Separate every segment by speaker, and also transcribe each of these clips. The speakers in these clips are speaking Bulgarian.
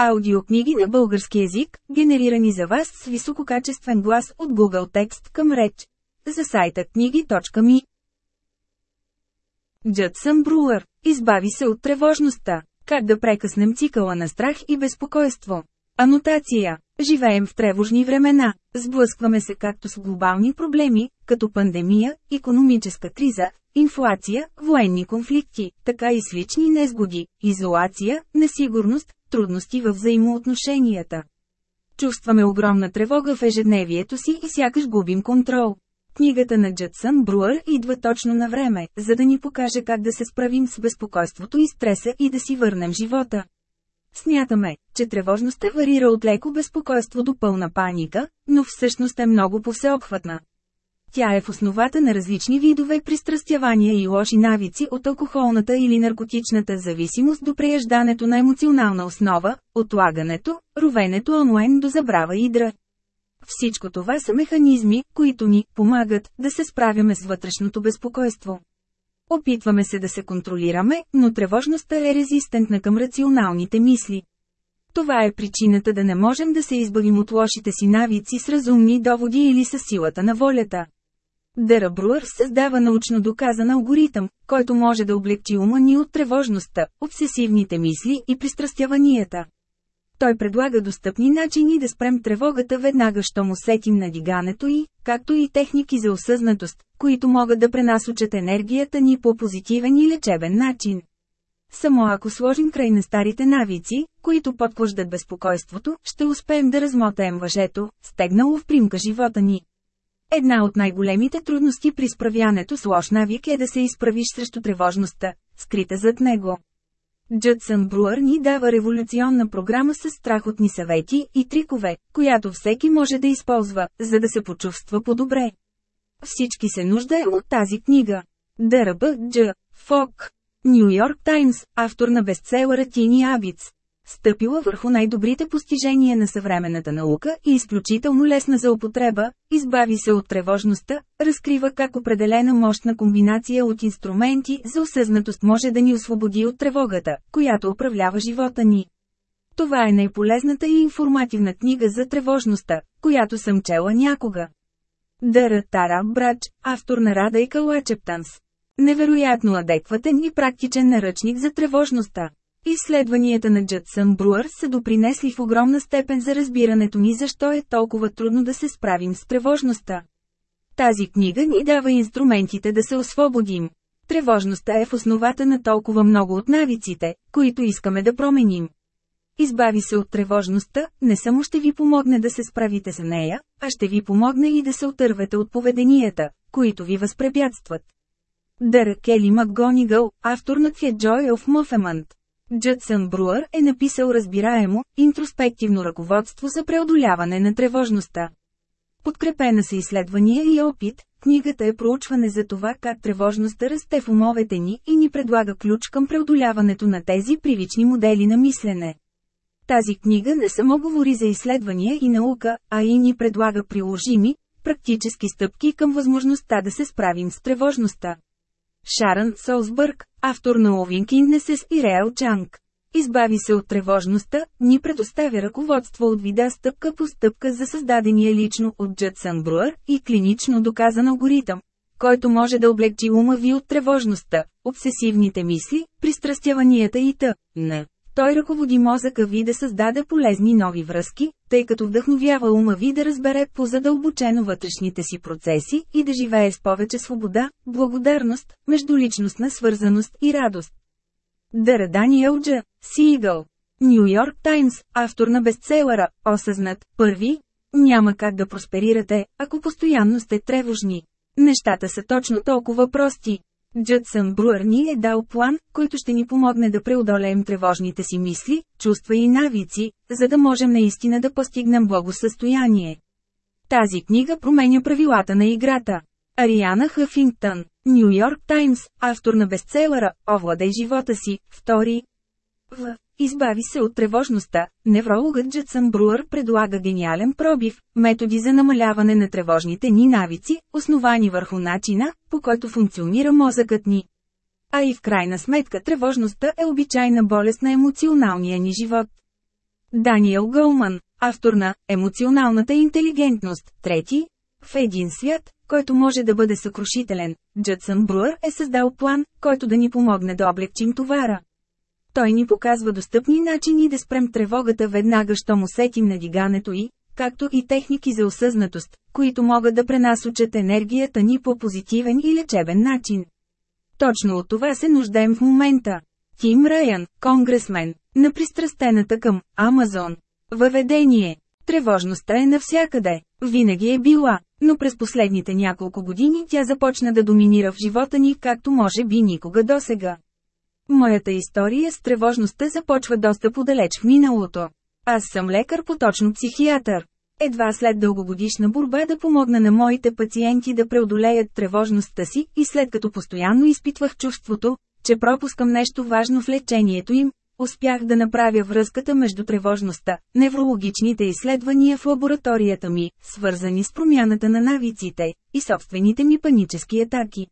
Speaker 1: Аудиокниги на български език, генерирани за вас с висококачествен глас от Google Текст към реч. За сайта книги.ми Джътсън Бруър. Избави се от тревожността. Как да прекъснем цикъла на страх и безпокойство? Анотация Живеем в тревожни времена, сблъскваме се както с глобални проблеми, като пандемия, економическа криза, инфлация, военни конфликти, така и с лични незгоди, изолация, несигурност, трудности във взаимоотношенията. Чувстваме огромна тревога в ежедневието си и сякаш губим контрол. Книгата на Джадсън Бруър идва точно на време, за да ни покаже как да се справим с безпокойството и стреса и да си върнем живота. Смятаме, че тревожността варира от леко безпокойство до пълна паника, но всъщност е много повсеобхватна. Тя е в основата на различни видове пристрастявания и лоши навици от алкохолната или наркотичната зависимост до преяждането на емоционална основа, отлагането, ровенето онлайн до забрава и дра. Всичко това са механизми, които ни помагат да се справяме с вътрешното безпокойство. Опитваме се да се контролираме, но тревожността е резистентна към рационалните мисли. Това е причината да не можем да се избавим от лошите си навици с разумни доводи или с силата на волята. Дъра Бруър създава научно доказан алгоритъм, който може да облегчи ума ни от тревожността, обсесивните мисли и пристрастяванията. Той предлага достъпни начини да спрем тревогата веднага, щом усетим надигането и, както и техники за осъзнатост, които могат да пренасочат енергията ни по позитивен и лечебен начин. Само ако сложим край на старите навици, които подклаждат безпокойството, ще успеем да размотаем въжето, стегнало в примка живота ни. Една от най-големите трудности при справянето с лош навик е да се изправиш срещу тревожността, скрита зад него. Джъдсън Бруър ни дава революционна програма с страхотни съвети и трикове, която всеки може да използва, за да се почувства по-добре. Всички се нуждаем от тази книга. Дъръбът Дж. Фок. Нью Йорк Таймс, автор на бестселъра Тини Абиц стъпила върху най-добрите постижения на съвременната наука и изключително лесна за употреба, избави се от тревожността, разкрива как определена мощна комбинация от инструменти за осъзнатост може да ни освободи от тревогата, която управлява живота ни. Това е най-полезната и информативна книга за тревожността, която съм чела някога. Дъра Тара Брач, автор на Рада и Калачептанс. Невероятно адекватен и практичен наръчник за тревожността. Изследванията на Джадсън Бруър са допринесли в огромна степен за разбирането ни защо е толкова трудно да се справим с тревожността. Тази книга ни дава инструментите да се освободим. Тревожността е в основата на толкова много от навиците, които искаме да променим. Избави се от тревожността, не само ще ви помогне да се справите с нея, а ще ви помогне и да се отървете от поведенията, които ви възпрепятстват. Дър Кели МакГонигъл, автор на The Джой of Джътсън Бруър е написал разбираемо, интроспективно ръководство за преодоляване на тревожността. Подкрепена са изследвания и опит, книгата е проучване за това как тревожността расте в умовете ни и ни предлага ключ към преодоляването на тези привични модели на мислене. Тази книга не само говори за изследвания и наука, а и ни предлага приложими, практически стъпки към възможността да се справим с тревожността. Шаран Солсбърг, автор на Овинкин не се спире от Джанг. Избави се от тревожността, ни предоставя ръководство от вида стъпка по стъпка за създадения лично от Джетсън Бруър и клинично доказан алгоритъм, който може да облегчи ума ви от тревожността, обсесивните мисли, пристрастяванията и т.н. Той ръководи мозъка ви да създаде полезни нови връзки, тъй като вдъхновява ума ви да разбере по-задълбочено вътрешните си процеси и да живее с повече свобода, благодарност, междуличностна свързаност и радост. Дъра Даниел Джа, Сигъл Нью Йорк Таймс, автор на бестселъра, «Осъзнат», първи, няма как да просперирате, ако постоянно сте тревожни. Нещата са точно толкова прости. Джътсън Бруър ни е дал план, който ще ни помогне да преодолеем тревожните си мисли, чувства и навици, за да можем наистина да постигнем благосъстояние. Тази книга променя правилата на играта. Ариана Хъфингтън, Нью Йорк Таймс, автор на бестселъра «Овладай живота си», втори. В. Избави се от тревожността. Неврологът Джетсън Бруър предлага гениален пробив, методи за намаляване на тревожните ни навици, основани върху начина, по който функционира мозъкът ни. А и в крайна сметка тревожността е обичайна болест на емоционалния ни живот. Даниел Гълман, автор на «Емоционалната интелигентност», трети, в един свят, който може да бъде съкрушителен, Джътсън Бруър е създал план, който да ни помогне да облегчим товара. Той ни показва достъпни начини да спрем тревогата веднага, що му сетим надигането и, както и техники за осъзнатост, които могат да пренасочат енергията ни по позитивен и лечебен начин. Точно от това се нуждаем в момента. Тим Райан, конгресмен, на пристрастената към Амазон. Въведение. Тревожността е навсякъде, винаги е била, но през последните няколко години тя започна да доминира в живота ни както може би никога досега. Моята история с тревожността започва доста подалеч в миналото. Аз съм лекар по точно психиатър. Едва след дългогодишна борба да помогна на моите пациенти да преодолеят тревожността си и след като постоянно изпитвах чувството, че пропускам нещо важно в лечението им, успях да направя връзката между тревожността, неврологичните изследвания в лабораторията ми, свързани с промяната на навиците, и собствените ми панически атаки.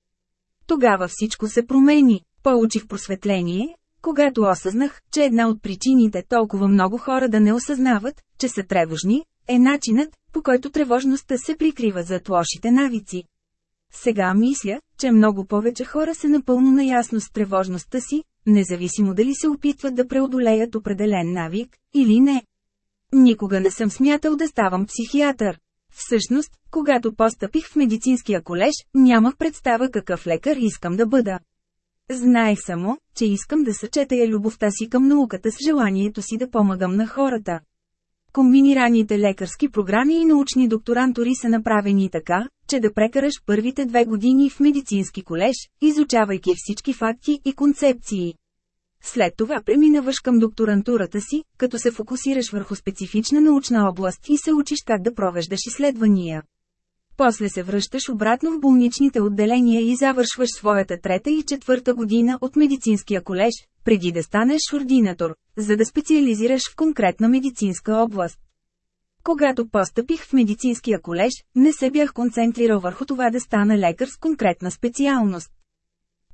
Speaker 1: Тогава всичко се промени. Получих просветление, когато осъзнах, че една от причините толкова много хора да не осъзнават, че са тревожни, е начинът, по който тревожността се прикрива зад лошите навици. Сега мисля, че много повече хора са напълно наясно с тревожността си, независимо дали се опитват да преодолеят определен навик или не. Никога не съм смятал да ставам психиатър. Всъщност, когато постъпих в медицинския колеж, нямах представа какъв лекар искам да бъда. Знай само, че искам да съчетая любовта си към науката с желанието си да помагам на хората. Комбинираните лекарски програми и научни докторантури са направени така, че да прекараш първите две години в медицински колеж, изучавайки всички факти и концепции. След това преминаваш към докторантурата си, като се фокусираш върху специфична научна област и се учиш как да провеждаш изследвания. После се връщаш обратно в болничните отделения и завършваш своята трета и четвърта година от медицинския колеж, преди да станеш ординатор, за да специализираш в конкретна медицинска област. Когато постъпих в медицинския колеж, не се бях концентрирал върху това да стана лекар с конкретна специалност.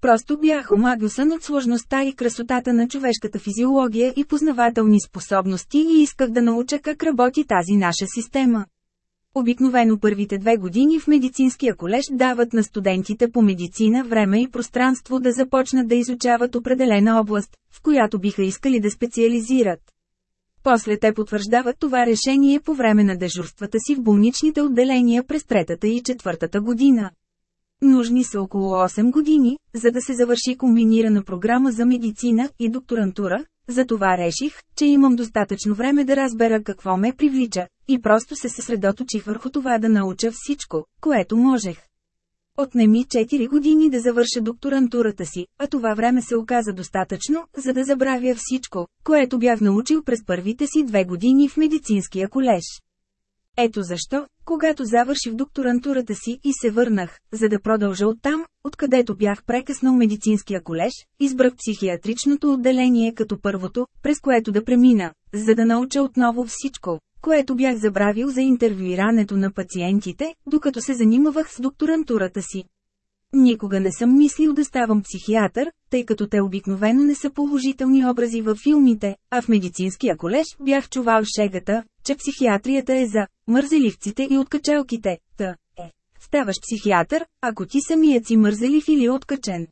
Speaker 1: Просто бях омагусан от сложността и красотата на човешката физиология и познавателни способности и исках да науча как работи тази наша система. Обикновено първите две години в медицинския колеж дават на студентите по медицина време и пространство да започнат да изучават определена област, в която биха искали да специализират. После те потвърждават това решение по време на дежурствата си в болничните отделения през третата и четвъртата година. Нужни са около 8 години, за да се завърши комбинирана програма за медицина и докторантура, затова реших, че имам достатъчно време да разбера какво ме привлича, и просто се съсредоточих върху това да науча всичко, което можех. Отнеми 4 години да завърша докторантурата си, а това време се оказа достатъчно, за да забравя всичко, което бях научил през първите си две години в медицинския колеж. Ето защо, когато завърших докторантурата си и се върнах, за да продължа оттам, откъдето бях прекъснал медицинския колеж, избрах психиатричното отделение като първото, през което да премина, за да науча отново всичко, което бях забравил за интервюирането на пациентите, докато се занимавах с докторантурата си. Никога не съм мислил да ставам психиатър, тъй като те обикновено не са положителни образи във филмите, а в медицинския колеж бях чувал шегата, че психиатрията е за мързеливците и откачалките, та е. Ставаш психиатър, ако ти самият си мързелив или откачен.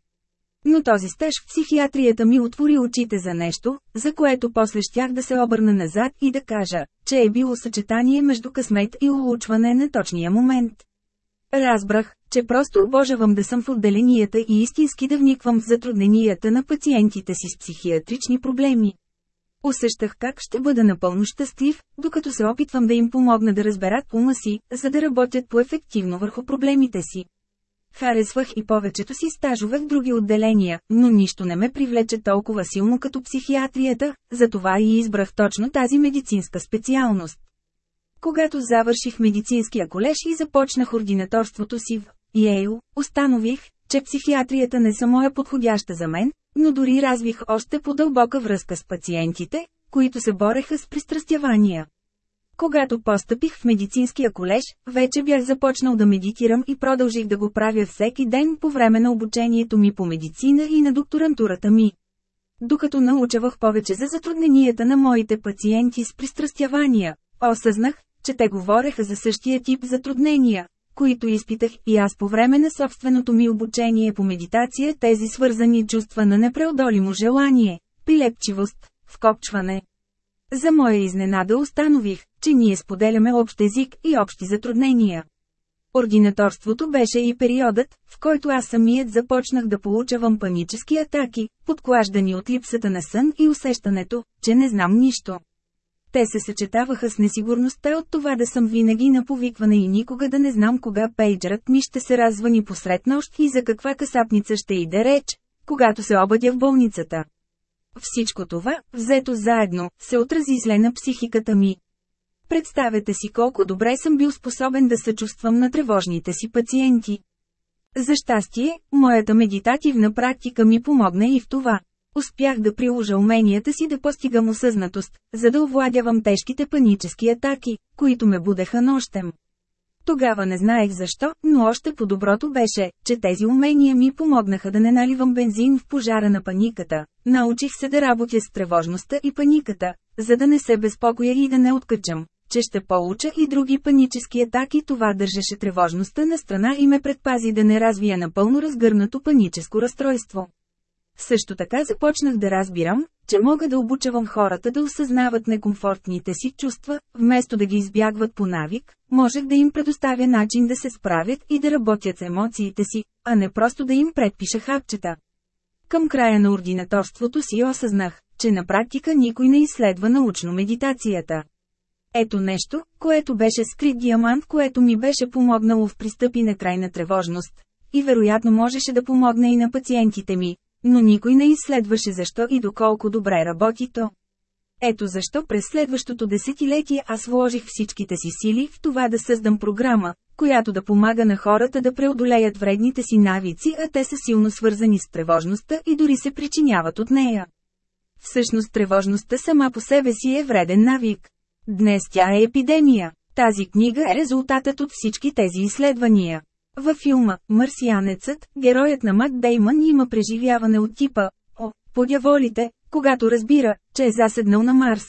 Speaker 1: Но този стеж в психиатрията ми отвори очите за нещо, за което после щях да се обърна назад и да кажа, че е било съчетание между късмет и улучване на точния момент. Разбрах, че просто обожавам да съм в отделенията и истински да вниквам в затрудненията на пациентите си с психиатрични проблеми. Усещах как ще бъда напълно щастлив, докато се опитвам да им помогна да разберат ума си, за да работят по-ефективно върху проблемите си. Харесвах и повечето си стажове в други отделения, но нищо не ме привлече толкова силно като психиатрията, затова и избрах точно тази медицинска специалност. Когато завърших медицинския колеж и започнах ординаторството си в Йейл, установих, че психиатрията не само е подходяща за мен, но дори развих още по-дълбока връзка с пациентите, които се бореха с пристрастявания. Когато постъпих в медицинския колеж, вече бях започнал да медитирам и продължих да го правя всеки ден по време на обучението ми по медицина и на докторантурата ми. Докато научавах повече за затрудненията на моите пациенти с пристрастявания, осъзнах, че те говореха за същия тип затруднения, които изпитах и аз по време на собственото ми обучение по медитация тези свързани чувства на непреодолимо желание, прилепчивост, вкопчване. За моя изненада установих, че ние споделяме общ език и общи затруднения. Ординаторството беше и периодът, в който аз самият започнах да получавам панически атаки, подклаждани от липсата на сън и усещането, че не знам нищо. Те се съчетаваха с несигурността от това да съм винаги на повикване и никога да не знам кога пейджерът ми ще се развани посред нощ и за каква касапница ще иде реч, когато се обадя в болницата. Всичко това, взето заедно, се отрази зле на психиката ми. Представете си колко добре съм бил способен да съчувствам на тревожните си пациенти. За щастие, моята медитативна практика ми помогна и в това. Успях да приложа уменията си да постигам осъзнатост, за да овладявам тежките панически атаки, които ме будеха нощем. Тогава не знаех защо, но още по-доброто беше, че тези умения ми помогнаха да не наливам бензин в пожара на паниката. Научих се да работя с тревожността и паниката, за да не се безпокоя и да не откачам, че ще получа и други панически атаки. Това държеше тревожността на страна и ме предпази да не развия напълно разгърнато паническо разстройство. Също така започнах да разбирам, че мога да обучавам хората да осъзнават некомфортните си чувства, вместо да ги избягват по навик, можех да им предоставя начин да се справят и да работят с емоциите си, а не просто да им предпиша хапчета. Към края на ординаторството си осъзнах, че на практика никой не изследва научно медитацията. Ето нещо, което беше скрит диамант, което ми беше помогнало в пристъпи на крайна тревожност. И вероятно можеше да помогне и на пациентите ми, но никой не изследваше защо и доколко добре работи то. Ето защо през следващото десетилетие аз вложих всичките си сили в това да създам програма, която да помага на хората да преодолеят вредните си навици, а те са силно свързани с тревожността и дори се причиняват от нея. Всъщност тревожността сама по себе си е вреден навик. Днес тя е епидемия. Тази книга е резултатът от всички тези изследвания. Във филма «Марсианецът» героят на Мак Деймън има преживяване от типа «О, подяволите», когато разбира, че е заседнал на Марс.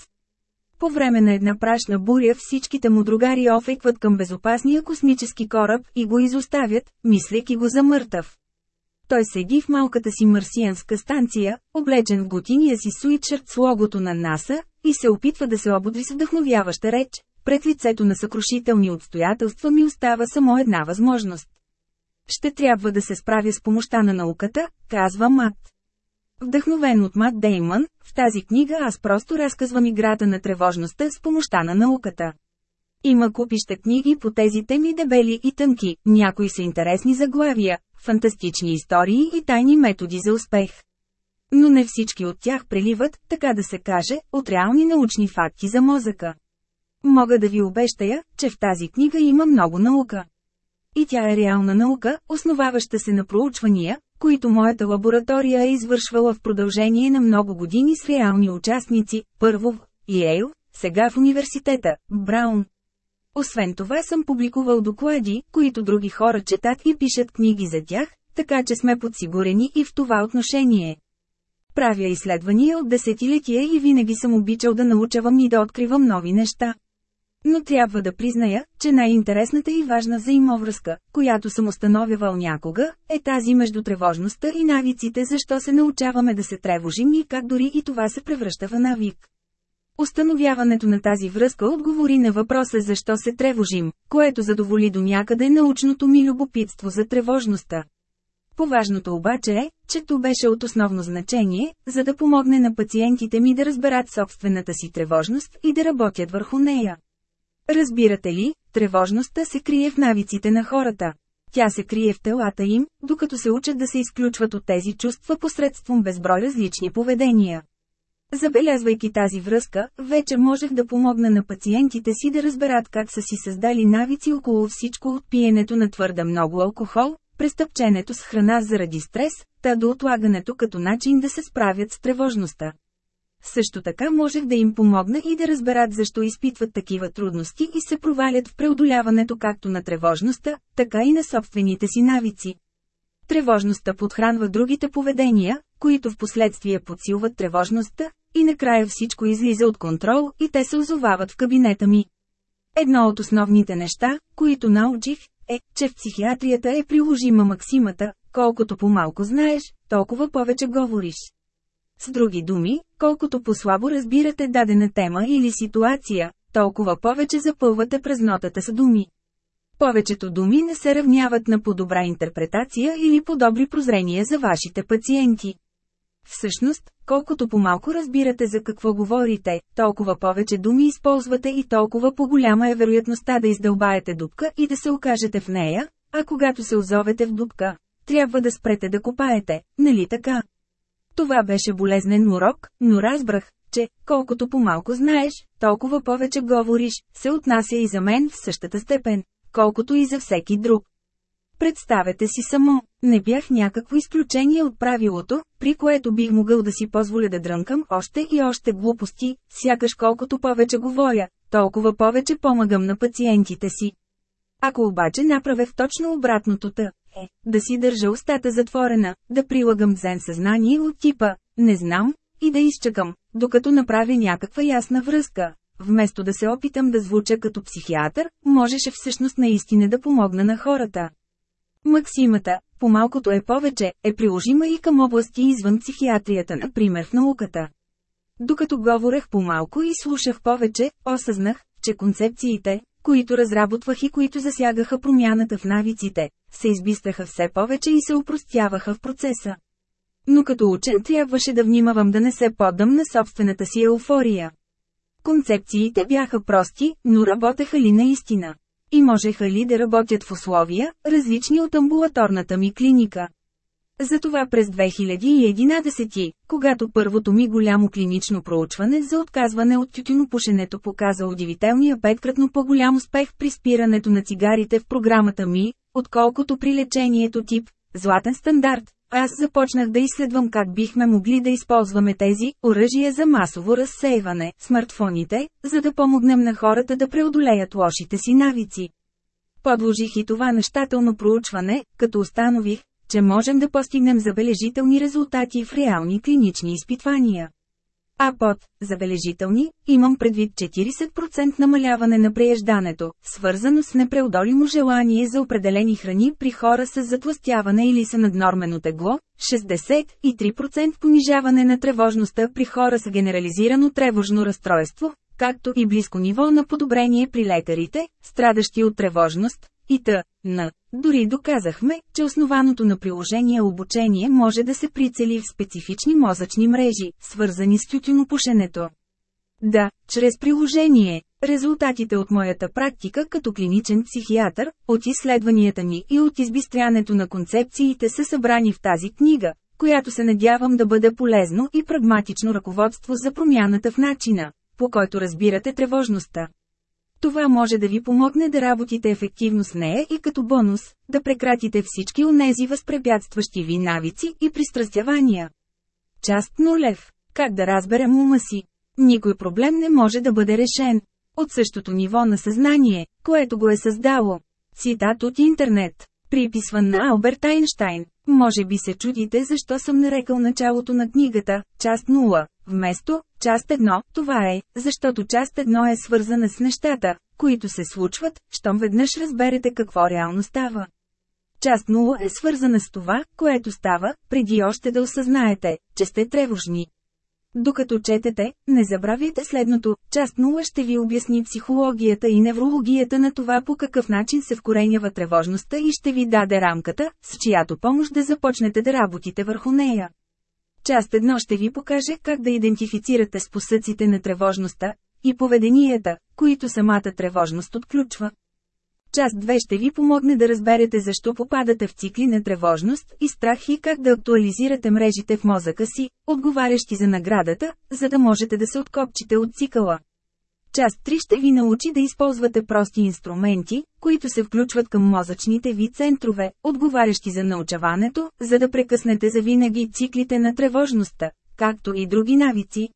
Speaker 1: По време на една прашна буря всичките му другари офекват към безопасния космически кораб и го изоставят, мислейки го за мъртъв. Той седи в малката си марсианска станция, облечен в готиния си суитшърт с логото на НАСА, и се опитва да се ободри с вдъхновяваща реч, пред лицето на съкрушителни обстоятелства ми остава само една възможност. Ще трябва да се справя с помощта на науката, казва Мат. Вдъхновен от Мат Деймън, в тази книга аз просто разказвам играта на тревожността с помощта на науката. Има купища книги по тези теми дебели и тънки, някои са интересни заглавия, фантастични истории и тайни методи за успех. Но не всички от тях преливат, така да се каже, от реални научни факти за мозъка. Мога да ви обещая, че в тази книга има много наука. И тя е реална наука, основаваща се на проучвания, които моята лаборатория е извършвала в продължение на много години с реални участници, първо в Йейл, сега в университета, Браун. Освен това съм публикувал доклади, които други хора четат и пишат книги за тях, така че сме подсигурени и в това отношение. Правя изследвания от десетилетия и винаги съм обичал да научавам и да откривам нови неща. Но трябва да призная, че най-интересната и важна взаимовръзка, която съм установявал някога, е тази между тревожността и навиците, защо се научаваме да се тревожим и как дори и това се превръща в навик. Установяването на тази връзка отговори на въпроса защо се тревожим, което задоволи до някъде научното ми любопитство за тревожността. Поважното обаче е, че то беше от основно значение, за да помогне на пациентите ми да разберат собствената си тревожност и да работят върху нея. Разбирате ли, тревожността се крие в навиците на хората. Тя се крие в телата им, докато се учат да се изключват от тези чувства посредством безброй различни поведения. Забелязвайки тази връзка, вече можех да помогна на пациентите си да разберат как са си създали навици около всичко от пиенето на твърде много алкохол, престъпченето с храна заради стрес, та до отлагането като начин да се справят с тревожността. Също така можех да им помогна и да разберат защо изпитват такива трудности и се провалят в преодоляването както на тревожността, така и на собствените си навици. Тревожността подхранва другите поведения, които в последствие подсилват тревожността, и накрая всичко излиза от контрол и те се озовават в кабинета ми. Едно от основните неща, които научих, е, че в психиатрията е приложима максимата, колкото по-малко знаеш, толкова повече говориш. С други думи, колкото по-слабо разбирате дадена тема или ситуация, толкова повече запълвате празнотата с думи. Повечето думи не се равняват на по-добра интерпретация или по-добри прозрения за вашите пациенти. Всъщност, колкото по-малко разбирате за какво говорите, толкова повече думи използвате и толкова по-голяма е вероятността да издълбаете дупка и да се окажете в нея, а когато се озовете в дупка, трябва да спрете да копаете, нали така? Това беше болезнен урок, но разбрах, че, колкото по-малко знаеш, толкова повече говориш, се отнася и за мен в същата степен, колкото и за всеки друг. Представете си само, не бях някакво изключение от правилото, при което бих могъл да си позволя да дрънкам още и още глупости, сякаш колкото повече говоря, толкова повече помагам на пациентите си. Ако обаче направех точно обратното тъ, е, Да си държа устата затворена, да прилагам зен съзнание от типа «не знам» и да изчакам, докато направя някаква ясна връзка. Вместо да се опитам да звуча като психиатър, можеше всъщност наистина да помогна на хората. Максимата «по-малкото е повече» е приложима и към области извън психиатрията, например в науката. Докато говорех по-малко и слушах повече, осъзнах, че концепциите, които разработвах и които засягаха промяната в навиците, се избистаха все повече и се упростяваха в процеса. Но като учен трябваше да внимавам да не се поддам на собствената си еуфория. Концепциите бяха прости, но работеха ли наистина? И можеха ли да работят в условия, различни от амбулаторната ми клиника? Затова през 2011, когато първото ми голямо клинично проучване за отказване от тютюнопушенето показа удивителния петкратно по-голям успех при спирането на цигарите в програмата ми, отколкото при лечението тип «златен стандарт», аз започнах да изследвам как бихме могли да използваме тези оръжия за масово разсейване, смартфоните, за да помогнем на хората да преодолеят лошите си навици. Подложих и това нещателно проучване, като установих, че можем да постигнем забележителни резултати в реални клинични изпитвания. А под забележителни, имам предвид 40% намаляване на прееждането, свързано с непреодолимо желание за определени храни при хора с затластяване или са наднормено тегло, 63% понижаване на тревожността при хора с генерализирано тревожно разстройство, както и близко ниво на подобрение при лекарите, страдащи от тревожност, и та, на, Дори доказахме, че основаното на приложение обучение може да се прицели в специфични мозъчни мрежи, свързани с тютюнопушенето. Да, чрез приложение, резултатите от моята практика като клиничен психиатър, от изследванията ми и от избистрянето на концепциите са събрани в тази книга, която се надявам да бъде полезно и прагматично ръководство за промяната в начина, по който разбирате тревожността. Това може да ви помогне да работите ефективно с нея и като бонус, да прекратите всички онези възпрепятстващи ви навици и пристрастявания. Част 0. Как да разберем ума си? Никой проблем не може да бъде решен. От същото ниво на съзнание, което го е създало. Цитат от интернет приписван на Алберт Айнштайн. Може би се чудите защо съм нарекал началото на книгата «Част 0», вместо «Част 1». Това е, защото част 1 е свързана с нещата, които се случват, щом веднъж разберете какво реално става. Част 0 е свързана с това, което става, преди още да осъзнаете, че сте тревожни. Докато четете, не забравяйте следното, част 0 ще ви обясни психологията и неврологията на това по какъв начин се вкоренява тревожността и ще ви даде рамката, с чиято помощ да започнете да работите върху нея. Част 1 ще ви покаже как да идентифицирате спосъците на тревожността и поведенията, които самата тревожност отключва. Част 2 ще ви помогне да разберете защо попадате в цикли на тревожност и страх и как да актуализирате мрежите в мозъка си, отговарящи за наградата, за да можете да се откопчите от цикъла. Част 3 ще ви научи да използвате прости инструменти, които се включват към мозъчните ви центрове, отговарящи за научаването, за да прекъснете завинаги циклите на тревожността, както и други навици.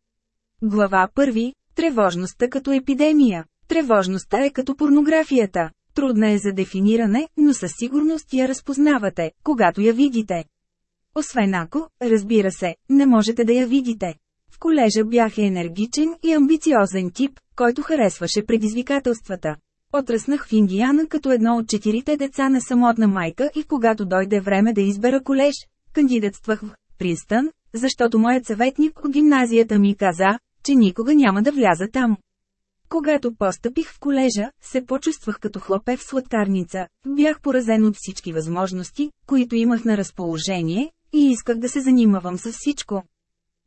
Speaker 1: Глава 1. Тревожността като епидемия. Тревожността е като порнографията трудна е за дефиниране, но със сигурност я разпознавате, когато я видите. Освен ако, разбира се, не можете да я видите. В колежа бях енергичен и амбициозен тип, който харесваше предизвикателствата. Отраснах в Индиана като едно от четирите деца на самотна майка и когато дойде време да избера колеж, кандидатствах в Пристън, защото моят съветник от гимназията ми каза, че никога няма да вляза там. Когато постъпих в колежа, се почувствах като хлопе в сладкарница, бях поразен от всички възможности, които имах на разположение, и исках да се занимавам с всичко.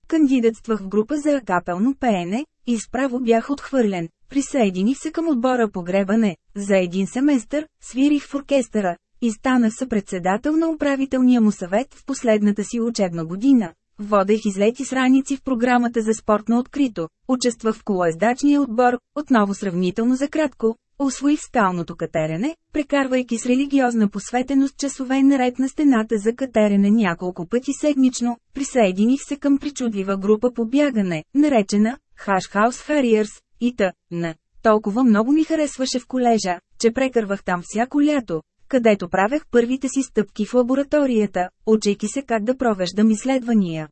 Speaker 1: Кандидатствах в група за акапелно пеене, и справо бях отхвърлен. Присъединих се към отбора по гребане, за един семестър, свирих в оркестъра, и станах съпредседател на управителния му съвет в последната си учебна година. Водех излети с раници в програмата за спортно открито, участвах в колоездачния отбор, отново сравнително за кратко, освоих скалното катерене, прекарвайки с религиозна посветеност часове наред на стената за катерене няколко пъти седмично, присъединих се към причудлива група по бягане, наречена Hash House Harriers и т.н. Толкова много ми харесваше в колежа, че прекървах там всяко лято, където правех първите си стъпки в лабораторията, учейки се как да провеждам изследвания.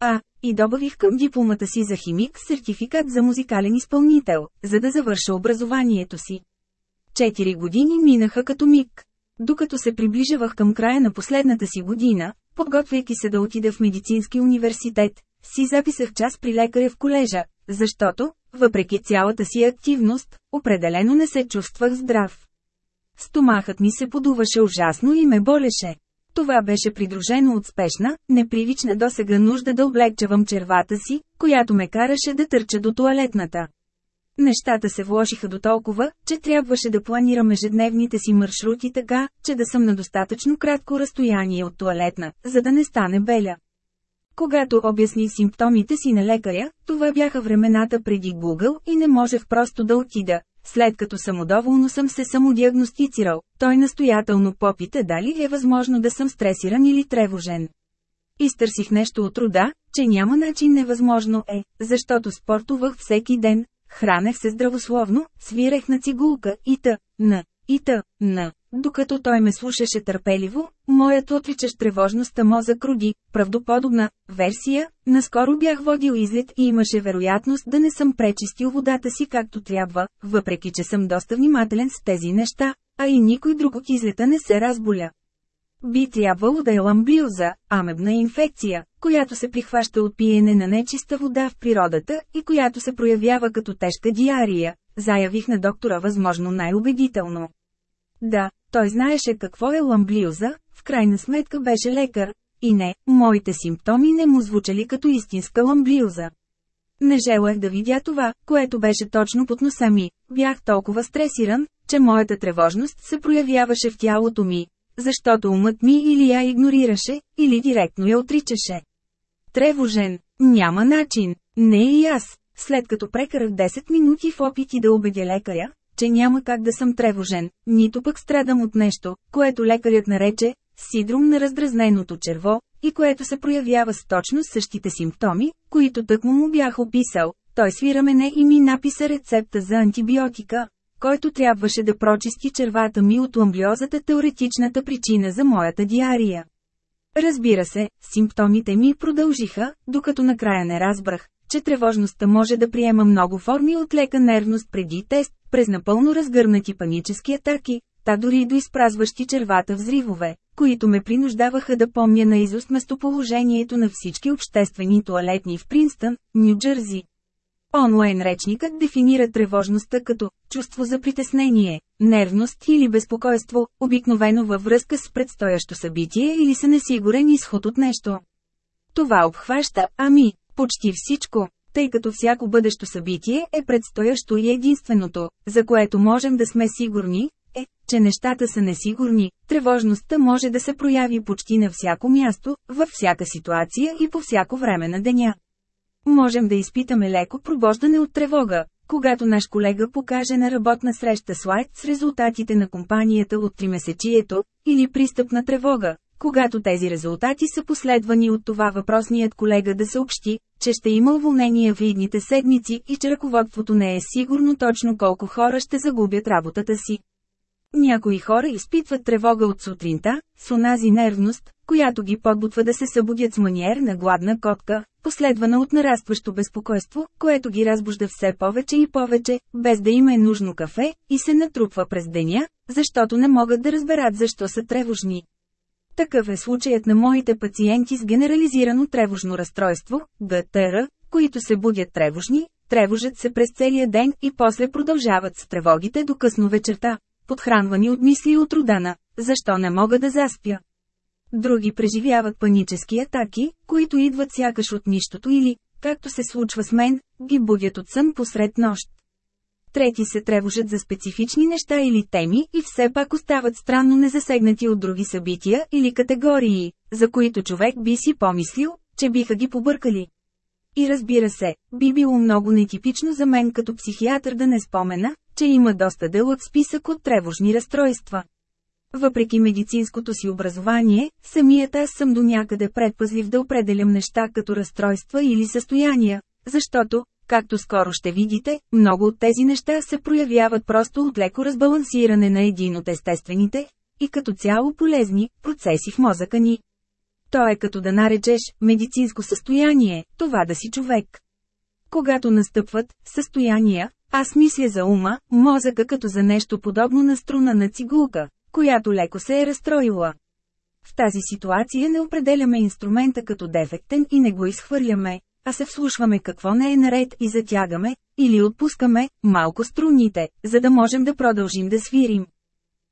Speaker 1: А, и добавих към дипломата си за химик сертификат за музикален изпълнител, за да завърша образованието си. Четири години минаха като миг. Докато се приближавах към края на последната си година, подготвяйки се да отида в медицински университет, си записах час при лекаря в колежа, защото, въпреки цялата си активност, определено не се чувствах здрав. Стомахът ми се подуваше ужасно и ме болеше. Това беше придружено от спешна, непривична досега нужда да облегчавам червата си, която ме караше да търча до туалетната. Нещата се вложиха до толкова, че трябваше да планирам ежедневните си маршрути така, че да съм на достатъчно кратко разстояние от туалетна, за да не стане беля. Когато обясни симптомите си на лекаря, това бяха времената преди Google и не можех просто да отида, след като самодоволно съм се самодиагностицирал, той настоятелно попита дали е възможно да съм стресиран или тревожен. Изтърсих нещо от рода, че няма начин невъзможно е, защото спортувах всеки ден, хранех се здравословно, свирех на цигулка и т. на, и т. на. Докато той ме слушаше търпеливо, моят отличащ тревожността мозък круги. правдоподобна, версия, наскоро бях водил излет и имаше вероятност да не съм пречистил водата си както трябва, въпреки че съм доста внимателен с тези неща, а и никой друг от излета не се разболя. Би трябвало да е ламбиоза, амебна инфекция, която се прихваща от пиене на нечиста вода в природата и която се проявява като тежка диария, заявих на доктора възможно най-убедително. Да, той знаеше какво е ламблиоза, в крайна сметка беше лекар. И не, моите симптоми не му звучали като истинска ламблиоза. Не желах да видя това, което беше точно под носа ми. Бях толкова стресиран, че моята тревожност се проявяваше в тялото ми, защото умът ми или я игнорираше, или директно я отричаше. Тревожен, няма начин, не и аз. След като прекарах 10 минути в опити да убедя лекаря, че няма как да съм тревожен, нито пък страдам от нещо, което лекарят нарече синдром на раздразненото черво, и което се проявява с точно същите симптоми, които тъкмо му бях описал. Той свира мене и ми написа рецепта за антибиотика, който трябваше да прочисти червата ми от ламбиозата теоретичната причина за моята диария. Разбира се, симптомите ми продължиха, докато накрая не разбрах, че тревожността може да приема много форми от лека нервност преди тест, през напълно разгърнати панически атаки, та дори до изпразващи червата взривове, които ме принуждаваха да помня наизуст местоположението на всички обществени туалетни в Принстън, Нью Джерси. Онлайн речникът дефинира тревожността като чувство за притеснение, нервност или безпокойство, обикновено във връзка с предстоящо събитие или са несигурен изход от нещо. Това обхваща, ами, почти всичко тъй като всяко бъдещо събитие е предстоящо и единственото, за което можем да сме сигурни, е, че нещата са несигурни, тревожността може да се прояви почти на всяко място, във всяка ситуация и по всяко време на деня. Можем да изпитаме леко пробождане от тревога, когато наш колега покаже на работна среща слайд с резултатите на компанията от тримесечието, или пристъп на тревога, когато тези резултати са последвани от това въпросният колега да съобщи, че ще има уволнение в идните седмици и че ръководството не е сигурно точно колко хора ще загубят работата си. Някои хора изпитват тревога от сутринта, с онази нервност, която ги подбутва да се събудят с маниер на гладна котка, последвана от нарастващо безпокойство, което ги разбужда все повече и повече, без да им е нужно кафе, и се натрупва през деня, защото не могат да разберат защо са тревожни. Такъв е случаят на моите пациенти с генерализирано тревожно разстройство, ГТР, които се будят тревожни, тревожат се през целия ден и после продължават с тревогите до късно вечерта, подхранвани от мисли от родана, «Защо не мога да заспя?». Други преживяват панически атаки, които идват сякаш от нищото или, както се случва с мен, ги будят от сън посред нощ трети се тревожат за специфични неща или теми и все пак остават странно незасегнати от други събития или категории, за които човек би си помислил, че биха ги побъркали. И разбира се, би било много нетипично за мен като психиатър да не спомена, че има доста дълъг списък от тревожни разстройства. Въпреки медицинското си образование, самият аз съм до някъде предпазлив да определям неща като разстройства или състояния, защото, Както скоро ще видите, много от тези неща се проявяват просто от леко разбалансиране на един от естествените, и като цяло полезни, процеси в мозъка ни. То е като да наречеш медицинско състояние, това да си човек. Когато настъпват състояния, аз мисля за ума, мозъка като за нещо подобно на струна на цигулка, която леко се е разстроила. В тази ситуация не определяме инструмента като дефектен и не го изхвърляме, а се вслушваме какво не е наред и затягаме, или отпускаме, малко струните, за да можем да продължим да свирим.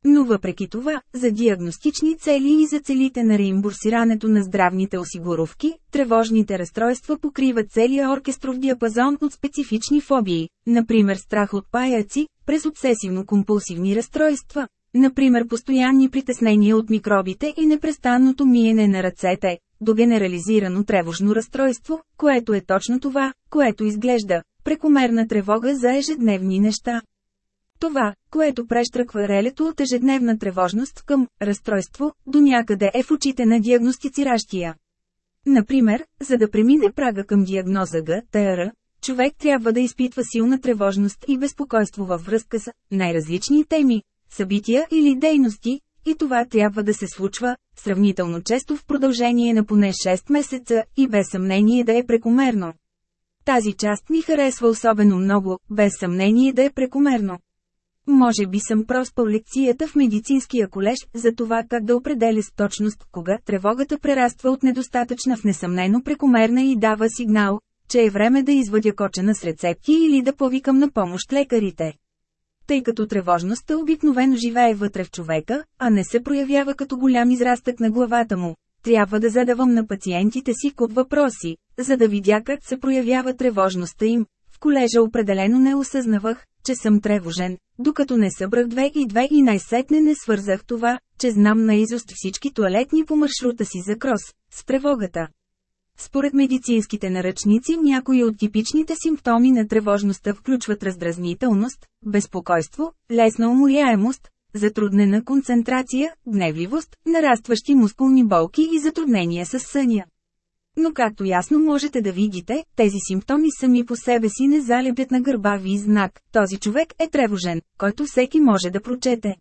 Speaker 1: Но въпреки това, за диагностични цели и за целите на реимбурсирането на здравните осигуровки, тревожните разстройства покриват целия оркестров диапазон от специфични фобии, например страх от паяци, през обсесивно-компулсивни разстройства, например постоянни притеснения от микробите и непрестанното миене на ръцете, до генерализирано тревожно разстройство, което е точно това, което изглежда – прекомерна тревога за ежедневни неща. Това, което прещръква релето от ежедневна тревожност към разстройство, до някъде е в очите на диагностициращия. Например, за да премине прага към диагноза ГТР, човек трябва да изпитва силна тревожност и безпокойство във връзка с най-различни теми, събития или дейности, и това трябва да се случва, сравнително често в продължение на поне 6 месеца и без съмнение да е прекомерно. Тази част ми харесва особено много, без съмнение да е прекомерно. Може би съм проспал лекцията в медицинския колеж за това как да определя с точност кога тревогата прераства от недостатъчна в несъмнено прекомерна и дава сигнал, че е време да извадя кочена с рецепти или да повикам на помощ лекарите тъй като тревожността обикновено живее вътре в човека, а не се проявява като голям израстък на главата му. Трябва да задавам на пациентите си куп въпроси, за да видя как се проявява тревожността им. В колежа определено не осъзнавах, че съм тревожен, докато не събрах две и две и най-сетне не свързах това, че знам наизост всички туалетни по маршрута си за крос, с тревогата. Според медицинските наръчници някои от типичните симптоми на тревожността включват раздразнителност, безпокойство, лесна уморяемост, затруднена концентрация, гневливост, нарастващи мускулни болки и затруднения с съня. Но както ясно можете да видите, тези симптоми сами по себе си не залепят на гърба ви знак «Този човек е тревожен», който всеки може да прочете.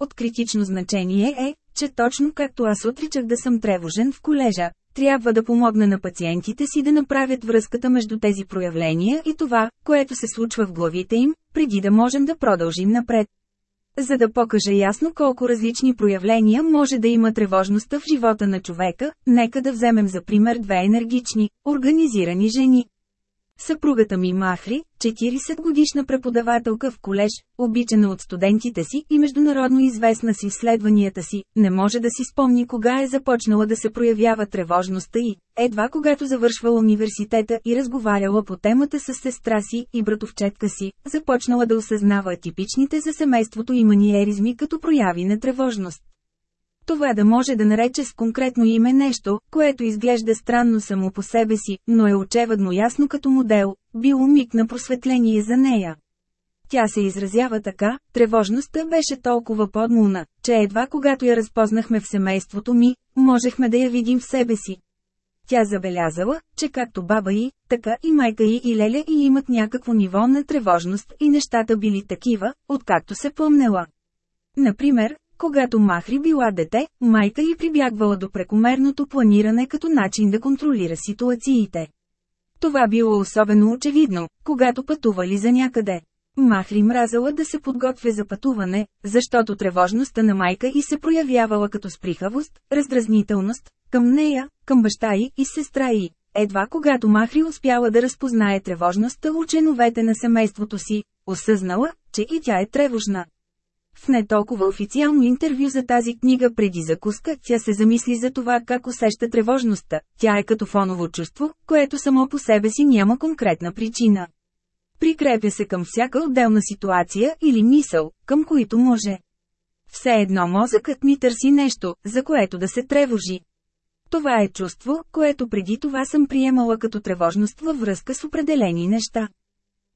Speaker 1: От критично значение е, че точно както аз отричах да съм тревожен в колежа, трябва да помогна на пациентите си да направят връзката между тези проявления и това, което се случва в главите им, преди да можем да продължим напред. За да покажа ясно колко различни проявления може да има тревожността в живота на човека, нека да вземем за пример две енергични, организирани жени. Съпругата ми Махри, 40 годишна преподавателка в колеж, обичана от студентите си и международно известна с изследванията си, не може да си спомни кога е започнала да се проявява тревожността и, едва когато завършвала университета и разговаряла по темата с сестра си и братовчетка си, започнала да осъзнава типичните за семейството и маниеризми като прояви на тревожност. Това да може да нарече с конкретно име нещо, което изглежда странно само по себе си, но е очевидно ясно като модел, било миг на просветление за нея. Тя се изразява така, тревожността беше толкова подмулна, че едва когато я разпознахме в семейството ми, можехме да я видим в себе си. Тя забелязала, че както баба й, така и майка и и Леля и имат някакво ниво на тревожност и нещата били такива, откакто се помнела. Например, когато Махри била дете, майка й прибягвала до прекомерното планиране като начин да контролира ситуациите. Това било особено очевидно, когато пътували за някъде. Махри мразала да се подготвя за пътуване, защото тревожността на майка й се проявявала като сприхавост, раздразнителност, към нея, към баща й и сестра й. Едва когато Махри успяла да разпознае тревожността у членовете на семейството си, осъзнала, че и тя е тревожна. В не толкова официално интервю за тази книга преди закуска, тя се замисли за това как усеща тревожността. Тя е като фоново чувство, което само по себе си няма конкретна причина. Прикрепя се към всяка отделна ситуация или мисъл, към които може. Все едно мозъкът ми търси нещо, за което да се тревожи. Това е чувство, което преди това съм приемала като тревожност във връзка с определени неща.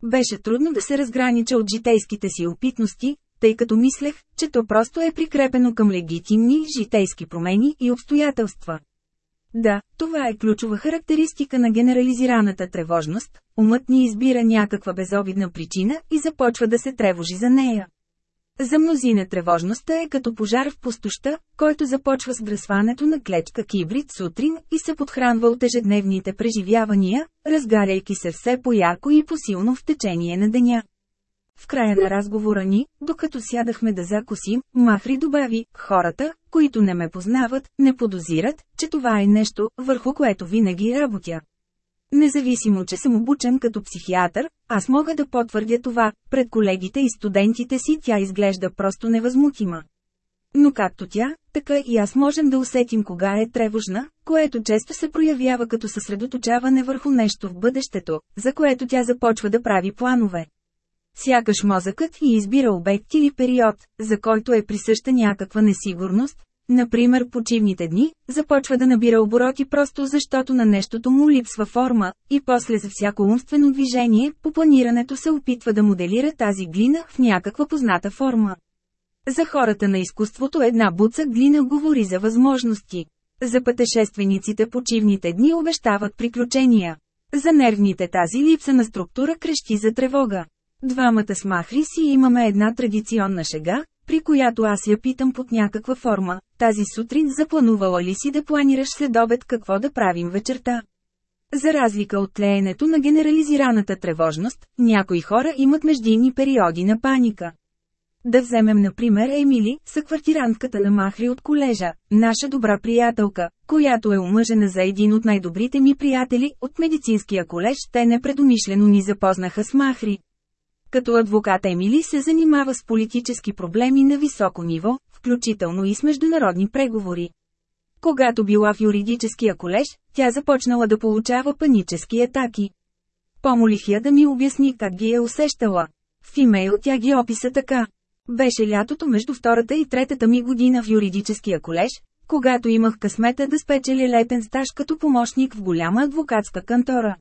Speaker 1: Беше трудно да се разгранича от житейските си опитности, тъй като мислех, че то просто е прикрепено към легитимни житейски промени и обстоятелства. Да, това е ключова характеристика на генерализираната тревожност, умът ни избира някаква безобидна причина и започва да се тревожи за нея. За мнозина тревожността е като пожар в пустоща, който започва с връсването на клечка кибрид сутрин и се подхранва от ежедневните преживявания, разгаряйки се все по яко и по-силно в течение на деня. В края на разговора ни, докато сядахме да закусим, Мафри добави, хората, които не ме познават, не подозират, че това е нещо, върху което винаги работя. Независимо, че съм обучен като психиатър, аз мога да потвърдя това, пред колегите и студентите си тя изглежда просто невъзмутима. Но както тя, така и аз можем да усетим кога е тревожна, което често се проявява като съсредоточаване върху нещо в бъдещето, за което тя започва да прави планове. Сякаш мозъкът и избира обект или период, за който е присъща някаква несигурност, например почивните дни, започва да набира обороти просто защото на нещото му липсва форма, и после за всяко умствено движение, по планирането се опитва да моделира тази глина в някаква позната форма. За хората на изкуството една буца глина говори за възможности. За пътешествениците почивните дни обещават приключения. За нервните тази липса на структура крещи за тревога. Двамата с Махри си имаме една традиционна шега, при която аз я питам под някаква форма, тази сутрин запланувала ли си да планираш след обед какво да правим вечерта. За разлика от леенето на генерализираната тревожност, някои хора имат междинни периоди на паника. Да вземем например Емили, съквартирантката на Махри от колежа, наша добра приятелка, която е омъжена за един от най-добрите ми приятели от медицинския колеж, те непредумишлено ни запознаха с Махри. Като адвокат Емили се занимава с политически проблеми на високо ниво, включително и с международни преговори. Когато била в юридическия колеж, тя започнала да получава панически атаки. Помолих я да ми обясни как ги е усещала. В имейл тя ги описа така. Беше лятото между втората и третата ми година в юридическия колеж, когато имах късмета да спечеля летен стаж като помощник в голяма адвокатска кантора.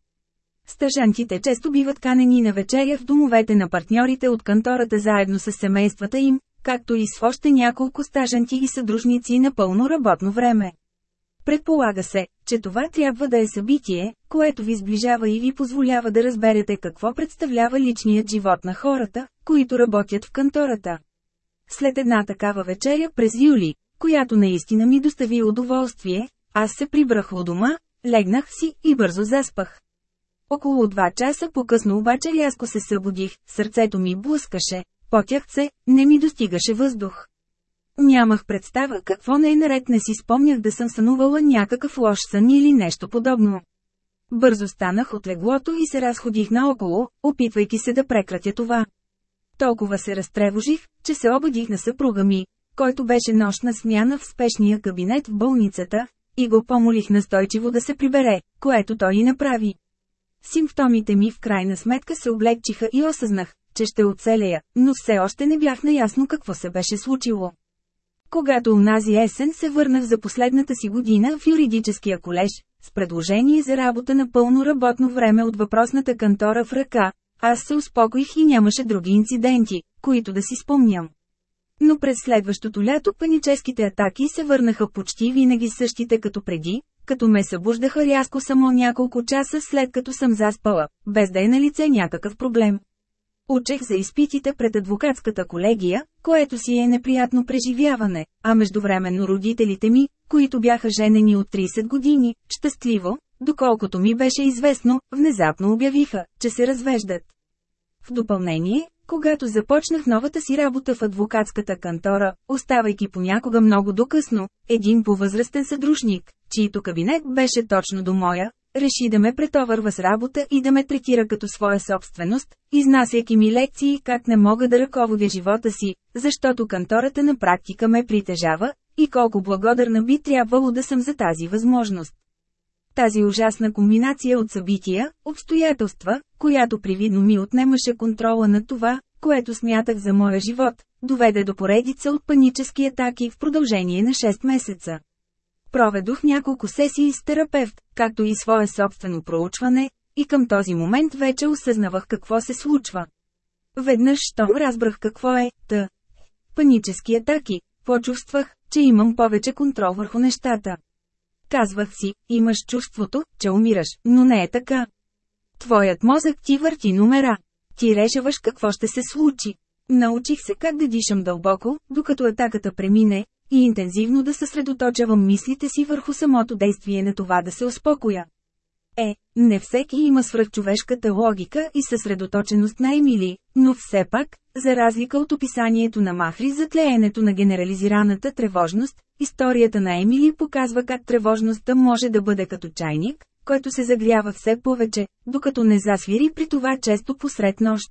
Speaker 1: Стъжантите често биват канени на вечеря в домовете на партньорите от кантората заедно с семействата им, както и с още няколко стажанти и съдружници на пълно работно време. Предполага се, че това трябва да е събитие, което ви сближава и ви позволява да разберете какво представлява личният живот на хората, които работят в кантората. След една такава вечеря през юли, която наистина ми достави удоволствие, аз се прибрах у дома, легнах си и бързо заспах. Около два часа по-късно обаче рязко се събудих, сърцето ми блъскаше, потях се, не ми достигаше въздух. Нямах представа какво не е наред, не си спомнях да съм сънувала някакъв лош сън или нещо подобно. Бързо станах от леглото и се разходих наоколо, опитвайки се да прекратя това. Толкова се разтревожих, че се обадих на съпруга ми, който беше нощна смяна в спешния кабинет в болницата, и го помолих настойчиво да се прибере, което той и направи. Симптомите ми в крайна сметка се облегчиха и осъзнах, че ще оцелея, но все още не бях наясно какво се беше случило. Когато унази есен се върнах за последната си година в юридическия колеж, с предложение за работа на пълно работно време от въпросната кантора в ръка, аз се успокоих и нямаше други инциденти, които да си спомням. Но през следващото лято паническите атаки се върнаха почти винаги същите като преди, като ме събуждаха рязко само няколко часа след като съм заспала, без да е на лице някакъв проблем. Учех за изпитите пред адвокатската колегия, което си е неприятно преживяване, а междувременно родителите ми, които бяха женени от 30 години, щастливо, доколкото ми беше известно, внезапно обявиха, че се развеждат. В допълнение, когато започнах новата си работа в адвокатската кантора, оставайки понякога много докъсно, един повъзрастен съдружник, чийто кабинет беше точно до моя, реши да ме претовърва с работа и да ме третира като своя собственост, изнасяйки ми лекции как не мога да ръководя живота си, защото кантората на практика ме притежава, и колко благодарна би трябвало да съм за тази възможност. Тази ужасна комбинация от събития, обстоятелства, която привидно ми отнемаше контрола на това, което смятах за моя живот, доведе до поредица от панически атаки в продължение на 6 месеца. Проведох няколко сесии с терапевт, както и свое собствено проучване, и към този момент вече осъзнавах какво се случва. Веднъж, щом разбрах какво е, та. Панически атаки, почувствах, че имам повече контрол върху нещата. Казвах си, имаш чувството, че умираш, но не е така. Твоят мозък ти върти номера. Ти решаваш какво ще се случи. Научих се как да дишам дълбоко, докато атаката премине, и интензивно да съсредоточавам мислите си върху самото действие на това да се успокоя. Е, не всеки има свръхчовешката логика и съсредоточеност на Емили, но все пак, за разлика от описанието на Махри за тлеенето на генерализираната тревожност, Историята на Емили показва как тревожността може да бъде като чайник, който се загрява все повече, докато не засвири при това често посред нощ.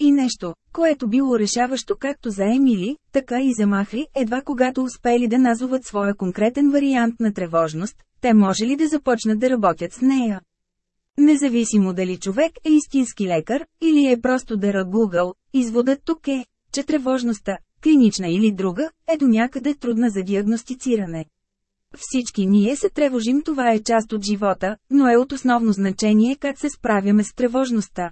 Speaker 1: И нещо, което било решаващо както за Емили, така и за Махри, едва когато успели да назоват своя конкретен вариант на тревожност, те може ли да започнат да работят с нея. Независимо дали човек е истински лекар, или е просто дъра Google, изводът тук е, че тревожността, клинична или друга, е до някъде трудна за диагностициране. Всички ние се тревожим, това е част от живота, но е от основно значение как се справяме с тревожността.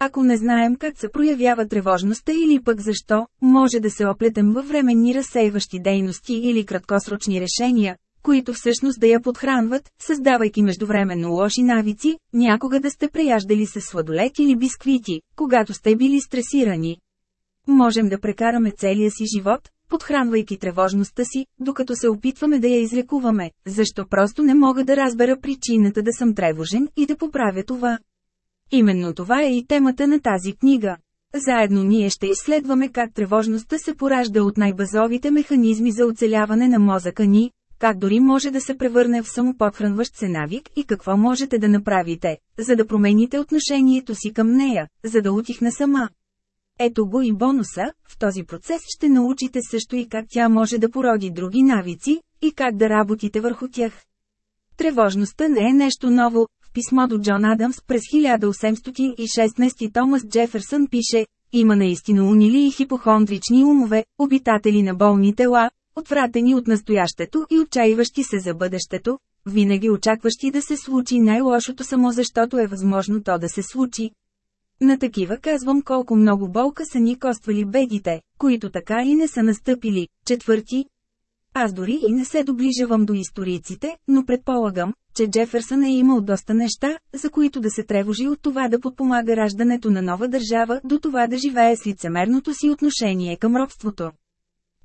Speaker 1: Ако не знаем как се проявява тревожността или пък защо, може да се оплетем във временни разсейващи дейности или краткосрочни решения, които всъщност да я подхранват, създавайки междувременно лоши навици, някога да сте преяждали с сладолет или бисквити, когато сте били стресирани, Можем да прекараме целия си живот, подхранвайки тревожността си, докато се опитваме да я излекуваме, защо просто не мога да разбера причината да съм тревожен и да поправя това. Именно това е и темата на тази книга. Заедно ние ще изследваме как тревожността се поражда от най-базовите механизми за оцеляване на мозъка ни, как дори може да се превърне в самоподхранващ се навик и какво можете да направите, за да промените отношението си към нея, за да утихна сама. Ето го и бонуса, в този процес ще научите също и как тя може да породи други навици, и как да работите върху тях. Тревожността не е нещо ново. В писмо до Джон Адамс през 1816 Томас Джеферсън пише, има наистина унили и хипохондрични умове, обитатели на болни тела, отвратени от настоящето и отчаиващи се за бъдещето, винаги очакващи да се случи най-лошото само защото е възможно то да се случи, на такива казвам колко много болка са ни коствали бедите, които така и не са настъпили. Четвърти. Аз дори и не се доближавам до историците, но предполагам, че Джеферсън е имал доста неща, за които да се тревожи от това да подпомага раждането на нова държава до това да живее с лицемерното си отношение към робството.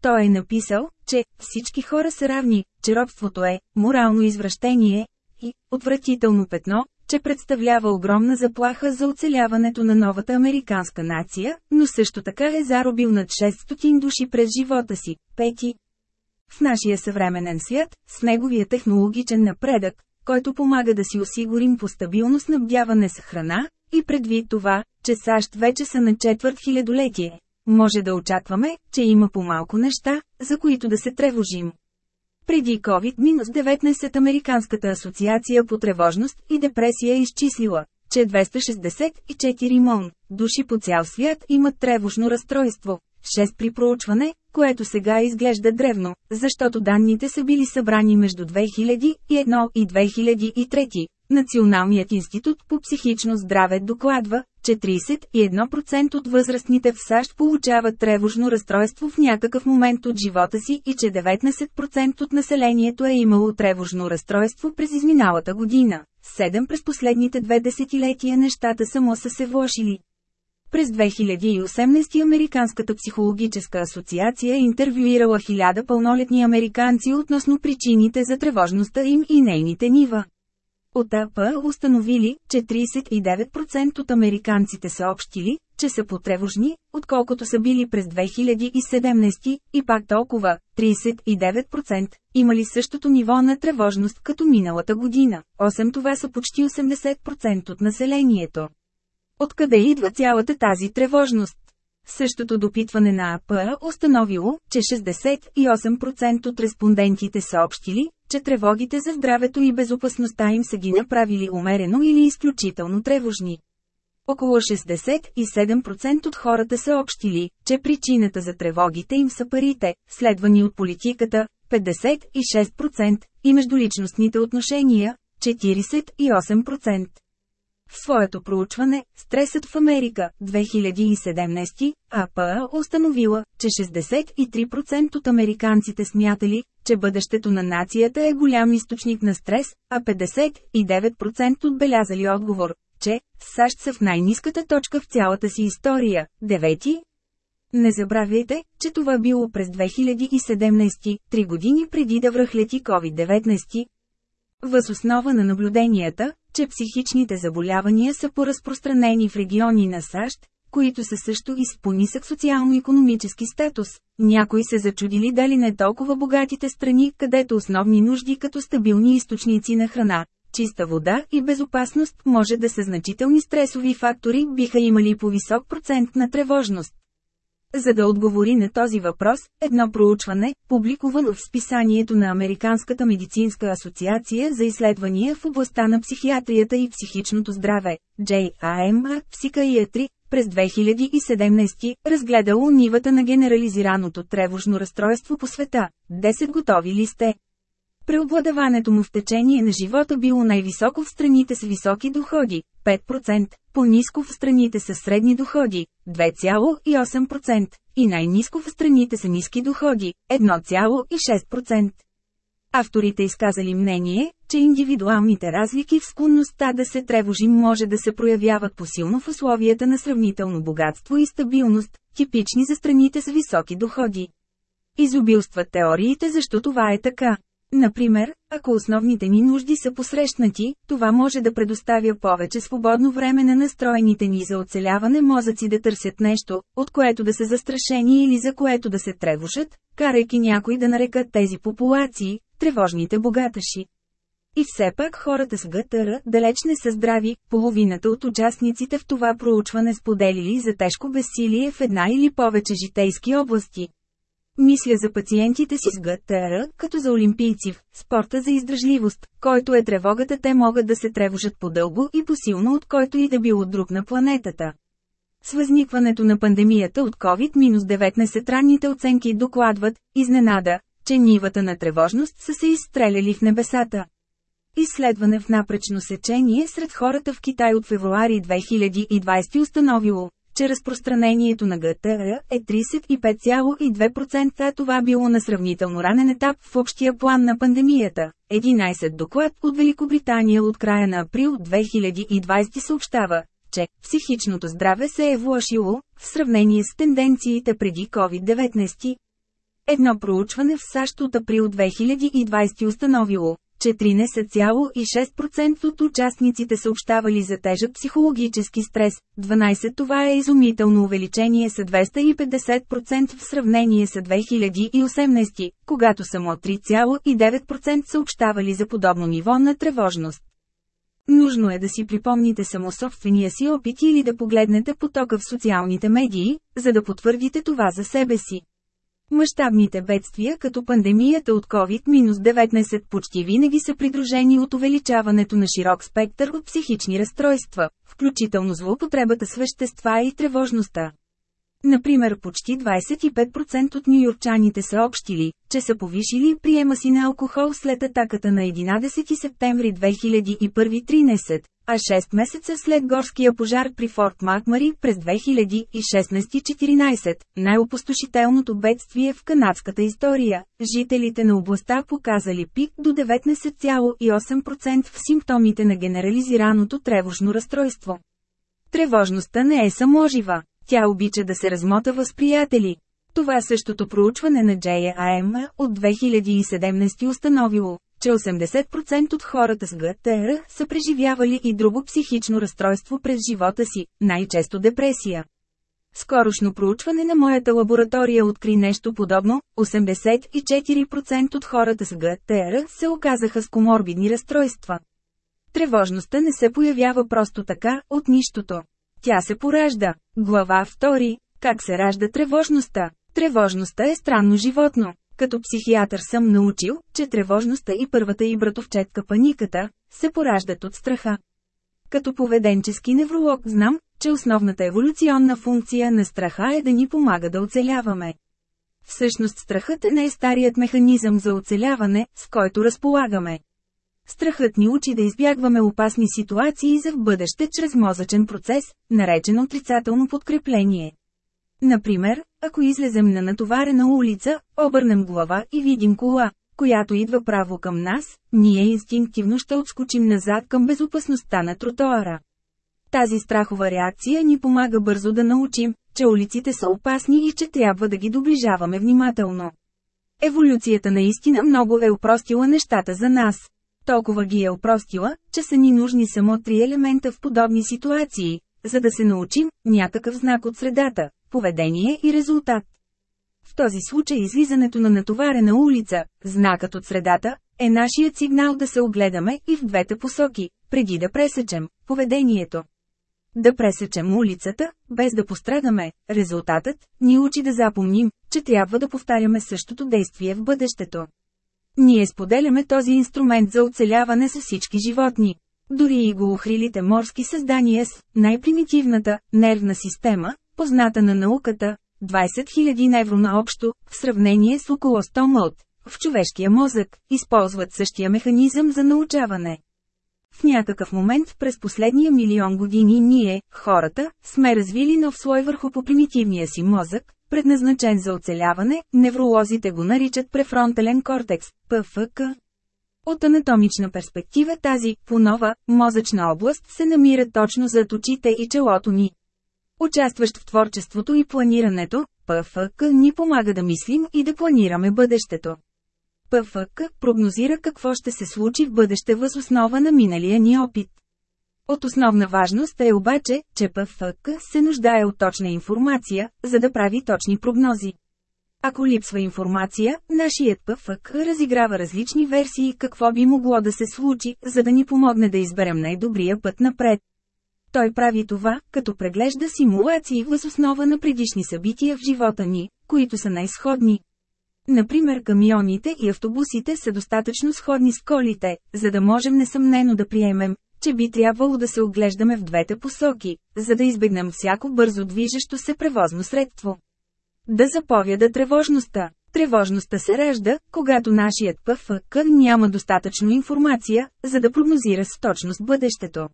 Speaker 1: Той е написал, че всички хора са равни, че робството е морално извращение и отвратително петно, че представлява огромна заплаха за оцеляването на новата американска нация, но също така е заробил над 600 души през живота си. Пети. В нашия съвременен свят, с неговия технологичен напредък, който помага да си осигурим по стабилно снабдяване с храна, и предвид това, че САЩ вече са на четвърт хилядолетие, може да очакваме, че има по-малко неща, за които да се тревожим. Преди COVID-19 Американската асоциация по тревожност и депресия е изчислила, че 264 мон души по цял свят имат тревожно разстройство. 6 при проучване, което сега изглежда древно, защото данните са били събрани между 2001 и 2003. Националният институт по психично здраве докладва, 41% от възрастните в САЩ получават тревожно разстройство в някакъв момент от живота си и че 19% от населението е имало тревожно разстройство през изминалата година. 7 през последните две десетилетия нещата само са се влошили. През 2018 Американската психологическа асоциация е интервюирала 1000 пълнолетни американци относно причините за тревожността им и нейните нива. От АП установили, че 39% от американците са общили, че са потревожни, отколкото са били през 2017, и пак толкова, 39%, имали същото ниво на тревожност като миналата година. 8 това са почти 80% от населението. Откъде идва цялата тази тревожност? Същото допитване на АПА установило, че 68% от респондентите съобщили, че тревогите за здравето и безопасността им са ги направили умерено или изключително тревожни. Около 67% от хората са общили, че причината за тревогите им са парите, следвани от политиката, 56%, и междуличностните отношения, 48%. В своето проучване «Стресът в Америка» 2017 АПА установила, че 63% от американците смятали, че бъдещето на нацията е голям източник на стрес, а 59% отбелязали отговор, че САЩ са в най-низката точка в цялата си история. 9. Не забравяйте, че това било през 2017, 3 години преди да връхлети COVID-19. Въз основа на наблюденията, че психичните заболявания са поразпространени в региони на САЩ, които са също и с понисък социално-економически статус. Някои се зачудили дали не толкова богатите страни, където основни нужди като стабилни източници на храна, чиста вода и безопасност може да са значителни стресови фактори, биха имали по-висок процент на тревожност. За да отговори на този въпрос, едно проучване, публикувано в списанието на Американската медицинска асоциация за изследвания в областта на психиатрията и психичното здраве, JAMA Psychiatry, през 2017, разгледало нивата на генерализираното тревожно разстройство по света. 10 готови ли сте? Преобладаването му в течение на живота било най-високо в страните с високи доходи, 5%, по-низко в страните с средни доходи, 2,8%, и най-низко в страните с ниски доходи, 1,6%. Авторите изказали мнение, че индивидуалните разлики в склонността да се тревожим може да се проявяват посилно в условията на сравнително богатство и стабилност, типични за страните с високи доходи. Изобилстват теориите защо това е така. Например, ако основните ни нужди са посрещнати, това може да предоставя повече свободно време на настроените ни за оцеляване мозъци да търсят нещо, от което да са застрашени или за което да се тревожат, карайки някой да нарекат тези популации – тревожните богаташи. И все пак хората с ГТР далеч не са здрави, половината от участниците в това проучване споделили за тежко безсилие в една или повече житейски области. Мисля за пациентите си с ГТР, като за олимпийци в спорта за издръжливост, който е тревогата те могат да се тревожат по-дълго и по-силно, от който и да било друг на планетата. С възникването на пандемията от COVID-19 ранните оценки докладват, изненада, че нивата на тревожност са се изстреляли в небесата. Изследване в напречно сечение сред хората в Китай от февруари 2020 установило, че разпространението на ГТР е 35,2%, а това било на сравнително ранен етап в общия план на пандемията. 11 доклад от Великобритания от края на април 2020 съобщава, че психичното здраве се е влошило в сравнение с тенденциите преди COVID-19. Едно проучване в САЩ от април 2020 установило, 14,6% от участниците съобщавали за тежък психологически стрес, 12% това е изумително увеличение с 250% в сравнение с 2018, когато само 3,9% съобщавали за подобно ниво на тревожност. Нужно е да си припомните само собствения си опит или да погледнете потока в социалните медии, за да потвърдите това за себе си. Мащабните бедствия като пандемията от COVID-19 почти винаги са придружени от увеличаването на широк спектър от психични разстройства, включително злоупотребата с вещества и тревожността. Например почти 25% от нюйорчаните са общили, че са повишили приема си на алкохол след атаката на 11 септември 2001 13, а 6 месеца след горския пожар при Форт Макмари през 2016-14, най-опустошителното бедствие в канадската история, жителите на областта показали пик до 19,8% в симптомите на генерализираното тревожно разстройство. Тревожността не е саможива, тя обича да се размотава с приятели. Това същото проучване на JAM е от 2017 установило, че 80% от хората с ГТР са преживявали и друго психично разстройство през живота си, най-често депресия. Скорошно проучване на моята лаборатория откри нещо подобно – 84% от хората с ГТР се оказаха с коморбидни разстройства. Тревожността не се появява просто така, от нищото. Тя се поражда. Глава 2. Как се ражда тревожността? Тревожността е странно животно. Като психиатър съм научил, че тревожността и първата и братовчетка паниката се пораждат от страха. Като поведенчески невролог знам, че основната еволюционна функция на страха е да ни помага да оцеляваме. Всъщност страхът е най-старият механизъм за оцеляване, с който разполагаме. Страхът ни учи да избягваме опасни ситуации за в бъдеще чрез мозъчен процес, наречен отрицателно подкрепление. Например, ако излезем на натоварена улица, обърнем глава и видим кола, която идва право към нас, ние инстинктивно ще отскочим назад към безопасността на тротоара. Тази страхова реакция ни помага бързо да научим, че улиците са опасни и че трябва да ги доближаваме внимателно. Еволюцията наистина много е упростила нещата за нас. Толкова ги е упростила, че са ни нужни само три елемента в подобни ситуации, за да се научим някакъв знак от средата, поведение и резултат. В този случай излизането на натоварена улица, знакът от средата, е нашият сигнал да се огледаме и в двете посоки, преди да пресечем поведението. Да пресечем улицата, без да пострадаме, резултатът ни учи да запомним, че трябва да повтаряме същото действие в бъдещето. Ние споделяме този инструмент за оцеляване с всички животни. Дори и го охрилите морски създания с най-примитивната нервна система, позната на науката, 20 000 евро на общо, в сравнение с около 100 мод. В човешкия мозък, използват същия механизъм за научаване. В някакъв момент през последния милион години ние, хората, сме развили нов слой върху по примитивния си мозък, предназначен за оцеляване, невролозите го наричат префронтален кортекс, ПФК. От анатомична перспектива тази, по нова, мозъчна област се намира точно зад очите и челото ни, Участващ в творчеството и планирането, ПФК ни помага да мислим и да планираме бъдещето. ПФК прогнозира какво ще се случи в бъдеще въз основа на миналия ни опит. От основна важност е обаче, че ПФК се нуждае от точна информация, за да прави точни прогнози. Ако липсва информация, нашият ПФК разиграва различни версии какво би могло да се случи, за да ни помогне да изберем най-добрия път напред. Той прави това, като преглежда симулации въз основа на предишни събития в живота ни, които са най-сходни. Например камионите и автобусите са достатъчно сходни с колите, за да можем несъмнено да приемем, че би трябвало да се оглеждаме в двете посоки, за да избегнем всяко бързо движещо се превозно средство. Да заповяда тревожността. Тревожността се ражда, когато нашият ПФК няма достатъчно информация, за да прогнозира с точност бъдещето.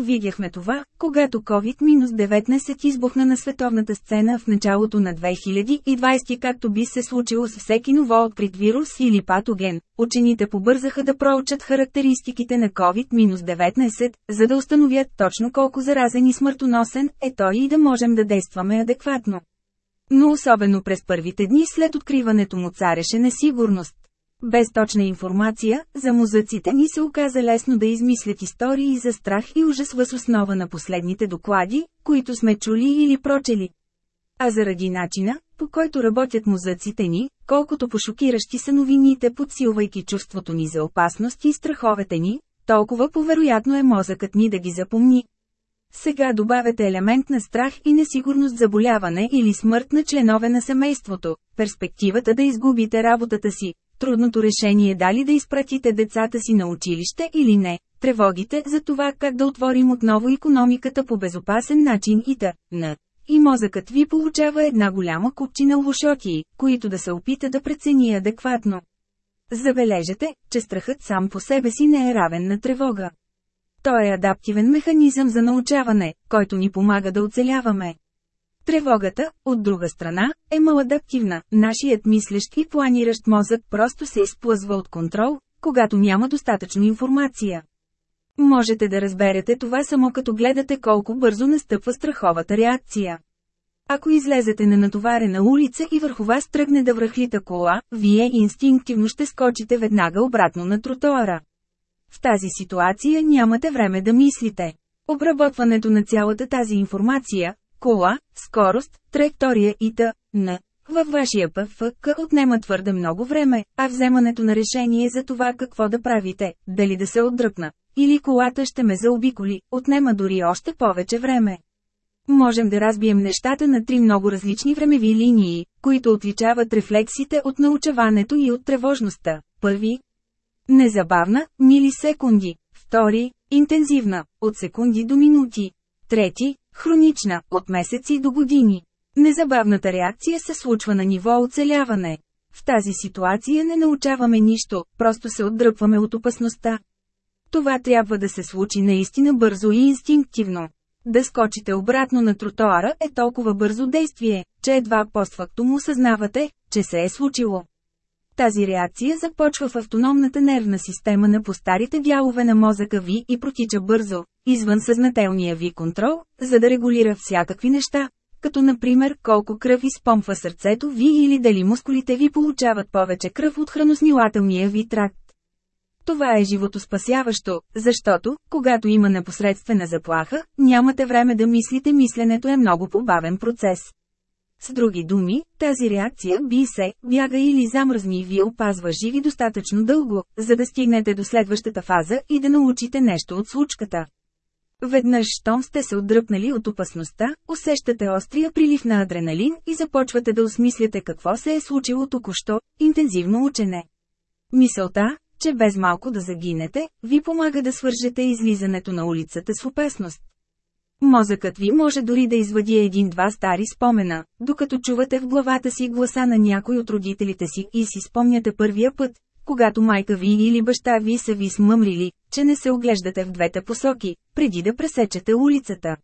Speaker 1: Видяхме това, когато COVID-19 избухна на световната сцена в началото на 2020, както би се случило с всеки ново открит вирус или патоген. Учените побързаха да проучат характеристиките на COVID-19, за да установят точно колко заразен и смъртоносен е той и да можем да действаме адекватно. Но особено през първите дни след откриването му цареше несигурност. Без точна информация, за музъците ни се оказа лесно да измислят истории за страх и ужас въз основа на последните доклади, които сме чули или прочели. А заради начина, по който работят музъците ни, колкото пошокиращи са новините, подсилвайки чувството ни за опасност и страховете ни, толкова повероятно е мозъкът ни да ги запомни. Сега добавете елемент на страх и несигурност заболяване или смърт на членове на семейството, перспективата да изгубите работата си, трудното решение е дали да изпратите децата си на училище или не, тревогите за това как да отворим отново економиката по безопасен начин и да, на. И мозъкът ви получава една голяма купчина лошоки, които да се опита да прецени адекватно. Забележете, че страхът сам по себе си не е равен на тревога. Той е адаптивен механизъм за научаване, който ни помага да оцеляваме. Тревогата, от друга страна, е маладаптивна. Нашият мислещ и планиращ мозък просто се изплъзва от контрол, когато няма достатъчно информация. Можете да разберете това само като гледате колко бързо настъпва страховата реакция. Ако излезете на натоварена улица и върху вас тръгне да връхлита кола, вие инстинктивно ще скочите веднага обратно на тротоара. В тази ситуация нямате време да мислите. Обработването на цялата тази информация, кола, скорост, траектория и т.н. Във вашия ПФК отнема твърде много време, а вземането на решение за това какво да правите, дали да се отдръпна, или колата ще ме заобиколи, отнема дори още повече време. Можем да разбием нещата на три много различни времеви линии, които отличават рефлексите от научаването и от тревожността. Първи – незабавна, милисекунди. Втори – интензивна, от секунди до минути. Трети Хронична, от месеци до години. Незабавната реакция се случва на ниво оцеляване. В тази ситуация не научаваме нищо, просто се отдръпваме от опасността. Това трябва да се случи наистина бързо и инстинктивно. Да скочите обратно на тротоара е толкова бързо действие, че едва постфактум осъзнавате, че се е случило. Тази реакция започва в автономната нервна система на постарите дялове на мозъка ви и протича бързо, извън съзнателния ви контрол, за да регулира всякакви неща, като например колко кръв изпомпва сърцето ви или дали мускулите ви получават повече кръв от храносмилателния ви тракт. Това е животоспасяващо, защото, когато има непосредствена заплаха, нямате време да мислите мисленето е много побавен процес. С други думи, тази реакция би се, бяга или замръзни и ви опазва живи достатъчно дълго, за да стигнете до следващата фаза и да научите нещо от случката. Веднъж, щом сте се отдръпнали от опасността, усещате острия прилив на адреналин и започвате да осмисляте какво се е случило току-що – интензивно учене. Мисълта, че без малко да загинете, ви помага да свържете излизането на улицата с опасност. Мозъкът ви може дори да извади един-два стари спомена, докато чувате в главата си гласа на някой от родителите си и си спомняте първия път, когато майка ви или баща ви са ви смъмрили, че не се оглеждате в двете посоки, преди да пресечете улицата.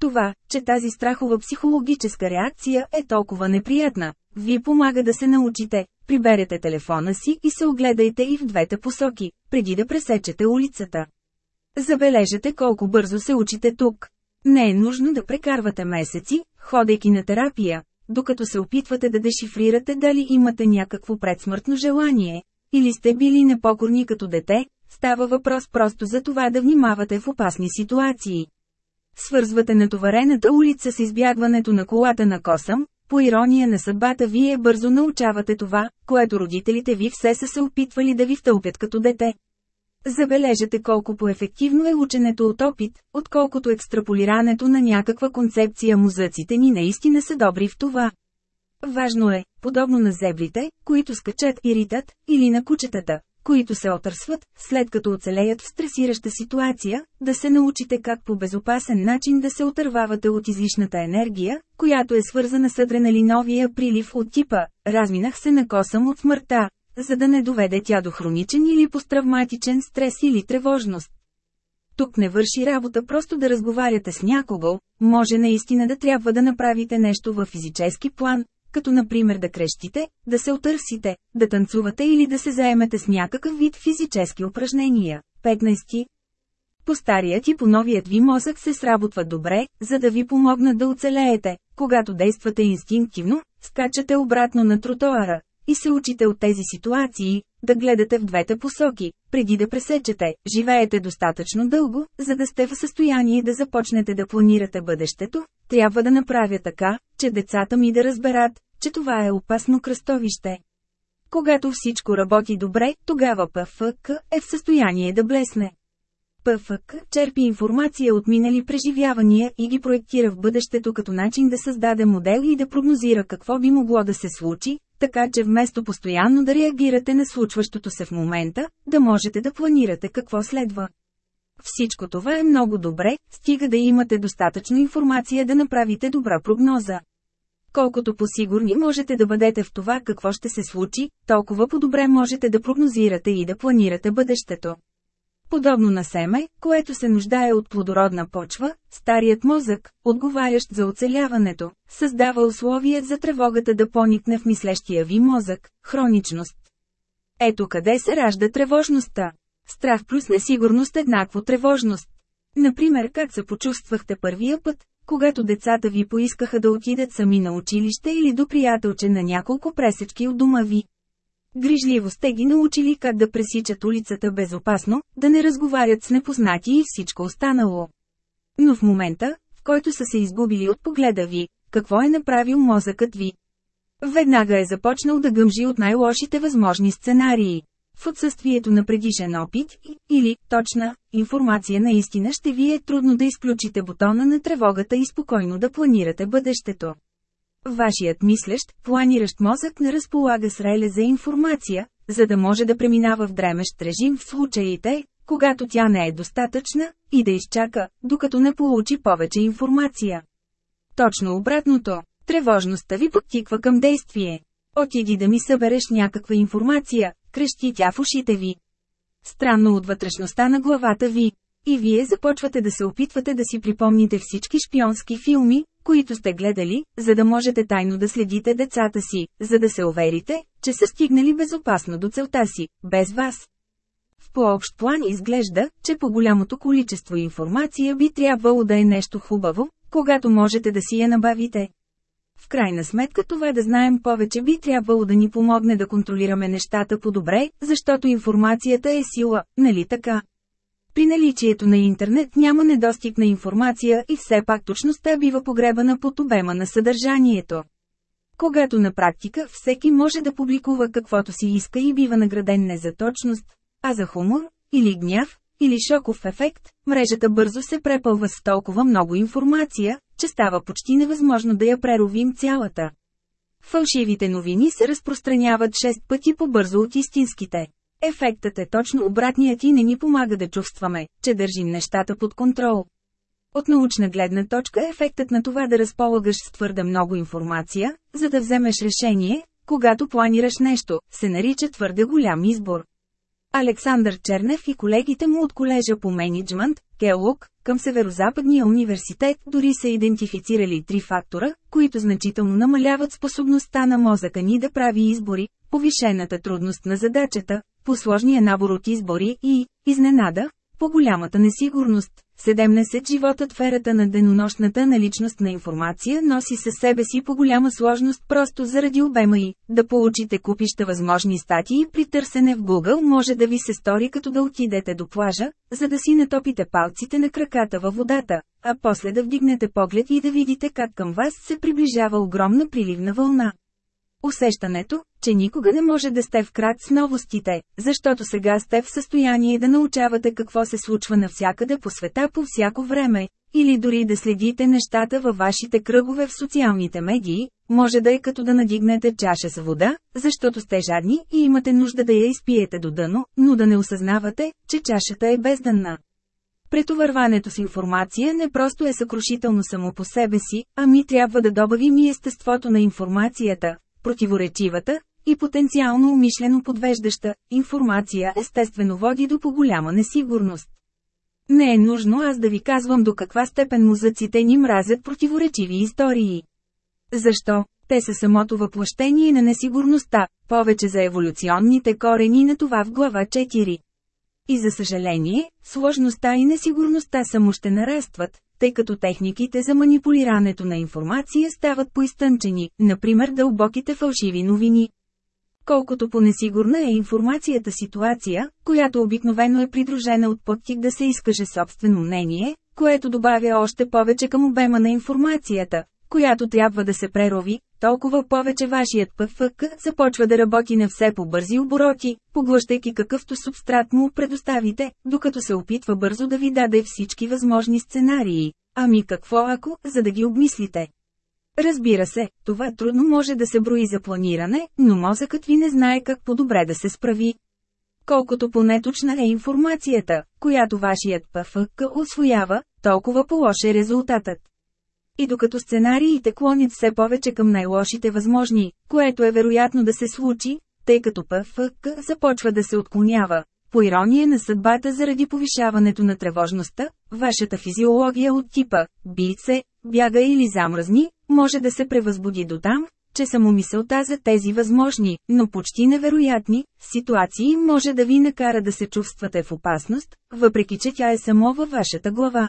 Speaker 1: Това, че тази страхова психологическа реакция е толкова неприятна, ви помага да се научите, приберете телефона си и се огледайте и в двете посоки, преди да пресечете улицата. Забележете колко бързо се учите тук. Не е нужно да прекарвате месеци, ходейки на терапия, докато се опитвате да дешифрирате дали имате някакво предсмъртно желание, или сте били непокорни като дете, става въпрос просто за това да внимавате в опасни ситуации. Свързвате натоварената улица с избягването на колата на косъм, по ирония на съдбата вие бързо научавате това, което родителите ви все са се опитвали да ви втълпят като дете. Забележете колко по-ефективно е ученето от опит, отколкото екстраполирането на някаква концепция музъците ни наистина са добри в това. Важно е, подобно на зебрите, които скачат и ритат, или на кучетата, които се отърсват, след като оцелеят в стресираща ситуация, да се научите как по безопасен начин да се отървавате от излишната енергия, която е свързана с адреналиновия прилив от типа «Разминах се на косъм от смъртта», за да не доведе тя до хроничен или посттравматичен стрес или тревожност. Тук не върши работа просто да разговаряте с някого, може наистина да трябва да направите нещо във физически план, като например да крещите, да се отърсите, да танцувате или да се заемете с някакъв вид физически упражнения. 15. По старият и по новият ви мозък се сработва добре, за да ви помогна да оцелеете, когато действате инстинктивно, скачате обратно на тротоара, и се учите от тези ситуации, да гледате в двете посоки, преди да пресечете, живеете достатъчно дълго, за да сте в състояние да започнете да планирате бъдещето, трябва да направя така, че децата ми да разберат, че това е опасно кръстовище. Когато всичко работи добре, тогава ПФК е в състояние да блесне. ПФК черпи информация от минали преживявания и ги проектира в бъдещето като начин да създаде модел и да прогнозира какво би могло да се случи, така че вместо постоянно да реагирате на случващото се в момента, да можете да планирате какво следва. Всичко това е много добре, стига да имате достатъчно информация да направите добра прогноза. Колкото по-сигурни можете да бъдете в това какво ще се случи, толкова по-добре можете да прогнозирате и да планирате бъдещето. Подобно на семе, което се нуждае от плодородна почва, старият мозък, отговарящ за оцеляването, създава условие за тревогата да поникне в мислещия ви мозък – хроничност. Ето къде се ражда тревожността. Страх плюс несигурност еднакво тревожност. Например, как се почувствахте първия път, когато децата ви поискаха да отидат сами на училище или до приятелче на няколко пресечки от дома ви. Грижливо сте ги научили как да пресичат улицата безопасно, да не разговарят с непознати и всичко останало. Но в момента, в който са се изгубили от погледа ви, какво е направил мозъкът ви? Веднага е започнал да гъмжи от най-лошите възможни сценарии. В отсъствието на предишен опит, или, точна, информация наистина ще ви е трудно да изключите бутона на тревогата и спокойно да планирате бъдещето. Вашият мислещ, планиращ мозък не разполага с реле за информация, за да може да преминава в дремещ режим в случаите, когато тя не е достатъчна, и да изчака, докато не получи повече информация. Точно обратното, тревожността ви подтиква към действие. Отиди да ми събереш някаква информация, крещи тя в ушите ви. Странно от вътрешността на главата ви. И вие започвате да се опитвате да си припомните всички шпионски филми, които сте гледали, за да можете тайно да следите децата си, за да се уверите, че са стигнали безопасно до целта си, без вас. В по-общ план изглежда, че по голямото количество информация би трябвало да е нещо хубаво, когато можете да си я набавите. В крайна сметка това да знаем повече би трябвало да ни помогне да контролираме нещата по-добре, защото информацията е сила, нали така? При наличието на интернет няма недостиг на информация и все пак точността бива погребана под обема на съдържанието. Когато на практика всеки може да публикува каквото си иска и бива награден не за точност, а за хумор, или гняв, или шоков ефект, мрежата бързо се препълва с толкова много информация, че става почти невъзможно да я преровим цялата. Фалшивите новини се разпространяват 6 пъти по-бързо от истинските. Ефектът е точно обратният и не ни помага да чувстваме, че държим нещата под контрол. От научна гледна точка е ефектът на това да разполагаш с твърде много информация, за да вземеш решение, когато планираш нещо, се нарича твърде голям избор. Александър Чернев и колегите му от колежа по менеджмент, Келук, към Северо-Западния университет дори са идентифицирали три фактора, които значително намаляват способността на мозъка ни да прави избори, повишената трудност на задачата, по сложния набор от избори и, изненада, по голямата несигурност. 17. Животът в ерата на денонощната наличност на информация носи със себе си по голяма сложност просто заради обема и да получите купища възможни статии при търсене в Google може да ви се стори като да отидете до плажа, за да си натопите палците на краката във водата, а после да вдигнете поглед и да видите как към вас се приближава огромна приливна вълна. Усещането, че никога не може да сте в крат с новостите, защото сега сте в състояние да научавате какво се случва навсякъде по света по всяко време, или дори да следите нещата във вашите кръгове в социалните медии, може да е като да надигнете чаша с вода, защото сте жадни и имате нужда да я изпиете до дъно, но да не осъзнавате, че чашата е бездънна. Претовърването с информация не просто е съкрушително само по себе си, ами трябва да добавим и естеството на информацията, противоречивата и потенциално умишлено подвеждаща информация естествено води до по-голяма несигурност. Не е нужно аз да ви казвам до каква степен музъците ни мразят противоречиви истории. Защо? Те са самото въплъщение на несигурността, повече за еволюционните корени на това в глава 4. И за съжаление, сложността и несигурността само ще нарастват, тъй като техниките за манипулирането на информация стават поизтънчени, например дълбоките фалшиви новини. Колкото понесигурна е информацията ситуация, която обикновено е придружена от подтик да се изкаже собствено мнение, което добавя още повече към обема на информацията, която трябва да се прерови, толкова повече вашият ПФК започва да работи на все по-бързи обороти, поглъщайки какъвто субстрат му предоставите, докато се опитва бързо да ви даде всички възможни сценарии. Ами какво ако, за да ги обмислите? Разбира се, това трудно може да се брои за планиране, но мозъкът ви не знае как по-добре да се справи. Колкото точна е информацията, която вашият ПФК освоява, толкова по-лош е резултатът. И докато сценариите клонят все повече към най-лошите възможни, което е вероятно да се случи, тъй като ПФК започва да се отклонява, по ирония на съдбата заради повишаването на тревожността, вашата физиология от типа «бий се», «бяга» или «замръзни» може да се превъзбуди до там, че само мисълта за тези възможни, но почти невероятни, ситуации може да ви накара да се чувствате в опасност, въпреки че тя е само във вашата глава.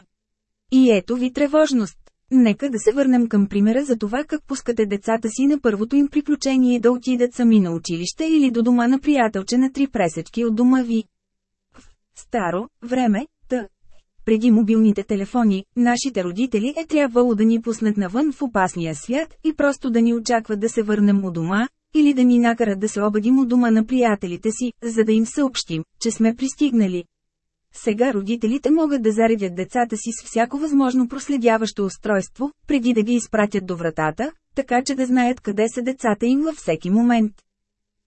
Speaker 1: И ето ви тревожност, Нека да се върнем към примера за това как пускате децата си на първото им приключение да отидат сами на училище или до дома на приятелче на три пресечки от дома ви. В старо време, т. Преди мобилните телефони, нашите родители е трябвало да ни пуснат навън в опасния свят и просто да ни очакват да се върнем у дома, или да ни накарат да се обадим у дома на приятелите си, за да им съобщим, че сме пристигнали. Сега родителите могат да заредят децата си с всяко възможно проследяващо устройство, преди да ги изпратят до вратата, така че да знаят къде са децата им във всеки момент.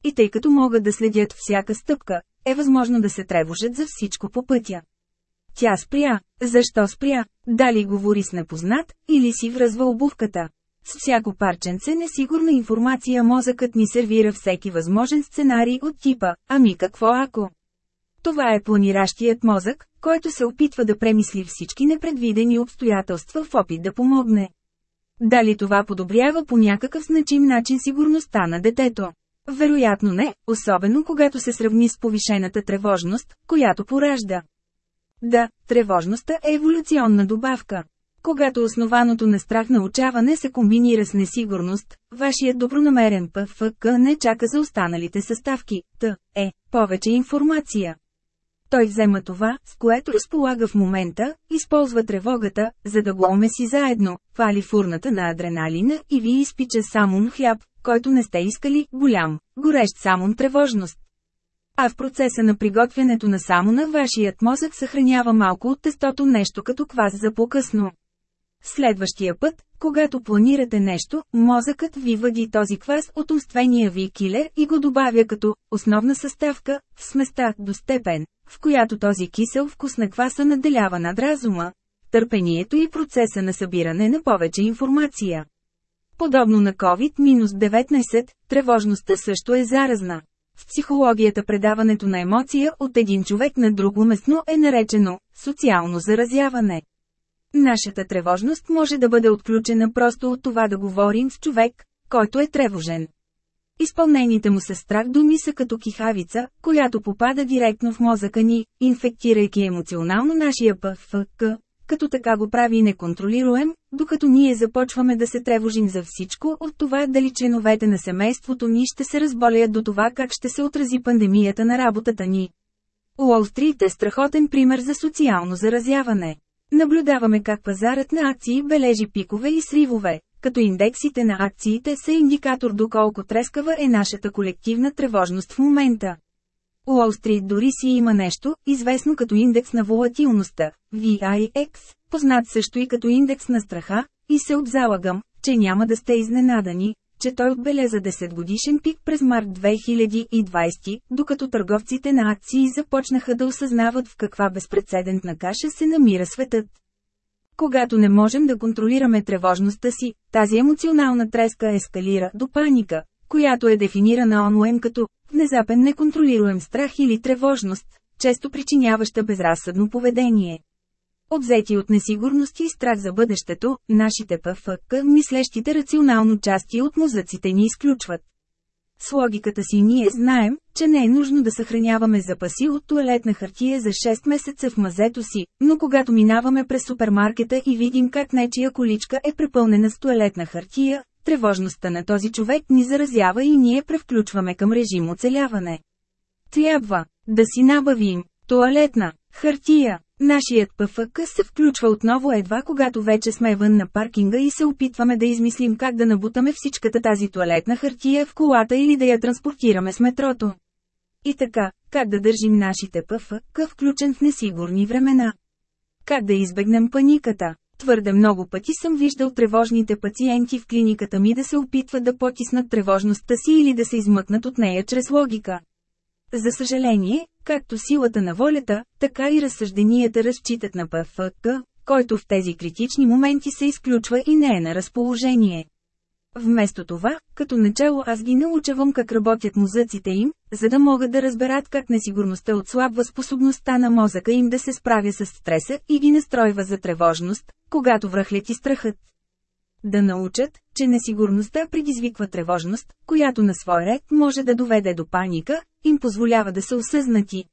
Speaker 1: И тъй като могат да следят всяка стъпка, е възможно да се тревожат за всичко по пътя. Тя спря. Защо спря? Дали говори с непознат, или си връзва обувката. С всяко парченце несигурна информация мозъкът ни сервира всеки възможен сценарий от типа «Ами какво ако?». Това е планиращият мозък, който се опитва да премисли всички непредвидени обстоятелства в опит да помогне. Дали това подобрява по някакъв значим начин сигурността на детето? Вероятно не, особено когато се сравни с повишената тревожност, която поражда. Да, тревожността е еволюционна добавка. Когато основаното на страх научаване се комбинира с несигурност, вашият добронамерен ПФК не чака за останалите съставки, т. е повече информация. Той взема това, с което разполага в момента, използва тревогата, за да го умеси заедно, пали фурната на адреналина и ви изпича самон хляб, който не сте искали, голям, горещ самон тревожност. А в процеса на приготвянето на самона вашият мозък съхранява малко от тестото нещо като квас за по-късно. Следващия път, когато планирате нещо, мозъкът ви въди този квас от умствения ви килер и го добавя като основна съставка в сместа до степен, в която този кисел вкус на кваса наделява над разума, търпението и процеса на събиране на повече информация. Подобно на COVID-19, тревожността също е заразна. В психологията предаването на емоция от един човек на друго местно е наречено социално заразяване. Нашата тревожност може да бъде отключена просто от това да говорим с човек, който е тревожен. Изпълнените му се страх думи са като кихавица, която попада директно в мозъка ни, инфектирайки емоционално нашия ПФК, като така го прави неконтролируем, докато ние започваме да се тревожим за всичко от това дали членовете на семейството ни ще се разболят до това как ще се отрази пандемията на работата ни. Уолстрит е страхотен пример за социално заразяване. Наблюдаваме как пазарът на акции бележи пикове и сривове, като индексите на акциите са индикатор доколко трескава е нашата колективна тревожност в момента. Уолл Стрит дори си има нещо, известно като индекс на волатилността, VIX, познат също и като индекс на страха, и се обзалагам, че няма да сте изненадани, че той отбеляза 10 годишен пик през март 2020, докато търговците на акции започнаха да осъзнават в каква безпредседентна каша се намира светът. Когато не можем да контролираме тревожността си, тази емоционална треска ескалира до паника, която е дефинирана онлайн като внезапен неконтролируем страх или тревожност, често причиняваща безразсъдно поведение. Обзети от несигурност и страх за бъдещето, нашите ПФК, мислещите рационално части от мозъците ни изключват. С логиката си ние знаем, че не е нужно да съхраняваме запаси от туалетна хартия за 6 месеца в мазето си, но когато минаваме през супермаркета и видим как нечия количка е препълнена с туалетна хартия, тревожността на този човек ни заразява и ние превключваме към режим оцеляване. Трябва да си набавим туалетна хартия. Нашият ПФК се включва отново едва когато вече сме вън на паркинга и се опитваме да измислим как да набутаме всичката тази туалетна хартия в колата или да я транспортираме с метрото. И така, как да държим нашите ПФК включен в несигурни времена? Как да избегнем паниката? Твърде много пъти съм виждал тревожните пациенти в клиниката ми да се опитват да потиснат тревожността си или да се измъкнат от нея чрез логика. За съжаление, Както силата на волята, така и разсъжденията разчитат на ПФК, който в тези критични моменти се изключва и не е на разположение. Вместо това, като начало аз ги научавам как работят мозъците им, за да могат да разберат как несигурността отслабва способността на мозъка им да се справя с стреса и ги настройва за тревожност, когато връхлети страхът. Да научат, че несигурността предизвиква тревожност, която на свой ред може да доведе до паника, им позволява да са осъзнати.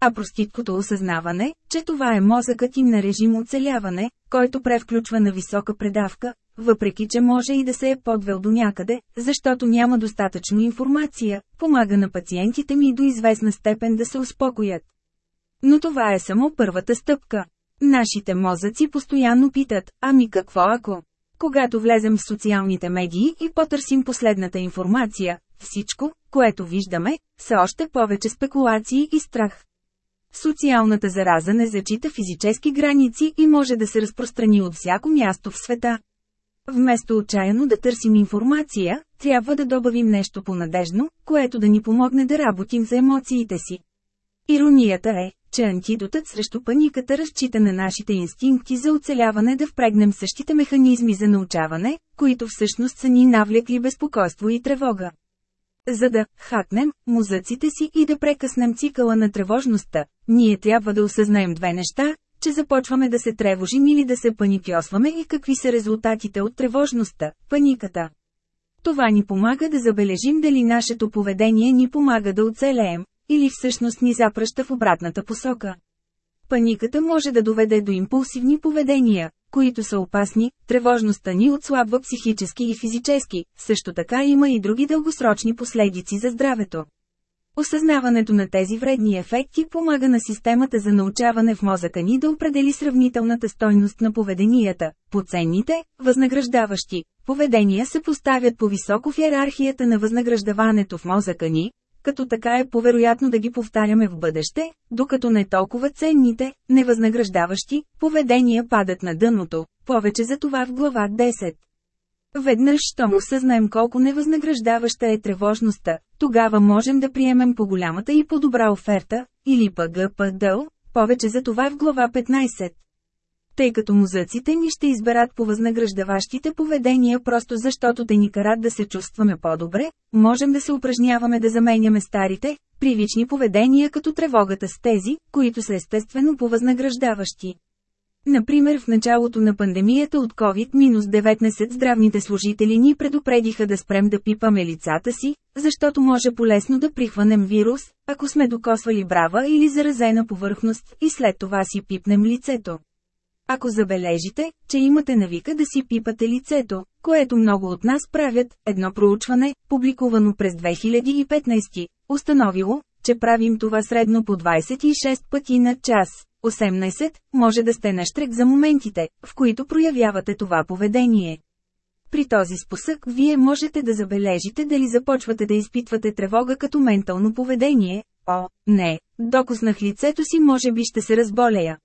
Speaker 1: А проститкото осъзнаване, че това е мозъкът им на режим оцеляване, който превключва на висока предавка, въпреки че може и да се е подвел до някъде, защото няма достатъчно информация, помага на пациентите ми до известна степен да се успокоят. Но това е само първата стъпка. Нашите мозъци постоянно питат, ами какво ако? Когато влезем в социалните медии и потърсим последната информация, всичко, което виждаме, са още повече спекулации и страх. Социалната зараза не зачита физически граници и може да се разпространи от всяко място в света. Вместо отчаяно да търсим информация, трябва да добавим нещо понадежно, което да ни помогне да работим за емоциите си. Иронията е, че антидотът срещу паниката разчита на нашите инстинкти за оцеляване да впрегнем същите механизми за научаване, които всъщност са ни навлекли безпокойство и тревога. За да хакнем музъците си и да прекъснем цикъла на тревожността, ние трябва да осъзнаем две неща, че започваме да се тревожим или да се паникьосваме и какви са резултатите от тревожността, паниката. Това ни помага да забележим дали нашето поведение ни помага да оцелеем, или всъщност ни запръща в обратната посока. Паниката може да доведе до импулсивни поведения, които са опасни, тревожността ни отслабва психически и физически, също така има и други дългосрочни последици за здравето. Осъзнаването на тези вредни ефекти помага на системата за научаване в мозъка ни да определи сравнителната стойност на поведенията. Поценните, възнаграждаващи, поведения се поставят по-високо в иерархията на възнаграждаването в мозъка ни, като така е повероятно да ги повтаряме в бъдеще, докато не толкова ценните, невъзнаграждаващи, поведения падат на дъното, повече за това в глава 10. Веднъж, щом осъзнаем колко невъзнаграждаваща е тревожността, тогава можем да приемем по голямата и по-добра оферта, или пък повече за това в глава 15 тъй като музъците ни ще изберат по възнаграждаващите поведения просто защото те ни карат да се чувстваме по-добре, можем да се упражняваме да заменяме старите, привични поведения като тревогата с тези, които са естествено повъзнаграждаващи. Например в началото на пандемията от COVID-19 здравните служители ни предупредиха да спрем да пипаме лицата си, защото може полезно да прихванем вирус, ако сме докосвали брава или заразена повърхност и след това си пипнем лицето. Ако забележите, че имате навика да си пипате лицето, което много от нас правят, едно проучване, публикувано през 2015, установило, че правим това средно по 26 пъти на час. 18. Може да сте на штрек за моментите, в които проявявате това поведение. При този спосък вие можете да забележите дали започвате да изпитвате тревога като ментално поведение. О, не, докоснах лицето си може би ще се разболея,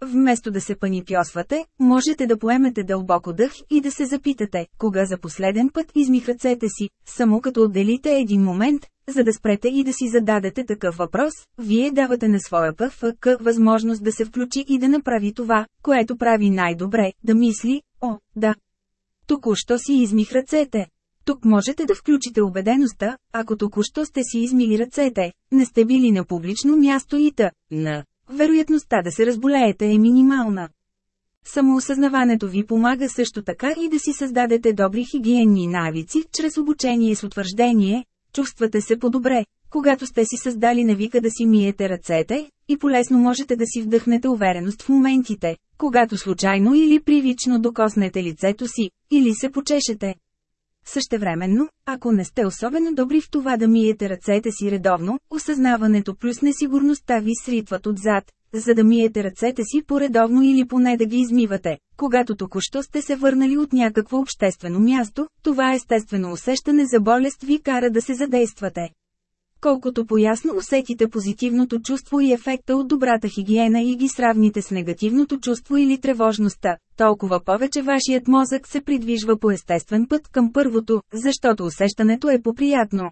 Speaker 1: Вместо да се паникьосвате, можете да поемете дълбоко дъх и да се запитате, кога за последен път измих ръцете си, само като отделите един момент, за да спрете и да си зададете такъв въпрос, вие давате на своя ПФК възможност да се включи и да направи това, което прави най-добре, да мисли, о, да. Току-що си измих ръцете. Тук можете да включите убедеността, ако току-що сте си измили ръцете, не сте били на публично място и на вероятността да се разболеете е минимална. Самоосъзнаването ви помага също така и да си създадете добри хигиенни навици, чрез обучение с утвърждение, чувствате се по-добре, когато сте си създали навика да си миете ръцете, и полесно можете да си вдъхнете увереност в моментите, когато случайно или привично докоснете лицето си, или се почешете. Същевременно, ако не сте особено добри в това да миете ръцете си редовно, осъзнаването плюс несигурността ви сритват отзад, за да миете ръцете си поредовно или поне да ги измивате. Когато току-що сте се върнали от някакво обществено място, това естествено усещане за болест ви кара да се задействате колкото поясно усетите позитивното чувство и ефекта от добрата хигиена и ги сравните с негативното чувство или тревожността, толкова повече вашият мозък се придвижва по естествен път към първото, защото усещането е поприятно.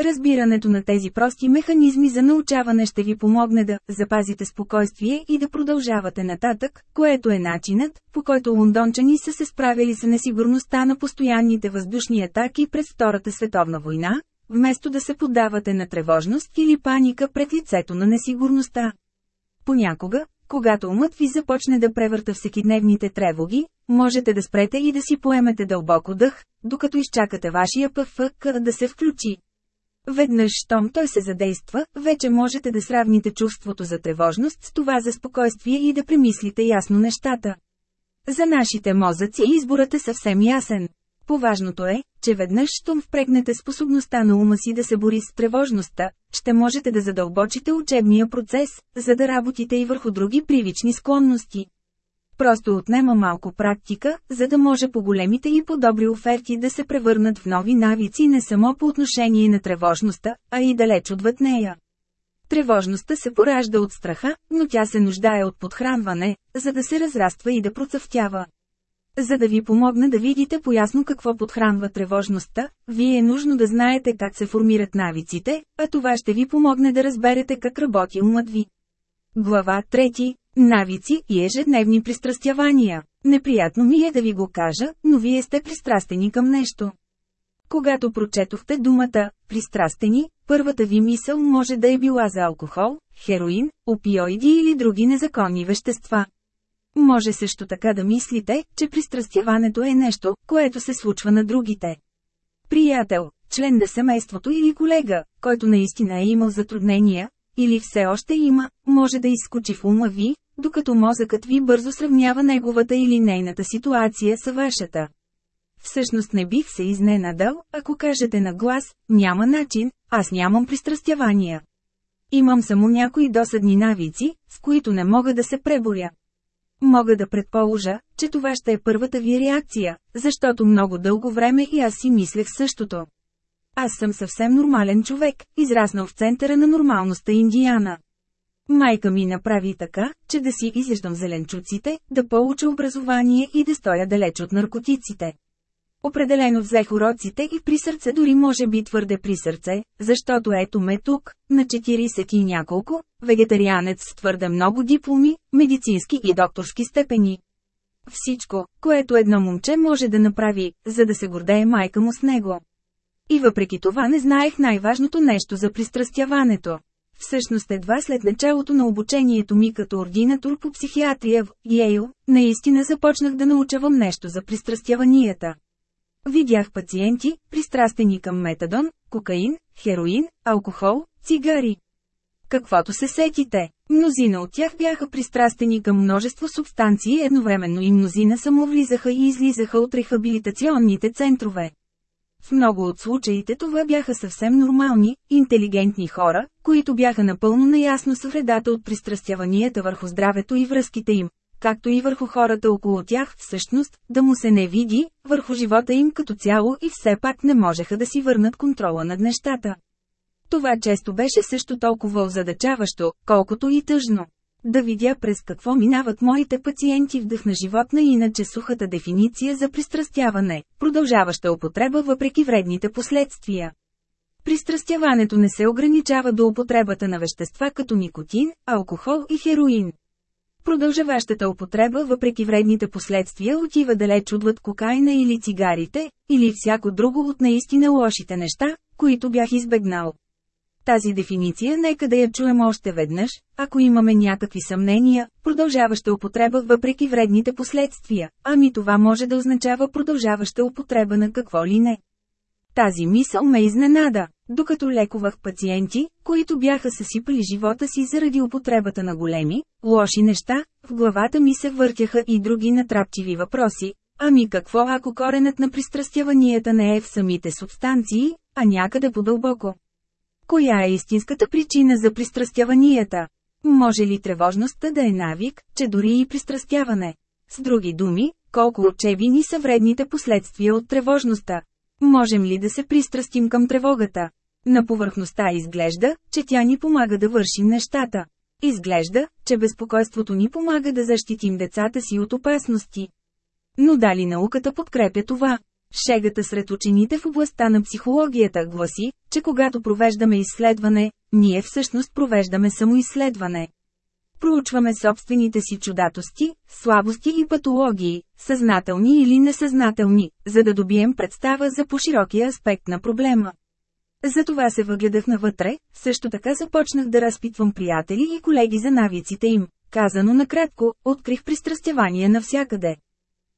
Speaker 1: Разбирането на тези прости механизми за научаване ще ви помогне да запазите спокойствие и да продължавате нататък, което е начинът, по който лондончани са се справили с несигурността на постоянните въздушни атаки през Втората световна война, вместо да се поддавате на тревожност или паника пред лицето на несигурността. Понякога, когато умът ви започне да превърта всекидневните тревоги, можете да спрете и да си поемете дълбоко дъх, докато изчакате вашия ПФК да се включи. Веднъж, щом той се задейства, вече можете да сравните чувството за тревожност с това за спокойствие и да премислите ясно нещата. За нашите мозъци изборът е съвсем ясен. Поважното е, че веднъж щом впрегнете способността на ума си да се бори с тревожността, ще можете да задълбочите учебния процес, за да работите и върху други привични склонности. Просто отнема малко практика, за да може по-големите и по-добри оферти да се превърнат в нови навици не само по отношение на тревожността, а и далеч отвъд нея. Тревожността се поражда от страха, но тя се нуждае от подхранване, за да се разраства и да процъфтява. За да ви помогна да видите поясно какво подхранва тревожността, вие е нужно да знаете как се формират навиците, а това ще ви помогне да разберете как работи умът ви. Глава 3. Навици и ежедневни пристрастявания. Неприятно ми е да ви го кажа, но вие сте пристрастени към нещо. Когато прочетохте думата «пристрастени», първата ви мисъл може да е била за алкохол, хероин, опиоиди или други незаконни вещества. Може също така да мислите, че пристрастяването е нещо, което се случва на другите. Приятел, член на семейството или колега, който наистина е имал затруднения, или все още има, може да изскочи в ума ви, докато мозъкът ви бързо сравнява неговата или нейната ситуация с вашата. Всъщност не бих се изненадал, ако кажете на глас, няма начин, аз нямам пристрастявания. Имам само някои досадни навици, с които не мога да се преборя. Мога да предположа, че това ще е първата ви реакция, защото много дълго време и аз си мислех същото. Аз съм съвсем нормален човек, израснал в центъра на нормалността Индиана. Майка ми направи така, че да си изяждам зеленчуците, да получа образование и да стоя далеч от наркотиците. Определено взех уроците и при сърце дори може би твърде при сърце, защото ето ме тук, на 40 и няколко, вегетарианец с твърде много дипломи, медицински и докторски степени. Всичко, което едно момче може да направи, за да се гордее майка му с него. И въпреки това не знаех най-важното нещо за пристрастяването. Всъщност едва след началото на обучението ми като ординатор по психиатрия в Йейл, наистина започнах да научавам нещо за пристрастяванията. Видях пациенти, пристрастени към метадон, кокаин, хероин, алкохол, цигари. Каквото се сетите, мнозина от тях бяха пристрастени към множество субстанции едновременно и мнозина само влизаха и излизаха от рехабилитационните центрове. В много от случаите това бяха съвсем нормални, интелигентни хора, които бяха напълно наясно с вредата от пристрастяванията върху здравето и връзките им, както и върху хората около тях всъщност, да му се не види, върху живота им като цяло и все пак не можеха да си върнат контрола над нещата. Това често беше също толкова озадачаващо, колкото и тъжно. Да видя през какво минават моите пациенти вдъх на животна и иначе сухата дефиниция за пристрастяване, продължаваща употреба въпреки вредните последствия. Пристрастяването не се ограничава до употребата на вещества като никотин, алкохол и хероин. Продължаващата употреба въпреки вредните последствия отива далеч отвъд кокаина или цигарите, или всяко друго от наистина лошите неща, които бях избегнал. Тази дефиниция нека да я чуем още веднъж, ако имаме някакви съмнения, продължаваща употреба въпреки вредните последствия, ами това може да означава продължаваща употреба на какво ли не. Тази мисъл ме изненада, докато лекувах пациенти, които бяха съсипали живота си заради употребата на големи, лоши неща, в главата ми се въртяха и други натрапчиви въпроси. Ами какво ако коренът на пристрастяванията не е в самите субстанции, а някъде по-дълбоко? Коя е истинската причина за пристрастяванията? Може ли тревожността да е навик, че дори и пристрастяване? С други думи, колко отчевини са вредните последствия от тревожността, Можем ли да се пристрастим към тревогата? На повърхността изглежда, че тя ни помага да вършим нещата. Изглежда, че безпокойството ни помага да защитим децата си от опасности. Но дали науката подкрепя това? Шегата сред учените в областта на психологията гласи, че когато провеждаме изследване, ние всъщност провеждаме самоизследване. Проучваме собствените си чудатости, слабости и патологии, съзнателни или несъзнателни, за да добием представа за по-широкия аспект на проблема. Затова се въгледах навътре, също така започнах да разпитвам приятели и колеги за навиците им. Казано накратко, открих пристрастявания навсякъде.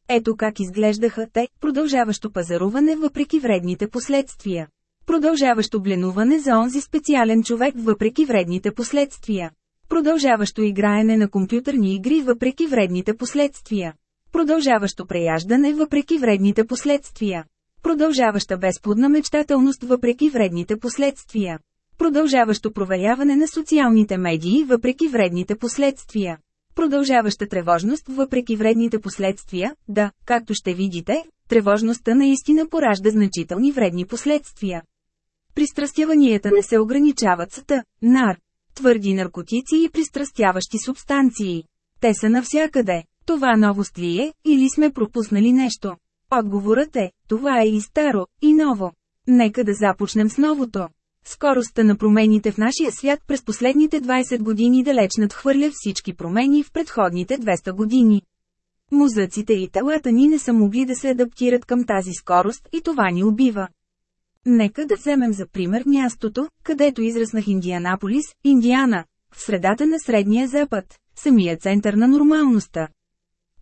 Speaker 1: Ето как изглеждаха те, продължаващо пазаруване въпреки вредните последствия. Продължаващо бленуване за онзи специален човек въпреки вредните последствия. Продължаващо играене на компютърни игри въпреки вредните последствия. Продължаващо преяждане въпреки вредните последствия. Продължаваща безплодна мечтателност въпреки вредните последствия. Продължаващо проверяване на социалните медии въпреки вредните последствия. Продължаваща тревожност въпреки вредните последствия, да, както ще видите, тревожността наистина поражда значителни вредни последствия. Пристрастяванията не се ограничават с тъ, нар, твърди наркотици и пристрастяващи субстанции. Те са навсякъде. Това новост ли е, или сме пропуснали нещо? Отговорът е, това е и старо, и ново. Нека да започнем с новото. Скоростта на промените в нашия свят през последните 20 години далеч надхвърля всички промени в предходните 200 години. Музъците и телата ни не са могли да се адаптират към тази скорост и това ни убива. Нека да вземем за пример мястото, където израснах Индианаполис, Индиана, в средата на Средния Запад, самия център на нормалността.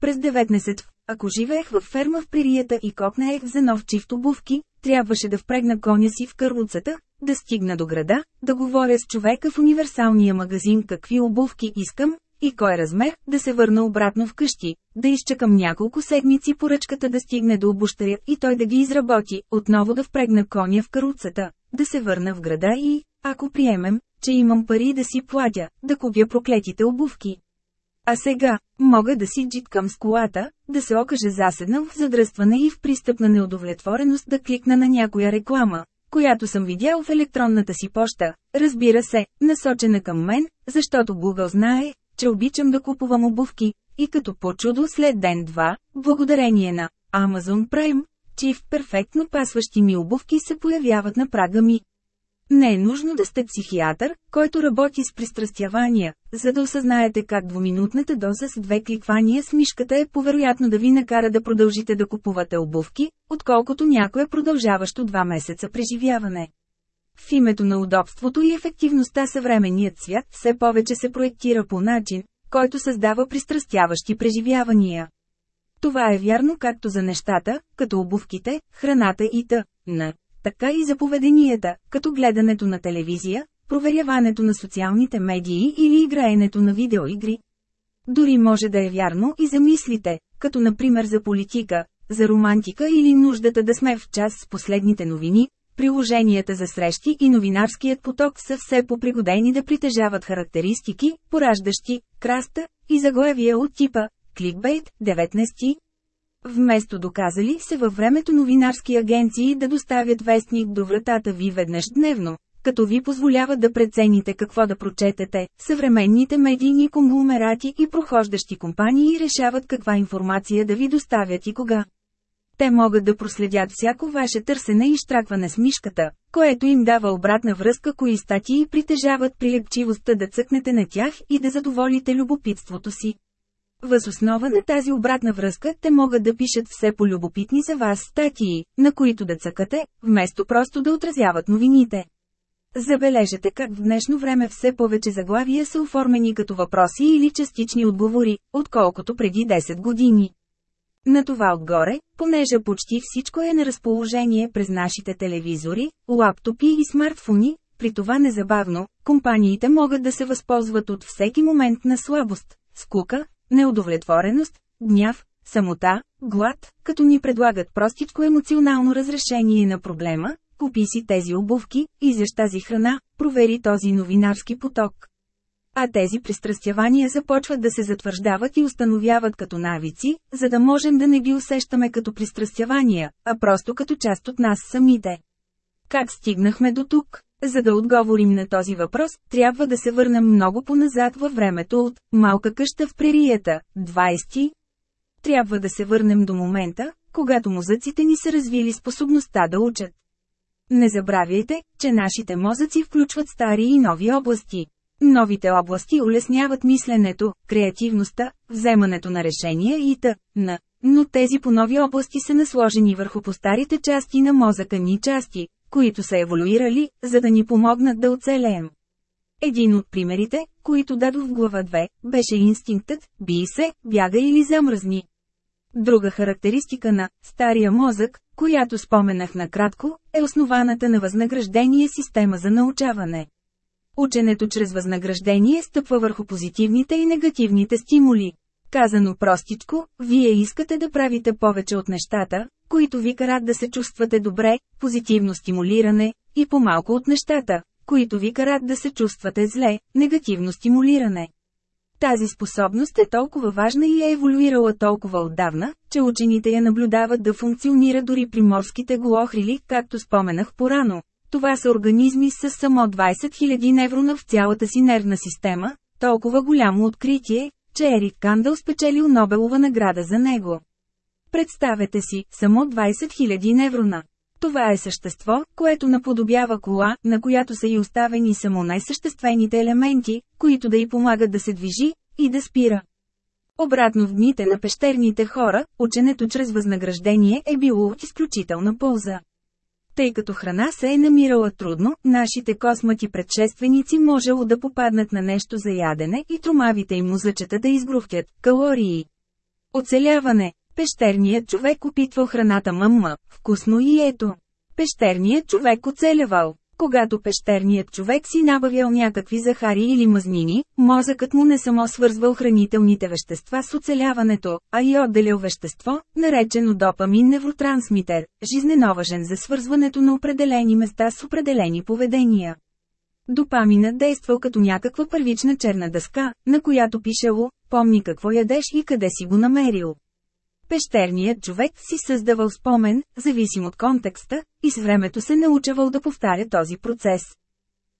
Speaker 1: През 19 ако живеех във ферма в пририята и копнеех за нов чифт обувки, трябваше да впрегна коня си в каруцата, да стигна до града, да говоря с човека в универсалния магазин какви обувки искам, и кой е размер да се върна обратно в къщи, да изчакам няколко седмици поръчката да стигне до обущаря и той да ги изработи, отново да впрегна коня в каруцата, да се върна в града и, ако приемем, че имам пари да си платя, да купя проклетите обувки. А сега, мога да си джиткам с колата, да се окаже заседнал в задръстване и в пристъпна неудовлетвореност да кликна на някоя реклама, която съм видял в електронната си поща, разбира се, насочена към мен, защото Google знае, че обичам да купувам обувки, и като по чудо след ден-два, благодарение на Amazon Prime, в перфектно пасващи ми обувки се появяват на прага ми. Не е нужно да сте психиатър, който работи с пристрастявания, за да осъзнаете как двуминутната доза с две кликвания с мишката е повероятно да ви накара да продължите да купувате обувки, отколкото някое продължаващо два месеца преживяване. В името на удобството и ефективността съвременният свят все повече се проектира по начин, който създава пристрастяващи преживявания. Това е вярно както за нещата, като обувките, храната и т.н., така и за поведенията, като гледането на телевизия, проверяването на социалните медии или играенето на видеоигри. Дори може да е вярно и за мислите, като например за политика, за романтика или нуждата да сме в час с последните новини, приложенията за срещи и новинарският поток са все попригодени да притежават характеристики, пораждащи, краста и заглавия от типа «Кликбейт 19». Вместо доказали се във времето новинарски агенции да доставят вестник до вратата ви веднъж дневно, като ви позволява да прецените какво да прочетете, съвременните медийни конгломерати и прохождащи компании решават каква информация да ви доставят и кога. Те могат да проследят всяко ваше търсене и штракване с мишката, което им дава обратна връзка кои статии притежават прилепчивостта да цъкнете на тях и да задоволите любопитството си. Въз основа на тази обратна връзка те могат да пишат все по-любопитни за вас статии, на които да цъкате, вместо просто да отразяват новините. Забележете как в днешно време все повече заглавия са оформени като въпроси или частични отговори, отколкото преди 10 години. На това отгоре, понеже почти всичко е на разположение през нашите телевизори, лаптопи и смартфони, при това незабавно, компаниите могат да се възползват от всеки момент на слабост, скука, неудовлетвореност, гняв, самота, глад, като ни предлагат простичко емоционално разрешение на проблема, купи си тези обувки, и изящ тази храна, провери този новинарски поток. А тези пристрастявания започват да се затвърждават и установяват като навици, за да можем да не ги усещаме като пристрастявания, а просто като част от нас самите. Как стигнахме до тук? За да отговорим на този въпрос, трябва да се върнем много по-назад във времето от «Малка къща в прерията» 20. Трябва да се върнем до момента, когато мозъците ни са развили способността да учат. Не забравяйте, че нашите мозъци включват стари и нови области. Новите области улесняват мисленето, креативността, вземането на решения и т.н. Но тези по нови области са насложени върху по старите части на мозъка ни части, които са еволюирали, за да ни помогнат да оцелеем. Един от примерите, които дадох в глава 2, беше инстинктът – бий се, бяга или замръзни. Друга характеристика на «стария мозък», която споменах накратко, е основаната на възнаграждение система за научаване. Ученето чрез възнаграждение стъпва върху позитивните и негативните стимули. Казано простичко, вие искате да правите повече от нещата, които ви карат да се чувствате добре, позитивно стимулиране, и по-малко от нещата, които ви карат да се чувствате зле, негативно стимулиране. Тази способност е толкова важна и е еволюирала толкова отдавна, че учените я наблюдават да функционира дори при морските глохрили, както споменах порано. Това са организми с само 20 000 неврона в цялата си нервна система, толкова голямо откритие, че Ерик Кандъл спечелил Нобелова награда за него. Представете си, само 20 000 неврона. Това е същество, което наподобява кола, на която са и оставени само най-съществените елементи, които да й помагат да се движи и да спира. Обратно в дните на пещерните хора, ученето чрез възнаграждение е било от изключителна полза тъй като храна се е намирала трудно, нашите космати предшественици можело да попаднат на нещо за ядене и тромавите им музъчета да изгрувкят калории. Оцеляване Пещерният човек опитвал храната мъмма, вкусно и ето. Пещерният човек оцелявал. Когато пещерният човек си набавял някакви захари или мазнини, мозъкът му не само свързвал хранителните вещества с оцеляването, а и отделял вещество, наречено допамин невротрансмитер, жизненоважен за свързването на определени места с определени поведения. Допаминът действал като някаква първична черна дъска, на която пишело «Помни какво ядеш и къде си го намерил». Пещерният човек си създавал спомен, зависим от контекста, и с времето се научавал да повтаря този процес.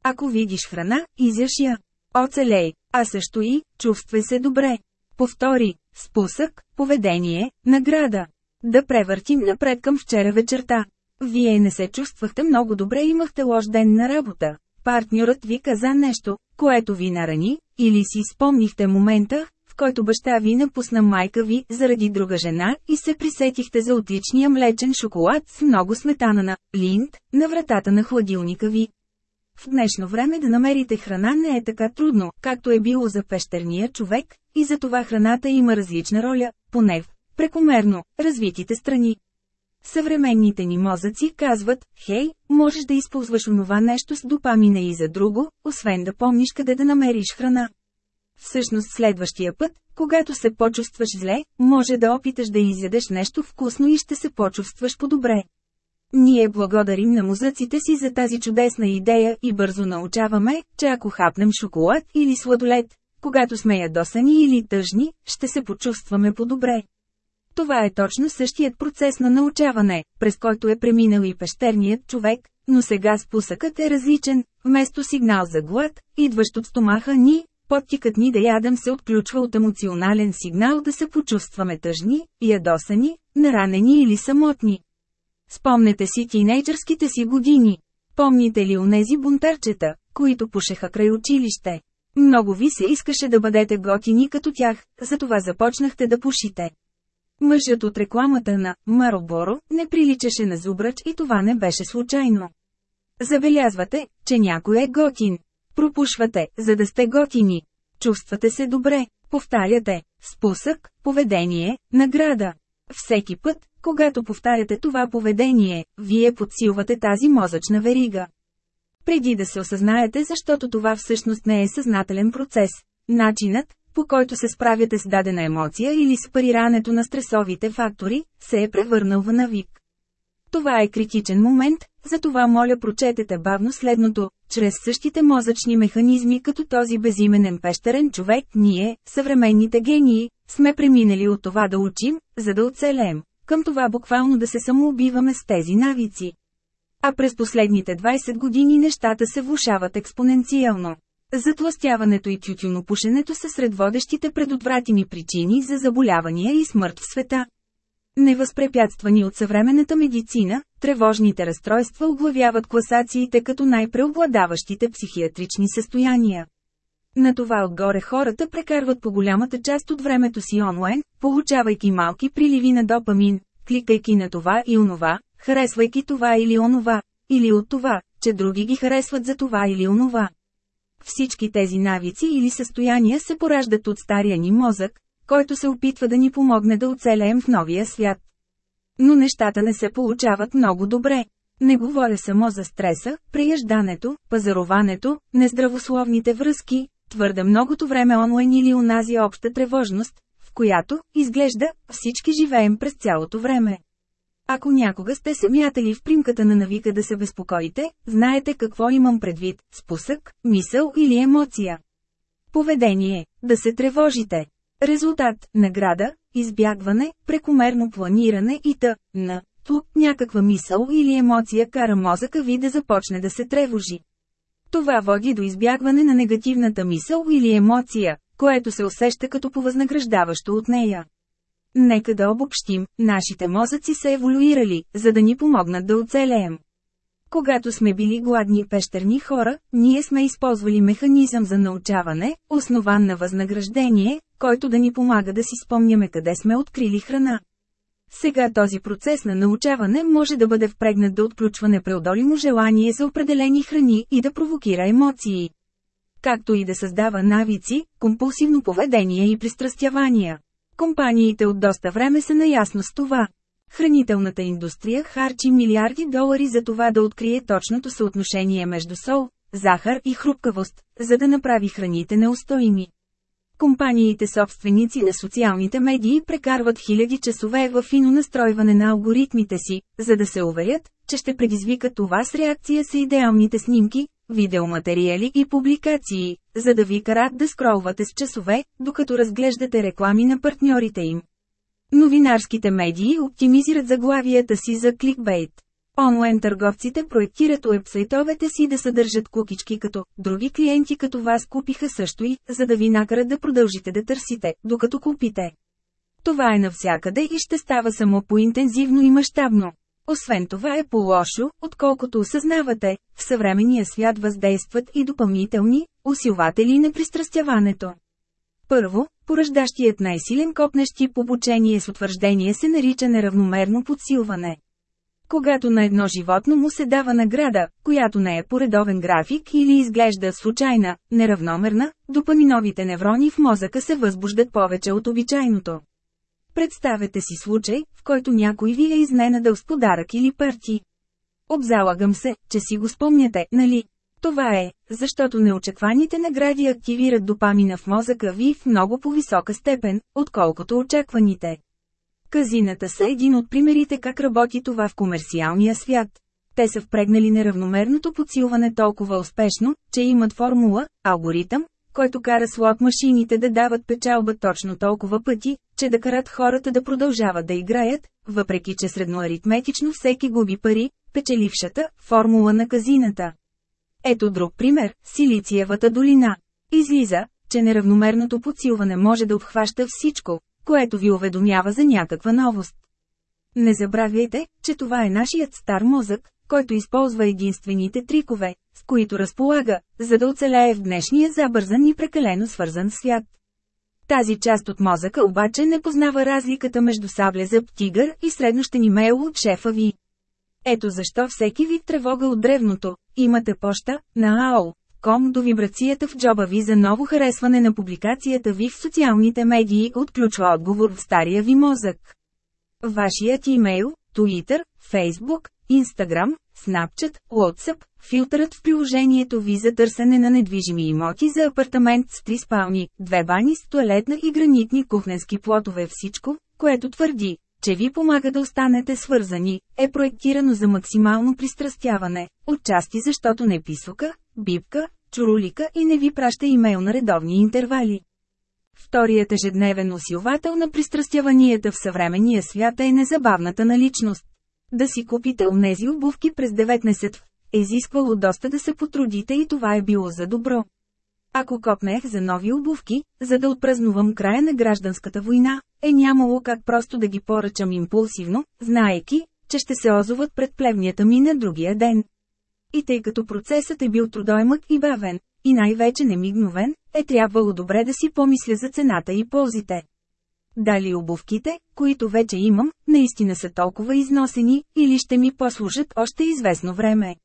Speaker 1: Ако видиш храна, изяш я. Оцелей, а също и, чувствай се добре. Повтори, спусък, поведение, награда. Да превъртим напред към вчера вечерта. Вие не се чувствахте много добре, имахте лош ден на работа. Партньорът ви каза нещо, което ви нарани, или си спомнихте момента, който баща ви напусна майка ви заради друга жена и се присетихте за отличния млечен шоколад с много сметана на линд на вратата на хладилника ви. В днешно време да намерите храна не е така трудно, както е било за пещерния човек, и затова храната има различна роля, поне в прекомерно развитите страни. Съвременните ни мозъци казват, хей, можеш да използваш онова нещо с допамина и за друго, освен да помниш къде да намериш храна. Всъщност следващия път, когато се почувстваш зле, може да опиташ да изядеш нещо вкусно и ще се почувстваш по-добре. Ние благодарим на музъците си за тази чудесна идея и бързо научаваме, че ако хапнем шоколад или сладолет, когато сме ядосани или тъжни, ще се почувстваме по-добре. Това е точно същият процес на научаване, през който е преминал и пещерният човек, но сега спусъкът е различен, вместо сигнал за глад, идващ от стомаха ни, Подтикът ни да ядам се отключва от емоционален сигнал да се почувстваме тъжни, ядосани, наранени или самотни. Спомнете си тинейджърските си години. Помните ли онези бунтарчета, които пушеха край училище? Много ви се искаше да бъдете готини като тях, затова започнахте да пушите. Мъжът от рекламата на «Мароборо» не приличаше на зубрач и това не беше случайно. Забелязвате, че някой е готин. Пропушвате, за да сте готини. Чувствате се добре, повтаряте, спусък, поведение, награда. Всеки път, когато повтаряте това поведение, вие подсилвате тази мозъчна верига. Преди да се осъзнаете, защото това всъщност не е съзнателен процес. Начинът, по който се справяте с дадена емоция или с парирането на стресовите фактори, се е превърнал в навик. Това е критичен момент, затова моля прочетете бавно следното чрез същите мозъчни механизми като този безименен пещерен човек ние, съвременните гении, сме преминали от това да учим, за да оцелем, към това буквално да се самоубиваме с тези навици. А през последните 20 години нещата се влушават експоненциално. Затластяването и тютюнопушенето са сред водещите предотвратими причини за заболявания и смърт в света. Невъзпрепятствани от съвременната медицина, тревожните разстройства оглавяват класациите като най-преобладаващите психиатрични състояния. На това отгоре хората прекарват по голямата част от времето си онлайн, получавайки малки приливи на допамин, кликайки на това и онова, харесвайки това или онова, или от това, че други ги харесват за това или онова. Всички тези навици или състояния се пораждат от стария ни мозък, който се опитва да ни помогне да оцелеем в новия свят. Но нещата не се получават много добре. Не говоря само за стреса, прияждането, пазаруването, нездравословните връзки, твърде многото време онлайн или унази обща тревожност, в която, изглежда, всички живеем през цялото време. Ако някога сте се мятали в примката на навика да се безпокоите, знаете какво имам предвид – спусък, мисъл или емоция. Поведение – да се тревожите. Резултат – награда, избягване, прекомерно планиране и т. на. Тук някаква мисъл или емоция кара мозъка ви да започне да се тревожи. Това води до избягване на негативната мисъл или емоция, което се усеща като повъзнаграждаващо от нея. Нека да обобщим, нашите мозъци са еволюирали, за да ни помогнат да оцелеем. Когато сме били гладни пещерни хора, ние сме използвали механизъм за научаване, основан на възнаграждение, който да ни помага да си спомняме къде сме открили храна. Сега този процес на научаване може да бъде впрегнат да отключва непреодолимо желание за определени храни и да провокира емоции. Както и да създава навици, компулсивно поведение и пристрастявания. Компаниите от доста време са наясно с това. Хранителната индустрия харчи милиарди долари за това да открие точното съотношение между сол, захар и хрупкавост, за да направи храните неустойни. Компаниите собственици на социалните медии прекарват хиляди часове в фино настройване на алгоритмите си, за да се уверят, че ще предизвика това с реакция с идеалните снимки, видеоматериали и публикации, за да ви карат да скролвате с часове, докато разглеждате реклами на партньорите им. Новинарските медии оптимизират заглавията си за кликбейт. Онлайн търговците проектират уебсайтовете си да съдържат кукички като «Други клиенти като вас купиха също и», за да ви накарат да продължите да търсите, докато купите. Това е навсякъде и ще става само по-интензивно и мащабно. Освен това е по-лошо, отколкото осъзнавате, в съвременния свят въздействат и допълнителни усилватели на пристрастяването. Първо, поръждащият най-силен копнещ тип обучение с утвърждение се нарича неравномерно подсилване. Когато на едно животно му се дава награда, която не е поредовен график или изглежда случайна, неравномерна, допаминовите неврони в мозъка се възбуждат повече от обичайното. Представете си случай, в който някой ви е изненадал с подарък или парти. Обзалагам се, че си го спомняте, нали? Това е, защото неочекваните награди активират допамина в мозъка ви в много по-висока степен, отколкото очакваните. Казината са един от примерите как работи това в комерциалния свят. Те са впрегнали неравномерното подсилване толкова успешно, че имат формула, алгоритъм, който кара слот машините да дават печалба точно толкова пъти, че да карат хората да продължават да играят, въпреки че средноаритметично всеки губи пари, печелившата – формула на казината. Ето друг пример – Силициевата долина. Излиза, че неравномерното подсилване може да обхваща всичко, което ви уведомява за някаква новост. Не забравяйте, че това е нашият стар мозък, който използва единствените трикове, с които разполага, за да оцелее в днешния забързан и прекалено свързан свят. Тази част от мозъка обаче не познава разликата между сабля за птигър и среднощен имейл от шефа ви. Ето защо всеки вид тревога от древното, имате поща, на АОЛ, ком до вибрацията в джоба ви за ново харесване на публикацията ви в социалните медии отключва отговор в стария ви мозък. Вашият имейл, Twitter, Facebook, Instagram, Snapchat, WhatsApp, филтърът в приложението ви за търсене на недвижими имоти за апартамент с три спални, две бани с туалетна и гранитни кухненски плотове всичко, което твърди, че ви помага да останете свързани, е проектирано за максимално пристрастяване, отчасти защото не писока, бипка, чурулика и не ви праща имейл на редовни интервали. Вторият ежедневен усилвател на пристрастяванията в съвременния свят е незабавната наличност. Да си купите онези обувки през 19 е изисквало доста да се потрудите и това е било за добро. Ако копнех за нови обувки, за да отпразнувам края на гражданската война, е нямало как просто да ги поръчам импулсивно, знаеки, че ще се озоват пред плевнията ми на другия ден. И тъй като процесът е бил трудоймък и бавен, и най-вече немигновен, е трябвало добре да си помисля за цената и ползите. Дали обувките, които вече имам, наистина са толкова износени, или ще ми послужат още известно време.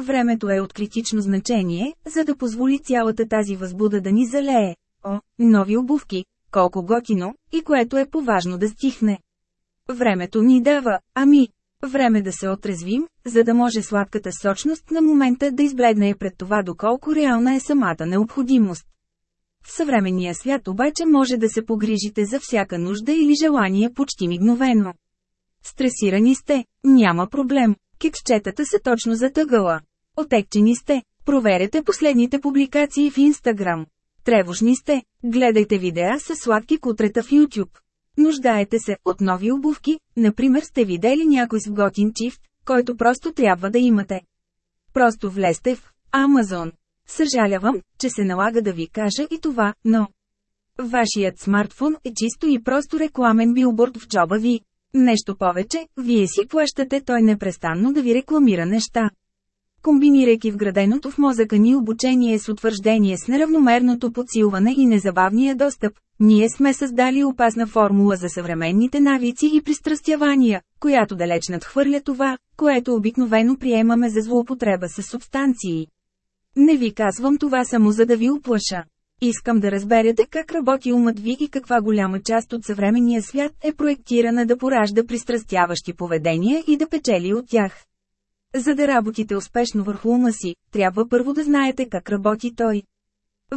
Speaker 1: Времето е от критично значение, за да позволи цялата тази възбуда да ни залее. О, нови обувки, колко готино, и което е поважно да стихне. Времето ни дава, ами, време да се отрезвим, за да може сладката сочност на момента да избледне и пред това доколко реална е самата необходимост. В съвременния свят обаче може да се погрижите за всяка нужда или желание почти мигновено. Стресирани сте, няма проблем, Кекчетата са точно затъгала. Отекчени сте, проверете последните публикации в Инстаграм. Тревожни сте, гледайте видеа с сладки кутрета в YouTube. Нуждаете се от нови обувки, например сте видели някой с готин чифт, който просто трябва да имате. Просто влезте в Amazon. Съжалявам, че се налага да ви кажа и това, но... Вашият смартфон е чисто и просто рекламен билборд в джоба ви. Нещо повече, вие си плащате той непрестанно да ви рекламира неща комбинирайки вграденото в мозъка ни обучение с утвърждение с неравномерното подсилване и незабавния достъп, ние сме създали опасна формула за съвременните навици и пристрастявания, която далеч надхвърля това, което обикновено приемаме за злоупотреба с субстанции. Не ви казвам това само за да ви оплаша. Искам да разберете как работи умът ви и каква голяма част от съвременния свят е проектирана да поражда пристрастяващи поведения и да печели от тях. За да работите успешно върху ума си, трябва първо да знаете как работи той.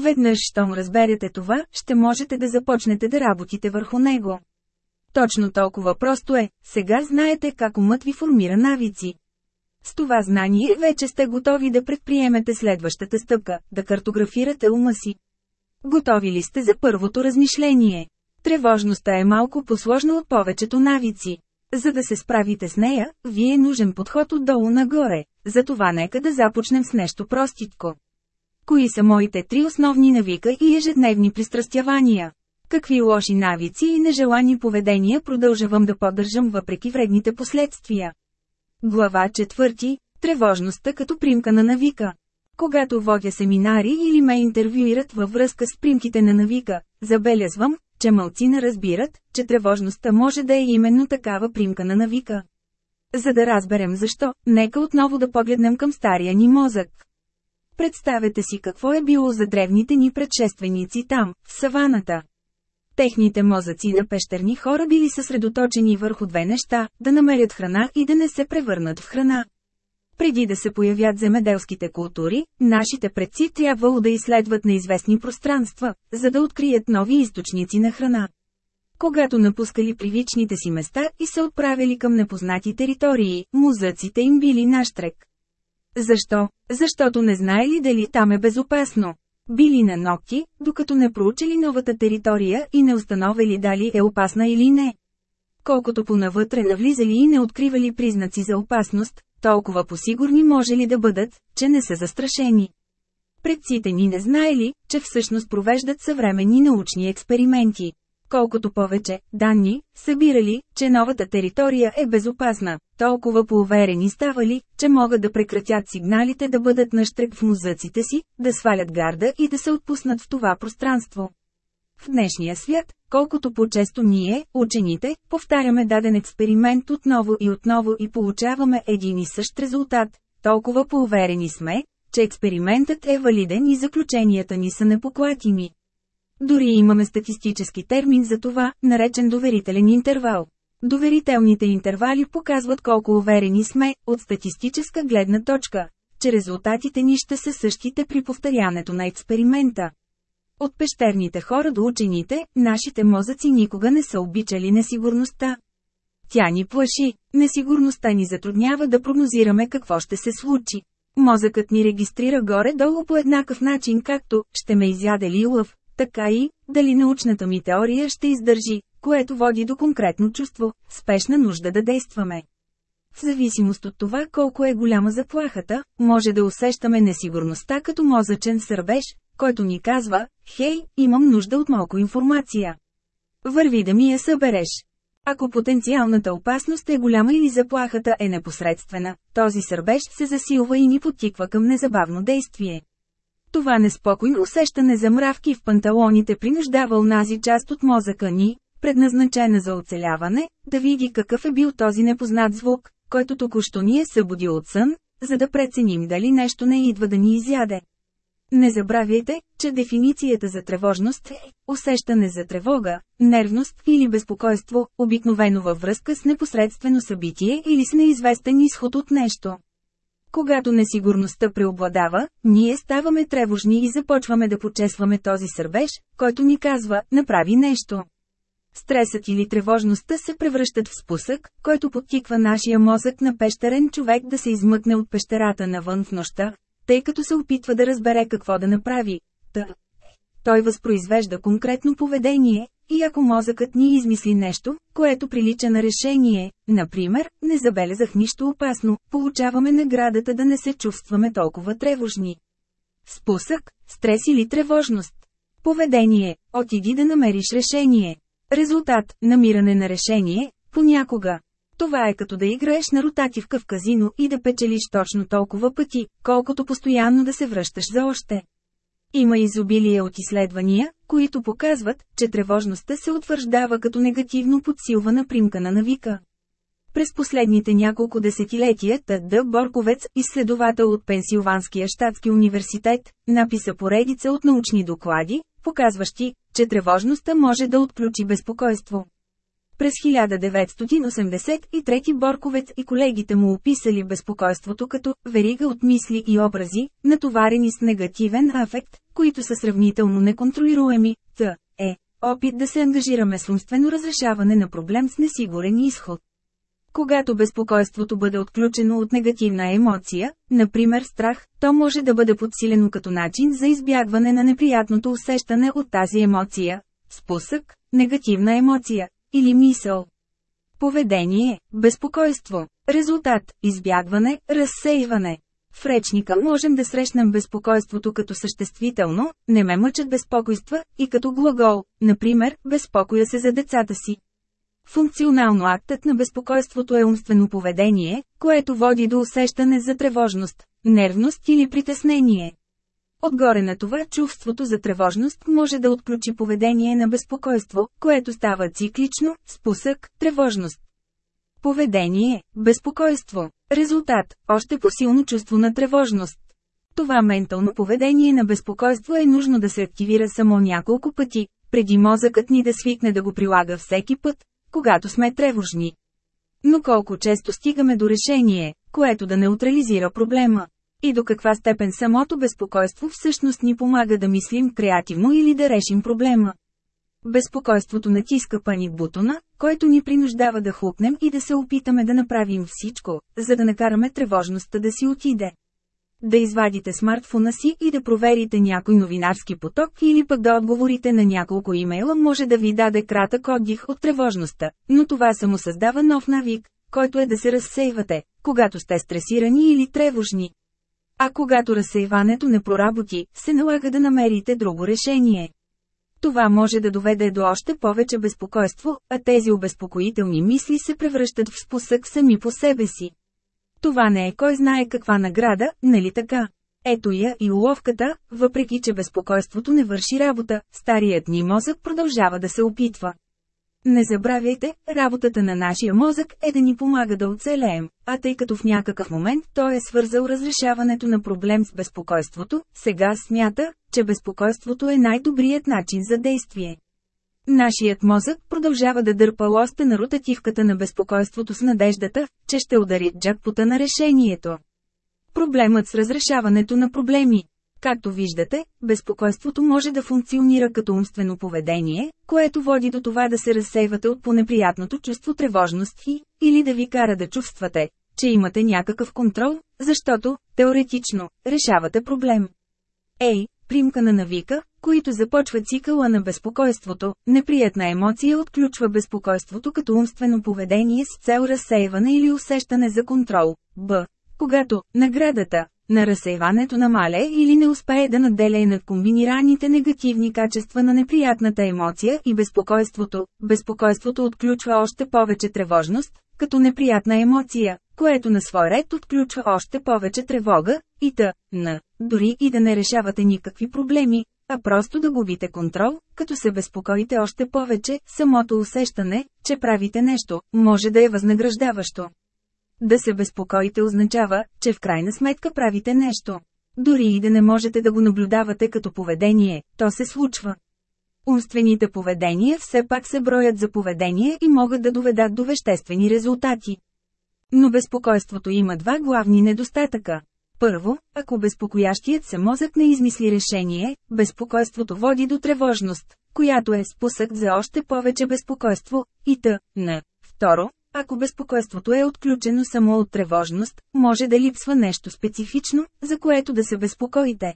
Speaker 1: Веднъж, щом разберете това, ще можете да започнете да работите върху него. Точно толкова просто е, сега знаете как умът ви формира навици. С това знание вече сте готови да предприемете следващата стъпка – да картографирате ума си. Готови ли сте за първото размишление? Тревожността е малко посложна от повечето навици. За да се справите с нея, ви е нужен подход отдолу нагоре, затова нека да започнем с нещо проститко. Кои са моите три основни навика и ежедневни пристрастявания? Какви лоши навици и нежелани поведения продължавам да поддържам въпреки вредните последствия? Глава 4. Тревожността като примка на навика. Когато водя семинари или ме интервюират във връзка с примките на навика, забелязвам, че мълцина разбират, че тревожността може да е именно такава примка на навика. За да разберем защо, нека отново да погледнем към стария ни мозък. Представете си какво е било за древните ни предшественици там, в саваната. Техните мозъци на пещерни хора били съсредоточени върху две неща – да намерят храна и да не се превърнат в храна преди да се появят земеделските култури, нашите предци трябвало да изследват неизвестни пространства, за да открият нови източници на храна. Когато напускали привичните си места и се отправили към непознати територии, музъците им били трек. Защо? Защото не знаели дали там е безопасно. Били на ногти, докато не проучили новата територия и не установили дали е опасна или не. Колкото понавътре навлизали и не откривали признаци за опасност, толкова посигурни може ли да бъдат, че не са застрашени. Предците ни не знаели, че всъщност провеждат съвременни научни експерименти. Колкото повече данни събирали, че новата територия е безопасна, толкова поуверени ставали, че могат да прекратят сигналите да бъдат нащрек в музъците си, да свалят гарда и да се отпуснат в това пространство. В днешния свят, колкото по-често ние, учените, повтаряме даден експеримент отново и отново и получаваме един и същ резултат, толкова поуверени сме, че експериментът е валиден и заключенията ни са непоклатими. Дори имаме статистически термин за това, наречен доверителен интервал. Доверителните интервали показват колко уверени сме, от статистическа гледна точка, че резултатите ни ще са същите при повторянето на експеримента. От пещерните хора до учените, нашите мозъци никога не са обичали несигурността. Тя ни плаши, несигурността ни затруднява да прогнозираме какво ще се случи. Мозъкът ни регистрира горе-долу по еднакъв начин както «ще ме изяде ли лъв», така и «дали научната ми теория ще издържи», което води до конкретно чувство, спешна нужда да действаме. В зависимост от това колко е голяма заплахата, може да усещаме несигурността като мозъчен сърбеж, който ни казва, хей, имам нужда от малко информация. Върви да ми я събереш. Ако потенциалната опасност е голяма или заплахата е непосредствена, този сърбеж се засилва и ни подтиква към незабавно действие. Това неспокойно усещане за мравки в панталоните принуждава унази част от мозъка ни, предназначена за оцеляване, да види какъв е бил този непознат звук, който току-що ни е събудил от сън, за да преценим дали нещо не идва да ни изяде. Не забравяйте, че дефиницията за тревожност е усещане за тревога, нервност или безпокойство, обикновено във връзка с непосредствено събитие или с неизвестен изход от нещо. Когато несигурността преобладава, ние ставаме тревожни и започваме да почесваме този сърбеж, който ни казва «направи нещо». Стресът или тревожността се превръщат в спусък, който подтиква нашия мозък на пещерен човек да се измъкне от пещерата навън в нощта, тъй като се опитва да разбере какво да направи. Та. Той възпроизвежда конкретно поведение, и ако мозъкът ни измисли нещо, което прилича на решение, например, не забелязах нищо опасно, получаваме наградата да не се чувстваме толкова тревожни. Спусък, стрес или тревожност. Поведение – отиди да намериш решение. Резултат – намиране на решение, понякога, това е като да играеш на ротативка в казино и да печелиш точно толкова пъти, колкото постоянно да се връщаш за още. Има изобилие от изследвания, които показват, че тревожността се утвърждава като негативно подсилвана примка на навика. През последните няколко десетилетия Т.Д. Борковец, изследовател от Пенсилванския щатски университет, написа поредица от научни доклади, показващи, че тревожността може да отключи безпокойство. През 1983 Борковец и колегите му описали безпокойството като «верига от мисли и образи, натоварени с негативен афект, които са сравнително неконтролируеми», т. е опит да се ангажираме с умствено разрешаване на проблем с несигурен изход. Когато безпокойството бъде отключено от негативна емоция, например страх, то може да бъде подсилено като начин за избягване на неприятното усещане от тази емоция. Спусък – негативна емоция, или мисъл. Поведение – безпокойство. Резултат – избягване, разсейване. В речника можем да срещнем безпокойството като съществително, не ме мъчат безпокойства, и като глагол, например, безпокоя се за децата си. Функционално актът на безпокойството е умствено поведение, което води до усещане за тревожност, нервност или притеснение. Отгоре на това, чувството за тревожност може да отключи поведение на безпокойство, което става циклично, спусък, тревожност. Поведение, безпокойство, резултат, още по-силно чувство на тревожност. Това ментално поведение на безпокойство е нужно да се активира само няколко пъти, преди мозъкът ни да свикне да го прилага всеки път, когато сме тревожни. Но колко често стигаме до решение, което да неутрализира проблема и до каква степен самото безпокойство всъщност ни помага да мислим креативно или да решим проблема. Безпокойството натиска пани бутона, който ни принуждава да хлопнем и да се опитаме да направим всичко, за да накараме тревожността да си отиде. Да извадите смартфона си и да проверите някой новинарски поток или пък да отговорите на няколко имейла може да ви даде кратък отдих от тревожността, но това само създава нов навик, който е да се разсейвате, когато сте стресирани или тревожни. А когато разсейването не проработи, се налага да намерите друго решение. Това може да доведе до още повече безпокойство, а тези обезпокоителни мисли се превръщат в спусък сами по себе си. Това не е кой знае каква награда, нали така? Ето я и уловката, въпреки че безпокойството не върши работа, старият ни мозък продължава да се опитва. Не забравяйте, работата на нашия мозък е да ни помага да оцелеем, а тъй като в някакъв момент той е свързал разрешаването на проблем с безпокойството, сега смята, че безпокойството е най-добрият начин за действие. Нашият мозък продължава да дърпа лоста на ротативката на безпокойството с надеждата, че ще удари джакпота на решението. Проблемът с разрешаването на проблеми Както виждате, безпокойството може да функционира като умствено поведение, което води до това да се разсейвате от понеприятното чувство тревожност и, или да ви кара да чувствате, че имате някакъв контрол, защото, теоретично, решавате проблем. Ей, Примка на навика, които започва цикъла на безпокойството, неприятна емоция отключва безпокойството като умствено поведение с цел разсейване или усещане за контрол. Б. Когато наградата, на разсейването мале или не успее да наделее над комбинираните негативни качества на неприятната емоция и безпокойството. Безпокойството отключва още повече тревожност, като неприятна емоция, което на свой ред отключва още повече тревога, и т. на, дори и да не решавате никакви проблеми, а просто да губите контрол, като се безпокоите още повече, самото усещане, че правите нещо, може да е възнаграждаващо. Да се безпокоите означава, че в крайна сметка правите нещо. Дори и да не можете да го наблюдавате като поведение, то се случва. Умствените поведения все пак се броят за поведение и могат да доведат до веществени резултати. Но безпокойството има два главни недостатъка. Първо, ако безпокоящият се мозък не измисли решение, безпокойството води до тревожност, която е спусък за още повече безпокойство, и т.н. Второ, ако безпокойството е отключено само от тревожност, може да липсва нещо специфично, за което да се безпокоите.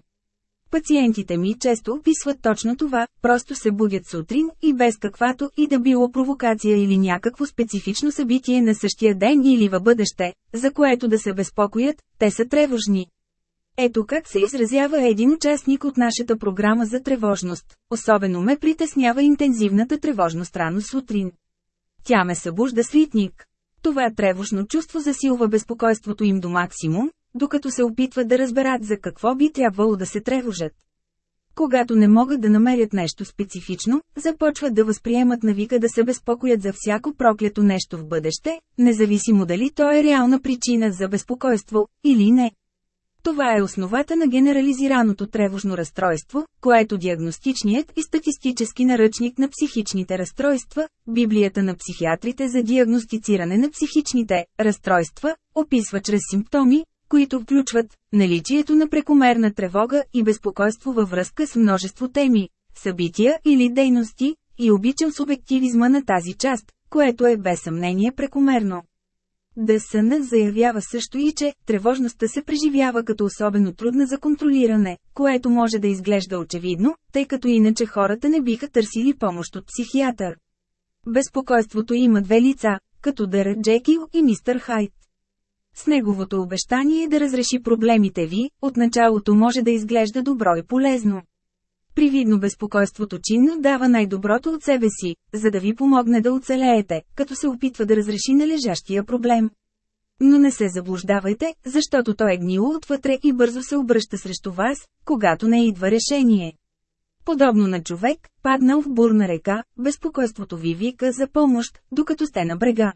Speaker 1: Пациентите ми често описват точно това, просто се будят сутрин и без каквато и да било провокация или някакво специфично събитие на същия ден или във бъдеще, за което да се безпокоят, те са тревожни. Ето как се изразява един участник от нашата програма за тревожност. Особено ме притеснява интензивната тревожност рано сутрин. Тя ме събужда свитник. Това е тревожно чувство засилва безпокойството им до максимум, докато се опитват да разберат за какво би трябвало да се тревожат. Когато не могат да намерят нещо специфично, започват да възприемат навика да се безпокоят за всяко проклято нещо в бъдеще, независимо дали то е реална причина за безпокойство или не. Това е основата на генерализираното тревожно разстройство, което диагностичният и статистически наръчник на психичните разстройства, Библията на психиатрите за диагностициране на психичните разстройства, описва чрез симптоми, които включват наличието на прекомерна тревога и безпокойство във връзка с множество теми, събития или дейности, и обичам субективизма на тази част, което е без съмнение прекомерно. ДСН заявява също и че тревожността се преживява като особено трудна за контролиране, което може да изглежда очевидно, тъй като иначе хората не биха търсили помощ от психиатър. Безпокойството има две лица, като Дър Джекил и мистър Хайт. С неговото обещание да разреши проблемите ви, от началото може да изглежда добро и полезно. Привидно безпокойството чинно дава най-доброто от себе си, за да ви помогне да оцелеете, като се опитва да разреши належащия проблем. Но не се заблуждавайте, защото то е гнило отвътре и бързо се обръща срещу вас, когато не идва решение. Подобно на човек, паднал в бурна река, безпокойството ви вика за помощ, докато сте на брега.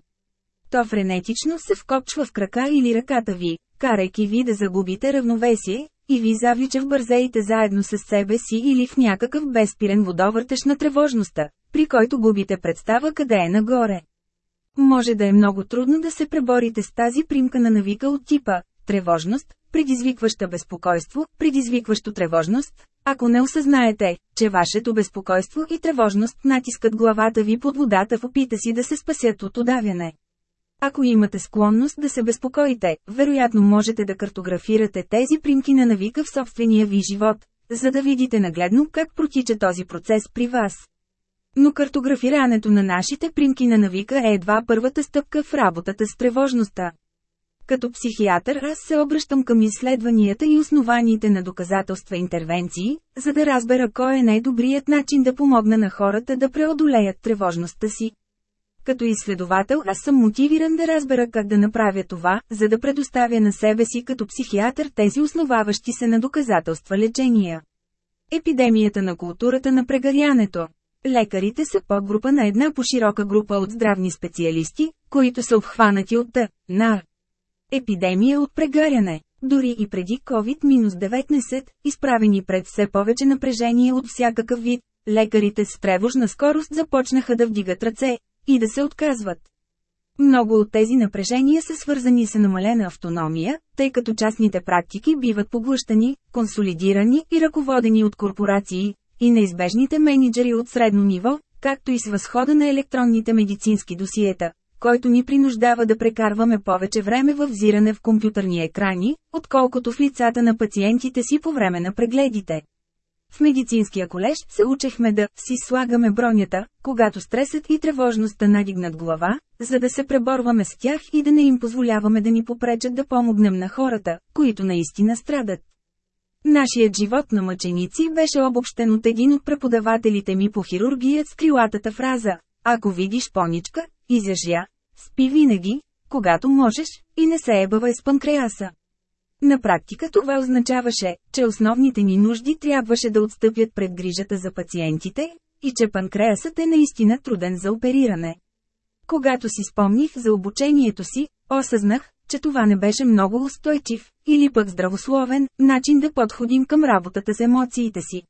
Speaker 1: То френетично се вкопчва в крака или ръката ви, карайки ви да загубите равновесие, и ви завлича в бързеите заедно с себе си или в някакъв безпирен водовъртеж на тревожността, при който губите представа къде е нагоре. Може да е много трудно да се преборите с тази примка на навика от типа тревожност, предизвикваща безпокойство, предизвикващо тревожност, ако не осъзнаете, че вашето безпокойство и тревожност натискат главата ви под водата в опита си да се спасят от удавяне. Ако имате склонност да се безпокоите, вероятно можете да картографирате тези примки на навика в собствения ви живот, за да видите нагледно как протича този процес при вас. Но картографирането на нашите примки на навика е едва първата стъпка в работата с тревожността. Като психиатър аз се обръщам към изследванията и основаните на доказателства интервенции, за да разбера кой е най-добрият начин да помогна на хората да преодолеят тревожността си. Като изследовател аз съм мотивиран да разбера как да направя това, за да предоставя на себе си като психиатър тези основаващи се на доказателства лечения. Епидемията на културата на прегарянето Лекарите са подгрупа на една по-широка група от здравни специалисти, които са обхванати от Т. на епидемия от прегаряне. Дори и преди COVID-19, изправени пред все повече напрежение от всякакъв вид, лекарите с тревожна скорост започнаха да вдигат ръце, и да се отказват. Много от тези напрежения са свързани с намалена автономия, тъй като частните практики биват поглъщани, консолидирани и ръководени от корпорации, и неизбежните менеджери от средно ниво, както и с възхода на електронните медицински досиета, който ни принуждава да прекарваме повече време във взиране в компютърни екрани, отколкото в лицата на пациентите си по време на прегледите. В медицинския колеж се учехме да си слагаме бронята, когато стресът и тревожността надигнат глава, за да се преборваме с тях и да не им позволяваме да ни попречат да помогнем на хората, които наистина страдат. Нашият живот на мъченици беше обобщен от един от преподавателите ми по хирургия с крилатата фраза «Ако видиш поничка, изяжя, спи винаги, когато можеш, и не се ебавай с панкреаса». На практика това означаваше, че основните ни нужди трябваше да отстъпят пред грижата за пациентите, и че панкреасът е наистина труден за опериране. Когато си спомних за обучението си, осъзнах, че това не беше много устойчив, или пък здравословен, начин да подходим към работата с емоциите си.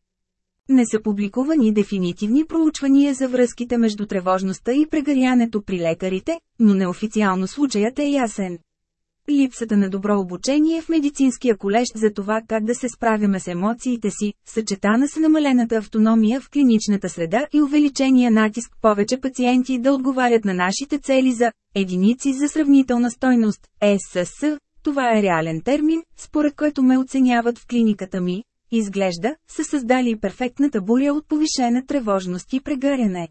Speaker 1: Не са публикувани дефинитивни проучвания за връзките между тревожността и прегарянето при лекарите, но неофициално случаят е ясен. Липсата на добро обучение в медицинския колеж за това как да се справяме с емоциите си, съчетана с намалената автономия в клиничната среда и увеличения натиск повече пациенти да отговарят на нашите цели за единици за сравнителна стойност, ССС. това е реален термин, според който ме оценяват в клиниката ми, изглежда, са създали перфектната буря от повишена тревожност и прегаряне.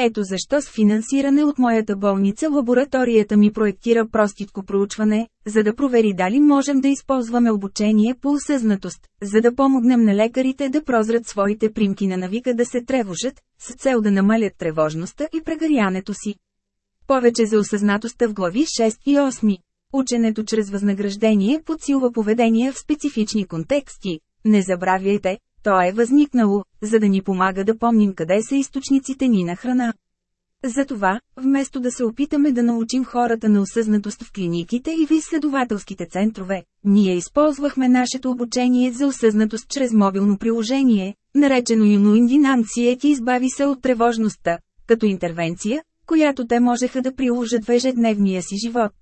Speaker 1: Ето защо с финансиране от моята болница лабораторията ми проектира проститко проучване, за да провери дали можем да използваме обучение по осъзнатост, за да помогнем на лекарите да прозрат своите примки на навика да се тревожат, с цел да намалят тревожността и прегарянето си. Повече за осъзнатостта в глави 6 и 8. Ученето чрез възнаграждение подсилва поведение в специфични контексти. Не забравяйте, то е възникнало, за да ни помага да помним къде са източниците ни на храна. Затова, вместо да се опитаме да научим хората на осъзнатост в клиниките и в изследователските центрове, ние използвахме нашето обучение за осъзнатост чрез мобилно приложение, наречено Юноиндинанцият и избави се от тревожността, като интервенция, която те можеха да приложат в ежедневния си живот.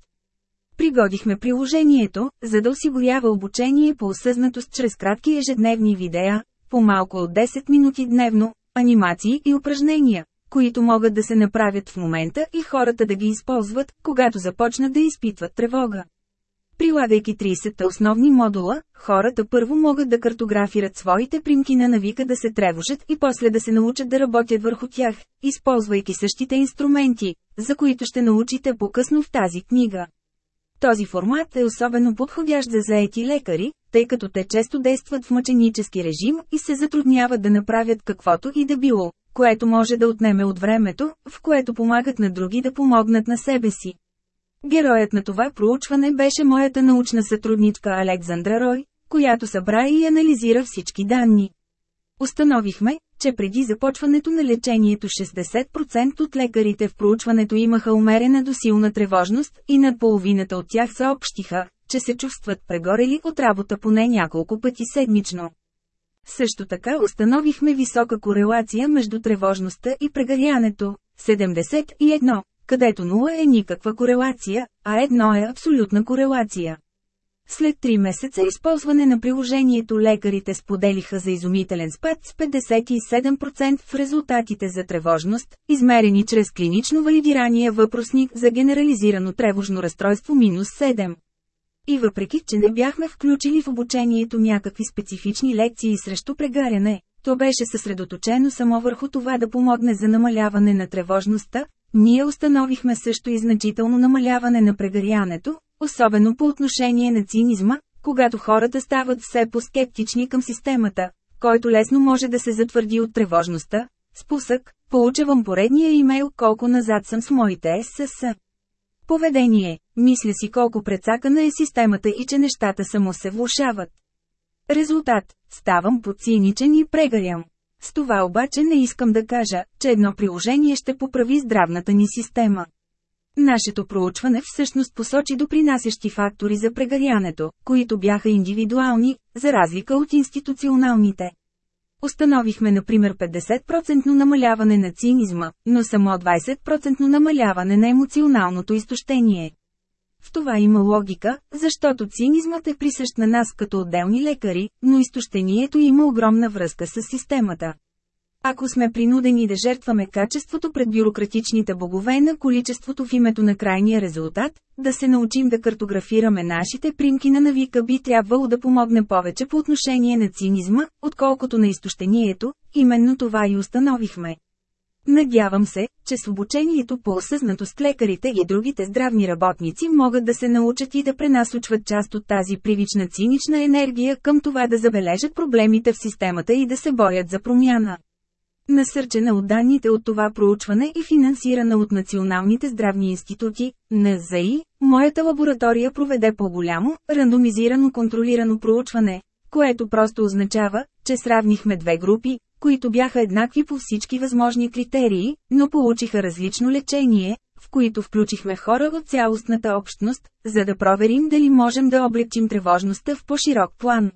Speaker 1: Пригодихме приложението, за да осигурява обучение по осъзнатост чрез кратки ежедневни видеа, по малко от 10 минути дневно, анимации и упражнения, които могат да се направят в момента и хората да ги използват, когато започнат да изпитват тревога. Прилагайки 30-та основни модула, хората първо могат да картографират своите примки на навика да се тревожат и после да се научат да работят върху тях, използвайки същите инструменти, за които ще научите по-късно в тази книга. Този формат е особено подходящ за заети лекари, тъй като те често действат в мъченически режим и се затрудняват да направят каквото и да било, което може да отнеме от времето, в което помагат на други да помогнат на себе си. Героят на това проучване беше моята научна сътрудничка Александра Рой, която събра и анализира всички данни. Установихме, че преди започването на лечението 60% от лекарите в проучването имаха умерена до силна тревожност и над половината от тях съобщиха, че се чувстват прегорели от работа поне няколко пъти седмично. Също така установихме висока корелация между тревожността и прегарянето – 71, където 0 е никаква корелация, а 1 е абсолютна корелация. След три месеца използване на приложението лекарите споделиха за изумителен спад с 57% в резултатите за тревожност, измерени чрез клинично валидирания въпросник за генерализирано тревожно разстройство минус 7. И въпреки, че не бяхме включили в обучението някакви специфични лекции срещу прегаряне, то беше съсредоточено само върху това да помогне за намаляване на тревожността, ние установихме също и значително намаляване на прегарянето, Особено по отношение на цинизма, когато хората стават все по-скептични към системата, който лесно може да се затвърди от тревожността. Спусък, получавам поредния имейл колко назад съм с моите ССС. Поведение, мисля си колко прецакана е системата и че нещата само се влушават. Резултат – ставам по циничен и прегарям. С това обаче не искам да кажа, че едно приложение ще поправи здравната ни система. Нашето проучване всъщност посочи допринасящи фактори за прегарянето, които бяха индивидуални, за разлика от институционалните. Установихме например 50% намаляване на цинизма, но само 20% намаляване на емоционалното изтощение. В това има логика, защото цинизмът е присъщ на нас като отделни лекари, но изтощението има огромна връзка с системата. Ако сме принудени да жертваме качеството пред бюрократичните богове на количеството в името на крайния резултат, да се научим да картографираме нашите примки на навика би трябвало да помогне повече по отношение на цинизма, отколкото на изтощението, именно това и установихме. Надявам се, че с обучението по осъзнатост лекарите и другите здравни работници могат да се научат и да пренасочват част от тази привична цинична енергия към това да забележат проблемите в системата и да се борят за промяна. Насърчена от данните от това проучване и финансирана от националните здравни институти, НЗИ, моята лаборатория проведе по-голямо, рандомизирано контролирано проучване, което просто означава, че сравнихме две групи, които бяха еднакви по всички възможни критерии, но получиха различно лечение, в които включихме хора от цялостната общност, за да проверим дали можем да облегчим тревожността в по-широк план.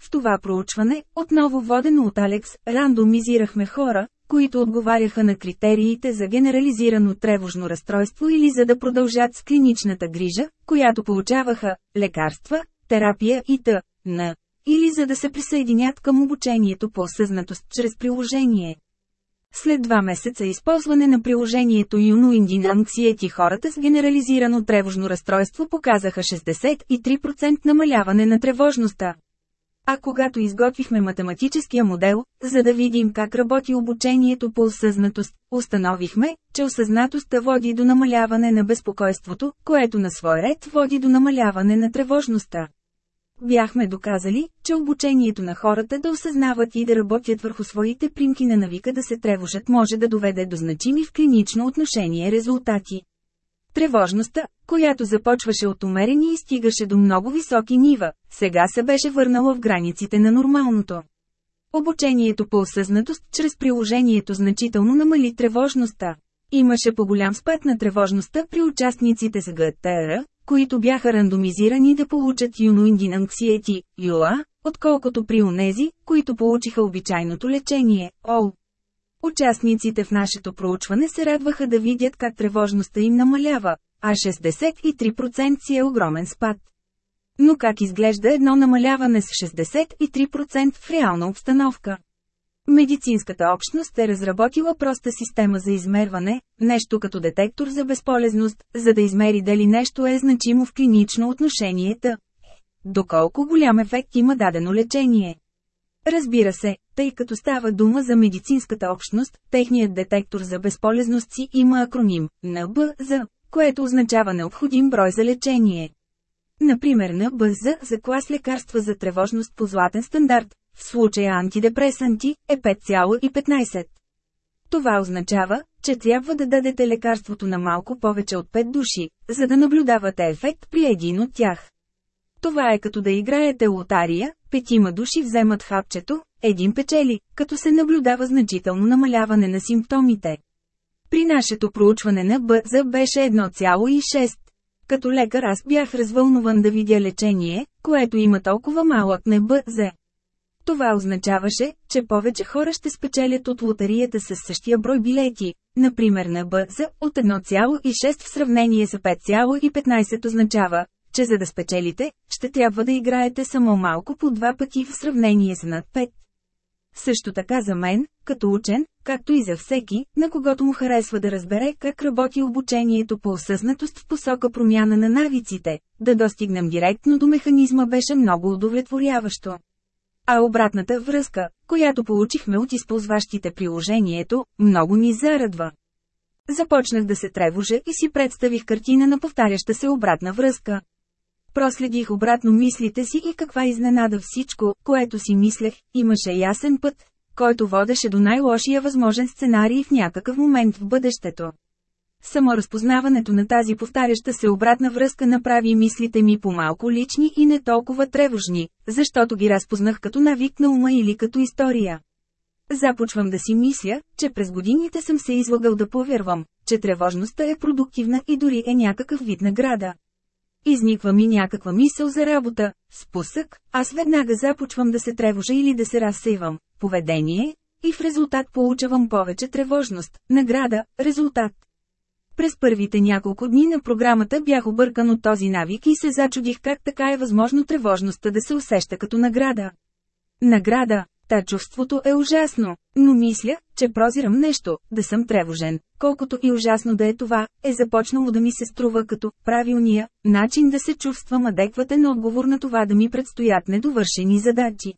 Speaker 1: В това проучване, отново водено от Алекс, рандомизирахме хора, които отговаряха на критериите за генерализирано тревожно разстройство или за да продължат с клиничната грижа, която получаваха, лекарства, терапия и т.н. или за да се присъединят към обучението по осъзнатост чрез приложение. След два месеца използване на приложението Юно Индин и хората с генерализирано тревожно разстройство показаха 63% намаляване на тревожността. А когато изготвихме математическия модел, за да видим как работи обучението по осъзнатост, установихме, че осъзнатостта води до намаляване на безпокойството, което на свой ред води до намаляване на тревожността. Бяхме доказали, че обучението на хората да осъзнават и да работят върху своите примки на навика да се тревожат може да доведе до значими в клинично отношение резултати. Тревожността, която започваше от умерени и стигаше до много високи нива, сега се беше върнала в границите на нормалното. Обучението по осъзнатост чрез приложението значително намали тревожността. Имаше по-голям спад на тревожността при участниците с ГТР, които бяха рандомизирани да получат Юноиндин Анксиети, ЮА, отколкото при онези, които получиха обичайното лечение, ОЛ. Участниците в нашето проучване се радваха да видят как тревожността им намалява, а 63% си е огромен спад. Но как изглежда едно намаляване с 63% в реална обстановка? Медицинската общност е разработила проста система за измерване, нещо като детектор за безполезност, за да измери дали нещо е значимо в клинично отношение да. Доколко голям ефект има дадено лечение? Разбира се, тъй като става дума за медицинската общност, техният детектор за безполезност си има акроним – НБ за което означава необходим брой за лечение. Например на БЗ за клас лекарства за тревожност по златен стандарт, в случая антидепресанти, е 5,15. Това означава, че трябва да дадете лекарството на малко повече от 5 души, за да наблюдавате ефект при един от тях. Това е като да играете лотария, петима души вземат хапчето, един печели, като се наблюдава значително намаляване на симптомите. При нашето проучване на БЗ беше 1,6. Като лекар аз бях развълнуван да видя лечение, което има толкова малък не БЗ. Това означаваше, че повече хора ще спечелят от лотарията с същия брой билети, например на БЗ от 1,6 в сравнение с 5,15 означава, че за да спечелите, ще трябва да играете само малко по два пъти в сравнение с над 5. Също така за мен, като учен, както и за всеки, на когото му харесва да разбере как работи обучението по осъзнатост в посока промяна на навиците, да достигнем директно до механизма беше много удовлетворяващо. А обратната връзка, която получихме от използващите приложението, много ни зарадва. Започнах да се тревожа и си представих картина на повтаряща се обратна връзка. Проследих обратно мислите си и каква изненада всичко, което си мислех, имаше ясен път, който водеше до най-лошия възможен сценарий в някакъв момент в бъдещето. Само разпознаването на тази повтаряща се обратна връзка направи мислите ми по-малко лични и не толкова тревожни, защото ги разпознах като навик на ума или като история. Започвам да си мисля, че през годините съм се излагал да повярвам, че тревожността е продуктивна и дори е някакъв вид награда. Изниква ми някаква мисъл за работа, спусък, аз веднага започвам да се тревожа или да се разсейвам, поведение, и в резултат получавам повече тревожност, награда, резултат. През първите няколко дни на програмата бях объркан от този навик и се зачудих как така е възможно тревожността да се усеща като награда. Награда, Та чувството е ужасно, но мисля, че прозирам нещо, да съм тревожен. Колкото и ужасно да е това, е започнало да ми се струва като правилния начин да се чувствам адекватен отговор на това да ми предстоят недовършени задачи.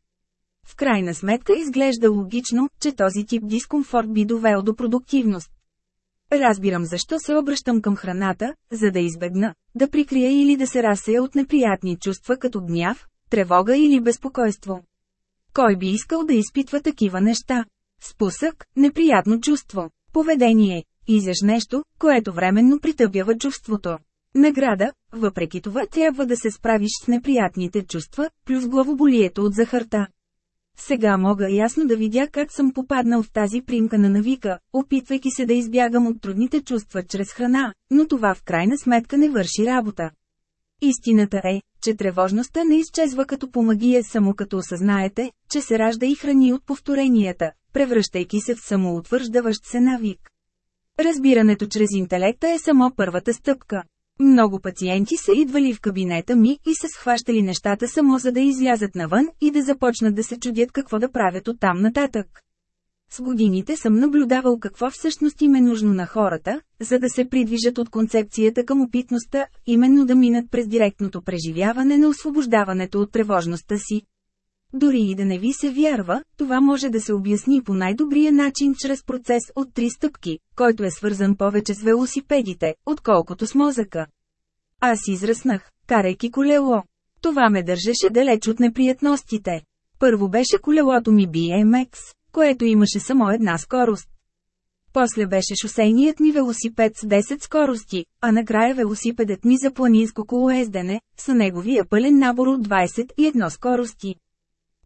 Speaker 1: В крайна сметка изглежда логично, че този тип дискомфорт би довел до продуктивност. Разбирам защо се обръщам към храната, за да избегна, да прикрия или да се разсея от неприятни чувства като гняв, тревога или безпокойство. Кой би искал да изпитва такива неща? Спусък, неприятно чувство, поведение, изяж нещо, което временно притъбява чувството. Награда, въпреки това трябва да се справиш с неприятните чувства, плюс главоболието от захарта. Сега мога ясно да видя как съм попаднал в тази примка на навика, опитвайки се да избягам от трудните чувства чрез храна, но това в крайна сметка не върши работа. Истината е, че тревожността не изчезва като по магия само като осъзнаете, че се ражда и храни от повторенията, превръщайки се в самоутвърждаващ се навик. Разбирането чрез интелекта е само първата стъпка. Много пациенти са идвали в кабинета ми и са схващали нещата само за да излязат навън и да започнат да се чудят какво да правят от там нататък. С годините съм наблюдавал какво всъщност им е нужно на хората, за да се придвижат от концепцията към опитността, именно да минат през директното преживяване на освобождаването от тревожността си. Дори и да не ви се вярва, това може да се обясни по най-добрия начин чрез процес от три стъпки, който е свързан повече с велосипедите, отколкото с мозъка. Аз израснах, карайки колело. Това ме държеше далеч от неприятностите. Първо беше колелото ми BMX, което имаше само една скорост. После беше шосейният ми велосипед с 10 скорости, а накрая велосипедът ми за планинско колоездене, с неговия пълен набор от 21 скорости.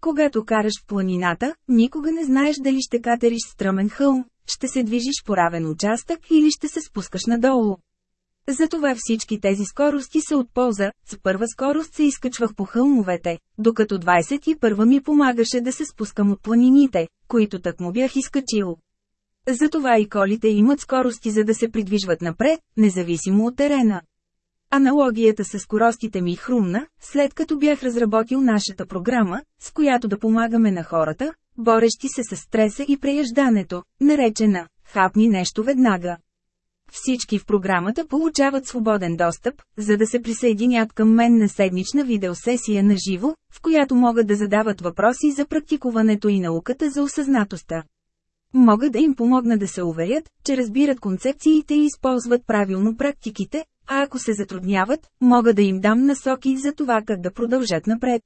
Speaker 1: Когато караш в планината, никога не знаеш дали ще катериш стръмен хълм, ще се движиш по равен участък или ще се спускаш надолу. Затова всички тези скорости са от полза, с първа скорост се изкачвах по хълмовете, докато 21 ми помагаше да се спускам от планините, които так му бях изкачил. Затова и колите имат скорости за да се придвижват напред, независимо от терена. Аналогията с скоростите ми хрумна, след като бях разработил нашата програма, с която да помагаме на хората, борещи се с стреса и преяждането, наречена «Хапни нещо веднага». Всички в програмата получават свободен достъп, за да се присъединят към мен на седмична видеосесия на живо, в която могат да задават въпроси за практикуването и науката за осъзнатостта. Мога да им помогна да се уверят, че разбират концепциите и използват правилно практиките, а ако се затрудняват, мога да им дам насоки за това как да продължат напред.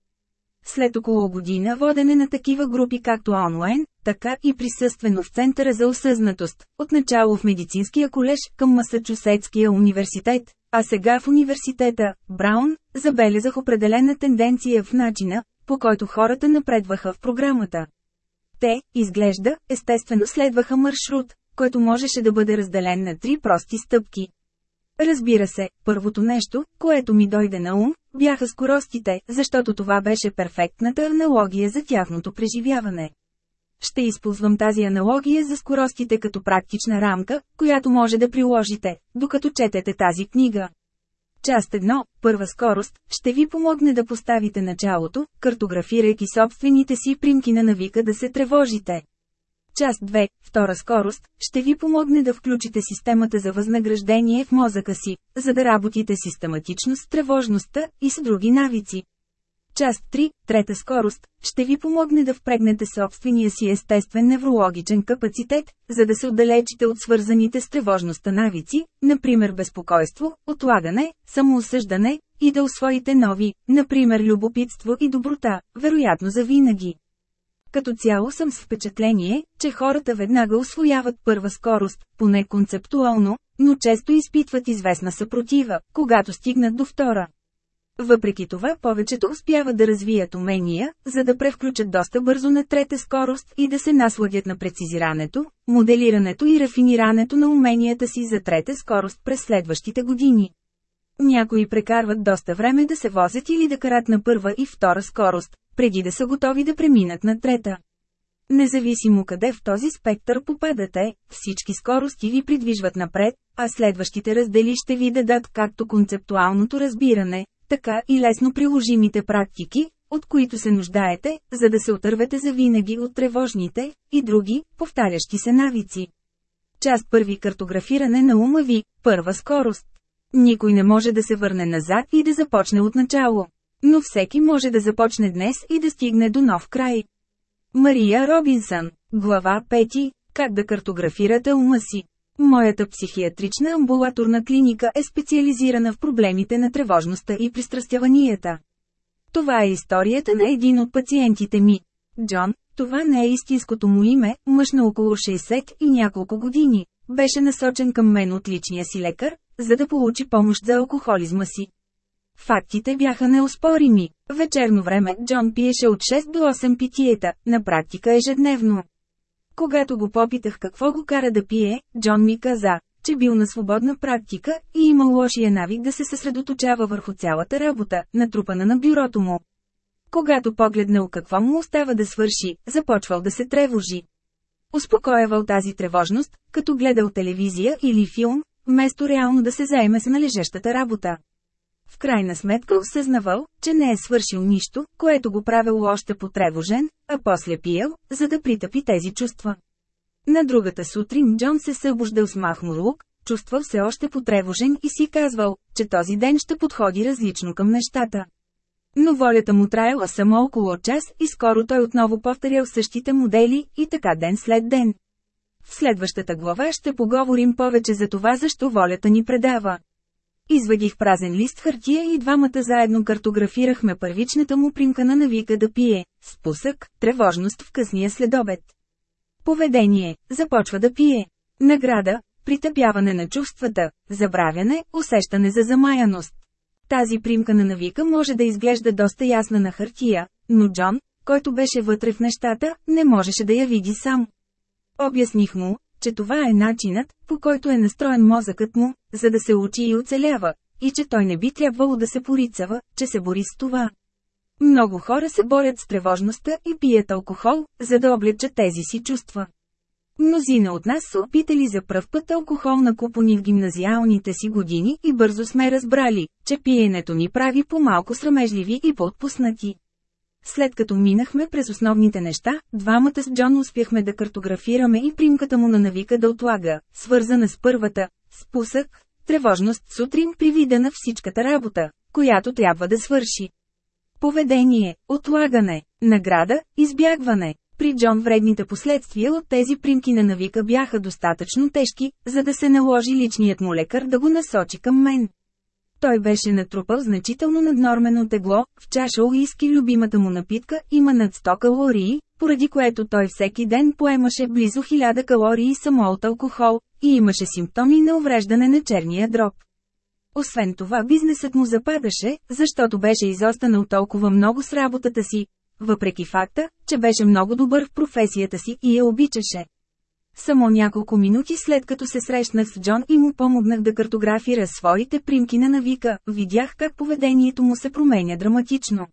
Speaker 1: След около година водене на такива групи както онлайн, така и присъствено в Центъра за осъзнатост, отначало в Медицинския колеж към Масачусетския университет, а сега в университета, Браун, забелязах определена тенденция в начина, по който хората напредваха в програмата. Те, изглежда, естествено следваха маршрут, който можеше да бъде разделен на три прости стъпки. Разбира се, първото нещо, което ми дойде на ум, бяха скоростите, защото това беше перфектната аналогия за тяхното преживяване. Ще използвам тази аналогия за скоростите като практична рамка, която може да приложите, докато четете тази книга. Част 1, първа скорост, ще ви помогне да поставите началото, картографирайки собствените си примки на навика да се тревожите. Част 2, втора скорост, ще ви помогне да включите системата за възнаграждение в мозъка си, за да работите систематично с тревожността и с други навици. Част 3, трета скорост, ще ви помогне да впрегнете собствения си естествен неврологичен капацитет, за да се отдалечите от свързаните с тревожността навици, например безпокойство, отлагане, самоосъждане, и да освоите нови, например любопитство и доброта, вероятно за винаги. Като цяло съм с впечатление, че хората веднага освояват първа скорост, поне концептуално, но често изпитват известна съпротива, когато стигнат до втора. Въпреки това повечето успяват да развият умения, за да превключат доста бързо на трета скорост и да се насладят на прецизирането, моделирането и рафинирането на уменията си за трета скорост през следващите години. Някои прекарват доста време да се возят или да карат на първа и втора скорост, преди да са готови да преминат на трета. Независимо къде в този спектър попадате, всички скорости ви придвижват напред, а следващите раздели ще ви дадат както концептуалното разбиране, така и лесно приложимите практики, от които се нуждаете, за да се отървете завинаги от тревожните и други, повтарящи се навици. Част първи картографиране на ума ви, първа скорост. Никой не може да се върне назад и да започне от начало. Но всеки може да започне днес и да стигне до нов край. Мария Робинсън, глава 5. Как да картографирате ума си? Моята психиатрична амбулаторна клиника е специализирана в проблемите на тревожността и пристрастяванията. Това е историята на един от пациентите ми. Джон, това не е истинското му име, мъж на около 60 и няколко години. Беше насочен към мен от личния си лекар, за да получи помощ за алкохолизма си. Фактите бяха неоспорими. Вечерно време Джон пиеше от 6 до 8 питиета, на практика ежедневно. Когато го попитах какво го кара да пие, Джон ми каза, че бил на свободна практика и имал лошия навик да се съсредоточава върху цялата работа, натрупана на бюрото му. Когато погледнал какво му остава да свърши, започвал да се тревожи. Успокоявал тази тревожност, като гледал телевизия или филм, вместо реално да се заеме с належещата работа. В крайна сметка осъзнавал, че не е свършил нищо, което го правило още потревожен, а после пиел, за да притъпи тези чувства. На другата сутрин Джон се събуждал с махмур лук, чувствал се още потревожен и си казвал, че този ден ще подходи различно към нещата. Но волята му траяла само около час и скоро той отново повторял същите модели и така ден след ден. В следващата глава ще поговорим повече за това защо волята ни предава. Извадих празен лист хартия и двамата заедно картографирахме първичната му примка на навика да пие, спусък, тревожност в късния следобед. Поведение – започва да пие. Награда – притъпяване на чувствата, забравяне, усещане за замаяност. Тази примка на навика може да изглежда доста ясна на хартия, но Джон, който беше вътре в нещата, не можеше да я види сам. Обясних му, че това е начинът, по който е настроен мозъкът му, за да се учи и оцелява, и че той не би трябвало да се порицава, че се бори с това. Много хора се борят с тревожността и пият алкохол, за да облегчат тези си чувства. Мнозина от нас са опитали за пръв път алкохол на купони в гимназиалните си години и бързо сме разбрали, че пиенето ни прави по-малко срамежливи и по-отпуснати. След като минахме през основните неща, двамата с Джон успяхме да картографираме и примката му на навика да отлага, свързана с първата, спусък, тревожност сутрин при вида на всичката работа, която трябва да свърши. Поведение, отлагане, награда, избягване. При Джон вредните последствия от тези примки на навика бяха достатъчно тежки, за да се наложи личният му лекар да го насочи към мен той беше натрупал значително наднормено тегло, в чаша уиски любимата му напитка има над 100 калории, поради което той всеки ден поемаше близо 1000 калории само от алкохол, и имаше симптоми на увреждане на черния дроб. Освен това бизнесът му западаше, защото беше изостанал толкова много с работата си, въпреки факта, че беше много добър в професията си и я обичаше. Само няколко минути след като се срещнах с Джон и му помогнах да картографира своите примки на навика, видях как поведението му се променя драматично.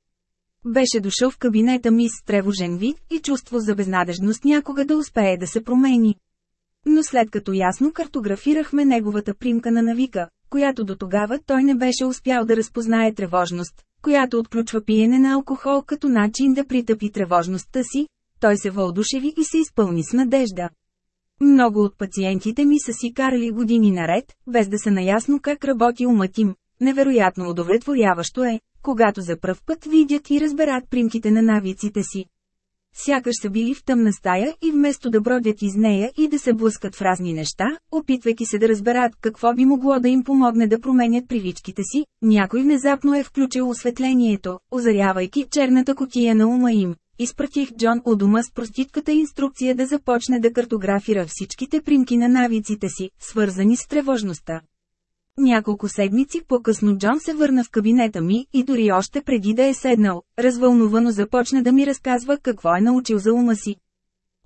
Speaker 1: Беше дошъл в кабинета ми с тревожен вид и чувство за безнадежност някога да успее да се промени. Но след като ясно картографирахме неговата примка на навика, която до тогава той не беше успял да разпознае тревожност, която отключва пиене на алкохол като начин да притъпи тревожността си, той се въодушеви и се изпълни с надежда. Много от пациентите ми са си карали години наред, без да са наясно как работи умът им. Невероятно удовлетворяващо е, когато за пръв път видят и разберат примките на навиците си. Сякаш са били в тъмна стая и вместо да бродят из нея и да се блъскат в разни неща, опитвайки се да разберат какво би могло да им помогне да променят привичките си, някой внезапно е включил осветлението, озарявайки черната котия на ума им. Изпратих Джон у дома с проститката инструкция да започне да картографира всичките примки на навиците си, свързани с тревожността. Няколко седмици по-късно Джон се върна в кабинета ми и дори още преди да е седнал, развълнувано започна да ми разказва какво е научил за ума си.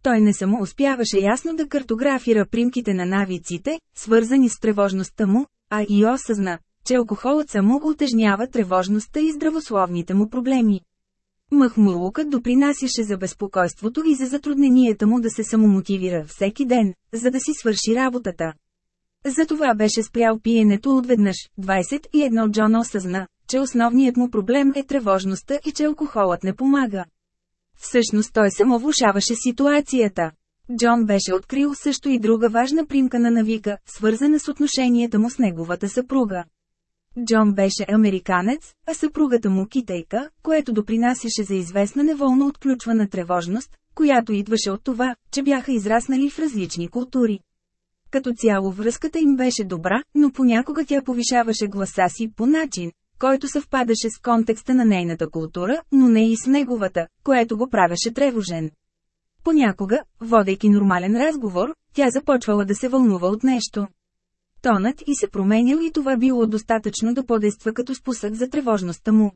Speaker 1: Той не само успяваше ясно да картографира примките на навиците, свързани с тревожността му, а и осъзна, че алкохолът само отежнява тревожността и здравословните му проблеми. Махмурлукът допринасяше за безпокойството и за затрудненията му да се самомотивира всеки ден, за да си свърши работата. Затова беше спрял пиенето отведнъж. 21 Джон осъзна, че основният му проблем е тревожността и че алкохолът не помага. Всъщност той само влушаваше ситуацията. Джон беше открил също и друга важна примка на навика, свързана с отношенията му с неговата съпруга. Джон беше американец, а съпругата му китайка, което допринасяше за известна неволно отключвана тревожност, която идваше от това, че бяха израснали в различни култури. Като цяло връзката им беше добра, но понякога тя повишаваше гласа си по начин, който съвпадаше с контекста на нейната култура, но не и с неговата, което го правеше тревожен. Понякога, водейки нормален разговор, тя започвала да се вълнува от нещо тонът и се променил и това било достатъчно да подейства като спусък за тревожността му.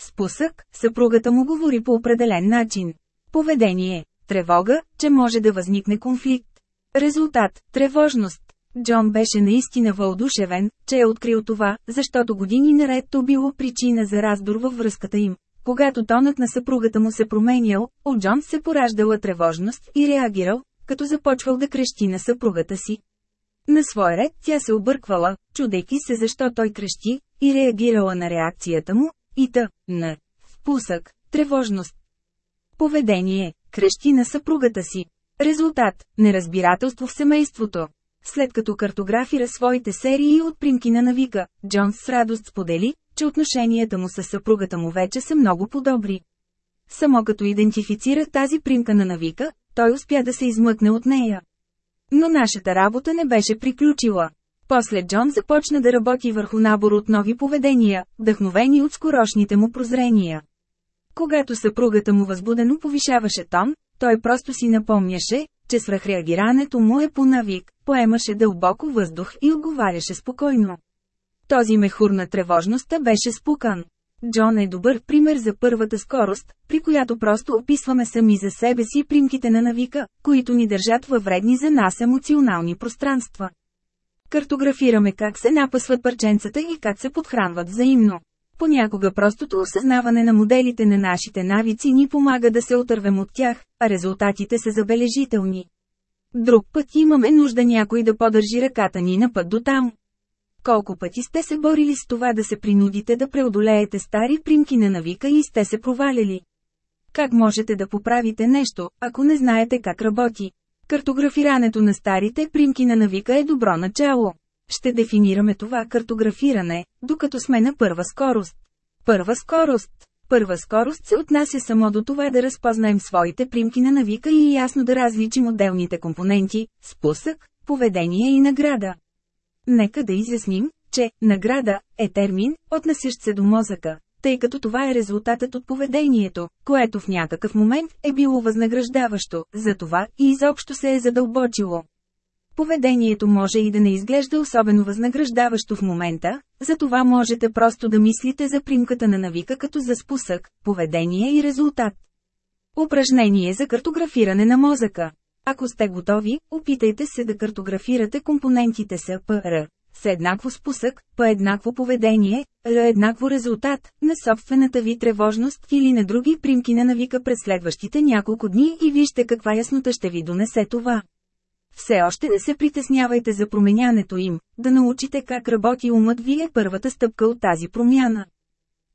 Speaker 1: Спусък, съпругата му говори по определен начин. Поведение, тревога, че може да възникне конфликт. Резултат – тревожност. Джон беше наистина въодушевен, че е открил това, защото години наред то било причина за раздор във връзката им. Когато тонът на съпругата му се променял, у Джон се пораждала тревожност и реагирал, като започвал да крещи на съпругата си, на свой ред тя се обърквала, чудейки се защо той крещи, и реагирала на реакцията му, и та, на, впусък, тревожност. Поведение, кръщи на съпругата си. Резултат – неразбирателство в семейството. След като картографира своите серии от примки на навика, Джонс с радост сподели, че отношенията му с съпругата му вече са много подобри. Само като идентифицира тази примка на навика, той успя да се измъкне от нея. Но нашата работа не беше приключила. После Джон започна да работи върху набор от нови поведения, вдъхновени от скорошните му прозрения. Когато съпругата му възбудено повишаваше тон, той просто си напомняше, че свръхреагирането му е по навик, поемаше дълбоко въздух и отговаряше спокойно. Този мехур на тревожността беше спукан. Джон е добър пример за първата скорост, при която просто описваме сами за себе си примките на навика, които ни държат във вредни за нас емоционални пространства. Картографираме как се напъсват парченцата и как се подхранват взаимно. Понякога простото осъзнаване на моделите на нашите навици ни помага да се отървем от тях, а резултатите са забележителни. Друг път имаме нужда някой да поддържи ръката ни на път до там. Колко пъти сте се борили с това да се принудите да преодолеете стари примки на навика и сте се провалили. Как можете да поправите нещо, ако не знаете как работи? Картографирането на старите примки на навика е добро начало. Ще дефинираме това картографиране, докато сме на първа скорост. Първа скорост Първа скорост се отнася само до това да разпознаем своите примки на навика и ясно да различим отделните компоненти – спусък, поведение и награда. Нека да изясним, че «награда» е термин, отнасящ се до мозъка, тъй като това е резултатът от поведението, което в някакъв момент е било възнаграждаващо, за това и изобщо се е задълбочило. Поведението може и да не изглежда особено възнаграждаващо в момента, затова можете просто да мислите за примката на навика като за спусък, поведение и резултат. Упражнение за картографиране на мозъка ако сте готови, опитайте се да картографирате компонентите с е, ПР с еднакво спусък, по еднакво поведение, р еднакво резултат, на собствената ви тревожност или на други примки на навика през следващите няколко дни и вижте каква яснота ще ви донесе това. Все още не се притеснявайте за променянето им, да научите как работи умът ви е първата стъпка от тази промяна.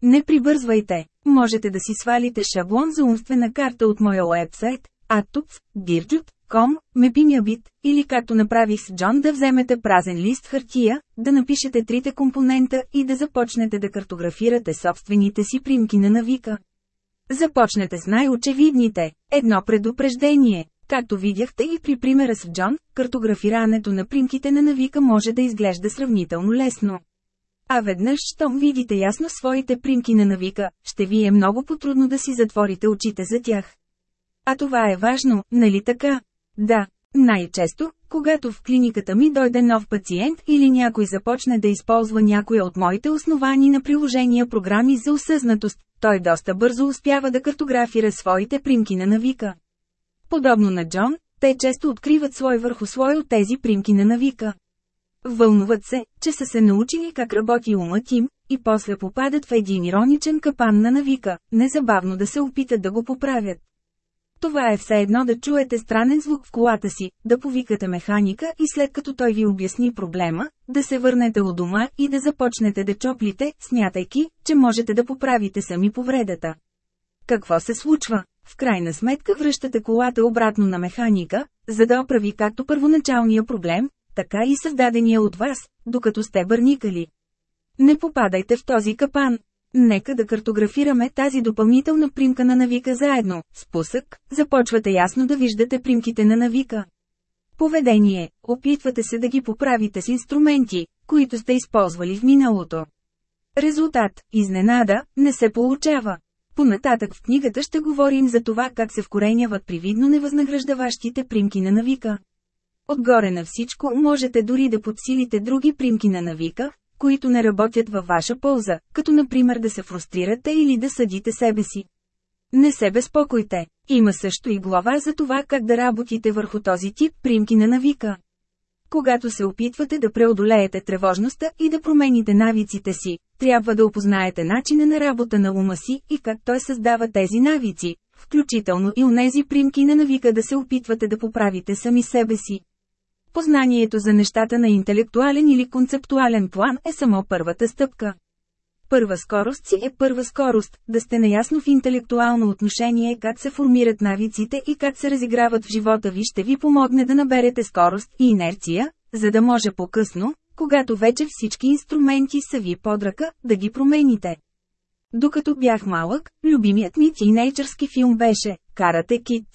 Speaker 1: Не прибързвайте, можете да си свалите шаблон за умствена карта от моя уебсайт, atups.dirjut, ком, бит, или както направих с Джон да вземете празен лист хартия, да напишете трите компонента и да започнете да картографирате собствените си примки на навика. Започнете с най-очевидните. Едно предупреждение. Както видяхте и при примера с Джон, картографирането на примките на навика може да изглежда сравнително лесно. А веднъж, щом видите ясно своите примки на навика, ще ви е много потрудно да си затворите очите за тях. А това е важно, нали така? Да, най-често, когато в клиниката ми дойде нов пациент или някой започне да използва някоя от моите основани на приложения програми за осъзнатост, той доста бързо успява да картографира своите примки на навика. Подобно на Джон, те често откриват свой върху слой от тези примки на навика. Вълнуват се, че са се научили как работи умът им, и после попадат в един ироничен капан на навика, незабавно да се опитат да го поправят. Това е все едно да чуете странен звук в колата си, да повикате механика и след като той ви обясни проблема, да се върнете у дома и да започнете да чоплите, смятайки, че можете да поправите сами повредата. Какво се случва? В крайна сметка връщате колата обратно на механика, за да оправи както първоначалния проблем, така и създадения от вас, докато сте бърникали. Не попадайте в този капан. Нека да картографираме тази допълнителна примка на навика заедно. Спусък, започвате ясно да виждате примките на навика. Поведение, опитвате се да ги поправите с инструменти, които сте използвали в миналото. Резултат, изненада, не се получава. Понататък в книгата ще говорим за това как се вкореняват привидно невъзнаграждаващите примки на навика. Отгоре на всичко можете дори да подсилите други примки на навика, които не работят във ваша полза, като например да се фрустрирате или да съдите себе си. Не се безпокойте. Има също и глава за това как да работите върху този тип примки на навика. Когато се опитвате да преодолеете тревожността и да промените навиците си, трябва да опознаете начина на работа на ума си и как той създава тези навици, включително и у нези примки на навика да се опитвате да поправите сами себе си. Познанието за нещата на интелектуален или концептуален план е само първата стъпка. Първа скорост си е първа скорост, да сте наясно в интелектуално отношение как се формират навиците и как се разиграват в живота ви ще ви помогне да наберете скорост и инерция, за да може по-късно, когато вече всички инструменти са ви под ръка, да ги промените. Докато бях малък, любимият ми тинейджърски филм беше «Карате Кит».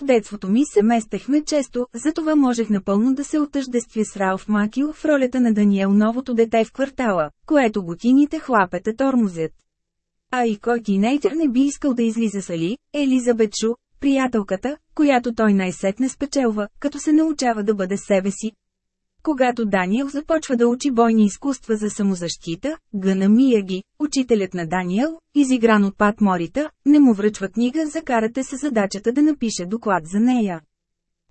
Speaker 1: В детството ми се местехме често, затова можех напълно да се отъждестви с Ралф Макил в ролята на Даниел новото дете в квартала, което готините хлапета тормозят. А и кой тинейтер не би искал да излиза с Али, Елизабет Шу, приятелката, която той най-сетне спечелва, като се научава да бъде себе си, когато Даниел започва да учи бойни изкуства за самозащита, Гъна Мияги, учителят на Даниел, изигран от Пат Морита, не му връчва книга за карате с задачата да напише доклад за нея.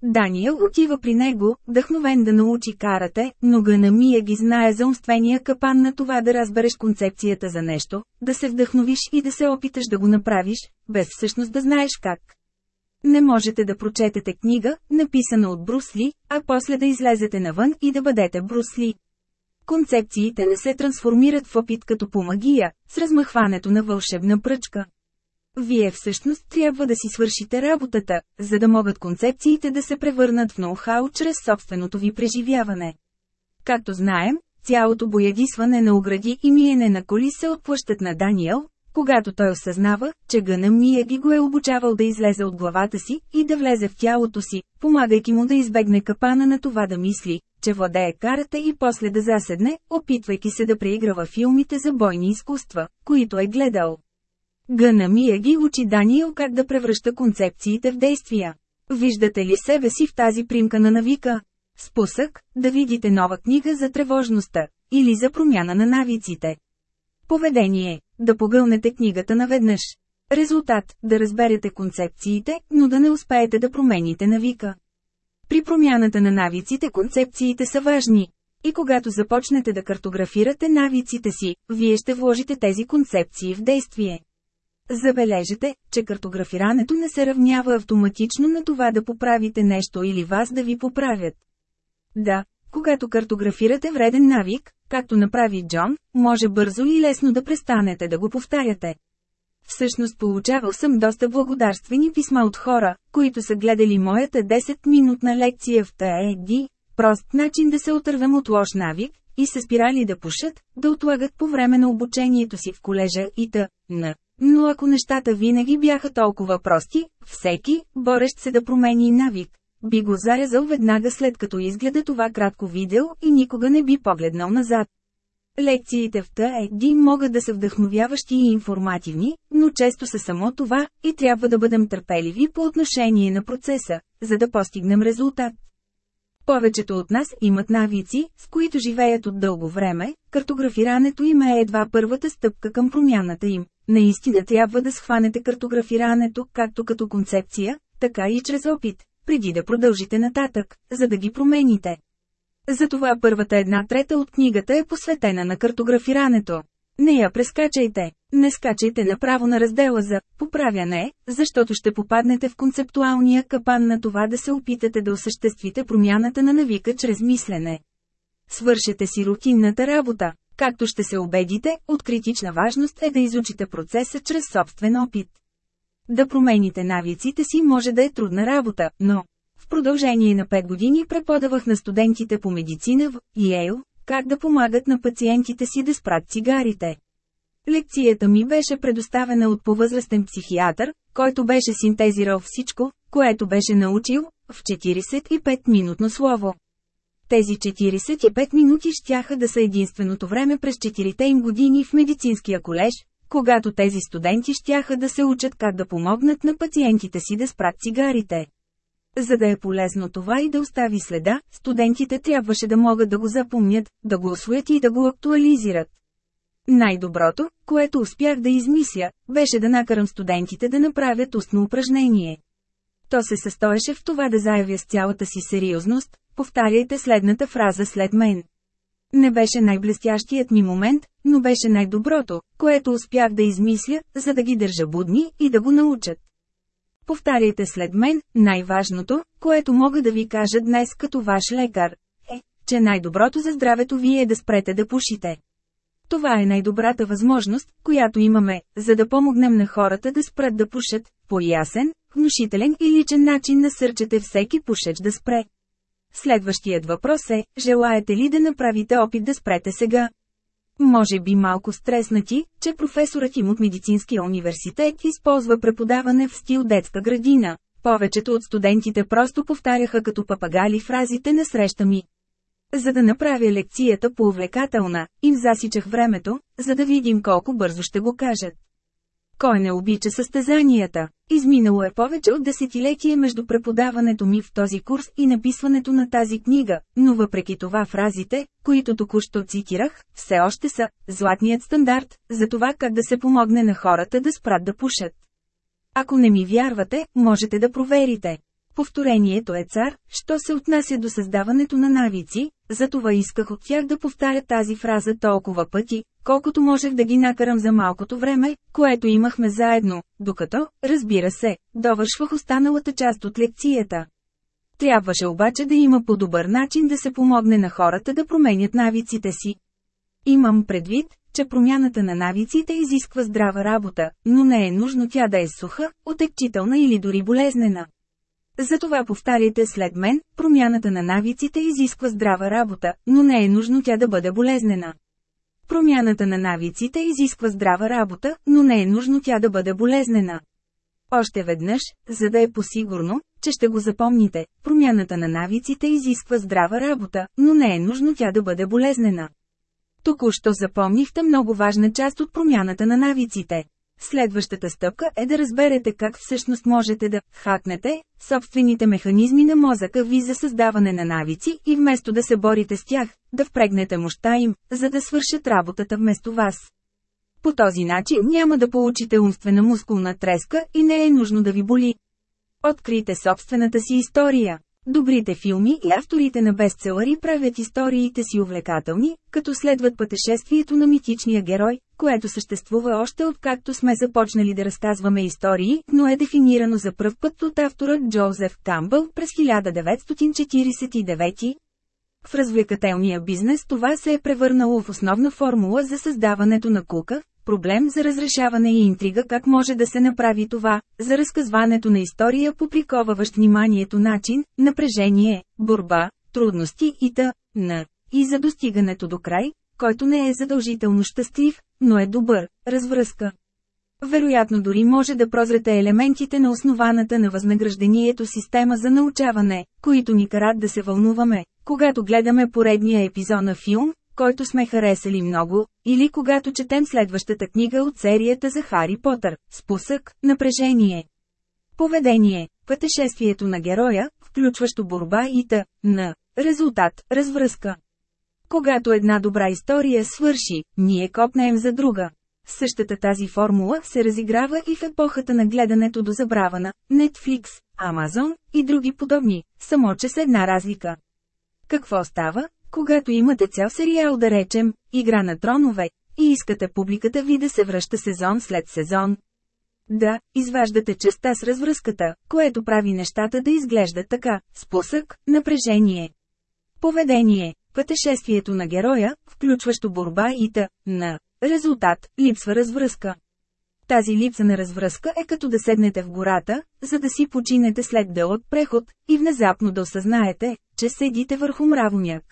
Speaker 1: Даниел отива при него, вдъхновен да научи карате, но Гъна Мияги знае за умствения капан на това да разбереш концепцията за нещо, да се вдъхновиш и да се опиташ да го направиш, без всъщност да знаеш как. Не можете да прочетете книга, написана от Брусли, а после да излезете навън и да бъдете Брусли. Концепциите не се трансформират в опит като по магия, с размахването на вълшебна пръчка. Вие всъщност трябва да си свършите работата, за да могат концепциите да се превърнат в ноу-хау чрез собственото ви преживяване. Както знаем, цялото боядисване на огради и миене на коли се отплъщат на Даниел, когато той осъзнава, че гъна е ги го е обучавал да излезе от главата си и да влезе в тялото си, помагайки му да избегне капана на това да мисли, че владее карата и после да заседне, опитвайки се да преиграва филмите за бойни изкуства, които е гледал. Гъна е ги учи Даниел как да превръща концепциите в действия. Виждате ли себе си в тази примка на навика? Спусък – да видите нова книга за тревожността, или за промяна на навиците. Поведение да погълнете книгата наведнъж. Резултат – да разберете концепциите, но да не успеете да промените навика. При промяната на навиците концепциите са важни. И когато започнете да картографирате навиците си, вие ще вложите тези концепции в действие. Забележете, че картографирането не се равнява автоматично на това да поправите нещо или вас да ви поправят. Да, когато картографирате вреден навик, както направи Джон, може бързо и лесно да престанете да го повтаряте. Всъщност получавал съм доста благодарствени писма от хора, които са гледали моята 10-минутна лекция в ТАЕД, прост начин да се отървам от лош навик, и се спирали да пушат, да отлагат по време на обучението си в колежа и т.н. Но ако нещата винаги бяха толкова прости, всеки, борещ се да промени навик, би го зарязал веднага след като изгледа това кратко видео и никога не би погледнал назад. Лекциите в ТАЕДИ могат да са вдъхновяващи и информативни, но често са само това, и трябва да бъдем търпеливи по отношение на процеса, за да постигнем резултат. Повечето от нас имат навици, с които живеят от дълго време, картографирането им е едва първата стъпка към промяната им. Наистина трябва да схванете картографирането както като концепция, така и чрез опит преди да продължите нататък, за да ги промените. Затова първата една трета от книгата е посветена на картографирането. Не я прескачайте. Не скачайте направо на раздела за «Поправяне», защото ще попаднете в концептуалния капан на това да се опитате да осъществите промяната на навика чрез мислене. Свършете си рутинната работа. Както ще се убедите, от критична важност е да изучите процеса чрез собствен опит. Да промените навиците си може да е трудна работа, но... В продължение на 5 години преподавах на студентите по медицина в Йейл, как да помагат на пациентите си да спрат цигарите. Лекцията ми беше предоставена от повъзрастен психиатър, който беше синтезирал всичко, което беше научил, в 45-минутно слово. Тези 45 минути щяха да са единственото време през 4 те им години в медицинския колеж, когато тези студенти щяха да се учат как да помогнат на пациентите си да спрат цигарите. За да е полезно това и да остави следа, студентите трябваше да могат да го запомнят, да го освоят и да го актуализират. Най-доброто, което успях да измисля, беше да накарам студентите да направят устно упражнение. То се състоеше в това да заявя с цялата си сериозност, повтаряйте следната фраза след мен. Не беше най-блестящият ми момент, но беше най-доброто, което успях да измисля, за да ги държа будни и да го научат. Повтаряйте след мен, най-важното, което мога да ви кажа днес като ваш лекар, е, че най-доброто за здравето ви е да спрете да пушите. Това е най-добрата възможност, която имаме, за да помогнем на хората да спрат да пушат, по ясен, внушителен и личен начин насърчате всеки пушеч да спре. Следващият въпрос е, желаете ли да направите опит да спрете сега? Може би малко стреснати, че професорът им от Медицинския университет използва преподаване в стил детска градина. Повечето от студентите просто повтаряха като папагали фразите на среща ми. За да направя лекцията по-увлекателна, им засичах времето, за да видим колко бързо ще го кажат. Кой не обича състезанията? Изминало е повече от десетилетие между преподаването ми в този курс и написването на тази книга, но въпреки това фразите, които току-що цитирах, все още са «златният стандарт» за това как да се помогне на хората да спрат да пушат. Ако не ми вярвате, можете да проверите. Повторението е цар, що се отнася до създаването на навици, затова исках от тях да повтаря тази фраза толкова пъти, колкото можех да ги накарам за малкото време, което имахме заедно, докато, разбира се, довършвах останалата част от лекцията. Трябваше обаче да има по-добър начин да се помогне на хората да променят навиците си. Имам предвид, че промяната на навиците изисква здрава работа, но не е нужно тя да е суха, отекчителна или дори болезнена. Затова повтаряйте след мен, промяната на навиците изисква здрава работа, но не е нужно тя да бъде болезнена. Промяната на навиците изисква здрава работа, но не е нужно тя да бъде болезнена. Още веднъж, за да е посигурно, че ще го запомните, промяната на навиците изисква здрава работа, но не е нужно тя да бъде болезнена. Току-що запомнихте много важна част от промяната на навиците. Следващата стъпка е да разберете как всъщност можете да хакнете собствените механизми на мозъка ви за създаване на навици и вместо да се борите с тях, да впрегнете мощта им, за да свършат работата вместо вас. По този начин няма да получите умствена мускулна треска и не е нужно да ви боли. Открийте собствената си история. Добрите филми и авторите на бестселери правят историите си увлекателни, като следват пътешествието на митичния герой, което съществува още откакто сме започнали да разказваме истории, но е дефинирано за пръв път от автора Джозеф Тамбъл през 1949. В развлекателния бизнес това се е превърнало в основна формула за създаването на кука, Проблем за разрешаване и интрига как може да се направи това, за разказването на история по приковаващ вниманието начин, напрежение, борба, трудности и т.н. и за достигането до край, който не е задължително щастлив, но е добър, развръзка. Вероятно дори може да прозрете елементите на основаната на възнаграждението система за научаване, които ни карат да се вълнуваме, когато гледаме поредния епизод на филм, който сме харесали много, или когато четем следващата книга от серията за Хари Потър – спусък, напрежение. Поведение – пътешествието на героя, включващо борба и т. на резултат – развръзка. Когато една добра история свърши, ние копнем за друга. Същата тази формула се разиграва и в епохата на гледането до забрава Netflix, Amazon и други подобни, само че с една разлика. Какво става, когато имате цял сериал да речем, игра на тронове, и искате публиката ви да се връща сезон след сезон. Да, изваждате частта с развръзката, което прави нещата да изглежда така, спусък, напрежение. Поведение, пътешествието на героя, включващо борба и та, на резултат, липсва развръзка. Тази липса на развръзка е като да седнете в гората, за да си починете след дълъг преход, и внезапно да осъзнаете, че седите върху мравоняк.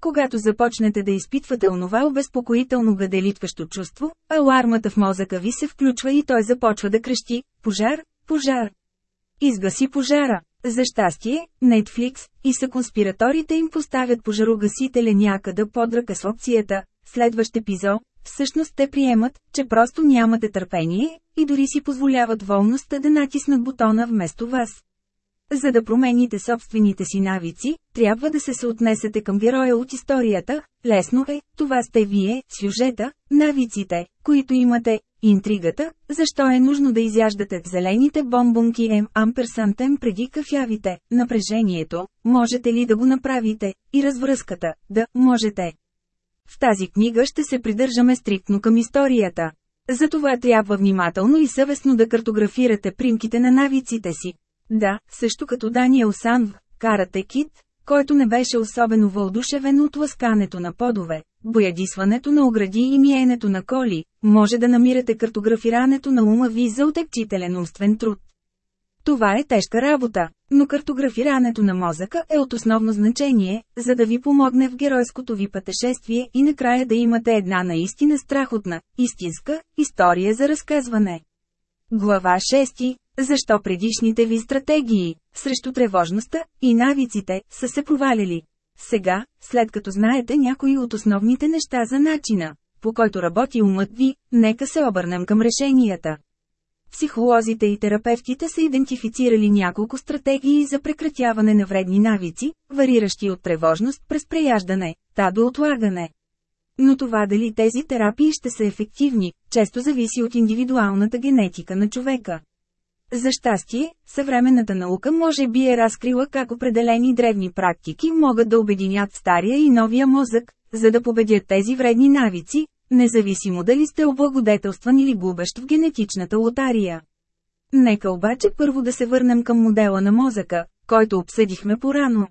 Speaker 1: Когато започнете да изпитвате онова обезпокоително гаделитващо чувство, алармата в мозъка ви се включва и той започва да крещи «Пожар! Пожар!». Изгаси пожара. За щастие, Netflix и съконспираторите им поставят пожарогасителя някъде под ръка с опцията «Следващ епизод», всъщност те приемат, че просто нямате търпение, и дори си позволяват волността да натиснат бутона вместо вас. За да промените собствените си навици, трябва да се съотнесете към героя от историята, лесно е, това сте вие, сюжета, навиците, които имате, интригата, защо е нужно да изяждате зелените бомбонки М амперсантем преди кафявите, напрежението, можете ли да го направите, и развръзката, да, можете. В тази книга ще се придържаме стриктно към историята. Затова трябва внимателно и съвестно да картографирате примките на навиците си. Да, също като Даниел Сан, карате кит, който не беше особено вълдушевен от ласкането на подове, боядисването на огради и миенето на коли, може да намирате картографирането на ума ви за отекчителен умствен труд. Това е тежка работа, но картографирането на мозъка е от основно значение, за да ви помогне в геройското ви пътешествие и накрая да имате една наистина страхотна, истинска, история за разказване. Глава 6 защо предишните ви стратегии, срещу тревожността и навиците, са се провалили? Сега, след като знаете някои от основните неща за начина, по който работи умът ви, нека се обърнем към решенията. Психолозите и терапевтите са идентифицирали няколко стратегии за прекратяване на вредни навици, вариращи от тревожност през преяждане, та до отлагане. Но това дали тези терапии ще са ефективни, често зависи от индивидуалната генетика на човека. За щастие, съвременната наука може би е разкрила как определени древни практики могат да обединят стария и новия мозък, за да победят тези вредни навици, независимо дали сте облагодетелстван или губещ в генетичната лотария. Нека обаче първо да се върнем към модела на мозъка, който обсъдихме порано.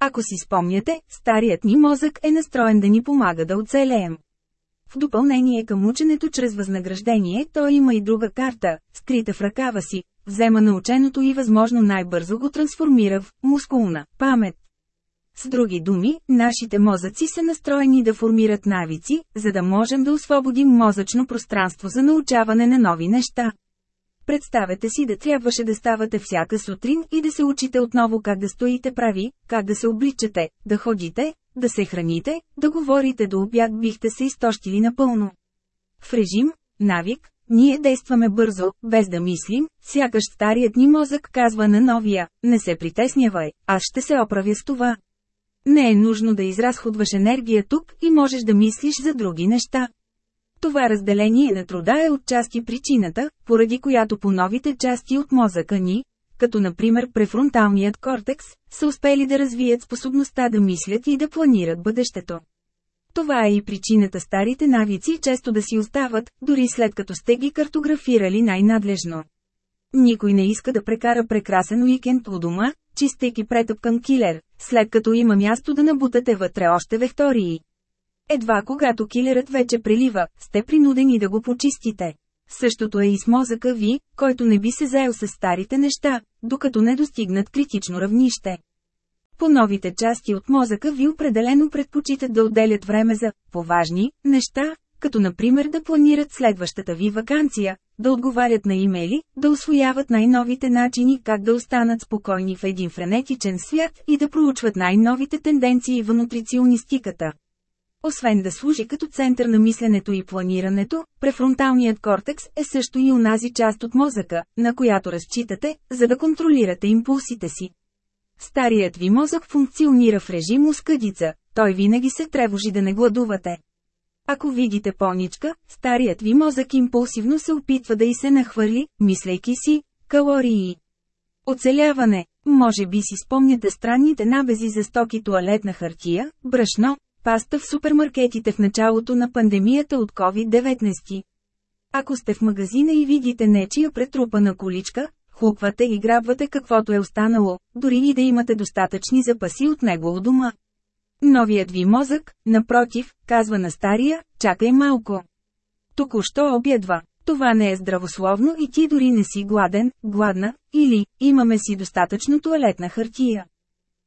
Speaker 1: Ако си спомняте, старият ни мозък е настроен да ни помага да оцелеем. В допълнение към ученето чрез възнаграждение, той има и друга карта, скрита в ръкава си, взема наученото и възможно най-бързо го трансформира в мускулна памет. С други думи, нашите мозъци са настроени да формират навици, за да можем да освободим мозъчно пространство за научаване на нови неща. Представете си да трябваше да ставате всяка сутрин и да се учите отново как да стоите прави, как да се обличате, да ходите, да се храните, да говорите до обяд бихте се изтощили напълно. В режим, навик, ние действаме бързо, без да мислим, сякаш старият ни мозък казва на новия, не се притеснявай, аз ще се оправя с това. Не е нужно да изразходваш енергия тук и можеш да мислиш за други неща. Това разделение на труда е отчасти причината, поради която по новите части от мозъка ни, като например префронталният кортекс, са успели да развият способността да мислят и да планират бъдещето. Това е и причината старите навици често да си остават, дори след като сте ги картографирали най-надлежно. Никой не иска да прекара прекрасен уикенд у дома, чистейки претъпкан килер, след като има място да набутате вътре още вектории. Едва когато килерът вече прелива, сте принудени да го почистите. Същото е и с мозъка ви, който не би се заел с старите неща, докато не достигнат критично равнище. По новите части от мозъка ви определено предпочитат да отделят време за поважни неща, като например да планират следващата ви вакансия, да отговарят на имейли, да освояват най-новите начини как да останат спокойни в един френетичен свят и да проучват най-новите тенденции в нутриционистиката. Освен да служи като център на мисленето и планирането, префронталният кортекс е също и унази част от мозъка, на която разчитате, за да контролирате импулсите си. Старият ви мозък функционира в режим ускъдица, той винаги се тревожи да не гладувате. Ако видите поничка, старият ви мозък импулсивно се опитва да и се нахвърли, мислейки си, калории. Оцеляване. Може би си спомняте странните набези за стоки туалетна хартия, брашно, Паста в супермаркетите в началото на пандемията от COVID-19. Ако сте в магазина и видите нечия претрупана количка, хуквате и грабвате каквото е останало, дори и да имате достатъчни запаси от него у дома. Новият ви мозък, напротив, казва на стария, чакай малко. Току-що обядва. Това не е здравословно и ти дори не си гладен, гладна, или, имаме си достатъчно туалетна хартия.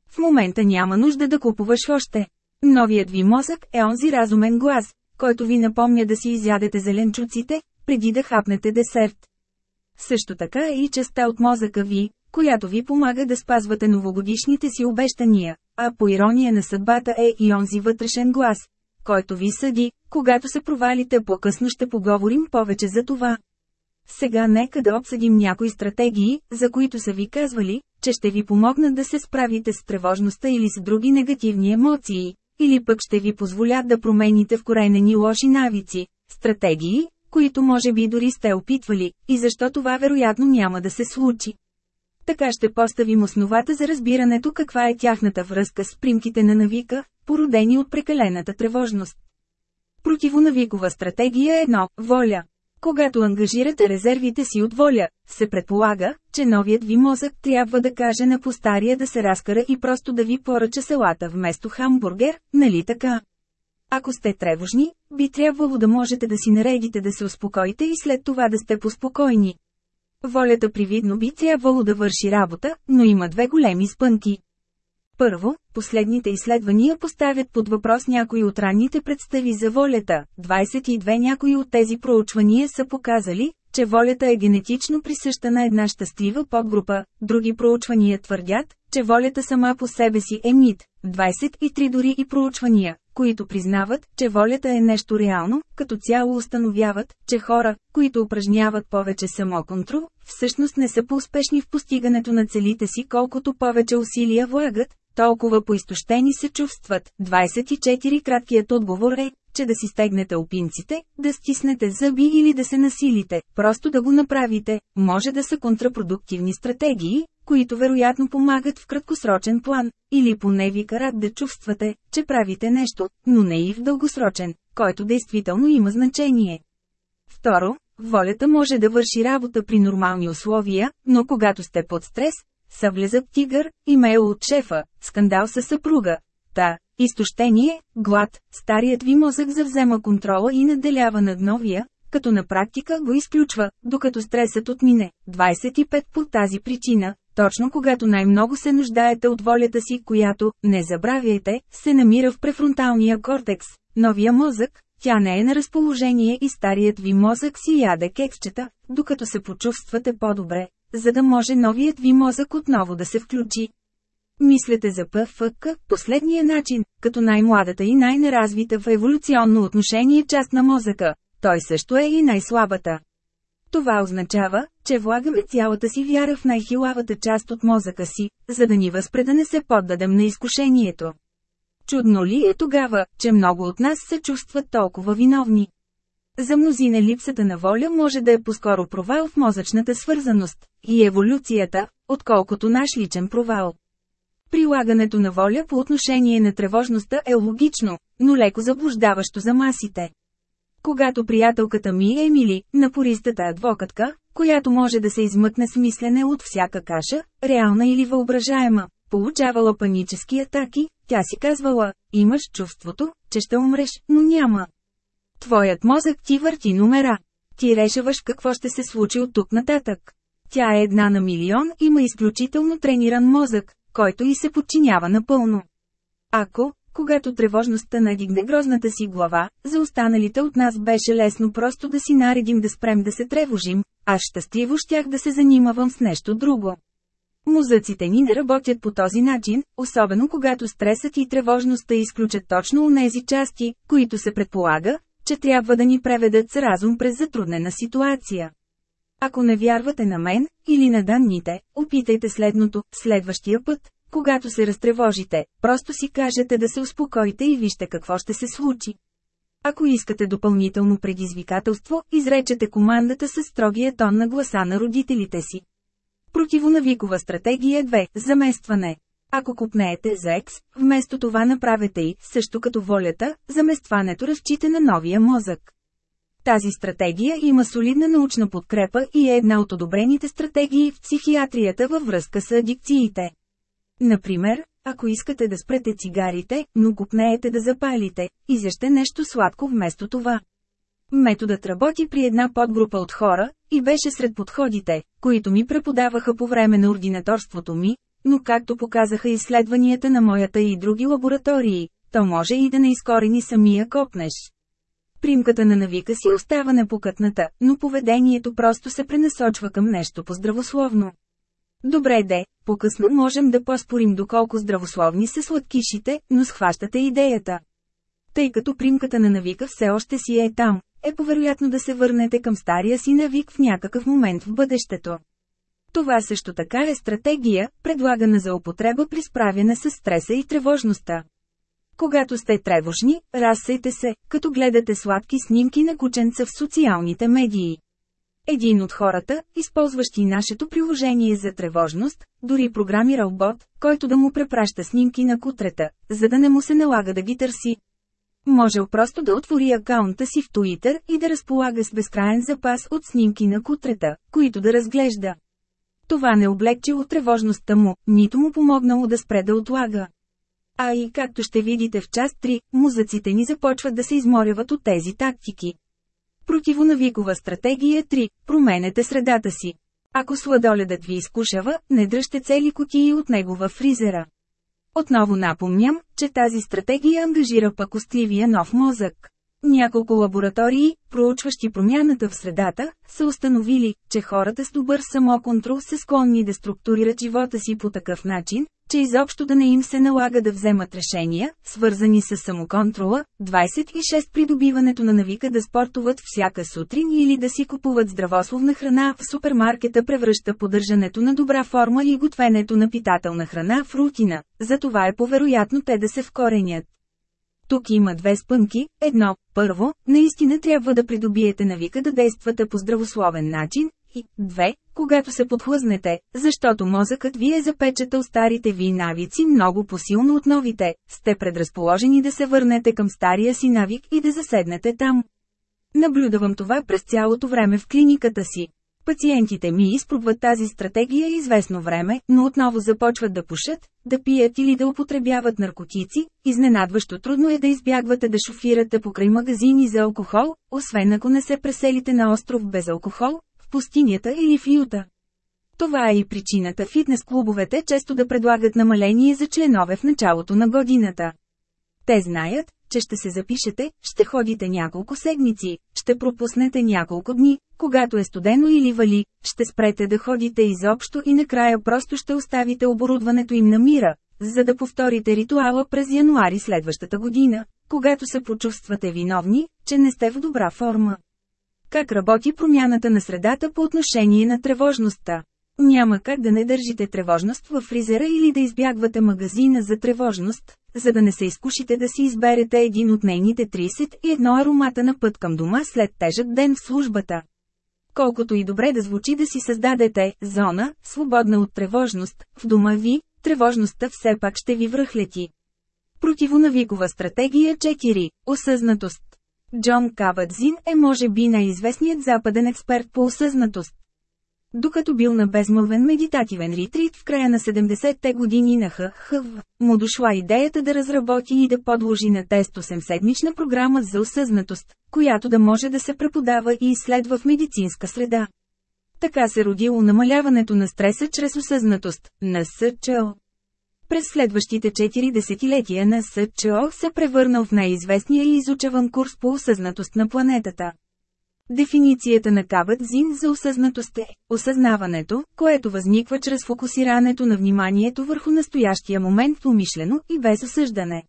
Speaker 1: В момента няма нужда да купуваш още. Новият ви мозък е онзи разумен глас, който ви напомня да си изядете зеленчуците, преди да хапнете десерт. Също така е и частта от мозъка ви, която ви помага да спазвате новогодишните си обещания, а по ирония на съдбата е и онзи вътрешен глас, който ви съди, когато се провалите по-късно ще поговорим повече за това. Сега нека да обсъдим някои стратегии, за които са ви казвали, че ще ви помогнат да се справите с тревожността или с други негативни емоции или пък ще ви позволят да промените вкоренени лоши навици, стратегии, които може би дори сте опитвали, и защо това вероятно няма да се случи. Така ще поставим основата за разбирането каква е тяхната връзка с примките на навика, породени от прекалената тревожност. Противонавикова стратегия е едно, воля. Когато ангажирате резервите си от воля, се предполага, че новият ви мозък трябва да каже на постария да се разкара и просто да ви поръча селата вместо хамбургер, нали така? Ако сте тревожни, би трябвало да можете да си наредите да се успокоите и след това да сте поспокойни. Волята привидно би трябвало да върши работа, но има две големи спънки. Първо, последните изследвания поставят под въпрос някои от ранните представи за волята. 22 някои от тези проучвания са показали, че волята е генетично присъща на една щастлива подгрупа, други проучвания твърдят, че волята сама по себе си е мит. 23 дори и проучвания, които признават, че волята е нещо реално, като цяло установяват, че хора, които упражняват повече самоконтрол, всъщност не са по-успешни в постигането на целите си колкото повече усилия влагат, толкова поизтощени се чувстват. 24 краткият отговор е, че да си стегнете опинците, да стиснете зъби или да се насилите, просто да го направите, може да са контрапродуктивни стратегии, които вероятно помагат в краткосрочен план, или поне ви карат да чувствате, че правите нещо, но не и в дългосрочен, който действително има значение. Второ, волята може да върши работа при нормални условия, но когато сте под стрес, Съвлезък тигър, имейл е от шефа, скандал със съпруга. Та, изтощение, глад, старият ви мозък завзема контрола и наделява над новия, като на практика го изключва, докато стресът отмине. 25 по тази причина, точно когато най-много се нуждаете от волята си, която, не забравяйте, се намира в префронталния кортекс, новия мозък, тя не е на разположение и старият ви мозък си яде кексчета, докато се почувствате по-добре за да може новият ви мозък отново да се включи. Мислете за ПФК последния начин, като най-младата и най-неразвита в еволюционно отношение част на мозъка, той също е и най-слабата. Това означава, че влагаме цялата си вяра в най-хилавата част от мозъка си, за да ни възпре да не се поддадем на изкушението. Чудно ли е тогава, че много от нас се чувстват толкова виновни? За мнозина липсата на воля може да е по-скоро провал в мозъчната свързаност и еволюцията, отколкото наш личен провал. Прилагането на воля по отношение на тревожността е логично, но леко заблуждаващо за масите. Когато приятелката ми е Емили, напористата адвокатка, която може да се измъкне с мислене от всяка каша, реална или въображаема, получавала панически атаки, тя си казвала, имаш чувството, че ще умреш, но няма. Твоят мозък ти върти номера. Ти решаваш какво ще се случи от тук нататък. Тя е една на милион, има изключително трениран мозък, който и се подчинява напълно. Ако, когато тревожността надигне грозната си глава, за останалите от нас беше лесно просто да си наредим да спрем да се тревожим, аз щастливо щях да се занимавам с нещо друго. Музъците ни не работят по този начин, особено когато стресът и тревожността изключат точно у нези части, които се предполага, че трябва да ни преведат с разум през затруднена ситуация. Ако не вярвате на мен, или на данните, опитайте следното, следващия път, когато се разтревожите, просто си кажете да се успокоите и вижте какво ще се случи. Ако искате допълнително предизвикателство, изречете командата с строгия тон на гласа на родителите си. Противонавикова стратегия 2 – заместване ако купнеете за екс, вместо това направете и, също като волята, заместването разчита на новия мозък. Тази стратегия има солидна научна подкрепа и е една от одобрените стратегии в психиатрията във връзка с адикциите. Например, ако искате да спрете цигарите, но купнеете да запалите, изяще нещо сладко вместо това. Методът работи при една подгрупа от хора, и беше сред подходите, които ми преподаваха по време на ординаторството ми, но както показаха изследванията на моята и други лаборатории, то може и да не изкорени самия копнеш. Примката на навика си остава непокътната, но поведението просто се пренасочва към нещо по-здравословно. Добре де, по-късно можем да поспорим доколко здравословни са сладкишите, но схващате идеята. Тъй като примката на навика все още си е там, е повероятно да се върнете към стария си навик в някакъв момент в бъдещето. Това също така е стратегия, предлагана за употреба при справяне с стреса и тревожността. Когато сте тревожни, разсейте се, като гледате сладки снимки на кученца в социалните медии. Един от хората, използващи нашето приложение за тревожност, дори програмирал бот, който да му препраща снимки на кутрета, за да не му се налага да ги търси. Можел просто да отвори акаунта си в Twitter и да разполага с безкраен запас от снимки на кутрета, които да разглежда. Това не облегчило тревожността му, нито му помогнало да спре да отлага. А и както ще видите в част 3, музъците ни започват да се изморяват от тези тактики. Противонавикова стратегия 3. Променете средата си. Ако сладоледът ви изкушава, не дръжте цели кутии от него във фризера. Отново напомням, че тази стратегия ангажира пакостливия нов мозък. Няколко лаборатории, проучващи промяната в средата, са установили, че хората с добър самоконтрол са склонни да структурират живота си по такъв начин, че изобщо да не им се налага да вземат решения, свързани с самоконтрола. 26. Придобиването на навика да спортуват всяка сутрин или да си купуват здравословна храна в супермаркета превръща поддържането на добра форма и готвенето на питателна храна в рутина, затова е повероятно те да се вкоренят. Тук има две спънки. Едно, първо, наистина трябва да придобиете навика да действате по здравословен начин. И, две, когато се подхлъзнете, защото мозъкът ви е запечатал старите ви навици много посилно от новите, сте предразположени да се върнете към стария си навик и да заседнете там. Наблюдавам това през цялото време в клиниката си. Пациентите ми изпробват тази стратегия известно време, но отново започват да пушат, да пият или да употребяват наркотици, изненадващо трудно е да избягвате да шофирате покрай магазини за алкохол, освен ако не се преселите на остров без алкохол, в пустинята или в юта. Това е и причината фитнес-клубовете често да предлагат намаление за членове в началото на годината. Те знаят, че ще се запишете, ще ходите няколко седмици, ще пропуснете няколко дни, когато е студено или вали, ще спрете да ходите изобщо и накрая просто ще оставите оборудването им на мира, за да повторите ритуала през януари следващата година, когато се почувствате виновни, че не сте в добра форма. Как работи промяната на средата по отношение на тревожността? Няма как да не държите тревожност във фризера или да избягвате магазина за тревожност, за да не се изкушите да си изберете един от нейните 31 аромата на път към дома след тежък ден в службата. Колкото и добре да звучи да си създадете зона, свободна от тревожност, в дома ви, тревожността все пак ще ви връхлети. Противонавикова стратегия 4. Осъзнатост Джон Кабадзин е може би най-известният западен експерт по осъзнатост докато бил на безмълвен медитативен ретрит в края на 70-те години на ХХВ, му дошла идеята да разработи и да подложи на тест 8-седмична програма за осъзнатост, която да може да се преподава и изследва в медицинска среда. Така се родило намаляването на стреса чрез осъзнатост, на СЧО. През следващите 4 десетилетия на СЧО се превърнал в най-известния и изучаван курс по осъзнатост на планетата. Дефиницията на Кабът Зин за осъзнатост е осъзнаването, което възниква чрез фокусирането на вниманието върху настоящия момент умишлено и без осъждане.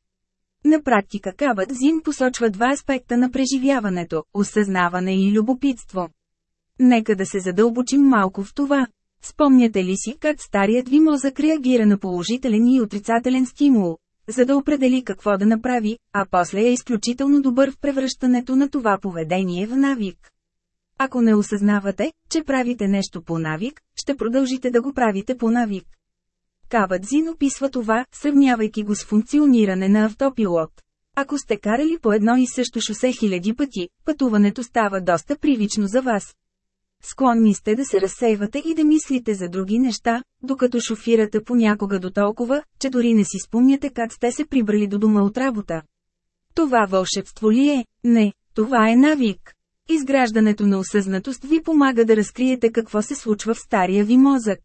Speaker 1: На практика Кабът Зин посочва два аспекта на преживяването – осъзнаване и любопитство. Нека да се задълбочим малко в това. Спомняте ли си как старият ви мозък реагира на положителен и отрицателен стимул, за да определи какво да направи, а после е изключително добър в превръщането на това поведение в навик. Ако не осъзнавате, че правите нещо по навик, ще продължите да го правите по навик. Кабадзин описва това, сравнявайки го с функциониране на автопилот. Ако сте карали по едно и също шосе хиляди пъти, пътуването става доста привично за вас, Склонни сте да се разсейвате и да мислите за други неща, докато шофирате понякога до толкова, че дори не си спомняте как сте се прибрали до дома от работа. Това вълшебство ли е? Не, това е навик. Изграждането на осъзнатост ви помага да разкриете какво се случва в стария ви мозък.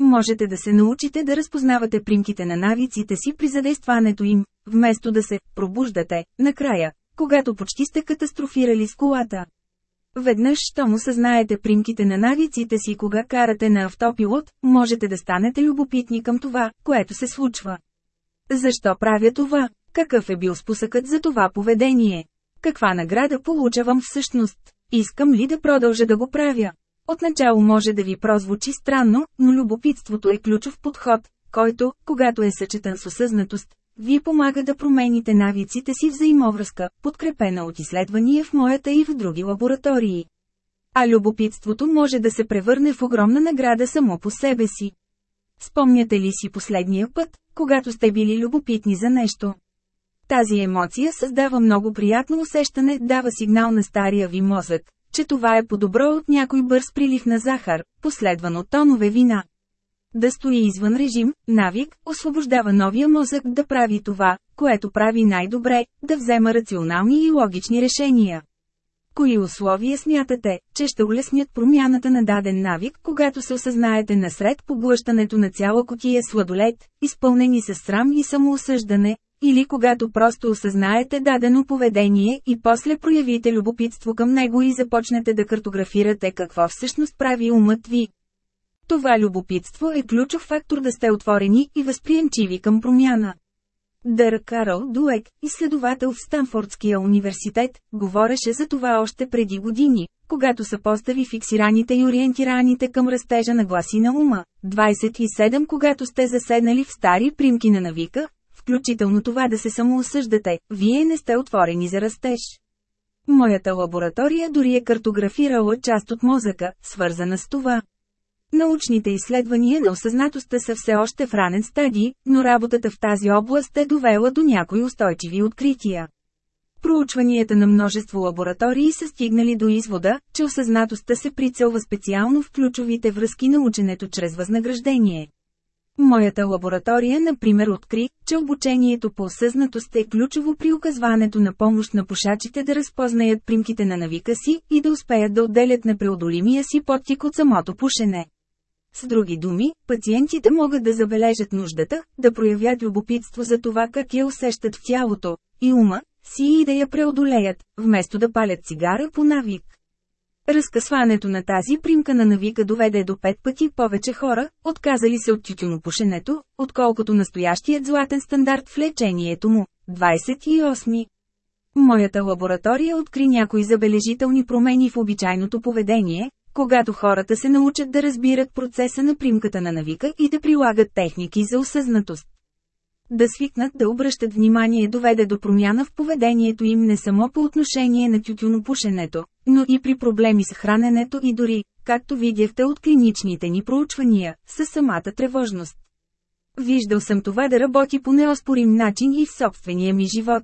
Speaker 1: Можете да се научите да разпознавате примките на навиците си при задействането им, вместо да се пробуждате, накрая, когато почти сте катастрофирали с колата. Веднъж, що му съзнаете примките на навиците си кога карате на автопилот, можете да станете любопитни към това, което се случва. Защо правя това? Какъв е бил спусъкът за това поведение? Каква награда получавам всъщност? Искам ли да продължа да го правя? Отначало може да ви прозвучи странно, но любопитството е ключов подход, който, когато е съчетан с осъзнатост, ви помага да промените навиците си взаимовръзка, подкрепена от изследвания в моята и в други лаборатории. А любопитството може да се превърне в огромна награда само по себе си. Спомняте ли си последния път, когато сте били любопитни за нещо? Тази емоция създава много приятно усещане, дава сигнал на стария ви мозък, че това е по-добро от някой бърз прилив на захар, последван от тонове вина. Да стои извън режим, навик, освобождава новия мозък да прави това, което прави най-добре, да взема рационални и логични решения. Кои условия смятате, че ще улеснят промяната на даден навик, когато се осъзнаете насред поглъщането на цяла котия сладолет, изпълнени с срам и самоосъждане, или когато просто осъзнаете дадено поведение и после проявите любопитство към него и започнете да картографирате какво всъщност прави умът ви? Това любопитство е ключов фактор да сте отворени и възприемчиви към промяна. Дър Карл Дуек, изследовател в Станфордския университет, говореше за това още преди години, когато са постави фиксираните и ориентираните към растежа на гласи на ума. 27 Когато сте заседнали в стари примки на навика, включително това да се самоосъждате, вие не сте отворени за растеж. Моята лаборатория дори е картографирала част от мозъка, свързана с това. Научните изследвания на осъзнатостта са все още в ранен стадий, но работата в тази област е довела до някои устойчиви открития. Проучванията на множество лаборатории са стигнали до извода, че осъзнатостта се прицелва специално в ключовите връзки на ученето чрез възнаграждение. Моята лаборатория, например, откри, че обучението по осъзнатост е ключово при оказването на помощ на пушачите да разпознаят примките на навика си и да успеят да отделят непреодолимия си подтик от самото пушене. С други думи, пациентите могат да забележат нуждата, да проявят любопитство за това как я усещат в тялото, и ума, си и да я преодолеят, вместо да палят цигара по навик. Разкъсването на тази примка на навика доведе до пет пъти повече хора, отказали се от тютюнопушенето, отколкото настоящият златен стандарт в лечението му. 28. Моята лаборатория откри някои забележителни промени в обичайното поведение, когато хората се научат да разбират процеса на примката на навика и да прилагат техники за осъзнатост. Да свикнат да обръщат внимание доведе до промяна в поведението им не само по отношение на тютюнопушенето, но и при проблеми с храненето и дори, както видяхте от клиничните ни проучвания, със самата тревожност. Виждал съм това да работи по неоспорим начин и в собствения ми живот.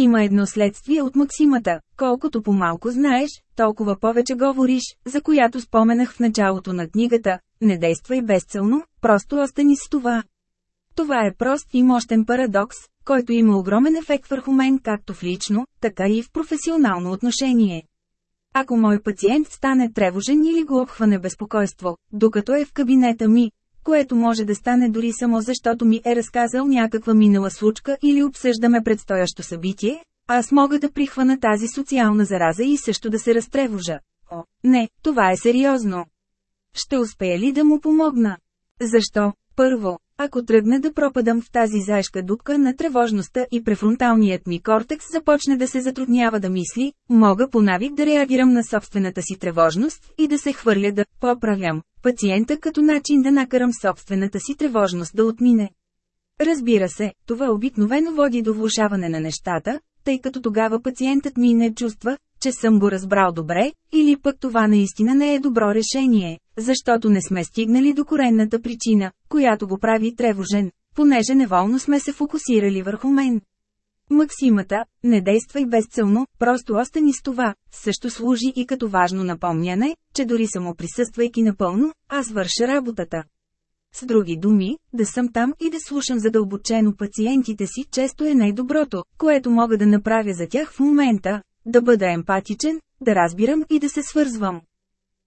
Speaker 1: Има едно следствие от максимата – колкото по-малко знаеш, толкова повече говориш, за която споменах в началото на книгата – не действай безцелно, просто остани с това. Това е прост и мощен парадокс, който има огромен ефект върху мен както в лично, така и в професионално отношение. Ако мой пациент стане тревожен или го обхване безпокойство, докато е в кабинета ми, което може да стане дори само защото ми е разказал някаква минала случка или обсъждаме предстоящо събитие, аз мога да прихвана тази социална зараза и също да се разтревожа. О, не, това е сериозно. Ще успея ли да му помогна? Защо? Първо, ако тръгна да пропадам в тази заешка дупка на тревожността и префронталният ми кортекс започне да се затруднява да мисли, мога по навик да реагирам на собствената си тревожност и да се хвърля да поправям пациента като начин да накарам собствената си тревожност да отмине. Разбира се, това обикновено води до влушаване на нещата, тъй като тогава пациентът ми не чувства, че съм го разбрал добре, или пък това наистина не е добро решение, защото не сме стигнали до коренната причина, която го прави тревожен, понеже неволно сме се фокусирали върху мен. Максимата «Не действай безцелно, просто остани с това» също служи и като важно напомняне, че дори само присъствайки напълно, аз върша работата. С други думи, да съм там и да слушам задълбочено пациентите си често е най-доброто, което мога да направя за тях в момента, да бъда емпатичен, да разбирам и да се свързвам.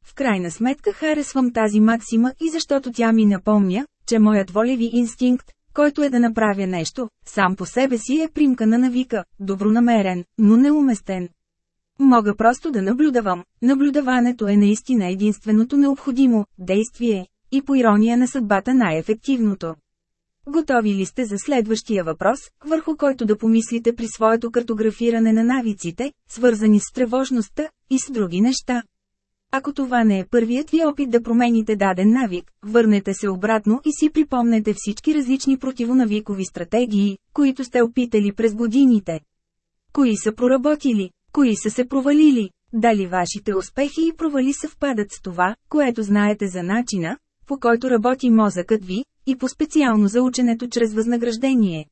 Speaker 1: В крайна сметка харесвам тази максима и защото тя ми напомня, че моят волеви инстинкт, който е да направя нещо, сам по себе си е примка на навика, добронамерен, но неуместен. Мога просто да наблюдавам, наблюдаването е наистина единственото необходимо действие, и по ирония на съдбата най-ефективното. Готови ли сте за следващия въпрос, върху който да помислите при своето картографиране на навиците, свързани с тревожността и с други неща? Ако това не е първият ви опит да промените даден навик, върнете се обратно и си припомнете всички различни противонавикови стратегии, които сте опитали през годините. Кои са проработили, кои са се провалили, дали вашите успехи и провали съвпадат с това, което знаете за начина, по който работи мозъкът ви, и по-специално за ученето чрез възнаграждение.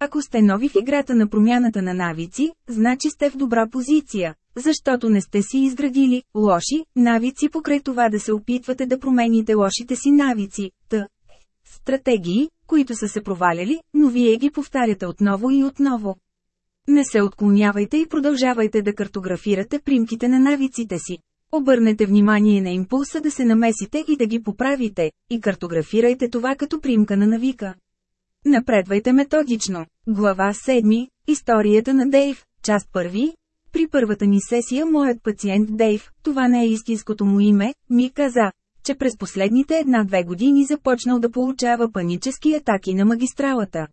Speaker 1: Ако сте нови в играта на промяната на навици, значи сте в добра позиция, защото не сте си изградили лоши навици покрай това да се опитвате да промените лошите си навици, т. Стратегии, които са се проваляли, но вие ги повтаряте отново и отново. Не се отклонявайте и продължавайте да картографирате примките на навиците си. Обърнете внимание на импулса да се намесите и да ги поправите, и картографирайте това като примка на навика. Напредвайте методично. Глава 7. Историята на Дейв. Част 1. При първата ни сесия моят пациент Дейв, това не е истинското му име, ми каза, че през последните една-две години започнал да получава панически атаки на магистралата.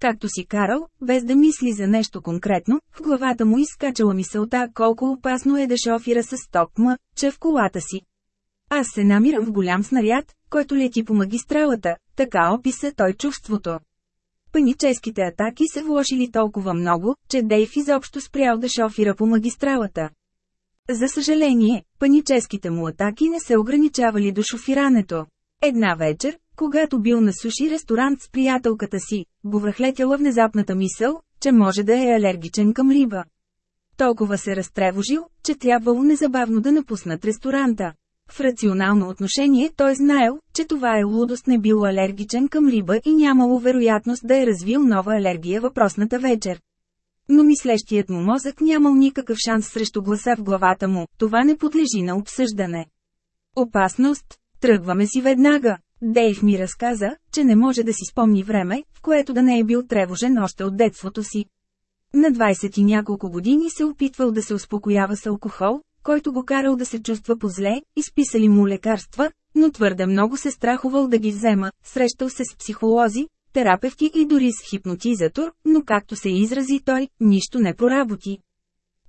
Speaker 1: Както си карал, без да мисли за нещо конкретно, в главата му изкачала мисълта колко опасно е да шофира с токма, че в колата си. Аз се намирам в голям снаряд, който лети по магистралата, така описа той чувството. Паническите атаки се влошили толкова много, че Дейв изобщо спрял да шофира по магистралата. За съжаление, паническите му атаки не се ограничавали до шофирането. Една вечер, когато бил на суши ресторант с приятелката си, го връхлетяла внезапната мисъл, че може да е алергичен към риба. Толкова се разтревожил, че трябвало незабавно да напуснат ресторанта. В рационално отношение той знаел, че това е лудост не бил алергичен към риба и нямало вероятност да е развил нова алергия въпросната вечер. Но мислещият му мозък нямал никакъв шанс срещу гласа в главата му, това не подлежи на обсъждане. Опасност, тръгваме си веднага. Дейв ми разказа, че не може да си спомни време, в което да не е бил тревожен още от детството си. На 20 и няколко години се опитвал да се успокоява с алкохол, който го карал да се чувства по по-зле, изписали му лекарства, но твърде много се страхувал да ги взема, срещал се с психолози, терапевти и дори с хипнотизатор, но както се изрази той, нищо не проработи.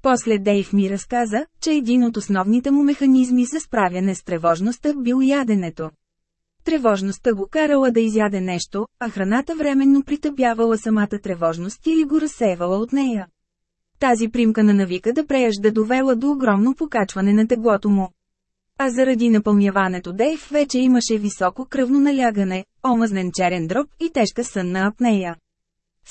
Speaker 1: После Дейв ми разказа, че един от основните му механизми за справяне с тревожността бил яденето. Тревожността го карала да изяде нещо, а храната временно притъбявала самата тревожност или го разсеявала от нея. Тази примка на навика да преяжда довела до огромно покачване на теглото му. А заради напълняването Дейв вече имаше високо кръвно налягане, омазнен черен дроб и тежка сънна апнея.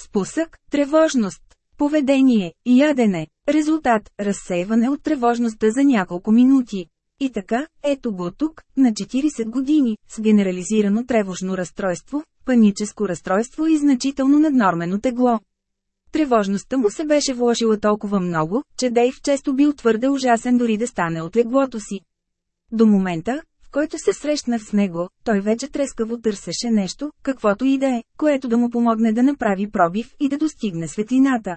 Speaker 1: Спусък, тревожност, поведение, ядене, резултат – разсейване от тревожността за няколко минути. И така, ето го тук, на 40 години, с генерализирано тревожно разстройство, паническо разстройство и значително наднормено тегло. Тревожността му се беше вложила толкова много, че Дейв често бил твърде ужасен дори да стане от леглото си. До момента, в който се срещнах с него, той вече трескаво търсеше нещо, каквото и да е, което да му помогне да направи пробив и да достигне светлината.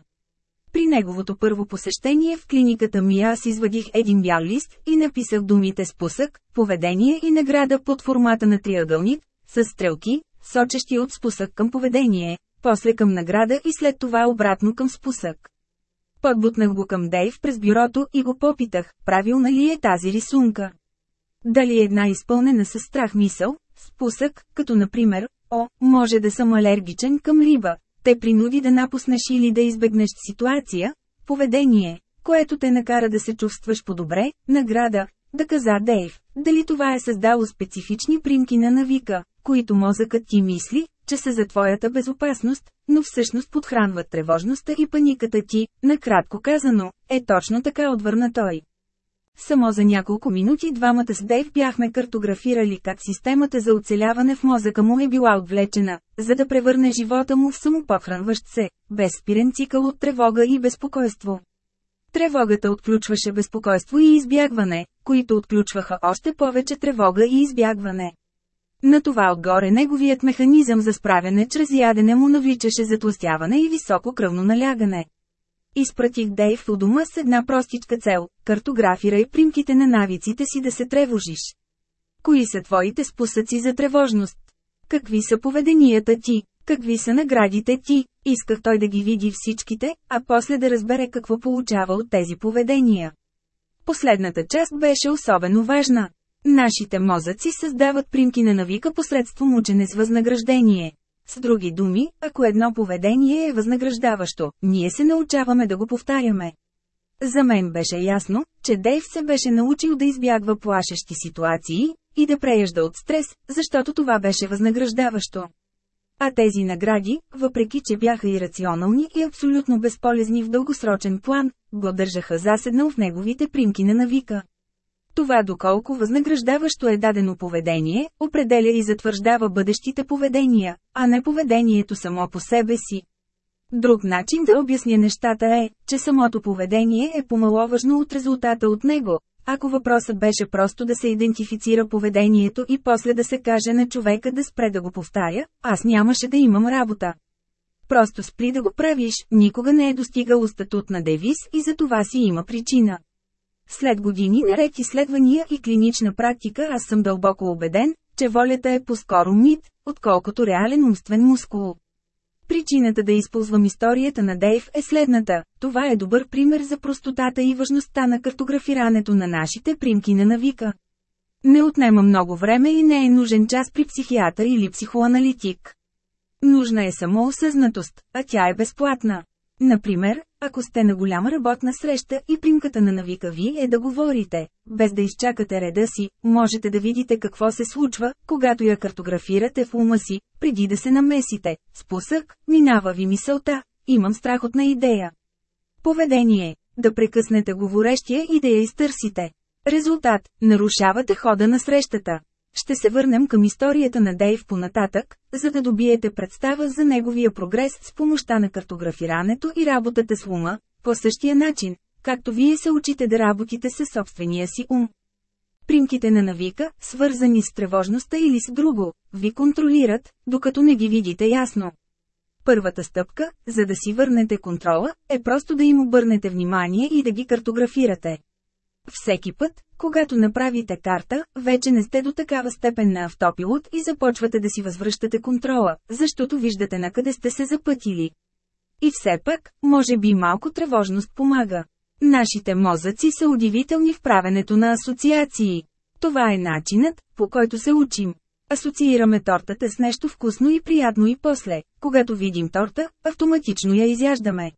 Speaker 1: При неговото първо посещение в клиниката ми аз извадих един бял лист и написах думите спусък, поведение и награда под формата на триъгълник, с стрелки, сочещи от спусък към поведение, после към награда и след това обратно към спусък. Подбутнах го към Дейв през бюрото и го попитах, правилна ли е тази рисунка. Дали е една изпълнена със страх мисъл, спусък, като например, о, може да съм алергичен към риба, те принуди да напуснеш или да избегнеш ситуация, поведение, което те накара да се чувстваш по-добре, награда, да каза Дейв. Дали това е създало специфични примки на навика, които мозъкът ти мисли, че са за твоята безопасност, но всъщност подхранват тревожността и паниката ти, накратко казано, е точно така отвърна той. Само за няколко минути двамата с Дейв бяхме картографирали как системата за оцеляване в мозъка му е била отвлечена, за да превърне живота му в самопохранващ се, без спирен цикъл от тревога и безпокойство. Тревогата отключваше безпокойство и избягване, които отключваха още повече тревога и избягване. На това отгоре неговият механизъм за справяне чрез ядене му навличаше затластяване и високо кръвно налягане. Изпратих Дейв у дома с една простичка цел – картографирай примките на навиците си да се тревожиш. Кои са твоите спусъци за тревожност? Какви са поведенията ти? Какви са наградите ти? Исках той да ги види всичките, а после да разбере какво получава от тези поведения. Последната част беше особено важна. Нашите мозъци създават примки на навика посредством учене с възнаграждение. С други думи, ако едно поведение е възнаграждаващо, ние се научаваме да го повтаряме. За мен беше ясно, че Дейв се беше научил да избягва плашещи ситуации и да преяжда от стрес, защото това беше възнаграждаващо. А тези награди, въпреки че бяха ирационални и абсолютно безполезни в дългосрочен план, го държаха заседнал в неговите примки на навика. Това доколко възнаграждаващо е дадено поведение, определя и затвърждава бъдещите поведения, а не поведението само по себе си. Друг начин да обясня нещата е, че самото поведение е помаловажно от резултата от него. Ако въпросът беше просто да се идентифицира поведението и после да се каже на човека да спре да го повтаря, аз нямаше да имам работа. Просто спри да го правиш, никога не е достигал статут на девиз и за това си има причина. След години наред изследвания и клинична практика аз съм дълбоко убеден, че волята е по-скоро мит, отколкото реален умствен мускул. Причината да използвам историята на Дейв е следната. Това е добър пример за простотата и важността на картографирането на нашите примки на навика. Не отнема много време и не е нужен час при психиатър или психоаналитик. Нужна е само осъзнатост, а тя е безплатна. Например, ако сте на голяма работна среща и примката на навика ви е да говорите, без да изчакате реда си, можете да видите какво се случва, когато я картографирате в ума си, преди да се намесите. Спусък, минава ви мисълта, имам страхотна идея. Поведение – да прекъснете говорещия и да я изтърсите. Резултат – нарушавате хода на срещата. Ще се върнем към историята на Дейв понататък, за да добиете представа за неговия прогрес с помощта на картографирането и работата с ума, по същия начин, както вие се учите да работите със собствения си ум. Примките на навика, свързани с тревожността или с друго, ви контролират, докато не ги видите ясно. Първата стъпка, за да си върнете контрола, е просто да им обърнете внимание и да ги картографирате. Всеки път, когато направите карта, вече не сте до такава степен на автопилот и започвате да си възвръщате контрола, защото виждате на къде сте се запътили. И все пак, може би малко тревожност помага. Нашите мозъци са удивителни в правенето на асоциации. Това е начинът, по който се учим. Асоциираме тортата с нещо вкусно и приятно и после, когато видим торта, автоматично я изяждаме.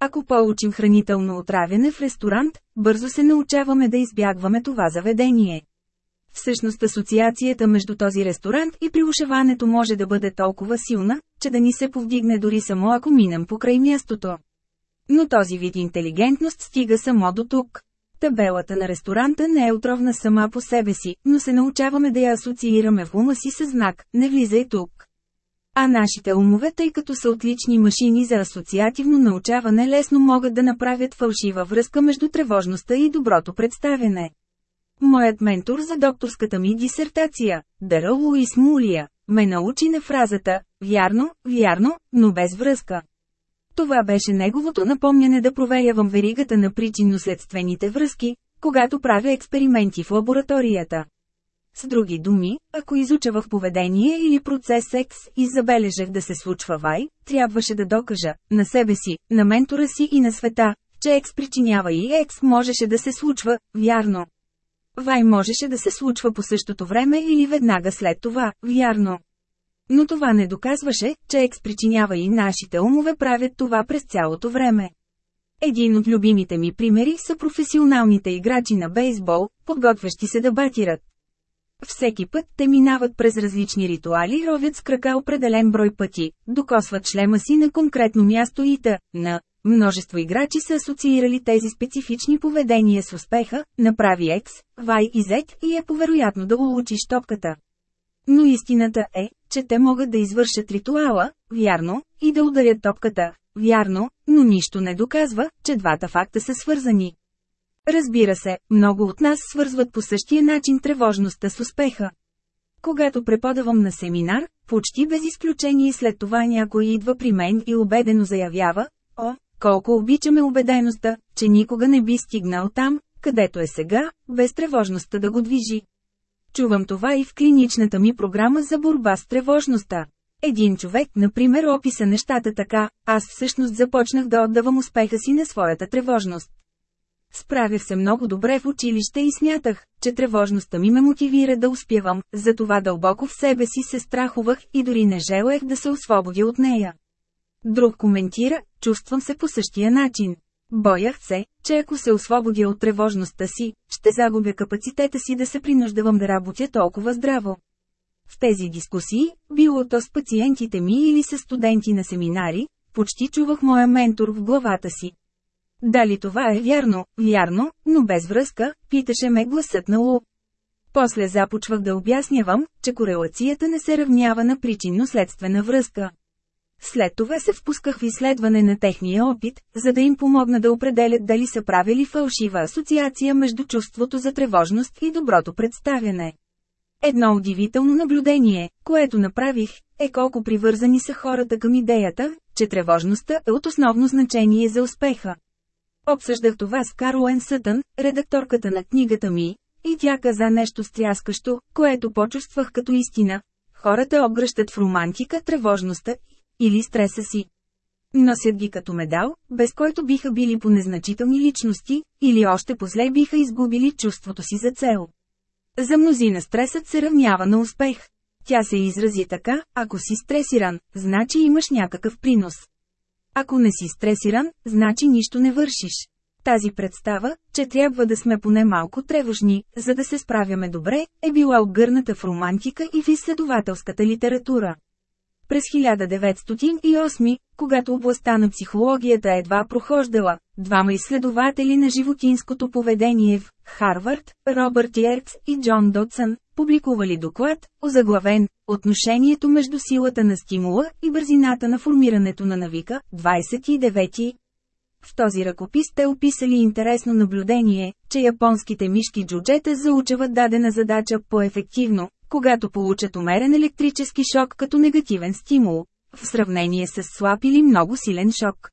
Speaker 1: Ако получим хранително отравяне в ресторант, бързо се научаваме да избягваме това заведение. Всъщност асоциацията между този ресторант и приушеването може да бъде толкова силна, че да ни се повдигне дори само ако минем покрай мястото. Но този вид интелигентност стига само до тук. Табелата на ресторанта не е отровна сама по себе си, но се научаваме да я асоциираме в ума си с знак «Не влизай тук». А нашите умове, тъй като са отлични машини за асоциативно научаване, лесно могат да направят фалшива връзка между тревожността и доброто представяне. Моят ментор за докторската ми дисертация, Дара Луис Мулия, ме научи на фразата «Вярно, вярно, но без връзка». Това беше неговото напомняне да проверявам веригата на причинно-следствените връзки, когато правя експерименти в лабораторията. С други думи, ако изучавах поведение или процес X и забележах да се случва Y, трябваше да докажа, на себе си, на ментора си и на света, че X причинява и X можеше да се случва, вярно. Вай можеше да се случва по същото време или веднага след това, вярно. Но това не доказваше, че X причинява и нашите умове правят това през цялото време. Един от любимите ми примери са професионалните играчи на бейсбол, подготвящи се да батират. Всеки път те минават през различни ритуали, ровят с крака определен брой пъти, докосват шлема си на конкретно място и та, на. Множество играчи са асоциирали тези специфични поведения с успеха, направи X, Y и Z и е повероятно да улучиш топката. Но истината е, че те могат да извършат ритуала, вярно, и да ударят топката, вярно, но нищо не доказва, че двата факта са свързани. Разбира се, много от нас свързват по същия начин тревожността с успеха. Когато преподавам на семинар, почти без изключение след това някой идва при мен и убедено заявява, о, колко обичаме убедеността, че никога не би стигнал там, където е сега, без тревожността да го движи. Чувам това и в клиничната ми програма за борба с тревожността. Един човек, например, описа нещата така, аз всъщност започнах да отдавам успеха си на своята тревожност. Справях се много добре в училище и смятах, че тревожността ми ме мотивира да успявам, затова дълбоко в себе си се страхувах и дори не желаях да се освободя от нея. Друг коментира, чувствам се по същия начин. Боях се, че ако се освободя от тревожността си, ще загубя капацитета си да се принуждавам да работя толкова здраво. В тези дискусии, било то с пациентите ми или с студенти на семинари, почти чувах моя ментор в главата си. Дали това е вярно, вярно, но без връзка, питаше ме гласът на Лу. После започвах да обяснявам, че корелацията не се равнява на причинно-следствена връзка. След това се впусках в изследване на техния опит, за да им помогна да определят дали са правили фалшива асоциация между чувството за тревожност и доброто представяне. Едно удивително наблюдение, което направих, е колко привързани са хората към идеята, че тревожността е от основно значение за успеха. Обсъждах това с Каролен Сътън, редакторката на книгата ми, и тя каза нещо стряскащо, което почувствах като истина. Хората обгръщат в романтика тревожността или стреса си. Носят ги като медал, без който биха били по незначителни личности, или още после биха изгубили чувството си за цел. За мнозина стресът се равнява на успех. Тя се изрази така, ако си стресиран, значи имаш някакъв принос. Ако не си стресиран, значи нищо не вършиш. Тази представа, че трябва да сме поне малко тревожни, за да се справяме добре, е била обгърната в романтика и в изследователската литература. През 1908, когато областта на психологията едва прохождала, двама изследователи на животинското поведение в Харвард, Робърт Йерц и Джон Дотсън, публикували доклад, озаглавен «Отношението между силата на стимула и бързината на формирането на навика» 29. В този ръкопис те описали интересно наблюдение, че японските мишки джуджета заучават дадена задача по-ефективно, когато получат умерен електрически шок като негативен стимул, в сравнение с слаб или много силен шок.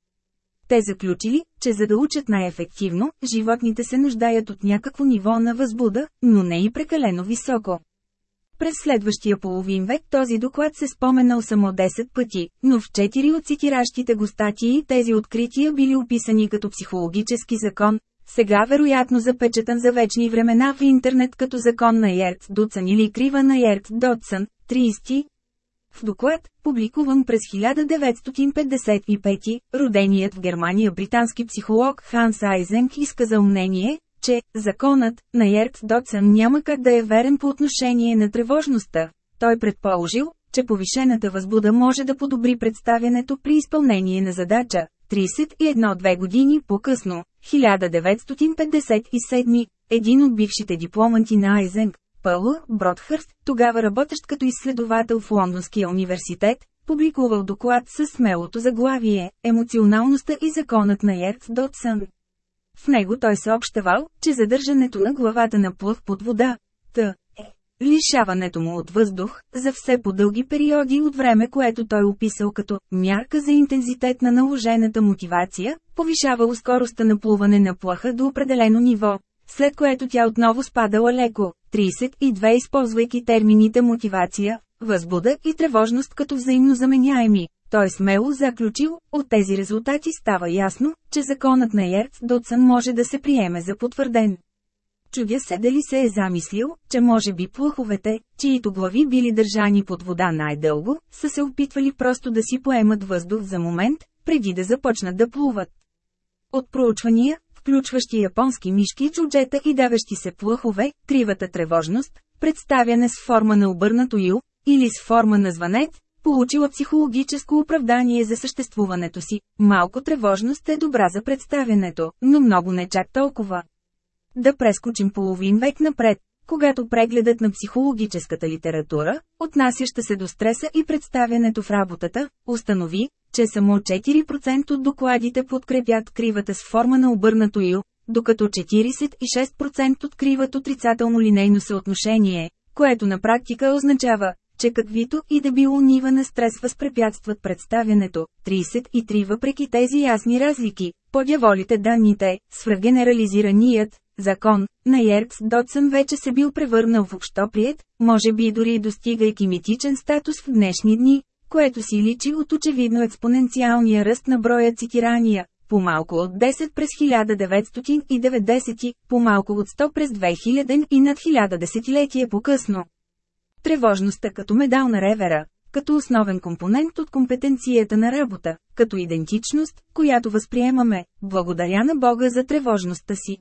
Speaker 1: Те заключили, че за да учат най-ефективно, животните се нуждаят от някакво ниво на възбуда, но не и прекалено високо. През следващия половин век този доклад се споменал само 10 пъти, но в 4 от цитиращите го статии тези открития били описани като психологически закон, сега вероятно запечатан за вечни времена в интернет като закон на Йерц Дуцън или крива на Ерт Дотсън, 30. В доклад, публикуван през 1955, роденият в Германия британски психолог Ханс Айзенк изказал мнение, че «законът» на Ерт Дотсън няма как да е верен по отношение на тревожността. Той предположил, че повишената възбуда може да подобри представянето при изпълнение на задача. 31-2 години по-късно, 1957, един от бившите дипломанти на Айзенг, Пълър Бродхърст, тогава работещ като изследовател в Лондонския университет, публикувал доклад със смелото заглавие «Емоционалността и законът на Ерц Дотсън». В него той съобщавал, че задържането на главата на плъв под вода, т. Лишаването му от въздух, за все по-дълги периоди от време, което той е описал като мярка за интензитет на наложената мотивация, повишавало скоростта на плуване на плаха до определено ниво, след което тя отново спадала леко, 32 използвайки термините мотивация, възбуда и тревожност като взаимно заменяеми. Той смело заключил, от тези резултати става ясно, че законът на Ерц Дотсън може да се приеме за потвърден чудя се дали се е замислил, че може би плъховете, чието глави били държани под вода най-дълго, са се опитвали просто да си поемат въздух за момент, преди да започнат да плуват. От проучвания, включващи японски мишки, чуджета и давещи се плъхове, тривата тревожност, представяне с форма на обърнато ю, или с форма на звънет, получила психологическо оправдание за съществуването си. Малко тревожност е добра за представянето, но много не чак толкова. Да прескочим половин век напред, когато прегледът на психологическата литература, отнасяща се до стреса и представянето в работата, установи, че само 4% от докладите подкрепят кривата с форма на обърнато ю, докато 46% откриват отрицателно линейно съотношение, което на практика означава, че каквито и да било нива на стрес възпрепятстват представянето, 33 въпреки тези ясни разлики, подяволите данните, свръгенерализираният, закон, на Еркс Дотсън вече се бил превърнал в общоприет, може би дори достигайки митичен статус в днешни дни, което си личи от очевидно експоненциалния ръст на броя цитирания, по-малко от 10 през 1990, по-малко от 100 през 2000 и над 1000 десетилетия по-късно. Тревожността като медал на ревера, като основен компонент от компетенцията на работа, като идентичност, която възприемаме, благодаря на Бога за тревожността си.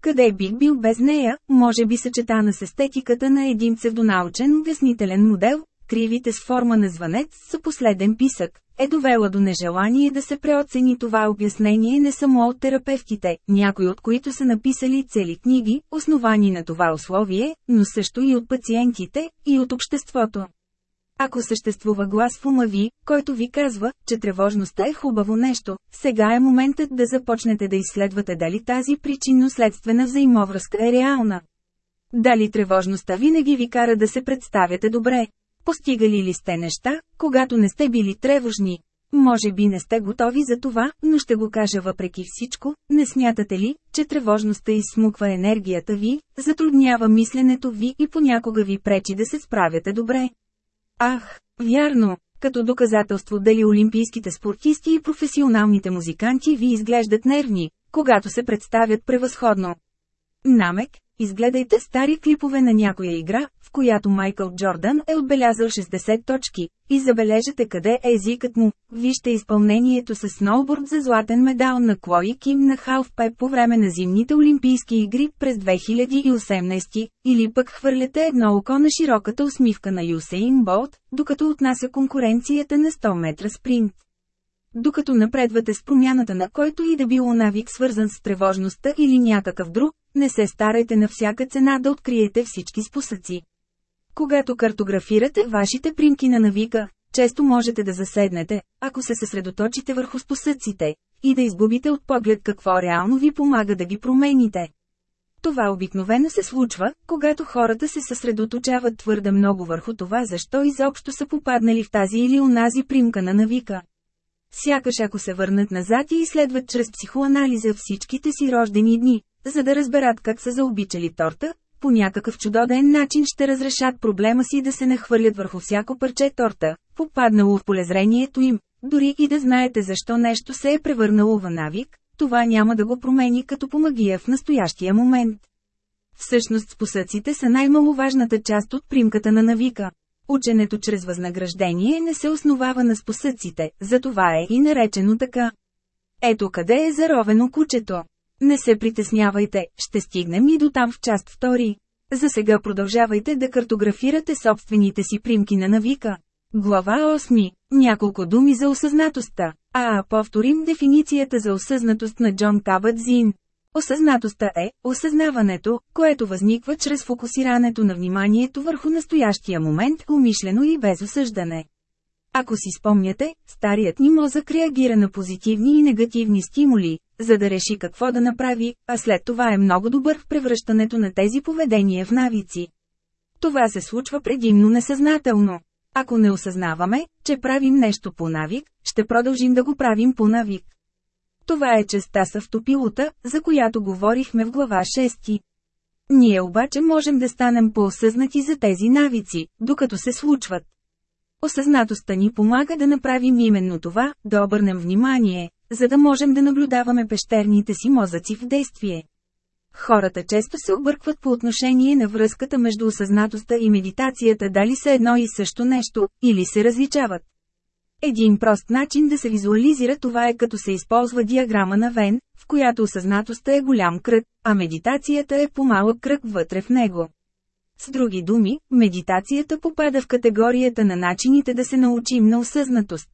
Speaker 1: Къде е бих бил без нея, може би съчетана с естетиката на един псевдонаучен обяснителен модел, кривите с форма на звънец са последен писък, е довела до нежелание да се преоцени това обяснение не само от терапевтите, някои от които са написали цели книги, основани на това условие, но също и от пациентите, и от обществото. Ако съществува глас в ума ви, който ви казва, че тревожността е хубаво нещо, сега е моментът да започнете да изследвате дали тази причинно-следствена взаимовръзка е реална. Дали тревожността винаги ви кара да се представяте добре? Постигали ли сте неща, когато не сте били тревожни? Може би не сте готови за това, но ще го кажа въпреки всичко, не смятате ли, че тревожността изсмуква енергията ви, затруднява мисленето ви и понякога ви пречи да се справяте добре. Ах, вярно, като доказателство дали олимпийските спортисти и професионалните музиканти ви изглеждат нервни, когато се представят превъзходно. Намек, Изгледайте стари клипове на някоя игра, в която Майкъл Джордан е отбелязал 60 точки, и забележете къде е езикът му. Вижте изпълнението с сноуборд за златен медал на Клои Ким на Халфпе по време на зимните Олимпийски игри през 2018, или пък хвърляте едно око на широката усмивка на Юсейн Болт, докато отнася конкуренцията на 100 метра спринт. Докато напредвате с промяната на който и да било навик свързан с тревожността или някакъв друг, не се старайте на всяка цена да откриете всички спосъци. Когато картографирате вашите примки на навика, често можете да заседнете, ако се съсредоточите върху спосъците, и да изгубите от поглед какво реално ви помага да ги промените. Това обикновено се случва, когато хората се съсредоточават твърде много върху това защо изобщо са попаднали в тази или онази примка на навика. Сякаш ако се върнат назад и изследват чрез психоанализа всичките си рождени дни, за да разберат как са заобичали торта, по някакъв чудоден начин ще разрешат проблема си да се нахвърлят върху всяко парче торта, попаднало в полезрението им, дори и да знаете защо нещо се е превърнало в навик, това няма да го промени като по магия в настоящия момент. Всъщност спосъците са най-маловажната част от примката на навика. Ученето чрез възнаграждение не се основава на спосъците, затова е и наречено така. Ето къде е заровено кучето. Не се притеснявайте, ще стигнем и до там в част 2. За сега продължавайте да картографирате собствените си примки на навика. Глава 8. Няколко думи за осъзнатостта. А, повторим дефиницията за осъзнатост на Джон Кабат Зин. Осъзнатостта е осъзнаването, което възниква чрез фокусирането на вниманието върху настоящия момент, умишлено и без осъждане. Ако си спомняте, старият ни мозък реагира на позитивни и негативни стимули, за да реши какво да направи, а след това е много добър в превръщането на тези поведения в навици. Това се случва предимно несъзнателно. Ако не осъзнаваме, че правим нещо по навик, ще продължим да го правим по навик. Това е частта с автопилота, за която говорихме в глава 6. Ние обаче можем да станем по-осъзнати за тези навици, докато се случват. Осъзнатостта ни помага да направим именно това, да обърнем внимание, за да можем да наблюдаваме пещерните си мозъци в действие. Хората често се объркват по отношение на връзката между осъзнатостта и медитацията дали са едно и също нещо, или се различават. Един прост начин да се визуализира това е като се използва диаграма на Вен, в която осъзнатостта е голям кръг, а медитацията е по-малък кръг вътре в него. С други думи, медитацията попада в категорията на начините да се научим на осъзнатост.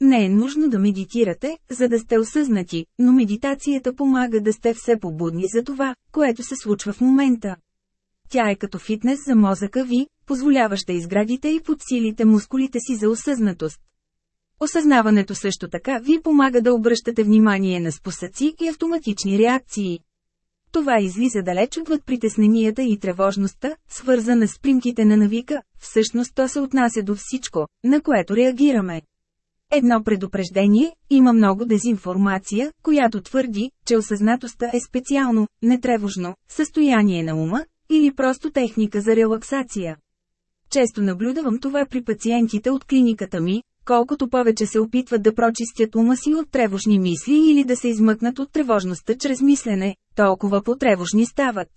Speaker 1: Не е нужно да медитирате, за да сте осъзнати, но медитацията помага да сте все побудни за това, което се случва в момента. Тя е като фитнес за мозъка ви, позволяваща изградите и подсилите мускулите си за осъзнатост. Осъзнаването също така ви помага да обръщате внимание на спосъци и автоматични реакции. Това излиза далеч отвъд притесненията и тревожността, свързана с примките на навика, всъщност то се отнася до всичко, на което реагираме. Едно предупреждение, има много дезинформация, която твърди, че осъзнатостта е специално, нетревожно, състояние на ума, или просто техника за релаксация. Често наблюдавам това при пациентите от клиниката ми, колкото повече се опитват да прочистят ума си от тревожни мисли или да се измъкнат от тревожността чрез мислене, толкова по-тревожни стават.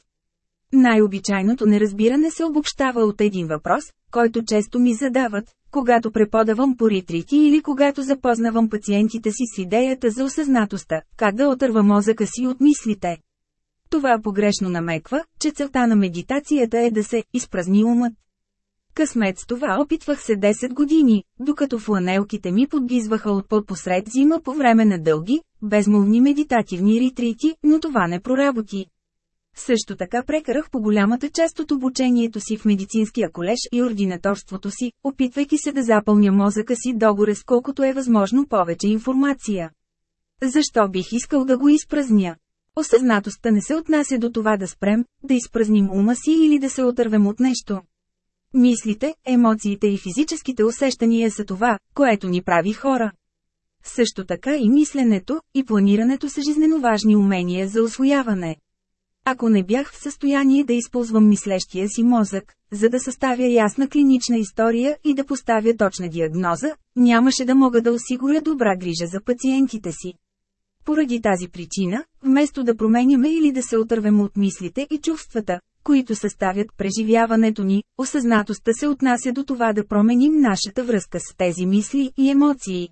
Speaker 1: Най-обичайното неразбиране се обобщава от един въпрос, който често ми задават, когато преподавам по ретрити или когато запознавам пациентите си с идеята за осъзнатостта, как да отърва мозъка си от мислите. Това погрешно намеква, че целта на медитацията е да се изпразни умът. Късмет с това опитвах се 10 години, докато фланелките ми подгизваха от пот посред зима по време на дълги, безмолвни медитативни ретрити, но това не проработи. Също така прекарах по голямата част от обучението си в медицинския колеж и ординаторството си, опитвайки се да запълня мозъка си догоре с колкото е възможно повече информация. Защо бих искал да го изпразня? Осъзнатостта не се отнася до това да спрем, да изпразним ума си или да се отървем от нещо. Мислите, емоциите и физическите усещания са това, което ни прави хора. Също така и мисленето, и планирането са жизненно важни умения за освояване. Ако не бях в състояние да използвам мислещия си мозък, за да съставя ясна клинична история и да поставя точна диагноза, нямаше да мога да осигуря добра грижа за пациентите си. Поради тази причина, вместо да променяме или да се отървем от мислите и чувствата, които съставят преживяването ни, осъзнатостта се отнася до това да променим нашата връзка с тези мисли и емоции.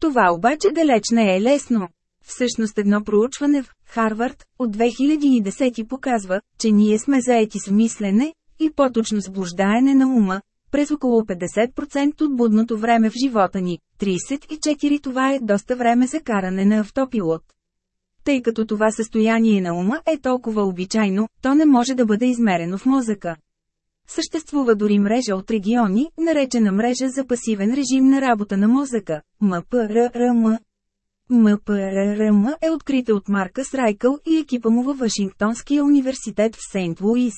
Speaker 1: Това обаче далеч не е лесно. Всъщност едно проучване в Харвард от 2010 показва, че ние сме заети с мислене, и по-точно сблуждаене на ума, през около 50% от будното време в живота ни, 34 това е доста време за каране на автопилот. Тъй като това състояние на ума е толкова обичайно, то не може да бъде измерено в мозъка. Съществува дори мрежа от региони, наречена мрежа за пасивен режим на работа на мозъка – МПРРМ. МПРРМ е открита от Марка Срайкъл и екипа му във Вашингтонския университет в Сейнт Луис.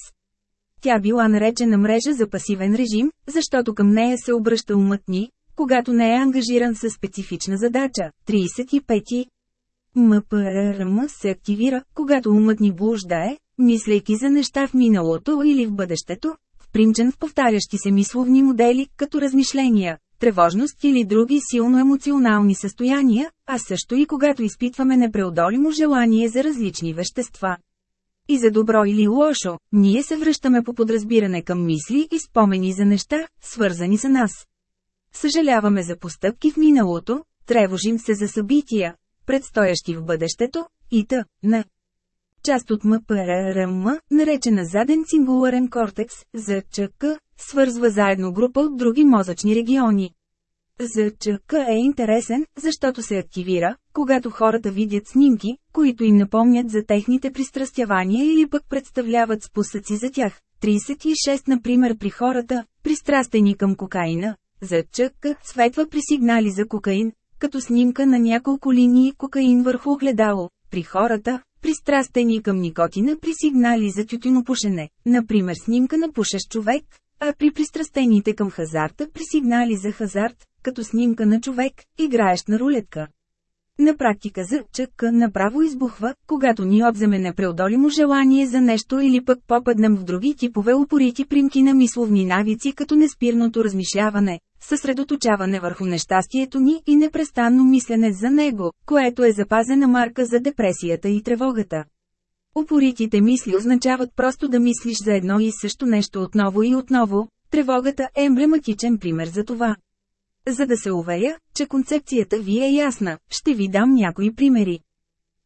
Speaker 1: Тя била наречена мрежа за пасивен режим, защото към нея се обръща умът ни, когато не е ангажиран със специфична задача. 35. МПРРМ се активира, когато умът ни блуждае, мислейки за неща в миналото или в бъдещето, впримчен в повтарящи се мисловни модели, като размишления, тревожност или други силно емоционални състояния, а също и когато изпитваме непреодолимо желание за различни вещества. И за добро или лошо, ние се връщаме по подразбиране към мисли и спомени за неща, свързани за нас. Съжаляваме за постъпки в миналото, тревожим се за събития, предстоящи в бъдещето, и т. на. Част от МПРРМ, наречена заден сингуларен кортекс, ЗЧК, свързва заедно група от други мозъчни региони. ЗЧК е интересен, защото се активира, когато хората видят снимки, които им напомнят за техните пристрастявания или пък представляват спусъци за тях. 36 например при хората, пристрастени към кокаина. ЗЧК светва при сигнали за кокаин, като снимка на няколко линии кокаин върху огледало, при хората, пристрастени към никотина при сигнали за тютюнопушене, например снимка на пушещ човек, а при пристрастените към хазарта при сигнали за хазарт, като снимка на човек, играещ на рулетка. На практика за ЧК направо избухва, когато ни обземе непреодолимо желание за нещо или пък попаднем в други типове упорити примки на мисловни навици като неспирното размишляване, съсредоточаване върху нещастието ни и непрестанно мислене за него, което е запазена марка за депресията и тревогата. Опоритите мисли означават просто да мислиш за едно и също нещо отново и отново, тревогата е емблематичен пример за това. За да се уверя, че концепцията ви е ясна, ще ви дам някои примери.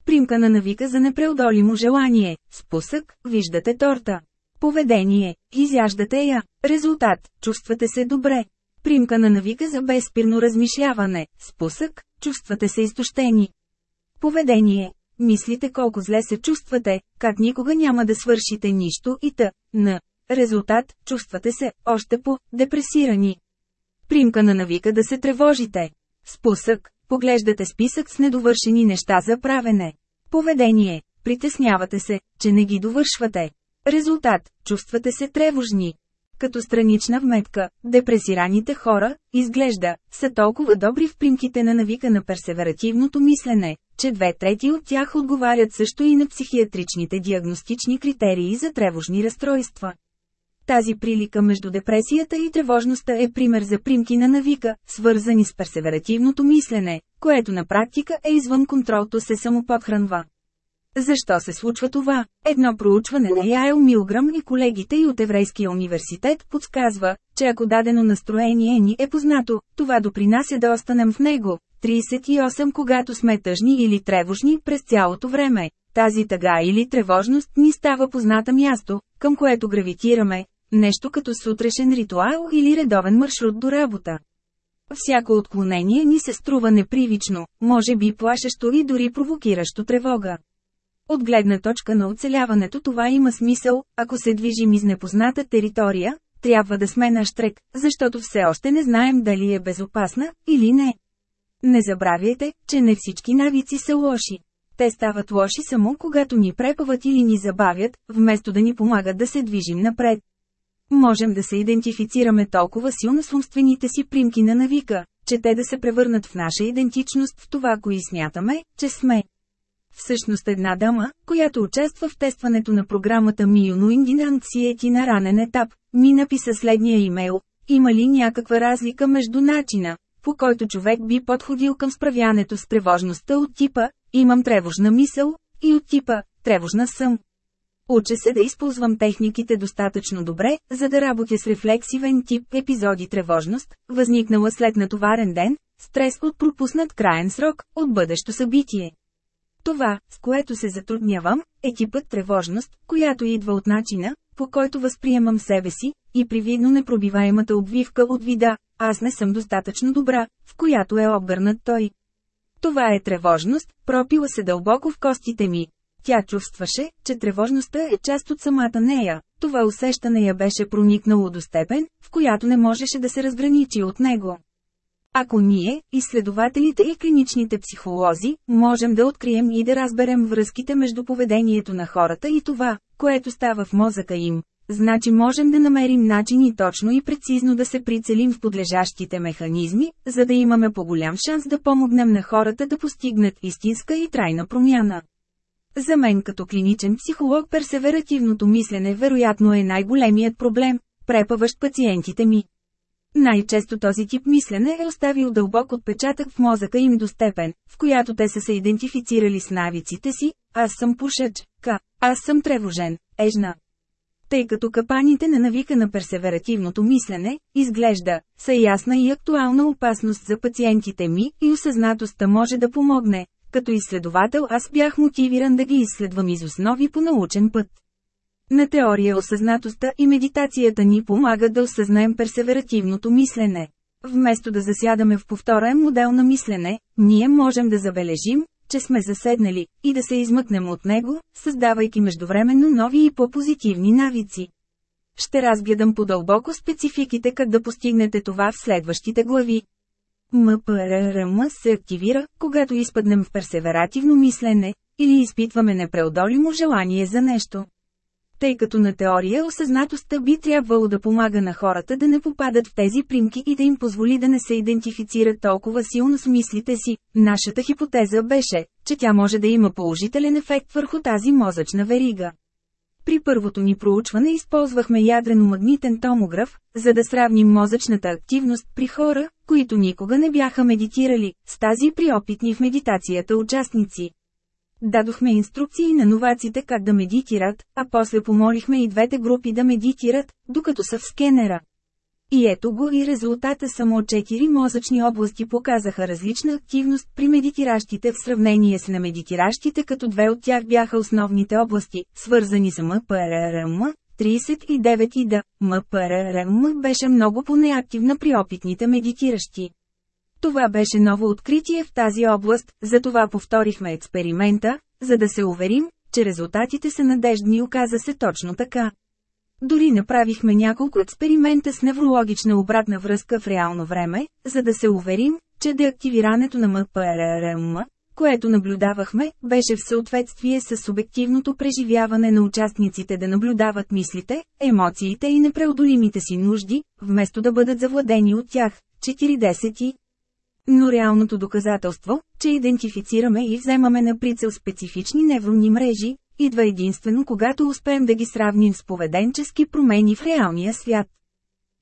Speaker 1: Примка на навика за непреодолимо желание, спусък, виждате торта. Поведение, изяждате я, резултат, чувствате се добре, примка на навика за безпирно размишляване, спусък, чувствате се изтощени. Поведение. Мислите колко зле се чувствате, как никога няма да свършите нищо и т. на. Резултат, чувствате се, още по-депресирани. Примка на навика да се тревожите. Спусък. Поглеждате списък с недовършени неща за правене. Поведение. Притеснявате се, че не ги довършвате. Резултат. Чувствате се тревожни. Като странична вметка, депресираните хора, изглежда, са толкова добри в примките на навика на персеверативното мислене, че две трети от тях отговарят също и на психиатричните диагностични критерии за тревожни разстройства. Тази прилика между депресията и тревожността е пример за примки на навика, свързани с персеверативното мислене, което на практика е извън контролто се самоподхранва. Защо се случва това? Едно проучване на Яйл Милграм и колегите и от Еврейския университет подсказва, че ако дадено настроение ни е познато, това допринася да останем в него. 38 Когато сме тъжни или тревожни през цялото време, тази тъга или тревожност ни става позната място, към което гравитираме, нещо като сутрешен ритуал или редовен маршрут до работа. Всяко отклонение ни се струва непривично, може би плашещо и дори провокиращо тревога. От гледна точка на оцеляването това има смисъл, ако се движим из непозната територия, трябва да сме наш трек, защото все още не знаем дали е безопасна или не. Не забравяйте, че не всички навици са лоши. Те стават лоши само когато ни препават или ни забавят, вместо да ни помагат да се движим напред. Можем да се идентифицираме толкова силно с умствените си примки на навика, че те да се превърнат в наша идентичност в това, кои смятаме, че сме. Всъщност една дама, която участва в тестването на програмата Миюно Индинант Сиети на ранен етап, ми написа следния имейл. Има ли някаква разлика между начина, по който човек би подходил към справянето с тревожността от типа «Имам тревожна мисъл» и от типа «Тревожна съм». Уча се да използвам техниките достатъчно добре, за да работя с рефлексивен тип епизоди тревожност, възникнала след натоварен ден, стрес от пропуснат краен срок, от бъдещо събитие. Това, с което се затруднявам, е типът тревожност, която идва от начина, по който възприемам себе си, и привидно непробиваемата обвивка от вида «Аз не съм достатъчно добра», в която е обгърнат той. Това е тревожност, пропила се дълбоко в костите ми. Тя чувстваше, че тревожността е част от самата нея. Това усещане я беше проникнало до степен, в която не можеше да се разграничи от него. Ако ние, изследователите и клиничните психолози, можем да открием и да разберем връзките между поведението на хората и това, което става в мозъка им, значи можем да намерим начини точно и прецизно да се прицелим в подлежащите механизми, за да имаме по-голям шанс да помогнем на хората да постигнат истинска и трайна промяна. За мен като клиничен психолог персеверативното мислене вероятно е най-големият проблем, препъващ пациентите ми. Най-често този тип мислене е оставил дълбок отпечатък в мозъка им до степен, в която те са се идентифицирали с навиците си, аз съм ка, аз съм тревожен, ежна. Тъй като капаните на навика на персеверативното мислене, изглежда, са ясна и актуална опасност за пациентите ми и осъзнатостта може да помогне. Като изследовател аз бях мотивиран да ги изследвам из основи по научен път. На теория осъзнатостта и медитацията ни помага да осъзнаем персеверативното мислене. Вместо да засядаме в повторен модел на мислене, ние можем да забележим, че сме заседнали, и да се измъкнем от него, създавайки междувременно нови и по-позитивни навици. Ще разгледам по-дълбоко спецификите как да постигнете това в следващите глави. МПРРМ се активира, когато изпаднем в персеверативно мислене, или изпитваме непреодолимо желание за нещо тъй като на теория осъзнатостта би трябвало да помага на хората да не попадат в тези примки и да им позволи да не се идентифицират толкова силно с мислите си. Нашата хипотеза беше, че тя може да има положителен ефект върху тази мозъчна верига. При първото ни проучване използвахме ядрено-магнитен томограф, за да сравним мозъчната активност при хора, които никога не бяха медитирали, с тази при опитни в медитацията участници. Дадохме инструкции на новаците как да медитират, а после помолихме и двете групи да медитират, докато са в скенера. И ето го и резултата само четири мозъчни области показаха различна активност при медитиращите в сравнение с немедитиращите като две от тях бяха основните области, свързани с МПРРМ, 39 и да, МПРРМ беше много по-неактивна при опитните медитиращи. Това беше ново откритие в тази област, затова повторихме експеримента, за да се уверим, че резултатите са надеждни и оказа се точно така. Дори направихме няколко експеримента с неврологична обратна връзка в реално време, за да се уверим, че деактивирането на МПРРМ, което наблюдавахме, беше в съответствие с субективното преживяване на участниците да наблюдават мислите, емоциите и непреодолимите си нужди, вместо да бъдат завладени от тях. 40 но реалното доказателство, че идентифицираме и вземаме на прицел специфични невронни мрежи, идва единствено когато успеем да ги сравним с поведенчески промени в реалния свят.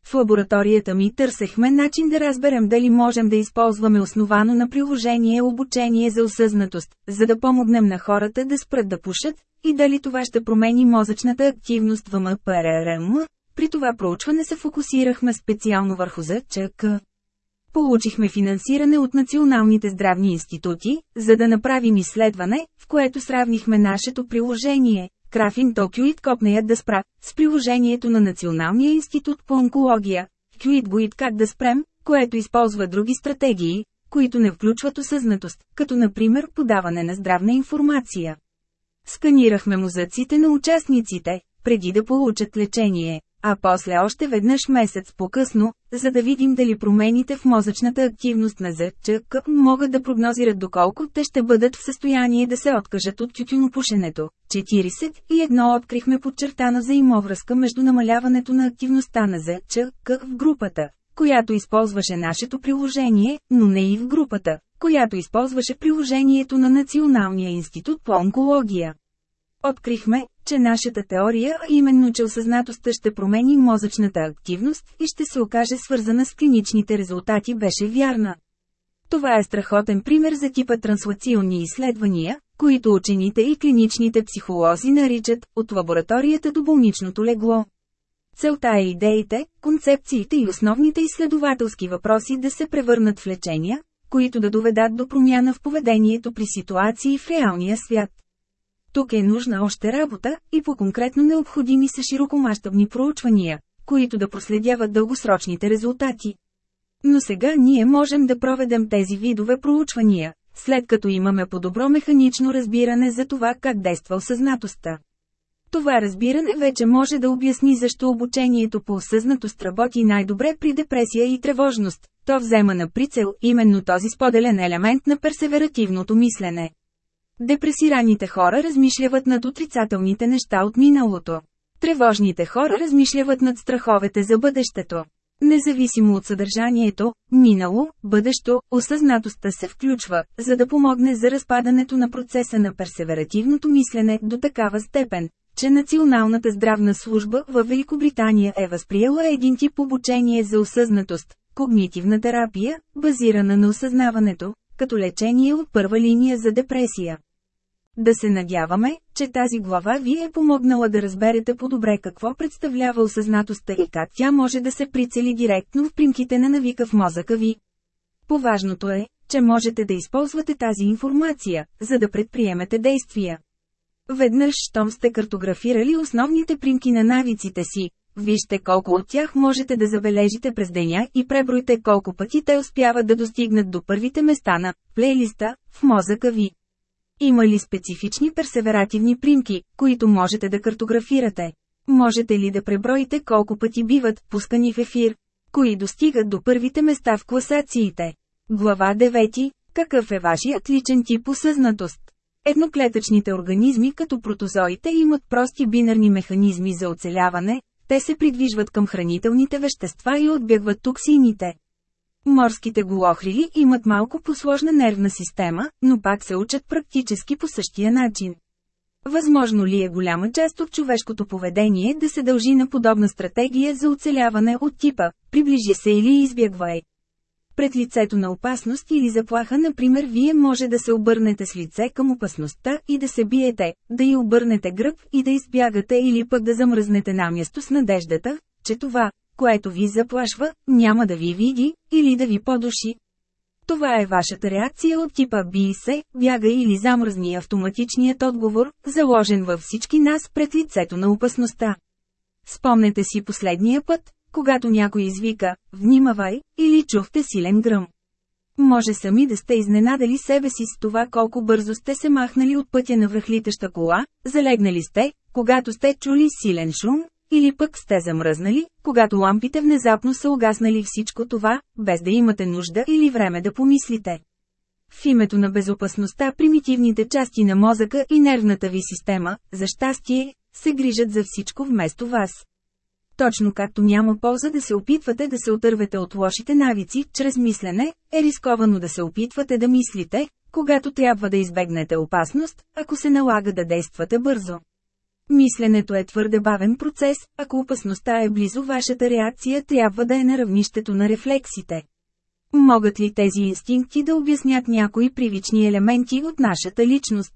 Speaker 1: В лабораторията ми търсехме начин да разберем дали можем да използваме основано на приложение обучение за осъзнатост, за да помогнем на хората да спрат да пушат, и дали това ще промени мозъчната активност в МПРРМ. При това проучване се фокусирахме специално върху ЗЧК. Получихме финансиране от националните здравни институти, за да направим изследване, в което сравнихме нашето приложение, Крафин Токио и копнеят да спра, с приложението на Националния институт по онкология, Кюит Буит как да спрем, което използва други стратегии, които не включват осъзнатост, като например подаване на здравна информация. Сканирахме мозъците на участниците, преди да получат лечение а после още веднъж месец по-късно, за да видим дали промените в мозъчната активност на ЗЧК могат да прогнозират доколко те ще бъдат в състояние да се откажат от тютюнопушенето. 40 и едно открихме подчертана взаимовръзка между намаляването на активността на ЗЧК в групата, която използваше нашето приложение, но не и в групата, която използваше приложението на Националния институт по онкология. Открихме, че нашата теория, именно че осъзнатостта ще промени мозъчната активност и ще се окаже свързана с клиничните резултати беше вярна. Това е страхотен пример за типа транслационни изследвания, които учените и клиничните психолози наричат «от лабораторията до болничното легло». Целта е идеите, концепциите и основните изследователски въпроси да се превърнат в лечения, които да доведат до промяна в поведението при ситуации в реалния свят. Тук е нужна още работа, и по-конкретно необходими са широкомащабни проучвания, които да проследяват дългосрочните резултати. Но сега ние можем да проведем тези видове проучвания, след като имаме по-добро механично разбиране за това как действа осъзнатостта. Това разбиране вече може да обясни защо обучението по осъзнатост работи най-добре при депресия и тревожност. То взема на прицел именно този споделен елемент на персеверативното мислене. Депресираните хора размишляват над отрицателните неща от миналото. Тревожните хора размишляват над страховете за бъдещето. Независимо от съдържанието, минало, бъдещо, осъзнатостта се включва, за да помогне за разпадането на процеса на персеверативното мислене до такава степен, че Националната здравна служба в Великобритания е възприела един тип обучение за осъзнатост – когнитивна терапия, базирана на осъзнаването, като лечение от първа линия за депресия. Да се надяваме, че тази глава ви е помогнала да разберете по-добре какво представлява осъзнатостта и как тя може да се прицели директно в примките на навика в мозъка ви. Поважното е, че можете да използвате тази информация, за да предприемете действия. Веднъж, щом сте картографирали основните примки на навиците си, вижте колко от тях можете да забележите през деня и пребройте колко пъти те успяват да достигнат до първите места на плейлиста в мозъка ви. Има ли специфични персеверативни примки, които можете да картографирате? Можете ли да преброите колко пъти биват пускани в ефир? Кои достигат до първите места в класациите? Глава 9. Какъв е вашият личен тип осъзнатост? Едноклетъчните организми като протозоите имат прости бинарни механизми за оцеляване, те се придвижват към хранителните вещества и отбягват токсините. Морските голохрили имат малко посложна нервна система, но пак се учат практически по същия начин. Възможно ли е голяма част от човешкото поведение да се дължи на подобна стратегия за оцеляване от типа «приближи се или избягвай»? Пред лицето на опасност или заплаха, например, вие може да се обърнете с лице към опасността и да се биете, да й обърнете гръб и да избягате или пък да замръзнете на място с надеждата, че това, което ви заплашва, няма да ви види, или да ви подуши. Това е вашата реакция от типа «бий се», «бяга» или «замръзни» автоматичният отговор, заложен във всички нас пред лицето на опасността. Спомнете си последния път, когато някой извика «внимавай» или чухте силен гръм. Може сами да сте изненадали себе си с това колко бързо сте се махнали от пътя на връхлитаща кола, залегнали сте, когато сте чули силен шум, или пък сте замръзнали, когато лампите внезапно са угаснали всичко това, без да имате нужда или време да помислите. В името на безопасността примитивните части на мозъка и нервната ви система, за щастие, се грижат за всичко вместо вас. Точно както няма полза да се опитвате да се отървете от лошите навици, чрез мислене, е рисковано да се опитвате да мислите, когато трябва да избегнете опасност, ако се налага да действате бързо. Мисленето е твърде бавен процес, ако опасността е близо вашата реакция трябва да е на равнището на рефлексите. Могат ли тези инстинкти да обяснят някои привични елементи от нашата личност?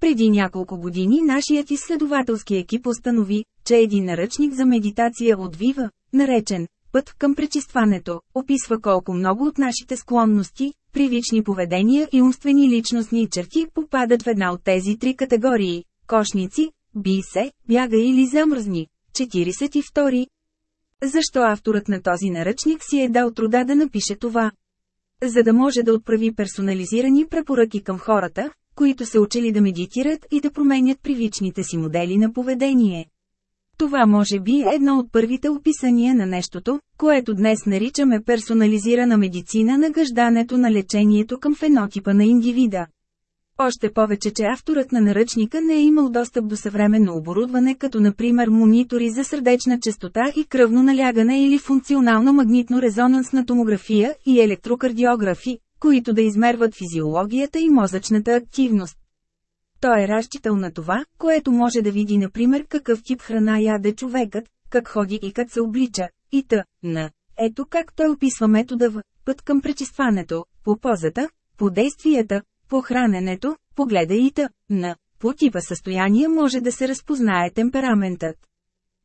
Speaker 1: Преди няколко години нашият изследователски екип установи, че един наръчник за медитация от Вива, наречен «Път към пречистването», описва колко много от нашите склонности, привични поведения и умствени личностни черти попадат в една от тези три категории – кошници, би се, бяга или замръзни. 42. Защо авторът на този наръчник си е дал труда да напише това? За да може да отправи персонализирани препоръки към хората, които се учили да медитират и да променят привичните си модели на поведение. Това може би е едно от първите описания на нещото, което днес наричаме персонализирана медицина на гъждането на лечението към фенотипа на индивида. Още повече, че авторът на наръчника не е имал достъп до съвременно оборудване, като например монитори за сърдечна частота и кръвно налягане или функционална магнитно-резонансна томография и електрокардиографи, които да измерват физиологията и мозъчната активност. Той е разчитал на това, което може да види например какъв тип храна яде човекът, как ходи и как се облича, и т. на. Ето как той описва метода в път към пречистването, по позата, по действията, по храненето, погледа и на, По типа състояние може да се разпознае темпераментът.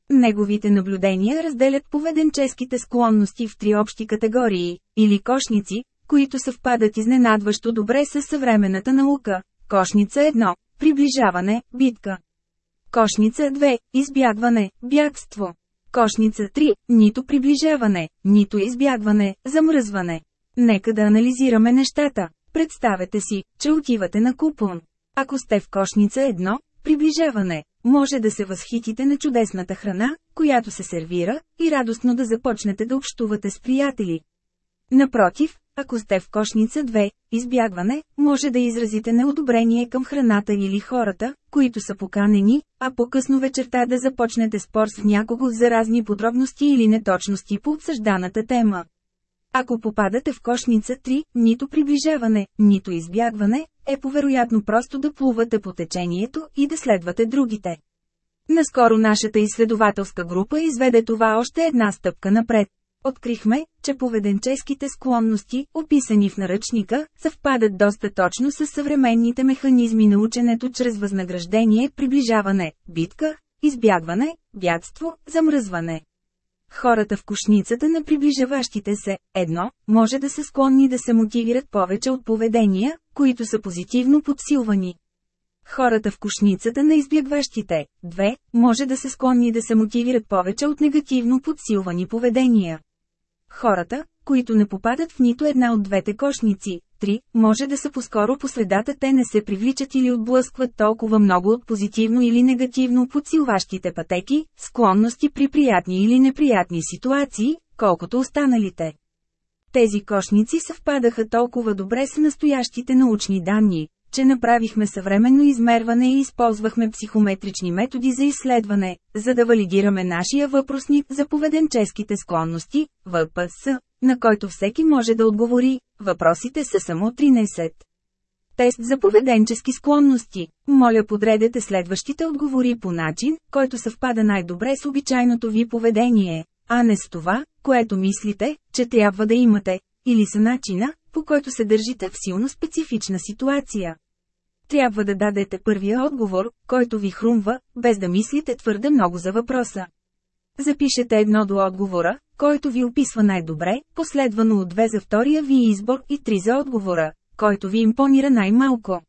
Speaker 1: Неговите наблюдения разделят поведенческите склонности в три общи категории, или кошници, които съвпадат изненадващо добре с съвременната наука. Кошница 1 – приближаване, битка. Кошница 2 – избягване, бягство. Кошница 3 – нито приближаване, нито избягване, замръзване. Нека да анализираме нещата. Представете си, че отивате на купон. Ако сте в кошница едно, приближаване, може да се възхитите на чудесната храна, която се сервира, и радостно да започнете да общувате с приятели. Напротив, ако сте в кошница 2, избягване, може да изразите неодобрение към храната или хората, които са поканени, а по-късно вечерта да започнете спор с някого за разни подробности или неточности по обсъжданата тема. Ако попадате в кошница 3, нито приближаване, нито избягване, е повероятно просто да плувате по течението и да следвате другите. Наскоро нашата изследователска група изведе това още една стъпка напред. Открихме, че поведенческите склонности, описани в наръчника, съвпадат доста точно с съвременните механизми на ученето чрез възнаграждение, приближаване, битка, избягване, бягство, замръзване. Хората в кошницата на приближаващите се, едно, може да са склонни да се мотивират повече от поведения, които са позитивно подсилвани. Хората в кошницата на избягващите, две, може да са склонни да се мотивират повече от негативно подсилвани поведения. Хората, които не попадат в нито една от двете кошници, сестри, може да са по-скоро по те не се привличат или отблъскват толкова много от позитивно или негативно подсилващите пътеки, склонности при приятни или неприятни ситуации, колкото останалите. Тези кошници съвпадаха толкова добре с настоящите научни данни, че направихме съвременно измерване и използвахме психометрични методи за изследване, за да валидираме нашия въпросник за поведенческите склонности, ВПС, на който всеки може да отговори, въпросите са само 13. Тест за поведенчески склонности. Моля подредете следващите отговори по начин, който съвпада най-добре с обичайното ви поведение, а не с това, което мислите, че трябва да имате, или с начина, по който се държите в силно специфична ситуация. Трябва да дадете първия отговор, който ви хрумва, без да мислите твърде много за въпроса. Запишете едно до отговора, който ви описва най-добре, последвано от две за втория ви избор и три за отговора, който ви импонира най-малко.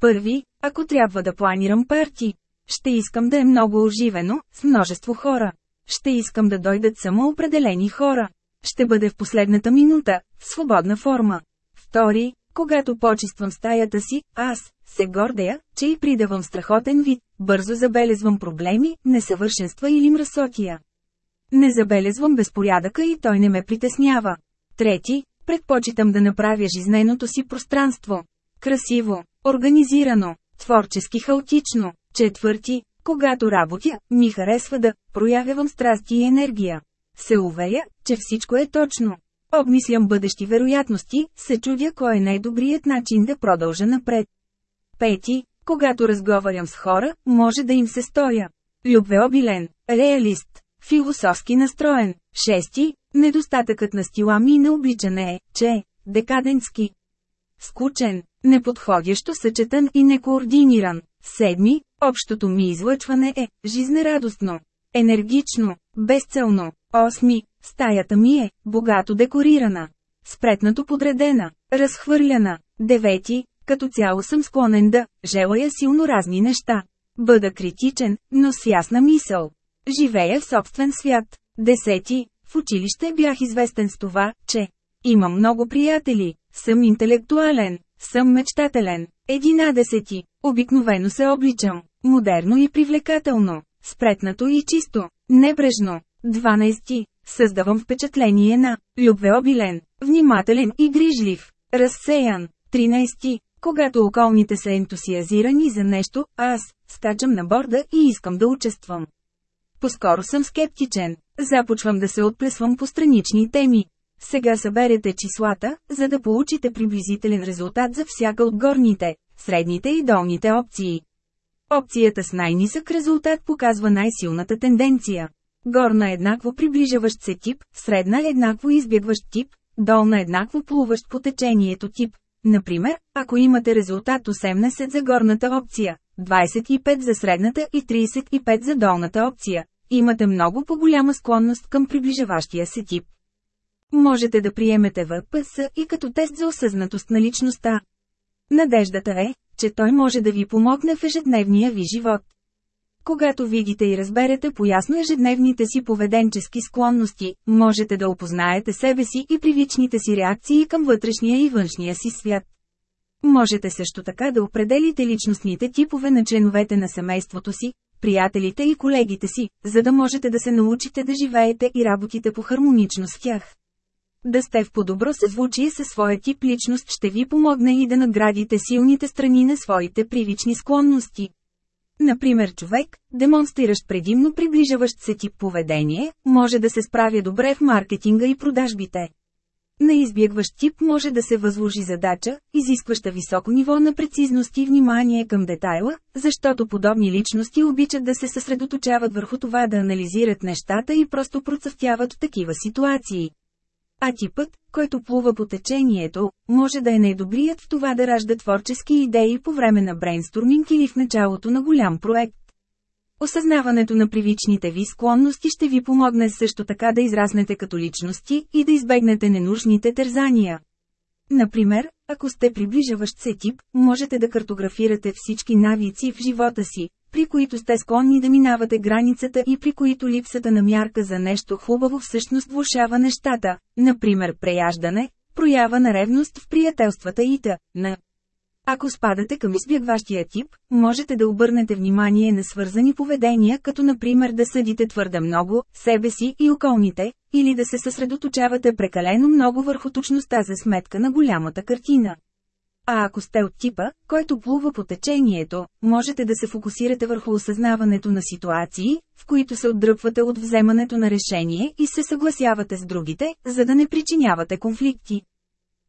Speaker 1: Първи, ако трябва да планирам парти, ще искам да е много оживено, с множество хора. Ще искам да дойдат само определени хора. Ще бъде в последната минута, в свободна форма. Втори, когато почиствам стаята си, аз се гордея, че и придавам страхотен вид, бързо забелезвам проблеми, несъвършенства или мръсотия. Не забелезвам безпорядъка и той не ме притеснява. Трети, предпочитам да направя жизненото си пространство. Красиво, организирано, творчески хаотично. Четвърти, когато работя, ми харесва да проявявам страсти и енергия. Се уверя, че всичко е точно. Обмислям бъдещи вероятности, се чудя кой е най-добрият начин да продължа напред. Пети, когато разговарям с хора, може да им се стоя. Любвеобилен, реалист, Философски настроен. Шести, недостатъкът на стила ми на обличане е, че, е декаденски. Скучен, неподходящо съчетан и некоординиран. Седми, общото ми излъчване е, жизнерадостно. Енергично, безцелно. Осми, стаята ми е, богато декорирана. Спретнато подредена, разхвърляна. Девети, като цяло съм склонен да желая силно разни неща. Бъда критичен, но с ясна мисъл. Живея в собствен свят. Десети, в училище бях известен с това, че имам много приятели, съм интелектуален, съм мечтателен. 11. Обикновено се обличам. Модерно и привлекателно. Спретнато и чисто. Небрежно. 12. Създавам впечатление на любвеобилен, внимателен и грижлив. Разсеян. 13. Когато околните са ентусиазирани за нещо, аз скачам на борда и искам да участвам. Поскоро съм скептичен. Започвам да се отплесвам по странични теми. Сега съберете числата, за да получите приблизителен резултат за всяка от горните, средните и долните опции. Опцията с най-нисък резултат показва най-силната тенденция. Горна еднакво приближаващ се тип, средна еднакво избягващ тип, долна еднакво плуващ по течението тип, Например, ако имате резултат 18 за горната опция, 25 за средната и 35 за долната опция, имате много по-голяма склонност към приближаващия се тип. Можете да приемете ВПС и като тест за осъзнатост на личността. Надеждата е, че той може да ви помогне в ежедневния ви живот. Когато видите и разберете поясно ежедневните си поведенчески склонности, можете да опознаете себе си и привичните си реакции към вътрешния и външния си свят. Можете също така да определите личностните типове на членовете на семейството си, приятелите и колегите си, за да можете да се научите да живеете и работите по хармонично с тях. Да сте в по-добро съзвучие със своя тип личност ще ви помогне и да наградите силните страни на своите привични склонности. Например човек, демонстриращ предимно приближаващ се тип поведение, може да се справя добре в маркетинга и продажбите. На избягващ тип може да се възложи задача, изискваща високо ниво на прецизност и внимание към детайла, защото подобни личности обичат да се съсредоточават върху това да анализират нещата и просто процъфтяват в такива ситуации. А типът, който плува по течението, може да е най-добрият в това да ражда творчески идеи по време на брейнсторминг или в началото на голям проект. Осъзнаването на привичните ви склонности ще ви помогне също така да израснете като личности и да избегнете ненужните тързания. Например, ако сте приближаващ се тип, можете да картографирате всички навици в живота си, при които сте склонни да минавате границата и при които липсата на мярка за нещо хубаво всъщност влушава нещата, например преяждане, проява на ревност в приятелствата и т.н. Ако спадате към избягващия тип, можете да обърнете внимание на свързани поведения, като например да съдите твърде много, себе си и околните, или да се съсредоточавате прекалено много върху точността за сметка на голямата картина. А ако сте от типа, който плува по течението, можете да се фокусирате върху осъзнаването на ситуации, в които се отдръпвате от вземането на решение и се съгласявате с другите, за да не причинявате конфликти.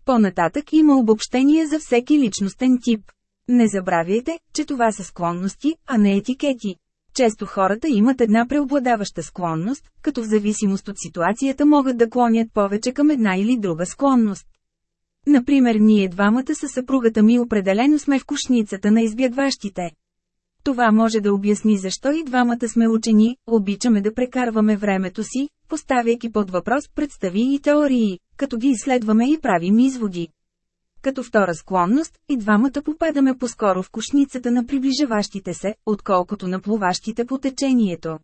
Speaker 1: По-нататък има обобщение за всеки личностен тип. Не забравяйте, че това са склонности, а не етикети. Често хората имат една преобладаваща склонност, като в зависимост от ситуацията могат да клонят повече към една или друга склонност. Например, ние двамата със съпругата ми определено сме в кушницата на избягващите. Това може да обясни защо и двамата сме учени, обичаме да прекарваме времето си, поставяйки под въпрос представи и теории, като ги изследваме и правим изводи. Като втора склонност, и двамата попадаме по-скоро в кошницата на приближаващите се, отколкото на плуващите по течението.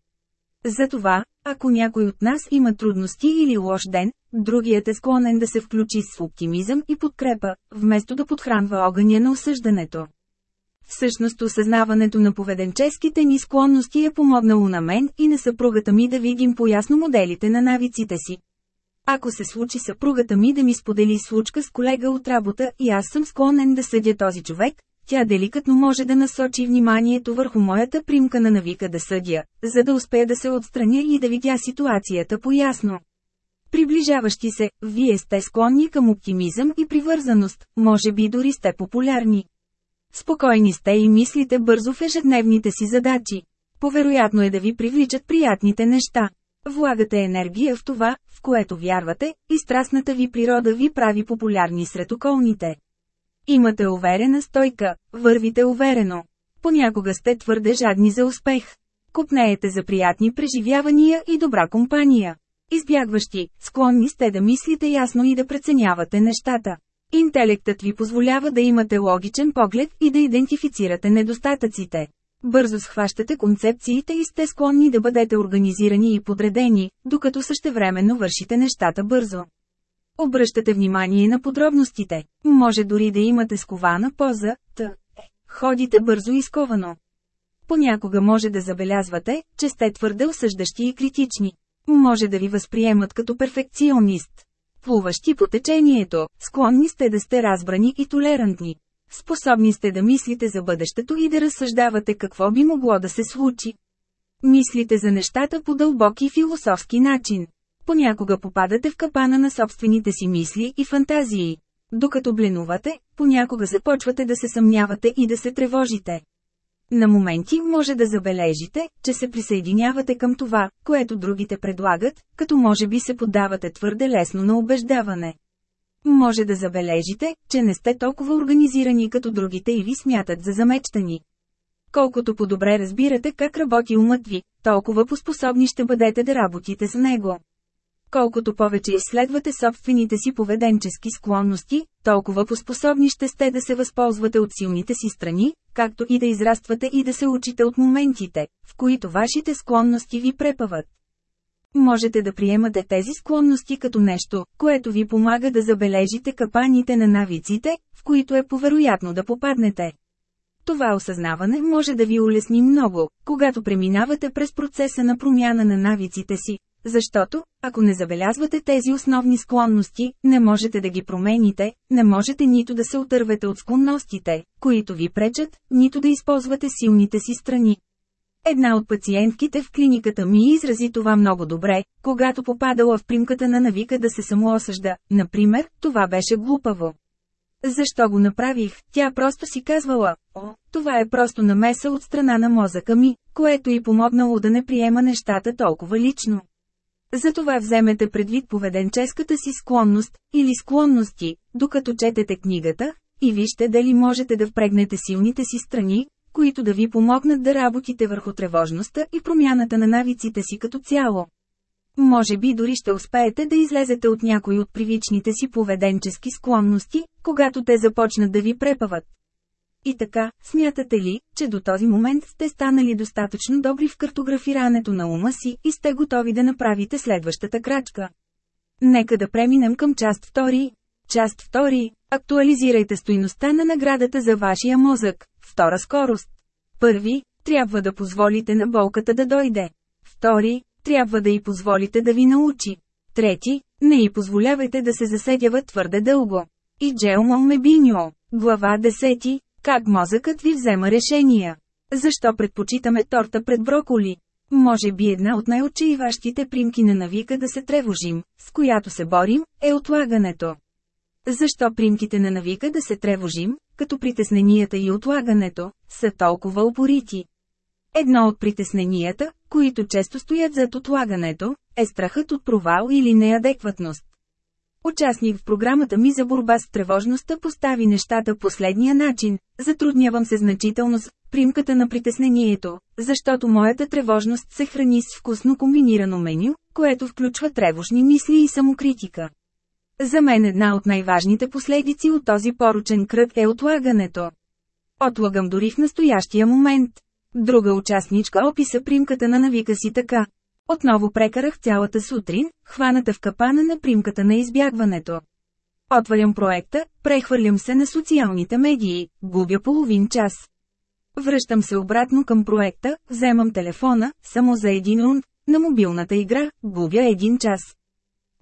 Speaker 1: Затова, ако някой от нас има трудности или лош ден, другият е склонен да се включи с оптимизъм и подкрепа, вместо да подхранва огъня на осъждането. Всъщност осъзнаването на поведенческите ни склонности е помогнало на мен и на съпругата ми да видим поясно моделите на навиците си. Ако се случи съпругата ми да ми сподели случка с колега от работа и аз съм склонен да съдя този човек, тя деликатно може да насочи вниманието върху моята примка на навика да съдя, за да успея да се отстраня и да видя ситуацията поясно. Приближаващи се, вие сте склонни към оптимизъм и привързаност, може би дори сте популярни. Спокойни сте и мислите бързо в ежедневните си задачи. Повероятно е да ви привличат приятните неща. Влагате енергия в това, в което вярвате, и страстната ви природа ви прави популярни сред околните. Имате уверена стойка, вървите уверено. Понякога сте твърде жадни за успех. Купнеете за приятни преживявания и добра компания. Избягващи, склонни сте да мислите ясно и да преценявате нещата. Интелектът ви позволява да имате логичен поглед и да идентифицирате недостатъците. Бързо схващате концепциите и сте склонни да бъдете организирани и подредени, докато същевременно вършите нещата бързо. Обръщате внимание на подробностите. Може дори да имате скована поза, т. Е. Ходите бързо и сковано. Понякога може да забелязвате, че сте твърде осъждащи и критични. Може да ви възприемат като перфекционист. Плуващи по течението, склонни сте да сте разбрани и толерантни. Способни сте да мислите за бъдещето и да разсъждавате какво би могло да се случи. Мислите за нещата по дълбок и философски начин. Понякога попадате в капана на собствените си мисли и фантазии. Докато бленувате, понякога започвате да се съмнявате и да се тревожите. На моменти може да забележите, че се присъединявате към това, което другите предлагат, като може би се поддавате твърде лесно на убеждаване. Може да забележите, че не сте толкова организирани като другите и ви смятат за замечтани. Колкото по-добре разбирате как работи умът ви, толкова поспособни ще бъдете да работите с него. Колкото повече изследвате собствените си поведенчески склонности, толкова поспособни ще сте да се възползвате от силните си страни, както и да израствате и да се учите от моментите, в които вашите склонности ви препават. Можете да приемате тези склонности като нещо, което ви помага да забележите капаните на навиците, в които е повероятно да попаднете. Това осъзнаване може да ви улесни много, когато преминавате през процеса на промяна на навиците си, защото, ако не забелязвате тези основни склонности, не можете да ги промените, не можете нито да се отървете от склонностите, които ви пречат, нито да използвате силните си страни. Една от пациентките в клиниката ми изрази това много добре, когато попадала в примката на навика да се самоосъжда, например, това беше глупаво. Защо го направих? Тя просто си казвала, о, това е просто намеса от страна на мозъка ми, което и помогнало да не приема нещата толкова лично. Затова вземете предвид поведенческата си склонност, или склонности, докато четете книгата, и вижте дали можете да впрегнете силните си страни, които да ви помогнат да работите върху тревожността и промяната на навиците си като цяло. Може би дори ще успеете да излезете от някои от привичните си поведенчески склонности, когато те започнат да ви препават. И така, смятате ли, че до този момент сте станали достатъчно добри в картографирането на ума си и сте готови да направите следващата крачка? Нека да преминем към част 2. Част 2. Актуализирайте стоиността на наградата за вашия мозък втора скорост. Първи, трябва да позволите на болката да дойде. Втори, трябва да й позволите да ви научи. Трети, не й позволявайте да се заседява твърде дълго. И Джел Мебиньо, глава 10, как мозъкът ви взема решения. Защо предпочитаме торта пред броколи? Може би една от най-отчаиващите примки на навика да се тревожим, с която се борим, е отлагането. Защо примките на навика да се тревожим, като притесненията и отлагането, са толкова упорити. Едно от притесненията, които често стоят зад отлагането, е страхът от провал или неадекватност. Участник в програмата ми за борба с тревожността постави нещата последния начин. Затруднявам се значително с примката на притеснението, защото моята тревожност се храни с вкусно комбинирано меню, което включва тревожни мисли и самокритика. За мен една от най-важните последици от този поручен кръг е отлагането. Отлагам дори в настоящия момент. Друга участничка описа примката на навика си така. Отново прекарах цялата сутрин, хваната в капана на примката на избягването. Отварям проекта, прехвърлям се на социалните медии, губя половин час. Връщам се обратно към проекта, вземам телефона, само за един рунд, на мобилната игра, губя един час.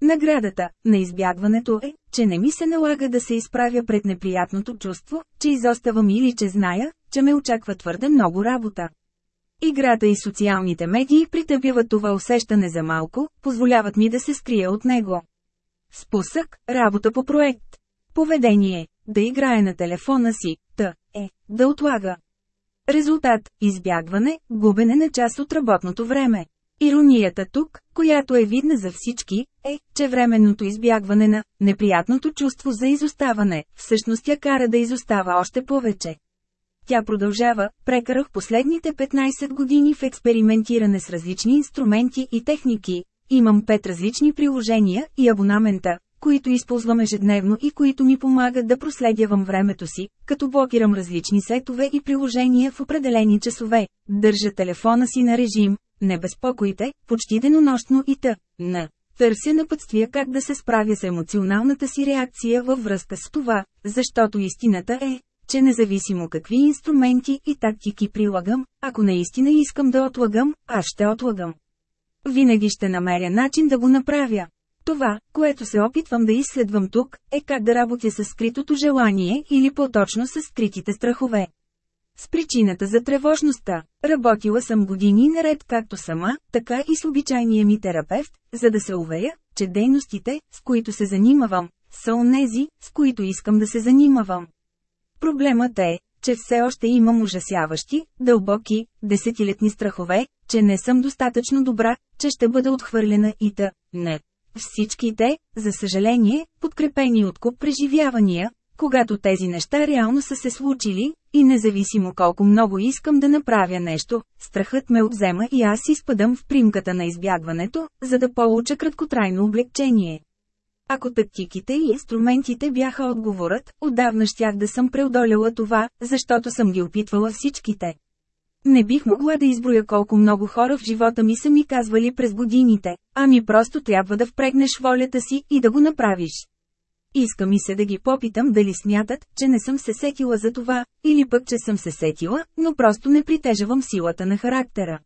Speaker 1: Наградата на избягването е, че не ми се налага да се изправя пред неприятното чувство, че изоставам или че зная, че ме очаква твърде много работа. Играта и социалните медии притъпяват това усещане за малко, позволяват ми да се скрия от него. Спусък – работа по проект. Поведение – да играе на телефона си, т. е, да отлага. Резултат – избягване, губене на част от работното време. Иронията тук, която е видна за всички, е, че временното избягване на неприятното чувство за изоставане, всъщност я кара да изостава още повече. Тя продължава, прекарах последните 15 години в експериментиране с различни инструменти и техники, имам пет различни приложения и абонамента, които използвам ежедневно и които ми помагат да проследявам времето си, като блокирам различни сетове и приложения в определени часове, държа телефона си на режим, не безпокойте, почти денонощно и т. на. Търся напътствия как да се справя с емоционалната си реакция във връзка с това, защото истината е, че независимо какви инструменти и тактики прилагам, ако наистина искам да отлагам, аз ще отлагам. Винаги ще намеря начин да го направя. Това, което се опитвам да изследвам тук, е как да работя с скритото желание или по-точно с скритите страхове. С причината за тревожността, работила съм години наред както сама, така и с обичайния ми терапевт, за да се уверя, че дейностите, с които се занимавам, са онези, с които искам да се занимавам. Проблемът е, че все още имам ужасяващи, дълбоки, десетилетни страхове, че не съм достатъчно добра, че ще бъда отхвърлена и та, не, Всичките, за съжаление, подкрепени от куп преживявания, когато тези неща реално са се случили, и независимо колко много искам да направя нещо, страхът ме обзема и аз изпадам в примката на избягването, за да получа краткотрайно облегчение. Ако тактиките и инструментите бяха отговорът, отдавна щях да съм преодоляла това, защото съм ги опитвала всичките. Не бих могла да изброя колко много хора в живота ми са ми казвали през годините, ами просто трябва да впрегнеш волята си и да го направиш. Иска ми се да ги попитам дали смятат, че не съм се сетила за това, или пък че съм се сетила, но просто не притежавам силата на характера.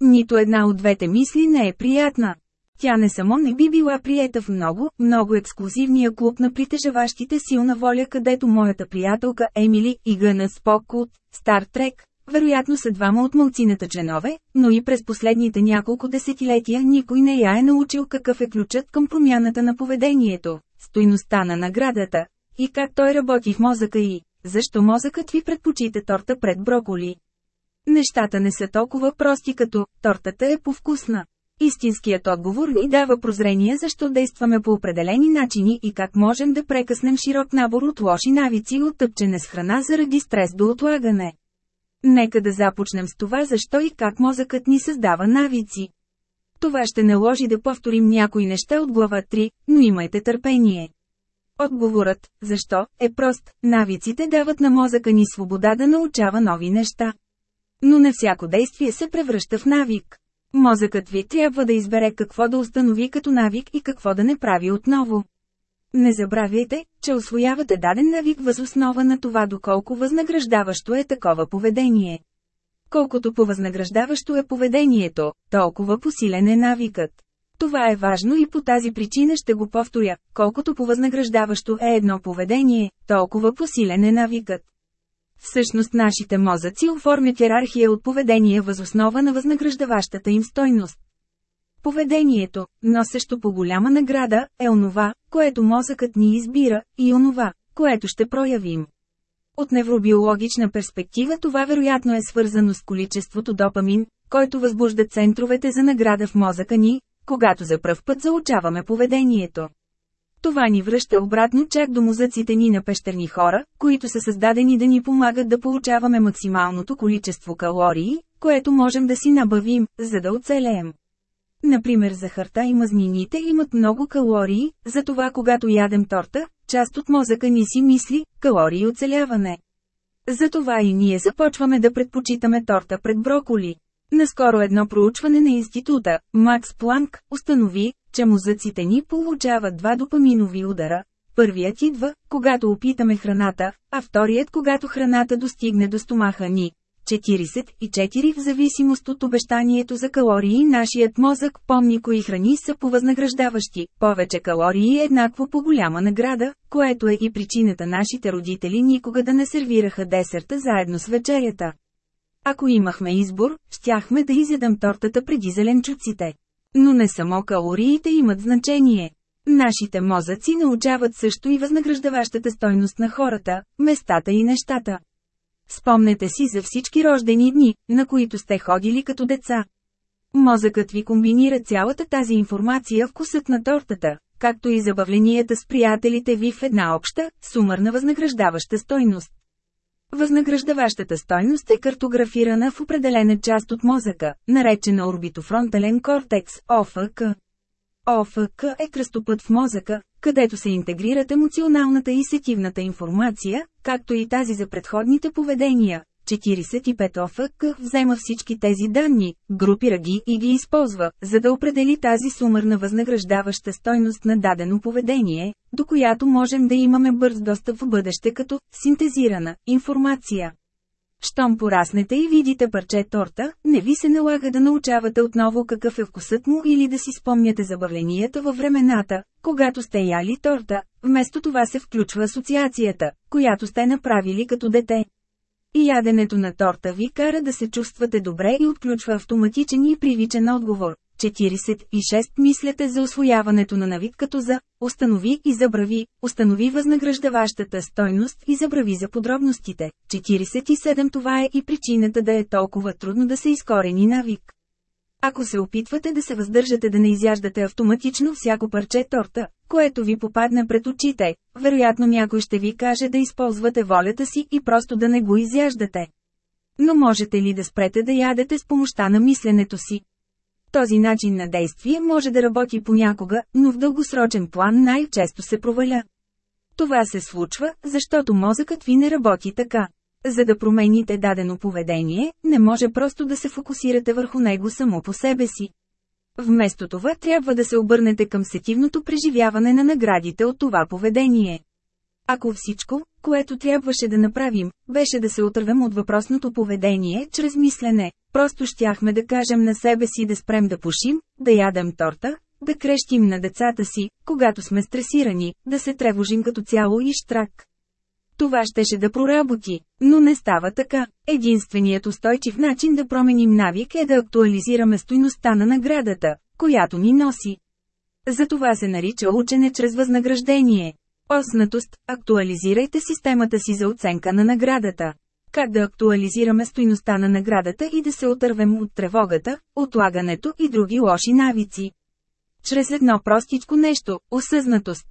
Speaker 1: Нито една от двете мисли не е приятна. Тя не само не би била приета в много, много ексклюзивния клуб на притежаващите силна воля, където моята приятелка Емили и Гъна Спокут, Стар Трек, вероятно са двама от малцината членове, но и през последните няколко десетилетия никой не я е научил какъв е ключът към промяната на поведението, стойността на наградата, и как той работи в мозъка и защо мозъкът ви предпочита торта пред броколи. Нещата не са толкова прости като «тортата е повкусна». Истинският отговор ни дава прозрение защо действаме по определени начини и как можем да прекъснем широк набор от лоши навици от тъпчене с храна заради стрес до отлагане. Нека да започнем с това защо и как мозъкът ни създава навици. Това ще наложи да повторим някои неща от глава 3, но имайте търпение. Отговорът, защо, е прост, навиците дават на мозъка ни свобода да научава нови неща. Но не всяко действие се превръща в навик. Мозъкът ви трябва да избере какво да установи като навик и какво да не прави отново. Не забравяйте, че освоявате даден навик въз основа на това доколко възнаграждаващо е такова поведение. Колкото повъзнаграждаващо е поведението, толкова посилен е навикът. Това е важно и по тази причина ще го повторя, колкото повъзнаграждаващо е едно поведение, толкова посилен е навикът. Всъщност нашите мозъци оформят иерархия от поведение възоснова на възнаграждаващата им стойност. Поведението, носещо по голяма награда, е онова, което мозъкът ни избира, и онова, което ще проявим. От невробиологична перспектива това вероятно е свързано с количеството допамин, който възбужда центровете за награда в мозъка ни, когато за пръв път заучаваме поведението. Това ни връща обратно чак до мозъците ни на пещерни хора, които са създадени да ни помагат да получаваме максималното количество калории, което можем да си набавим, за да оцелеем. Например захарта и мазнините имат много калории, затова когато ядем торта, част от мозъка ни си мисли – калории оцеляване. Затова и ние започваме да предпочитаме торта пред броколи. Наскоро едно проучване на института, Макс Планк, установи, че мозъците ни получават два допаминови удара. Първият идва, когато опитаме храната, а вторият когато храната достигне до стомаха ни. 44 в зависимост от обещанието за калории нашият мозък помни кои храни са повъзнаграждаващи, повече калории е еднакво по голяма награда, което е и причината нашите родители никога да не сервираха десерта заедно с вечерята. Ако имахме избор, щяхме да изядам тортата преди зеленчуците. Но не само калориите имат значение. Нашите мозъци научават също и възнаграждаващата стойност на хората, местата и нещата. Спомнете си за всички рождени дни, на които сте ходили като деца. Мозъкът ви комбинира цялата тази информация в кусът на тортата, както и забавленията с приятелите ви в една обща, сумърна възнаграждаваща стойност. Възнаграждаващата стойност е картографирана в определена част от мозъка, наречена орбитофронтален кортекс, ОФК. ОФК е кръстопът в мозъка, където се интегрират емоционалната и сетивната информация, както и тази за предходните поведения. 45 ОФК взема всички тези данни, групира ги и ги използва, за да определи тази сумърна възнаграждаваща стойност на дадено поведение, до която можем да имаме бърз достъп в бъдеще като синтезирана информация. Щом пораснете и видите парче торта, не ви се налага да научавате отново какъв е вкусът му или да си спомняте забавленията във времената, когато сте яли торта, вместо това се включва асоциацията, която сте направили като дете. И яденето на торта ви кара да се чувствате добре и отключва автоматичен и привичен отговор, 46 мислете за освояването на навик като за «Установи и забрави», «Установи възнаграждаващата стойност и забрави за подробностите». 47 това е и причината да е толкова трудно да се изкорени навик. Ако се опитвате да се въздържате да не изяждате автоматично всяко парче торта, което ви попадне пред очите, вероятно някой ще ви каже да използвате волята си и просто да не го изяждате. Но можете ли да спрете да ядете с помощта на мисленето си? Този начин на действие може да работи понякога, но в дългосрочен план най-често се проваля. Това се случва, защото мозъкът ви не работи така. За да промените дадено поведение, не може просто да се фокусирате върху него само по себе си. Вместо това трябва да се обърнете към сетивното преживяване на наградите от това поведение. Ако всичко, което трябваше да направим, беше да се отървем от въпросното поведение чрез мислене, просто щяхме да кажем на себе си да спрем да пушим, да ядем торта, да крещим на децата си, когато сме стресирани, да се тревожим като цяло и штрак. Това щеше да проработи, но не става така. Единственият устойчив начин да променим навик е да актуализираме стойността на наградата, която ни носи. За това се нарича учене чрез възнаграждение. Оснатост – актуализирайте системата си за оценка на наградата. Как да актуализираме стойността на наградата и да се отървем от тревогата, отлагането и други лоши навици. Чрез едно простичко нещо – осъзнатост.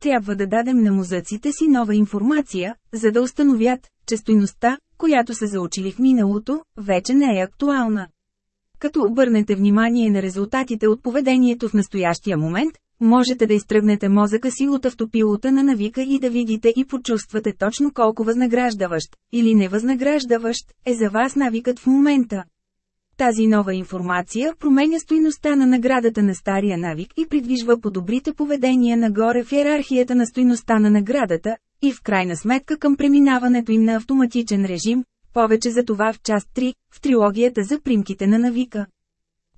Speaker 1: Трябва да дадем на музъците си нова информация, за да установят, че стойността, която са заучили в миналото, вече не е актуална. Като обърнете внимание на резултатите от поведението в настоящия момент, можете да изтръгнете мозъка си от автопилота на навика и да видите и почувствате точно колко възнаграждаващ, или невъзнаграждаващ, е за вас навикът в момента. Тази нова информация променя стойността на наградата на стария навик и придвижва по добрите поведения нагоре в иерархията на стойността на наградата, и в крайна сметка към преминаването им на автоматичен режим, повече за това в част 3, в трилогията за примките на навика.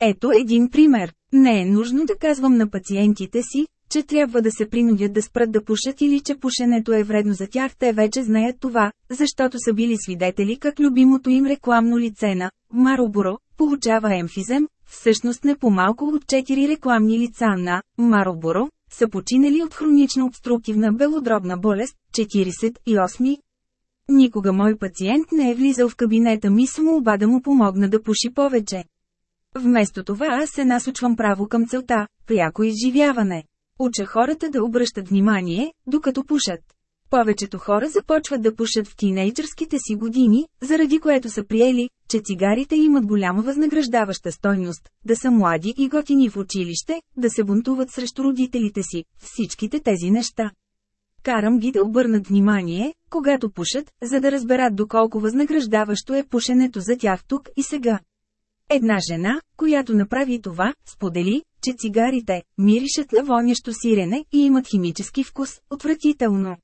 Speaker 1: Ето един пример. Не е нужно да казвам на пациентите си, че трябва да се принудят да спрат да пушат или че пушенето е вредно за тях, те вече знаят това, защото са били свидетели как любимото им рекламно лице на Мароборо получава емфизем, всъщност не по-малко от 4 рекламни лица на Мароборо са починали от хронична обструктивна белодробна болест, 48. Никога мой пациент не е влизал в кабинета ми с молба да му помогна да пуши повече. Вместо това аз се насочвам право към целта – пряко изживяване. Уча хората да обръщат внимание, докато пушат. Повечето хора започват да пушат в тинейджърските си години, заради което са приели, че цигарите имат голяма възнаграждаваща стойност, да са млади и готини в училище, да се бунтуват срещу родителите си, всичките тези неща. Карам ги да обърнат внимание, когато пушат, за да разберат доколко възнаграждаващо е пушенето за тях тук и сега. Една жена, която направи това, сподели, че цигарите миришат на вонящо сирене и имат химически вкус, отвратително.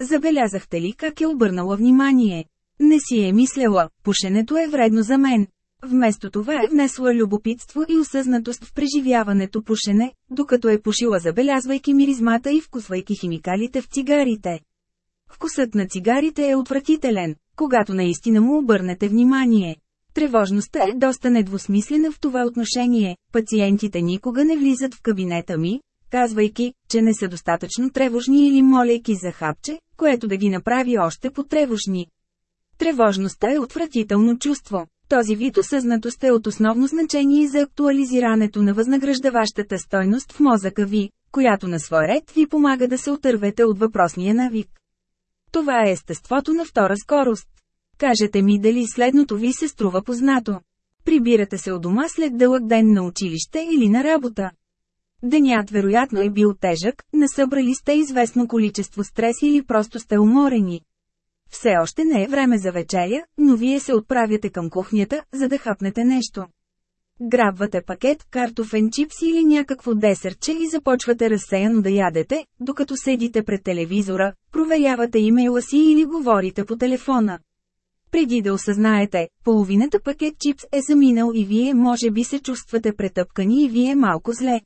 Speaker 1: Забелязахте ли как е обърнала внимание? Не си е мислела, пушенето е вредно за мен. Вместо това е внесла любопитство и осъзнатост в преживяването пушене, докато е пушила забелязвайки миризмата и вкусвайки химикалите в цигарите. Вкусът на цигарите е отвратителен, когато наистина му обърнете внимание. Тревожността е доста недвусмислена в това отношение. Пациентите никога не влизат в кабинета ми, казвайки, че не са достатъчно тревожни или молейки за хапче, което да ги направи още по-тревожни. Тревожността е отвратително чувство. Този вид осъзнатост е от основно значение за актуализирането на възнаграждаващата стойност в мозъка ви, която на свой ред ви помага да се отървете от въпросния навик. Това е естеството на втора скорост. Кажете ми дали следното ви се струва познато. Прибирате се от дома след дълъг ден на училище или на работа. Денят вероятно е бил тежък, насъбрали сте известно количество стрес или просто сте уморени. Все още не е време за вечеря, но вие се отправяте към кухнята, за да хапнете нещо. Грабвате пакет, картофен чипс или някакво десерче и започвате разсеяно да ядете, докато седите пред телевизора, проверявате имейла си или говорите по телефона. Преди да осъзнаете, половината пакет чипс е заминал и вие може би се чувствате претъпкани и вие малко зле.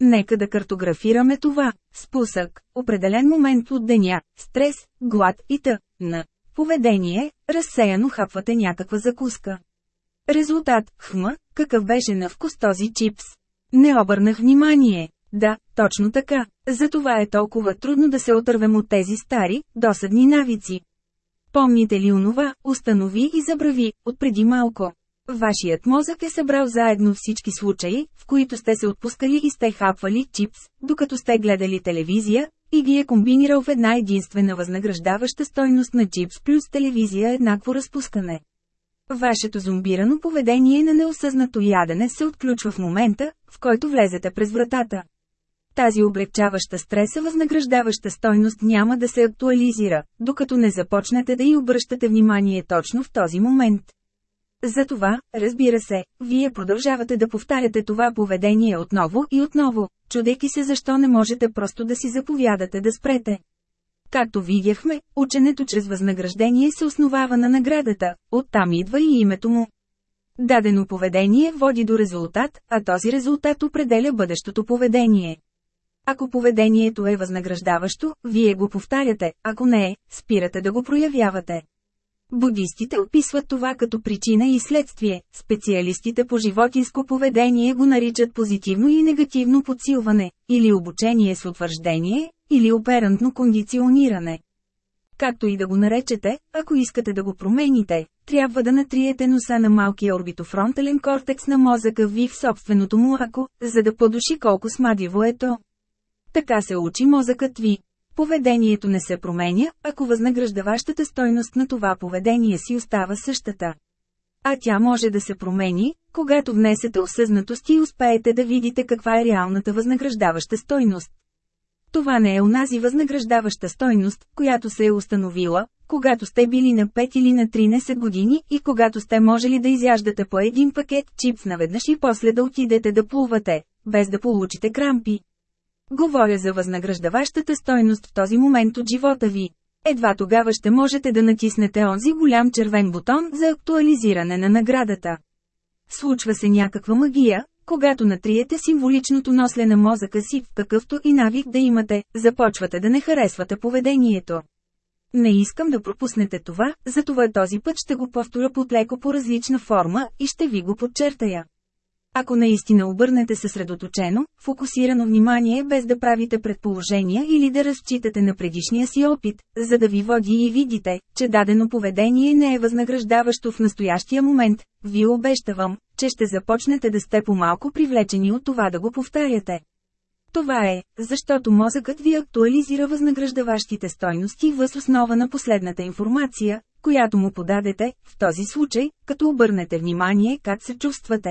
Speaker 1: Нека да картографираме това – спусък, определен момент от деня, стрес, глад и т.н. Поведение, разсеяно хапвате някаква закуска. Резултат – хм, какъв беше на вкус този чипс. Не обърнах внимание. Да, точно така. Затова е толкова трудно да се отървем от тези стари, досадни навици. Помните ли онова, установи и забрави, от преди малко? Вашият мозък е събрал заедно всички случаи, в които сте се отпускали и сте хапвали чипс, докато сте гледали телевизия, и ги е комбинирал в една единствена възнаграждаваща стойност на чипс плюс телевизия еднакво разпускане. Вашето зомбирано поведение на неосъзнато ядене се отключва в момента, в който влезете през вратата тази облегчаваща стреса е възнаграждаваща стойност няма да се актуализира, докато не започнете да й обръщате внимание точно в този момент. Затова, разбира се, вие продължавате да повтаряте това поведение отново и отново, чудейки се защо не можете просто да си заповядате да спрете. Както видяхме, ученето чрез възнаграждение се основава на наградата, оттам идва и името му. Дадено поведение води до резултат, а този резултат определя бъдещото поведение. Ако поведението е възнаграждаващо, вие го повтаряте, ако не е, спирате да го проявявате. Будистите описват това като причина и следствие, специалистите по животинско поведение го наричат позитивно и негативно подсилване, или обучение с утвърждение, или оперантно кондициониране. Както и да го наречете, ако искате да го промените, трябва да натриете носа на малкия орбитофронтален кортекс на мозъка ви в собственото му ако, за да подуши колко смадиво е то. Така се учи мозъкът ви. Поведението не се променя, ако възнаграждаващата стойност на това поведение си остава същата. А тя може да се промени, когато внесете осъзнатост и успеете да видите каква е реалната възнаграждаваща стойност. Това не е унази възнаграждаваща стойност, която се е установила, когато сте били на 5 или на 13 години и когато сте можели да изяждате по един пакет чипс наведнъж и после да отидете да плувате, без да получите крампи. Говоря за възнаграждаващата стойност в този момент от живота ви. Едва тогава ще можете да натиснете онзи голям червен бутон за актуализиране на наградата. Случва се някаква магия, когато натриете символичното носле на мозъка си, в какъвто и навик да имате, започвате да не харесвате поведението. Не искам да пропуснете това, затова този път ще го повторя под леко по различна форма и ще ви го подчертая ако наистина обърнете съсредоточено, фокусирано внимание без да правите предположения или да разчитате на предишния си опит, за да ви води и видите, че дадено поведение не е възнаграждаващо в настоящия момент, ви обещавам, че ще започнете да сте по-малко привлечени от това да го повтаряте. Това е, защото мозъкът ви актуализира възнаграждаващите стойности въз основа на последната информация, която му подадете, в този случай, като обърнете внимание как се чувствате.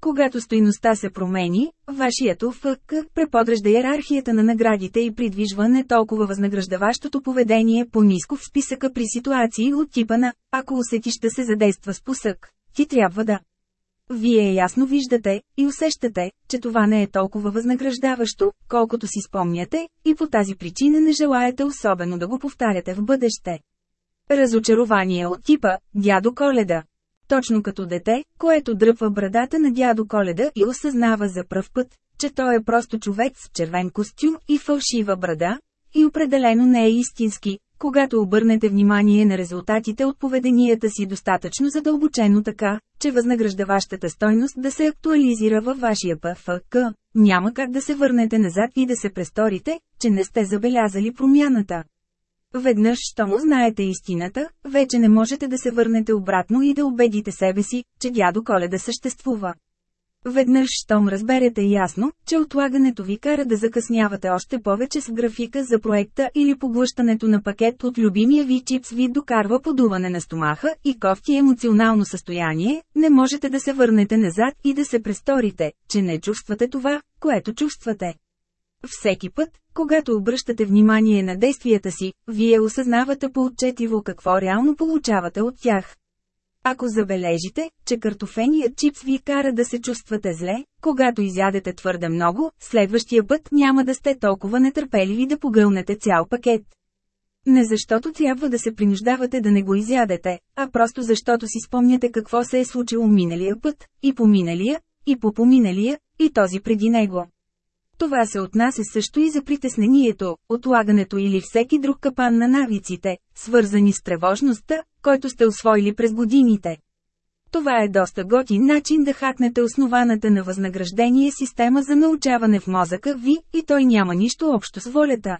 Speaker 1: Когато стойността се промени, вашият ОФК преподрежда иерархията на наградите и придвижва не толкова възнаграждаващото поведение по-низко в списъка при ситуации от типа на «Ако усетиш да се задейства с посък, ти трябва да». Вие ясно виждате и усещате, че това не е толкова възнаграждаващо, колкото си спомняте, и по тази причина не желаете особено да го повтаряте в бъдеще. Разочарование от типа «Дядо Коледа» Точно като дете, което дръпва брадата на дядо Коледа и осъзнава за пръв път, че той е просто човек с червен костюм и фалшива брада, и определено не е истински, когато обърнете внимание на резултатите от поведенията си достатъчно задълбочено така, че възнаграждаващата стойност да се актуализира във вашия ПФК, няма как да се върнете назад и да се престорите, че не сте забелязали промяната. Веднъж, щом знаете истината, вече не можете да се върнете обратно и да убедите себе си, че дядо Коледа съществува. Веднъж, щом разберете ясно, че отлагането ви кара да закъснявате още повече с графика за проекта или поглъщането на пакет от любимия ви чипс ви докарва подуване на стомаха и кофти емоционално състояние, не можете да се върнете назад и да се престорите, че не чувствате това, което чувствате. Всеки път, когато обръщате внимание на действията си, вие осъзнавате по-отчетиво какво реално получавате от тях. Ако забележите, че картофеният чипс ви кара да се чувствате зле, когато изядете твърде много, следващия път няма да сте толкова нетърпеливи да погълнете цял пакет. Не защото трябва да се принуждавате да не го изядете, а просто защото си спомняте какво се е случило миналия път, и по миналия, и по поминалия, и този преди него. Това се отнася също и за притеснението, отлагането или всеки друг капан на навиците, свързани с тревожността, който сте освоили през годините. Това е доста готин начин да хакнете основаната на възнаграждение система за научаване в мозъка ви и той няма нищо общо с волята.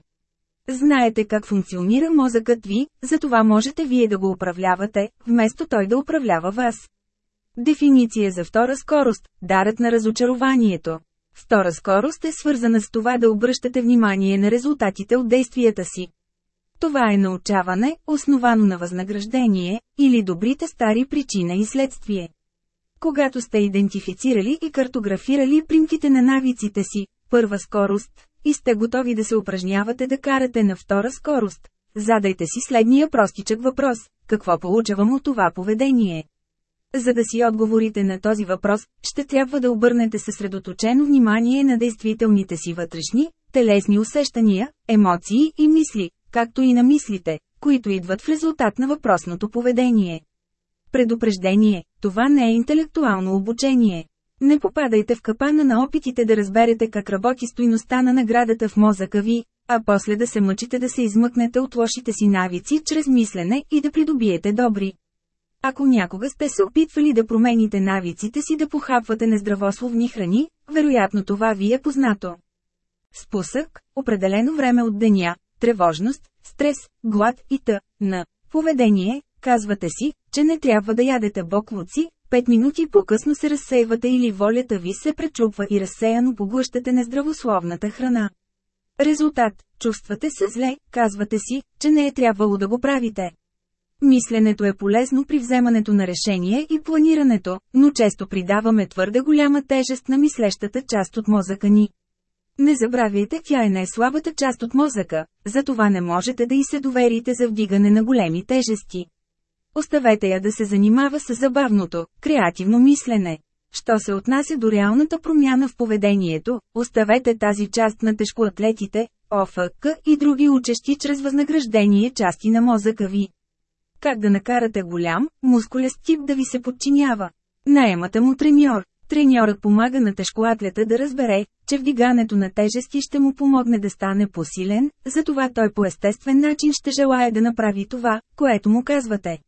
Speaker 1: Знаете как функционира мозъкът ви, затова можете вие да го управлявате, вместо той да управлява вас. Дефиниция за втора скорост – дарът на разочарованието. Втора скорост е свързана с това да обръщате внимание на резултатите от действията си. Това е научаване, основано на възнаграждение, или добрите стари причина и следствие. Когато сте идентифицирали и картографирали примките на навиците си, първа скорост, и сте готови да се упражнявате да карате на втора скорост, задайте си следния простичък въпрос – какво получавам от това поведение? За да си отговорите на този въпрос, ще трябва да обърнете съсредоточено внимание на действителните си вътрешни, телесни усещания, емоции и мисли, както и на мислите, които идват в резултат на въпросното поведение. Предупреждение – това не е интелектуално обучение. Не попадайте в капана на опитите да разберете как работи стойността на наградата в мозъка ви, а после да се мъчите да се измъкнете от лошите си навици чрез мислене и да придобиете добри. Ако някога сте се опитвали да промените навиците си да похапвате нездравословни храни, вероятно това ви е познато. Спусък, определено време от деня, тревожност, стрес, глад и т.н. Поведение, казвате си, че не трябва да ядете боклуци, пет минути по-късно се разсейвате или волята ви се пречупва и разсеяно поглъщате нездравословната храна. Резултат – чувствате се зле, казвате си, че не е трябвало да го правите. Мисленето е полезно при вземането на решение и планирането, но често придаваме твърде голяма тежест на мислещата част от мозъка ни. Не забравяйте, тя е най-слабата част от мозъка, затова не можете да и се доверите за вдигане на големи тежести. Оставете я да се занимава с забавното, креативно мислене. Що се отнася до реалната промяна в поведението, оставете тази част на тежкоатлетите, ОФК и други учещи чрез възнаграждение части на мозъка ви. Как да накарате голям, мускулест тип да ви се подчинява? Наемата е му треньор. Треньорът помага на тежкоатлета да разбере, че вдигането на тежести ще му помогне да стане посилен, затова той по естествен начин ще желая да направи това, което му казвате.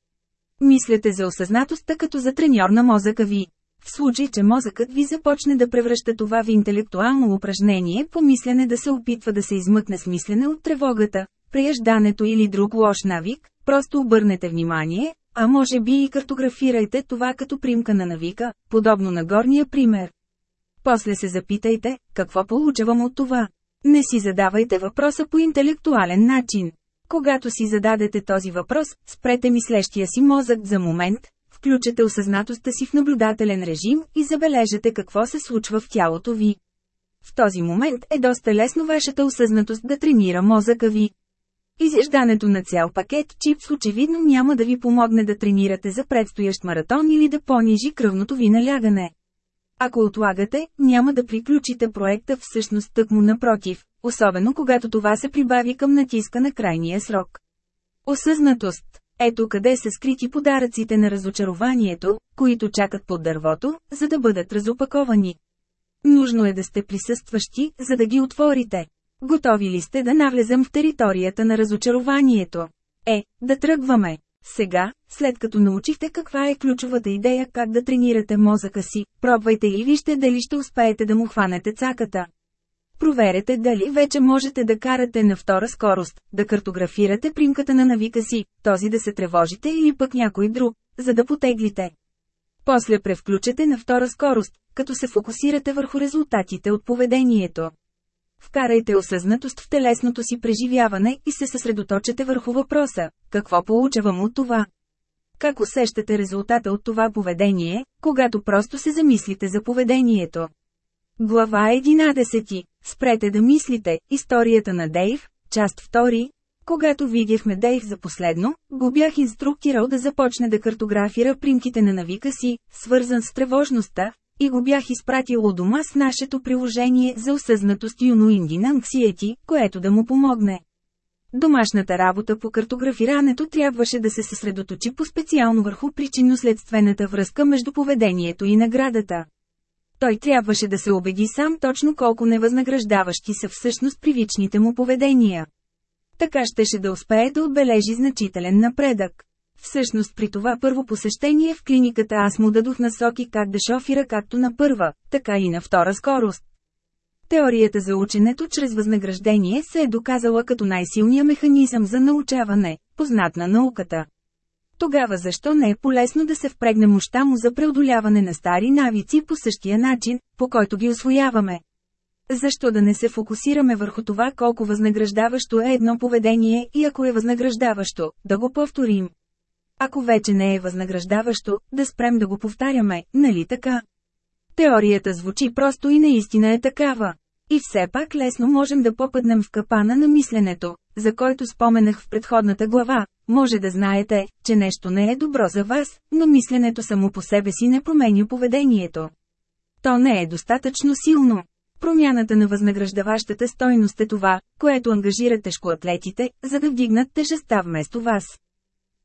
Speaker 1: Мислете за осъзнатостта като за треньор на мозъка ви. В случай, че мозъкът ви започне да превръща това в интелектуално упражнение, помислене да се опитва да се измъкне с мислене от тревогата, прияждането или друг лош навик, просто обърнете внимание, а може би и картографирайте това като примка на навика, подобно на горния пример. После се запитайте, какво получавам от това. Не си задавайте въпроса по интелектуален начин. Когато си зададете този въпрос, спрете мислещия си мозък за момент, включете осъзнатостта си в наблюдателен режим и забележете какво се случва в тялото ви. В този момент е доста лесно вашата осъзнатост да тренира мозъка ви. Изяждането на цял пакет чипс очевидно няма да ви помогне да тренирате за предстоящ маратон или да понижи кръвното ви налягане. Ако отлагате, няма да приключите проекта всъщност тъкмо напротив, особено когато това се прибави към натиска на крайния срок. Осъзнатост Ето къде са скрити подаръците на разочарованието, които чакат под дървото, за да бъдат разопаковани. Нужно е да сте присъстващи, за да ги отворите. Готови ли сте да навлезем в територията на разочарованието? Е, да тръгваме. Сега, след като научихте каква е ключовата идея как да тренирате мозъка си, пробвайте и вижте дали ще успеете да му хванете цаката. Проверете дали вече можете да карате на втора скорост, да картографирате примката на навика си, този да се тревожите или пък някой друг, за да потеглите. После превключете на втора скорост, като се фокусирате върху резултатите от поведението. Вкарайте осъзнатост в телесното си преживяване и се съсредоточете върху въпроса – какво получавам от това? Как усещате резултата от това поведение, когато просто се замислите за поведението? Глава 11. Спрете да мислите. Историята на Дейв, част 2. Когато видяхме Дейв за последно, го бях инструктирал да започне да картографира примките на навика си, свързан с тревожността, и го бях изпратил у дома с нашето приложение за осъзнатост на Анксиети, което да му помогне. Домашната работа по картографирането трябваше да се съсредоточи по-специално върху причинно-следствената връзка между поведението и наградата. Той трябваше да се убеди сам точно колко невъзнаграждаващи са всъщност привичните му поведения. Така щеше да успее да отбележи значителен напредък. Всъщност при това първо посещение в клиниката аз му дадох насоки как да шофира както на първа, така и на втора скорост. Теорията за ученето чрез възнаграждение се е доказала като най-силният механизъм за научаване, познат на науката. Тогава защо не е полезно да се впрегне мощта му за преодоляване на стари навици по същия начин, по който ги освояваме? Защо да не се фокусираме върху това колко възнаграждаващо е едно поведение и ако е възнаграждаващо, да го повторим? ако вече не е възнаграждаващо, да спрем да го повтаряме, нали така? Теорията звучи просто и наистина е такава. И все пак лесно можем да попаднем в капана на мисленето, за който споменах в предходната глава. Може да знаете, че нещо не е добро за вас, но мисленето само по себе си не променя поведението. То не е достатъчно силно. Промяната на възнаграждаващата стойност е това, което ангажира тежкоатлетите, за да вдигнат тежеста вместо вас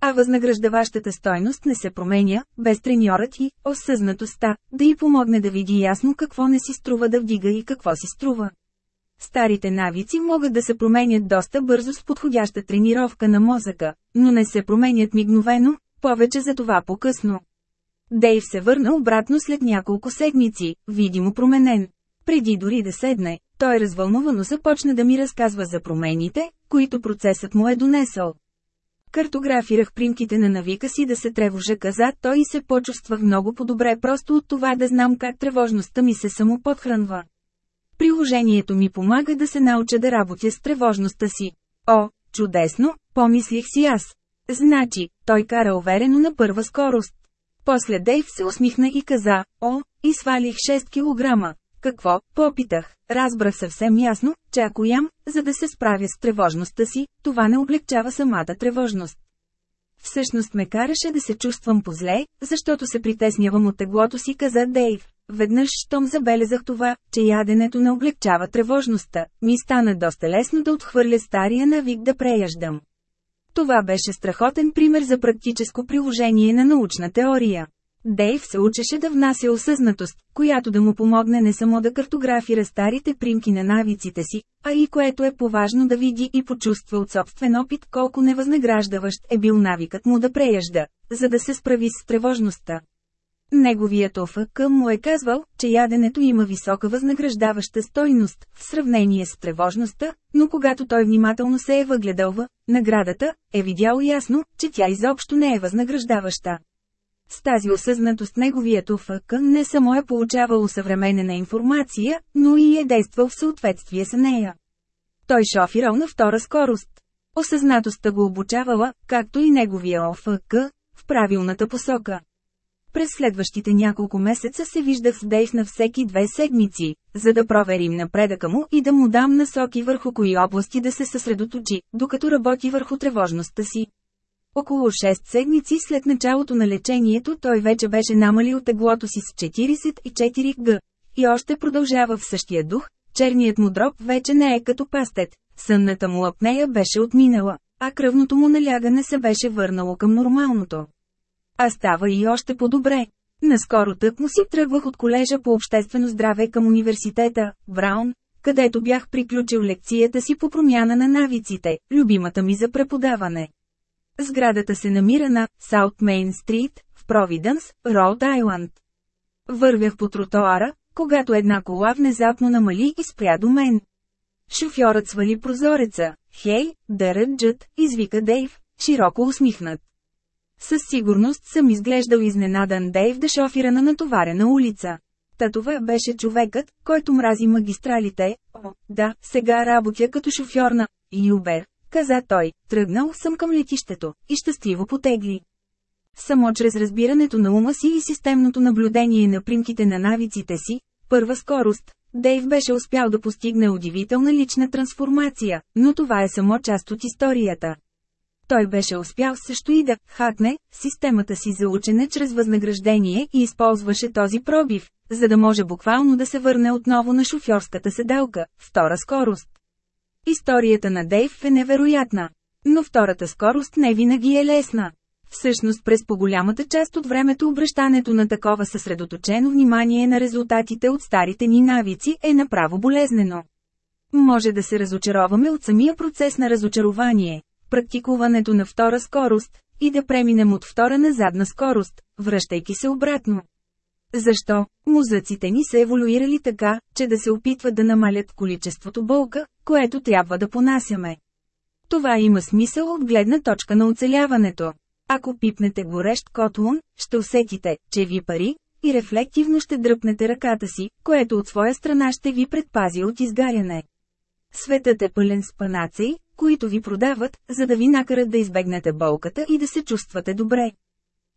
Speaker 1: а възнаграждаващата стойност не се променя, без треньорът и, осъзнатостта, да й помогне да види ясно какво не си струва да вдига и какво си струва. Старите навици могат да се променят доста бързо с подходяща тренировка на мозъка, но не се променят мигновено, повече за това по-късно. Дейв се върна обратно след няколко седмици, видимо променен. Преди дори да седне, той развълнувано започна да ми разказва за промените, които процесът му е донесъл. Картографирах примките на навика си да се тревожа, каза той и се почувствах много по-добре просто от това да знам как тревожността ми се самоподхранва. Приложението ми помага да се науча да работя с тревожността си. О, чудесно, помислих си аз. Значи, той кара уверено на първа скорост. После Дейв се усмихна и каза, о, и свалих 6 килограма. Какво, попитах, разбрах съвсем ясно, че ако ям, за да се справя с тревожността си, това не облегчава самата тревожност. Всъщност ме караше да се чувствам позле, защото се притеснявам от теглото си, каза Дейв. Веднъж, щом забелезах това, че яденето не облегчава тревожността, ми стана доста лесно да отхвърля стария навик да преяждам. Това беше страхотен пример за практическо приложение на научна теория. Дейв се учеше да внася осъзнатост, която да му помогне не само да картографира старите примки на навиците си, а и което е поважно да види и почувства от собствен опит колко невъзнаграждаващ е бил навикът му да преяжда, за да се справи с тревожността. Неговият ОФК му е казвал, че яденето има висока възнаграждаваща стойност в сравнение с тревожността, но когато той внимателно се е въгледал в наградата, е видял ясно, че тя изобщо не е възнаграждаваща. С тази осъзнатост неговият УФК не само е получавал съвременена информация, но и е действал в съответствие с нея. Той шофирал на втора скорост. Осъзнатостта го обучавала, както и неговия ОФК, в правилната посока. През следващите няколко месеца се виждах с Дейв на всеки две седмици, за да проверим напредъка му и да му дам насоки върху кои области да се съсредоточи, докато работи върху тревожността си. Около 6 седмици след началото на лечението той вече беше намалил теглото си с 44 г. И още продължава в същия дух, черният му дроб вече не е като пастет, сънната му лапнея беше отминала, а кръвното му налягане се беше върнало към нормалното. А става и още по-добре. Наскоро тък му си тръгвах от колежа по обществено здраве към университета, Браун, където бях приключил лекцията си по промяна на навиците, любимата ми за преподаване. Сградата се намира на South Main Street, в Провиденс, Род Айланд. Вървях по тротоара, когато една кола внезапно намали и спря до мен. Шофьорът свали прозореца. Хей, дъръджът, извика Дейв, широко усмихнат. Със сигурност съм изглеждал изненадан Дейв да шофира на натоварена улица. Та това беше човекът, който мрази магистралите. О, да, сега работя като шофьор на Юбер, каза той, тръгнал съм към летището, и щастливо потегли. Само чрез разбирането на ума си и системното наблюдение на примките на навиците си, първа скорост, Дейв беше успял да постигне удивителна лична трансформация, но това е само част от историята. Той беше успял също и да хакне системата си за учене чрез възнаграждение и използваше този пробив, за да може буквално да се върне отново на шофьорската седалка, втора скорост. Историята на Дейв е невероятна. Но втората скорост не винаги е лесна. Всъщност през по-голямата част от времето обръщането на такова съсредоточено внимание на резултатите от старите ни навици е направо болезнено. Може да се разочароваме от самия процес на разочарование, практикуването на втора скорост, и да преминем от втора на задна скорост, връщайки се обратно. Защо? Мозъците ни са еволюирали така, че да се опитват да намалят количеството болка, което трябва да понасяме. Това има смисъл от гледна точка на оцеляването. Ако пипнете горещ котлон, ще усетите, че ви пари, и рефлективно ще дръпнете ръката си, което от своя страна ще ви предпази от изгаряне. Светът е пълен с панаци, които ви продават, за да ви накарат да избегнете болката и да се чувствате добре.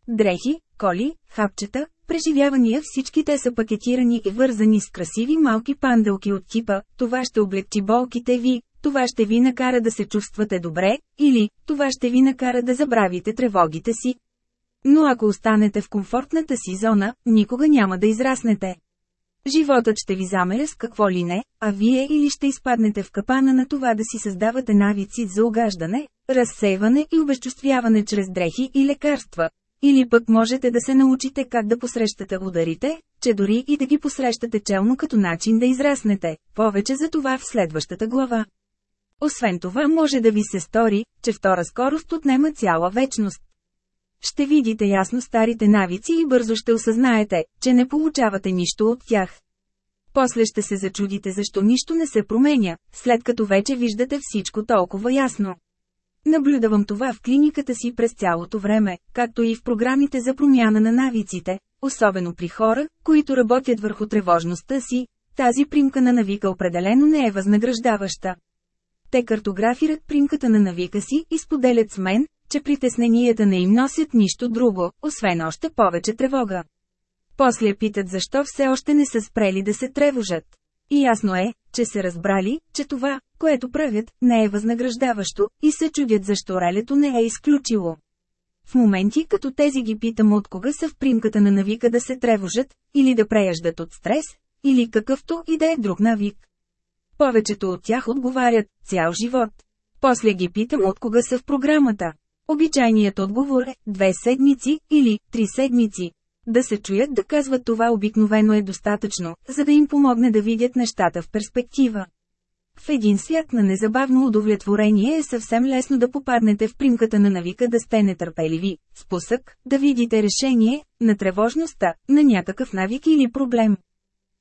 Speaker 1: Дрехи, коли, хапчета, преживявания всички те са пакетирани и вързани с красиви малки панделки от типа «Това ще облегчи болките ви», «Това ще ви накара да се чувствате добре» или «Това ще ви накара да забравите тревогите си». Но ако останете в комфортната си зона, никога няма да израснете. Животът ще ви замеря с какво ли не, а вие или ще изпаднете в капана на това да си създавате навици за огаждане, разсейване и обезчувствяване чрез дрехи и лекарства, или пък можете да се научите как да посрещате ударите, че дори и да ги посрещате челно като начин да израснете, повече за това в следващата глава. Освен това може да ви се стори, че втора скорост отнема цяла вечност. Ще видите ясно старите навици и бързо ще осъзнаете, че не получавате нищо от тях. После ще се зачудите защо нищо не се променя, след като вече виждате всичко толкова ясно. Наблюдавам това в клиниката си през цялото време, както и в програмите за промяна на навиците, особено при хора, които работят върху тревожността си, тази примка на навика определено не е възнаграждаваща. Те картографират примката на навика си и споделят с мен, че притесненията не им носят нищо друго, освен още повече тревога. После питат защо все още не са спрели да се тревожат. И ясно е, че се разбрали, че това, което правят, не е възнаграждаващо, и се чудят защо релето не е изключило. В моменти като тези ги питам от кога са в примката на навика да се тревожат, или да преяждат от стрес, или какъвто и да е друг навик. Повечето от тях отговарят – цял живот. После ги питам от кога са в програмата. Обичайният отговор е – две седмици или три седмици. Да се чуят да казват това обикновено е достатъчно, за да им помогне да видят нещата в перспектива. В един свят на незабавно удовлетворение е съвсем лесно да попаднете в примката на навика да сте нетърпеливи, спусък, да видите решение, на тревожността, на някакъв навик или проблем.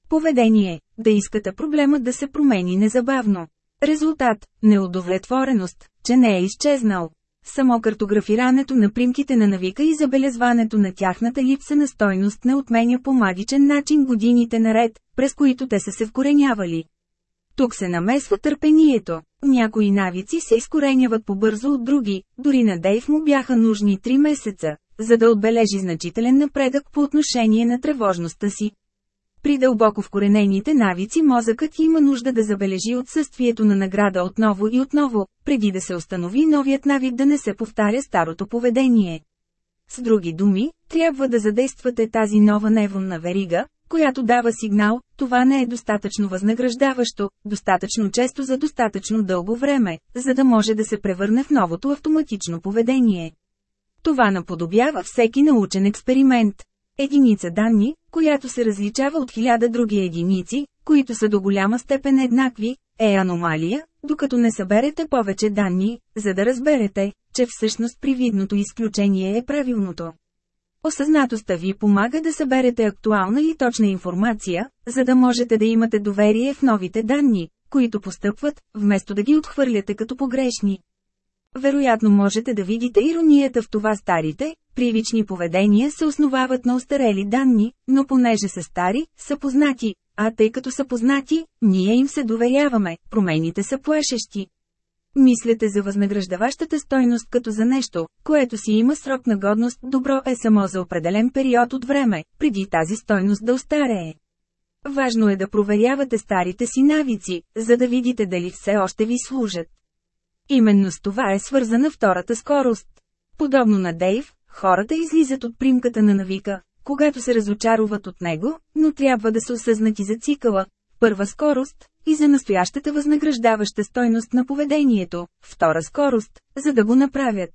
Speaker 1: Поведение – да искате проблема да се промени незабавно. Резултат – неудовлетвореност, че не е изчезнал. Само картографирането на примките на навика и забелезването на тяхната липса на стойност не отменя по магичен начин годините наред, през които те са се вкоренявали. Тук се намесва търпението. Някои навици се изкореняват по-бързо от други, дори на Дейв му бяха нужни 3 месеца, за да отбележи значителен напредък по отношение на тревожността си. При дълбоко вкоренените навици мозъкът има нужда да забележи отсъствието на награда отново и отново, преди да се установи новият навик да не се повтаря старото поведение. С други думи, трябва да задействате тази нова невронна верига, която дава сигнал, това не е достатъчно възнаграждаващо, достатъчно често за достатъчно дълго време, за да може да се превърне в новото автоматично поведение. Това наподобява всеки научен експеримент. Единица данни, която се различава от хиляда други единици, които са до голяма степен еднакви, е аномалия, докато не съберете повече данни, за да разберете, че всъщност привидното изключение е правилното. Осъзнатостта ви помага да съберете актуална и точна информация, за да можете да имате доверие в новите данни, които постъпват, вместо да ги отхвърляте като погрешни. Вероятно можете да видите иронията в това старите, привични поведения се основават на устарели данни, но понеже са стари, са познати, а тъй като са познати, ние им се доверяваме, промените са плашещи. Мислете за възнаграждаващата стойност като за нещо, което си има срок на годност, добро е само за определен период от време, преди тази стойност да остарее. Важно е да проверявате старите си навици, за да видите дали все още ви служат. Именно с това е свързана втората скорост. Подобно на Дейв, хората излизат от примката на навика, когато се разочаруват от него, но трябва да са осъзнати за цикъла, Първа скорост – и за настоящата възнаграждаваща стойност на поведението. Втора скорост – за да го направят.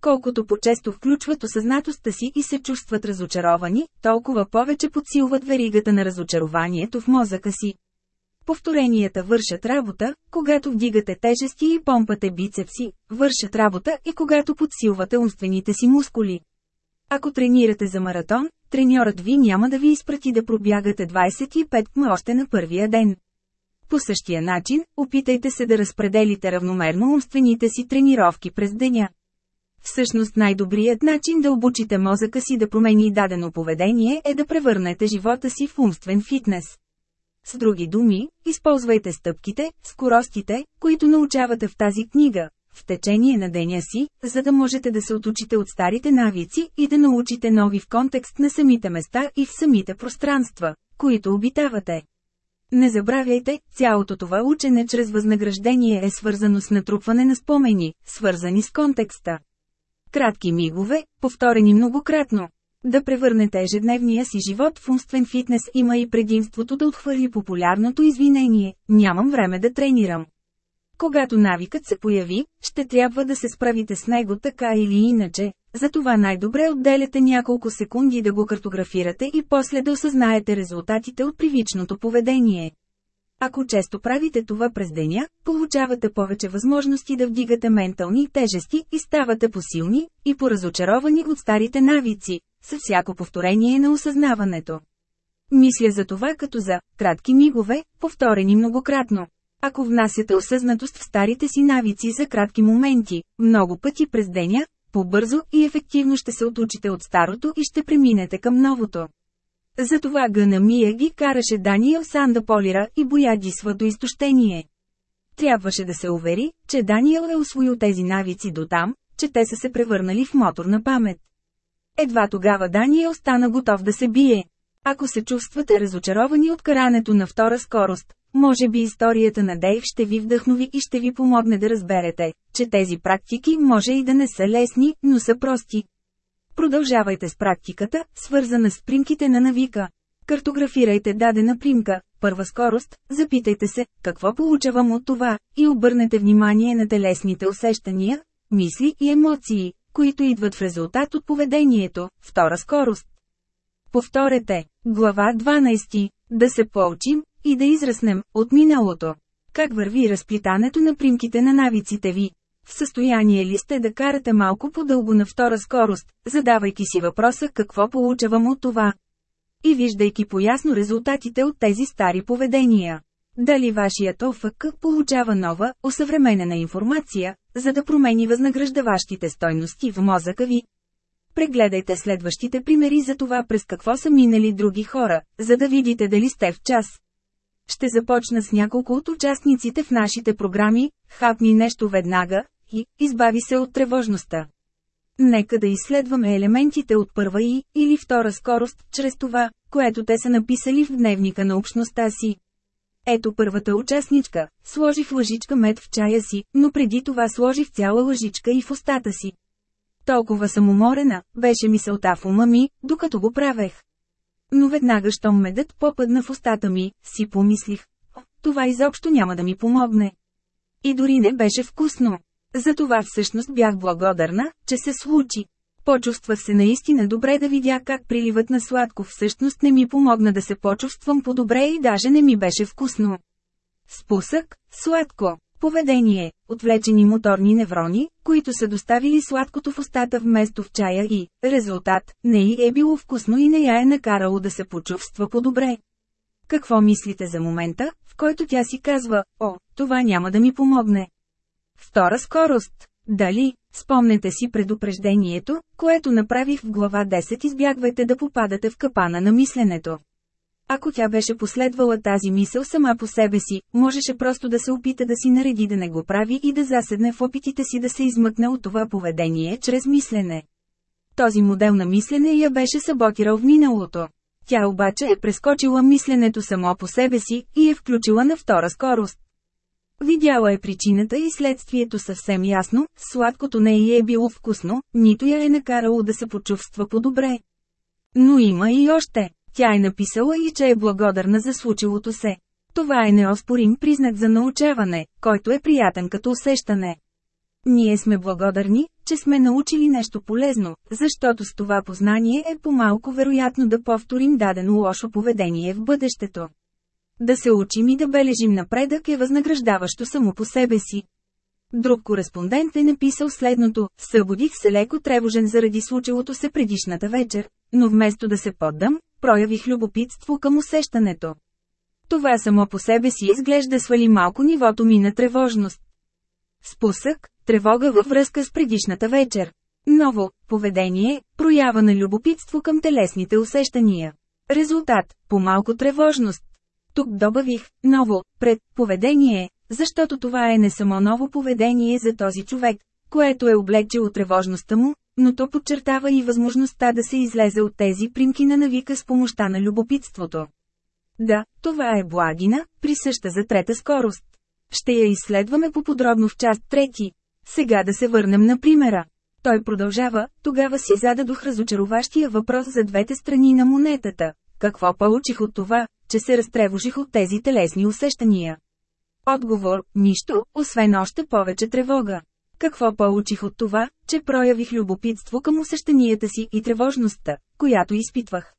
Speaker 1: Колкото по-често включват осъзнатостта си и се чувстват разочаровани, толкова повече подсилват веригата на разочарованието в мозъка си. Повторенията вършат работа, когато вдигате тежести и помпате бицепси, вършат работа и когато подсилвате умствените си мускули. Ако тренирате за маратон, треньорът ви няма да ви изпрати да пробягате 25 км още на първия ден. По същия начин, опитайте се да разпределите равномерно умствените си тренировки през деня. Всъщност най-добрият начин да обучите мозъка си да промени дадено поведение е да превърнете живота си в умствен фитнес. С други думи, използвайте стъпките, скоростите, които научавате в тази книга, в течение на деня си, за да можете да се отучите от старите навици и да научите нови в контекст на самите места и в самите пространства, които обитавате. Не забравяйте, цялото това учене чрез възнаграждение е свързано с натрупване на спомени, свързани с контекста. Кратки мигове, повторени многократно. Да превърнете ежедневния си живот в умствен фитнес има и предимството да отхвърли популярното извинение – нямам време да тренирам. Когато навикът се появи, ще трябва да се справите с него така или иначе, затова най-добре отделяте няколко секунди да го картографирате и после да осъзнаете резултатите от привичното поведение. Ако често правите това през деня, получавате повече възможности да вдигате ментални тежести и ставате посилни и поразочаровани от старите навици, с всяко повторение на осъзнаването. Мисля за това като за кратки мигове, повторени многократно. Ако внасяте осъзнатост в старите си навици за кратки моменти, много пъти през деня, по-бързо и ефективно ще се отучите от старото и ще преминете към новото. Затова Гъна Мия ги караше Даниел Сан да полира и боядисва до изтощение. Трябваше да се увери, че Даниел е освоил тези навици до там, че те са се превърнали в моторна памет. Едва тогава Даниел стана готов да се бие. Ако се чувствате разочаровани от карането на втора скорост, може би историята на Дейв ще ви вдъхнови и ще ви помогне да разберете, че тези практики може и да не са лесни, но са прости. Продължавайте с практиката, свързана с примките на навика. Картографирайте дадена примка, първа скорост, запитайте се, какво получавам от това, и обърнете внимание на телесните усещания, мисли и емоции, които идват в резултат от поведението, втора скорост. Повторете, глава 12, да се поучим, и да израснем от миналото. Как върви разплитането на примките на навиците ви? В състояние ли сте да карате малко по-дълго на втора скорост, задавайки си въпроса какво получавам от това? И виждайки поясно резултатите от тези стари поведения. Дали вашият ОФК получава нова, осъвременена информация, за да промени възнаграждаващите стойности в мозъка ви? Прегледайте следващите примери за това през какво са минали други хора, за да видите дали сте в час, ще започна с няколко от участниците в нашите програми, хапни нещо веднага, и избави се от тревожността. Нека да изследваме елементите от първа и или втора скорост, чрез това, което те са написали в дневника на общността си. Ето първата участничка, сложи в лъжичка мед в чая си, но преди това сложи в цяла лъжичка и в устата си. Толкова съм уморена, беше мисълта в ума ми, докато го правех. Но веднага щом медът попадна в устата ми, си помислих, това изобщо няма да ми помогне. И дори не беше вкусно. Затова всъщност бях благодарна, че се случи. Почувствах се наистина добре да видя как приливът на сладко всъщност не ми помогна да се почувствам по-добре и даже не ми беше вкусно. Спусък, сладко. Поведение – отвлечени моторни неврони, които са доставили сладкото в устата вместо в чая и, резултат, не й е било вкусно и не я е накарало да се почувства по-добре. Какво мислите за момента, в който тя си казва, о, това няма да ми помогне? Втора скорост. Дали, спомнете си предупреждението, което направих в глава 10 избягвайте да попадате в капана на мисленето. Ако тя беше последвала тази мисъл сама по себе си, можеше просто да се опита да си нареди да не го прави и да заседне в опитите си да се измъкне от това поведение чрез мислене. Този модел на мислене я беше саботирал в миналото. Тя обаче е прескочила мисленето само по себе си и е включила на втора скорост. Видяла е причината и следствието съвсем ясно, сладкото не й е било вкусно, нито я е накарало да се почувства по-добре. Но има и още. Тя е написала и че е благодарна за случилото се. Това е неоспорим признак за научаване, който е приятен като усещане. Ние сме благодарни, че сме научили нещо полезно, защото с това познание е по-малко вероятно да повторим дадено лошо поведение в бъдещето. Да се учим и да бележим напредък е възнаграждаващо само по себе си. Друг кореспондент е написал следното – събудих се леко тревожен заради случилото се предишната вечер, но вместо да се поддам, проявих любопитство към усещането. Това само по себе си изглежда свали малко нивото ми на тревожност. Спусък, тревога във връзка с предишната вечер. Ново, поведение, проява на любопитство към телесните усещания. Резултат, по-малко тревожност. Тук добавих, ново, пред, поведение, защото това е не само ново поведение за този човек, което е облегчило тревожността му, но то подчертава и възможността да се излезе от тези примки на навика с помощта на любопитството. Да, това е благина, присъща за трета скорост. Ще я изследваме по-подробно в част трети. Сега да се върнем на примера. Той продължава, тогава си зададох разочароващия въпрос за двете страни на монетата. Какво получих от това, че се разтревожих от тези телесни усещания? Отговор – нищо, освен още повече тревога. Какво получих от това, че проявих любопитство към усещанията си и тревожността, която изпитвах?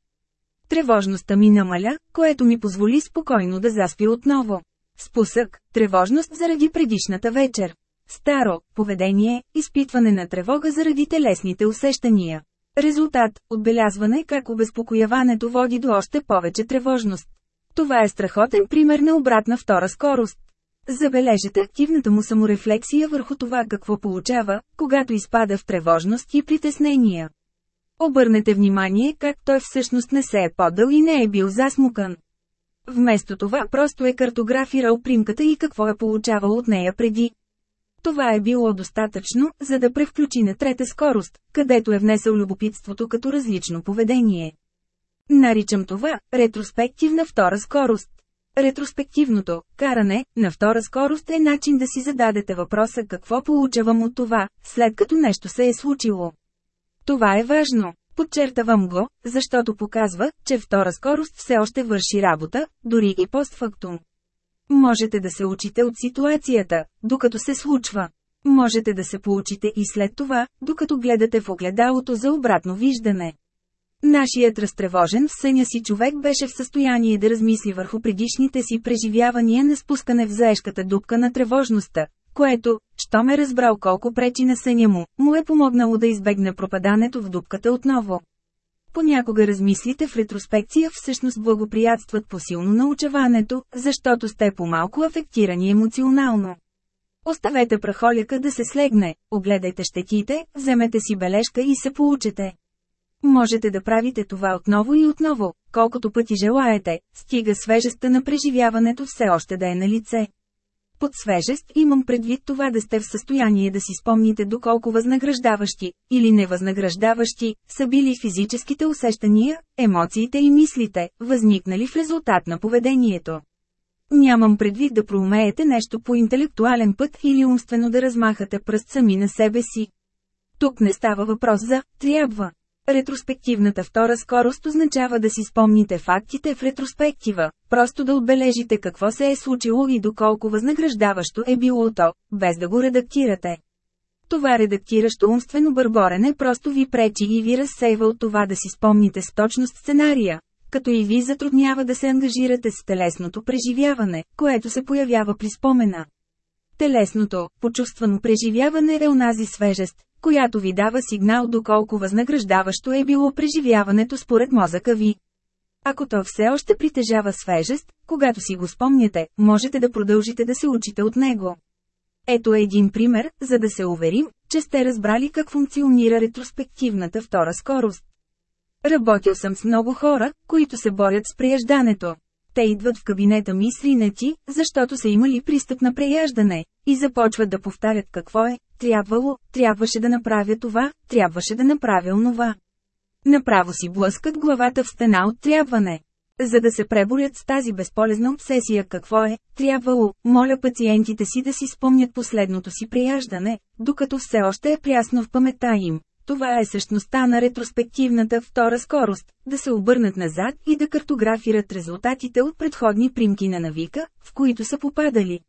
Speaker 1: Тревожността ми намаля, което ми позволи спокойно да заспи отново. Спусък, тревожност заради предишната вечер. Старо, поведение, изпитване на тревога заради телесните усещания. Резултат – отбелязване как обезпокояването води до още повече тревожност. Това е страхотен пример на обратна втора скорост. Забележете активната му саморефлексия върху това какво получава, когато изпада в тревожност и притеснения. Обърнете внимание как той всъщност не се е подал и не е бил засмукан. Вместо това просто е картографирал примката и какво е получавал от нея преди. Това е било достатъчно, за да превключи на трета скорост, където е внесъл любопитството като различно поведение. Наричам това – ретроспективна втора скорост. Ретроспективното каране на втора скорост е начин да си зададете въпроса какво получавам от това, след като нещо се е случило. Това е важно. Подчертавам го, защото показва, че втора скорост все още върши работа, дори и постфактум. Можете да се учите от ситуацията, докато се случва. Можете да се получите и след това, докато гледате в огледалото за обратно виждане. Нашият разтревожен в съня си човек беше в състояние да размисли върху предишните си преживявания на спускане в заешката дупка на тревожността, което, щом е разбрал колко пречи на съня му, му е помогнало да избегне пропадането в дупката отново. Понякога размислите в ретроспекция всъщност благоприятстват посилно научаването, защото сте по-малко афектирани емоционално. Оставете прахоляка да се слегне, огледайте щетите, вземете си бележка и се получете. Можете да правите това отново и отново, колкото пъти желаете, стига свежестта на преживяването все още да е на лице. Под свежест имам предвид това да сте в състояние да си спомните доколко възнаграждаващи, или невъзнаграждаващи, са били физическите усещания, емоциите и мислите, възникнали в резултат на поведението. Нямам предвид да проумеете нещо по интелектуален път или умствено да размахате пръст сами на себе си. Тук не става въпрос за «трябва», Ретроспективната втора скорост означава да си спомните фактите в ретроспектива, просто да отбележите какво се е случило и доколко възнаграждаващо е било то, без да го редактирате. Това редактиращо умствено бърборене просто ви пречи и ви разсейва от това да си спомните с точност сценария, като и ви затруднява да се ангажирате с телесното преживяване, което се появява при спомена. Телесното, почувствано преживяване е унази свежест, която ви дава сигнал доколко възнаграждаващо е било преживяването според мозъка ви. Ако то все още притежава свежест, когато си го спомняте, можете да продължите да се учите от него. Ето един пример, за да се уверим, че сте разбрали как функционира ретроспективната втора скорост. Работил съм с много хора, които се борят с прияждането те идват в кабинета ми сринати, защото са имали пристъп на преяждане, и започват да повтарят какво е, трябвало, трябваше да направя това, трябваше да направя онова. Направо си блъскат главата в стена от трябване. За да се преборят с тази безполезна обсесия какво е, трябвало, моля пациентите си да си спомнят последното си прияждане, докато все още е прясно в памета им. Това е същността на ретроспективната втора скорост – да се обърнат назад и да картографират резултатите от предходни примки на навика, в които са попадали.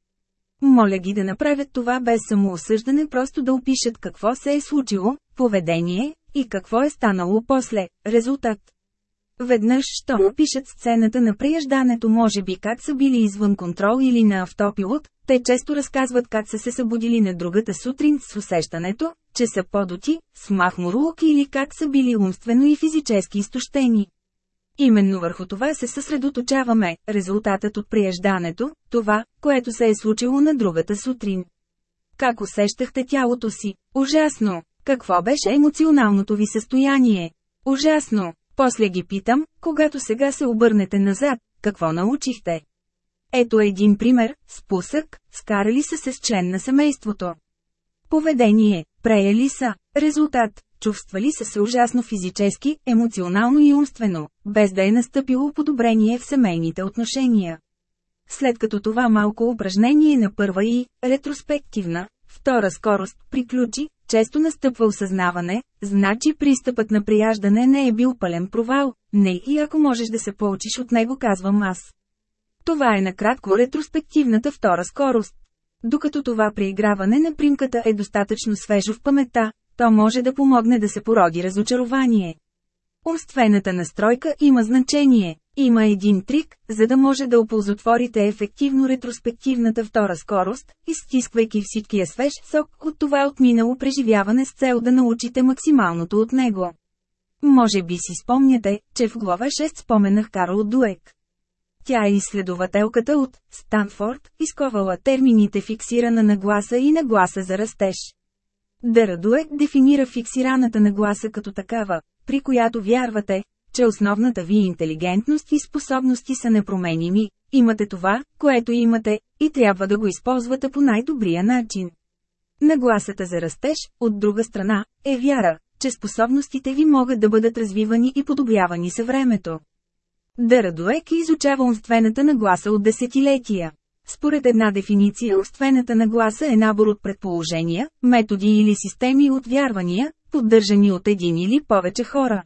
Speaker 1: Моля ги да направят това без самоосъждане, просто да опишат какво се е случило, поведение и какво е станало после, резултат. Веднъж, що опишат сцената на прияждането, може би как са били извън контрол или на автопилот, те често разказват как са се събудили на другата сутрин с усещането, че са подоти, махмурлук или как са били умствено и физически изтощени. Именно върху това се съсредоточаваме, резултатът от прияждането, това, което се е случило на другата сутрин. Как усещахте тялото си? Ужасно! Какво беше емоционалното ви състояние? Ужасно! После ги питам, когато сега се обърнете назад, какво научихте? Ето един пример, спусък, скарали са се с член на семейството. Поведение, Преяли са. Резултат. Чувствали са се ужасно физически, емоционално и умствено, без да е настъпило подобрение в семейните отношения. След като това малко упражнение на първа и ретроспективна, втора скорост приключи, често настъпва осъзнаване, значи пристъпът на прияждане не е бил пълен провал, не и ако можеш да се получиш от него казвам аз. Това е накратко ретроспективната втора скорост. Докато това преиграване на примката е достатъчно свежо в паметта, то може да помогне да се породи разочарование. Умствената настройка има значение. Има един трик, за да може да оползотворите ефективно ретроспективната втора скорост, изтисквайки всичкия свеж сок от това отминало преживяване с цел да научите максималното от него. Може би си спомняте, че в глава 6 споменах Карл Дуек. Тя е изследователката от Станфорд, изковала термините фиксирана нагласа и нагласа за растеж. Дарадуек дефинира фиксираната нагласа като такава, при която вярвате, че основната ви интелигентност и способности са непроменими, имате това, което имате, и трябва да го използвате по най-добрия начин. Нагласата за растеж, от друга страна, е вяра, че способностите ви могат да бъдат развивани и подобявани със времето. Дарадуек изучава умствената нагласа от десетилетия. Според една дефиниция умствената нагласа е набор от предположения, методи или системи от вярвания, поддържани от един или повече хора.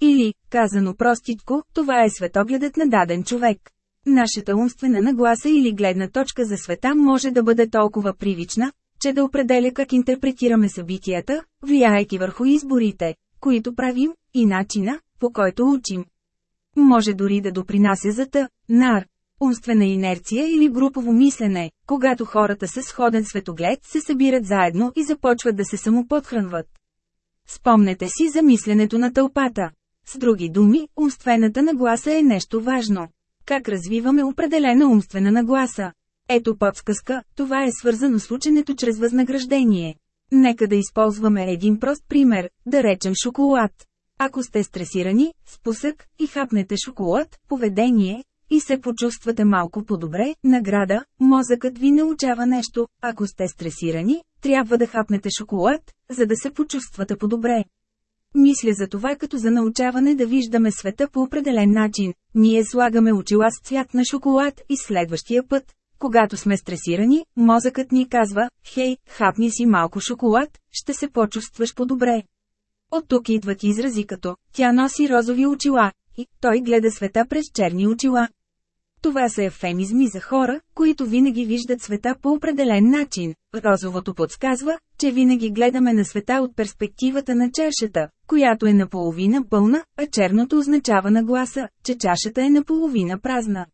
Speaker 1: Или, казано проститко, това е светогледът на даден човек. Нашата умствена нагласа или гледна точка за света може да бъде толкова привична, че да определя как интерпретираме събитията, влияйки върху изборите, които правим, и начина, по който учим. Може дори да допринася за та, нар, умствена инерция или групово мислене, когато хората с сходен светоглед се събират заедно и започват да се самоподхранват. Спомнете си за мисленето на тълпата. С други думи, умствената нагласа е нещо важно. Как развиваме определена умствена нагласа? Ето подсказка, това е свързано с ученето чрез възнаграждение. Нека да използваме един прост пример, да речем шоколад. Ако сте стресирани, спусък и хапнете шоколад, поведение, и се почувствате малко по-добре, награда, мозъкът ви научава нещо, ако сте стресирани, трябва да хапнете шоколад, за да се почувствате по-добре. Мисля за това като за научаване да виждаме света по определен начин. Ние слагаме очила с цвят на шоколад и следващия път, когато сме стресирани, мозъкът ни казва, хей, хапни си малко шоколад, ще се почувстваш по-добре. От тук идват изрази като «тя носи розови очила» и «той гледа света през черни очила». Това са ефемизми за хора, които винаги виждат света по определен начин. Розовото подсказва, че винаги гледаме на света от перспективата на чашата, която е наполовина пълна, а черното означава на гласа, че чашата е наполовина празна.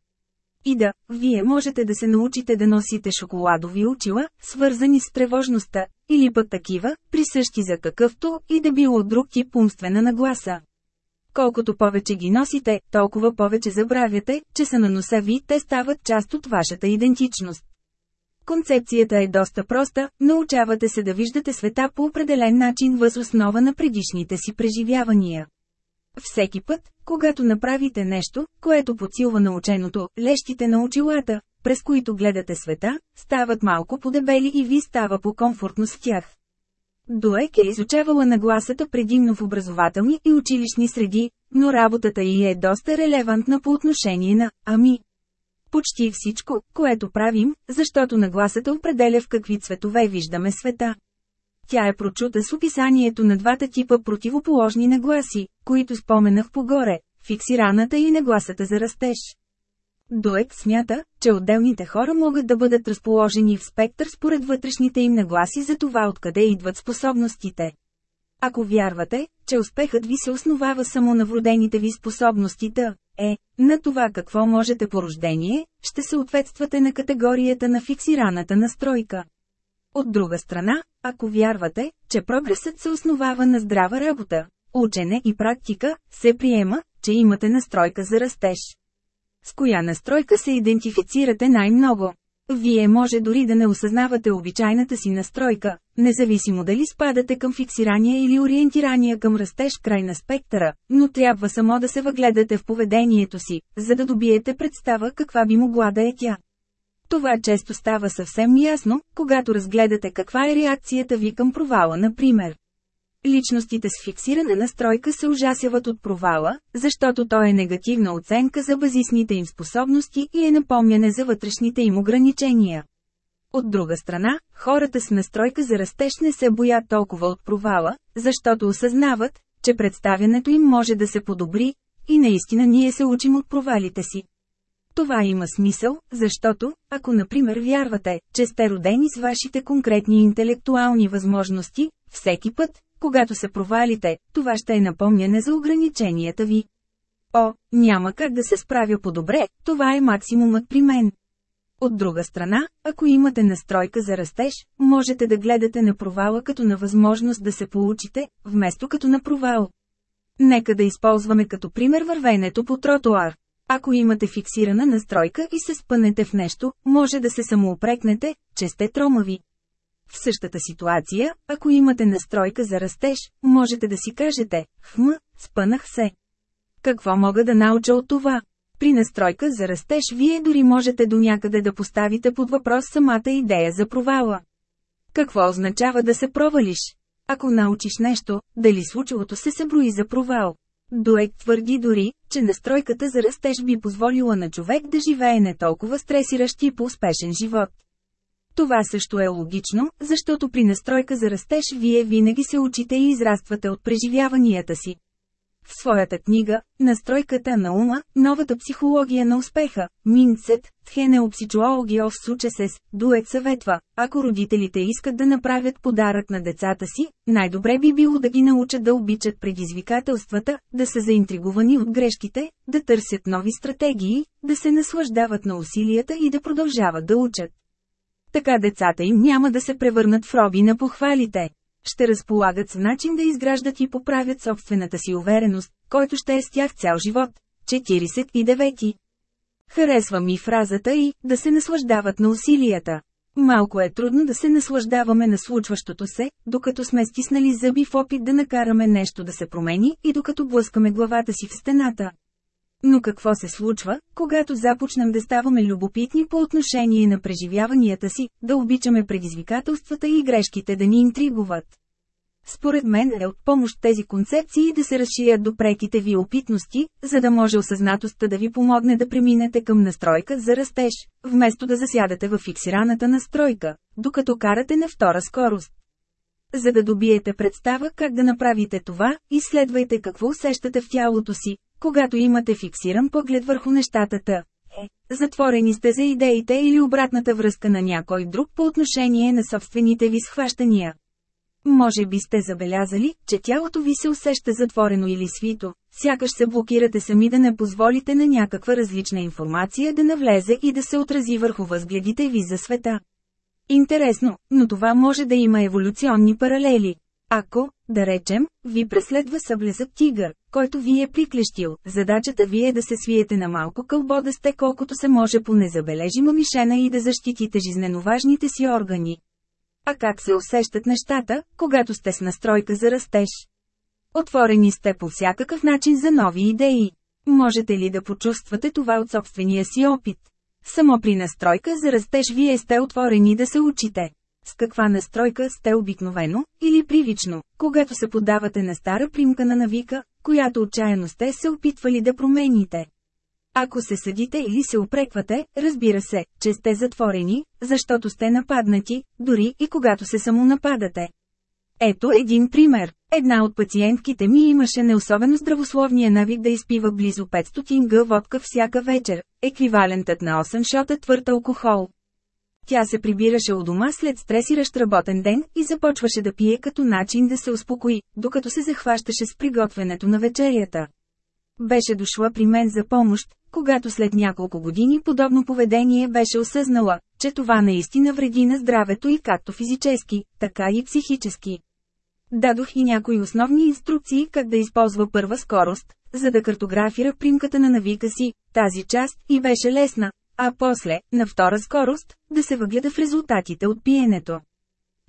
Speaker 1: И да, вие можете да се научите да носите шоколадови очила, свързани с тревожността, или пък такива, присъщи за какъвто и да било друг тип умствена нагласа. Колкото повече ги носите, толкова повече забравяте, че са на носа ви те стават част от вашата идентичност. Концепцията е доста проста, научавате се да виждате света по определен начин въз основа на предишните си преживявания. Всеки път, когато направите нещо, което подсилва наученото, лещите на очилата, през които гледате света, стават малко подебели и ви става по-комфортно с тях. Дуек е изучавала нагласата предимно в образователни и училищни среди, но работата й е доста релевантна по отношение на «ами». Почти всичко, което правим, защото нагласата определя в какви цветове виждаме света. Тя е прочута с описанието на двата типа противоположни нагласи, които споменах погоре – фиксираната и нагласата за растеж. Дуек смята, че отделните хора могат да бъдат разположени в спектър според вътрешните им нагласи за това откъде идват способностите. Ако вярвате, че успехът ви се основава само на вродените ви способности да е на това какво можете по рождение, ще се ответствате на категорията на фиксираната настройка. От друга страна, ако вярвате, че прогресът се основава на здрава работа, учене и практика, се приема, че имате настройка за растеж. С коя настройка се идентифицирате най-много? Вие може дори да не осъзнавате обичайната си настройка, независимо дали спадате към фиксирания или ориентирания към растеж край на спектъра, но трябва само да се въгледате в поведението си, за да добиете представа каква би могла да е тя. Това често става съвсем ясно, когато разгледате каква е реакцията ви към провала, например. Личностите с фиксирана настройка се ужасяват от провала, защото той е негативна оценка за базисните им способности и е напомняне за вътрешните им ограничения. От друга страна, хората с настройка за растеж не се боят толкова от провала, защото осъзнават, че представянето им може да се подобри, и наистина ние се учим от провалите си. Това има смисъл, защото, ако например вярвате, че сте родени с вашите конкретни интелектуални възможности, всеки път, когато се провалите, това ще е напомняне за ограниченията ви. О, няма как да се справя по-добре, това е максимумът при мен. От друга страна, ако имате настройка за растеж, можете да гледате на провала като на възможност да се получите, вместо като на провал. Нека да използваме като пример вървенето по тротуар. Ако имате фиксирана настройка и се спънете в нещо, може да се самоопрекнете, че сте тромави. В същата ситуация, ако имате настройка за растеж, можете да си кажете «Хм, спънах се». Какво мога да науча от това? При настройка за растеж вие дори можете до някъде да поставите под въпрос самата идея за провала. Какво означава да се провалиш? Ако научиш нещо, дали случилото се съброи за провал? Дуек твърди дори, че настройката за растеж би позволила на човек да живее не толкова стресиращ и по-успешен живот. Това също е логично, защото при настройка за растеж вие винаги се учите и израствате от преживяванията си. В своята книга «Настройката на ума. Новата психология на успеха» Минцет, Тхенео психологиов сучесес, дует съветва, ако родителите искат да направят подарък на децата си, най-добре би било да ги научат да обичат предизвикателствата, да са заинтригувани от грешките, да търсят нови стратегии, да се наслаждават на усилията и да продължават да учат. Така децата им няма да се превърнат в роби на похвалите ще разполагат с начин да изграждат и поправят собствената си увереност, който ще е с тях цял живот. 49. Харесва ми фразата и «да се наслаждават на усилията». Малко е трудно да се наслаждаваме на случващото се, докато сме стиснали зъби в опит да накараме нещо да се промени и докато блъскаме главата си в стената. Но какво се случва, когато започнем да ставаме любопитни по отношение на преживяванията си, да обичаме предизвикателствата и грешките да ни интригуват? Според мен е от помощ тези концепции да се разширят до преките ви опитности, за да може осъзнатостта да ви помогне да преминете към настройка за растеж, вместо да засядате в фиксираната настройка, докато карате на втора скорост. За да добиете представа как да направите това, изследвайте какво усещате в тялото си, когато имате фиксиран поглед върху нещатата, е, затворени сте за идеите или обратната връзка на някой друг по отношение на собствените ви схващания. Може би сте забелязали, че тялото ви се усеща затворено или свито, сякаш се блокирате сами да не позволите на някаква различна информация да навлезе и да се отрази върху възгледите ви за света. Интересно, но това може да има еволюционни паралели. Ако, да речем, ви преследва съблезък тигър, който ви е приклещил. Задачата ви е да се свиете на малко кълбо да сте колкото се може по незабележима мишена и да защитите жизненоважните си органи. А как се усещат нещата, когато сте с настройка за растеж? Отворени сте по всякакъв начин за нови идеи. Можете ли да почувствате това от собствения си опит? Само при настройка за растеж вие сте отворени да се учите с каква настройка сте обикновено, или привично, когато се подавате на стара примка на навика, която отчаяно сте се опитвали да промените. Ако се съдите или се опреквате, разбира се, че сте затворени, защото сте нападнати, дори и когато се самонападате. Ето един пример. Една от пациентките ми имаше не особено здравословния навик да изпива близо 500 г водка всяка вечер, еквивалентът на 8 шота твърд алкохол. Тя се прибираше у дома след стресиращ работен ден и започваше да пие като начин да се успокои, докато се захващаше с приготвянето на вечерята. Беше дошла при мен за помощ, когато след няколко години подобно поведение беше осъзнала, че това наистина вреди на здравето и както физически, така и психически. Дадох и някои основни инструкции как да използва първа скорост, за да картографира примката на навика си, тази част и беше лесна, а после, на втора скорост, да се въгледа в резултатите от пиенето.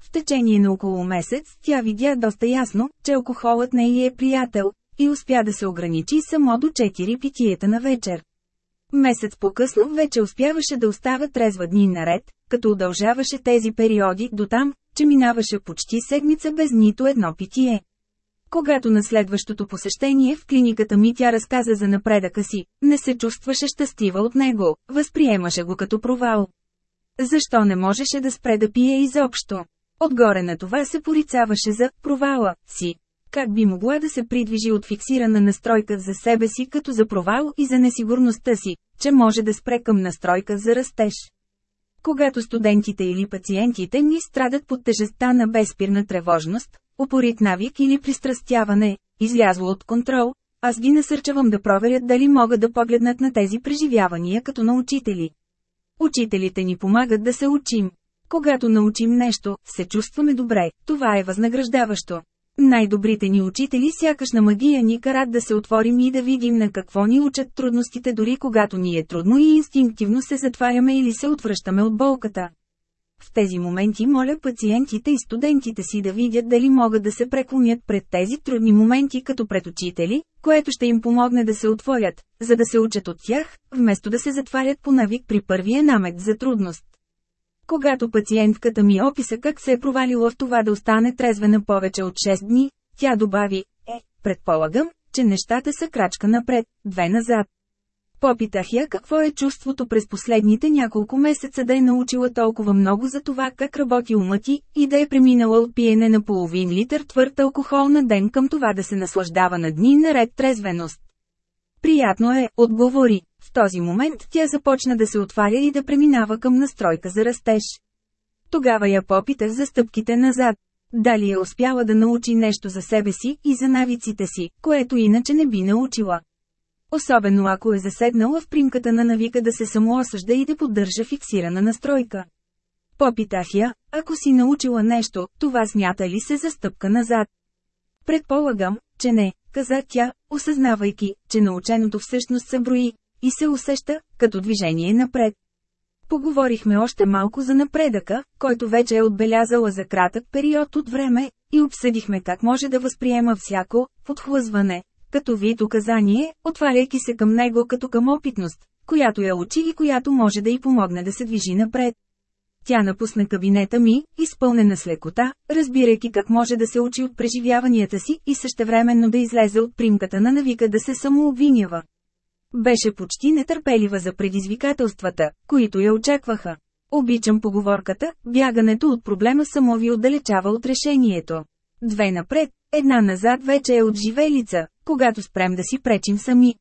Speaker 1: В течение на около месец тя видя доста ясно, че алкохолът не й е приятел, и успя да се ограничи само до 4 питиета на вечер. Месец по-късно вече успяваше да остава трезва дни наред, като удължаваше тези периоди до там, че минаваше почти седмица без нито едно питие. Когато на следващото посещение в клиниката ми тя разказа за напредъка си, не се чувстваше щастлива от него, възприемаше го като провал. Защо не можеше да спре да пие изобщо? Отгоре на това се порицаваше за «провала» си. Как би могла да се придвижи от фиксирана настройка за себе си като за провал и за несигурността си, че може да спре към настройка за растеж? Когато студентите или пациентите ни страдат под тежестта на безпирна тревожност, Упорит навик или пристрастяване, излязло от контрол, аз ги насърчавам да проверят дали могат да погледнат на тези преживявания като на учители. Учителите ни помагат да се учим. Когато научим нещо, се чувстваме добре, това е възнаграждаващо. Най-добрите ни учители сякаш на магия ни карат да се отворим и да видим на какво ни учат трудностите дори когато ни е трудно и инстинктивно се затваряме или се отвръщаме от болката. В тези моменти моля пациентите и студентите си да видят дали могат да се преклонят пред тези трудни моменти като пред учители, което ще им помогне да се отворят, за да се учат от тях, вместо да се затварят по навик при първия намек за трудност. Когато пациентката ми описа как се е провалила в това да остане трезвена повече от 6 дни, тя добави, е, предполагам, че нещата са крачка напред, две назад. Попитах я какво е чувството през последните няколко месеца да е научила толкова много за това как работи ума ти и да е преминала от пиене на половин литър твърд алкохол на ден към това да се наслаждава на дни наред трезвеност. Приятно е, отговори. В този момент тя започна да се отваря и да преминава към настройка за растеж. Тогава я попитах за стъпките назад. Дали е успяла да научи нещо за себе си и за навиците си, което иначе не би научила. Особено ако е засегнала в примката на навика да се самоосъжда и да поддържа фиксирана настройка. Попитах я, ако си научила нещо, това смята ли се за стъпка назад? Предполагам, че не, каза тя, осъзнавайки, че наученото всъщност се брои и се усеща като движение напред. Поговорихме още малко за напредъка, който вече е отбелязала за кратък период от време, и обсъдихме как може да възприема всяко подхлъзване, като вид указание, отваряйки се към него като към опитност, която я учи и която може да й помогне да се движи напред. Тя напусна кабинета ми, изпълнена с лекота, разбирайки как може да се учи от преживяванията си и същевременно да излезе от примката на навика да се самообвинява. Беше почти нетърпелива за предизвикателствата, които я очакваха. Обичам поговорката, бягането от проблема само ви отдалечава от решението. Две напред, една назад вече е от живелица, когато спрем да си пречим сами.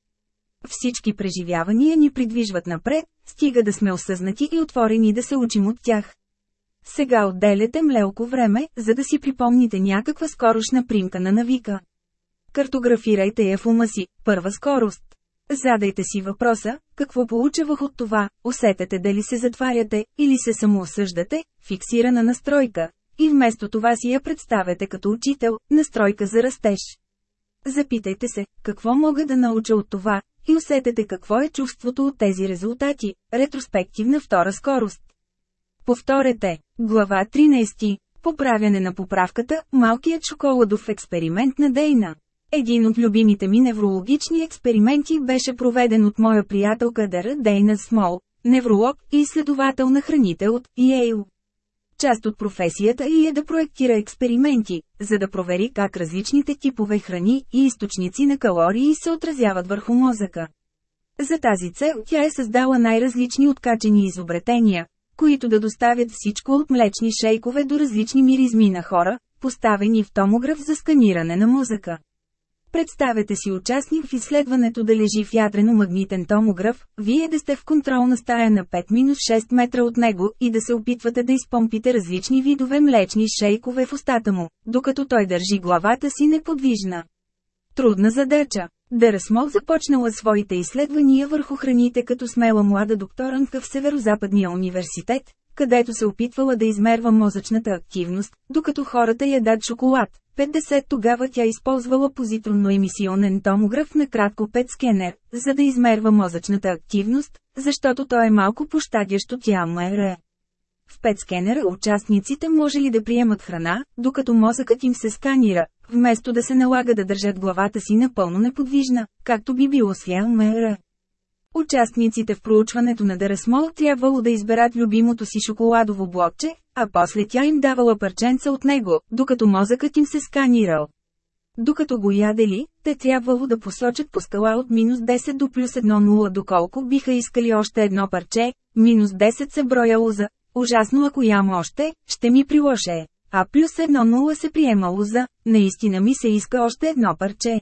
Speaker 1: Всички преживявания ни придвижват напред, стига да сме осъзнати и отворени да се учим от тях. Сега отделяте млелко време, за да си припомните някаква скорошна примка на навика. Картографирайте я в ума си, първа скорост. Задайте си въпроса, какво получавах от това, усетете дали се затваряте, или се самоосъждате, фиксирана настройка, и вместо това си я представете като учител, настройка за растеж. Запитайте се, какво мога да науча от това, и усетете какво е чувството от тези резултати. Ретроспективна втора скорост. Повторете. Глава 13. Поправяне на поправката – малкият шоколадов експеримент на Дейна. Един от любимите ми неврологични експерименти беше проведен от моя приятелка Дара Дейна Смол, невролог и изследовател на храните от Йейл. Част от професията и е да проектира експерименти, за да провери как различните типове храни и източници на калории се отразяват върху мозъка. За тази цел тя е създала най-различни откачени изобретения, които да доставят всичко от млечни шейкове до различни миризми на хора, поставени в томограф за сканиране на мозъка. Представете си участник в изследването да лежи в ядрено-магнитен томограф, вие да сте в контролна стая на 5-6 метра от него и да се опитвате да изпомпите различни видове млечни шейкове в устата му, докато той държи главата си неподвижна. Трудна задача. Дърсмол започнала своите изследвания върху храните като смела млада докторанка в Северо-Западния университет, където се опитвала да измерва мозъчната активност, докато хората ядат шоколад. 50 тогава тя използвала позитронно-емисионен томограф на кратко пет скенер, за да измерва мозъчната активност, защото той е малко пощадящо тя мъра. В пет скенера участниците може ли да приемат храна, докато мозъкът им се сканира, вместо да се налага да държат главата си напълно неподвижна, както би било с МР. Участниците в проучването на Дарасмол трябвало да изберат любимото си шоколадово блокче, а после тя им давала парченца от него, докато мозъкът им се сканирал. Докато го ядели, те трябвало да посочат по скала от минус 10 до плюс 1 нула, доколко биха искали още едно парче, минус 10 се брояло за «Ужасно ако ям още, ще ми прилоше», а плюс 1 нула се приемало за «Наистина ми се иска още едно парче»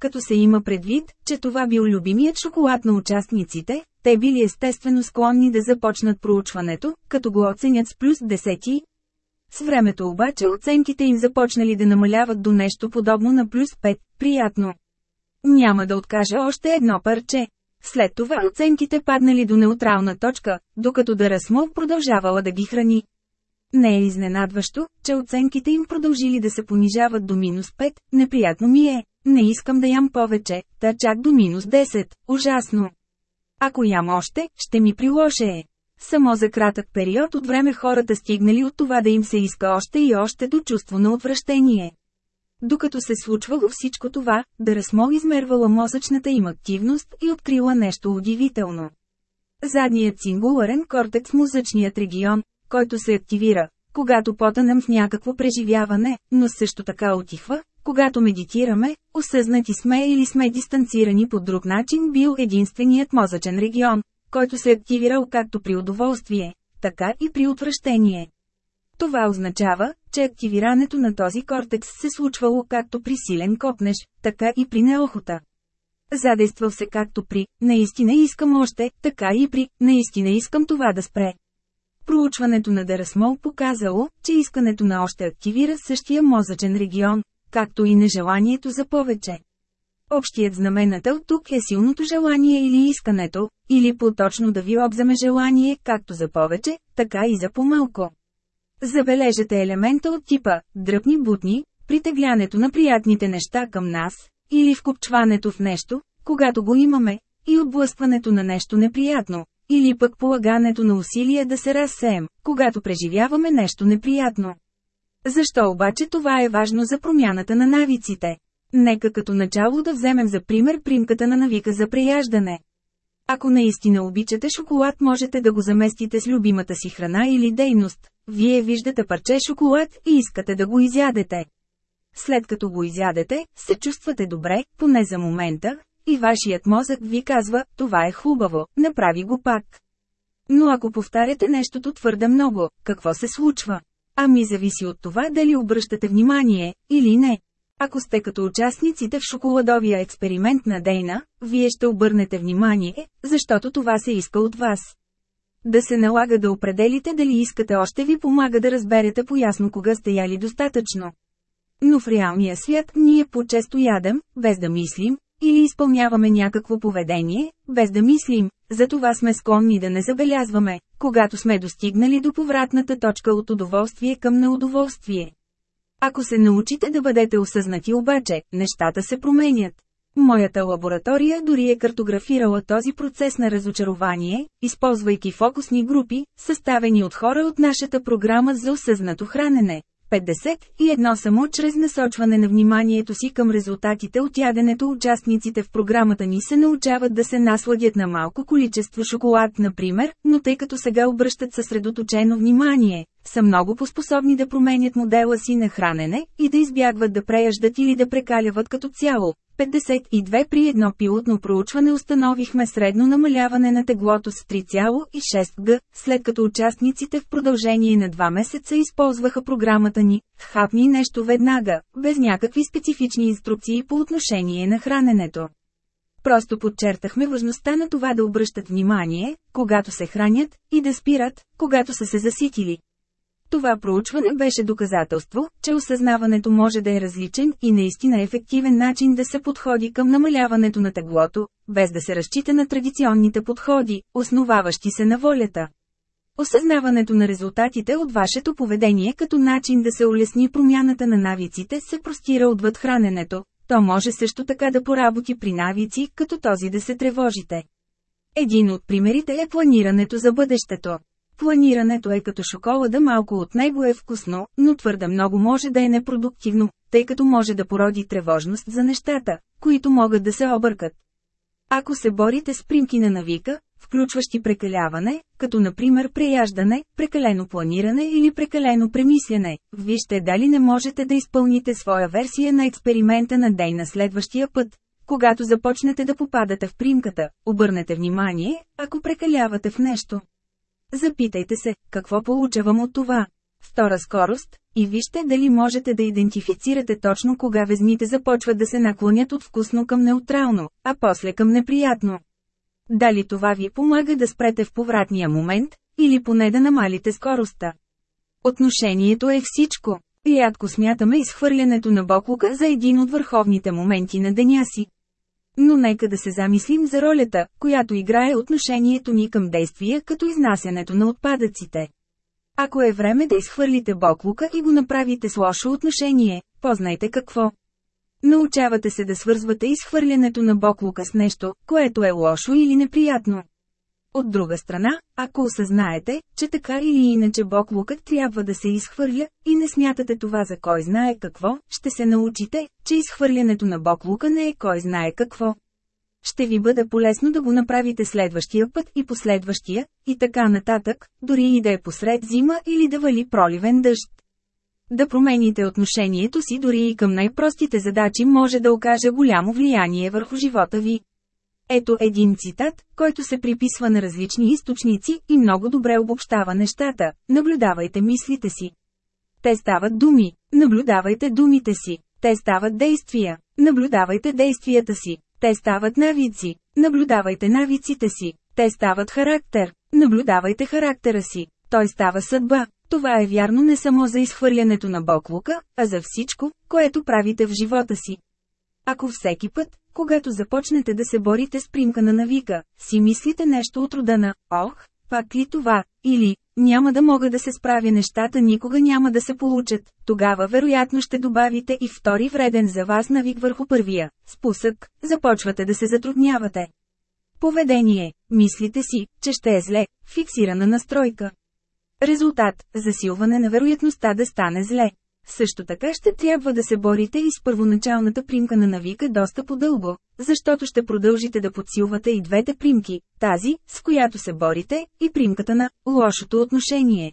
Speaker 1: като се има предвид, че това бил любимият шоколад на участниците, те били естествено склонни да започнат проучването, като го оценят с плюс десети. С времето обаче оценките им започнали да намаляват до нещо подобно на плюс 5, приятно. Няма да откажа още едно парче. След това оценките паднали до неутрална точка, докато Дарасмов продължавала да ги храни. Не е изненадващо, че оценките им продължили да се понижават до минус 5, неприятно ми е. Не искам да ям повече, та чак до минус 10, ужасно. Ако ям още, ще ми прилоше е. Само за кратък период от време хората стигнали от това да им се иска още и още до чувство на отвращение. Докато се случвало всичко това, Дарасмол измервала мозъчната им активност и открила нещо удивително. Задният сингуларен кортекс мозъчният регион, който се активира, когато потънем в някакво преживяване, но също така отихва, когато медитираме, осъзнати сме или сме дистанцирани по друг начин бил единственият мозъчен регион, който се активирал както при удоволствие, така и при отвращение. Това означава, че активирането на този кортекс се случвало както при силен копнеж, така и при неохота. Задействал се както при «наистина искам още», така и при «наистина искам това да спре». Проучването на Дерасмол показало, че искането на още активира същия мозъчен регион, както и нежеланието за повече. Общият знаменател тук е силното желание или искането, или по-точно да ви обземе желание както за повече, така и за по-малко. Забележете елемента от типа «дръпни-бутни», притеглянето на приятните неща към нас, или вкопчването в нещо, когато го имаме, и отблъскването на нещо неприятно, или пък полагането на усилие да се разсеем, когато преживяваме нещо неприятно. Защо обаче това е важно за промяната на навиците? Нека като начало да вземем за пример примката на навика за преяждане. Ако наистина обичате шоколад, можете да го заместите с любимата си храна или дейност. Вие виждате парче шоколад и искате да го изядете. След като го изядете, се чувствате добре, поне за момента, и вашият мозък ви казва, това е хубаво, направи го пак. Но ако повтаряте нещото твърде много, какво се случва? Ами зависи от това дали обръщате внимание, или не. Ако сте като участниците в шоколадовия експеримент на Дейна, вие ще обърнете внимание, защото това се иска от вас. Да се налага да определите дали искате още ви помага да разберете поясно кога сте яли достатъчно. Но в реалния свят ние по-често ядем, без да мислим, или изпълняваме някакво поведение, без да мислим, затова сме склонни да не забелязваме, когато сме достигнали до повратната точка от удоволствие към неудоволствие. Ако се научите да бъдете осъзнати обаче, нещата се променят. Моята лаборатория дори е картографирала този процес на разочарование, използвайки фокусни групи, съставени от хора от нашата програма за осъзнато хранене, 51 само чрез насочване на вниманието си към резултатите от яденето участниците в програмата ни се научават да се насладят на малко количество шоколад, например, но тъй като сега обръщат съсредоточено внимание, са много поспособни да променят модела си на хранене и да избягват да преяждат или да прекаляват като цяло. 52 при едно пилотно проучване установихме средно намаляване на теглото с 3,6 г, след като участниците в продължение на 2 месеца използваха програмата ни «Хапни нещо веднага», без някакви специфични инструкции по отношение на храненето. Просто подчертахме важността на това да обръщат внимание, когато се хранят, и да спират, когато са се заситили. Това проучване беше доказателство, че осъзнаването може да е различен и наистина ефективен начин да се подходи към намаляването на теглото, без да се разчита на традиционните подходи, основаващи се на волята. Осъзнаването на резултатите от вашето поведение като начин да се улесни промяната на навиците се простира отвъд храненето, то може също така да поработи при навици, като този да се тревожите. Един от примерите е планирането за бъдещето. Планирането е като шоколада малко от него е вкусно, но твърде много може да е непродуктивно, тъй като може да породи тревожност за нещата, които могат да се объркат. Ако се борите с примки на навика, включващи прекаляване, като например преяждане, прекалено планиране или прекалено премислене, вижте дали не можете да изпълните своя версия на експеримента на ден на следващия път. Когато започнете да попадате в примката, обърнете внимание, ако прекалявате в нещо. Запитайте се, какво получавам от това? Втора скорост, и вижте дали можете да идентифицирате точно кога везните започват да се наклонят от вкусно към неутрално, а после към неприятно. Дали това ви помага да спрете в повратния момент, или поне да намалите скоростта. Отношението е всичко. Рядко смятаме изхвърлянето на боклука за един от върховните моменти на деня си. Но нека да се замислим за ролята, която играе отношението ни към действия като изнасянето на отпадъците. Ако е време да изхвърлите боклука и го направите с лошо отношение, познайте какво. Научавате се да свързвате изхвърлянето на боклука с нещо, което е лошо или неприятно. От друга страна, ако осъзнаете, че така или иначе боклукът трябва да се изхвърля, и не смятате това за кой знае какво, ще се научите, че изхвърлянето на боклука не е кой знае какво. Ще ви бъде полезно да го направите следващия път и последващия, и така нататък, дори и да е посред зима или да вали проливен дъжд. Да промените отношението си дори и към най-простите задачи може да окаже голямо влияние върху живота ви. Ето един цитат, който се приписва на различни източници и много добре обобщава нещата. Наблюдавайте мислите си. Те стават думи. Наблюдавайте думите си. Те стават действия. Наблюдавайте действията си. Те стават навици. Наблюдавайте навиците си. Те стават характер. Наблюдавайте характера си. Той става съдба. Това е вярно не само за изхвърлянето на боклука, а за всичко, което правите в живота си. Ако всеки път, когато започнете да се борите с примка на навика, си мислите нещо от рода на «Ох, пак ли това?» или «Няма да мога да се справя нещата никога няма да се получат», тогава вероятно ще добавите и втори вреден за вас навик върху първия, спусък, започвате да се затруднявате. Поведение – мислите си, че ще е зле, фиксирана настройка. Резултат – засилване на вероятността да стане зле. Също така ще трябва да се борите и с първоначалната примка на навика доста по-дълго, защото ще продължите да подсилвате и двете примки, тази, с която се борите, и примката на «лошото отношение».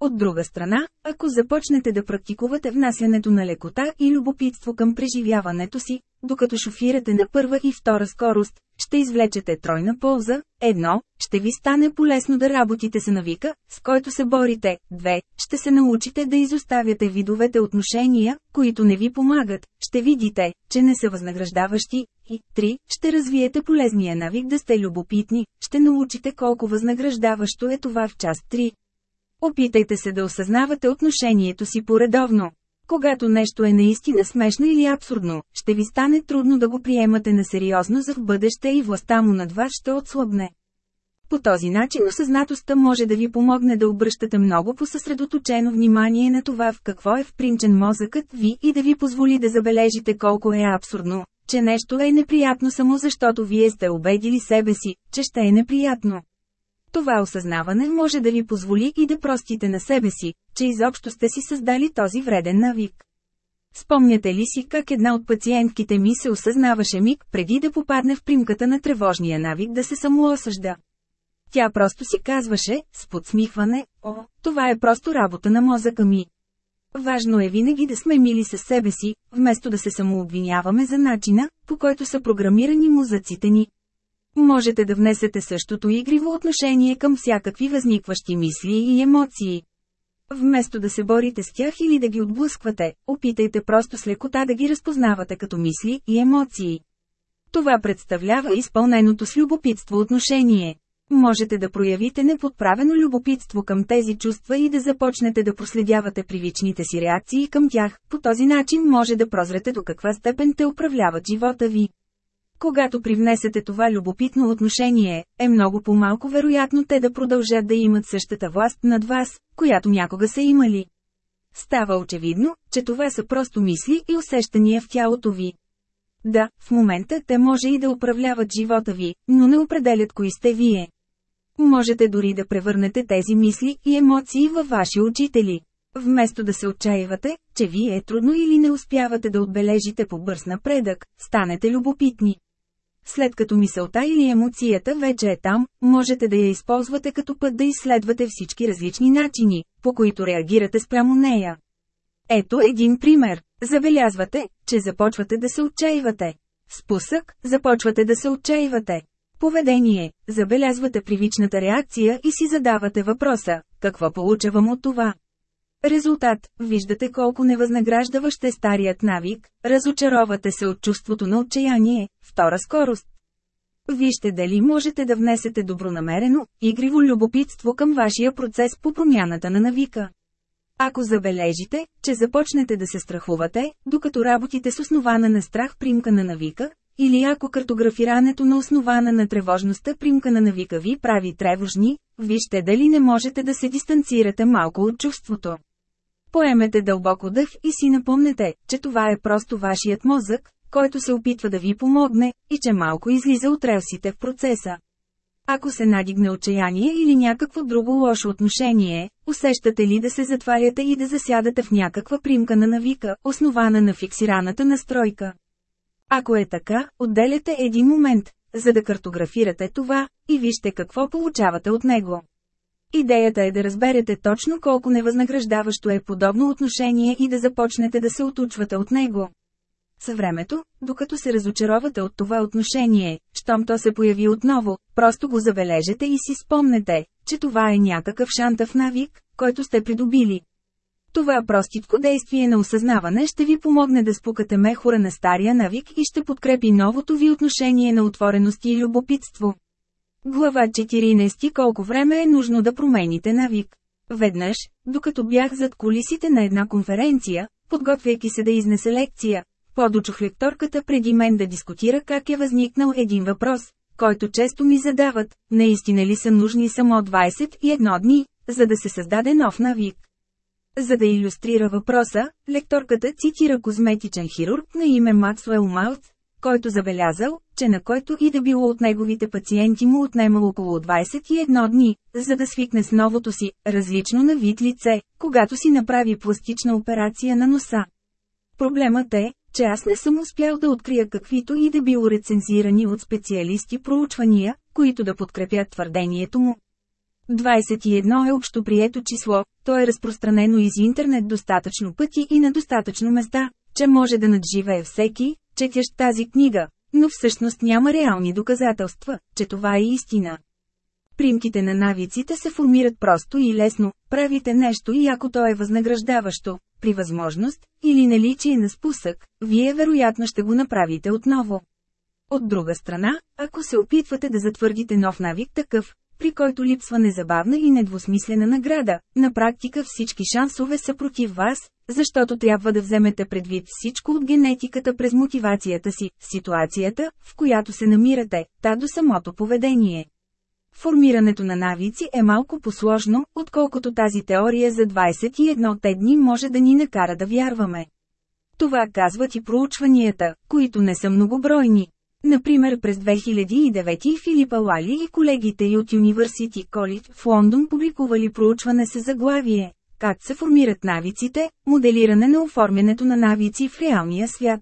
Speaker 1: От друга страна, ако започнете да практикувате внасянето на лекота и любопитство към преживяването си, докато шофирате на първа и втора скорост, ще извлечете тройна полза. Едно, ще ви стане полезно да работите с навика, с който се борите. Две, ще се научите да изоставяте видовете отношения, които не ви помагат. Ще видите, че не са възнаграждаващи. И три, ще развиете полезния навик да сте любопитни. Ще научите колко възнаграждаващо е това в част 3. Опитайте се да осъзнавате отношението си поредовно. Когато нещо е наистина смешно или абсурдно, ще ви стане трудно да го приемате на сериозно за в бъдеще и властта му над вас ще отслабне. По този начин осъзнатостта може да ви помогне да обръщате много посъсредоточено внимание на това в какво е впринчен мозъкът ви и да ви позволи да забележите колко е абсурдно, че нещо е неприятно само защото вие сте убедили себе си, че ще е неприятно. Това осъзнаване може да ви позволи и да простите на себе си, че изобщо сте си създали този вреден навик. Спомняте ли си как една от пациентките ми се осъзнаваше миг преди да попадне в примката на тревожния навик да се самоосъжда? Тя просто си казваше, с подсмихване, о, това е просто работа на мозъка ми. Важно е винаги да сме мили със себе си, вместо да се самообвиняваме за начина, по който са програмирани мозъците ни. Можете да внесете същото игриво отношение към всякакви възникващи мисли и емоции. Вместо да се борите с тях или да ги отблъсквате, опитайте просто с лекота да ги разпознавате като мисли и емоции. Това представлява изпълненото с любопитство отношение. Можете да проявите неподправено любопитство към тези чувства и да започнете да проследявате привичните си реакции към тях, по този начин може да прозрете до каква степен те управляват живота ви. Когато привнесете това любопитно отношение, е много по-малко вероятно те да продължат да имат същата власт над вас, която някога са имали. Става очевидно, че това са просто мисли и усещания в тялото ви. Да, в момента те може и да управляват живота ви, но не определят кои сте вие. Можете дори да превърнете тези мисли и емоции във ваши учители. Вместо да се отчаивате, че ви е трудно или не успявате да отбележите по бърз напредък, станете любопитни. След като мисълта или емоцията вече е там, можете да я използвате като път да изследвате всички различни начини, по които реагирате спрямо нея. Ето един пример. Забелязвате, че започвате да се отчаивате. Спусък – започвате да се отчаивате. Поведение – забелязвате привичната реакция и си задавате въпроса – какво получавам от това? Резултат – виждате колко невъзнаграждаващ е старият навик, разочаровате се от чувството на отчаяние, втора скорост. Вижте дали можете да внесете добронамерено, игриво любопитство към вашия процес по промяната на навика. Ако забележите, че започнете да се страхувате, докато работите с основана на страх примка на навика, или ако картографирането на основана на тревожността примка на навика ви прави тревожни, вижте дали не можете да се дистанцирате малко от чувството. Поемете дълбоко дъх и си напомнете, че това е просто вашият мозък, който се опитва да ви помогне, и че малко излиза от релсите в процеса. Ако се надигне отчаяние или някакво друго лошо отношение, усещате ли да се затваряте и да засядате в някаква примка на навика, основана на фиксираната настройка? Ако е така, отделяте един момент, за да картографирате това, и вижте какво получавате от него. Идеята е да разберете точно колко невъзнаграждаващо е подобно отношение и да започнете да се отучвате от него. Съвремето, времето, докато се разочаровате от това отношение, щом то се появи отново, просто го забележете и си спомнете, че това е някакъв шантав навик, който сте придобили. Това проститко действие на осъзнаване ще ви помогне да спукате мехура на стария навик и ще подкрепи новото ви отношение на отвореност и любопитство. Глава 14 Колко време е нужно да промените навик? Веднъж, докато бях зад колисите на една конференция, подготвяйки се да изнесе лекция, подучох лекторката преди мен да дискутира как е възникнал един въпрос, който често ми задават, наистина ли са нужни само 21 дни, за да се създаде нов навик. За да иллюстрира въпроса, лекторката цитира козметичен хирург на име Максуел Малц, който забелязал, че на който и да било от неговите пациенти му отнемало около 21 дни, за да свикне с новото си, различно на вид лице, когато си направи пластична операция на носа. Проблемът е, че аз не съм успял да открия каквито и да било рецензирани от специалисти проучвания, които да подкрепят твърдението му. 21 е общоприето число, то е разпространено из интернет достатъчно пъти и на достатъчно места, че може да надживее всеки, четящ тази книга, но всъщност няма реални доказателства, че това е истина. Примките на навиците се формират просто и лесно, правите нещо и ако то е възнаграждаващо, при възможност, или наличие на спусък, вие вероятно ще го направите отново. От друга страна, ако се опитвате да затвърдите нов навик такъв, при който липсва незабавна и недвусмислена награда, на практика всички шансове са против вас, защото трябва да вземете предвид всичко от генетиката през мотивацията си, ситуацията, в която се намирате, та до самото поведение. Формирането на навици е малко посложно, отколкото тази теория за 21 те дни може да ни накара да вярваме. Това казват и проучванията, които не са многобройни. Например през 2009 Филипа Лали и колегите й от University College в Лондон публикували проучване с заглавие как се формират навиците, моделиране на оформянето на навици в реалния свят.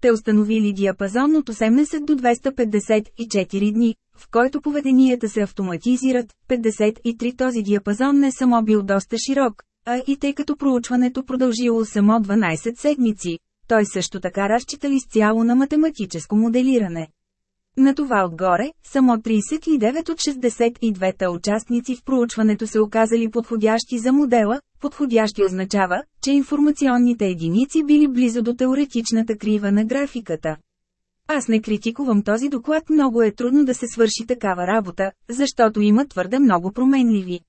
Speaker 1: Те установили диапазон от 80 до 254 дни, в който поведенията се автоматизират, 53 този диапазон не е само бил доста широк, а и тъй като проучването продължило само 12 седмици, той също така с изцяло на математическо моделиране. На това отгоре, само 39 от 62-та участници в проучването се оказали подходящи за модела, подходящи означава, че информационните единици били близо до теоретичната крива на графиката. Аз не критикувам този доклад, много е трудно да се свърши такава работа, защото има твърде много променливи.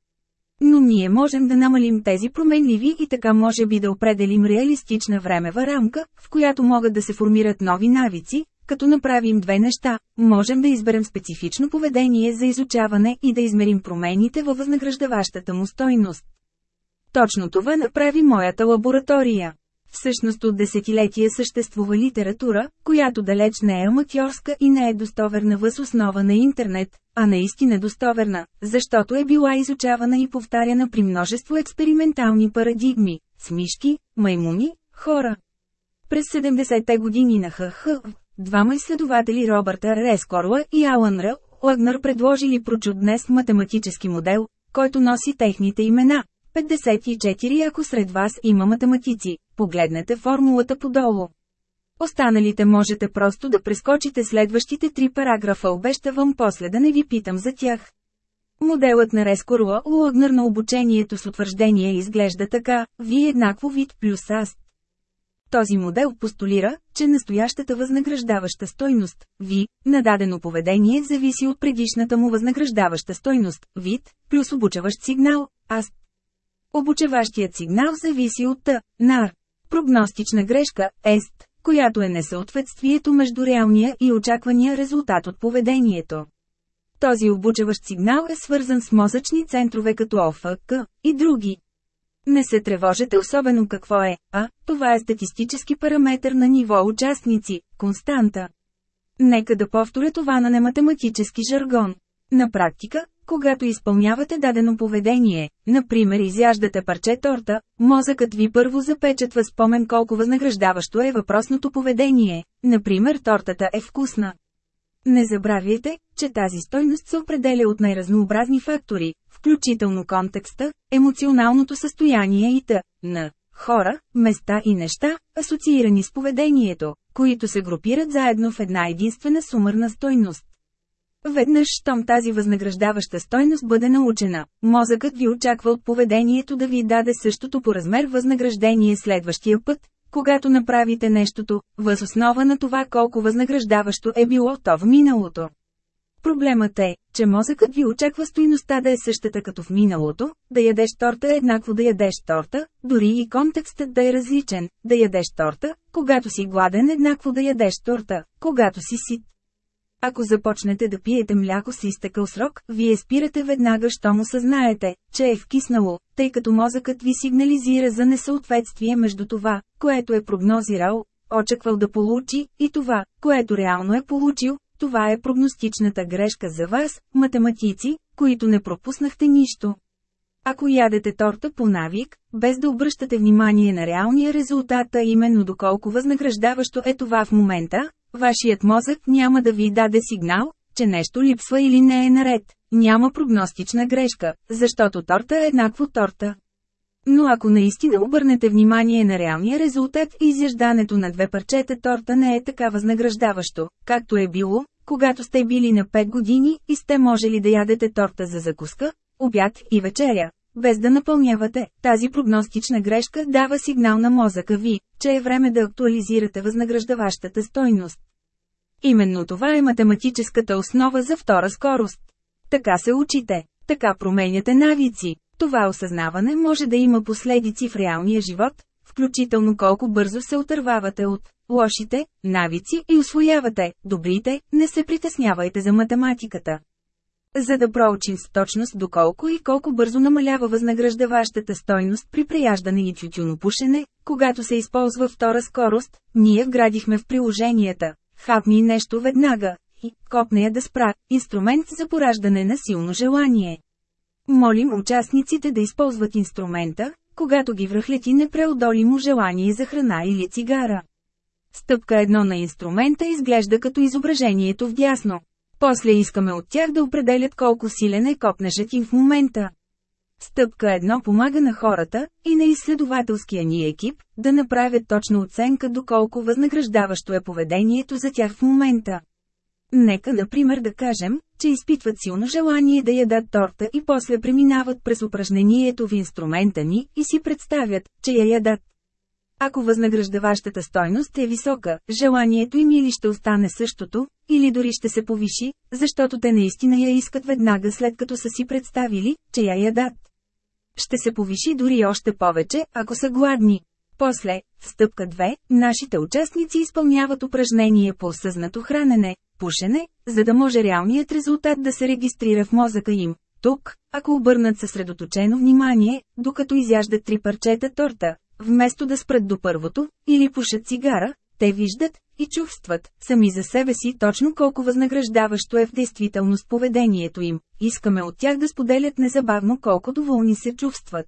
Speaker 1: Но ние можем да намалим тези променливи и така може би да определим реалистична времева рамка, в която могат да се формират нови навици, като направим две неща, можем да изберем специфично поведение за изучаване и да измерим промените във възнаграждаващата му стойност. Точно това направи моята лаборатория. Всъщност от десетилетия съществува литература, която далеч не е аматьорска и не е достоверна въз основа на интернет, а наистина достоверна, защото е била изучавана и повтаряна при множество експериментални парадигми – смишки, маймуни, хора. През 70-те години на ХХ Двама изследователи Робърта Р. Рескорла и Алан Р. Лагнер предложили прочуднес математически модел, който носи техните имена. 54 Ако сред вас има математици, погледнете формулата подолу. Останалите можете просто да прескочите следващите три параграфа обещавам после да не ви питам за тях. Моделът на Рескорла Лагнер на обучението с утвърждение изглежда така, ви е еднакво вид плюс аст. Този модел постулира, че настоящата възнаграждаваща стойност, V, на дадено поведение зависи от предишната му възнаграждаваща стойност, вид, плюс обучаващ сигнал, аст. Обучаващият сигнал зависи от Т, нар. Прогностична грешка, ест, която е несъответствието между реалния и очаквания резултат от поведението. Този обучаващ сигнал е свързан с мозъчни центрове като ОФК и други. Не се тревожете особено какво е, а, това е статистически параметр на ниво участници, константа. Нека да повторя това на нематематически жаргон. На практика, когато изпълнявате дадено поведение, например изяждате парче торта, мозъкът ви първо запечатва спомен колко възнаграждаващо е въпросното поведение, например тортата е вкусна. Не забравяйте, че тази стойност се определя от най-разнообразни фактори, включително контекста, емоционалното състояние и т. на хора, места и неща, асоциирани с поведението, които се групират заедно в една единствена сумърна стойност. Веднъж, щом тази възнаграждаваща стойност бъде научена, мозъкът ви очаква от поведението да ви даде същото по размер възнаграждение следващия път, когато направите нещото, въз основа на това колко възнаграждаващо е било то в миналото. Проблемът е, че мозъкът ви очаква стоиността да е същата като в миналото, да ядеш торта е еднакво да ядеш торта, дори и контекстът да е различен, да ядеш торта, когато си гладен еднакво да ядеш торта, когато си сит. Ако започнете да пиете мляко с изтекал срок, вие спирате веднага, щом осъзнаете, че е вкиснало, тъй като мозъкът ви сигнализира за несъответствие между това, което е прогнозирал, очаквал да получи, и това, което реално е получил, това е прогностичната грешка за вас, математици, които не пропуснахте нищо. Ако ядете торта по навик, без да обръщате внимание на реалния резултат, а именно доколко възнаграждаващо е това в момента, вашият мозък няма да ви даде сигнал, че нещо липсва или не е наред. Няма прогностична грешка, защото торта е еднакво торта. Но ако наистина обърнете внимание на реалния резултат, изяждането на две парчета торта не е така възнаграждаващо, както е било, когато сте били на 5 години и сте можели да ядете торта за закуска, обяд и вечеря. Без да напълнявате, тази прогностична грешка дава сигнал на мозъка ви, че е време да актуализирате възнаграждаващата стойност. Именно това е математическата основа за втора скорост. Така се учите, така променяте навици. Това осъзнаване може да има последици в реалния живот, включително колко бързо се отървавате от лошите навици и освоявате добрите, не се притеснявайте за математиката. За да проучим с точност доколко и колко бързо намалява възнаграждаващата стойност при прияждане и тютюнопушене, когато се използва втора скорост, ние вградихме в приложенията «Хапни нещо веднага» и «Копнея да спра» – инструмент за пораждане на силно желание. Молим участниците да използват инструмента, когато ги връхлети непреодолимо желание за храна или цигара. Стъпка едно на инструмента изглежда като изображението в дясно. После искаме от тях да определят колко силен е копнежът им в момента. Стъпка едно помага на хората и на изследователския ни екип да направят точна оценка доколко възнаграждаващо е поведението за тях в момента. Нека например да кажем, че изпитват силно желание да ядат торта и после преминават през упражнението в инструмента ни и си представят, че я ядат. Ако възнаграждаващата стойност е висока, желанието им или ще остане същото, или дори ще се повиши, защото те наистина я искат веднага след като са си представили, че я ядат. Ще се повиши дори още повече, ако са гладни. После, в стъпка 2, нашите участници изпълняват упражнение по осъзнато хранене, пушене, за да може реалният резултат да се регистрира в мозъка им. Тук, ако обърнат съсредоточено внимание, докато изяждат три парчета торта, вместо да спрат до първото, или пушат цигара, те виждат и чувстват сами за себе си точно колко възнаграждаващо е в действителност поведението им. Искаме от тях да споделят незабавно колко доволни се чувстват.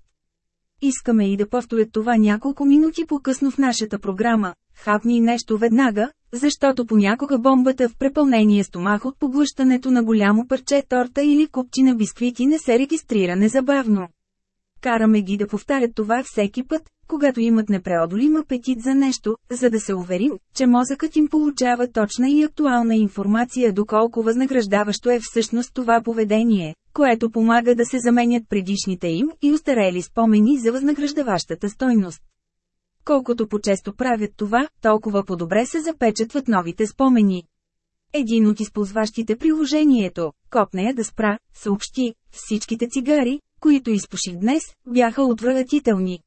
Speaker 1: Искаме и да повторят това няколко минути по-късно в нашата програма. Хапни нещо веднага, защото понякога бомбата в препълнение стомах от поглъщането на голямо парче торта или купчина бисквити не се регистрира незабавно. Караме ги да повтарят това всеки път, когато имат непреодолим апетит за нещо, за да се уверим, че мозъкът им получава точна и актуална информация доколко възнаграждаващо е всъщност това поведение, което помага да се заменят предишните им и устарели спомени за възнаграждаващата стойност. Колкото по-често правят това, толкова по-добре се запечатват новите спомени. Един от използващите приложението, копнея да спра, съобщи, всичките цигари, които изпуших днес, бяха отвратителни.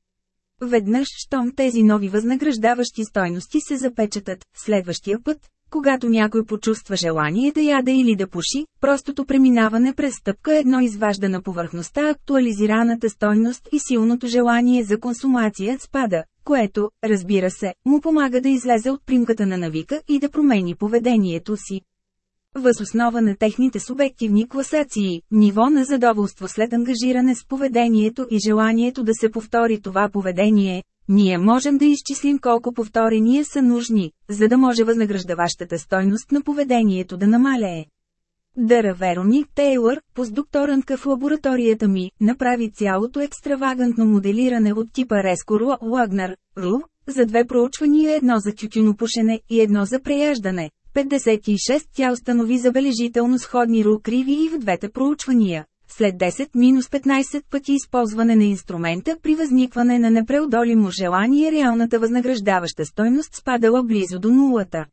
Speaker 1: Веднъж, щом тези нови възнаграждаващи стойности се запечатат, следващия път, когато някой почувства желание да яде или да пуши, простото преминаване през стъпка едно изважда на повърхността актуализираната стойност и силното желание за консумация спада, което, разбира се, му помага да излезе от примката на навика и да промени поведението си. Въз основа на техните субективни класации, ниво на задоволство след ангажиране с поведението и желанието да се повтори това поведение, ние можем да изчислим колко повторения са нужни, за да може възнаграждаващата стойност на поведението да намалее. Дъра Вероник Тейлър, постдокторантка в лабораторията ми, направи цялото екстравагантно моделиране от типа Реско Лагнар, Ру, за две проучвания едно за тютюнопушене и едно за преяждане. 56 тя установи забележително сходни рукриви и в двете проучвания, след 10-15 пъти използване на инструмента при възникване на непреодолимо желание реалната възнаграждаваща стойност спадала близо до нулата.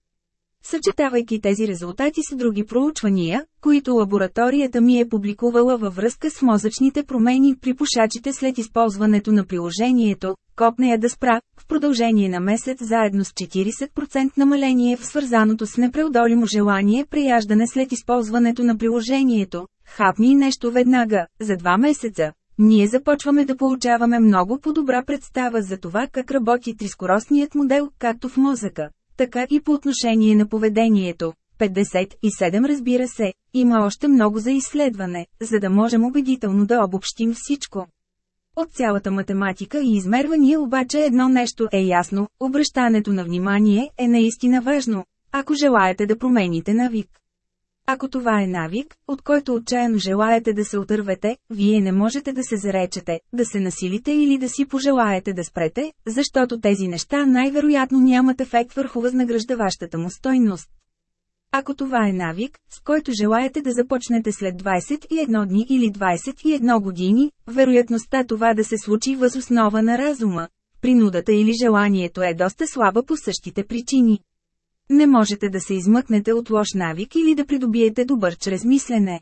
Speaker 1: Съчетавайки тези резултати с други проучвания, които лабораторията ми е публикувала във връзка с мозъчните промени при пушачите след използването на приложението, копнея да спра, в продължение на месец заедно с 40% намаление в свързаното с непреодолимо желание прияждане след използването на приложението, Хапни нещо веднага, за два месеца. Ние започваме да получаваме много по-добра представа за това как работи трискоростният модел, както в мозъка, така и по отношение на поведението. 57 разбира се, има още много за изследване, за да можем убедително да обобщим всичко. От цялата математика и измервания обаче едно нещо е ясно, обръщането на внимание е наистина важно, ако желаете да промените навик. Ако това е навик, от който отчаяно желаете да се отървете, вие не можете да се заречете, да се насилите или да си пожелаете да спрете, защото тези неща най-вероятно нямат ефект върху възнаграждаващата му стойност. Ако това е навик, с който желаете да започнете след 21 дни или 21 години, вероятността това да се случи въз основа на разума, принудата или желанието е доста слаба по същите причини. Не можете да се измъкнете от лош навик или да придобиете добър чрез мислене.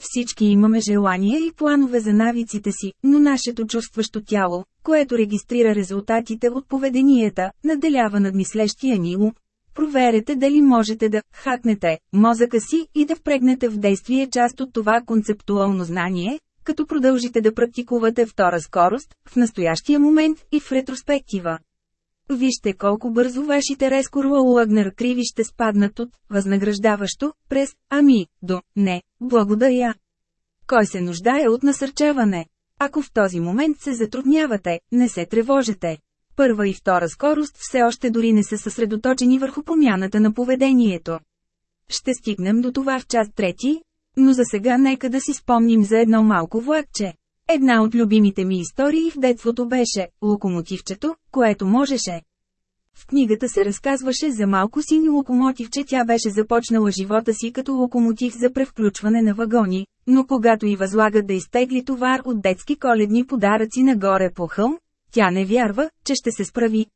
Speaker 1: Всички имаме желания и планове за навиците си, но нашето чувстващо тяло, което регистрира резултатите от поведенията, наделява над мислещия ни ум. Проверете дали можете да хакнете мозъка си и да впрегнете в действие част от това концептуално знание, като продължите да практикувате втора скорост, в настоящия момент и в ретроспектива. Вижте колко бързо вашите рескорла Лагнер криви ще спаднат от, възнаграждаващо, през, ами, до, не, благодаря. Кой се нуждае от насърчаване? Ако в този момент се затруднявате, не се тревожете. Първа и втора скорост все още дори не са съсредоточени върху промяната на поведението. Ще стигнем до това в част трети, но за сега нека да си спомним за едно малко влакче. Една от любимите ми истории в детството беше «Локомотивчето», което можеше. В книгата се разказваше за малко локомотив, локомотивче тя беше започнала живота си като локомотив за превключване на вагони, но когато и възлагат да изтегли товар от детски коледни подаръци нагоре по хълм, тя не вярва, че ще се справи.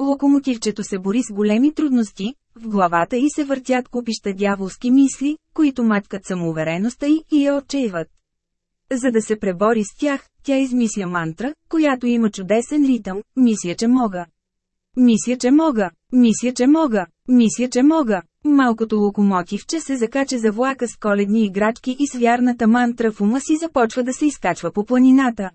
Speaker 1: Локомотивчето се бори с големи трудности, в главата й се въртят купища дяволски мисли, които маткат самоувереността й и я отчаиват. За да се пребори с тях, тя измисля мантра, която има чудесен ритъм «Мисля, че мога». Мисля, че мога. Мисля, че мога. Мисля, че мога. Малкото локомотивче се закача за влака с коледни играчки и с вярната мантра в ума си започва да се изкачва по планината.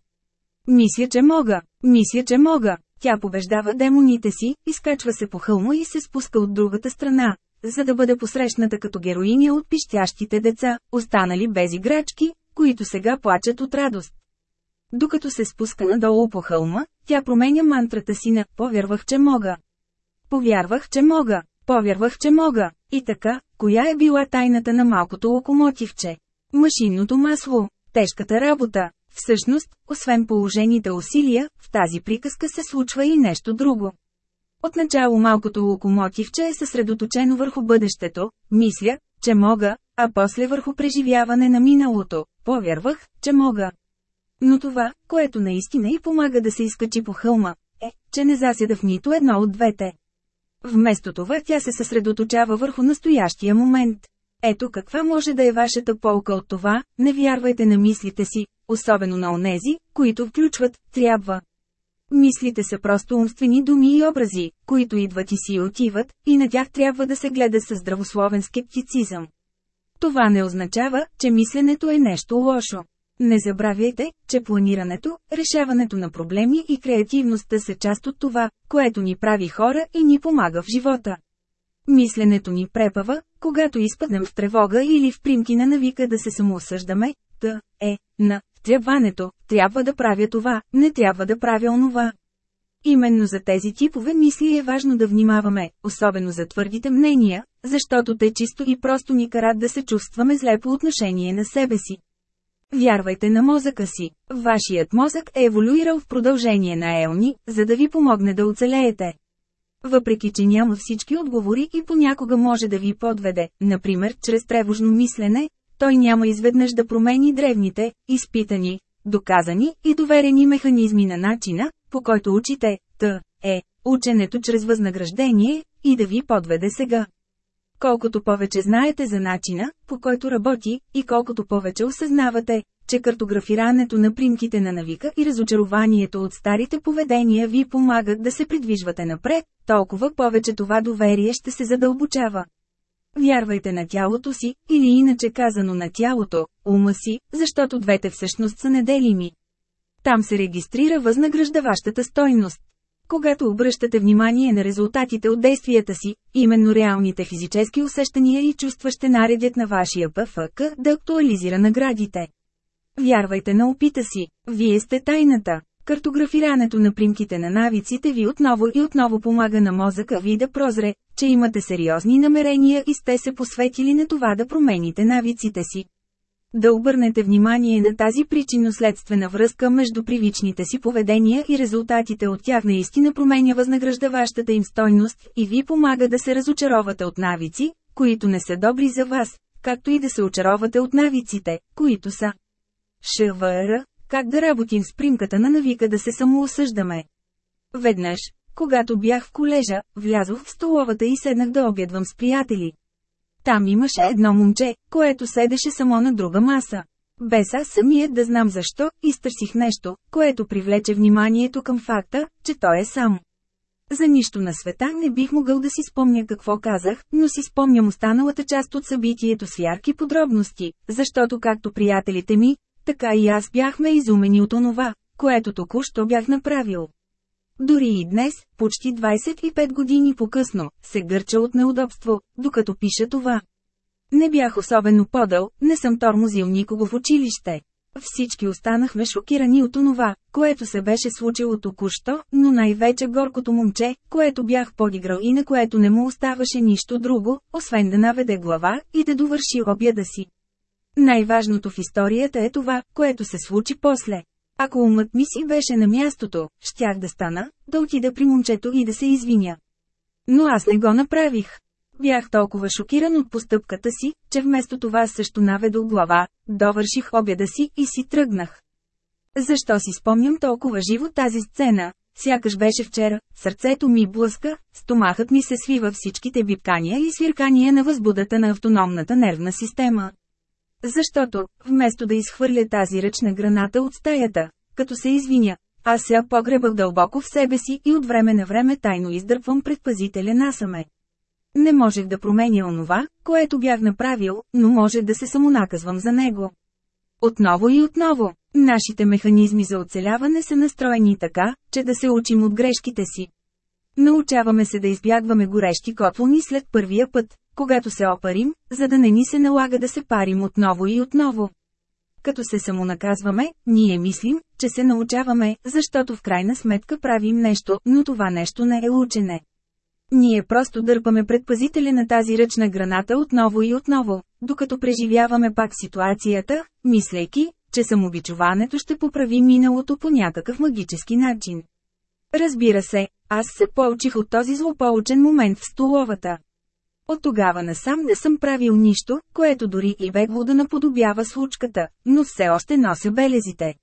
Speaker 1: Мисля, че мога. Мисля, че мога. Тя побеждава демоните си, изкачва се по хълма и се спуска от другата страна, за да бъде посрещната като героиня от пищящите деца, останали без играчки, които сега плачат от радост. Докато се спуска надолу по хълма, тя променя мантрата си на «Повярвах, че мога». Повярвах, че мога. Повярвах, че мога. И така, коя е била тайната на малкото локомотивче? Машинното масло. Тежката работа. Всъщност, освен положените усилия, в тази приказка се случва и нещо друго. Отначало малкото локомотивче е съсредоточено върху бъдещето, мисля, че мога, а после върху преживяване на миналото, повярвах, че мога. Но това, което наистина и помага да се изкачи по хълма, е, че не засяда в нито едно от двете. Вместо това тя се съсредоточава върху настоящия момент. Ето каква може да е вашата полка от това, не вярвайте на мислите си, особено на онези, които включват «трябва». Мислите са просто умствени думи и образи, които идват и си отиват, и на тях трябва да се гледа със здравословен скептицизъм. Това не означава, че мисленето е нещо лошо. Не забравяйте, че планирането, решаването на проблеми и креативността са част от това, което ни прави хора и ни помага в живота. Мисленето ни препава, когато изпаднем в тревога или в примки на навика да се самоосъждаме, т. е, на трябва трябва да правя това, не трябва да правя онова. Именно за тези типове мисли е важно да внимаваме, особено за твърдите мнения, защото те чисто и просто ни карат да се чувстваме зле по отношение на себе си. Вярвайте на мозъка си. Вашият мозък е еволюирал в продължение на елни, за да ви помогне да оцелеете. Въпреки, че няма всички отговори и понякога може да ви подведе, например, чрез тревожно мислене, той няма изведнъж да промени древните, изпитани, доказани и доверени механизми на начина, по който учите, т. е, ученето чрез възнаграждение, и да ви подведе сега. Колкото повече знаете за начина, по който работи, и колкото повече осъзнавате, че картографирането на примките на навика и разочарованието от старите поведения ви помагат да се придвижвате напред, толкова повече това доверие ще се задълбочава. Вярвайте на тялото си, или иначе казано на тялото, ума си, защото двете всъщност са неделими. Там се регистрира възнаграждаващата стойност. Когато обръщате внимание на резултатите от действията си, именно реалните физически усещания и чувства ще наредят на вашия ПФК да актуализира наградите. Вярвайте на опита си, вие сте тайната. Картографирането на примките на навиците ви отново и отново помага на мозъка ви да прозре, че имате сериозни намерения и сте се посветили на това да промените навиците си. Да обърнете внимание на тази причинно-следствена връзка между привичните си поведения и резултатите от тях наистина променя възнаграждаващата им стойност и ви помага да се разочаровате от навици, които не са добри за вас, както и да се очаровате от навиците, които са. ШВР как да работим с примката на навика да се самоосъждаме? Веднъж, когато бях в колежа, влязох в столовата и седнах да обядвам с приятели. Там имаше едно момче, което седеше само на друга маса. Без аз самият да знам защо, изтърсих нещо, което привлече вниманието към факта, че той е сам. За нищо на света не бих могъл да си спомня какво казах, но си спомням останалата част от събитието с ярки подробности, защото както приятелите ми, така и аз бяхме изумени от онова, което току-що бях направил. Дори и днес, почти 25 години по-късно, се гърча от неудобство, докато пиша това. Не бях особено подъл, не съм тормозил никого в училище. Всички останахме шокирани от онова, което се беше случило току-що, но най-вече горкото момче, което бях подиграл и на което не му оставаше нищо друго, освен да наведе глава и да довърши обяда си. Най-важното в историята е това, което се случи после. Ако умът ми си беше на мястото, щях да стана, да отида при момчето и да се извиня. Но аз не го направих. Бях толкова шокиран от постъпката си, че вместо това също наведох глава, довърших обяда си и си тръгнах. Защо си спомням толкова живо тази сцена? Сякаш беше вчера, сърцето ми блъска, стомахът ми се свива всичките бипкания и свиркания на възбудата на автономната нервна система. Защото, вместо да изхвърля тази ръчна граната от стаята, като се извиня, аз се погребах дълбоко в себе си и от време на време тайно издърпвам предпазителя насаме. Не можех да променя онова, което бях направил, но може да се самонаказвам за него. Отново и отново, нашите механизми за оцеляване са настроени така, че да се учим от грешките си. Научаваме се да избягваме горещи котлони след първия път, когато се опарим, за да не ни се налага да се парим отново и отново. Като се самонаказваме, ние мислим, че се научаваме, защото в крайна сметка правим нещо, но това нещо не е учене. Ние просто дърпаме предпазителя на тази ръчна граната отново и отново, докато преживяваме пак ситуацията, мислейки, че самобичуването ще поправи миналото по някакъв магически начин. Разбира се, аз се поучих от този злополучен момент в столовата. От тогава насам не съм правил нищо, което дори и бегло да наподобява случката, но все още нося белезите.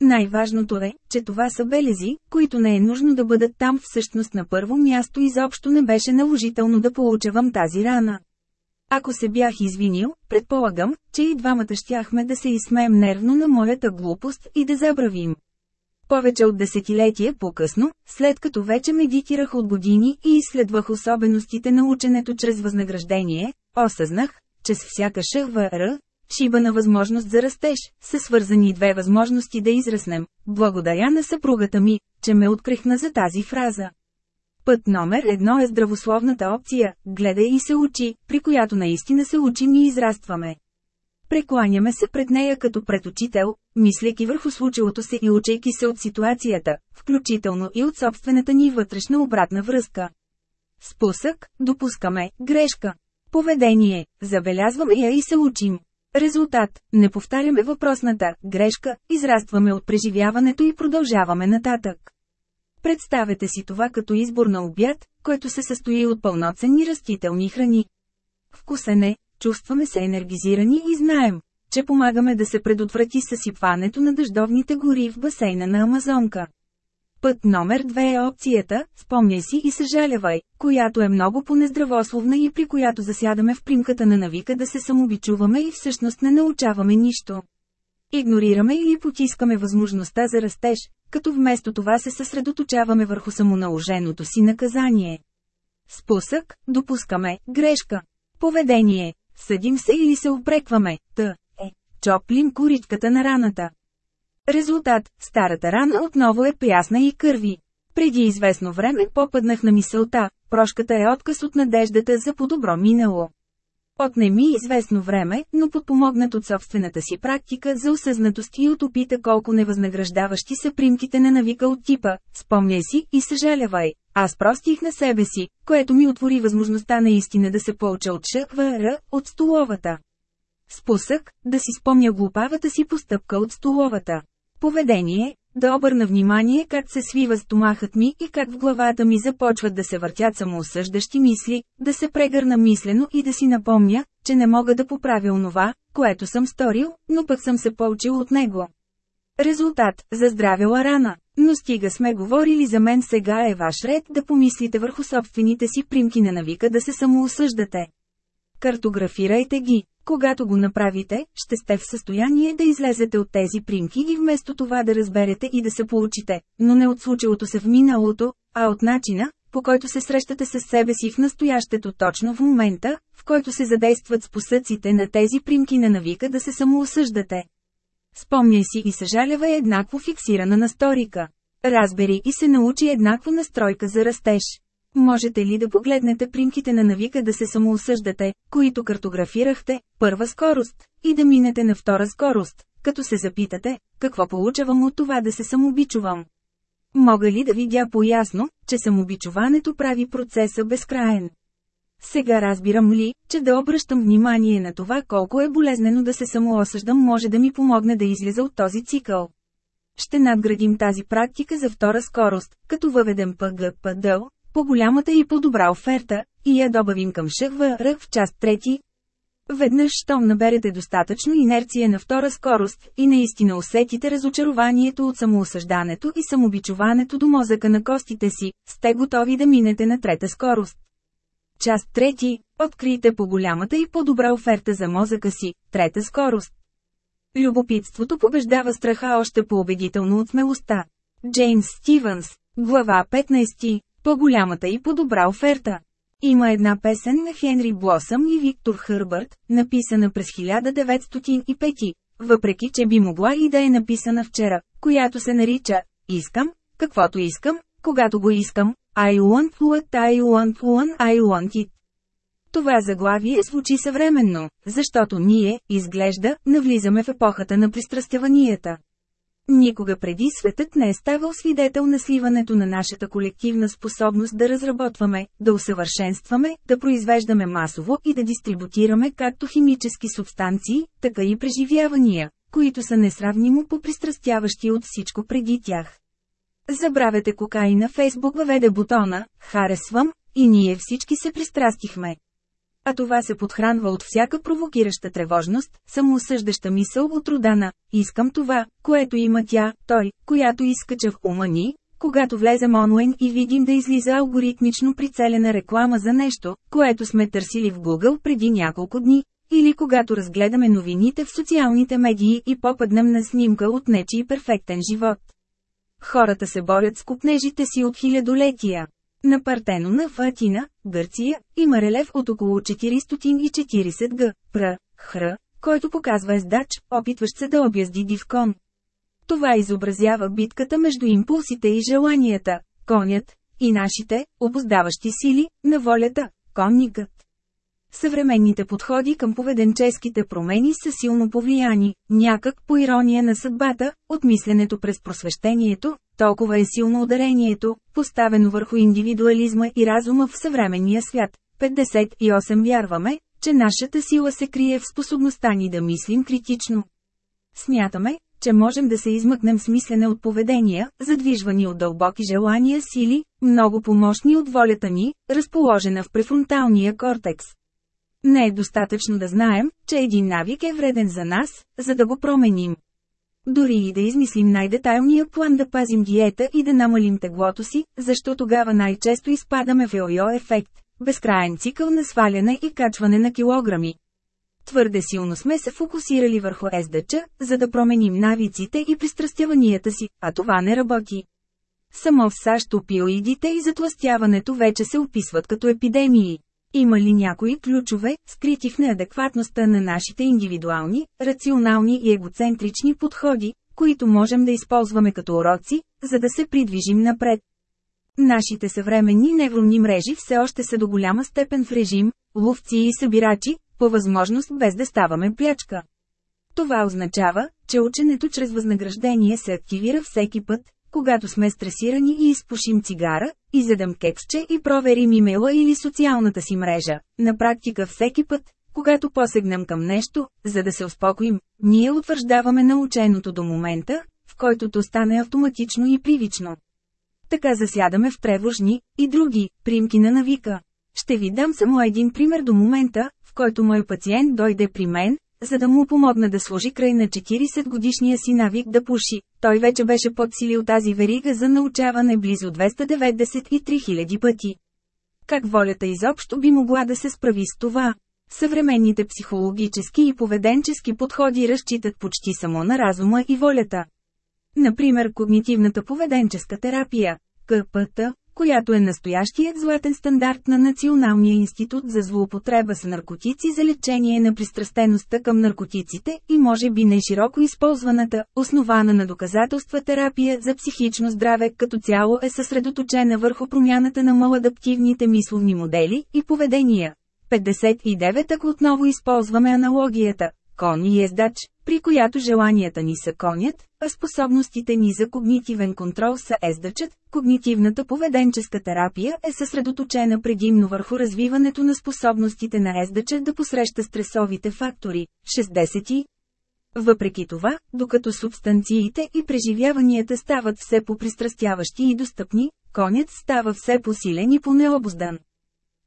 Speaker 1: Най-важното е, че това са белези, които не е нужно да бъдат там всъщност на първо място изобщо не беше наложително да получавам тази рана. Ако се бях извинил, предполагам, че и двамата щяхме да се изсмеем нервно на моята глупост и да забравим. Повече от десетилетия по-късно, след като вече медитирах от години и изследвах особеностите на ученето чрез възнаграждение, осъзнах, че с всяка ШВР, шиба на възможност за растеж, са свързани две възможности да израснем. Благодаря на съпругата ми, че ме открихна за тази фраза. Път номер едно е здравословната опция – гледай и се учи, при която наистина се учим и израстваме. Прекланяме се пред нея като пред учител, мислейки върху случилото се и учейки се от ситуацията, включително и от собствената ни вътрешна обратна връзка. Спусък, допускаме, грешка. Поведение, забелязваме я и се учим. Резултат, не повтаряме въпросната грешка, израстваме от преживяването и продължаваме нататък. Представете си това като избор на обяд, който се състои от пълноценни растителни храни. Вкусене, чувстваме се енергизирани и знаем, че помагаме да се предотврати съсипването на дъждовните гори в басейна на Амазонка. Път номер две е опцията «Спомняй си и съжалявай», която е много понездравословна и при която засядаме в примката на навика да се самобичуваме и всъщност не научаваме нищо. Игнорираме или потискаме възможността за растеж, като вместо това се съсредоточаваме върху самоналоженото си наказание. Спусък – допускаме грешка. Поведение Съдим се или се опрекваме, т. е. Чоплим коричката на раната. Резултат – старата рана отново е прясна и кърви. Преди известно време попаднах на мисълта, прошката е отказ от надеждата за по-добро минало. Отнеми е известно време, но подпомогнат от собствената си практика за осъзнатост и от опита колко невъзнаграждаващи са примките на навика от типа «Спомняй си и съжалявай», аз простих на себе си, което ми отвори възможността наистина да се получа от ШВР, от столовата. Спусък, да си спомня глупавата си постъпка от столовата. Поведение, да обърна внимание как се свива стомахът ми и как в главата ми започват да се въртят самоосъждащи мисли, да се прегърна мислено и да си напомня, че не мога да поправя онова, което съм сторил, но пък съм се получил от него. Резултат – заздравела рана. Но стига сме говорили за мен сега е ваш ред да помислите върху собствените си примки на навика да се самоосъждате. Картографирайте ги. Когато го направите, ще сте в състояние да излезете от тези примки и вместо това да разберете и да се получите, но не от случилото се в миналото, а от начина, по който се срещате с себе си в настоящето точно в момента, в който се задействат спосъците на тези примки на навика да се самоосъждате. Спомняй си и съжалявай еднакво фиксирана насторика. Разбери и се научи еднакво настройка за растеж. Можете ли да погледнете примките на навика да се самоосъждате, които картографирахте, първа скорост, и да минете на втора скорост, като се запитате, какво получавам от това да се самобичувам? Мога ли да видя поясно, че самобичуването прави процеса безкраен? Сега разбирам ли, че да обръщам внимание на това колко е болезнено да се самоосъждам може да ми помогне да излиза от този цикъл. Ще надградим тази практика за втора скорост, като въведем ПГПД, по-голямата и по-добра оферта, и я добавим към ШВР в част трети. Веднъж, щом наберете достатъчно инерция на втора скорост и наистина усетите разочарованието от самоосъждането и самобичуването до мозъка на костите си, сте готови да минете на трета скорост. Част 3. Открийте по голямата и по-добра оферта за мозъка си. Трета скорост. Любопитството побеждава страха още по-убедително от смелостта. Джеймс Стивенс. Глава 15. По-голямата и по-добра оферта. Има една песен на Хенри Блосъм и Виктор Хърбърт, написана през 1905, въпреки че би могла и да е написана вчера, която се нарича «Искам, каквото искам, когато го искам, I want what I want when I want it. Това заглавие звучи съвременно, защото ние, изглежда, навлизаме в епохата на пристрастяванията. Никога преди светът не е ставал свидетел на сливането на нашата колективна способност да разработваме, да усъвършенстваме, да произвеждаме масово и да дистрибутираме както химически субстанции, така и преживявания, които са несравнимо попристрастяващи от всичко преди тях. Забравете кокаина Фейсбук въведе бутона «Харесвам» и ние всички се пристрастихме. А това се подхранва от всяка провокираща тревожност, самоосъждаща мисъл от родана, «Искам това, което има тя, той, която изкача в ума ни», когато влезем онлайн и видим да излиза алгоритмично прицелена реклама за нещо, което сме търсили в Google преди няколко дни, или когато разгледаме новините в социалните медии и попаднем на снимка от и перфектен живот. Хората се борят с купнежите си от хилядолетия. На Партенона в Атина, Гърция, има релеф от около 440 г. пр. хр., който показва ездач, опитващ се да обязди див кон. Това изобразява битката между импулсите и желанията, конят, и нашите, обоздаващи сили, на волята, конникът. Съвременните подходи към поведенческите промени са силно повлияни, някак по ирония на съдбата, от мисленето през просвещението, толкова е силно ударението, поставено върху индивидуализма и разума в съвременния свят. 58 Вярваме, че нашата сила се крие в способността ни да мислим критично. Смятаме, че можем да се измъкнем с мислене от поведения, задвижвани от дълбоки желания сили, много помощни от волята ни, разположена в префронталния кортекс. Не е достатъчно да знаем, че един навик е вреден за нас, за да го променим. Дори и да измислим най-детайлния план да пазим диета и да намалим теглото си, защо тогава най-често изпадаме в йо ефект – безкраен цикъл на сваляне и качване на килограми. Твърде силно сме се фокусирали върху ездъча, за да променим навиците и пристрастяванията си, а това не работи. Само в САЩ опиоидите и затластяването вече се описват като епидемии. Има ли някои ключове, скрити в неадекватността на нашите индивидуални, рационални и егоцентрични подходи, които можем да използваме като уроци, за да се придвижим напред? Нашите съвременни невронни мрежи все още са до голяма степен в режим, ловци и събирачи, по възможност без да ставаме плячка. Това означава, че ученето чрез възнаграждение се активира всеки път, когато сме стресирани и изпушим цигара, изядам кексче и проверим имейла или социалната си мрежа, на практика всеки път, когато посегнем към нещо, за да се успокоим, ние утвърждаваме наученото до момента, в който то стане автоматично и привично. Така засядаме в тревожни и други примки на навика. Ще ви дам само един пример до момента, в който мой пациент дойде при мен, за да му помогна да служи край на 40-годишния си навик да пуши. Той вече беше подсилил тази верига за научаване близо 293 000 пъти. Как волята изобщо би могла да се справи с това? Съвременните психологически и поведенчески подходи разчитат почти само на разума и волята. Например когнитивната поведенческа терапия, КПТ, която е настоящият златен стандарт на Националния институт за злоупотреба с наркотици за лечение на пристрастеността към наркотиците и може би най-широко използваната, основана на доказателства терапия за психично здраве като цяло е съсредоточена върху промяната на маладаптивните мисловни модели и поведения. 59 Ако отново използваме аналогията, кон и ездач, при която желанията ни са конят, а способностите ни за когнитивен контрол са ездъчът, когнитивната поведенческа терапия е съсредоточена предимно върху развиването на способностите на ездъча да посреща стресовите фактори. 60. Въпреки това, докато субстанциите и преживяванията стават все по-пристрастяващи и достъпни, конят става все по-силен и по-необоздан.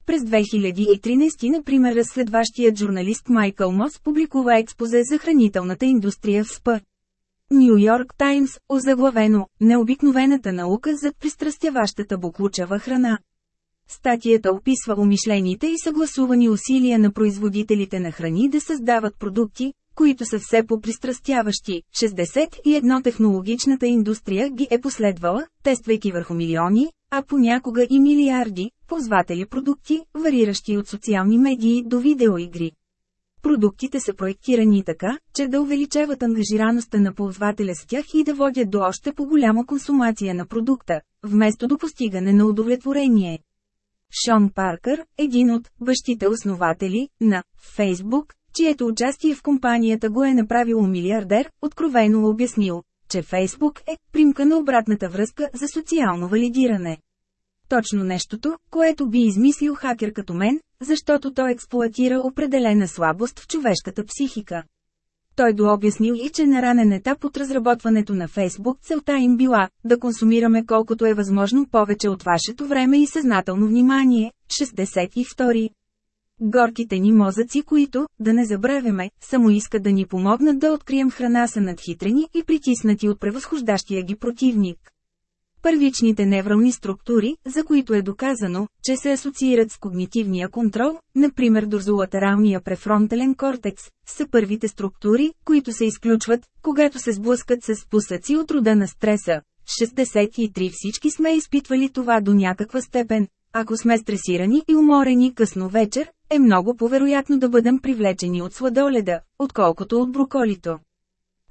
Speaker 1: През 2013, например, разследващият журналист Майкъл Мос публикува експозе за хранителната индустрия в СП. Нью Йорк Таймс, озаглавено «Необикновената наука за пристрастяващата буклучава храна». Статията описва умишлените и съгласувани усилия на производителите на храни да създават продукти, които са все по-пристрастяващи. 61 технологичната индустрия ги е последвала, тествайки върху милиони, а понякога и милиарди, ползватели продукти, вариращи от социални медии до видеоигри. Продуктите са проектирани така, че да увеличават ангажираността на ползвателя с тях и да водят до още по-голяма консумация на продукта, вместо до постигане на удовлетворение. Шон Паркър, един от бащите основатели на Facebook, чието участие в компанията го е направило милиардер, откровено обяснил, че Фейсбук е примка на обратната връзка за социално валидиране. Точно нещото, което би измислил хакер като мен, защото той експлуатира определена слабост в човешката психика. Той дообяснил и че на ранен етап от разработването на Фейсбук целта им била да консумираме колкото е възможно повече от вашето време и съзнателно внимание. 62. Горките ни мозъци, които, да не забравяме, само искат да ни помогнат да открием храна са надхитрени и притиснати от превъзхождащия ги противник. Първичните неврални структури, за които е доказано, че се асоциират с когнитивния контрол, например дорзолатералния префронтален кортекс, са първите структури, които се изключват, когато се сблъскат с спусъци от рода на стреса. 63 Всички сме изпитвали това до някаква степен. Ако сме стресирани и уморени късно вечер, е много повероятно да бъдем привлечени от сладоледа, отколкото от броколито.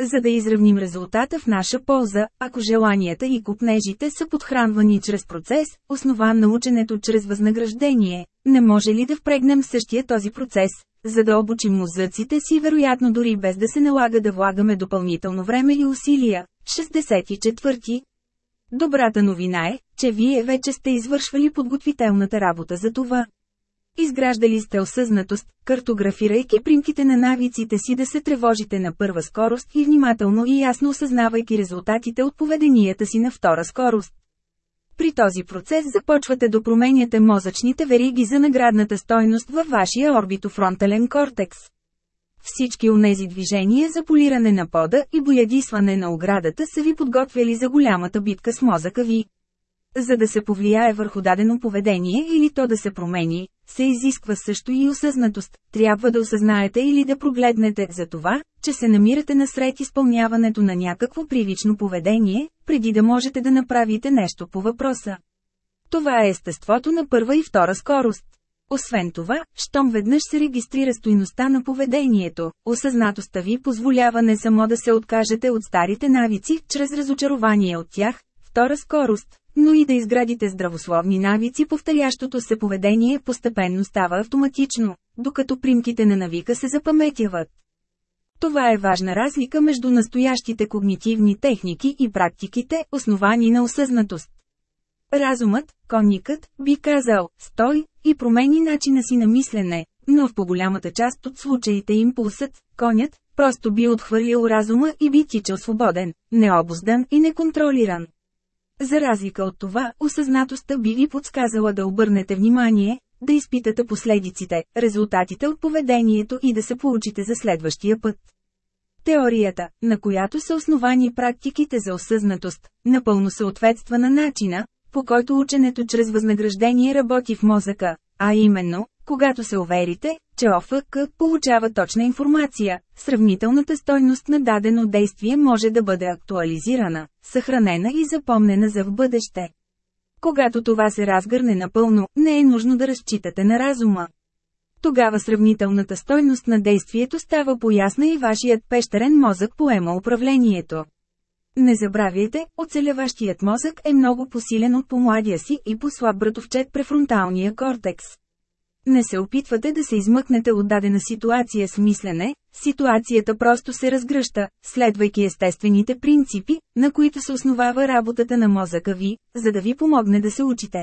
Speaker 1: За да изравним резултата в наша полза, ако желанията и купнежите са подхранвани чрез процес, основан на ученето чрез възнаграждение, не може ли да впрегнем същия този процес, за да обучим мозъците си вероятно дори без да се налага да влагаме допълнително време и усилия. 64. Добрата новина е, че вие вече сте извършвали подготвителната работа за това. Изграждали сте осъзнатост, картографирайки примките на навиците си да се тревожите на първа скорост и внимателно и ясно осъзнавайки резултатите от поведенията си на втора скорост. При този процес започвате да променяте мозъчните вериги за наградната стойност във вашия орбитофронтален кортекс. Всички онези движения за полиране на пода и боядисване на оградата са ви подготвили за голямата битка с мозъка ви. За да се повлияе върху дадено поведение или то да се промени, се изисква също и осъзнатост. Трябва да осъзнаете или да прогледнете за това, че се намирате насред изпълняването на някакво прилично поведение, преди да можете да направите нещо по въпроса. Това е естеството на първа и втора скорост. Освен това, щом веднъж се регистрира стойността на поведението, осъзнатостта ви позволява не само да се откажете от старите навици, чрез разочарование от тях, втора скорост, но и да изградите здравословни навици, повторящото се поведение постепенно става автоматично, докато примките на навика се запаметяват. Това е важна разлика между настоящите когнитивни техники и практиките, основани на осъзнатост. Разумът, конникът, би казал, стой, и промени начина си на мислене, но в по-голямата част от случаите импулсът, конят, просто би отхвърлил разума и би тичал свободен, необоздан и неконтролиран. За разлика от това, осъзнатостта би ви подсказала да обърнете внимание, да изпитате последиците, резултатите от поведението и да се получите за следващия път. Теорията, на която са основани практиките за осъзнатост, напълно съответства на начина, по който ученето чрез възнаграждение работи в мозъка, а именно, когато се уверите, че ОФК получава точна информация, сравнителната стойност на дадено действие може да бъде актуализирана, съхранена и запомнена за в бъдеще. Когато това се разгърне напълно, не е нужно да разчитате на разума. Тогава сравнителната стойност на действието става поясна и вашият пещерен мозък поема управлението. Не забравяйте, оцеляващият мозък е много посилен от по-младия си и по-слаб братовчет префронталния кортекс. Не се опитвате да се измъкнете от дадена ситуация с мислене, ситуацията просто се разгръща, следвайки естествените принципи, на които се основава работата на мозъка ви, за да ви помогне да се учите.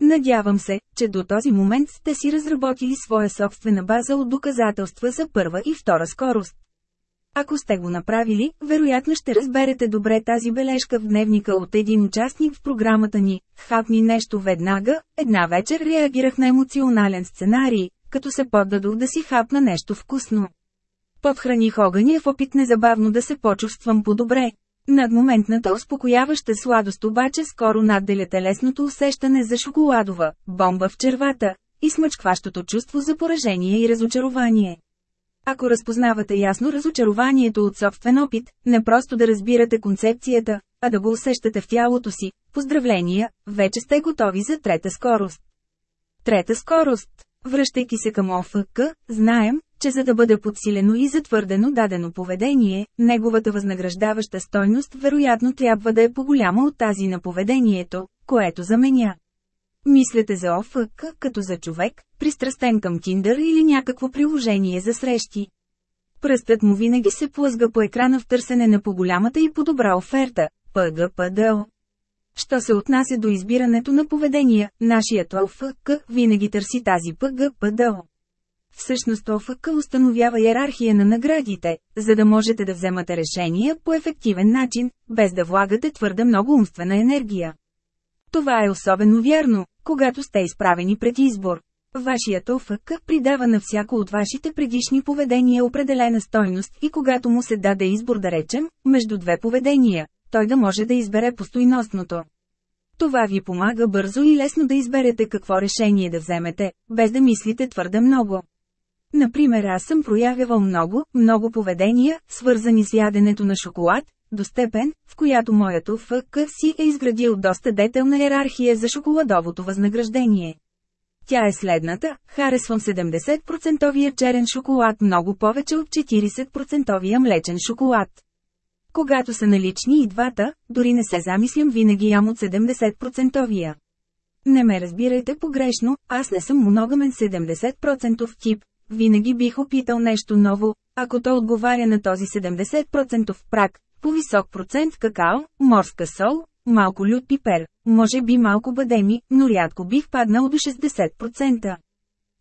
Speaker 1: Надявам се, че до този момент сте си разработили своя собствена база от доказателства за първа и втора скорост. Ако сте го направили, вероятно ще разберете добре тази бележка в дневника от един участник в програмата ни. Хапни нещо веднага, една вечер реагирах на емоционален сценарий, като се поддадох да си хапна нещо вкусно. Подхраних огъня в опит незабавно да се почувствам по-добре. Над моментната успокояваща сладост обаче скоро надделя телесното усещане за шоколадова бомба в червата, и смъчкващото чувство за поражение и разочарование. Ако разпознавате ясно разочарованието от собствен опит, не просто да разбирате концепцията, а да го усещате в тялото си, поздравления, вече сте готови за трета скорост. Трета скорост. Връщайки се към ОФК, знаем, че за да бъде подсилено и затвърдено дадено поведение, неговата възнаграждаваща стойност вероятно трябва да е по-голяма от тази на поведението, което заменя. Мислете за ОФК като за човек, пристрастен към Тиндър или някакво приложение за срещи. Пръстът му винаги се плъзга по екрана в търсене на по-голямата и по-добра оферта – ПГПДО. Що се отнася до избирането на поведения, нашият ОФК винаги търси тази ПГПДО. Всъщност ОФК установява иерархия на наградите, за да можете да вземате решения по ефективен начин, без да влагате твърде много умствена енергия. Това е особено вярно, когато сте изправени пред избор. Вашият ОФК придава на всяко от вашите предишни поведения определена стойност и когато му се даде избор да речем, между две поведения, той да може да избере постойностното. Това ви помага бързо и лесно да изберете какво решение да вземете, без да мислите твърде много. Например аз съм проявявал много, много поведения, свързани с яденето на шоколад, до степен, в която моето ФК си е изградил доста детелна иерархия за шоколадовото възнаграждение. Тя е следната, харесвам 70% черен шоколад много повече от 40% млечен шоколад. Когато са налични и двата, дори не се замислям винаги ям от 70%. Не ме разбирайте погрешно, аз не съм многомен 70% тип, винаги бих опитал нещо ново, ако то отговаря на този 70% прак, по висок процент какао, морска сол, малко лют пипер, може би малко бадеми, но рядко бих паднал до 60%.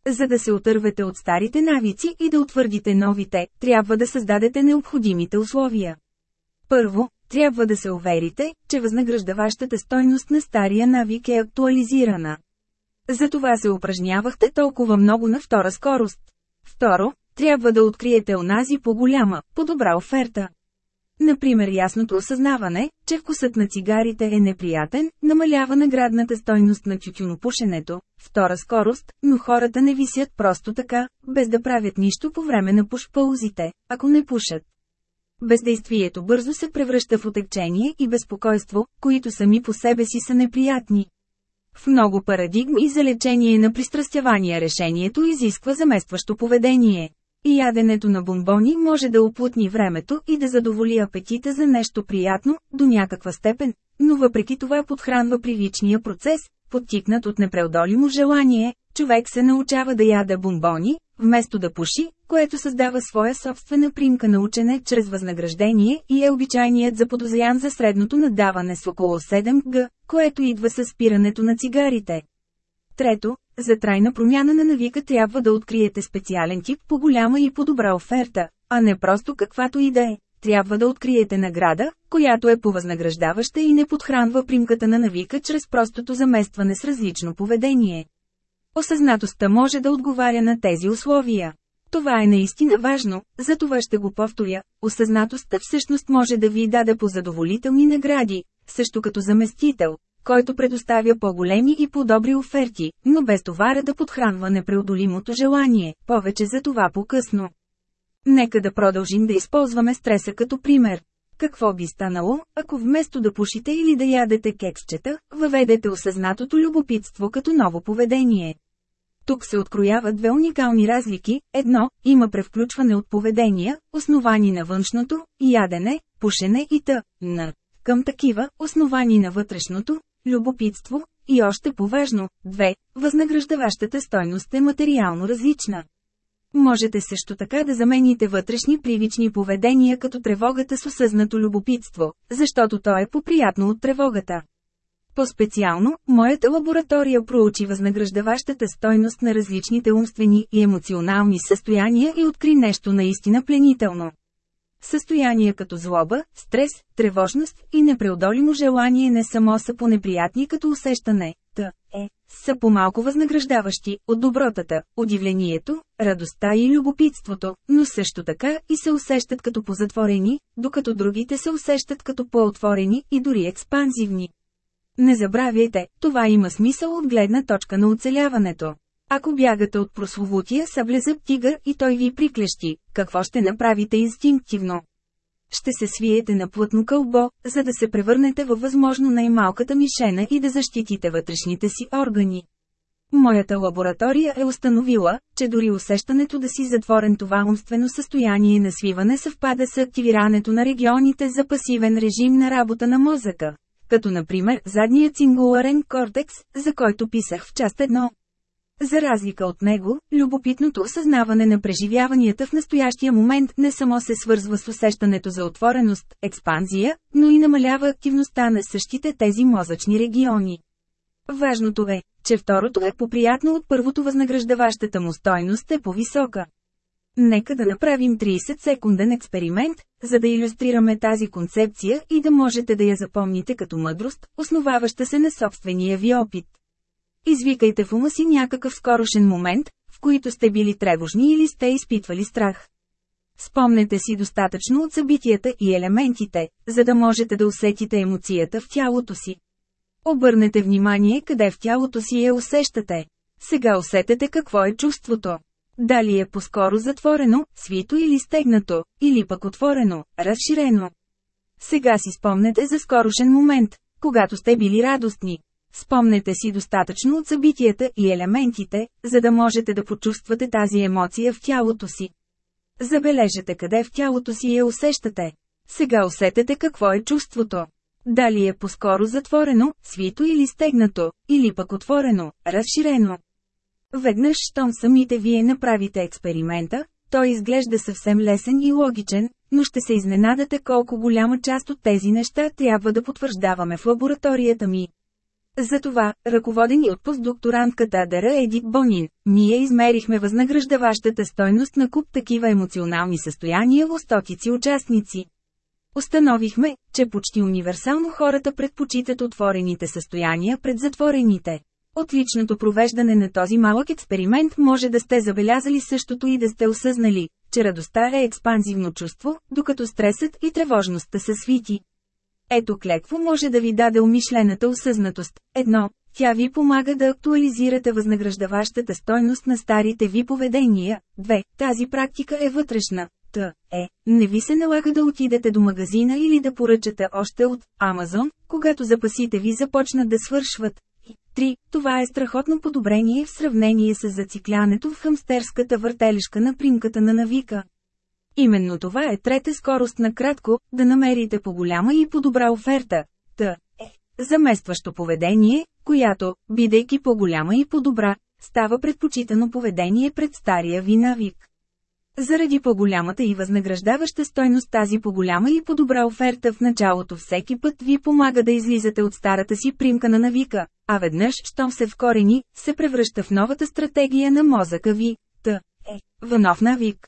Speaker 1: За да се отървете от старите навици и да утвърдите новите, трябва да създадете необходимите условия. Първо, трябва да се уверите, че възнаграждаващата стойност на стария навик е актуализирана. Затова се упражнявахте толкова много на втора скорост. Второ, трябва да откриете онази по-голяма, по-добра оферта. Например ясното осъзнаване, че вкусът на цигарите е неприятен, намалява наградната стойност на тютюнопушенето, втора скорост, но хората не висят просто така, без да правят нищо по време на пушпаузите, ако не пушат. Бездействието бързо се превръща в отекчение и безпокойство, които сами по себе си са неприятни. В много парадигми за лечение на пристрастявания решението изисква заместващо поведение. И яденето на бомбони може да оплътни времето и да задоволи апетита за нещо приятно, до някаква степен, но въпреки това подхранва привичния процес, подтикнат от непреодолимо желание, човек се научава да яда бомбони, вместо да пуши, което създава своя собствена примка на учене чрез възнаграждение и е обичайният заподозрян за средното надаване с около 7 г, което идва с спирането на цигарите. Трето, за трайна промяна на навика трябва да откриете специален тип по голяма и по добра оферта, а не просто каквато и да е. Трябва да откриете награда, която е повъзнаграждаваща и не подхранва примката на навика чрез простото заместване с различно поведение. Осъзнатостта може да отговаря на тези условия. Това е наистина важно, за това ще го повторя. Осъзнатостта всъщност може да ви даде по задоволителни награди, също като заместител, който предоставя по-големи и по-добри оферти, но без товара да подхранва непреодолимото желание, повече за това по-късно. Нека да продължим да използваме стреса като пример. Какво би станало, ако вместо да пушите или да ядете кексчета, въведете осъзнатото любопитство като ново поведение? Тук се открояват две уникални разлики. Едно, има превключване от поведения, основани на външното, ядене, пушене и т.н. към такива, основани на вътрешното, любопитство, и още поважно, две, възнаграждаващата стойност е материално различна. Можете също така да замените вътрешни привични поведения като тревогата с осъзнато любопитство, защото то е поприятно от тревогата. По-специално, моята лаборатория проучи възнаграждаващата стойност на различните умствени и емоционални състояния и откри нещо наистина пленително. Състояния като злоба, стрес, тревожност и непреодолимо желание не само са понеприятни като усещане, та е, са по-малко възнаграждаващи от добротата, удивлението, радостта и любопитството, но също така и се усещат като позатворени, докато другите се усещат като по-отворени и дори експанзивни. Не забравяйте, това има смисъл от гледна точка на оцеляването. Ако бягате от прословутия съблезъб тигър и той ви приклещи, какво ще направите инстинктивно? Ще се свиете на плътно кълбо, за да се превърнете във възможно най-малката мишена и да защитите вътрешните си органи. Моята лаборатория е установила, че дори усещането да си затворен това умствено състояние на свиване съвпада с активирането на регионите за пасивен режим на работа на мозъка, като например задният сингуларен кортекс, за който писах в част 1. За разлика от него, любопитното осъзнаване на преживяванията в настоящия момент не само се свързва с усещането за отвореност, експанзия, но и намалява активността на същите тези мозъчни региони. Важното е, че второто е поприятно от първото възнаграждаващата му стойност е по-висока. Нека да направим 30-секунден експеримент, за да иллюстрираме тази концепция и да можете да я запомните като мъдрост, основаваща се на собствения ви опит. Извикайте в ума си някакъв скорошен момент, в които сте били тревожни или сте изпитвали страх. Спомнете си достатъчно от събитията и елементите, за да можете да усетите емоцията в тялото си. Обърнете внимание къде в тялото си я усещате. Сега усетете какво е чувството. Дали е по-скоро затворено, свито или стегнато, или пък отворено, разширено. Сега си спомнете за скорошен момент, когато сте били радостни, Спомнете си достатъчно от събитията и елементите, за да можете да почувствате тази емоция в тялото си. Забележете къде в тялото си я усещате. Сега усетете какво е чувството. Дали е по-скоро затворено, свито или стегнато, или пък отворено, разширено. Веднъж, щом самите вие направите експеримента, той изглежда съвсем лесен и логичен, но ще се изненадате колко голяма част от тези неща трябва да потвърждаваме в лабораторията ми. Затова, ръководени от постдокторантката Дара Едит Бонин, ние измерихме възнаграждаващата стойност на куп такива емоционални състояния в стотици участници. Установихме, че почти универсално хората предпочитат отворените състояния пред затворените. Отличното провеждане на този малък експеримент може да сте забелязали същото и да сте осъзнали, че радостта е експанзивно чувство, докато стресът и тревожността са свити. Ето клекво може да ви даде умишлената осъзнатост. Едно, тя ви помага да актуализирате възнаграждаващата стойност на старите ви поведения. 2. Тази практика е вътрешна. Т. Е. Не ви се налага да отидете до магазина или да поръчате още от Амазон, когато запасите ви започнат да свършват. 3. Това е страхотно подобрение в сравнение с зациклянето в хамстерската въртелишка на примката на навика. Именно това е трета скорост на кратко, да намерите по-голяма и по-добра оферта. Т. Е. Заместващо поведение, която, бидейки по-голяма и по-добра, става предпочитано поведение пред стария ви навик. Заради по-голямата и възнаграждаваща стойност тази по-голяма и по-добра оферта в началото всеки път ви помага да излизате от старата си примка на навика, а веднъж, щом се вкорени, се превръща в новата стратегия на мозъка ви, т. Е. Вънов навик.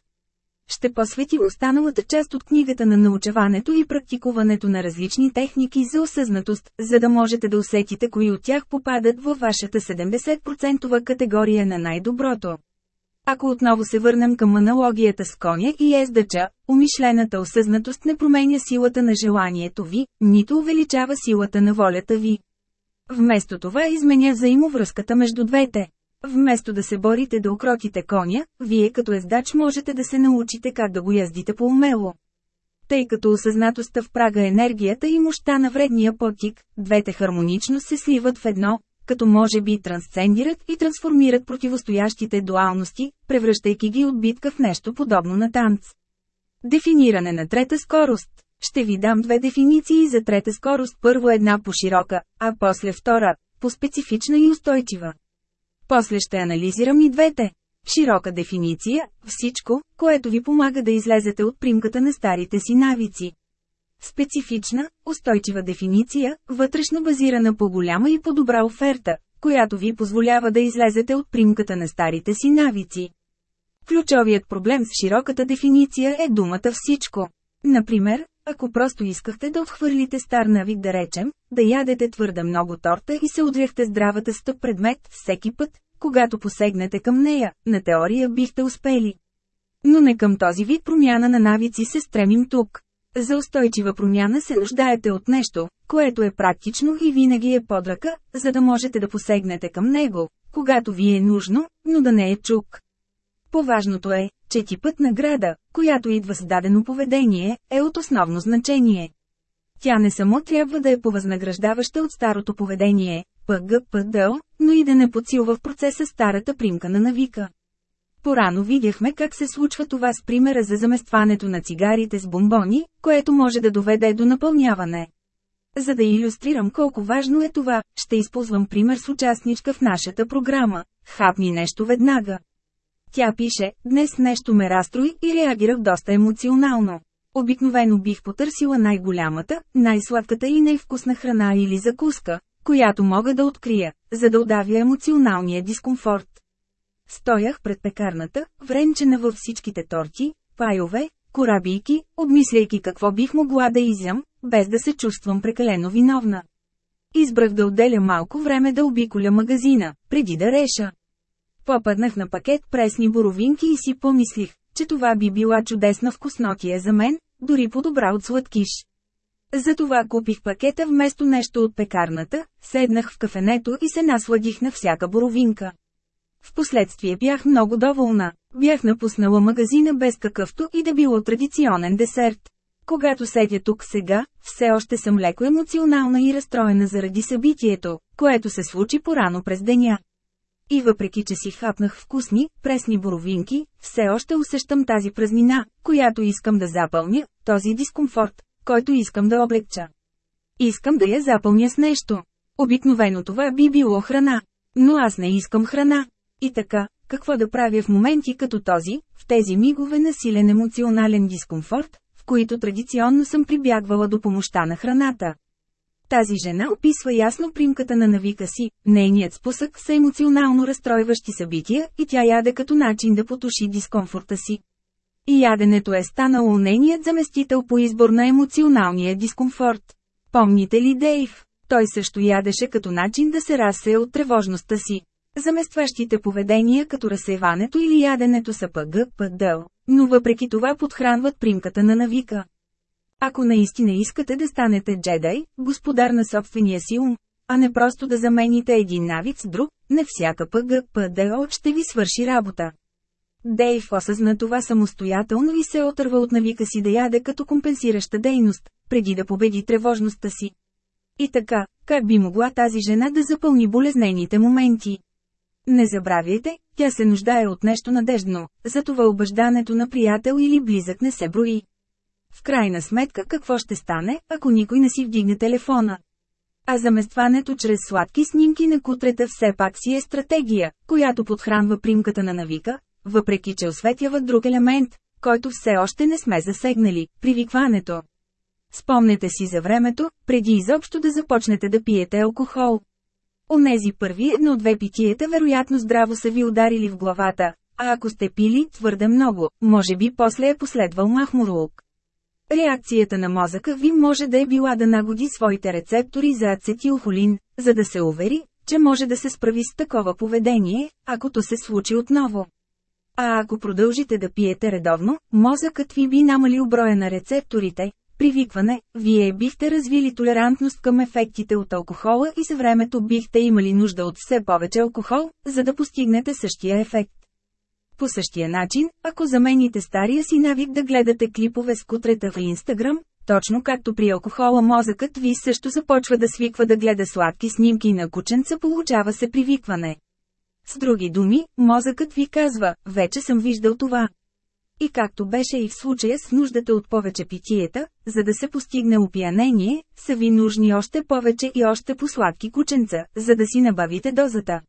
Speaker 1: Ще посвети останалата част от книгата на научаването и практикуването на различни техники за осъзнатост, за да можете да усетите кои от тях попадат във вашата 70% категория на най-доброто. Ако отново се върнем към аналогията с коня и ездача, умишлената осъзнатост не променя силата на желанието ви, нито увеличава силата на волята ви. Вместо това изменя взаимовръзката между двете. Вместо да се борите да укротите коня, вие като ездач можете да се научите как да го яздите по-умело. Тъй като осъзнатостта в прага е енергията и мощта на вредния потик, двете хармонично се сливат в едно, като може би трансцендират и трансформират противостоящите дуалности, превръщайки ги от битка в нещо подобно на танц. Дефиниране на трета скорост Ще ви дам две дефиниции за трета скорост, първо една по-широка, а после втора, по-специфична и устойчива. После ще анализирам и двете. широка дефиниция – всичко, което ви помага да излезете от примката на старите си навици. Специфична, устойчива дефиниция, вътрешно базирана по голяма и по добра оферта, която ви позволява да излезете от примката на старите си навици. Ключовият проблем с широката дефиниция е думата всичко. Например, ако просто искахте да отхвърлите стар навик да речем, да ядете твърде много торта и се отряхте здравата стъп предмет всеки път, когато посегнете към нея, на теория бихте успели. Но не към този вид промяна на навици се стремим тук. За устойчива промяна се нуждаете от нещо, което е практично и винаги е под ръка, за да можете да посегнете към него, когато ви е нужно, но да не е чук. Поважното е, че типът награда, която идва с дадено поведение, е от основно значение. Тя не само трябва да е повъзнаграждаваща от старото поведение, ПГПДО, но и да не подсилва в процеса старата примка на навика. Порано видяхме как се случва това с примера за заместването на цигарите с бомбони, което може да доведе до напълняване. За да иллюстрирам колко важно е това, ще използвам пример с участничка в нашата програма. Хапни нещо веднага. Тя пише, днес нещо ме разстрои и реагирах доста емоционално. Обикновено бих потърсила най-голямата, най-сладката и най-вкусна храна или закуска, която мога да открия, за да удавя емоционалния дискомфорт. Стоях пред пекарната, вренчена във всичките торти, пайове, корабийки, обмисляйки какво бих могла да изям, без да се чувствам прекалено виновна. Избрах да отделя малко време да обиколя магазина, преди да реша. Попаднах на пакет пресни боровинки и си помислих, че това би била чудесна вкуснотия за мен, дори по-добра от сладкиш. Затова купих пакета вместо нещо от пекарната, седнах в кафенето и се насладих на всяка боровинка. Впоследствие бях много доволна. Бях напуснала магазина без какъвто и да било традиционен десерт. Когато седя тук сега, все още съм леко емоционална и разстроена заради събитието, което се случи порано през деня. И въпреки, че си хапнах вкусни, пресни боровинки, все още усещам тази празнина, която искам да запълня, този дискомфорт, който искам да облегча. Искам да я запълня с нещо. Обикновено това би било храна. Но аз не искам храна. И така, какво да правя в моменти като този, в тези мигове на силен емоционален дискомфорт, в които традиционно съм прибягвала до помощта на храната. Тази жена описва ясно примката на навика си, нейният спусък са емоционално разстройващи събития и тя яде като начин да потуши дискомфорта си. И яденето е станало нейният заместител по избор на емоционалния дискомфорт. Помните ли Дейв? Той също ядеше като начин да се разсея от тревожността си. Заместващите поведения като разсеването или яденето са ПГПД, но въпреки това подхранват примката на навика. Ако наистина искате да станете джедай, господар на собствения си ум, а не просто да замените един навик с друг, не всяка ПГПДО ще ви свърши работа. Дейв осъзна това самостоятелно и се отърва от навика си да яде като компенсираща дейност, преди да победи тревожността си. И така, как би могла тази жена да запълни болезнените моменти? Не забравяйте, тя се нуждае от нещо надеждно, затова обаждането на приятел или близък не се брои. В крайна сметка какво ще стане, ако никой не си вдигне телефона? А заместването чрез сладки снимки на кутрета все пак си е стратегия, която подхранва примката на навика, въпреки че осветява друг елемент, който все още не сме засегнали – привикването. Спомнете си за времето, преди изобщо да започнете да пиете алкохол. Онези първи едно-две питиета вероятно здраво са ви ударили в главата, а ако сте пили твърде много, може би после е последвал махмурлук. Реакцията на мозъка ви може да е била да нагоди своите рецептори за ацетилхолин, за да се увери, че може да се справи с такова поведение, ако то се случи отново. А ако продължите да пиете редовно, мозъкът ви би намали оброя на рецепторите, привикване, вие бихте развили толерантност към ефектите от алкохола и с времето бихте имали нужда от все повече алкохол, за да постигнете същия ефект. По същия начин, ако замените стария си навик да гледате клипове с кутрета в Инстаграм, точно както при алкохола мозъкът ви също започва да свиква да гледа сладки снимки на кученца, получава се привикване. С други думи, мозъкът ви казва, вече съм виждал това. И както беше и в случая с нуждата от повече питиета, за да се постигне опиянение, са ви нужни още повече и още по сладки кученца, за да си набавите дозата.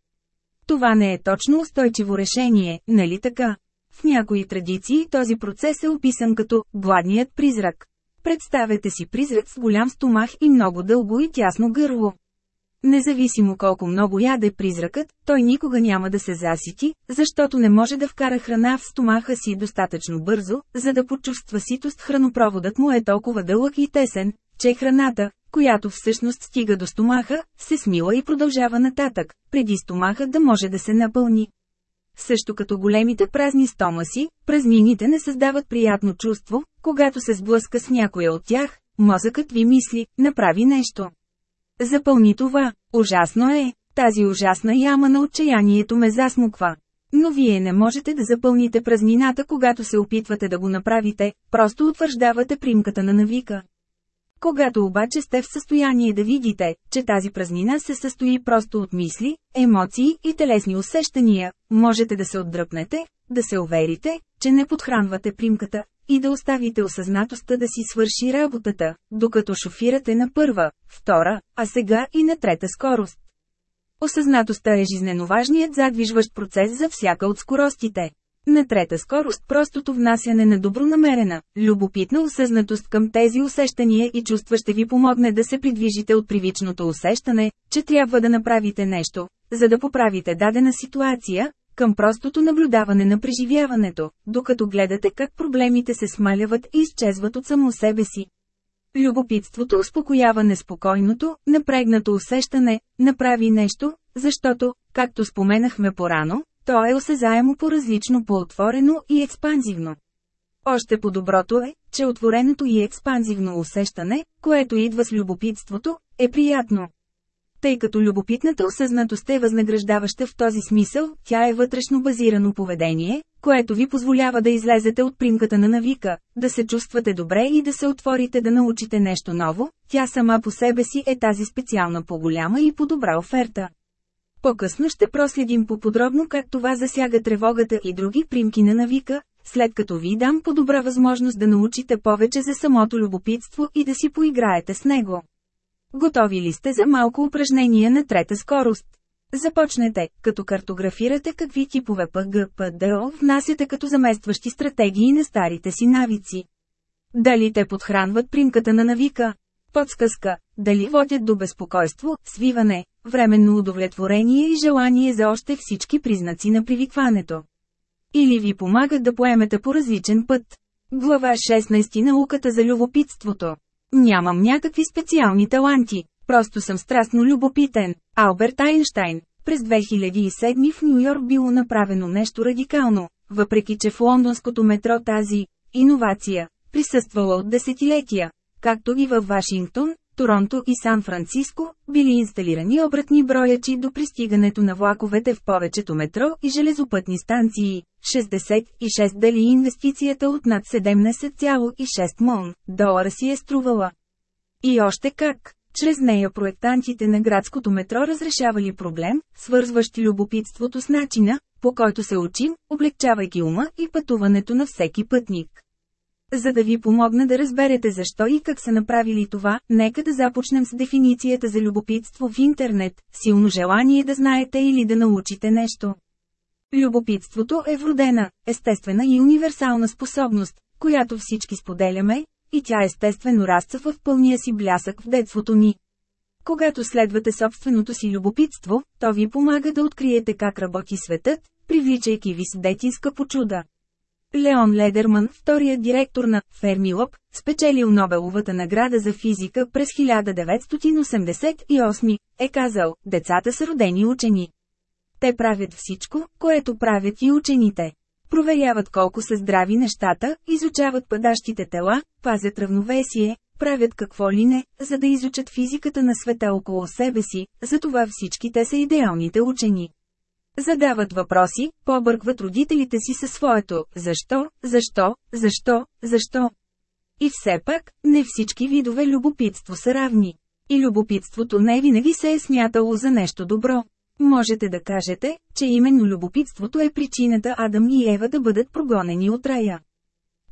Speaker 1: Това не е точно устойчиво решение, нали така? В някои традиции този процес е описан като «гладният призрак». Представете си призрак с голям стомах и много дълго и тясно гърло. Независимо колко много яде призракът, той никога няма да се засити, защото не може да вкара храна в стомаха си достатъчно бързо, за да почувства ситост хранопроводът му е толкова дълъг и тесен, че храната, която всъщност стига до стомаха, се смила и продължава нататък, преди стомаха да може да се напълни. Също като големите празни стомаси, празнините не създават приятно чувство, когато се сблъска с някоя от тях, мозъкът ви мисли, направи нещо. Запълни това, ужасно е, тази ужасна яма на отчаянието ме засмуква. Но вие не можете да запълните празнината когато се опитвате да го направите, просто утвърждавате примката на навика. Когато обаче сте в състояние да видите, че тази празнина се състои просто от мисли, емоции и телесни усещания, можете да се отдръпнете, да се уверите, че не подхранвате примката, и да оставите осъзнатостта да си свърши работата, докато шофирате на първа, втора, а сега и на трета скорост. Осъзнатостта е жизненоважният задвижващ процес за всяка от скоростите. На трета скорост простото внасяне на добронамерена, любопитна осъзнатост към тези усещания и чувства ще ви помогне да се придвижите от привичното усещане, че трябва да направите нещо, за да поправите дадена ситуация, към простото наблюдаване на преживяването, докато гледате как проблемите се смаляват и изчезват от само себе си. Любопитството успокоява неспокойното, напрегнато усещане, направи нещо, защото, както споменахме порано, то е осезаемо по-различно по-отворено и експанзивно. Още по-доброто е, че отвореното и експанзивно усещане, което идва с любопитството, е приятно. Тъй като любопитната осъзнатост е възнаграждаваща в този смисъл, тя е вътрешно базирано поведение, което ви позволява да излезете от примката на навика, да се чувствате добре и да се отворите да научите нещо ново, тя сама по себе си е тази специална по-голяма и по-добра оферта. По-късно ще проследим по-подробно как това засяга тревогата и други примки на навика, след като ви дам по-добра възможност да научите повече за самото любопитство и да си поиграете с него. Готови ли сте за малко упражнение на трета скорост? Започнете, като картографирате какви типове ПГПДО внасяте като заместващи стратегии на старите си навици. Дали те подхранват примката на навика? Подсказка – дали водят до безпокойство, свиване, временно удовлетворение и желание за още всички признаци на привикването. Или ви помагат да поемете по различен път. Глава 16 Науката за любопитството Нямам някакви специални таланти, просто съм страстно любопитен. Алберт Айнштайн През 2007 в Нью-Йорк било направено нещо радикално, въпреки че в лондонското метро тази иновация присъствала от десетилетия, както и във Вашингтон, Торонто и Сан-Франциско, били инсталирани обратни броячи до пристигането на влаковете в повечето метро и железопътни станции. 66 дали инвестицията от над 17,6 мон долара си е струвала. И още как, чрез нея проектантите на градското метро разрешавали проблем, свързващи любопитството с начина, по който се учим, облегчавайки ума и пътуването на всеки пътник. За да ви помогна да разберете защо и как са направили това, нека да започнем с дефиницията за любопитство в интернет – силно желание да знаете или да научите нещо. Любопитството е вродена, естествена и универсална способност, която всички споделяме, и тя естествено раства в пълния си блясък в детството ни. Когато следвате собственото си любопитство, то ви помага да откриете как работи светът, привличайки ви с детинска почуда. Леон Ледерман, втория директор на «Фермилоп», спечелил Нобеловата награда за физика през 1988, е казал, децата са родени учени. Те правят всичко, което правят и учените. Проверяват колко са здрави нещата, изучават падащите тела, пазят равновесие, правят какво ли не, за да изучат физиката на света около себе си, затова всички те са идеалните учени. Задават въпроси, побъркват родителите си със своето «защо?», «защо?», «защо?», «защо?». И все пак, не всички видове любопитство са равни. И любопитството не винаги се е смятало за нещо добро. Можете да кажете, че именно любопитството е причината Адам и Ева да бъдат прогонени от рая.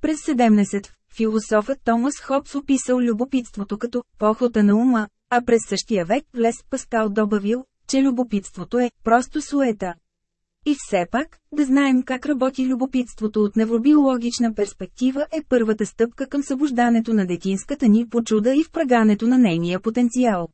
Speaker 1: През 17 философът Томас Хобс описал любопитството като «похота на ума», а през същия век Лес Паскал добавил че любопитството е просто суета. И все пак, да знаем как работи любопитството от невробиологична перспектива е първата стъпка към събуждането на детинската ни почуда и впрагането на нейния потенциал.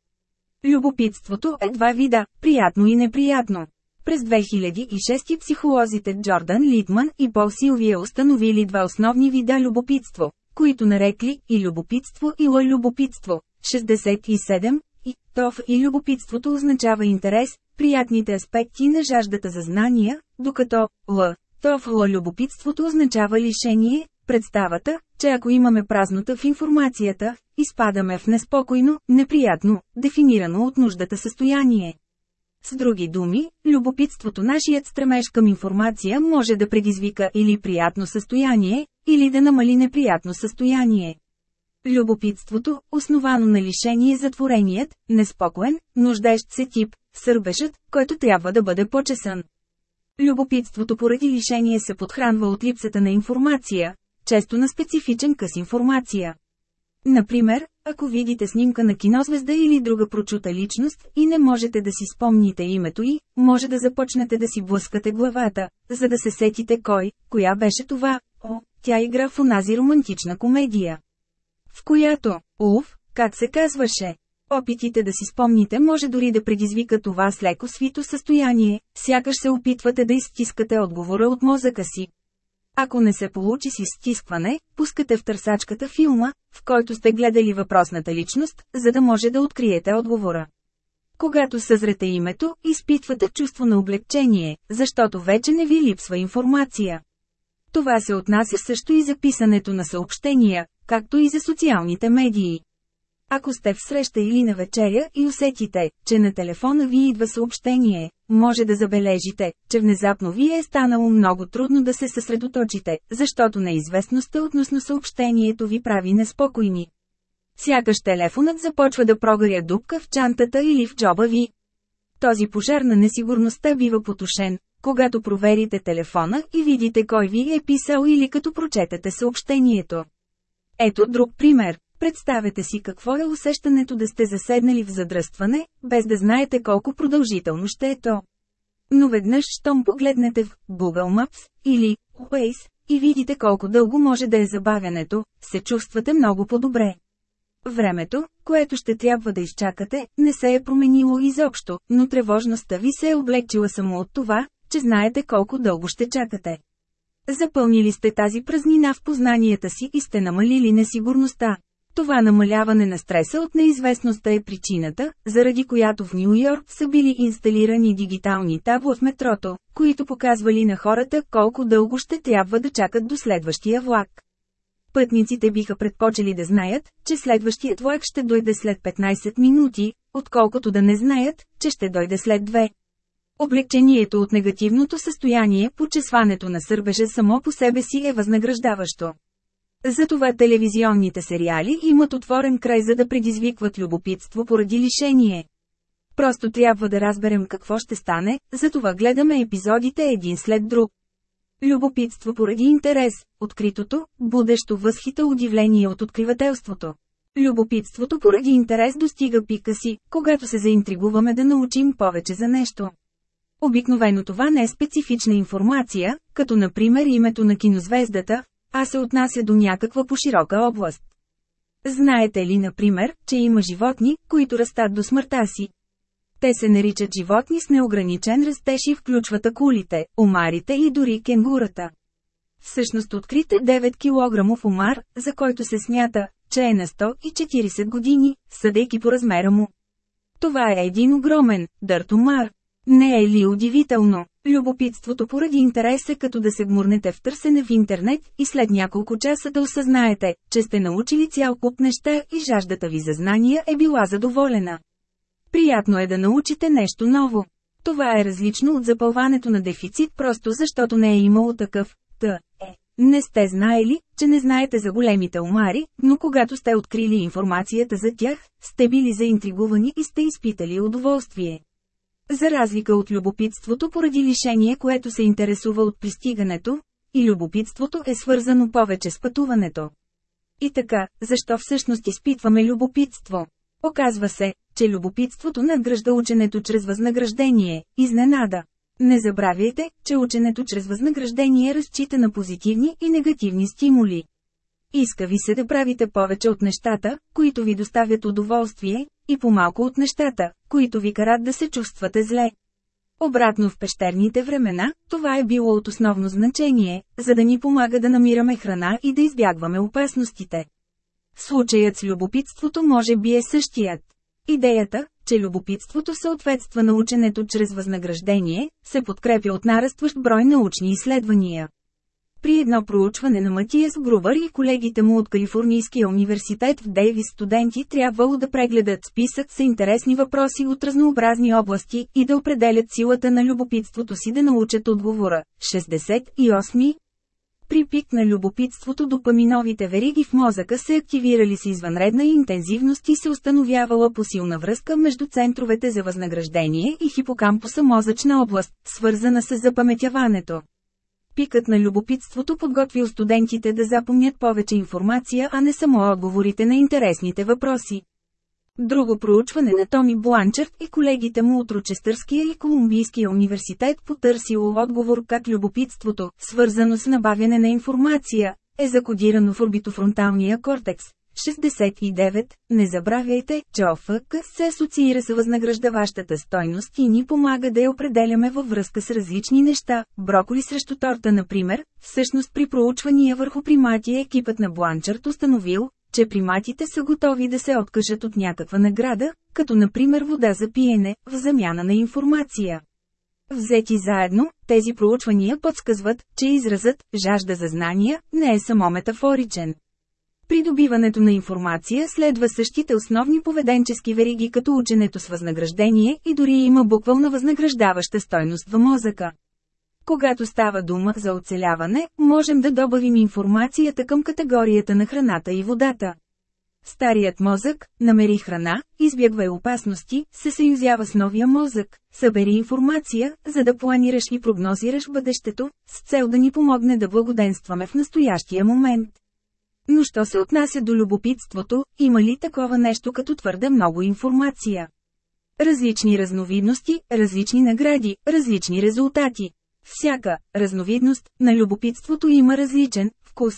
Speaker 1: Любопитството е два вида – приятно и неприятно. През 2006 психолозите Джордан Литман и Пол Силвия установили два основни вида любопитство, които нарекли и любопитство и лъй любопитство. 67, и тов и любопитството означава интерес, приятните аспекти на жаждата за знания, докато л. Тов л любопитството означава лишение, представата, че ако имаме празнота в информацията, изпадаме в неспокойно, неприятно, дефинирано от нуждата състояние. С други думи, любопитството нашият стремеж към информация може да предизвика или приятно състояние, или да намали неприятно състояние. Любопитството, основано на лишение затвореният, неспокоен, нуждещ се тип, сърбешът, който трябва да бъде почесан. Любопитството поради лишение се подхранва от липсата на информация, често на специфичен къс информация. Например, ако видите снимка на кинозвезда или друга прочута личност и не можете да си спомните името й, може да започнете да си блъскате главата, за да се сетите кой, коя беше това, о, тя игра в онази романтична комедия. В която, уф, как се казваше, опитите да си спомните може дори да предизвика това с леко свито състояние, сякаш се опитвате да изтискате отговора от мозъка си. Ако не се получи си стискване, пускате в търсачката филма, в който сте гледали въпросната личност, за да може да откриете отговора. Когато съзрете името, изпитвате чувство на облегчение, защото вече не ви липсва информация. Това се отнася също и за писането на съобщения, както и за социалните медии. Ако сте в среща или на вечеря и усетите, че на телефона ви идва съобщение, може да забележите, че внезапно ви е станало много трудно да се съсредоточите, защото неизвестността относно съобщението ви прави неспокойни. Сякаш телефонът започва да прогаря дупка в чантата или в джоба ви. Този пожар на несигурността бива потушен, когато проверите телефона и видите кой ви е писал или като прочетете съобщението. Ето друг пример. Представете си какво е усещането да сте заседнали в задръстване, без да знаете колко продължително ще е то. Но веднъж, щом погледнете в Google Maps или Waze и видите колко дълго може да е забавянето, се чувствате много по-добре. Времето, което ще трябва да изчакате, не се е променило изобщо, но тревожността ви се е облегчила само от това, че знаете колко дълго ще чакате. Запълнили сте тази празнина в познанията си и сте намалили несигурността. Това намаляване на стреса от неизвестността е причината, заради която в Нью Йорк са били инсталирани дигитални табла в метрото, които показвали на хората колко дълго ще трябва да чакат до следващия влак. Пътниците биха предпочели да знаят, че следващият влак ще дойде след 15 минути, отколкото да не знаят, че ще дойде след 2. Облегчението от негативното състояние, почесването на сърбежа само по себе си е възнаграждаващо. Затова телевизионните сериали имат отворен край за да предизвикват любопитство поради лишение. Просто трябва да разберем какво ще стане, затова гледаме епизодите един след друг. Любопитство поради интерес, откритото, будещо възхита удивление от откривателството. Любопитството поради интерес достига пика си, когато се заинтригуваме да научим повече за нещо. Обикновено това не е специфична информация, като например името на кинозвездата, а се отнася до някаква по широка област. Знаете ли, например, че има животни, които растат до смъртта си? Те се наричат животни с неограничен растеж и включват акулите, омарите и дори кенгурата. Всъщност открите 9 кг омар, за който се смята, че е на 140 години, съдейки по размера му. Това е един огромен, дърт омар, не е ли удивително? Любопитството поради интерес е като да се гмурнете в търсене в интернет и след няколко часа да осъзнаете, че сте научили цял куп неща и жаждата ви за знания е била задоволена. Приятно е да научите нещо ново. Това е различно от запълването на дефицит просто защото не е имало такъв. Т. Е. Не сте знаели, че не знаете за големите омари, но когато сте открили информацията за тях, сте били заинтригувани и сте изпитали удоволствие. За разлика от любопитството поради лишение, което се интересува от пристигането, и любопитството е свързано повече с пътуването. И така, защо всъщност изпитваме любопитство? Оказва се, че любопитството надгражда ученето чрез възнаграждение, изненада. Не забравяйте, че ученето чрез възнаграждение разчита на позитивни и негативни стимули. Иска ви се да правите повече от нещата, които ви доставят удоволствие, и по-малко от нещата, които ви карат да се чувствате зле. Обратно в пещерните времена, това е било от основно значение, за да ни помага да намираме храна и да избягваме опасностите. Случаят с любопитството може би е същият. Идеята, че любопитството съответства на ученето чрез възнаграждение, се подкрепя от нарастващ брой научни изследвания. При едно проучване на Матиас Грувър и колегите му от Калифорнийския университет в Дейвис студенти трябвало да прегледат списък с интересни въпроси от разнообразни области и да определят силата на любопитството си да научат отговора. 68. При пик на любопитството допаминовите вериги в мозъка се активирали с извънредна интензивност и се установявала посилна връзка между центровете за възнаграждение и хипокампуса мозъчна област, свързана с запаметяването. Пикът на любопитството подготвил студентите да запомнят повече информация, а не само отговорите на интересните въпроси. Друго проучване на Томи Бланчерт и колегите му от Рочестърския и Колумбийския университет потърсило отговор как любопитството, свързано с набавяне на информация, е закодирано в орбитофронталния кортекс, 69. Не забравяйте, че ОФК се асоциира с възнаграждаващата стойност и ни помага да я определяме във връзка с различни неща. Броколи срещу торта, например. Всъщност при проучвания върху примати е екипът на Бланчард установил, че приматите са готови да се откажат от някаква награда, като например вода за пиене, в замяна на информация. Взети заедно, тези проучвания подсказват, че изразът «жажда за знания» не е само метафоричен. Придобиването на информация следва същите основни поведенчески вериги като ученето с възнаграждение и дори има буквална възнаграждаваща стойност в мозъка. Когато става дума за оцеляване, можем да добавим информацията към категорията на храната и водата. Старият мозък, намери храна, избягвай опасности, се съюзява с новия мозък, събери информация, за да планираш и прогнозираш бъдещето, с цел да ни помогне да благоденстваме в настоящия момент. Но що се отнася до любопитството, има ли такова нещо като твърде много информация? Различни разновидности, различни награди, различни резултати. Всяка разновидност на любопитството има различен вкус.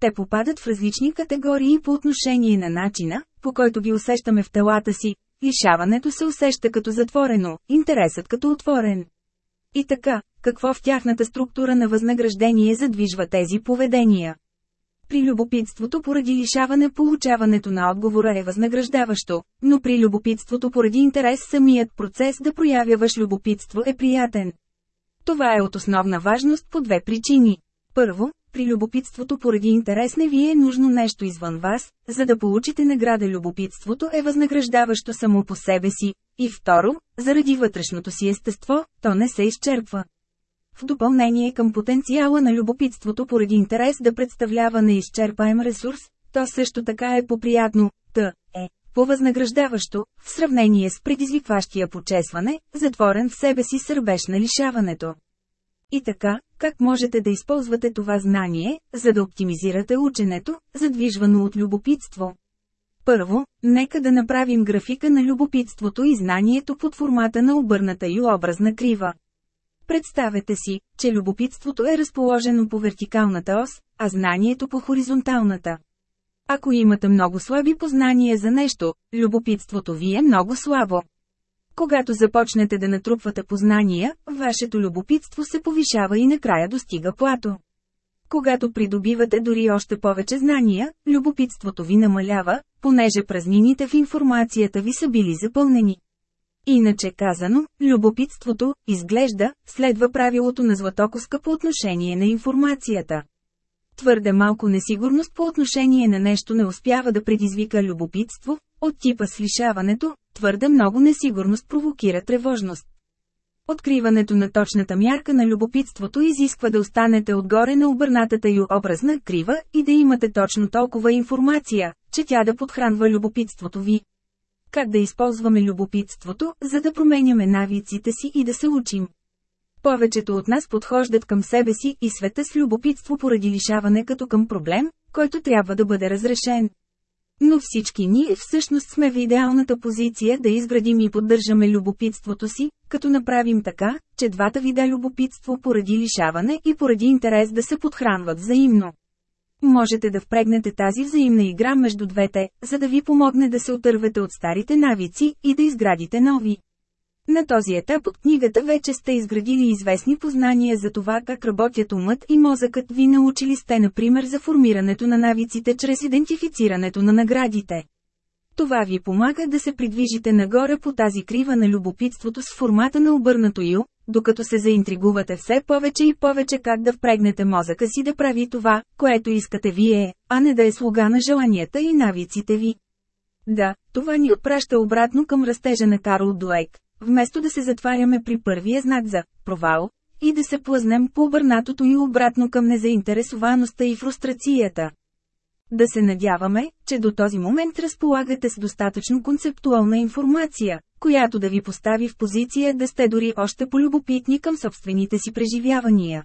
Speaker 1: Те попадат в различни категории по отношение на начина, по който ги усещаме в телата си. Лишаването се усеща като затворено, интересът като отворен. И така, какво в тяхната структура на възнаграждение задвижва тези поведения? При любопитството поради лишаване получаването на отговора е възнаграждаващо, но при любопитството поради интерес самият процес да проявяваш любопитство е приятен. Това е от основна важност по две причини. Първо, при любопитството поради интерес не ви е нужно нещо извън вас, за да получите награда любопитството е възнаграждаващо само по себе си, и второ, заради вътрешното си естество, то не се изчерпва в допълнение към потенциала на любопитството поради интерес да представлява неизчерпаем ресурс, то също така е поприятно, т. е, повъзнаграждаващо, в сравнение с предизвикващия почесване, затворен в себе си сърбеж на лишаването. И така, как можете да използвате това знание, за да оптимизирате ученето, задвижвано от любопитство? Първо, нека да направим графика на любопитството и знанието под формата на обърната и образна крива. Представете си, че любопитството е разположено по вертикалната ос, а знанието по хоризонталната. Ако имате много слаби познания за нещо, любопитството ви е много слабо. Когато започнете да натрупвате познания, вашето любопитство се повишава и накрая достига плато. Когато придобивате дори още повече знания, любопитството ви намалява, понеже празнините в информацията ви са били запълнени. Иначе казано, любопитството, изглежда, следва правилото на Златоковска по отношение на информацията. Твърде малко несигурност по отношение на нещо не успява да предизвика любопитство, от типа с лишаването, твърде много несигурност провокира тревожност. Откриването на точната мярка на любопитството изисква да останете отгоре на обърнатата й образна крива и да имате точно толкова информация, че тя да подхранва любопитството ви как да използваме любопитството, за да променяме навиците си и да се учим. Повечето от нас подхождат към себе си и света с любопитство поради лишаване като към проблем, който трябва да бъде разрешен. Но всички ние всъщност сме в идеалната позиция да изградим и поддържаме любопитството си, като направим така, че двата вида любопитство поради лишаване и поради интерес да се подхранват взаимно можете да впрегнете тази взаимна игра между двете, за да ви помогне да се отървете от старите навици и да изградите нови. На този етап от книгата вече сте изградили известни познания за това как работят умът и мозъкът ви научили сте например за формирането на навиците чрез идентифицирането на наградите. Това ви помага да се придвижите нагоре по тази крива на любопитството с формата на обърнато ю, докато се заинтригувате все повече и повече как да впрегнете мозъка си да прави това, което искате вие, а не да е слуга на желанията и навиците ви. Да, това ни отпраща обратно към растежа на Карл Дуейк. Вместо да се затваряме при първия знак за провал, и да се плъзнем по обърнатото и обратно към незаинтересоваността и фрустрацията. Да се надяваме, че до този момент разполагате с достатъчно концептуална информация, която да ви постави в позиция да сте дори още полюбопитни към собствените си преживявания.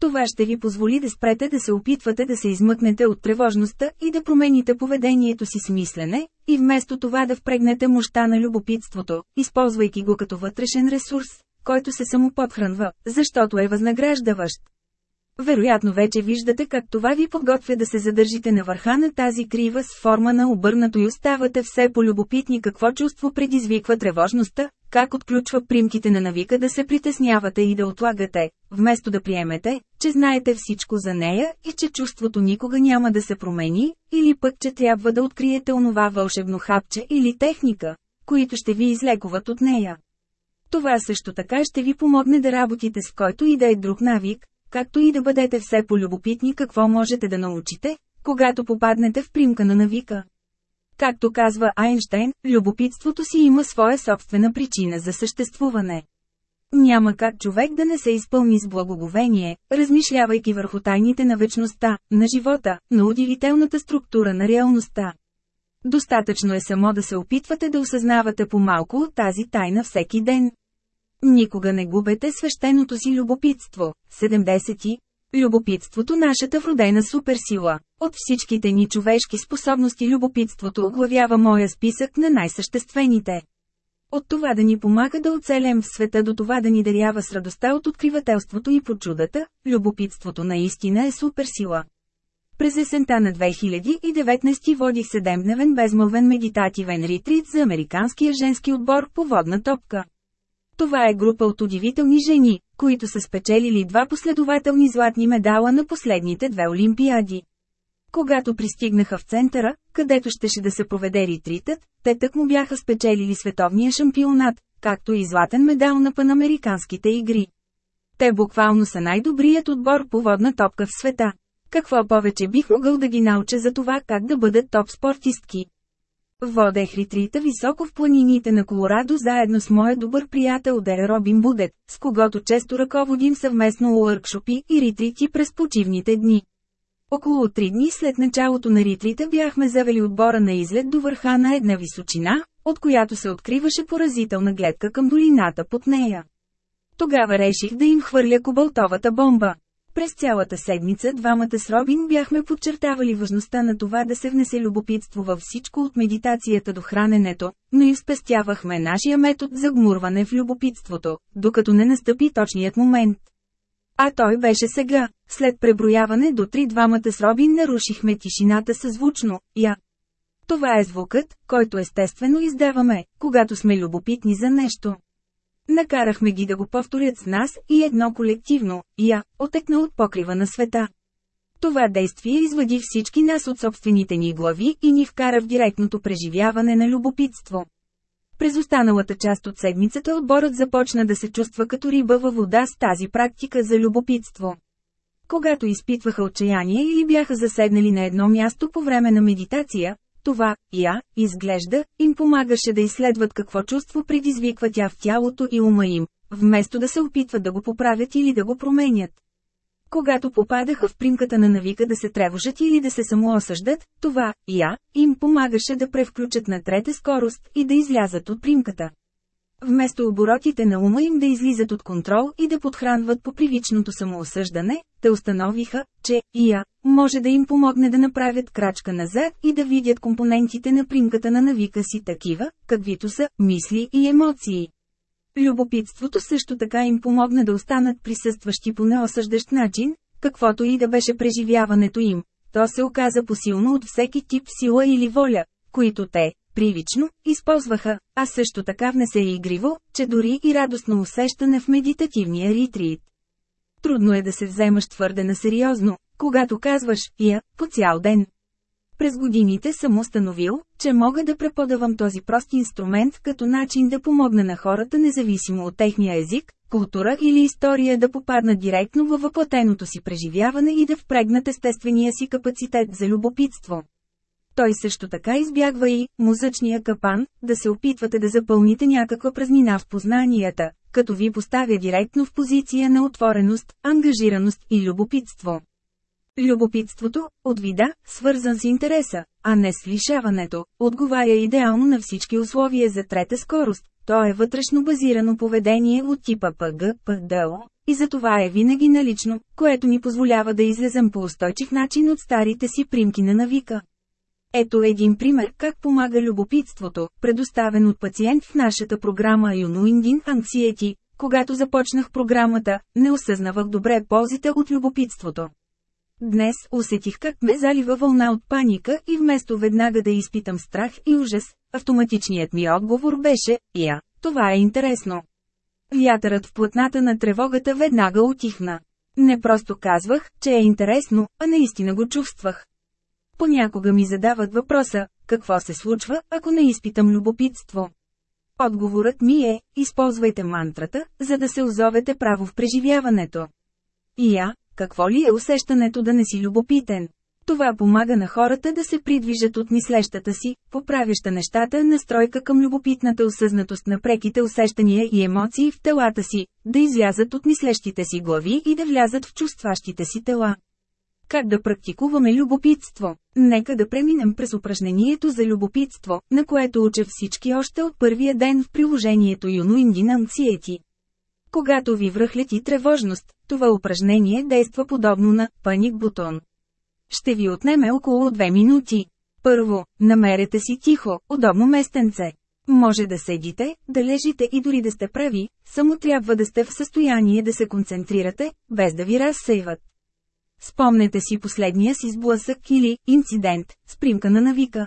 Speaker 1: Това ще ви позволи да спрете да се опитвате да се измъкнете от тревожността и да промените поведението си с мислене, и вместо това да впрегнете мощта на любопитството, използвайки го като вътрешен ресурс, който се самоподхранва, защото е възнаграждаващ. Вероятно вече виждате как това ви подготвя да се задържите на върха на тази крива с форма на обърнато и оставате все полюбопитни какво чувство предизвиква тревожността, как отключва примките на навика да се притеснявате и да отлагате, вместо да приемете, че знаете всичко за нея и че чувството никога няма да се промени, или пък че трябва да откриете онова вълшебно хапче или техника, които ще ви излекуват от нея. Това също така ще ви помогне да работите с който и да е друг навик, както и да бъдете все полюбопитни какво можете да научите, когато попаднете в примка на навика. Както казва Айнштайн, любопитството си има своя собствена причина за съществуване. Няма как човек да не се изпълни с благоговение, размишлявайки върху тайните на вечността, на живота, на удивителната структура на реалността. Достатъчно е само да се опитвате да осъзнавате по-малко от тази тайна всеки ден. Никога не губете свещеното си любопитство. 70. Любопитството нашата вродена суперсила. От всичките ни човешки способности любопитството оглавява моя списък на най-съществените. От това да ни помага да оцелем в света до това да ни дарява с радостта от откривателството и по чудата, любопитството наистина е суперсила. През есента на 2019 водих 7-дневен безмълвен медитативен ретрит за американския женски отбор по водна топка. Това е група от удивителни жени, които са спечелили два последователни златни медала на последните две Олимпиади. Когато пристигнаха в центъра, където щеше да се проведе ретритът, те тък му бяха спечелили световния шампионат, както и златен медал на панамериканските игри. Те буквално са най-добрият отбор по водна топка в света. Какво повече бих могъл да ги науча за това как да бъдат топ спортистки? Водех ретрита високо в планините на Колорадо заедно с моя добър приятел Дер Робин Будет, с когото често ръководим съвместно лъркшопи и ретрити през почивните дни. Около три дни след началото на ретрита бяхме завели отбора на излет до върха на една височина, от която се откриваше поразителна гледка към долината под нея. Тогава реших да им хвърля кобалтовата бомба. През цялата седмица двамата с Робин бяхме подчертавали важността на това да се внесе любопитство във всичко от медитацията до храненето, но и спестявахме нашия метод за гмурване в любопитството, докато не настъпи точният момент. А той беше сега. След преброяване до три двамата с Робин нарушихме тишината съзвучно «Я». Това е звукът, който естествено издаваме, когато сме любопитни за нещо. Накарахме ги да го повторят с нас и едно колективно, я, отекна от покрива на света. Това действие извади всички нас от собствените ни глави и ни вкара в директното преживяване на любопитство. През останалата част от седмицата отборът започна да се чувства като риба във вода с тази практика за любопитство. Когато изпитваха отчаяние или бяха заседнали на едно място по време на медитация, това, я, изглежда, им помагаше да изследват какво чувство предизвиква тя в тялото и ума им, вместо да се опитват да го поправят или да го променят. Когато попадаха в примката на навика да се тревожат или да се самоосъждат, това, я, им помагаше да превключат на трета скорост и да излязат от примката. Вместо оборотите на ума им да излизат от контрол и да подхранват по привичното самоосъждане, те установиха, че «Я» може да им помогне да направят крачка назад и да видят компонентите на примката на навика си такива, каквито са мисли и емоции. Любопитството също така им помогна да останат присъстващи по неосъждащ начин, каквото и да беше преживяването им. То се оказа посилно от всеки тип сила или воля, които те, непривично, използваха, а също така внесе и игриво, че дори и радостно усещане в медитативния ретрит. Трудно е да се вземаш твърде на сериозно, когато казваш «я» по цял ден. През годините съм установил, че мога да преподавам този прост инструмент като начин да помогна на хората независимо от техния език, култура или история да попаднат директно във въплатеното си преживяване и да впрегнат естествения си капацитет за любопитство той също така избягва и музъчния капан, да се опитвате да запълните някаква празнина в познанията, като ви поставя директно в позиция на отвореност, ангажираност и любопитство. Любопитството, от вида, свързан с интереса, а не с лишаването, отговаря идеално на всички условия за трета скорост. То е вътрешно базирано поведение от типа ПГ, ПДО, и затова е винаги налично, което ни позволява да излезем по устойчив начин от старите си примки на навика. Ето един пример как помага любопитството, предоставен от пациент в нашата програма Юнуиндин Анксиети. Когато започнах програмата, не осъзнавах добре ползите от любопитството. Днес усетих как ме залива вълна от паника и вместо веднага да изпитам страх и ужас, автоматичният ми отговор беше «Я, това е интересно». Вятърът в плътната на тревогата веднага отихна. Не просто казвах, че е интересно, а наистина го чувствах. Понякога ми задават въпроса, какво се случва, ако не изпитам любопитство. Отговорът ми е, използвайте мантрата, за да се озовете право в преживяването. И я, какво ли е усещането да не си любопитен? Това помага на хората да се придвижат от мислещата си, поправяща нещата настройка към любопитната осъзнатост на преките усещания и емоции в телата си, да излязат от мислещите си глави и да влязат в чувстващите си тела. Как да практикуваме любопитство? Нека да преминем през упражнението за любопитство, на което уча всички още от първия ден в приложението на Анциети. Когато ви връхлети тревожност, това упражнение действа подобно на паник бутон. Ще ви отнеме около 2 минути. Първо, намерете си тихо, удобно местенце. Може да седите, да лежите и дори да сте прави, само трябва да сте в състояние да се концентрирате, без да ви разсейват. Спомнете си последния си сблъсък или инцидент с примка на навика.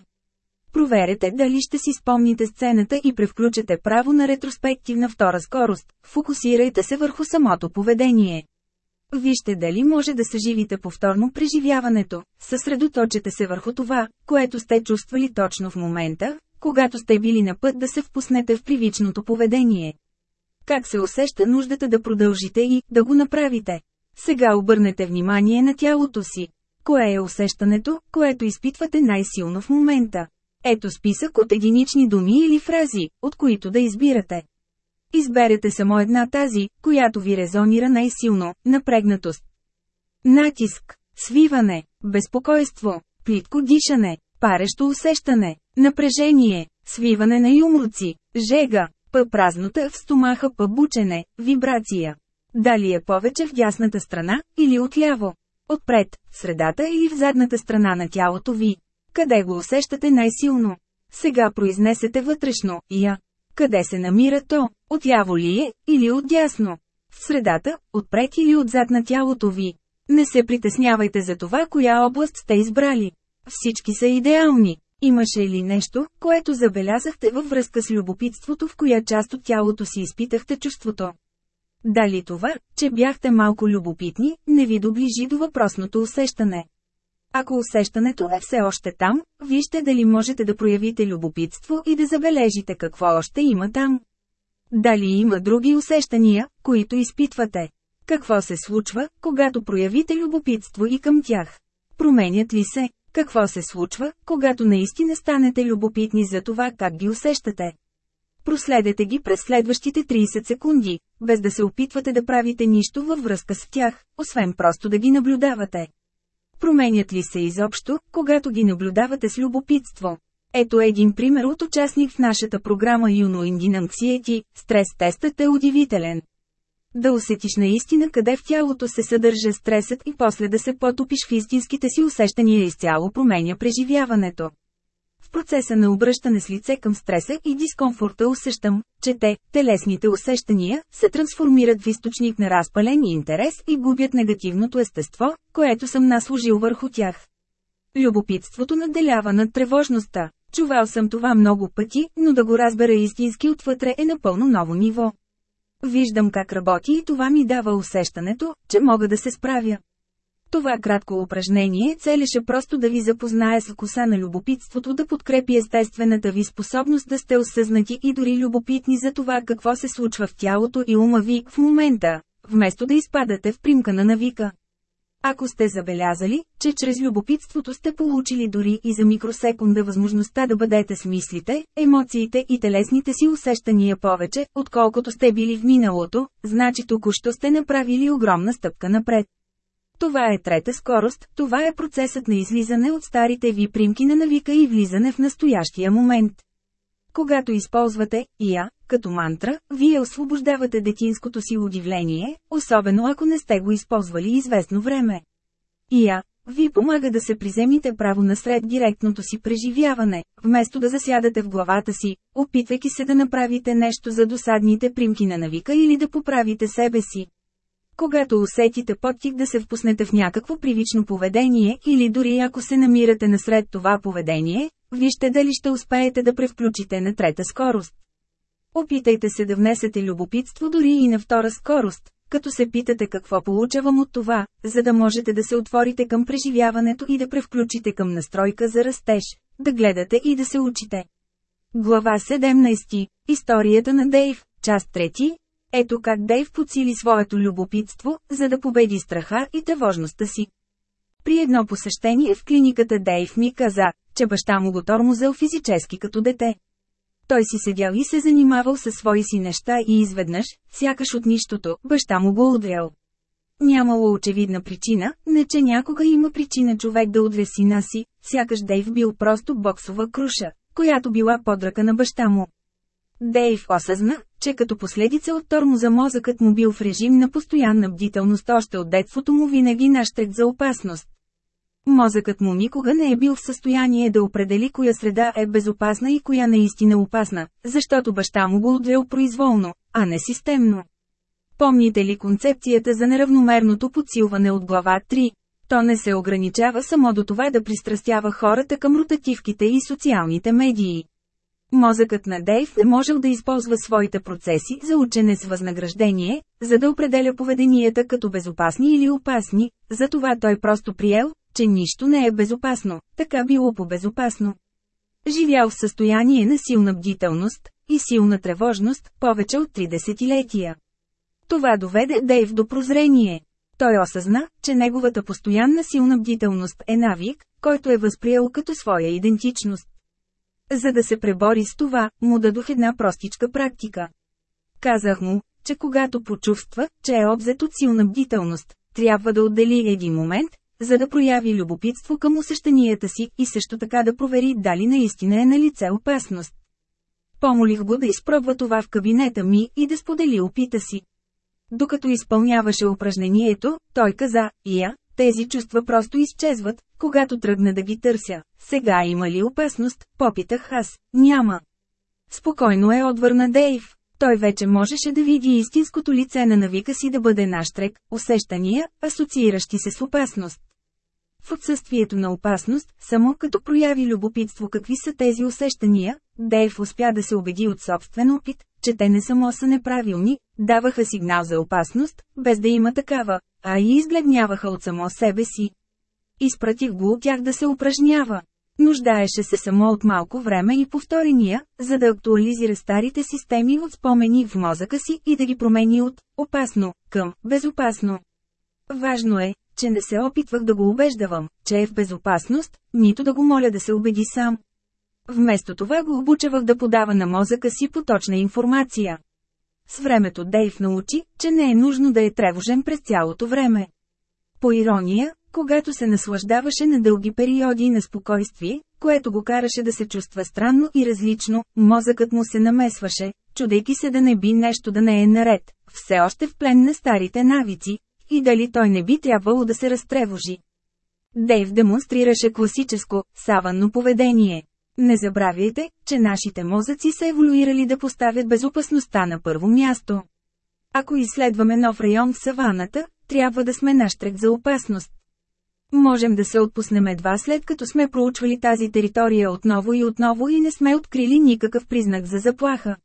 Speaker 1: Проверете дали ще си спомните сцената и превключете право на ретроспективна втора скорост. Фокусирайте се върху самото поведение. Вижте дали може да съживите повторно преживяването. Съсредоточете се върху това, което сте чувствали точно в момента, когато сте били на път да се впуснете в привичното поведение. Как се усеща нуждата да продължите и да го направите? Сега обърнете внимание на тялото си. Кое е усещането, което изпитвате най-силно в момента? Ето списък от единични думи или фрази, от които да избирате. Изберете само една тази, която ви резонира най-силно – напрегнатост. Натиск, свиване, безпокойство, плитко дишане, парещо усещане, напрежение, свиване на юмруци, жега, пъпразнота в стомаха пъбучене, вибрация. Дали е повече в дясната страна, или отляво? Отпред, в средата или в задната страна на тялото ви? Къде го усещате най-силно? Сега произнесете вътрешно, я. Къде се намира то? Отляво ли е, или отдясно? В средата, отпред или отзад на тялото ви? Не се притеснявайте за това, коя област сте избрали. Всички са идеални. Имаше ли нещо, което забелязахте във връзка с любопитството, в коя част от тялото си изпитахте чувството? Дали това, че бяхте малко любопитни, не ви доближи до въпросното усещане? Ако усещането е все още там, вижте дали можете да проявите любопитство и да забележите какво още има там. Дали има други усещания, които изпитвате? Какво се случва, когато проявите любопитство и към тях? Променят ли се? Какво се случва, когато наистина станете любопитни за това как ги усещате? Проследете ги през следващите 30 секунди, без да се опитвате да правите нищо във връзка с тях, освен просто да ги наблюдавате. Променят ли се изобщо, когато ги наблюдавате с любопитство? Ето един пример от участник в нашата програма Юно Индинанциети, стрес-тестът е удивителен. Да усетиш наистина къде в тялото се съдържа стресът и после да се потопиш в истинските си усещания изцяло променя преживяването. В процеса на обръщане с лице към стреса и дискомфорта усещам, че те, телесните усещания, се трансформират в източник на разпален интерес и губят негативното естество, което съм наслужил върху тях. Любопитството наделява над тревожността. Чувал съм това много пъти, но да го разбера истински отвътре е напълно ново ниво. Виждам как работи и това ми дава усещането, че мога да се справя. Това кратко упражнение целеше просто да ви запознае с коса на любопитството да подкрепи естествената ви способност да сте осъзнати и дори любопитни за това какво се случва в тялото и ума ви в момента, вместо да изпадате в примка на вика. Ако сте забелязали, че чрез любопитството сте получили дори и за микросекунда възможността да бъдете с мислите, емоциите и телесните си усещания повече, отколкото сте били в миналото, значи току-що сте направили огромна стъпка напред. Това е трета скорост, това е процесът на излизане от старите ви примки на навика и влизане в настоящия момент. Когато използвате «я» като мантра, вие освобождавате детинското си удивление, особено ако не сте го използвали известно време. «Я» ви помага да се приземите право насред директното си преживяване, вместо да засядате в главата си, опитвайки се да направите нещо за досадните примки на навика или да поправите себе си. Когато усетите подтик да се впуснете в някакво привично поведение или дори ако се намирате насред това поведение, вижте дали ще успеете да превключите на трета скорост. Опитайте се да внесете любопитство дори и на втора скорост, като се питате какво получавам от това, за да можете да се отворите към преживяването и да превключите към настройка за растеж, да гледате и да се учите. Глава 17. Историята на Дейв, част 3, ето как Дейв подсили своето любопитство, за да победи страха и тревожността си. При едно посещение в клиниката Дейв ми каза, че баща му го тормозел физически като дете. Той си седял и се занимавал със свои си неща и изведнъж, сякаш от нищото, баща му го удрял. Нямало очевидна причина, не че някога има причина човек да удря сина си, сякаш Дейв бил просто боксова круша, която била под ръка на баща му. Дейв осъзна, че като последица от тормоза мозъкът му бил в режим на постоянна бдителност още от детството му винаги нащрек за опасност. Мозъкът му никога не е бил в състояние да определи коя среда е безопасна и коя наистина опасна, защото баща му го отвел произволно, а не системно. Помните ли концепцията за неравномерното подсилване от глава 3? То не се ограничава само до това да пристрастява хората към ротативките и социалните медии. Мозъкът на Дейв е можел да използва своите процеси за учене с възнаграждение, за да определя поведенията като безопасни или опасни, затова той просто приел, че нищо не е безопасно, така било по-безопасно. Живял в състояние на силна бдителност и силна тревожност повече от три десетилетия. Това доведе Дейв до прозрение. Той осъзна, че неговата постоянна силна бдителност е навик, който е възприел като своя идентичност. За да се пребори с това, му дадох една простичка практика. Казах му, че когато почувства, че е обзет от силна бдителност, трябва да отдели един момент, за да прояви любопитство към усещанията си и също така да провери дали наистина е на лице опасност. Помолих го да изпробва това в кабинета ми и да сподели опита си. Докато изпълняваше упражнението, той каза, я, тези чувства просто изчезват, когато тръгна да ги търся. Сега има ли опасност, попитах аз, няма. Спокойно е отвърна Дейв. Той вече можеше да види истинското лице на навика си да бъде наштрек, усещания, асоцииращи се с опасност. В отсъствието на опасност, само като прояви любопитство какви са тези усещания, Дейв успя да се убеди от собствен опит, че те не само са неправилни, даваха сигнал за опасност, без да има такава, а и изгледняваха от само себе си. Изпратих го от тях да се упражнява. Нуждаеше се само от малко време и повторения, за да актуализира старите системи от спомени в мозъка си и да ги промени от «опасно» към «безопасно». Важно е, че не се опитвах да го убеждавам, че е в безопасност, нито да го моля да се убеди сам. Вместо това го обучавах да подава на мозъка си поточна информация. С времето Дейв научи, че не е нужно да е тревожен през цялото време. По ирония, когато се наслаждаваше на дълги периоди на спокойствие, което го караше да се чувства странно и различно, мозъкът му се намесваше, чудейки се да не би нещо да не е наред, все още в плен на старите навици, и дали той не би трябвало да се разтревожи. Дейв демонстрираше класическо, саванно поведение. Не забравяйте, че нашите мозъци са еволюирали да поставят безопасността на първо място. Ако изследваме нов район в саваната, трябва да сме наштрек за опасност, Можем да се отпуснем едва след като сме проучвали тази територия отново и отново и не сме открили никакъв признак за заплаха.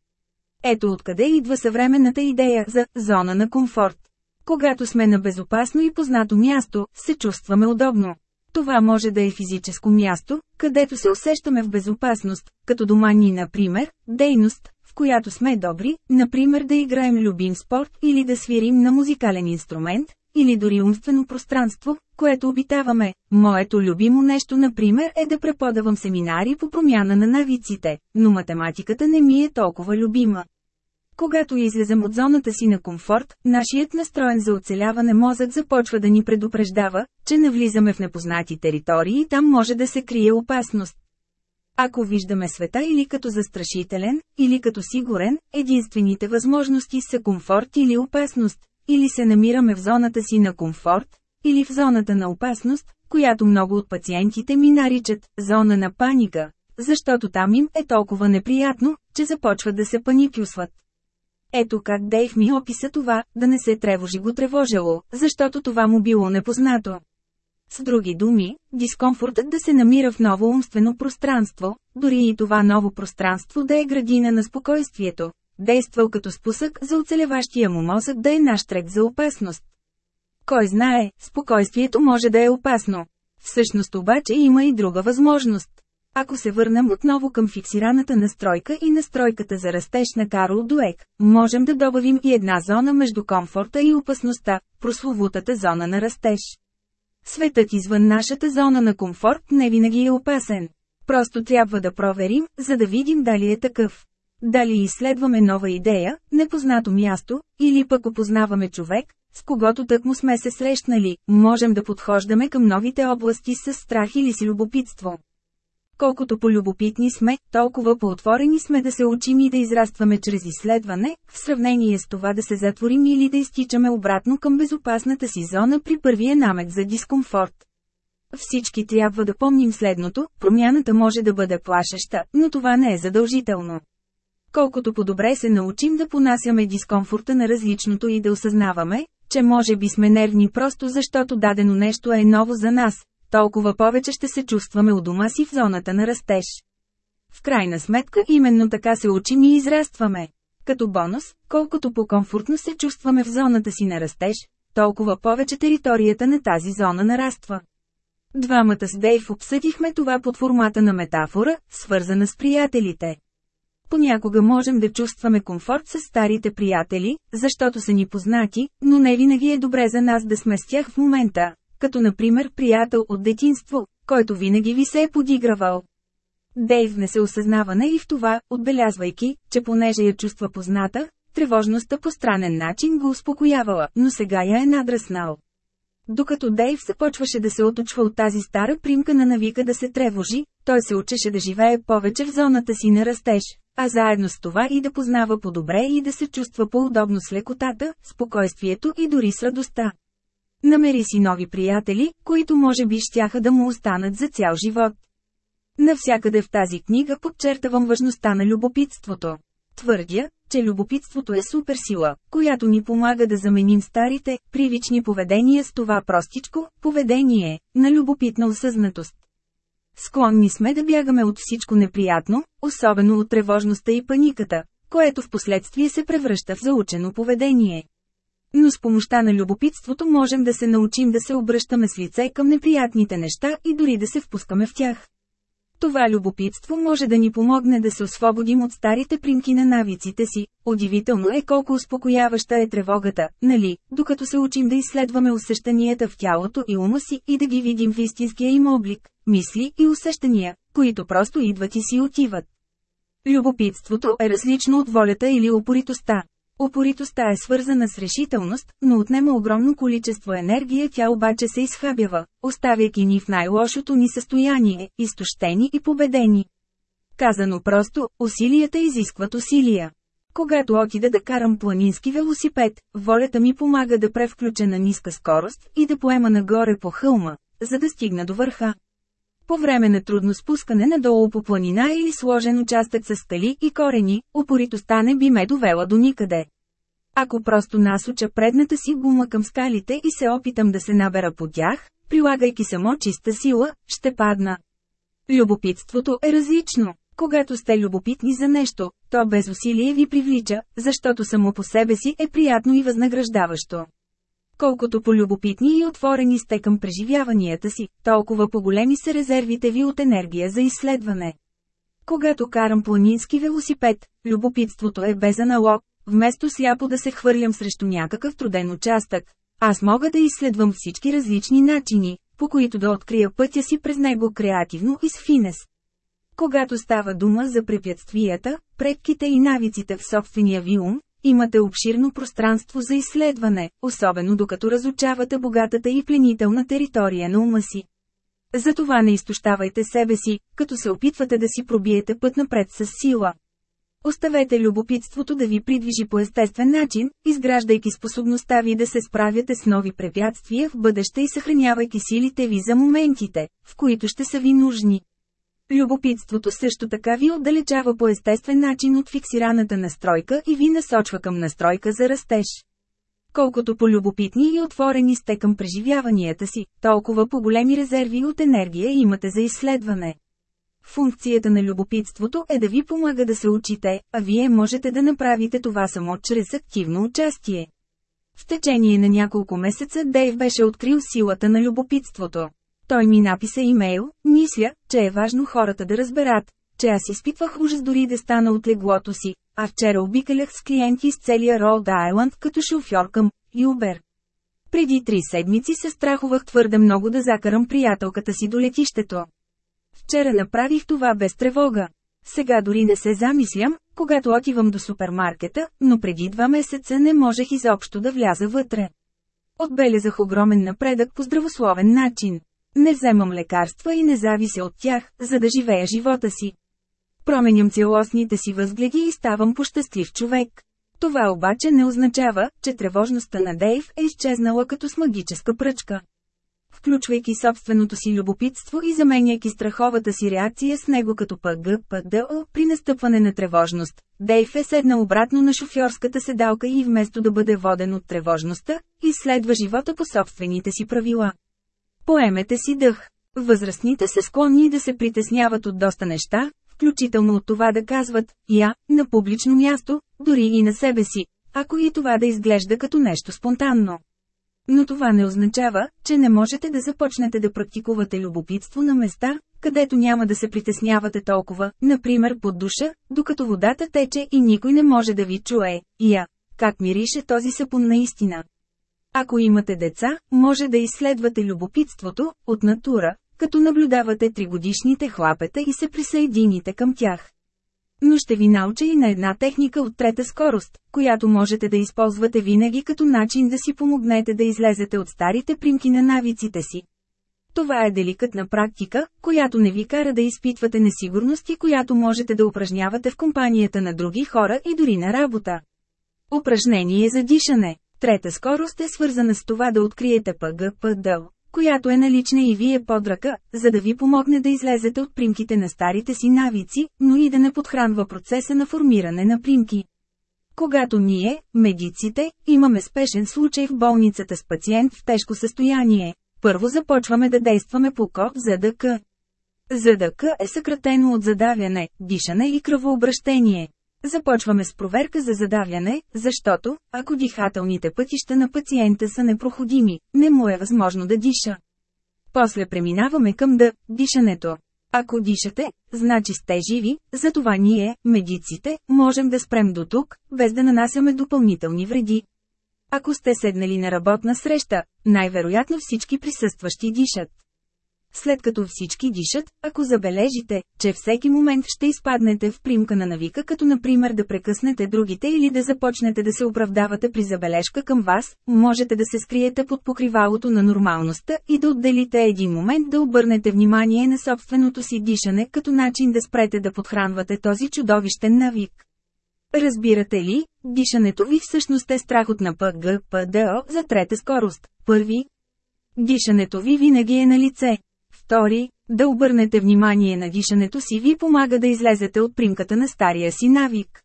Speaker 1: Ето откъде идва съвременната идея за «зона на комфорт». Когато сме на безопасно и познато място, се чувстваме удобно. Това може да е физическо място, където се усещаме в безопасност, като дома ни, например, дейност, в която сме добри, например да играем любим спорт или да свирим на музикален инструмент, или дори умствено пространство, което обитаваме. Моето любимо нещо, например, е да преподавам семинари по промяна на навиците, но математиката не ми е толкова любима. Когато излезем от зоната си на комфорт, нашият настроен за оцеляване мозък започва да ни предупреждава, че навлизаме в непознати територии и там може да се крие опасност. Ако виждаме света или като застрашителен, или като сигурен, единствените възможности са комфорт или опасност. Или се намираме в зоната си на комфорт, или в зоната на опасност, която много от пациентите ми наричат «зона на паника», защото там им е толкова неприятно, че започват да се паникюсват. Ето как Дейв ми описа това, да не се тревожи го тревожило, защото това му било непознато. С други думи, дискомфортът да се намира в ново умствено пространство, дори и това ново пространство да е градина на спокойствието, действал като спусък за оцелеващия му мозък да е наштрек за опасност. Кой знае, спокойствието може да е опасно. Всъщност обаче има и друга възможност. Ако се върнем отново към фиксираната настройка и настройката за растеж на Карл Дуек, можем да добавим и една зона между комфорта и опасността, прословутата зона на растеж. Светът извън нашата зона на комфорт не винаги е опасен. Просто трябва да проверим, за да видим дали е такъв. Дали изследваме нова идея, непознато място, или пък опознаваме човек, с когото так му сме се срещнали, можем да подхождаме към новите области с страх или с любопитство. Колкото полюбопитни сме, толкова поотворени сме да се учим и да израстваме чрез изследване, в сравнение с това да се затворим или да изтичаме обратно към безопасната си зона при първия намек за дискомфорт. Всички трябва да помним следното, промяната може да бъде плашеща, но това не е задължително колкото по-добре се научим да понасяме дискомфорта на различното и да осъзнаваме, че може би сме нервни просто защото дадено нещо е ново за нас, толкова повече ще се чувстваме у дома си в зоната на растеж. В крайна сметка именно така се учим и израстваме. Като бонус, колкото по-комфортно се чувстваме в зоната си на растеж, толкова повече територията на тази зона нараства. Двамата с Дейв обсъдихме това под формата на метафора, свързана с приятелите. Понякога можем да чувстваме комфорт с старите приятели, защото са ни познати, но не винаги е добре за нас да сме с тях в момента, като например приятел от детинство, който винаги ви се е подигравал. Дейв не се осъзнава и в това, отбелязвайки, че понеже я чувства позната, тревожността по странен начин го успокоявала, но сега я е надраснал. Докато Дейв се почваше да се оточва от тази стара примка на навика да се тревожи, той се учеше да живее повече в зоната си на растеж, а заедно с това и да познава по-добре и да се чувства по-удобно с лекотата, спокойствието и дори с радостта. Намери си нови приятели, които може би щяха да му останат за цял живот. Навсякъде в тази книга подчертавам важността на любопитството. Твърдя, че любопитството е суперсила, която ни помага да заменим старите, привични поведения с това простичко поведение на любопитна осъзнатост. Склонни сме да бягаме от всичко неприятно, особено от тревожността и паниката, което в последствие се превръща в заучено поведение. Но с помощта на любопитството можем да се научим да се обръщаме с лице към неприятните неща и дори да се впускаме в тях. Това любопитство може да ни помогне да се освободим от старите примки на навиците си. Удивително е колко успокояваща е тревогата, нали, докато се учим да изследваме усещанията в тялото и ума си и да ги видим в истинския им облик мисли и усещания, които просто идват и си отиват. Любопитството е различно от волята или опоритостта. Опоритостта е свързана с решителност, но отнема огромно количество енергия, тя обаче се изхабява, оставяйки ни в най-лошото ни състояние, изтощени и победени. Казано просто, усилията изискват усилия. Когато отида да карам планински велосипед, волята ми помага да превключа на ниска скорост и да поема нагоре по хълма, за да стигна до върха по време на трудно спускане надолу по планина или сложен участък с стали и корени, упоритостта не би ме довела до никъде. Ако просто насоча предната си гума към скалите и се опитам да се набера по тях, прилагайки само чиста сила, ще падна. Любопитството е различно. Когато сте любопитни за нещо, то без усилие ви привлича, защото само по себе си е приятно и възнаграждаващо. Колкото полюбопитни и отворени сте към преживяванията си, толкова по-големи са резервите ви от енергия за изследване. Когато карам планински велосипед, любопитството е без аналог, вместо сляпо да се хвърлям срещу някакъв труден участък. Аз мога да изследвам всички различни начини, по които да открия пътя си през него креативно и с финес. Когато става дума за препятствията, предките и навиците в собствения ви ум, Имате обширно пространство за изследване, особено докато разучавате богатата и пленителна територия на ума си. Затова не изтощавайте себе си, като се опитвате да си пробиете път напред с сила. Оставете любопитството да ви придвижи по естествен начин, изграждайки способността ви да се справяте с нови препятствия в бъдеще и съхранявайки силите ви за моментите, в които ще са ви нужни. Любопитството също така ви отдалечава по естествен начин от фиксираната настройка и ви насочва към настройка за растеж. Колкото по-любопитни и отворени сте към преживяванията си, толкова по-големи резерви от енергия имате за изследване. Функцията на любопитството е да ви помага да се учите, а вие можете да направите това само чрез активно участие. В течение на няколко месеца Дейв беше открил силата на любопитството. Той ми написа имейл, мисля, че е важно хората да разберат, че аз изпитвах ужас дори да стана от леглото си, а вчера обикалях с клиенти с целия Ролд Айланд като шофьор към Юбер. Преди три седмици се страхувах твърде много да закарам приятелката си до летището. Вчера направих това без тревога. Сега дори не се замислям, когато отивам до супермаркета, но преди два месеца не можех изобщо да вляза вътре. Отбелязах огромен напредък по здравословен начин. Не вземам лекарства и не завися от тях, за да живея живота си. Променям целостните си възгледи и ставам пощастлив човек. Това обаче не означава, че тревожността на Дейв е изчезнала като с магическа пръчка. Включвайки собственото си любопитство и заменяйки страховата си реакция с него като ПГПДЛ при настъпване на тревожност, Дейв е седнал обратно на шофьорската седалка и вместо да бъде воден от тревожността, изследва живота по собствените си правила. Поемете си дъх. Възрастните са склонни да се притесняват от доста неща, включително от това да казват «я» на публично място, дори и на себе си, ако и това да изглежда като нещо спонтанно. Но това не означава, че не можете да започнете да практикувате любопитство на места, където няма да се притеснявате толкова, например под душа, докато водата тече и никой не може да ви чуе, я, как мирише този сапун наистина. Ако имате деца, може да изследвате любопитството, от натура, като наблюдавате тригодишните хлапета и се присъедините към тях. Но ще ви науча и на една техника от трета скорост, която можете да използвате винаги като начин да си помогнете да излезете от старите примки на навиците си. Това е деликатна практика, която не ви кара да изпитвате несигурности, която можете да упражнявате в компанията на други хора и дори на работа. Упражнение за дишане Трета скорост е свързана с това да откриете ПГПДЛ, която е налична и вие под ръка, за да ви помогне да излезете от примките на старите си навици, но и да не подхранва процеса на формиране на примки. Когато ние, медиците, имаме спешен случай в болницата с пациент в тежко състояние, първо започваме да действаме по код ЗДК. ЗДК е съкратено от задавяне, дишане и кръвообращение. Започваме с проверка за задавяне, защото, ако дихателните пътища на пациента са непроходими, не му е възможно да диша. После преминаваме към да – дишането. Ако дишате, значи сте живи, затова ние, медиците, можем да спрем до тук, без да нанасяме допълнителни вреди. Ако сте седнали на работна среща, най-вероятно всички присъстващи дишат. След като всички дишат, ако забележите, че всеки момент ще изпаднете в примка на навика, като например да прекъснете другите или да започнете да се оправдавате при забележка към вас, можете да се скриете под покривалото на нормалността и да отделите един момент да обърнете внимание на собственото си дишане като начин да спрете да подхранвате този чудовищен навик. Разбирате ли, дишането ви всъщност е страхот на ПГПДО за трета скорост. Първи, Дишането ви винаги е на лице. Втори, да обърнете внимание на дишането си ви помага да излезете от примката на стария си навик.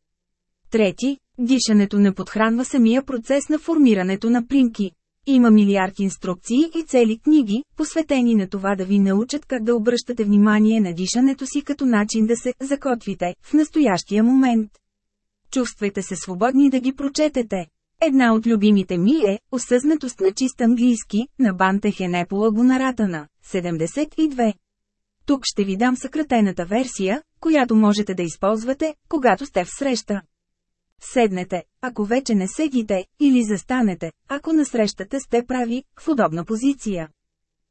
Speaker 1: Трети, дишането не подхранва самия процес на формирането на примки. Има милиард инструкции и цели книги, посветени на това да ви научат как да обръщате внимание на дишането си като начин да се «закотвите» в настоящия момент. Чувствайте се свободни да ги прочетете. Една от любимите ми е «Осъзнатост на чист английски» на Бантехенепола Хенепола Гонаратана. 72. Тук ще ви дам съкратената версия, която можете да използвате, когато сте в среща. Седнете, ако вече не седите, или застанете, ако насрещате сте прави, в удобна позиция.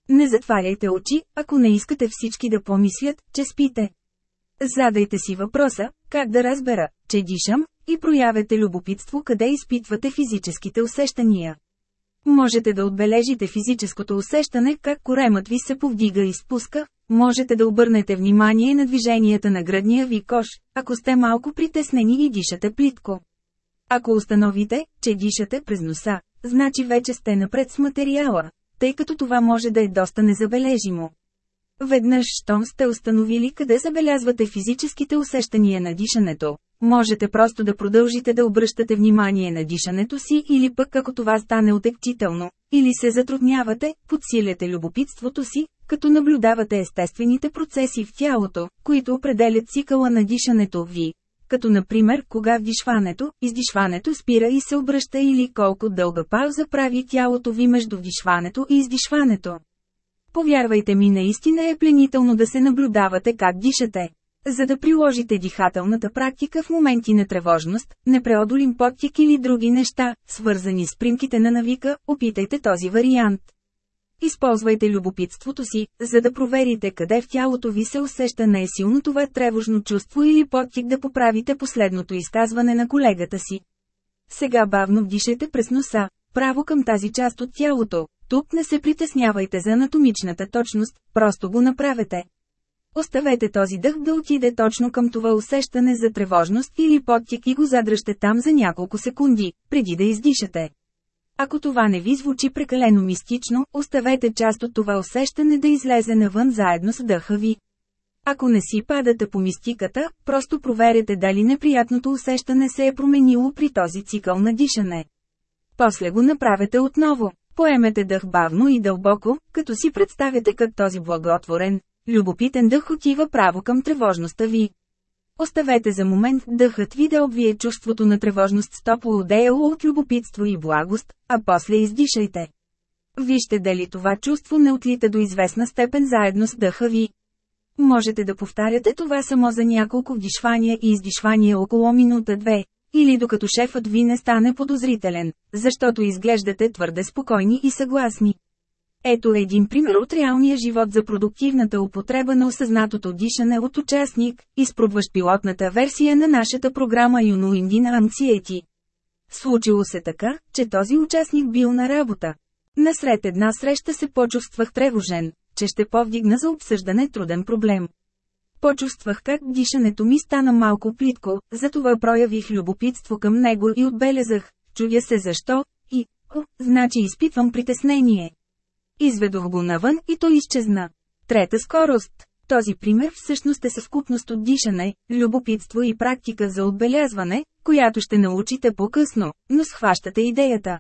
Speaker 1: Не затваряйте очи, ако не искате всички да помислят, че спите. Задайте си въпроса, как да разбера, че дишам, и проявете любопитство къде изпитвате физическите усещания. Можете да отбележите физическото усещане как коремът ви се повдига и спуска, можете да обърнете внимание на движенията на градния ви кош, ако сте малко притеснени и дишате плитко. Ако установите, че дишате през носа, значи вече сте напред с материала, тъй като това може да е доста незабележимо. Веднъж, щом сте установили къде забелязвате физическите усещания на дишането, Можете просто да продължите да обръщате внимание на дишането си или пък ако това стане отекчително, или се затруднявате, подсиляте любопитството си, като наблюдавате естествените процеси в тялото, които определят цикъла на дишането ви. Като например кога вдишването, издишването спира и се обръща или колко дълга пауза прави тялото ви между вдишването и издишването. Повярвайте ми наистина е пленително да се наблюдавате как дишате. За да приложите дихателната практика в моменти на тревожност, непреодолим подтик или други неща, свързани с примките на навика, опитайте този вариант. Използвайте любопитството си, за да проверите къде в тялото ви се усеща най-силно това тревожно чувство или подтик да поправите последното изказване на колегата си. Сега бавно вдишете през носа, право към тази част от тялото. Тук не се притеснявайте за анатомичната точност, просто го направете. Оставете този дъх да отиде точно към това усещане за тревожност или подтик и го задръжте там за няколко секунди, преди да издишате. Ако това не ви звучи прекалено мистично, оставете част от това усещане да излезе навън заедно с дъха ви. Ако не си падате по мистиката, просто проверете дали неприятното усещане се е променило при този цикъл на дишане. После го направете отново. Поемете дъх бавно и дълбоко, като си представяте как този благотворен, Любопитен дъх отива право към тревожността ви. Оставете за момент дъхът ви да обвие чувството на тревожност с топло одеяло от любопитство и благост, а после издишайте. Вижте дали това чувство не отлита до известна степен заедно с дъха ви. Можете да повтаряте това само за няколко вдишвания и издишвания около минута-две, или докато шефът ви не стане подозрителен, защото изглеждате твърде спокойни и съгласни. Ето един пример от реалния живот за продуктивната употреба на осъзнатото дишане от участник, изпробващ пилотната версия на нашата програма Юно Индина Anxiety. Случило се така, че този участник бил на работа. Насред една среща се почувствах тревожен, че ще повдигна за обсъждане труден проблем. Почувствах как дишането ми стана малко плитко, затова проявих любопитство към него и отбелязах, чудя се защо, и, о, значи изпитвам притеснение. Изведох го навън и то изчезна. Трета скорост. Този пример всъщност е съвкупност от дишане, любопитство и практика за отбелязване, която ще научите по-късно, но схващате идеята.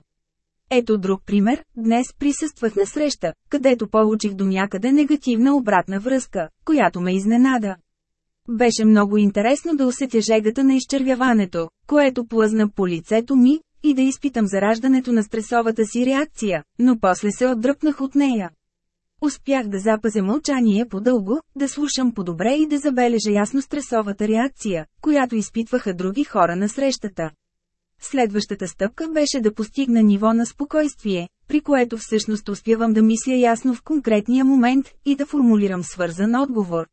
Speaker 1: Ето друг пример, днес присъствах на среща, където получих до някъде негативна обратна връзка, която ме изненада. Беше много интересно да усетя жегата на изчервяването, което плъзна по лицето ми, и да изпитам зараждането на стресовата си реакция, но после се отдръпнах от нея. Успях да запазя мълчание по-дълго, да слушам по-добре и да забележа ясно стресовата реакция, която изпитваха други хора на срещата. Следващата стъпка беше да постигна ниво на спокойствие, при което всъщност успявам да мисля ясно в конкретния момент и да формулирам свързан отговор.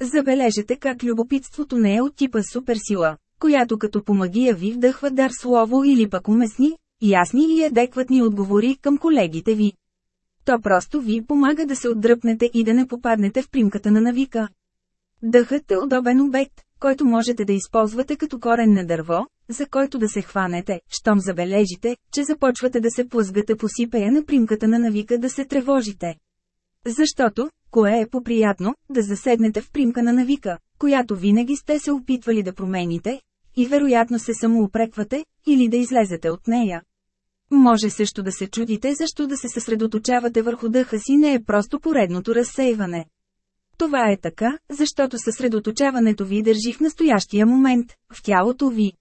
Speaker 1: Забележете как любопитството не е от типа суперсила, която като по магия ви вдъхва дар слово или пък уместни, ясни и адекватни отговори към колегите ви. То просто ви помага да се отдръпнете и да не попаднете в примката на навика. Дъхът е удобен обект, който можете да използвате като корен на дърво, за който да се хванете, щом забележите, че започвате да се плъзгате по сипея на примката на навика да се тревожите. Защото, кое е поприятно, да заседнете в примка на навика, която винаги сте се опитвали да промените, и вероятно се самоупреквате, или да излезете от нея. Може също да се чудите защо да се съсредоточавате върху дъха си не е просто поредното разсейване. Това е така, защото съсредоточаването ви държи в настоящия момент, в тялото ви.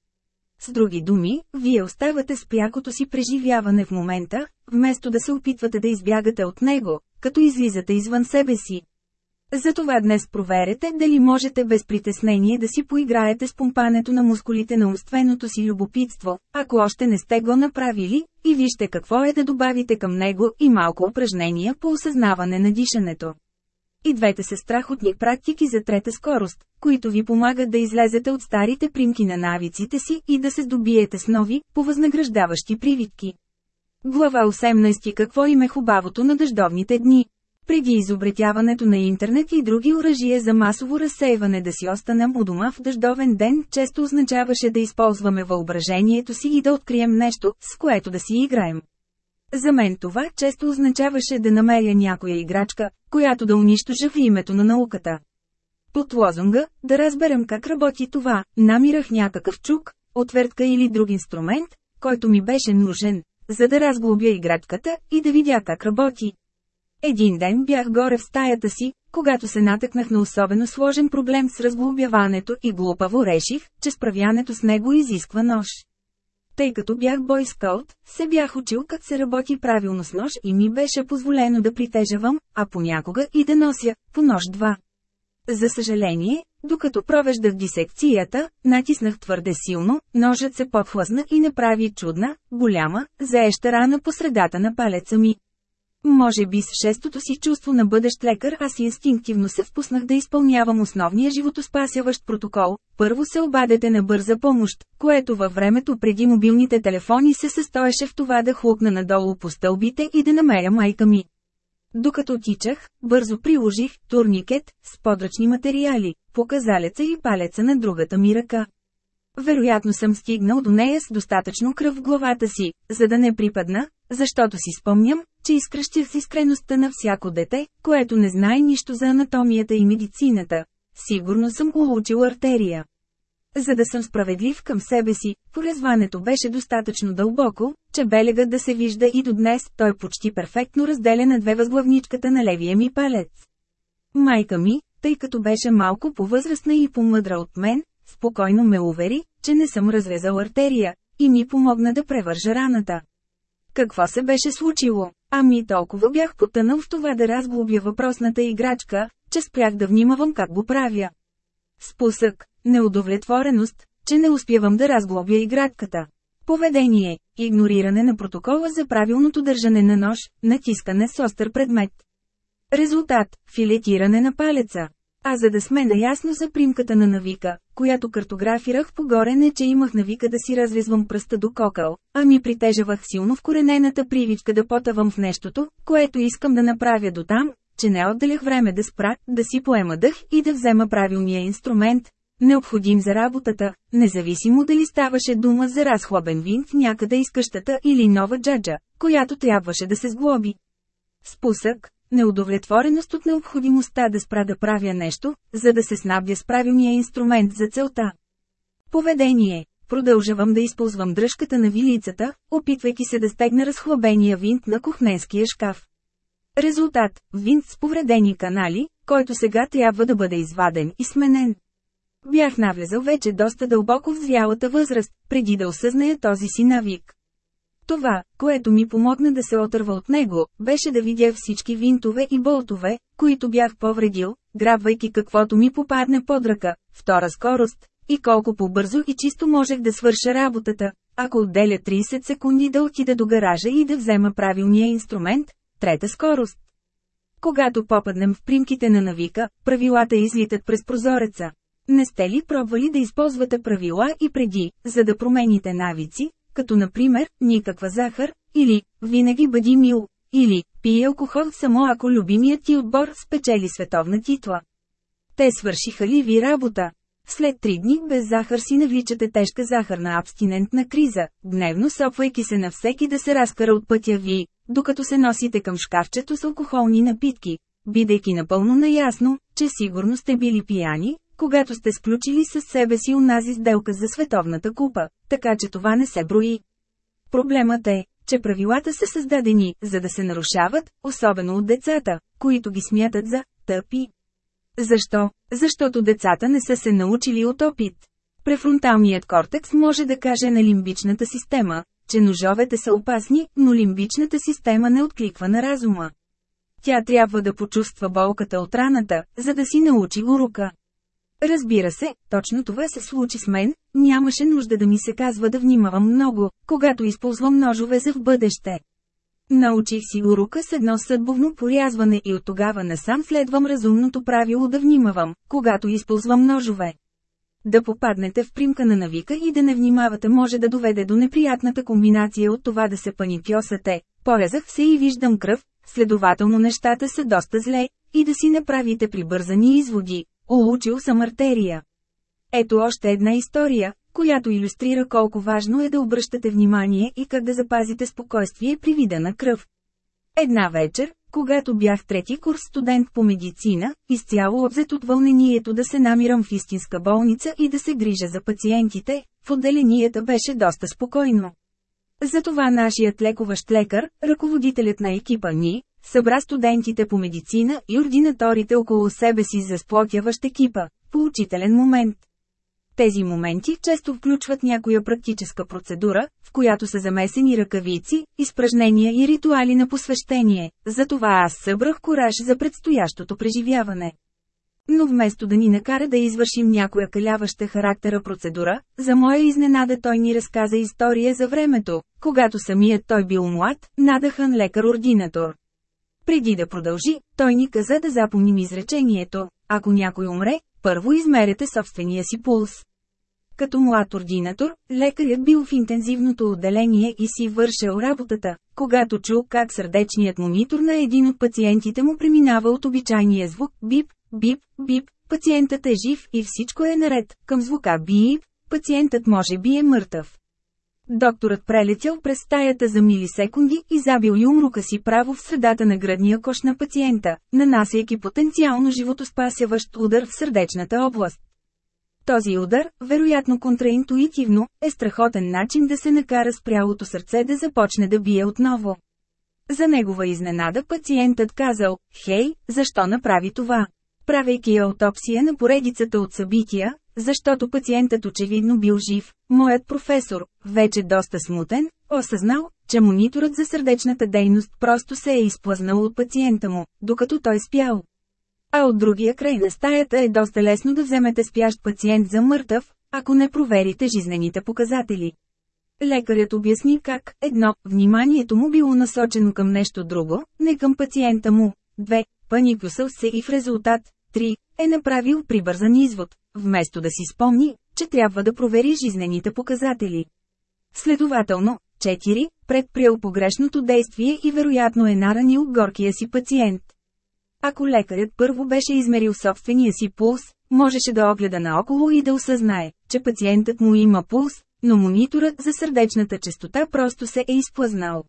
Speaker 1: С други думи, вие оставате с прякото си преживяване в момента, вместо да се опитвате да избягате от него, като излизате извън себе си. Затова днес проверете дали можете без притеснение да си поиграете с помпането на мускулите на умственото си любопитство, ако още не сте го направили, и вижте какво е да добавите към него и малко упражнения по осъзнаване на дишането. И двете са страхотни практики за трета скорост, които ви помагат да излезете от старите примки на навиците си и да се здобиете с нови, повъзнаграждаващи привитки. Глава 18 Какво им е хубавото на дъждовните дни? преди изобретяването на интернет и други оръжия за масово разсейване да си останам у дома в дъждовен ден често означаваше да използваме въображението си и да открием нещо, с което да си играем. За мен това често означаваше да намеря някоя играчка, която да унищожа в името на науката. Под лозунга, да разберем как работи това, намирах някакъв чук, отвертка или друг инструмент, който ми беше нужен, за да разглобя играчката и да видя как работи. Един ден бях горе в стаята си, когато се натъкнах на особено сложен проблем с разглобяването и глупаво реших, че справянето с него изисква нож. Тъй като бях бойскаут, се бях учил как се работи правилно с нож и ми беше позволено да притежавам, а понякога и да нося, по нож два. За съжаление, докато провеждах дисекцията, натиснах твърде силно, ножът се подхлъсна и направи чудна, голяма, заеща рана по средата на палеца ми. Може би с шестото си чувство на бъдещ лекар аз инстинктивно се впуснах да изпълнявам основния животоспасяващ протокол. Първо се обадете на бърза помощ, което във времето преди мобилните телефони се състоеше в това да хлукна надолу по стълбите и да намеря майка ми. Докато тичах, бързо приложих турникет с подръчни материали, показалеца и палеца на другата ми ръка. Вероятно съм стигнал до нея с достатъчно кръв в главата си, за да не припадна, защото си спомням, че изкръщях с искреността на всяко дете, което не знае нищо за анатомията и медицината. Сигурно съм улучил артерия. За да съм справедлив към себе си, порезването беше достатъчно дълбоко, че белега да се вижда и до днес, той почти перфектно разделя на две възглавничката на левия ми палец. Майка ми, тъй като беше малко повъзрастна и по-мъдра от мен, спокойно ме увери, че не съм разрезал артерия, и ми помогна да превържа раната. Какво се беше случило? Ами толкова бях потънал в това да разглобя въпросната играчка, че спрях да внимавам как го правя. Спусък, неудовлетвореност, че не успявам да разглобя играчката. Поведение – игнориране на протокола за правилното държане на нож, натискане с остър предмет. Резултат – филетиране на палеца. А за да сме наясно за примката на навика, която картографирах погоре не, че имах навика да си развезвам пръста до кокъл, а ми притежавах силно вкоренената привичка да потавам в нещото, което искам да направя до там, че не отделях време да спра, да си поема дъх и да взема правилния инструмент, необходим за работата, независимо дали ставаше дума за разхлобен винт някъде из къщата или нова джаджа, която трябваше да се сглоби. Спусък, Неудовлетвореност от необходимостта да спра да правя нещо, за да се снабдя с правилния инструмент за целта. Поведение. Продължавам да използвам дръжката на вилицата, опитвайки се да стегна разхлабения винт на кухненския шкаф. Резултат – винт с повредени канали, който сега трябва да бъде изваден и сменен. Бях навлезал вече доста дълбоко в зрялата възраст, преди да осъзная този си навик. Това, което ми помогна да се отърва от него, беше да видя всички винтове и болтове, които бях повредил, грабвайки каквото ми попадне под ръка, втора скорост, и колко по-бързо и чисто можех да свърша работата, ако отделя 30 секунди да отида до гаража и да взема правилния инструмент, трета скорост. Когато попаднем в примките на навика, правилата излитат през прозореца. Не сте ли пробвали да използвате правила и преди, за да промените навици, като например, никаква захар, или, винаги бъди мил, или, пий алкохол само ако любимият ти отбор спечели световна титла. Те свършиха ли ви работа? След три дни без захар си навличате тежка захарна абстинентна криза, дневно сопвайки се на всеки да се разкара от пътя ви, докато се носите към шкафчето с алкохолни напитки, бидейки напълно наясно, че сигурно сте били пияни, когато сте сключили с себе си унази сделка за световната купа, така че това не се брои. Проблемът е, че правилата са създадени, за да се нарушават, особено от децата, които ги смятат за тъпи. Защо? Защото децата не са се научили от опит. Префронталният кортекс може да каже на лимбичната система, че ножовете са опасни, но лимбичната система не откликва на разума. Тя трябва да почувства болката от раната, за да си научи урока. Разбира се, точно това се случи с мен, нямаше нужда да ми се казва да внимавам много, когато използвам ножове за в бъдеще. Научих си урока с едно съдбовно порязване и от тогава насам следвам разумното правило да внимавам, когато използвам ножове. Да попаднете в примка на навика и да не внимавате може да доведе до неприятната комбинация от това да се паникьосате. Порязах се и виждам кръв, следователно нещата са доста зле, и да си направите прибързани изводи. Улучил съм артерия. Ето още една история, която иллюстрира колко важно е да обръщате внимание и как да запазите спокойствие при вида на кръв. Една вечер, когато бях трети курс студент по медицина, изцяло обзет от вълнението да се намирам в истинска болница и да се грижа за пациентите, в отделенията беше доста спокойно. Затова нашият лекуващ лекар, ръководителят на екипа ни, Събра студентите по медицина и ординаторите около себе си за сплотяващ екипа. Поучителен момент. Тези моменти често включват някоя практическа процедура, в която са замесени ръкавици, изпражнения и ритуали на посвещение, затова аз събрах кораж за предстоящото преживяване. Но вместо да ни накара да извършим някоя каляваща характера процедура, за моя изненада той ни разказа история за времето, когато самият той бил млад, надъхан лекар-ординатор. Преди да продължи, той ни каза да запомним изречението «Ако някой умре, първо измерете собствения си пулс». Като млад ординатор, лекарят бил в интензивното отделение и си вършил работата, когато чул как сърдечният монитор на един от пациентите му преминава от обичайния звук «бип, бип, бип», пациентът е жив и всичко е наред, към звука «бип», пациентът може би е мъртъв. Докторът прелетял през стаята за милисекунди и забил юмрука си право в средата на градния кош на пациента, нанасяйки потенциално животоспасяващ удар в сърдечната област. Този удар, вероятно контраинтуитивно, е страхотен начин да се накара спрялото сърце да започне да бие отново. За негова изненада пациентът казал, «Хей, защо направи това?» Правейки аутопсия на поредицата от събития, защото пациентът очевидно бил жив, моят професор, вече доста смутен, осъзнал, че мониторът за сърдечната дейност просто се е изплъзнал от пациента му, докато той спял. А от другия край на стаята е доста лесно да вземете спящ пациент за мъртъв, ако не проверите жизнените показатели. Лекарят обясни как, едно, вниманието му било насочено към нещо друго, не към пациента му, две, паникосъл се и в резултат, три, е направил прибързан извод, вместо да си спомни, че трябва да провери жизнените показатели. Следователно, 4. Предприел погрешното действие и вероятно е наранил горкия си пациент. Ако лекарят първо беше измерил собствения си пулс, можеше да огледа наоколо и да осъзнае, че пациентът му има пулс, но мониторът за сърдечната частота просто се е изплъзнал.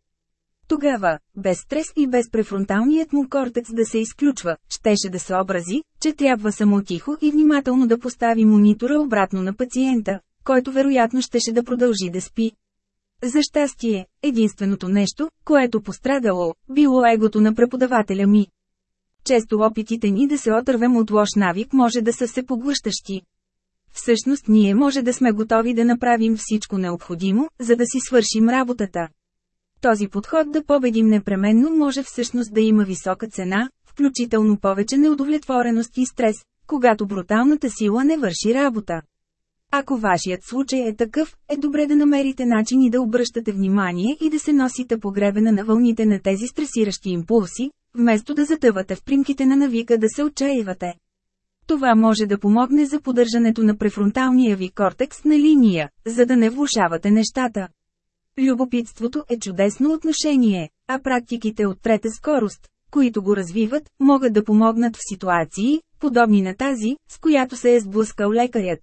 Speaker 1: Тогава, без стрес и без префронталният му кортекс да се изключва, щеше да се образи, че трябва само тихо и внимателно да постави монитора обратно на пациента, който вероятно щеше да продължи да спи. За щастие, единственото нещо, което пострадало, било егото на преподавателя ми. Често опитите ни да се отървем от лош навик може да са се поглъщащи. Всъщност ние може да сме готови да направим всичко необходимо, за да си свършим работата. Този подход да победим непременно може всъщност да има висока цена, включително повече неудовлетвореност и стрес, когато бруталната сила не върши работа. Ако вашият случай е такъв, е добре да намерите начини да обръщате внимание и да се носите погребена на вълните на тези стресиращи импулси, вместо да затъвате в примките на навика да се отчаивате. Това може да помогне за поддържането на префронталния ви кортекс на линия, за да не влушавате нещата. Любопитството е чудесно отношение, а практиките от трета скорост, които го развиват, могат да помогнат в ситуации, подобни на тази, с която се е сблъскал лекарят.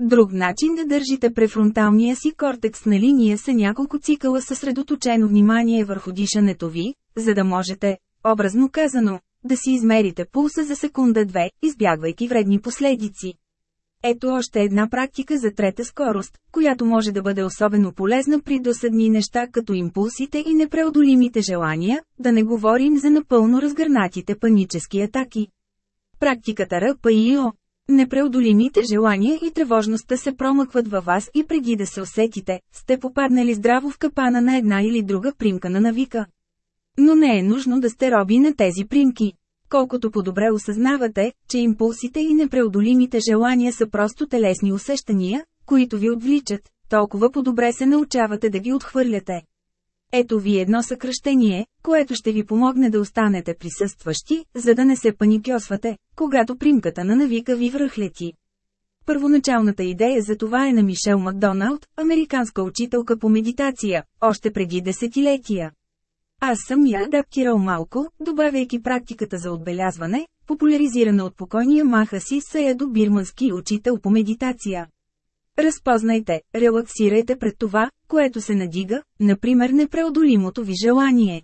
Speaker 1: Друг начин да държите префронталния си кортекс на линия са няколко цикъла съсредоточено внимание върху дишането ви, за да можете, образно казано, да си измерите пулса за секунда-две, избягвайки вредни последици. Ето още една практика за трета скорост, която може да бъде особено полезна при досъдни неща като импулсите и непреодолимите желания, да не говорим за напълно разгърнатите панически атаки. Практиката РПИО Непреодолимите желания и тревожността се промъкват във вас и преди да се усетите, сте попаднали здраво в капана на една или друга примка на навика. Но не е нужно да сте роби на тези примки колкото по-добре осъзнавате, че импулсите и непреодолимите желания са просто телесни усещания, които ви отвличат, толкова по-добре се научавате да ги отхвърляте. Ето ви едно съкръщение, което ще ви помогне да останете присъстващи, за да не се паникьосвате, когато примката на навика ви връхлети. Първоначалната идея за това е на Мишел Макдоналд, американска учителка по медитация, още преди десетилетия. Аз съм я адаптирал малко, добавяйки практиката за отбелязване, популяризирана от покойния маха си Саядо Бирмански учител по медитация. Разпознайте, релаксирайте пред това, което се надига, например непреодолимото ви желание.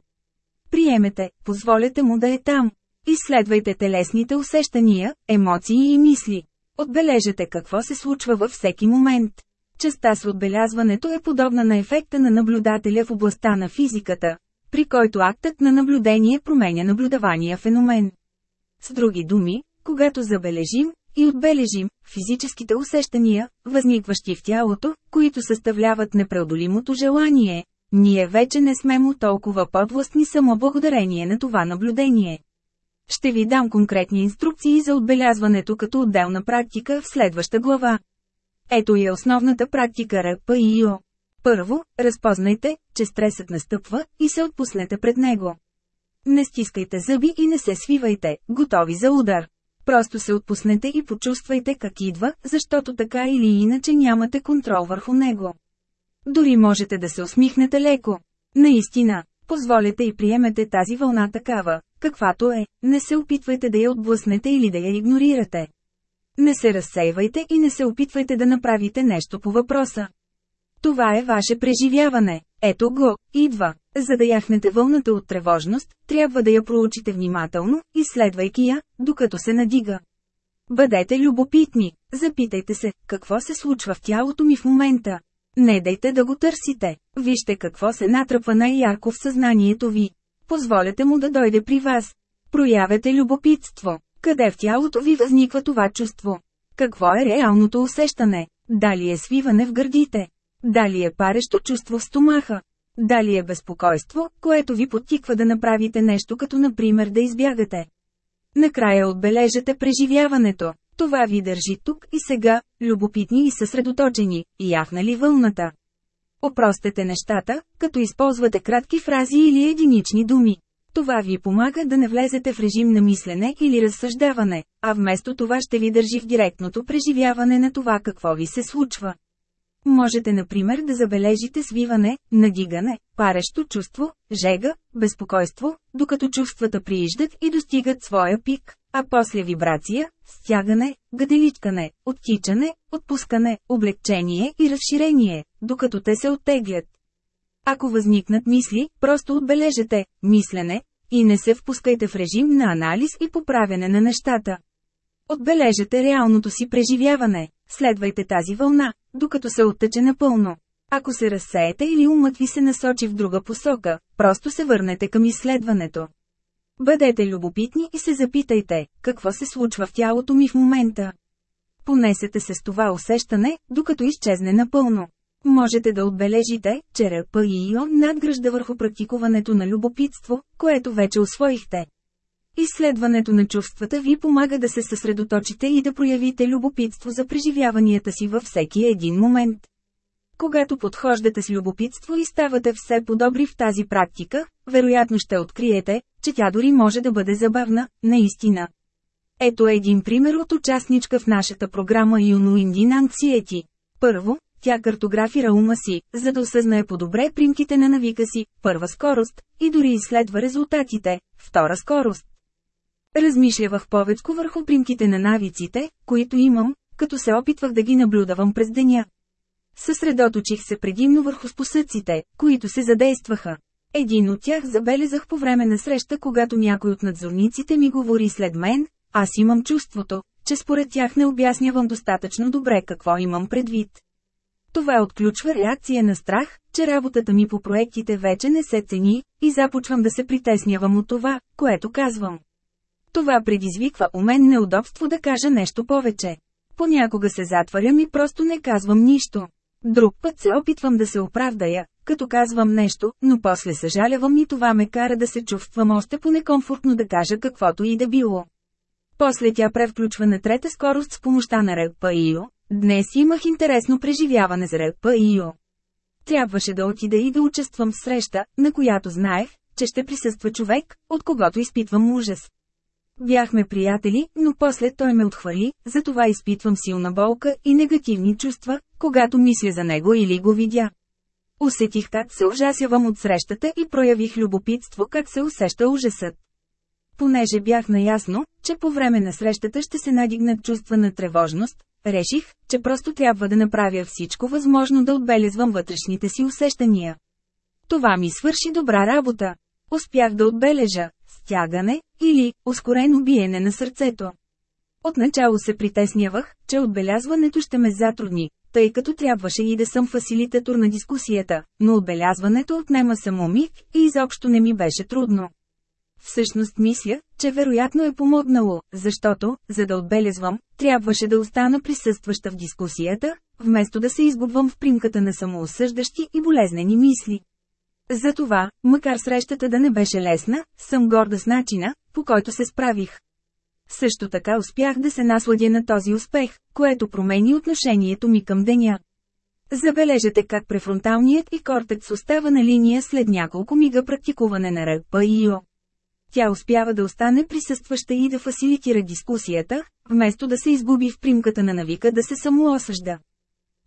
Speaker 1: Приемете, позволете му да е там. Изследвайте телесните усещания, емоции и мисли. Отбележете какво се случва във всеки момент. Частта с отбелязването е подобна на ефекта на наблюдателя в областта на физиката, при който актът на наблюдение променя наблюдавания феномен. С други думи, когато забележим и отбележим физическите усещания, възникващи в тялото, които съставляват непреодолимото желание, ние вече не сме му толкова подвластни само благодарение на това наблюдение. Ще ви дам конкретни инструкции за отбелязването като отделна практика в следваща глава. Ето и е основната практика РПИО. Първо, разпознайте, че стресът настъпва и се отпуснете пред него. Не стискайте зъби и не се свивайте, готови за удар. Просто се отпуснете и почувствайте как идва, защото така или иначе нямате контрол върху него. Дори можете да се усмихнете леко. Наистина, позволете и приемете тази вълна такава, каквато е, не се опитвайте да я отблъснете или да я игнорирате. Не се разсейвайте и не се опитвайте да направите нещо по въпроса. Това е ваше преживяване. Ето го, идва. За да яхнете вълната от тревожност, трябва да я проучите внимателно, изследвайки я, докато се надига. Бъдете любопитни, запитайте се, какво се случва в тялото ми в момента. Не дайте да го търсите, вижте какво се натръпва най-ярко в съзнанието ви. Позволете му да дойде при вас. Проявете любопитство. Къде в тялото ви възниква това чувство? Какво е реалното усещане? Дали е свиване в гърдите? Дали е парещо чувство в стомаха? Дали е безпокойство, което ви подтиква да направите нещо като например да избягате? Накрая отбележете преживяването. Това ви държи тук и сега, любопитни и съсредоточени, и ли вълната. Опростете нещата, като използвате кратки фрази или единични думи. Това ви помага да не влезете в режим на мислене или разсъждаване, а вместо това ще ви държи в директното преживяване на това какво ви се случва. Можете, например, да забележите свиване, надигане, парещо чувство, жега, безпокойство, докато чувствата прииждат и достигат своя пик, а после вибрация, стягане, гаделичкане, оттичане, отпускане, облегчение и разширение, докато те се оттеглят. Ако възникнат мисли, просто отбележете мислене и не се впускайте в режим на анализ и поправяне на нещата. Отбележете реалното си преживяване, следвайте тази вълна, докато се оттече напълно. Ако се разсеете или умът ви се насочи в друга посока, просто се върнете към изследването. Бъдете любопитни и се запитайте, какво се случва в тялото ми в момента. Понесете се с това усещане, докато изчезне напълно. Можете да отбележите, че РПИО надгражда върху практикуването на любопитство, което вече освоихте. Изследването на чувствата ви помага да се съсредоточите и да проявите любопитство за преживяванията си във всеки един момент. Когато подхождате с любопитство и ставате все по-добри в тази практика, вероятно ще откриете, че тя дори може да бъде забавна, наистина. Ето един пример от участничка в нашата програма Юно Инди Анксиети. Първо, тя картографира ума си, за да осъзнае по-добре примките на навика си, първа скорост, и дори изследва резултатите, втора скорост. Размишлявах повечко върху примките на навиците, които имам, като се опитвах да ги наблюдавам през деня. Съсредоточих се предимно върху спосъците, които се задействаха. Един от тях забелезах по време на среща, когато някой от надзорниците ми говори след мен, аз имам чувството, че според тях не обяснявам достатъчно добре какво имам предвид. Това отключва реакция на страх, че работата ми по проектите вече не се цени, и започвам да се притеснявам от това, което казвам. Това предизвиква у мен неудобство да кажа нещо повече. Понякога се затварям и просто не казвам нищо. Друг път се опитвам да се оправдая, като казвам нещо, но после съжалявам и това ме кара да се чувствам още по-некомфортно да кажа каквото и да било. После тя превключва на трета скорост с помощта на Ио. Днес имах интересно преживяване с Ио. Трябваше да отида и да участвам в среща, на която знаех, че ще присъства човек, от когото изпитвам ужас. Бяхме приятели, но после той ме отхвали. затова изпитвам силна болка и негативни чувства, когато мисля за него или го видя. Усетих как се ужасявам от срещата и проявих любопитство как се усеща ужасът. Понеже бях наясно, че по време на срещата ще се надигнат чувства на тревожност, реших, че просто трябва да направя всичко възможно да отбелезвам вътрешните си усещания. Това ми свърши добра работа. Успях да отбележа, стягане, или ускорено биене на сърцето. Отначало се притеснявах, че отбелязването ще ме затрудни, тъй като трябваше и да съм фасилитатор на дискусията, но отбелязването отнема само миг и изобщо не ми беше трудно. Всъщност мисля, че вероятно е помогнало, защото, за да отбелязвам, трябваше да остана присъстваща в дискусията, вместо да се изгубвам в примката на самоосъждащи и болезнени мисли. Затова, макар срещата да не беше лесна, съм горда с начина, по който се справих. Също така успях да се насладя на този успех, което промени отношението ми към деня. Забележете как префронталният и кортекс остава на линия след няколко мига практикуване на РП и Йо. Тя успява да остане присъстваща и да фасилитира дискусията, вместо да се изгуби в примката на навика да се самоосъжда.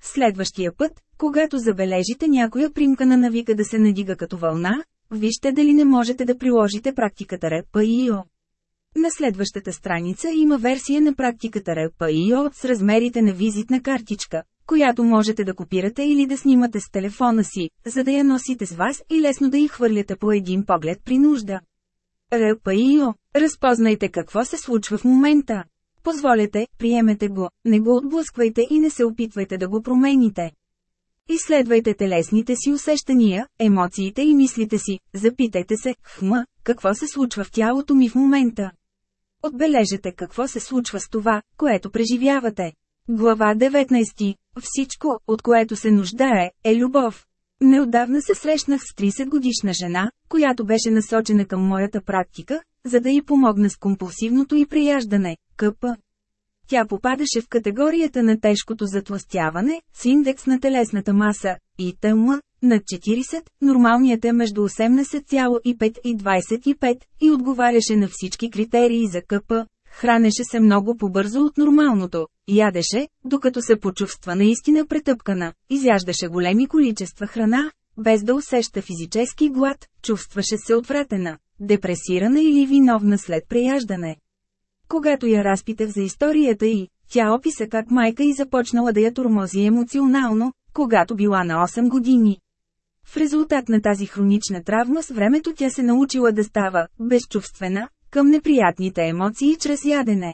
Speaker 1: Следващия път, когато забележите някоя примка на навика да се надига като вълна, вижте дали не можете да приложите практиката РПИО. На следващата страница има версия на практиката РПИО с размерите на визитна картичка, която можете да копирате или да снимате с телефона си, за да я носите с вас и лесно да я хвърляте по един поглед при нужда. РПИО – разпознайте какво се случва в момента. Позволете, приемете го, не го отблъсквайте и не се опитвайте да го промените. Изследвайте телесните си усещания, емоциите и мислите си, запитайте се, хма, какво се случва в тялото ми в момента. Отбележете какво се случва с това, което преживявате. Глава 19. Всичко, от което се нуждае, е любов. Неодавна се срещнах с 30 годишна жена, която беше насочена към моята практика, за да й помогна с компулсивното и прияждане, къпа. Тя попадаше в категорията на тежкото затластяване, с индекс на телесната маса, и тъмла, над 40, нормалният е между 18,5 и 25, и отговаряше на всички критерии за КП, хранеше се много по-бързо от нормалното, ядеше, докато се почувства наистина претъпкана, изяждаше големи количества храна, без да усеща физически глад, чувстваше се отвратена, депресирана или виновна след преяждане. Когато я разпитах за историята й, тя описа как майка й започнала да я тормози емоционално, когато била на 8 години. В резултат на тази хронична травма с времето тя се научила да става безчувствена към неприятните емоции чрез ядене.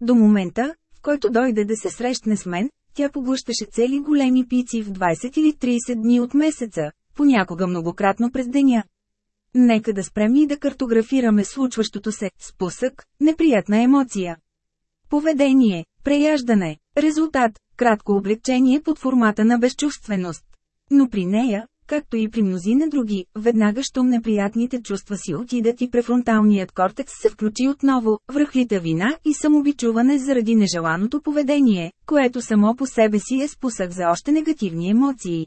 Speaker 1: До момента, в който дойде да се срещне с мен, тя поглъщаше цели големи пици в 20 или 30 дни от месеца, понякога многократно през деня. Нека да спрем и да картографираме случващото се спусък, неприятна емоция. Поведение, преяждане, резултат, кратко облегчение под формата на безчувственост. Но при нея, както и при мнозина други, веднага щом неприятните чувства си отидат и префронталният кортекс се включи отново, връхлита вина и самобичуване заради нежеланото поведение, което само по себе си е спусък за още негативни емоции.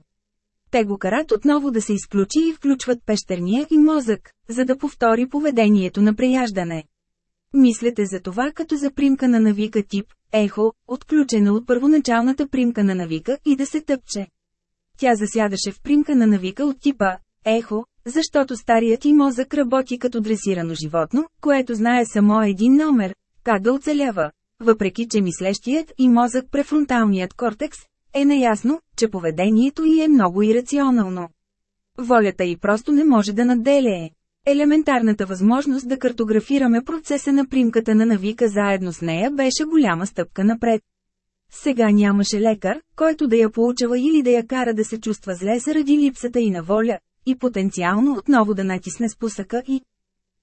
Speaker 1: Те го карат отново да се изключи и включват пещерния и мозък, за да повтори поведението на преяждане. Мислете за това като за примка на навика тип «Ехо», отключена от първоначалната примка на навика и да се тъпче. Тя засядаше в примка на навика от типа «Ехо», защото старият и мозък работи като дресирано животно, което знае само един номер – как да оцелява. Въпреки, че мислещият и мозък префронталният кортекс, е наясно, че поведението й е много ирационално. Волята й просто не може да наделее. Елементарната възможност да картографираме процеса на примката на навика заедно с нея беше голяма стъпка напред. Сега нямаше лекар, който да я получава или да я кара да се чувства зле заради липсата и на воля, и потенциално отново да натисне спусъка и...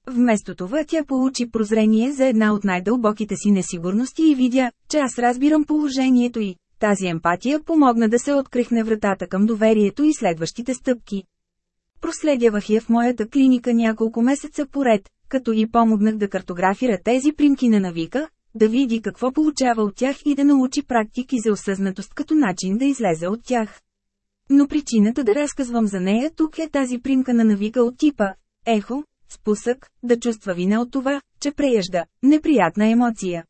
Speaker 1: Вместо това тя получи прозрение за една от най-дълбоките си несигурности и видя, че аз разбирам положението й, тази емпатия помогна да се открихне вратата към доверието и следващите стъпки. Проследявах я в моята клиника няколко месеца поред, като и помогнах да картографира тези примки на навика, да види какво получава от тях и да научи практики за осъзнатост като начин да излезе от тях. Но причината да разказвам за нея тук е тази примка на навика от типа «Ехо», «Спусък», да чувства вина от това, че преяжда, неприятна емоция.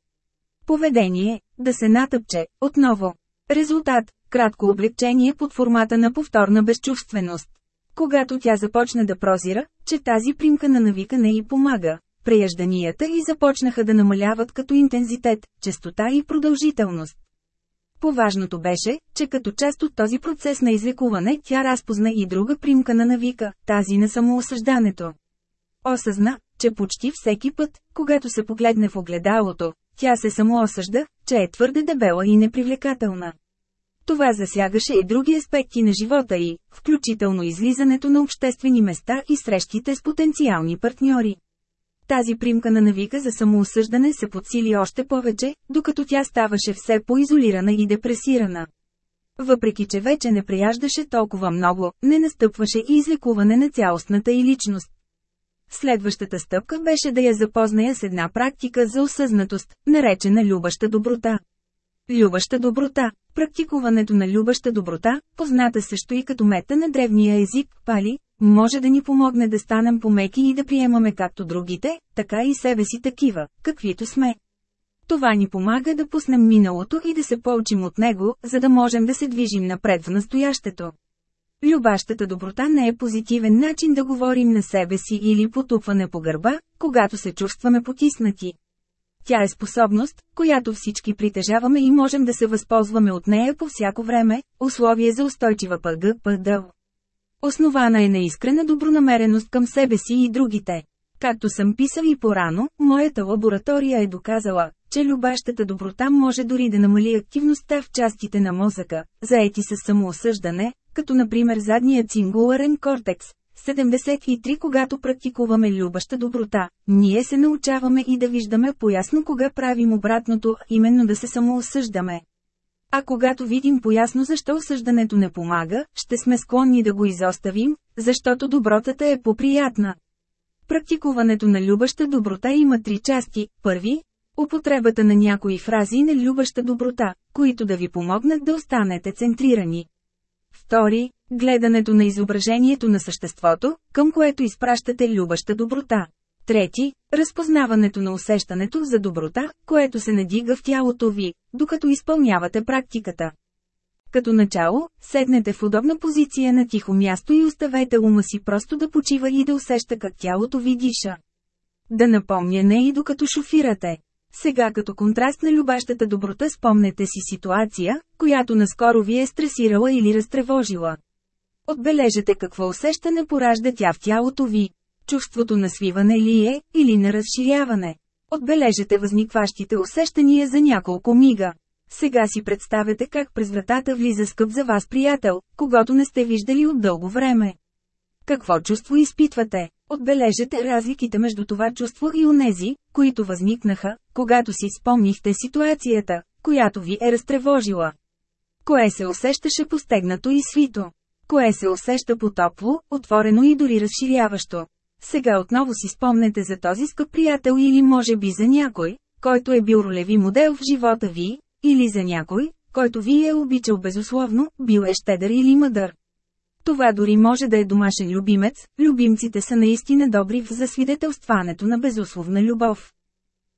Speaker 1: Поведение, да се натъпче, отново. Резултат – кратко облегчение под формата на повторна безчувственост. Когато тя започна да прозира, че тази примка на навика не й помага, преяжданията й започнаха да намаляват като интензитет, частота и продължителност. Поважното беше, че като част от този процес на излекуване тя разпозна и друга примка на навика, тази на самоосъждането. Осъзна, че почти всеки път, когато се погледне в огледалото, тя се самоосъжда, че е твърде дебела и непривлекателна. Това засягаше и други аспекти на живота й, включително излизането на обществени места и срещите с потенциални партньори. Тази примка на навика за самоосъждане се подсили още повече, докато тя ставаше все по-изолирана и депресирана. Въпреки че вече не прияждаше толкова много, не настъпваше и излекуване на цялостната и личност. Следващата стъпка беше да я запозная с една практика за осъзнатост, наречена любаща доброта. Любаща доброта – практикуването на любаща доброта, позната също и като мета на древния език, пали, може да ни помогне да станем помеки и да приемаме както другите, така и себе си такива, каквито сме. Това ни помага да пуснем миналото и да се поучим от него, за да можем да се движим напред в настоящето. Любащата доброта не е позитивен начин да говорим на себе си или потупване по гърба, когато се чувстваме потиснати. Тя е способност, която всички притежаваме и можем да се възползваме от нея по всяко време, условие за устойчива ПГПД. Основана е на искрена добронамереност към себе си и другите. Както съм писал и порано, моята лаборатория е доказала, че любащата доброта може дори да намали активността в частите на мозъка, заети с самоосъждане, като например задният сингуларен кортекс. 73 Когато практикуваме любаща доброта, ние се научаваме и да виждаме поясно кога правим обратното, именно да се самоосъждаме. А когато видим поясно защо осъждането не помага, ще сме склонни да го изоставим, защото добротата е поприятна. Практикуването на любаща доброта има три части. Първи Употребата на някои фрази на любаща доброта, които да ви помогнат да останете центрирани. Втори – гледането на изображението на съществото, към което изпращате любаща доброта. Трети – разпознаването на усещането за доброта, което се надига в тялото ви, докато изпълнявате практиката. Като начало, седнете в удобна позиция на тихо място и оставете ума си просто да почива и да усеща как тялото ви диша. Да напомня не и докато шофирате. Сега като контраст на любащата доброта спомнете си ситуация, която наскоро ви е стресирала или разтревожила. Отбележете какво усещане поражда тя в тялото ви. Чувството на свиване ли е, или на разширяване. Отбележете възникващите усещания за няколко мига. Сега си представете как през вратата влиза скъп за вас приятел, когато не сте виждали от дълго време. Какво чувство изпитвате? Отбележете разликите между това чувство и онези, които възникнаха, когато си спомнихте ситуацията, която ви е разтревожила. Кое се усещаше постегнато и свито? Кое се усеща по-топло, отворено и дори разширяващо? Сега отново си спомнете за този скъп приятел или може би за някой, който е бил ролеви модел в живота ви, или за някой, който ви е обичал безусловно, бил е щедър или мъдър. Това дори може да е домашен любимец, любимците са наистина добри в засвидетелстването на безусловна любов.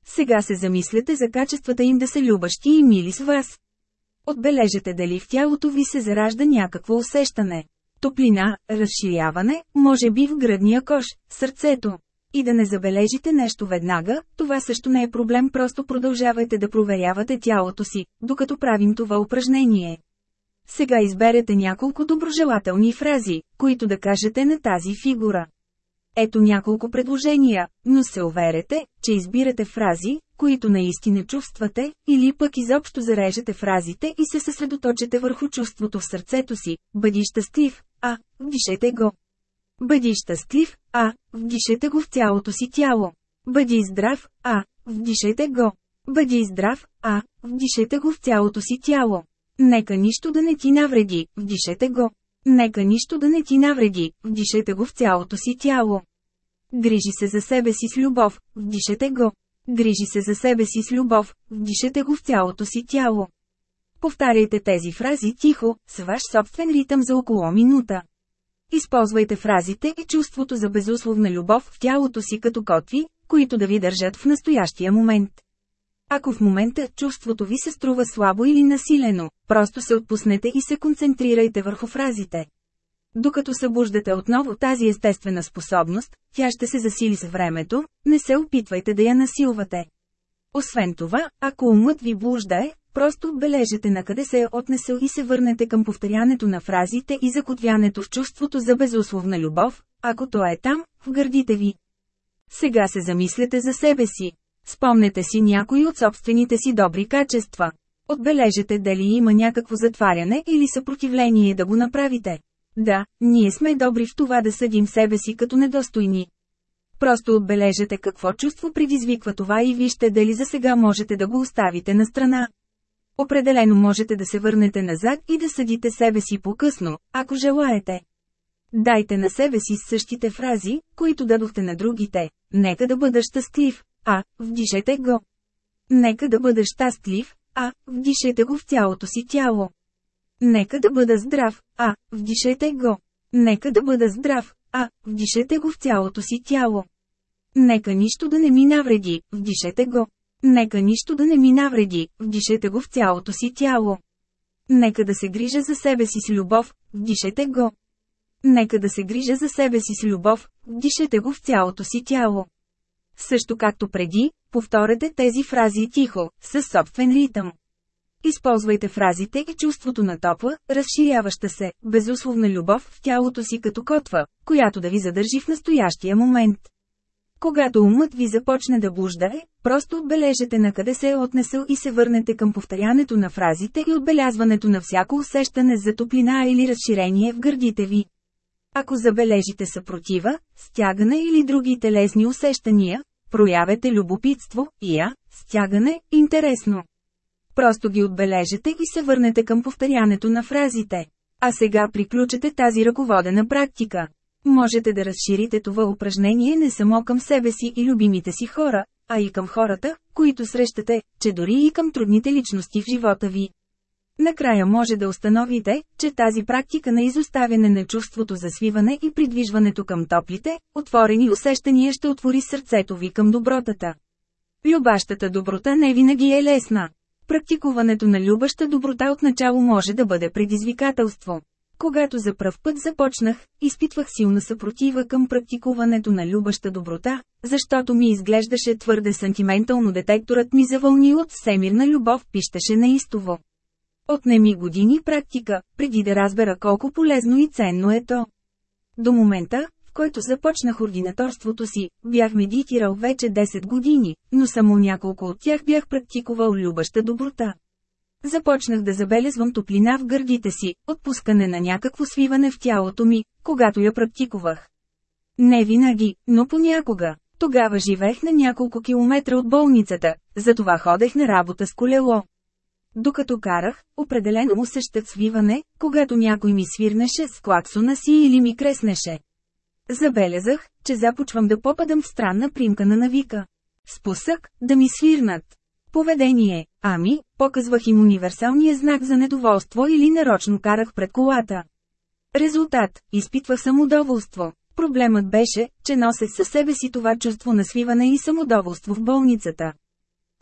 Speaker 1: Сега се замислете за качествата им да са любащи и мили с вас. Отбележете дали в тялото ви се заражда някакво усещане. Топлина, разширяване, може би в гръдния кош, сърцето. И да не забележите нещо веднага, това също не е проблем, просто продължавайте да проверявате тялото си, докато правим това упражнение. Сега изберете няколко доброжелателни фрази, които да кажете на тази фигура. Ето няколко предложения, но се уверете, че избирате фрази, които наистина чувствате, или пък изобщо зарежете фразите и се съсредоточете върху чувството в сърцето си. Бъди щастлив, а, вдишете го. Бъди щастлив, а, вдишете го в цялото си тяло. Бъди здрав, а, вдишете го. Бъди здрав, а, вдишете го в цялото си тяло. Нека нищо да не ти навреди, вдишете го. Нека нищо да не ти навреди, вдишете го в цялото си тяло. Грижи се за себе си с любов, вдишете го. Грижи се за себе си с любов, вдишете го в цялото си тяло. Повтаряйте тези фрази тихо, с ваш собствен ритъм за около минута. Използвайте фразите и чувството за безусловна любов в тялото си като котви, които да ви държат в настоящия момент. Ако в момента чувството ви се струва слабо или насилено, просто се отпуснете и се концентрирайте върху фразите. Докато събуждате отново тази естествена способност, тя ще се засили с времето, не се опитвайте да я насилвате. Освен това, ако умът ви блуждае, просто отбележете на къде се е отнесъл и се върнете към повторянето на фразите и закотвянето в чувството за безусловна любов, ако то е там, в гърдите ви. Сега се замислете за себе си. Спомнете си някои от собствените си добри качества. Отбележете дали има някакво затваряне или съпротивление да го направите. Да, ние сме добри в това да съдим себе си като недостойни. Просто отбележете какво чувство предизвиква това и вижте дали за сега можете да го оставите на страна. Определено можете да се върнете назад и да съдите себе си по-късно, ако желаете. Дайте на себе си същите фрази, които дадохте на другите. Нека да бъда щастлив, а, вдишете го. Нека да бъда щастлив, а, вдишете го в цялото си тяло. Нека да бъда здрав, а, вдишете го. Нека да бъда здрав, а, вдишете го в цялото си тяло. Нека нищо да не ми навреди, вдишете го. Нека нищо да не ми навреди, вдишете го в цялото си тяло. Нека да се грижа за себе си с любов, вдишете го. Нека да се грижа за себе си с любов, вдишете го в цялото си тяло. Също както преди, повторете тези фрази тихо, със собствен ритъм. Използвайте фразите и чувството на топла, разширяваща се, безусловна любов в тялото си като котва, която да ви задържи в настоящия момент. Когато умът ви започне да блуждае, просто отбележете на къде се е отнесъл и се върнете към повторянето на фразите и отбелязването на всяко усещане за топлина или разширение в гърдите ви. Ако забележите съпротива, стягане или други телесни усещания, проявете любопитство, я, стягане, интересно. Просто ги отбележете и се върнете към повторянето на фразите. А сега приключете тази ръководена практика. Можете да разширите това упражнение не само към себе си и любимите си хора, а и към хората, които срещате, че дори и към трудните личности в живота ви. Накрая може да установите, че тази практика на изоставяне на чувството за свиване и придвижването към топлите, отворени усещания ще отвори сърцето ви към добротата. Любащата доброта не винаги е лесна. Практикуването на любаща доброта отначало може да бъде предизвикателство. Когато за пръв път започнах, изпитвах силна съпротива към практикуването на любаща доброта, защото ми изглеждаше твърде сантиментално детекторът ми завълни от всемирна любов пищеше неистово. Отнеми години практика, преди да разбера колко полезно и ценно е то. До момента, в който започнах ординаторството си, бях медитирал вече 10 години, но само няколко от тях бях практикувал любаща доброта. Започнах да забелезвам топлина в гърдите си, отпускане на някакво свиване в тялото ми, когато я практикувах. Не винаги, но понякога. Тогава живеех на няколко километра от болницата, затова ходех на работа с колело. Докато карах, определено усещат свиване, когато някой ми свирнеше с клаксона си или ми креснеше. Забелязах, че започвам да попадам в странна примка на навика. Спусък, да ми свирнат. Поведение, ами, показвах им универсалния знак за недоволство или нарочно карах пред колата. Резултат – изпитвах самодоволство. Проблемът беше, че носех със себе си това чувство на свиване и самодоволство в болницата.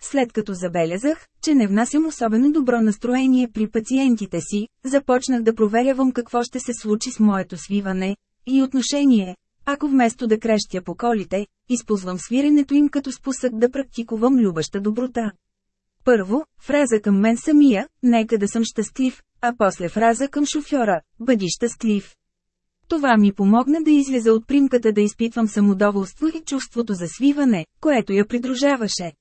Speaker 1: След като забелязах, че не внасям особено добро настроение при пациентите си, започнах да проверявам какво ще се случи с моето свиване и отношение. Ако вместо да крещя по колите, използвам свиренето им като спусък да практикувам любаща доброта. Първо, фраза към мен самия, нека да съм щастлив, а после фраза към шофьора, бъди щастлив. Това ми помогна да излеза от примката да изпитвам самодоволство и чувството за свиване, което я придружаваше.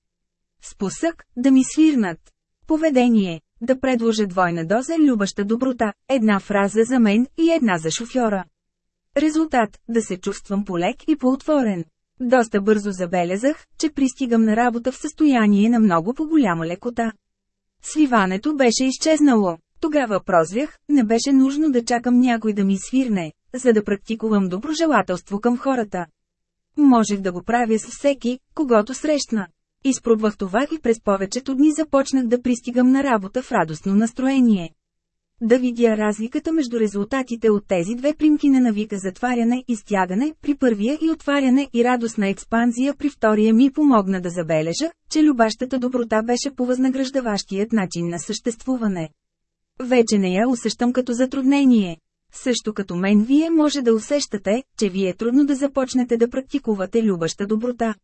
Speaker 1: Спусък – да ми свирнат. Поведение – да предложа двойна доза любаща доброта, една фраза за мен и една за шофьора. Резултат – да се чувствам полек и поотворен. Доста бързо забелязах, че пристигам на работа в състояние на много по-голяма лекота. Свиването беше изчезнало. Тогава прозвях, не беше нужно да чакам някой да ми свирне, за да практикувам доброжелателство към хората. Можех да го правя с всеки, когато срещна. Изпробвах това и през повечето дни започнах да пристигам на работа в радостно настроение. Да видя разликата между резултатите от тези две примки на навика затваряне и стягане при първия и отваряне и радостна експанзия при втория ми помогна да забележа, че любащата доброта беше по възнаграждаващият начин на съществуване. Вече не я усещам като затруднение. Също като мен вие може да усещате, че ви е трудно да започнете да практикувате любаща доброта.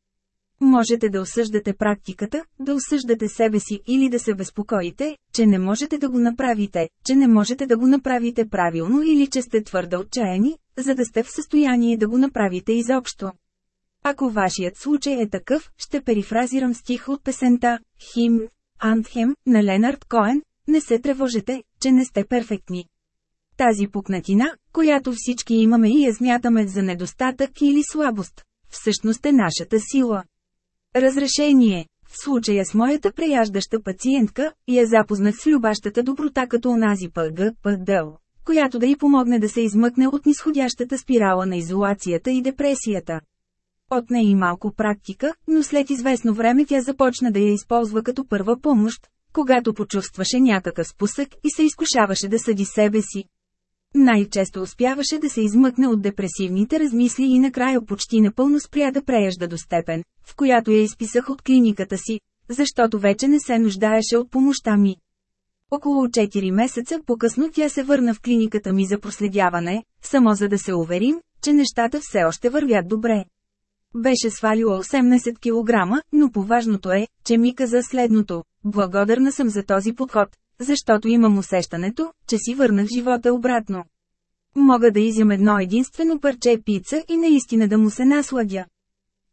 Speaker 1: Можете да осъждате практиката, да осъждате себе си или да се безпокоите, че не можете да го направите, че не можете да го направите правилно или че сте твърда отчаяни, за да сте в състояние да го направите изобщо. Ако вашият случай е такъв, ще перифразирам стих от песента «Хим, Антхем» на Ленард Коен, не се тревожете, че не сте перфектни. Тази пукнатина, която всички имаме и я смятаме за недостатък или слабост, всъщност е нашата сила. Разрешение. В случая с моята преяждаща пациентка, я запознах с любащата доброта като онази пъдъл, която да й помогне да се измъкне от нисходящата спирала на изолацията и депресията. нея и малко практика, но след известно време тя започна да я използва като първа помощ, когато почувстваше някакъв спусък и се изкушаваше да съди себе си. Най-често успяваше да се измъкне от депресивните размисли и накрая почти напълно спря да преяжда до степен, в която я изписах от клиниката си, защото вече не се нуждаеше от помощта ми. Около 4 месеца по-късно тя се върна в клиниката ми за проследяване, само за да се уверим, че нещата все още вървят добре. Беше свалила 18 кг, но поважното е, че ми каза следното. Благодарна съм за този подход, защото имам усещането, че си върнах живота обратно. Мога да изям едно единствено парче пица и наистина да му се насладя.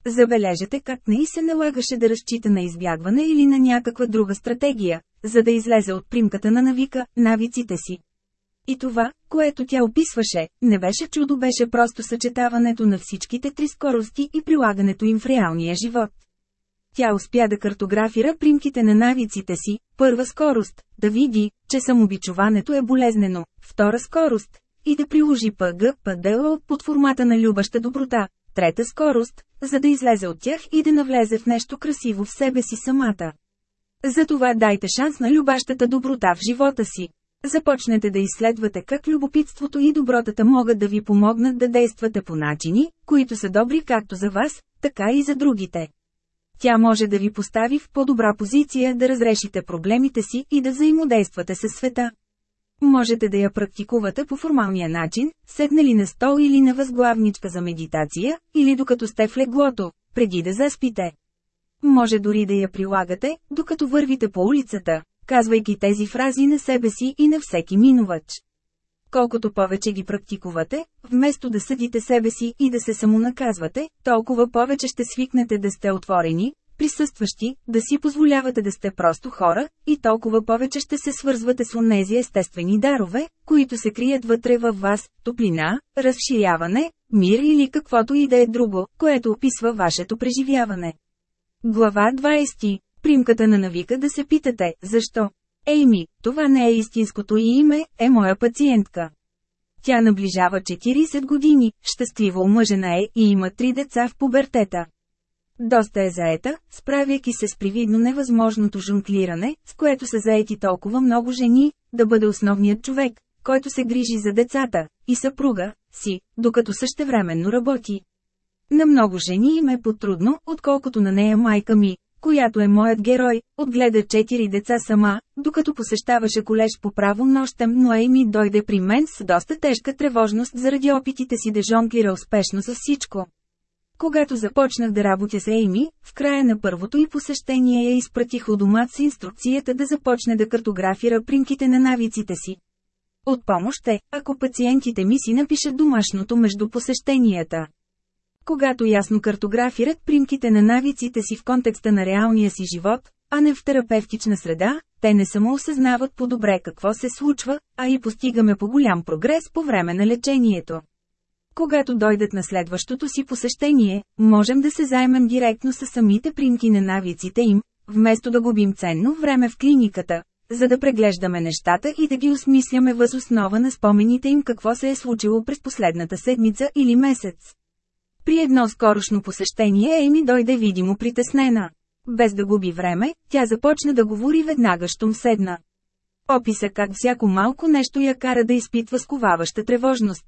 Speaker 1: Забележете как не и се налагаше да разчита на избягване или на някаква друга стратегия, за да излезе от примката на навика, навиците си. И това, което тя описваше, не беше чудо, беше просто съчетаването на всичките три скорости и прилагането им в реалния живот тя успя да картографира примките на навиците си, първа скорост, да види, че самобичуването е болезнено, втора скорост, и да приложи пъдела под формата на любаща доброта, трета скорост, за да излезе от тях и да навлезе в нещо красиво в себе си самата. Затова дайте шанс на любащата доброта в живота си. Започнете да изследвате как любопитството и добротата могат да ви помогнат да действате по начини, които са добри както за вас, така и за другите. Тя може да ви постави в по-добра позиция да разрешите проблемите си и да взаимодействате със света. Можете да я практикувате по формалния начин, седнали на стол или на възглавничка за медитация, или докато сте в леглото, преди да заспите. Може дори да я прилагате, докато вървите по улицата, казвайки тези фрази на себе си и на всеки минувач колкото повече ги практикувате, вместо да съдите себе си и да се самонаказвате, толкова повече ще свикнете да сте отворени, присъстващи, да си позволявате да сте просто хора, и толкова повече ще се свързвате с онези естествени дарове, които се крият вътре във вас – топлина, разширяване, мир или каквото и да е друго, което описва вашето преживяване. Глава 20 Примката на навика да се питате – защо? Ейми, това не е истинското и име, е моя пациентка. Тя наближава 40 години, щастливо омъжена е и има три деца в пубертета. Доста е заета, справяйки се с привидно невъзможното жонглиране, с което са заети толкова много жени, да бъде основният човек, който се грижи за децата, и съпруга, си, докато същевременно работи. На много жени им е потрудно, отколкото на нея майка ми, която е моят герой, отгледа четири деца сама, докато посещаваше колеж по право нощем, но Ейми дойде при мен с доста тежка тревожност заради опитите си да жонглира успешно с всичко. Когато започнах да работя с Ейми, в края на първото й посещение я изпратих у дома с инструкцията да започне да картографира примките на навиците си. От помощ е, ако пациентите ми си напишат домашното между посещенията когато ясно картографират примките на навиците си в контекста на реалния си живот, а не в терапевтична среда, те не само осъзнават по-добре какво се случва, а и постигаме по-голям прогрес по време на лечението. Когато дойдат на следващото си посещение, можем да се займем директно с самите примки на навиците им, вместо да губим ценно време в клиниката, за да преглеждаме нещата и да ги осмисляме въз основа на спомените им какво се е случило през последната седмица или месец. При едно скорошно посещение Еми дойде видимо притеснена. Без да губи време, тя започна да говори веднага, щом седна. Описа как всяко малко нещо я кара да изпитва сковаваща тревожност.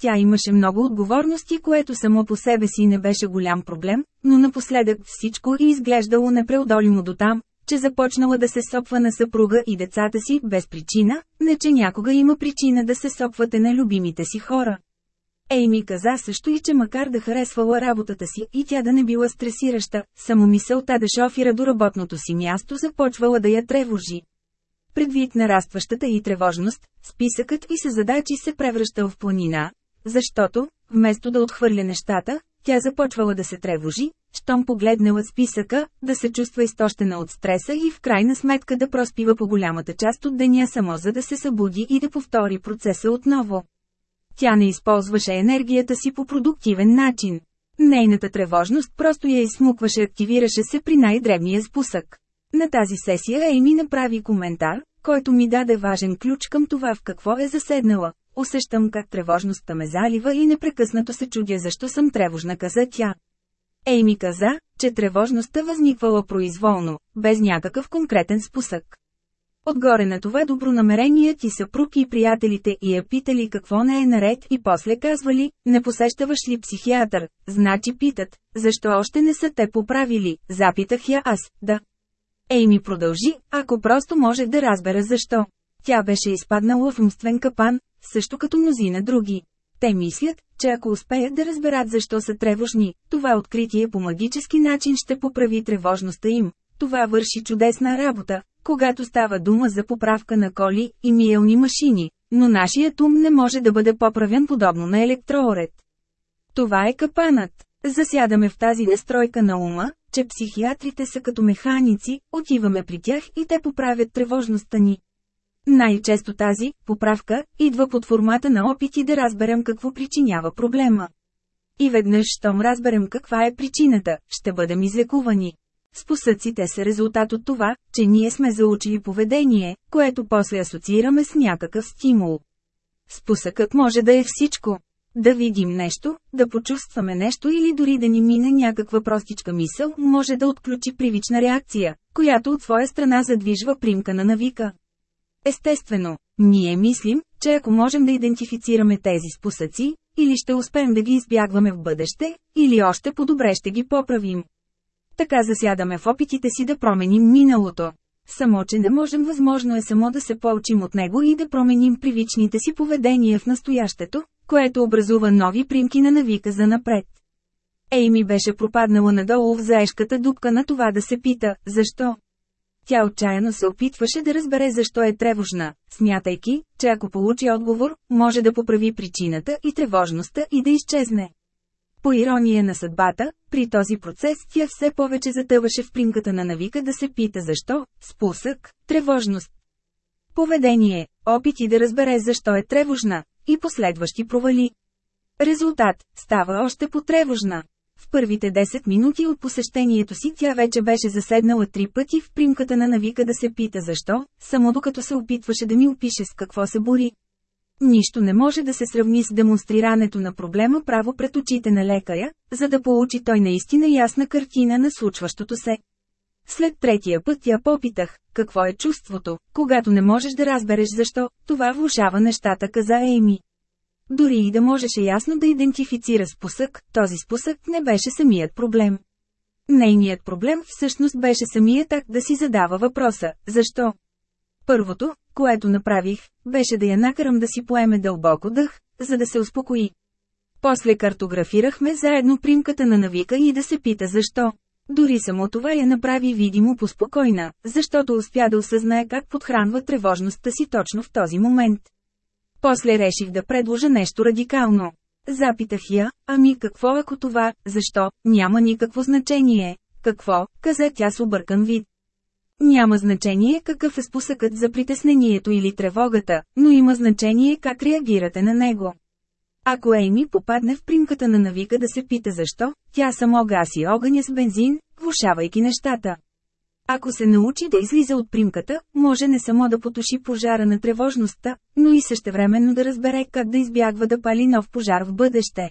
Speaker 1: Тя имаше много отговорности, което само по себе си не беше голям проблем, но напоследък всичко и изглеждало непреодолимо до там, че започнала да се сопва на съпруга и децата си без причина, не че някога има причина да се сопвате на любимите си хора. Ейми каза също и че макар да харесвала работата си и тя да не била стресираща, само мисълта да шофира до работното си място започвала да я тревожи. Предвид нарастващата и тревожност, списъкът и се задачи се превръщал в планина, защото, вместо да отхвърля нещата, тя започвала да се тревожи, щом погледнала списъка, да се чувства изтощена от стреса и в крайна сметка да проспива по голямата част от деня само за да се събуди и да повтори процеса отново. Тя не използваше енергията си по продуктивен начин. Нейната тревожност просто я изсмукваше, активираше се при най-древния спусък. На тази сесия Ейми направи коментар, който ми даде важен ключ към това в какво е заседнала. Усещам как тревожността ме залива и непрекъснато се чудя защо съм тревожна, каза тя. Ейми каза, че тревожността възниквала произволно, без някакъв конкретен спусък. Отгоре на това добронамереният ти съпруг и приятелите и я питали какво не е наред и после казвали, не посещаваш ли психиатър, значи питат, защо още не са те поправили, запитах я аз, да. Ей ми продължи, ако просто може да разбера защо. Тя беше изпаднала в умствен капан, също като мнозина други. Те мислят, че ако успеят да разберат защо са тревожни, това откритие по магически начин ще поправи тревожността им. Това върши чудесна работа, когато става дума за поправка на коли и миелни машини, но нашият ум не може да бъде поправен подобно на електрооред. Това е капанът. Засядаме в тази настройка на ума, че психиатрите са като механици, отиваме при тях и те поправят тревожността ни. Най-често тази поправка идва под формата на опити да разберем какво причинява проблема. И веднъж, щом разберем каква е причината, ще бъдем излекувани. Спосъците са резултат от това, че ние сме заучили поведение, което после асоциираме с някакъв стимул. Спусъкът може да е всичко. Да видим нещо, да почувстваме нещо или дори да ни мине някаква простичка мисъл, може да отключи привична реакция, която от своя страна задвижва примка на навика. Естествено, ние мислим, че ако можем да идентифицираме тези спосъци, или ще успеем да ги избягваме в бъдеще, или още по-добре ще ги поправим. Така засядаме в опитите си да променим миналото. Само, че не можем възможно е само да се поучим от него и да променим привичните си поведения в настоящето, което образува нови примки на навика за напред. Ейми беше пропаднала надолу в заешката дупка на това да се пита, защо? Тя отчаяно се опитваше да разбере защо е тревожна, смятайки, че ако получи отговор, може да поправи причината и тревожността и да изчезне. По ирония на съдбата, при този процес тя все повече затъваше в примката на навика да се пита защо, спусък, тревожност. Поведение, опити да разбере защо е тревожна, и последващи провали. Резултат – става още потревожна. В първите 10 минути от посещението си тя вече беше заседнала три пъти в примката на навика да се пита защо, само докато се опитваше да ми опише с какво се бори. Нищо не може да се сравни с демонстрирането на проблема право пред очите на лекаря, за да получи той наистина ясна картина на случващото се. След третия път я попитах, какво е чувството, когато не можеш да разбереш защо, това влушава нещата, каза Ейми. Дори и да можеше ясно да идентифицира спусък, този спусък не беше самият проблем. Нейният проблем всъщност беше самият так да си задава въпроса – защо? Първото, което направих, беше да я накарам да си поеме дълбоко дъх, за да се успокои. После картографирахме заедно примката на навика и да се пита защо. Дори само това я направи видимо поспокойна, защото успя да осъзнае как подхранва тревожността си точно в този момент. После реших да предложа нещо радикално. Запитах я, ами какво ако това, защо, няма никакво значение. Какво, каза тя с объркан вид. Няма значение какъв е спусъкът за притеснението или тревогата, но има значение как реагирате на него. Ако Ейми попадне в примката на навика да се пита защо, тя само гаси огъня с бензин, влушавайки нещата. Ако се научи да излиза от примката, може не само да потуши пожара на тревожността, но и същевременно да разбере как да избягва да пали нов пожар в бъдеще.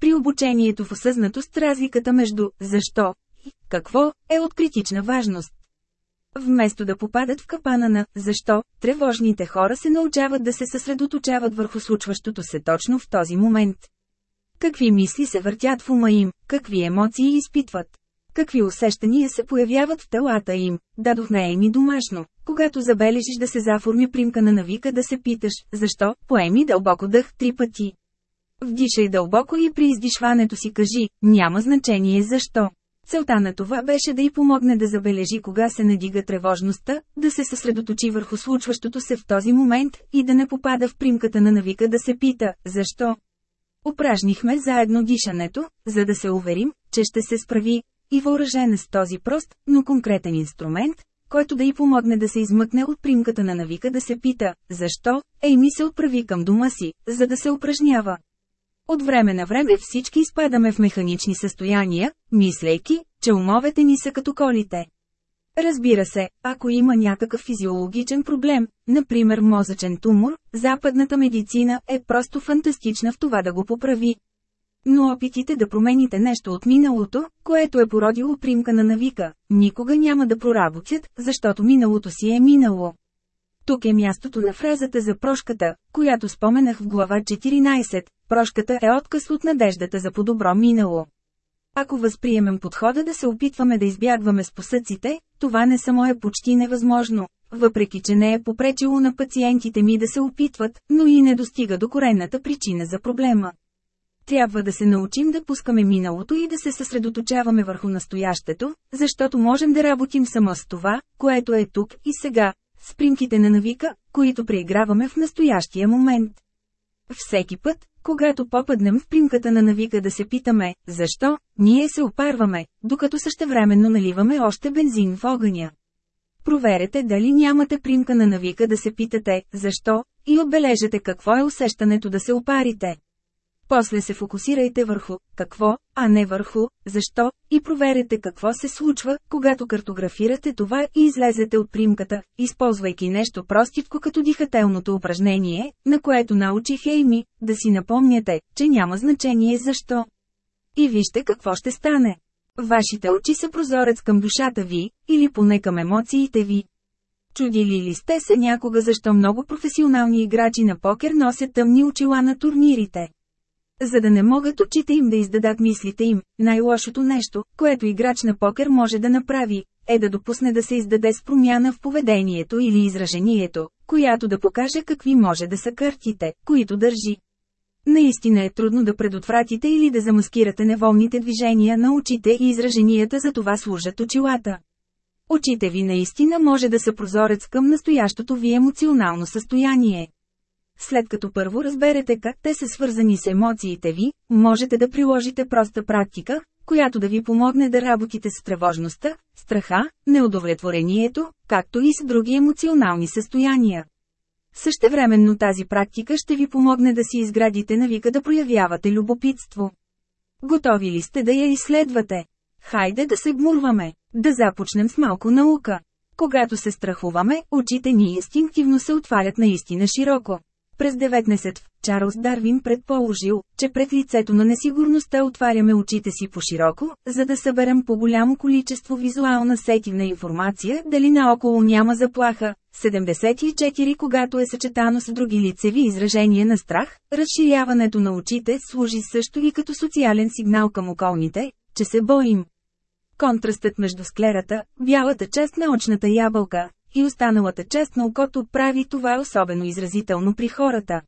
Speaker 1: При обучението в осъзнатост разликата между «защо» и «какво» е от критична важност. Вместо да попадат в капана на «защо», тревожните хора се научават да се съсредоточават върху случващото се точно в този момент. Какви мисли се въртят в ума им, какви емоции изпитват, какви усещания се появяват в телата им, дадох не е домашно. Когато забележиш да се заформи примка на навика да се питаш «защо», поеми дълбоко дъх три пъти. Вдишай дълбоко и при издишването си кажи, няма значение защо. Целта на това беше да й помогне да забележи кога се надига тревожността, да се съсредоточи върху случващото се в този момент и да не попада в примката на навика да се пита «Защо?». Опражнихме заедно дишането, за да се уверим, че ще се справи, и въоръжена е с този прост, но конкретен инструмент, който да й помогне да се измъкне от примката на навика да се пита «Защо?», Ей ми се отправи към дома си, за да се упражнява. От време на време всички изпадаме в механични състояния, мислейки, че умовете ни са като колите. Разбира се, ако има някакъв физиологичен проблем, например мозъчен тумор, западната медицина е просто фантастична в това да го поправи. Но опитите да промените нещо от миналото, което е породило примка на навика, никога няма да проработят, защото миналото си е минало. Тук е мястото на фразата за прошката, която споменах в глава 14, Прошката е отказ от надеждата за по-добро минало. Ако възприемем подхода да се опитваме да избягваме спосъците, това не само е почти невъзможно, въпреки че не е попречило на пациентите ми да се опитват, но и не достига до коренната причина за проблема. Трябва да се научим да пускаме миналото и да се съсредоточаваме върху настоящето, защото можем да работим само с това, което е тук и сега, с примките на навика, които преиграваме в настоящия момент. Всеки път, когато попаднем в примката на навика да се питаме, защо, ние се опарваме, докато същевременно наливаме още бензин в огъня. Проверете дали нямате примка на навика да се питате, защо, и отбележете какво е усещането да се опарите. После се фокусирайте върху какво, а не върху защо, и проверете какво се случва, когато картографирате това и излезете от примката, използвайки нещо простичко като дихателното упражнение, на което научих Ейми, да си напомняте, че няма значение защо. И вижте какво ще стане. Вашите очи са прозорец към душата ви, или поне към емоциите ви. Чудили ли сте се някога защо много професионални играчи на покер носят тъмни очила на турнирите? За да не могат очите им да издадат мислите им, най-лошото нещо, което играч на покер може да направи, е да допусне да се издаде с промяна в поведението или изражението, която да покаже какви може да са картите, които държи. Наистина е трудно да предотвратите или да замаскирате неволните движения на очите и израженията за това служат очилата. Очите ви наистина може да са прозорец към настоящото ви емоционално състояние. След като първо разберете как те са свързани с емоциите ви, можете да приложите проста практика, която да ви помогне да работите с тревожността, страха, неудовлетворението, както и с други емоционални състояния. Същевременно тази практика ще ви помогне да си изградите навика да проявявате любопитство. Готови ли сте да я изследвате? Хайде да се гмурваме, да започнем с малко наука. Когато се страхуваме, очите ни инстинктивно се отварят наистина широко. През 19 Чарлз Дарвин предположил, че пред лицето на несигурността отваряме очите си по-широко, за да съберем по-голямо количество визуална сетивна информация, дали наоколо няма заплаха. 74 Когато е съчетано с други лицеви изражения на страх, разширяването на очите служи също и като социален сигнал към околните, че се боим. Контрастът между склерата, бялата част на очната ябълка, и останалата част на окото прави това особено изразително при хората.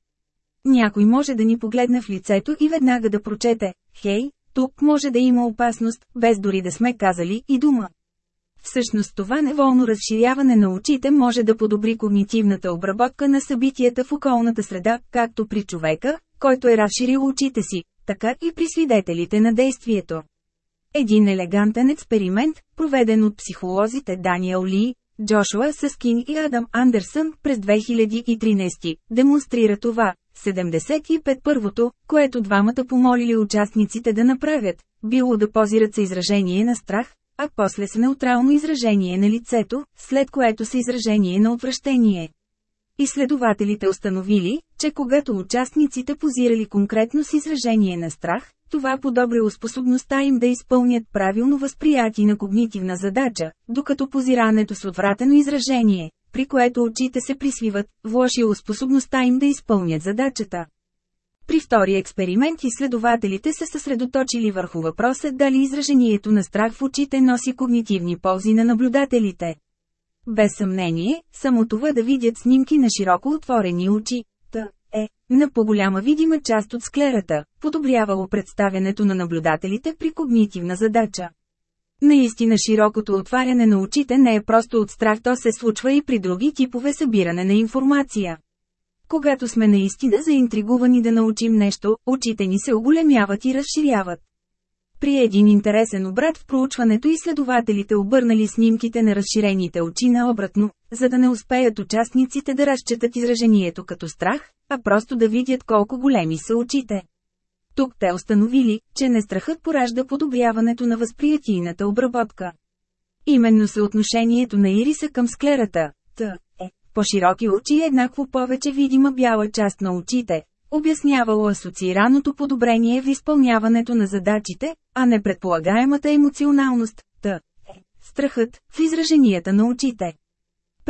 Speaker 1: Някой може да ни погледне в лицето и веднага да прочете «Хей, тук може да има опасност», без дори да сме казали и дума. Всъщност това неволно разширяване на очите може да подобри когнитивната обработка на събитията в околната среда, както при човека, който е разширил очите си, така и при свидетелите на действието. Един елегантен експеримент, проведен от психолозите Даниел Ли Джошуа Съскин и Адам Андерсън през 2013 демонстрира това. 75 първото, което двамата помолили участниците да направят, било да позират се изражение на страх, а после с неутрално изражение на лицето, след което се изражение на отвращение. Изследователите установили, че когато участниците позирали конкретно с изражение на страх, това подобрило способността им да изпълнят правилно възприятие на когнитивна задача, докато позирането с отвратено изражение, при което очите се присвиват, влошило способността им да изпълнят задачата. При втори експеримент изследователите се съсредоточили върху въпроса дали изражението на страх в очите носи когнитивни ползи на наблюдателите. Без съмнение, само това да видят снимки на широко отворени очи, на по-голяма видима част от склерата, подобрявало представянето на наблюдателите при когнитивна задача. Наистина широкото отваряне на очите не е просто от страх, то се случва и при други типове събиране на информация. Когато сме наистина заинтригувани да научим нещо, очите ни се оголемяват и разширяват. При един интересен обрат в проучването изследователите обърнали снимките на разширените очи наобратно, за да не успеят участниците да разчетат изражението като страх, а просто да видят колко големи са очите. Тук те установили, че не страхът поражда подобряването на възприятийната обработка. Именно съотношението на ириса към склерата, т. е, по-широки очи еднакво повече видима бяла част на очите, обяснявало асоциираното подобрение в изпълняването на задачите, а не предполагаемата емоционалност, т. е, страхът, в израженията на очите.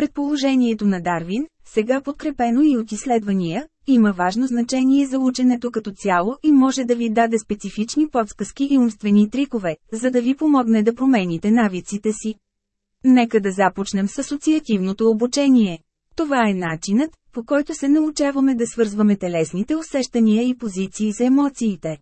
Speaker 1: Предположението на Дарвин, сега подкрепено и от изследвания, има важно значение за ученето като цяло и може да ви даде специфични подсказки и умствени трикове, за да ви помогне да промените навиците си. Нека да започнем с асоциативното обучение. Това е начинът, по който се научаваме да свързваме телесните усещания и позиции с емоциите.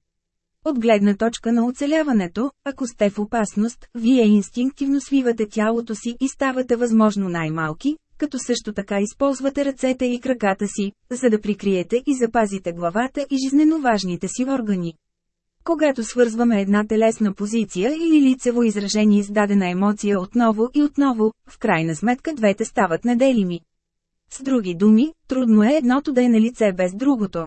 Speaker 1: От гледна точка на оцеляването, ако сте в опасност, вие инстинктивно свивате тялото си и ставате възможно най-малки, като също така използвате ръцете и краката си, за да прикриете и запазите главата и жизненоважните си органи. Когато свързваме една телесна позиция или лицево изражение с дадена емоция отново и отново, в крайна сметка двете стават неделими. С други думи, трудно е едното да е на лице без другото.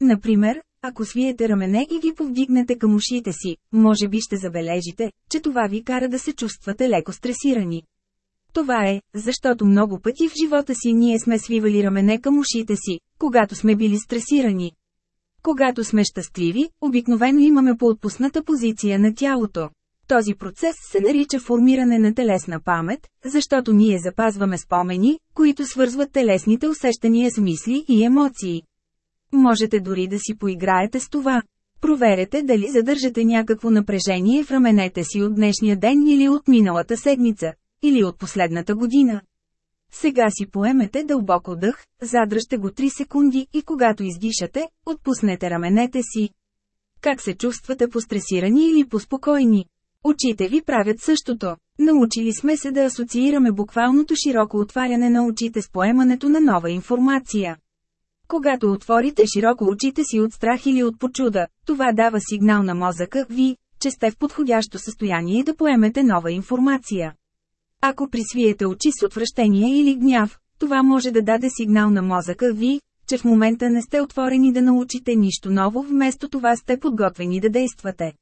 Speaker 1: Например, ако свиете рамене и ги повдигнете към ушите си, може би ще забележите, че това ви кара да се чувствате леко стресирани. Това е, защото много пъти в живота си ние сме свивали рамене към ушите си, когато сме били стресирани. Когато сме щастливи, обикновено имаме по отпусната позиция на тялото. Този процес се нарича формиране на телесна памет, защото ние запазваме спомени, които свързват телесните усещания с мисли и емоции. Можете дори да си поиграете с това. Проверете дали задържате някакво напрежение в раменете си от днешния ден или от миналата седмица, или от последната година. Сега си поемете дълбоко дъх, задръжте го 3 секунди и когато издишате, отпуснете раменете си. Как се чувствате постресирани или поспокойни? Очите ви правят същото. Научили сме се да асоциираме буквалното широко отваряне на очите с поемането на нова информация. Когато отворите широко очите си от страх или от почуда, това дава сигнал на мозъка ви, че сте в подходящо състояние да поемете нова информация. Ако присвиете очи с отвращение или гняв, това може да даде сигнал на мозъка ви, че в момента не сте отворени да научите нищо ново, вместо това сте подготвени да действате.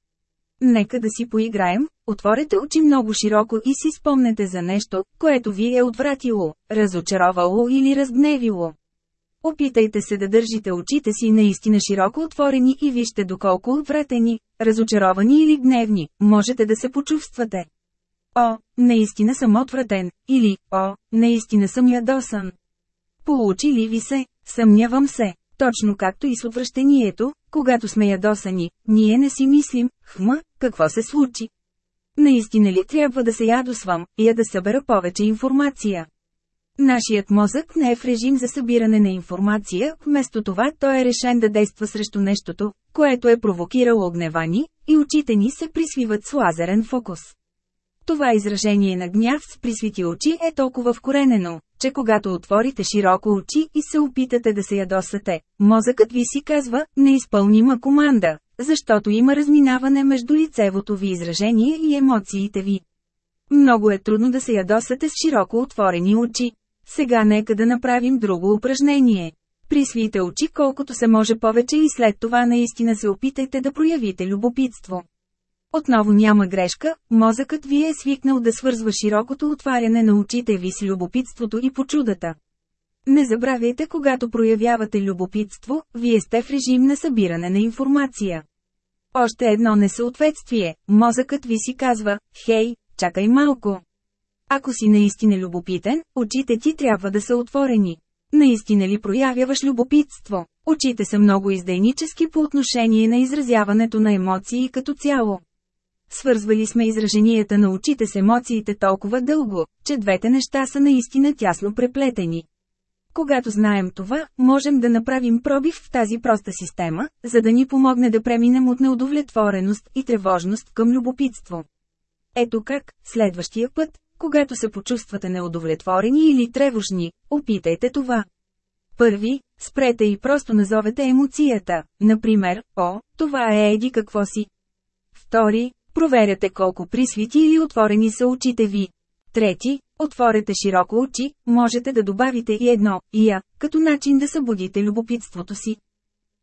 Speaker 1: Нека да си поиграем, отворете очи много широко и си спомнете за нещо, което ви е отвратило, разочаровало или разгневило. Опитайте се да държите очите си наистина широко отворени и вижте доколко отвратени, разочаровани или гневни, можете да се почувствате. О, наистина съм отвратен, или, о, наистина съм ядосан. Получи ли ви се, съмнявам се, точно както и с отвращението, когато сме ядосани, ние не си мислим, хма, какво се случи. Наистина ли трябва да се ядосвам, и я да събера повече информация? Нашият мозък не е в режим за събиране на информация, вместо това той е решен да действа срещу нещото, което е провокирало огнева ни, и очите ни се присвиват с лазерен фокус. Това изражение на гняв с присвити очи е толкова вкоренено, че когато отворите широко очи и се опитате да се ядосате, мозъкът ви си казва «неизпълнима команда», защото има разминаване между лицевото ви изражение и емоциите ви. Много е трудно да се ядосате с широко отворени очи. Сега нека да направим друго упражнение. Присвийте очи колкото се може повече и след това наистина се опитайте да проявите любопитство. Отново няма грешка, мозъкът ви е свикнал да свързва широкото отваряне на очите ви с любопитството и почудата. Не забравяйте когато проявявате любопитство, вие сте в режим на събиране на информация. Още едно несъответствие, мозъкът ви си казва, хей, чакай малко. Ако си наистина любопитен, очите ти трябва да са отворени. Наистина ли проявяваш любопитство? Очите са много издейнически по отношение на изразяването на емоции като цяло. Свързвали сме израженията на очите с емоциите толкова дълго, че двете неща са наистина тясно преплетени. Когато знаем това, можем да направим пробив в тази проста система, за да ни помогне да преминем от неудовлетвореност и тревожност към любопитство. Ето как, следващия път, когато се почувствате неудовлетворени или тревожни, опитайте това. Първи, спрете и просто назовете емоцията, например, о, това е еди какво си. Втори, проверяте колко присвити или отворени са очите ви. Трети, отворете широко очи, можете да добавите и едно, и я, като начин да събудите любопитството си.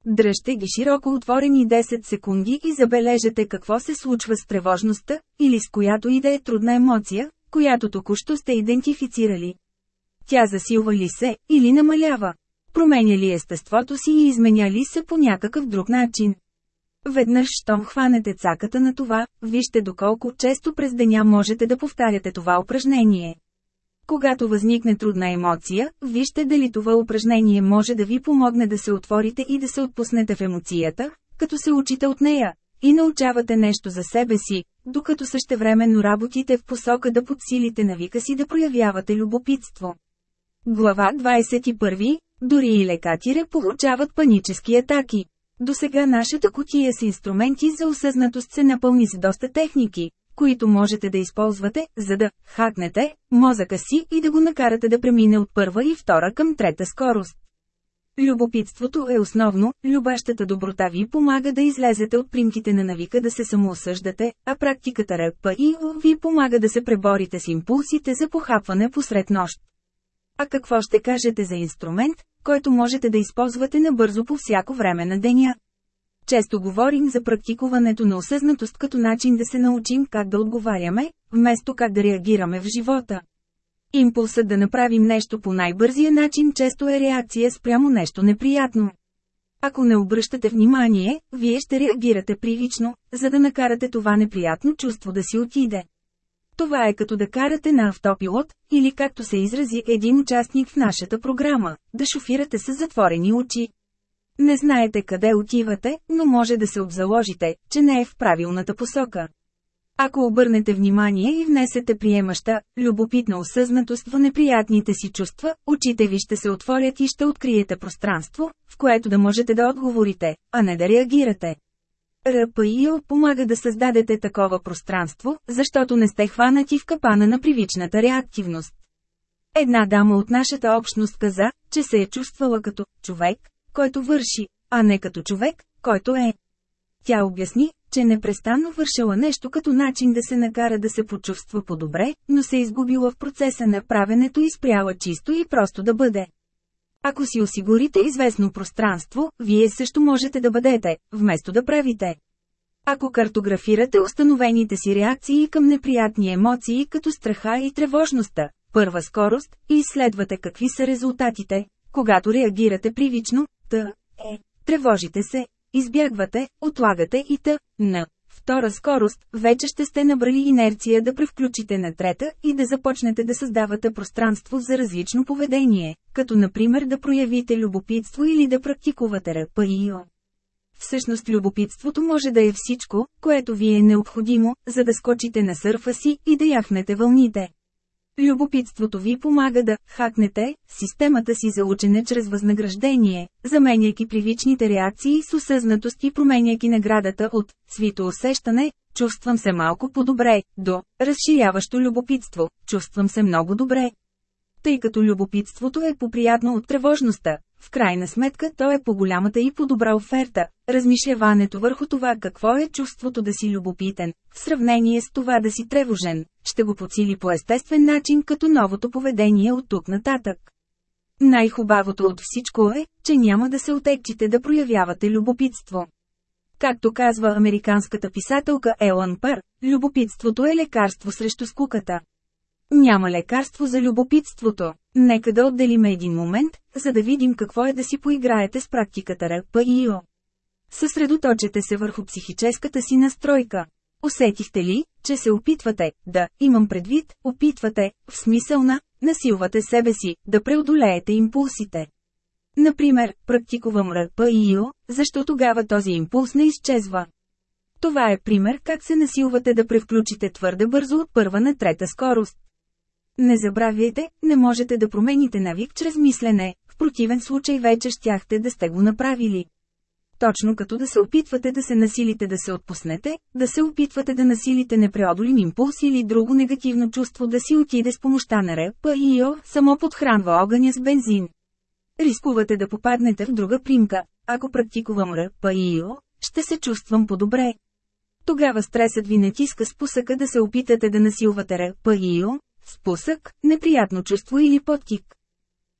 Speaker 1: Дръжте ги широко отворени 10 секунди и забележете какво се случва с тревожността, или с която и да е трудна емоция, която току-що сте идентифицирали. Тя засилва ли се, или намалява? Променя ли естеството си и изменя ли се по някакъв друг начин? Веднъж, щом хванете цаката на това, вижте доколко често през деня можете да повтаряте това упражнение. Когато възникне трудна емоция, вижте дали това упражнение може да ви помогне да се отворите и да се отпуснете в емоцията, като се учите от нея, и научавате нещо за себе си, докато същевременно работите в посока да подсилите навика си да проявявате любопитство. Глава 21. Дори и лекатире получават панически атаки. До сега нашата котия с инструменти за осъзнатост се напълни с доста техники, които можете да използвате, за да хакнете мозъка си и да го накарате да премине от първа и втора към трета скорост. Любопитството е основно, любащата доброта ви помага да излезете от примките на навика да се самоосъждате, а практиката ръпа и ви помага да се преборите с импулсите за похапване посред нощ. А какво ще кажете за инструмент, който можете да използвате набързо по всяко време на деня? Често говорим за практикуването на осъзнатост като начин да се научим как да отговаряме, вместо как да реагираме в живота. Импулсът да направим нещо по най-бързия начин често е реакция спрямо нещо неприятно. Ако не обръщате внимание, вие ще реагирате прилично, за да накарате това неприятно чувство да си отиде. Това е като да карате на автопилот, или както се изрази един участник в нашата програма, да шофирате с затворени очи. Не знаете къде отивате, но може да се обзаложите, че не е в правилната посока. Ако обърнете внимание и внесете приемаща, любопитна осъзнатост в неприятните си чувства, очите ви ще се отворят и ще откриете пространство, в което да можете да отговорите, а не да реагирате. РПИО помага да създадете такова пространство, защото не сте хванати в капана на привичната реактивност. Една дама от нашата общност каза, че се е чувствала като човек, който върши, а не като човек, който е. Тя обясни, че непрестанно вършила нещо като начин да се накара да се почувства по-добре, но се изгубила в процеса на правенето и спряла чисто и просто да бъде. Ако си осигурите известно пространство, вие също можете да бъдете, вместо да правите. Ако картографирате установените си реакции към неприятни емоции като страха и тревожността, първа скорост, и изследвате какви са резултатите, когато реагирате привично, т. е. Тревожите се, Избягвате, отлагате и т. на втора скорост, вече ще сте набрали инерция да превключите на трета и да започнете да създавате пространство за различно поведение, като например да проявите любопитство или да практикувате ЙО. Всъщност любопитството може да е всичко, което ви е необходимо, за да скочите на сърфа си и да яхнете вълните. Любопитството ви помага да хакнете системата си за учене чрез възнаграждение, заменяйки привичните реакции с осъзнатост и променяйки наградата от свито усещане, чувствам се малко по-добре, до разширяващо любопитство, чувствам се много добре. Тъй като любопитството е поприятно от тревожността, в крайна сметка то е по-голямата и по-добра оферта, размишляването върху това какво е чувството да си любопитен, в сравнение с това да си тревожен, ще го подсили по естествен начин като новото поведение от тук нататък. Най-хубавото от всичко е, че няма да се отекчите да проявявате любопитство. Както казва американската писателка Елън Пър, любопитството е лекарство срещу скуката. Няма лекарство за любопитството. Нека да отделим един момент, за да видим какво е да си поиграете с практиката РПИО. Съсредоточете се върху психическата си настройка. Усетихте ли, че се опитвате, да, имам предвид, опитвате, в смисъл на, насилвате себе си, да преодолеете импулсите. Например, практикувам РПИО, защо тогава този импулс не изчезва. Това е пример как се насилвате да превключите твърде бързо от първа на трета скорост. Не забравяйте, не можете да промените навик чрез мислене, в противен случай вече щяхте да сте го направили. Точно като да се опитвате да се насилите да се отпуснете, да се опитвате да насилите непреодолим импулс или друго негативно чувство да си отиде с помощта на и ИО, само подхранва огъня с бензин. Рискувате да попаднете в друга примка. Ако практикувам РЕП и ИО, ще се чувствам по-добре. Тогава стресът ви натиска спусъка да се опитате да насилвате и ИО, Спусък, неприятно чувство или подтик.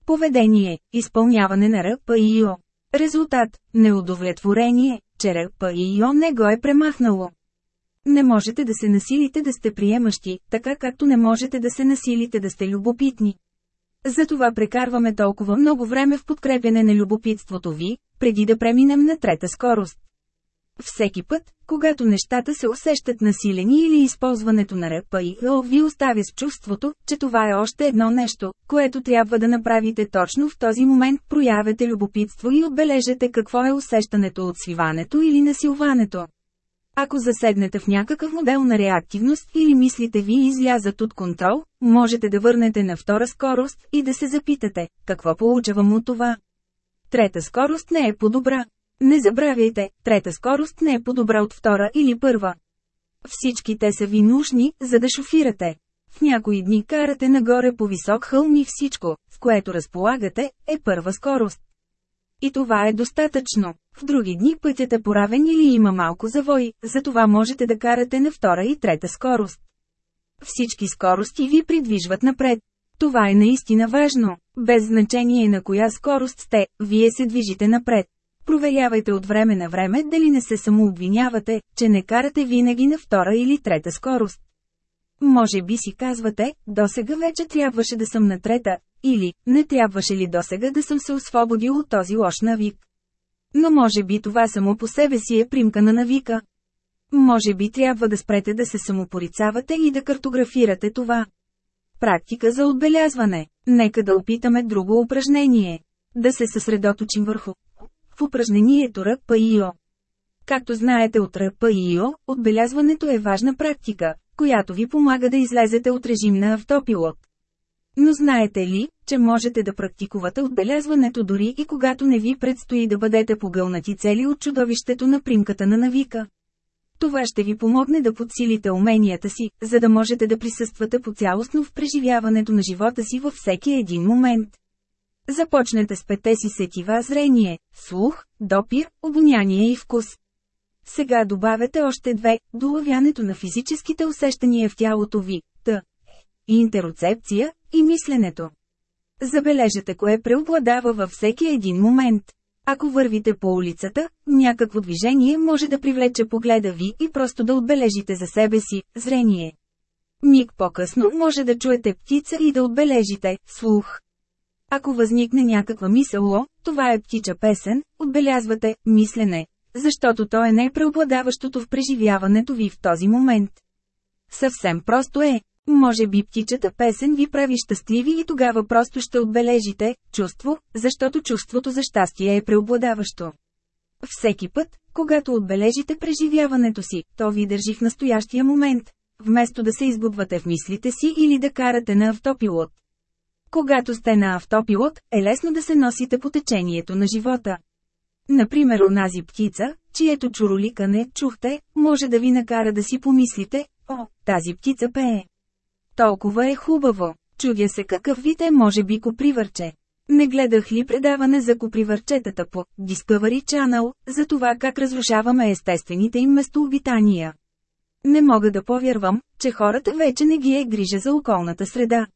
Speaker 1: Поведение, изпълняване на РПИО. Резултат, неудовлетворение, че РПИО не го е премахнало. Не можете да се насилите да сте приемащи, така както не можете да се насилите да сте любопитни. Затова прекарваме толкова много време в подкрепяне на любопитството ви, преди да преминем на трета скорост. Всеки път, когато нещата се усещат насилени или използването на и О ви оставя с чувството, че това е още едно нещо, което трябва да направите точно в този момент, проявете любопитство и отбележете какво е усещането от свиването или насилването. Ако заседнете в някакъв модел на реактивност или мислите ви излязат от контрол, можете да върнете на втора скорост и да се запитате, какво получавам от това. Трета скорост не е по-добра. Не забравяйте, трета скорост не е по-добра от втора или първа. Всички те са ви нужни, за да шофирате. В някои дни карате нагоре по висок хълм и всичко, в което разполагате, е първа скорост. И това е достатъчно. В други дни пътят е поравен или има малко завой, затова можете да карате на втора и трета скорост. Всички скорости ви придвижват напред. Това е наистина важно. Без значение на коя скорост сте, вие се движите напред. Проверявайте от време на време дали не се самообвинявате, че не карате винаги на втора или трета скорост. Може би си казвате, досега вече трябваше да съм на трета, или, не трябваше ли досега да съм се освободил от този лош навик. Но може би това само по себе си е примка на навика. Може би трябва да спрете да се самопорицавате и да картографирате това. Практика за отбелязване. Нека да опитаме друго упражнение. Да се съсредоточим върху в упражнението РПИО. Както знаете от РПИО, отбелязването е важна практика, която ви помага да излезете от режим на автопилот. Но знаете ли, че можете да практикувате отбелязването дори и когато не ви предстои да бъдете погълнати цели от чудовището на примката на навика? Това ще ви помогне да подсилите уменията си, за да можете да присъствате по цялостно в преживяването на живота си във всеки един момент. Започнете с пете си сетива зрение, слух, допир, обоняние и вкус. Сега добавете още две – долавянето на физическите усещания в тялото ви, т. Интероцепция и мисленето. Забележете кое преобладава във всеки един момент. Ако вървите по улицата, някакво движение може да привлече погледа ви и просто да отбележите за себе си – зрение. Миг по-късно може да чуете птица и да отбележите – слух. Ако възникне някаква мисъл о, това е птича песен, отбелязвате мислене, защото то е най-преобладаващото в преживяването ви в този момент. Съвсем просто е. Може би птичата песен ви прави щастливи и тогава просто ще отбележите чувство, защото чувството за щастие е преобладаващо. Всеки път, когато отбележите преживяването си, то ви държи в настоящия момент, вместо да се избудвате в мислите си или да карате на автопилот. Когато сте на автопилот, е лесно да се носите по течението на живота. Например онази птица, чието чуроликане чухте, може да ви накара да си помислите, о, тази птица пее. Толкова е хубаво, чудя се какъв вид е може би копривърче. Не гледах ли предаване за копривърчетата по Discovery Channel, за това как разрушаваме естествените им местообитания. Не мога да повярвам, че хората вече не ги е грижа за околната среда.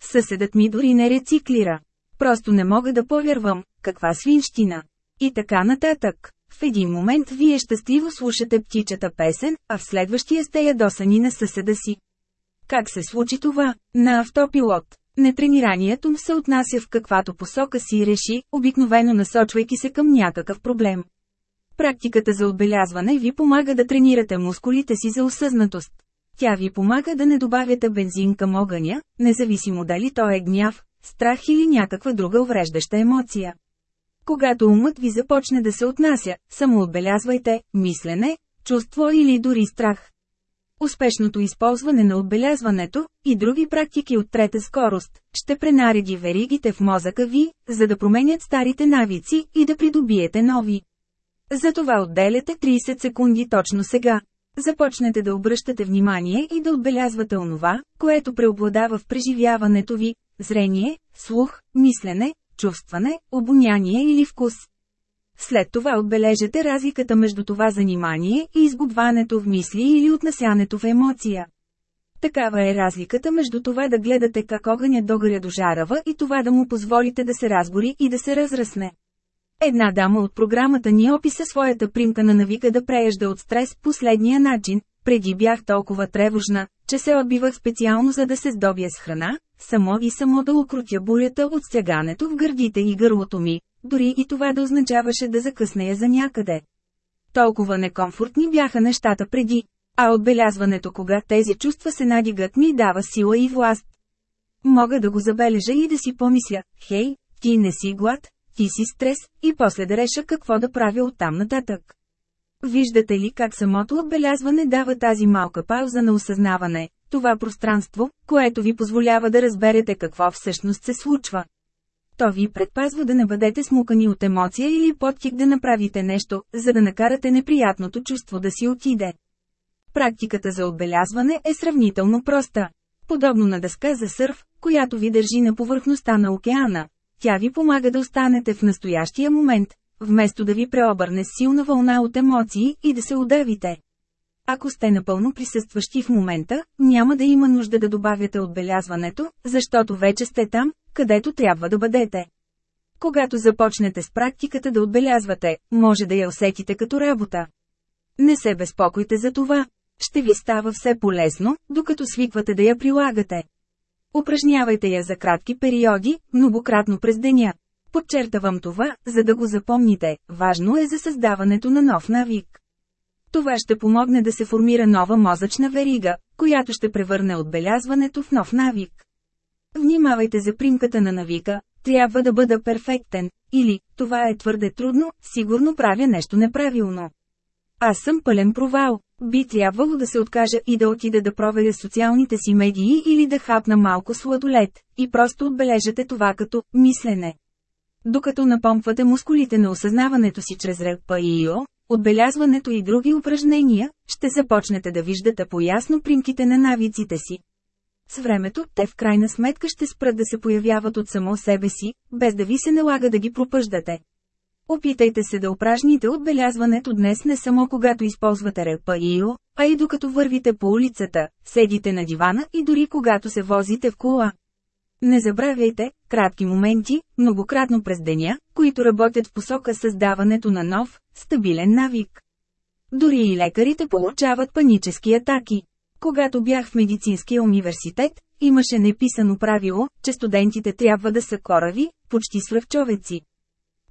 Speaker 1: Съседът ми дори не рециклира. Просто не мога да повярвам, каква свинщина. И така нататък. В един момент вие щастливо слушате птичата песен, а в следващия сте ядосани на съседа си. Как се случи това? На автопилот. Нетрениранието се отнася в каквато посока си реши, обикновено насочвайки се към някакъв проблем. Практиката за отбелязване ви помага да тренирате мускулите си за осъзнатост. Тя ви помага да не добавяте бензин към огъня, независимо дали то е гняв, страх или някаква друга увреждаща емоция. Когато умът ви започне да се отнася, само отбелязвайте мислене, чувство или дори страх. Успешното използване на отбелязването и други практики от трета скорост ще пренареди веригите в мозъка ви, за да променят старите навици и да придобиете нови. Затова отделяте 30 секунди точно сега. Започнете да обръщате внимание и да отбелязвате онова, което преобладава в преживяването ви – зрение, слух, мислене, чувстване, обоняние или вкус. След това отбележете разликата между това занимание и изгубването в мисли или отнасянето в емоция. Такава е разликата между това да гледате как огънят догаря до жарава и това да му позволите да се разгори и да се разрасне. Една дама от програмата ни описа своята примка на навика да преежда от стрес последния начин. Преди бях толкова тревожна, че се отбивах специално за да се здобия с храна, само и само да укрутя бурята от стягането в гърдите и гърлото ми, дори и това да означаваше да закъснея за някъде. Толкова некомфортни бяха нещата преди, а отбелязването кога тези чувства се надигат ми дава сила и власт. Мога да го забележа и да си помисля, хей, ти не си глад, ти си стрес, и после да реша какво да правя оттам нататък. Виждате ли как самото отбелязване дава тази малка пауза на осъзнаване, това пространство, което ви позволява да разберете какво всъщност се случва. То ви предпазва да не бъдете смукани от емоция или подтик да направите нещо, за да накарате неприятното чувство да си отиде. Практиката за отбелязване е сравнително проста. Подобно на дъска за сърф, която ви държи на повърхността на океана, тя ви помага да останете в настоящия момент, вместо да ви преобърне силна вълна от емоции и да се удавите. Ако сте напълно присъстващи в момента, няма да има нужда да добавяте отбелязването, защото вече сте там, където трябва да бъдете. Когато започнете с практиката да отбелязвате, може да я усетите като работа. Не се безпокойте за това. Ще ви става все полезно, докато свиквате да я прилагате. Упражнявайте я за кратки периоди, многократно през деня. Подчертавам това, за да го запомните, важно е за създаването на нов навик. Това ще помогне да се формира нова мозъчна верига, която ще превърне отбелязването в нов навик. Внимавайте за примката на навика, трябва да бъда перфектен, или, това е твърде трудно, сигурно правя нещо неправилно. Аз съм пълен провал. Би трябвало да се откажа и да отида да проверя социалните си медии или да хапна малко сладолет, и просто отбележате това като «мислене». Докато напомпвате мускулите на осъзнаването си чрез РП и ИО, отбелязването и други упражнения, ще започнете да виждате поясно примките на навиците си. С времето, те в крайна сметка ще спрат да се появяват от само себе си, без да ви се налага да ги пропъждате. Опитайте се да упражните отбелязването днес не само когато използвате репа репаио, а и докато вървите по улицата, седите на дивана и дори когато се возите в кола. Не забравяйте, кратки моменти, многократно през деня, които работят в посока създаването на нов, стабилен навик. Дори и лекарите получават панически атаки. Когато бях в медицинския университет, имаше неписано правило, че студентите трябва да са корави, почти свръвчовеци.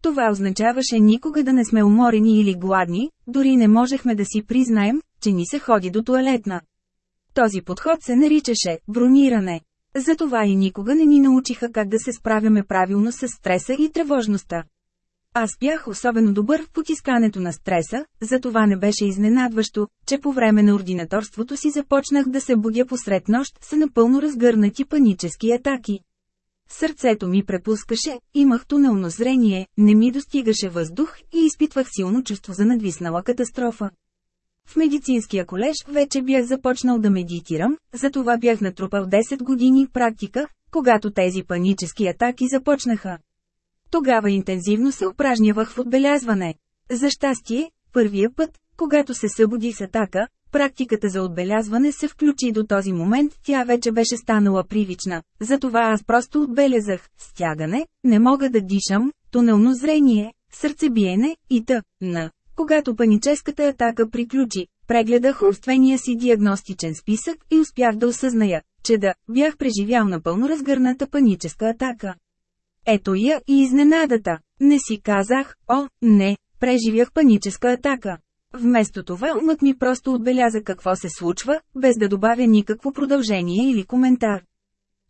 Speaker 1: Това означаваше никога да не сме уморени или гладни, дори не можехме да си признаем, че ни се ходи до туалетна. Този подход се наричаше брониране. Затова и никога не ни научиха как да се справяме правилно с стреса и тревожността. Аз бях особено добър в потискането на стреса, затова не беше изненадващо, че по време на ординаторството си започнах да се будя посред нощ с напълно разгърнати панически атаки. Сърцето ми препускаше, имах тунелно зрение, не ми достигаше въздух и изпитвах силно чувство за надвиснала катастрофа. В медицинския колеж вече бях започнал да медитирам, затова бях натрупал 10 години практика, когато тези панически атаки започнаха. Тогава интензивно се упражнявах в отбелязване. За щастие, първия път, когато се събудих с атака, Практиката за отбелязване се включи до този момент, тя вече беше станала привична, затова аз просто отбелязах – стягане, не мога да дишам, тунелно зрение, сърцебиене и т.н. Когато паническата атака приключи, прегледах умствения си диагностичен списък и успях да осъзная, че да, бях преживял напълно разгърната паническа атака. Ето я и изненадата. Не си казах, о, не, преживях паническа атака. Вместо това умът ми просто отбеляза какво се случва, без да добавя никакво продължение или коментар.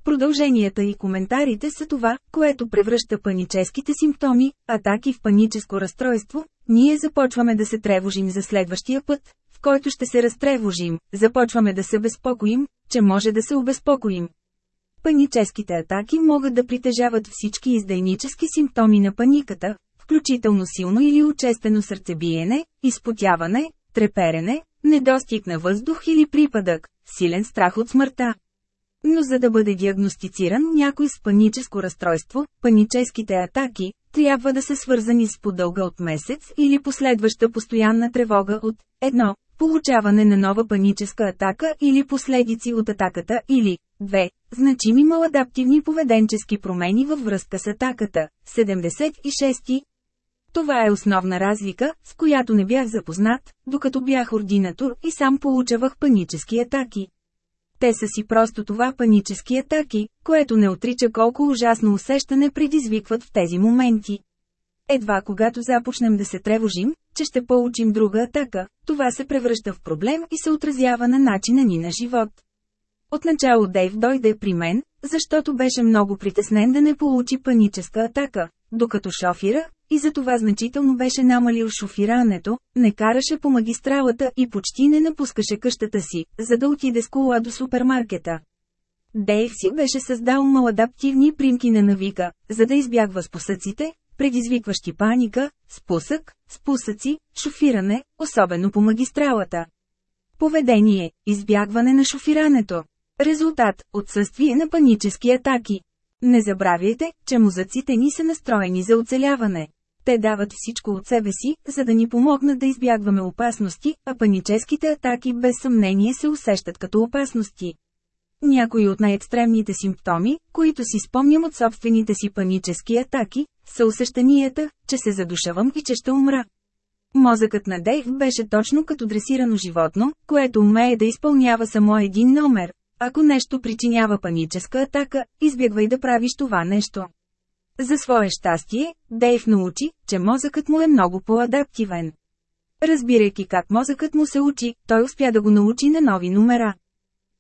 Speaker 1: Продълженията и коментарите са това, което превръща паническите симптоми, атаки в паническо разстройство, ние започваме да се тревожим за следващия път, в който ще се разтревожим, започваме да се безпокоим, че може да се обезпокоим. Паническите атаки могат да притежават всички издайнически симптоми на паниката, включително силно или учестено сърцебиене, изпотяване, треперене, недостиг на въздух или припадък, силен страх от смъртта. Но за да бъде диагностициран някой с паническо разстройство, паническите атаки трябва да са свързани с подълга от месец или последваща постоянна тревога от 1. Получаване на нова паническа атака или последици от атаката или 2. Значими маладаптивни поведенчески промени във връзка с атаката. 76. Това е основна разлика, с която не бях запознат, докато бях ординатор и сам получавах панически атаки. Те са си просто това панически атаки, което не отрича колко ужасно усещане предизвикват в тези моменти. Едва когато започнем да се тревожим, че ще получим друга атака, това се превръща в проблем и се отразява на начина ни на живот. Отначало Дейв дойде при мен, защото беше много притеснен да не получи паническа атака, докато шофира, и за това значително беше намалил шофирането, не караше по магистралата и почти не напускаше къщата си, за да отиде с кола до супермаркета. Дейв си беше създал маладаптивни примки на навика, за да избягва спосъците, предизвикващи паника, спусък, спусъци, шофиране, особено по магистралата. Поведение – избягване на шофирането. Резултат – отсъствие на панически атаки. Не забравяйте, че мозъците ни са настроени за оцеляване. Те дават всичко от себе си, за да ни помогнат да избягваме опасности, а паническите атаки без съмнение се усещат като опасности. Някои от най-екстремните симптоми, които си спомням от собствените си панически атаки, са усещанията, че се задушавам и че ще умра. Мозъкът на Дейв беше точно като дресирано животно, което умее да изпълнява само един номер ако нещо причинява паническа атака, избягвай да правиш това нещо. За свое щастие, Дейв научи, че мозъкът му е много по-адаптивен. Разбирайки как мозъкът му се учи, той успя да го научи на нови номера.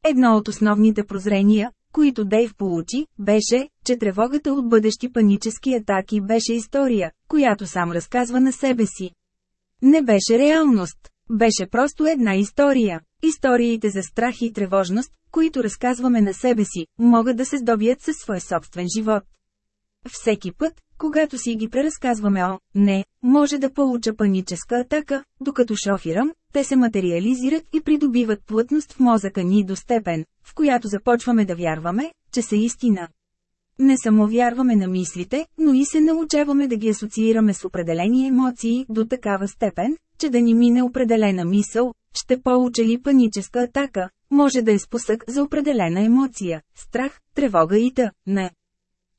Speaker 1: Едно от основните прозрения, които Дейв получи, беше, че тревогата от бъдещи панически атаки беше история, която сам разказва на себе си. Не беше реалност, беше просто една история. Историите за страх и тревожност, които разказваме на себе си, могат да се здобият със своя собствен живот. Всеки път, когато си ги преразказваме о, не, може да получа паническа атака, докато шофирам, те се материализират и придобиват плътност в мозъка ни до степен, в която започваме да вярваме, че са истина. Не само вярваме на мислите, но и се научаваме да ги асоциираме с определени емоции до такава степен, че да ни мине определена мисъл, ще получа паническа атака, може да е спосък за определена емоция, страх, тревога и да, Не.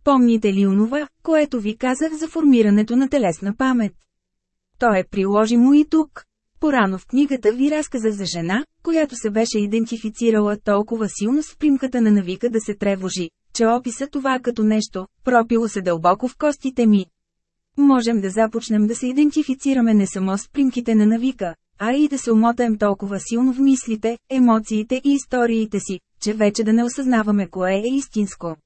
Speaker 1: Помните ли онова, което ви казах за формирането на телесна памет? То е приложимо и тук. Порано в книгата ви разказа за жена, която се беше идентифицирала толкова силно с примката на навика да се тревожи, че описа това като нещо, пропило се дълбоко в костите ми. Можем да започнем да се идентифицираме не само с примките на навика, а и да се умотаем толкова силно в мислите, емоциите и историите си, че вече да не осъзнаваме кое е истинско.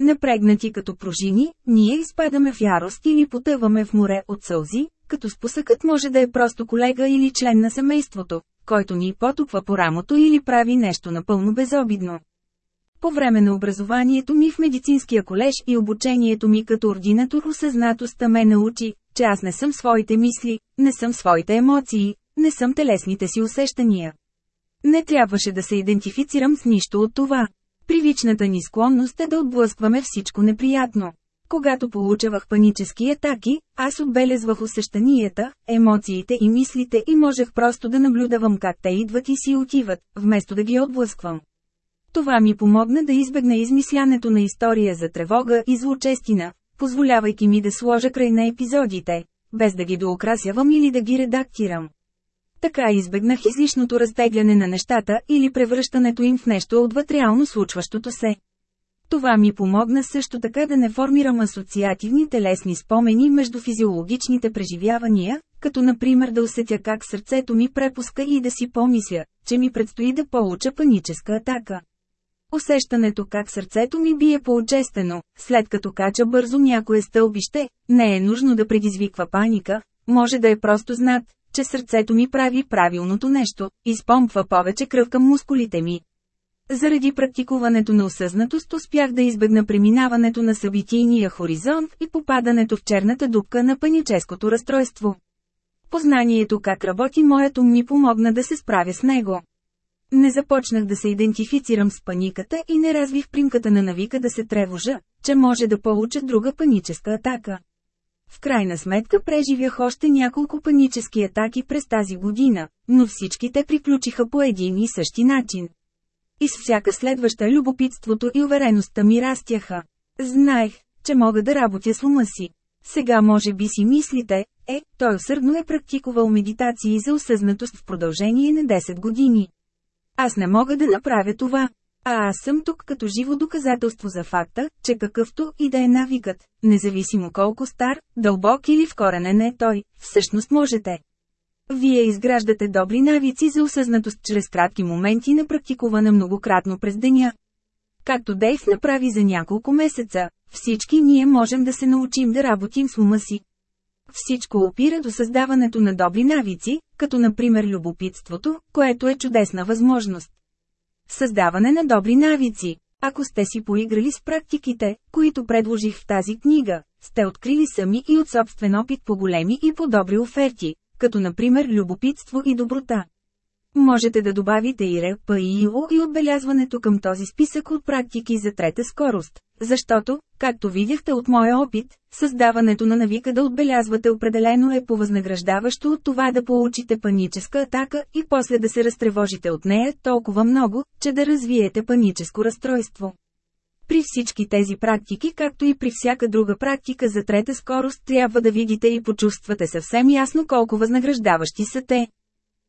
Speaker 1: Напрегнати като пружини, ние изпадаме в ярост или потъваме в море от сълзи, като спусъкът може да е просто колега или член на семейството, който ни потупва по рамото или прави нещо напълно безобидно. По време на образованието ми в медицинския колеж и обучението ми като ординатор осъзнатостта ме научи, че аз не съм своите мисли, не съм своите емоции, не съм телесните си усещания. Не трябваше да се идентифицирам с нищо от това. Привичната ни склонност е да отблъскваме всичко неприятно. Когато получавах панически атаки, аз отбелезвах усещанията, емоциите и мислите и можех просто да наблюдавам как те идват и си отиват, вместо да ги отблъсквам. Това ми помогна да избегна измислянето на история за тревога и злочестина, позволявайки ми да сложа край на епизодите, без да ги доокрасявам или да ги редактирам. Така избегнах излишното разтегляне на нещата или превръщането им в нещо отвъд реално случващото се. Това ми помогна също така да не формирам асоциативни телесни спомени между физиологичните преживявания, като например да усетя как сърцето ми препуска и да си помисля, че ми предстои да получа паническа атака. Усещането как сърцето ми бие по-отчестено, след като кача бързо някое стълбище, не е нужно да предизвиква паника, може да е просто знат че сърцето ми прави правилното нещо, изпомпва повече кръв към мускулите ми. Заради практикуването на осъзнатост успях да избегна преминаването на събитийния хоризонт и попадането в черната дупка на паническото разстройство. Познанието как работи моят ум ми помогна да се справя с него. Не започнах да се идентифицирам с паниката и не развих примката на навика да се тревожа, че може да получа друга паническа атака. В крайна сметка преживях още няколко панически атаки през тази година, но всичките приключиха по един и същи начин. И с всяка следваща любопитството и увереността ми растяха. Знаех, че мога да работя с ума си. Сега може би си мислите, е, той усърдно е практикувал медитации за осъзнатост в продължение на 10 години. Аз не мога да направя това. А аз съм тук като живо доказателство за факта, че какъвто и да е навикът, независимо колко стар, дълбок или вкоренен е той, всъщност можете. Вие изграждате добри навици за осъзнатост чрез кратки моменти на практикуване многократно през деня. Както Дейв направи за няколко месеца, всички ние можем да се научим да работим с ума си. Всичко опира до създаването на добри навици, като например любопитството, което е чудесна възможност. Създаване на добри навици. Ако сте си поиграли с практиките, които предложих в тази книга, сте открили сами и от собствен опит по големи и по добри оферти, като например любопитство и доброта, Можете да добавите и РПИО и отбелязването към този списък от практики за трета скорост, защото, както видяхте от моя опит, създаването на навика да отбелязвате определено е повъзнаграждаващо от това да получите паническа атака и после да се разтревожите от нея толкова много, че да развиете паническо разстройство. При всички тези практики, както и при всяка друга практика за трета скорост, трябва да видите и почувствате съвсем ясно колко възнаграждаващи са те.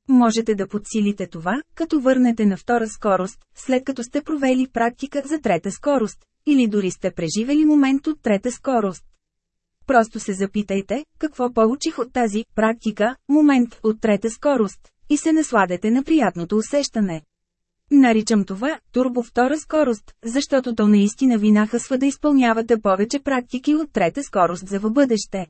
Speaker 1: Можете да подсилите това, като върнете на втора скорост, след като сте провели практика за трета скорост, или дори сте преживели момент от трета скорост. Просто се запитайте, какво получих от тази практика, момент от трета скорост, и се насладете на приятното усещане. Наричам това турбо втора скорост, защото то наистина ви нахъсва да изпълнявате повече практики от трета скорост за в бъдеще.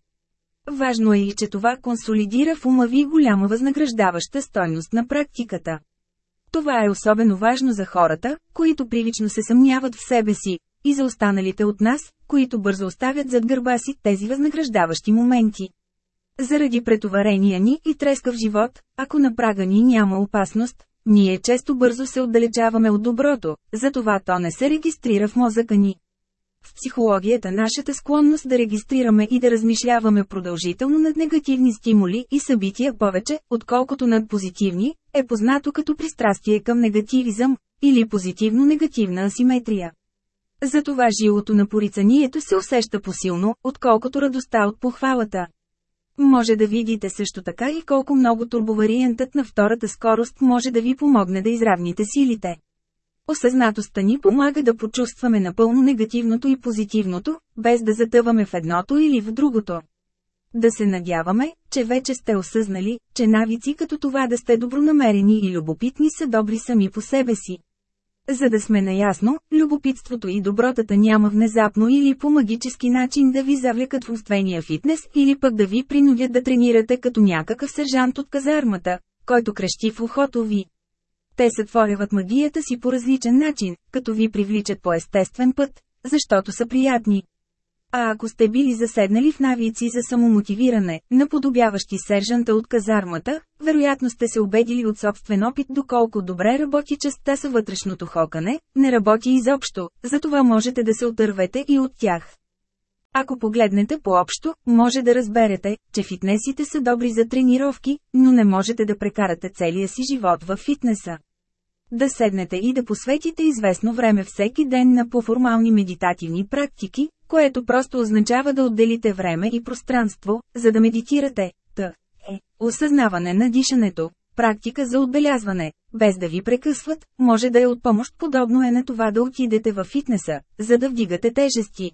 Speaker 1: Важно е и че това консолидира в ума ви голяма възнаграждаваща стойност на практиката. Това е особено важно за хората, които прилично се съмняват в себе си, и за останалите от нас, които бързо оставят зад гърба си тези възнаграждаващи моменти. Заради претоварения ни и трескав живот, ако на прага ни няма опасност, ние често бързо се отдалечаваме от доброто, затова то не се регистрира в мозъка ни. В психологията нашата склонност да регистрираме и да размишляваме продължително над негативни стимули и събития повече, отколкото над позитивни, е познато като пристрастие към негативизъм, или позитивно-негативна асиметрия. Затова жилото на порицанието се усеща посилно, отколкото радостта от похвалата. Може да видите също така и колко много турбовариентът на втората скорост може да ви помогне да изравните силите. Осъзнатостта ни помага да почувстваме напълно негативното и позитивното, без да затъваме в едното или в другото. Да се надяваме, че вече сте осъзнали, че навици като това да сте добронамерени и любопитни са добри сами по себе си. За да сме наясно, любопитството и добротата няма внезапно или по магически начин да ви завлекат в умствения фитнес или пък да ви принудят да тренирате като някакъв сержант от казармата, който крещи в ухото ви. Те сътворяват магията си по различен начин, като ви привличат по естествен път, защото са приятни. А ако сте били заседнали в навици за самомотивиране, наподобяващи сержанта от казармата, вероятно сте се убедили от собствен опит доколко добре работи частта са вътрешното хокане, не работи изобщо, затова можете да се отървете и от тях. Ако погледнете по-общо, може да разберете, че фитнесите са добри за тренировки, но не можете да прекарате целия си живот във фитнеса. Да седнете и да посветите известно време всеки ден на поформални медитативни практики, което просто означава да отделите време и пространство, за да медитирате. Т. Е. Осъзнаване на дишането. Практика за отбелязване, без да ви прекъсват, може да е от помощ подобно е на това да отидете във фитнеса, за да вдигате тежести.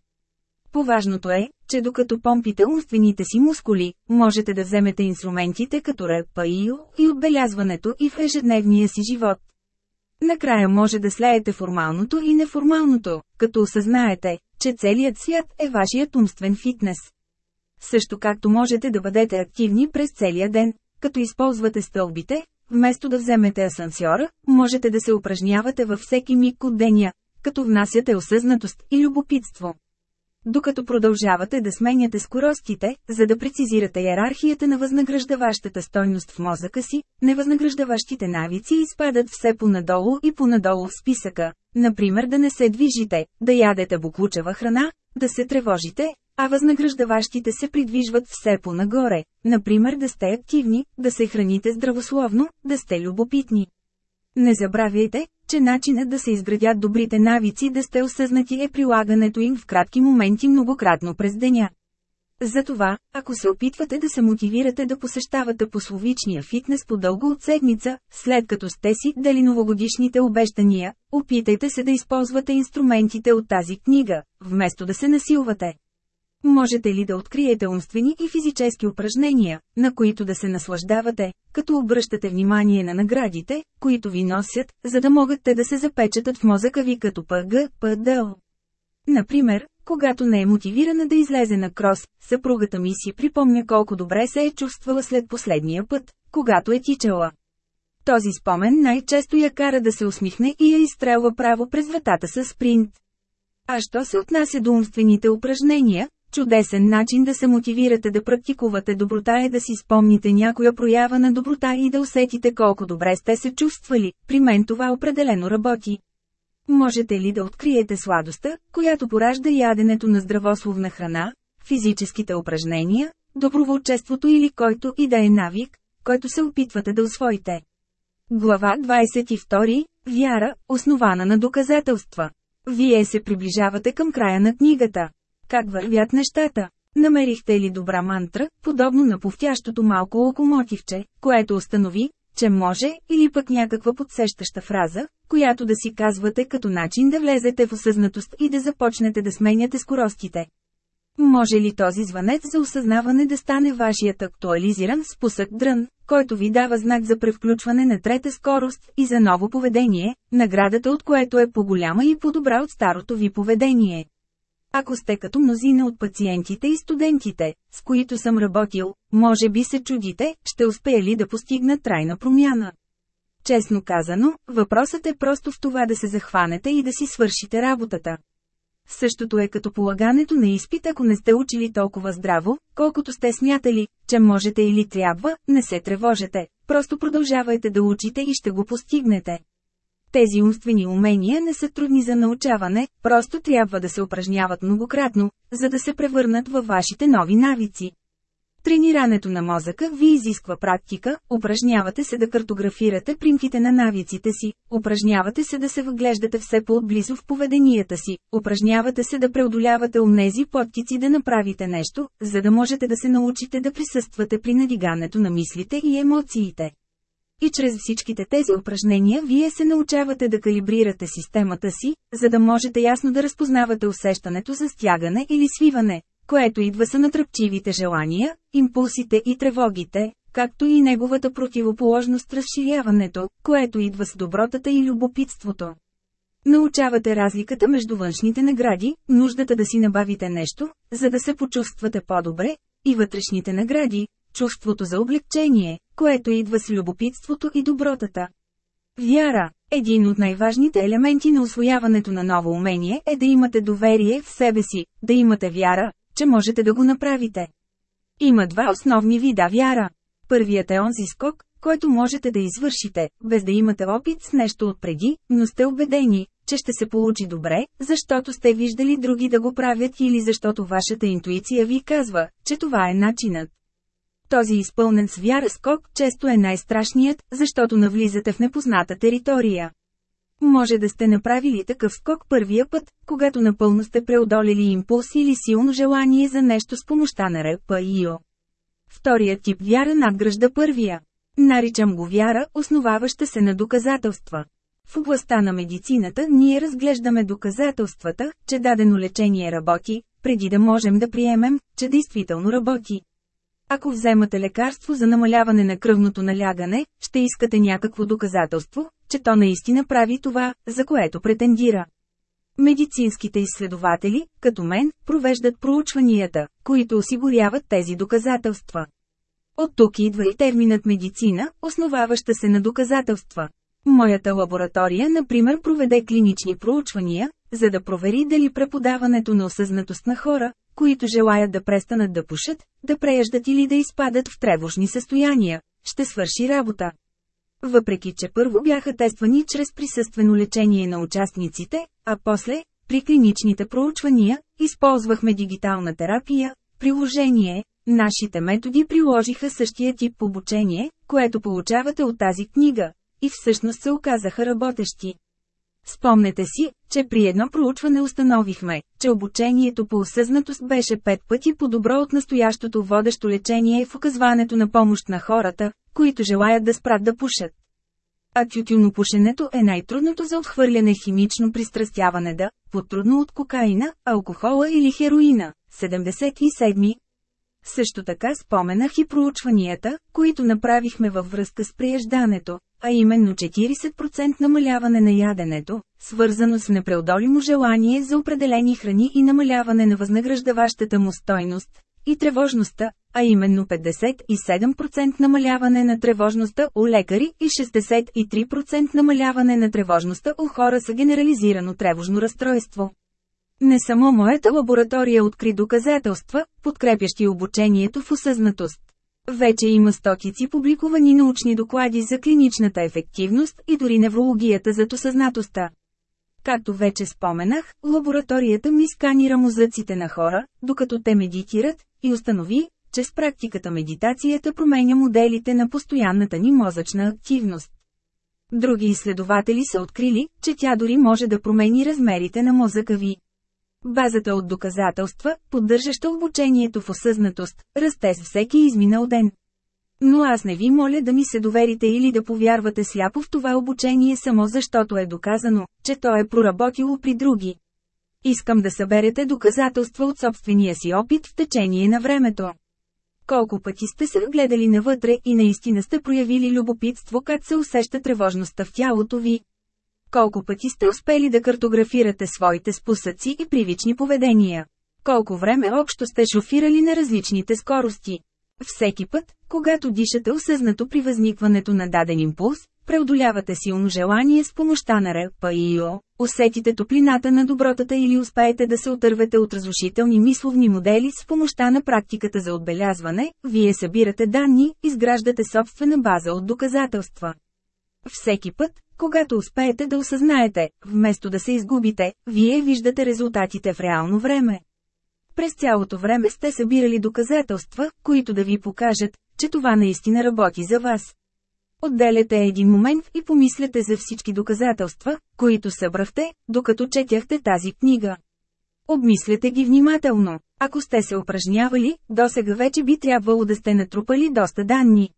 Speaker 1: Поважното е, че докато помпите умствените си мускули, можете да вземете инструментите като репа и ю и отбелязването и в ежедневния си живот. Накрая може да слеете формалното и неформалното, като осъзнаете, че целият свят е вашият умствен фитнес. Също както можете да бъдете активни през целия ден, като използвате стълбите, вместо да вземете асансьора, можете да се упражнявате във всеки миг от деня, като внасяте осъзнатост и любопитство докато продължавате да сменяте скоростите, за да прецизирате иерархията на възнаграждаващата стойност в мозъка си, невъзнаграждаващите навици изпадат все по-надолу и по-надолу в списъка. Например да не се движите, да ядете буклучева храна, да се тревожите, а възнаграждаващите се придвижват все по-нагоре, например да сте активни, да се храните здравословно, да сте любопитни. Не забравяйте, че начинът да се изградят добрите навици да сте осъзнати е прилагането им в кратки моменти многократно през деня. Затова, ако се опитвате да се мотивирате да посещавате пословичния фитнес по-дълго от седмица, след като сте си дали новогодишните обещания, опитайте се да използвате инструментите от тази книга, вместо да се насилвате. Можете ли да откриете умствени и физически упражнения, на които да се наслаждавате, като обръщате внимание на наградите, които ви носят, за да могат те да се запечатат в мозъка ви като ПГ, ПДЛ? Например, когато не е мотивирана да излезе на крос, съпругата ми си припомня колко добре се е чувствала след последния път, когато е тичала. Този спомен най-често я кара да се усмихне и я изстрелва право през вратата с спринт. А що се отнася до умствените упражнения, Чудесен начин да се мотивирате да практикувате доброта е да си спомните някоя проява на доброта и да усетите колко добре сте се чувствали, при мен това определено работи. Можете ли да откриете сладостта, която поражда яденето на здравословна храна, физическите упражнения, доброволчеството или който и да е навик, който се опитвате да освоите? Глава 22. Вяра, основана на доказателства. Вие се приближавате към края на книгата. Как вървят нещата? Намерихте ли добра мантра, подобно на повтящото малко локомотивче, което установи, че може, или пък някаква подсещаща фраза, която да си казвате като начин да влезете в осъзнатост и да започнете да сменяте скоростите. Може ли този звънец за осъзнаване да стане вашият актуализиран спусък дрън, който ви дава знак за превключване на трета скорост и за ново поведение, наградата от което е по-голяма и по-добра от старото ви поведение? Ако сте като мнозина от пациентите и студентите, с които съм работил, може би се чудите, ще успея ли да постигна трайна промяна. Честно казано, въпросът е просто в това да се захванете и да си свършите работата. Същото е като полагането на изпит, ако не сте учили толкова здраво, колкото сте смятали, че можете или трябва, не се тревожете, просто продължавайте да учите и ще го постигнете. Тези умствени умения не са трудни за научаване, просто трябва да се упражняват многократно, за да се превърнат във вашите нови навици. Тренирането на мозъка ви изисква практика, упражнявате се да картографирате примките на навиците си, упражнявате се да се въглеждате все по-отблизо в поведенията си, упражнявате се да преодолявате умнези подтици да направите нещо, за да можете да се научите да присъствате при надигането на мислите и емоциите. И чрез всичките тези упражнения вие се научавате да калибрирате системата си, за да можете ясно да разпознавате усещането за стягане или свиване, което идва са натръпчивите желания, импулсите и тревогите, както и неговата противоположност разширяването, което идва с добротата и любопитството. Научавате разликата между външните награди, нуждата да си набавите нещо, за да се почувствате по-добре, и вътрешните награди, чувството за облегчение, което идва с любопитството и добротата. Вяра един от най-важните елементи на освояването на ново умение е да имате доверие в себе си, да имате вяра, че можете да го направите. Има два основни вида вяра. Първият е онзи скок, който можете да извършите, без да имате опит с нещо отпреди, но сте убедени, че ще се получи добре, защото сте виждали други да го правят или защото вашата интуиция ви казва, че това е начинът. Този изпълнен с вяра скок често е най-страшният, защото навлизате в непозната територия. Може да сте направили такъв скок първия път, когато напълно сте преодолели импулс или силно желание за нещо с помощта на РПИО. Вторият тип вяра надгражда първия. Наричам го вяра, основаваща се на доказателства. В областта на медицината ние разглеждаме доказателствата, че дадено лечение работи, преди да можем да приемем, че действително работи. Ако вземате лекарство за намаляване на кръвното налягане, ще искате някакво доказателство, че то наистина прави това, за което претендира. Медицинските изследователи, като мен, провеждат проучванията, които осигуряват тези доказателства. От тук идва и терминът медицина, основаваща се на доказателства. Моята лаборатория, например, проведе клинични проучвания, за да провери дали преподаването на осъзнатост на хора, които желаят да престанат да пушат, да преяждат или да изпадат в тревожни състояния, ще свърши работа. Въпреки, че първо бяха тествани чрез присъствено лечение на участниците, а после, при клиничните проучвания, използвахме дигитална терапия, приложение, нашите методи приложиха същия тип обучение, което получавате от тази книга, и всъщност се оказаха работещи. Спомнете си, че при едно проучване установихме, че обучението по осъзнатост беше пет пъти по-добро от настоящото водещо лечение в оказването на помощ на хората, които желаят да спрат да пушат. А тютюнопушенето е най-трудното за отхвърляне химично пристрастяване да, по-трудно от кокаина, алкохола или хероина. 77. Също така споменах и проучванията, които направихме във връзка с прияждането, а именно 40% намаляване на яденето, свързано с непреодолимо желание за определени храни и намаляване на възнаграждаващата му стойност, и тревожността, а именно 57% намаляване на тревожността у лекари и 63% намаляване на тревожността у хора с генерализирано тревожно разстройство. Не само моята лаборатория откри доказателства, подкрепящи обучението в осъзнатост. Вече има стотици публикувани научни доклади за клиничната ефективност и дори неврологията за осъзнатостта. Както вече споменах, лабораторията ми сканира мозъците на хора, докато те медитират, и установи, че с практиката медитацията променя моделите на постоянната ни мозъчна активност. Други изследователи са открили, че тя дори може да промени размерите на мозъка ви. Базата от доказателства, поддържаща обучението в осъзнатост, расте с всеки изминал ден. Но аз не ви моля да ми се доверите или да повярвате сляпо в това обучение само защото е доказано, че то е проработило при други. Искам да съберете доказателства от собствения си опит в течение на времето. Колко пъти сте се гледали навътре и наистина сте проявили любопитство как се усеща тревожността в тялото ви, колко пъти сте успели да картографирате своите спусъци и привични поведения? Колко време общо сте шофирали на различните скорости? Всеки път, когато дишате осъзнато при възникването на даден импулс, преодолявате силно желание с помощта на РП и О, усетите топлината на добротата или успеете да се отървете от разрушителни мисловни модели с помощта на практиката за отбелязване, вие събирате данни, изграждате собствена база от доказателства. Всеки път, когато успеете да осъзнаете, вместо да се изгубите, вие виждате резултатите в реално време. През цялото време сте събирали доказателства, които да ви покажат, че това наистина работи за вас. Отделяте един момент и помислете за всички доказателства, които събрахте, докато четяхте тази книга. Обмислете ги внимателно. Ако сте се упражнявали, досега вече би трябвало да сте натрупали доста данни.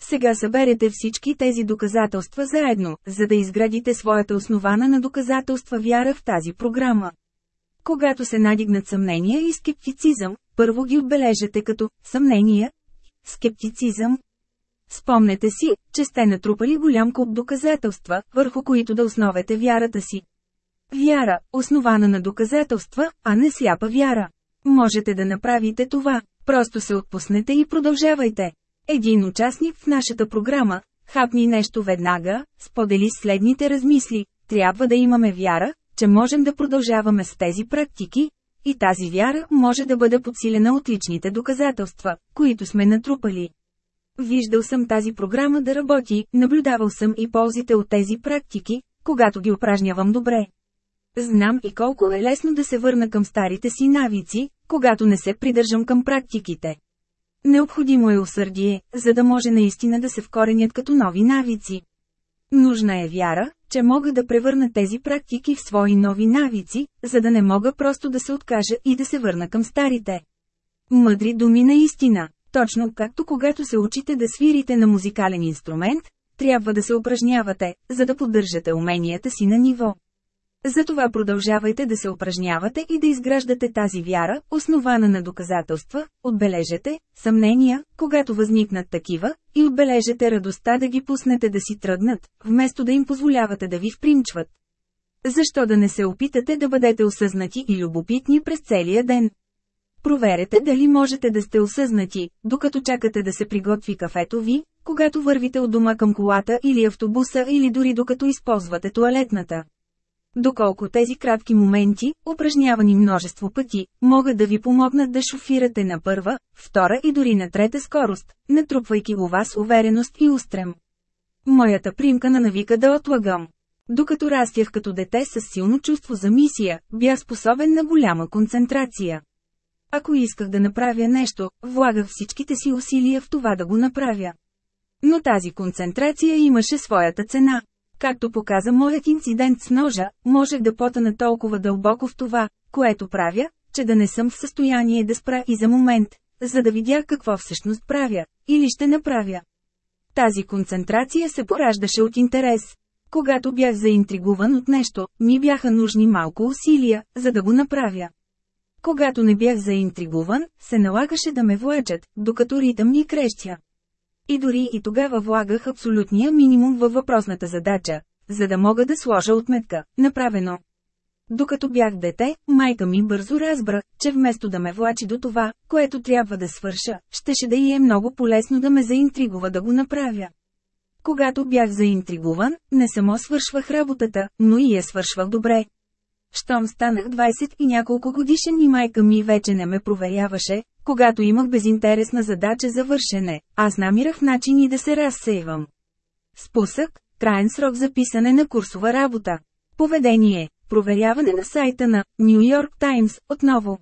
Speaker 1: Сега съберете всички тези доказателства заедно, за да изградите своята основана на доказателства вяра в тази програма. Когато се надигнат съмнения и скептицизъм, първо ги отбележете като «съмнения», «скептицизъм». Спомнете си, че сте натрупали голям куп доказателства, върху които да основете вярата си. Вяра, основана на доказателства, а не сляпа вяра. Можете да направите това, просто се отпуснете и продължавайте един участник в нашата програма, хапни нещо веднага, сподели следните размисли, трябва да имаме вяра, че можем да продължаваме с тези практики, и тази вяра може да бъде подсилена от личните доказателства, които сме натрупали. Виждал съм тази програма да работи, наблюдавал съм и ползите от тези практики, когато ги упражнявам добре. Знам и колко е лесно да се върна към старите си навици, когато не се придържам към практиките. Необходимо е усърдие, за да може наистина да се вкоренят като нови навици. Нужна е вяра, че мога да превърна тези практики в свои нови навици, за да не мога просто да се откажа и да се върна към старите. Мъдри думи наистина, точно както когато се учите да свирите на музикален инструмент, трябва да се упражнявате, за да поддържате уменията си на ниво. Затова продължавайте да се упражнявате и да изграждате тази вяра, основана на доказателства, отбележете съмнения, когато възникнат такива, и отбележете радостта да ги пуснете да си тръгнат, вместо да им позволявате да ви впринчват. Защо да не се опитате да бъдете осъзнати и любопитни през целия ден? Проверете дали можете да сте осъзнати, докато чакате да се приготви кафето ви, когато вървите от дома към колата или автобуса или дори докато използвате туалетната доколко тези кратки моменти, упражнявани множество пъти, могат да ви помогнат да шофирате на първа, втора и дори на трета скорост, натрупвайки у вас увереност и устрем. Моята примка на навика да отлагам. Докато растях като дете с силно чувство за мисия, бях способен на голяма концентрация. Ако исках да направя нещо, влагах всичките си усилия в това да го направя. Но тази концентрация имаше своята цена. Както показа моят инцидент с ножа, можех да потъна толкова дълбоко в това, което правя, че да не съм в състояние да спра и за момент, за да видя какво всъщност правя, или ще направя. Тази концентрация се пораждаше от интерес. Когато бях заинтригуван от нещо, ми бяха нужни малко усилия, за да го направя. Когато не бях заинтригуван, се налагаше да ме влачат, докато ритъм ни крещя. И дори и тогава влагах абсолютния минимум във въпросната задача, за да мога да сложа отметка, направено. Докато бях дете, майка ми бързо разбра, че вместо да ме влачи до това, което трябва да свърша, щеше да й е много полезно да ме заинтригува да го направя. Когато бях заинтригуван, не само свършвах работата, но и я свършвах добре. Щом станах 20 и няколко годишен и майка ми вече не ме проверяваше, когато имах безинтересна задача за вършене, аз намирах начини да се разсейвам. Спусък – траен срок за писане на курсова работа. Поведение – проверяване на сайта на Нью Йорк Таймс отново.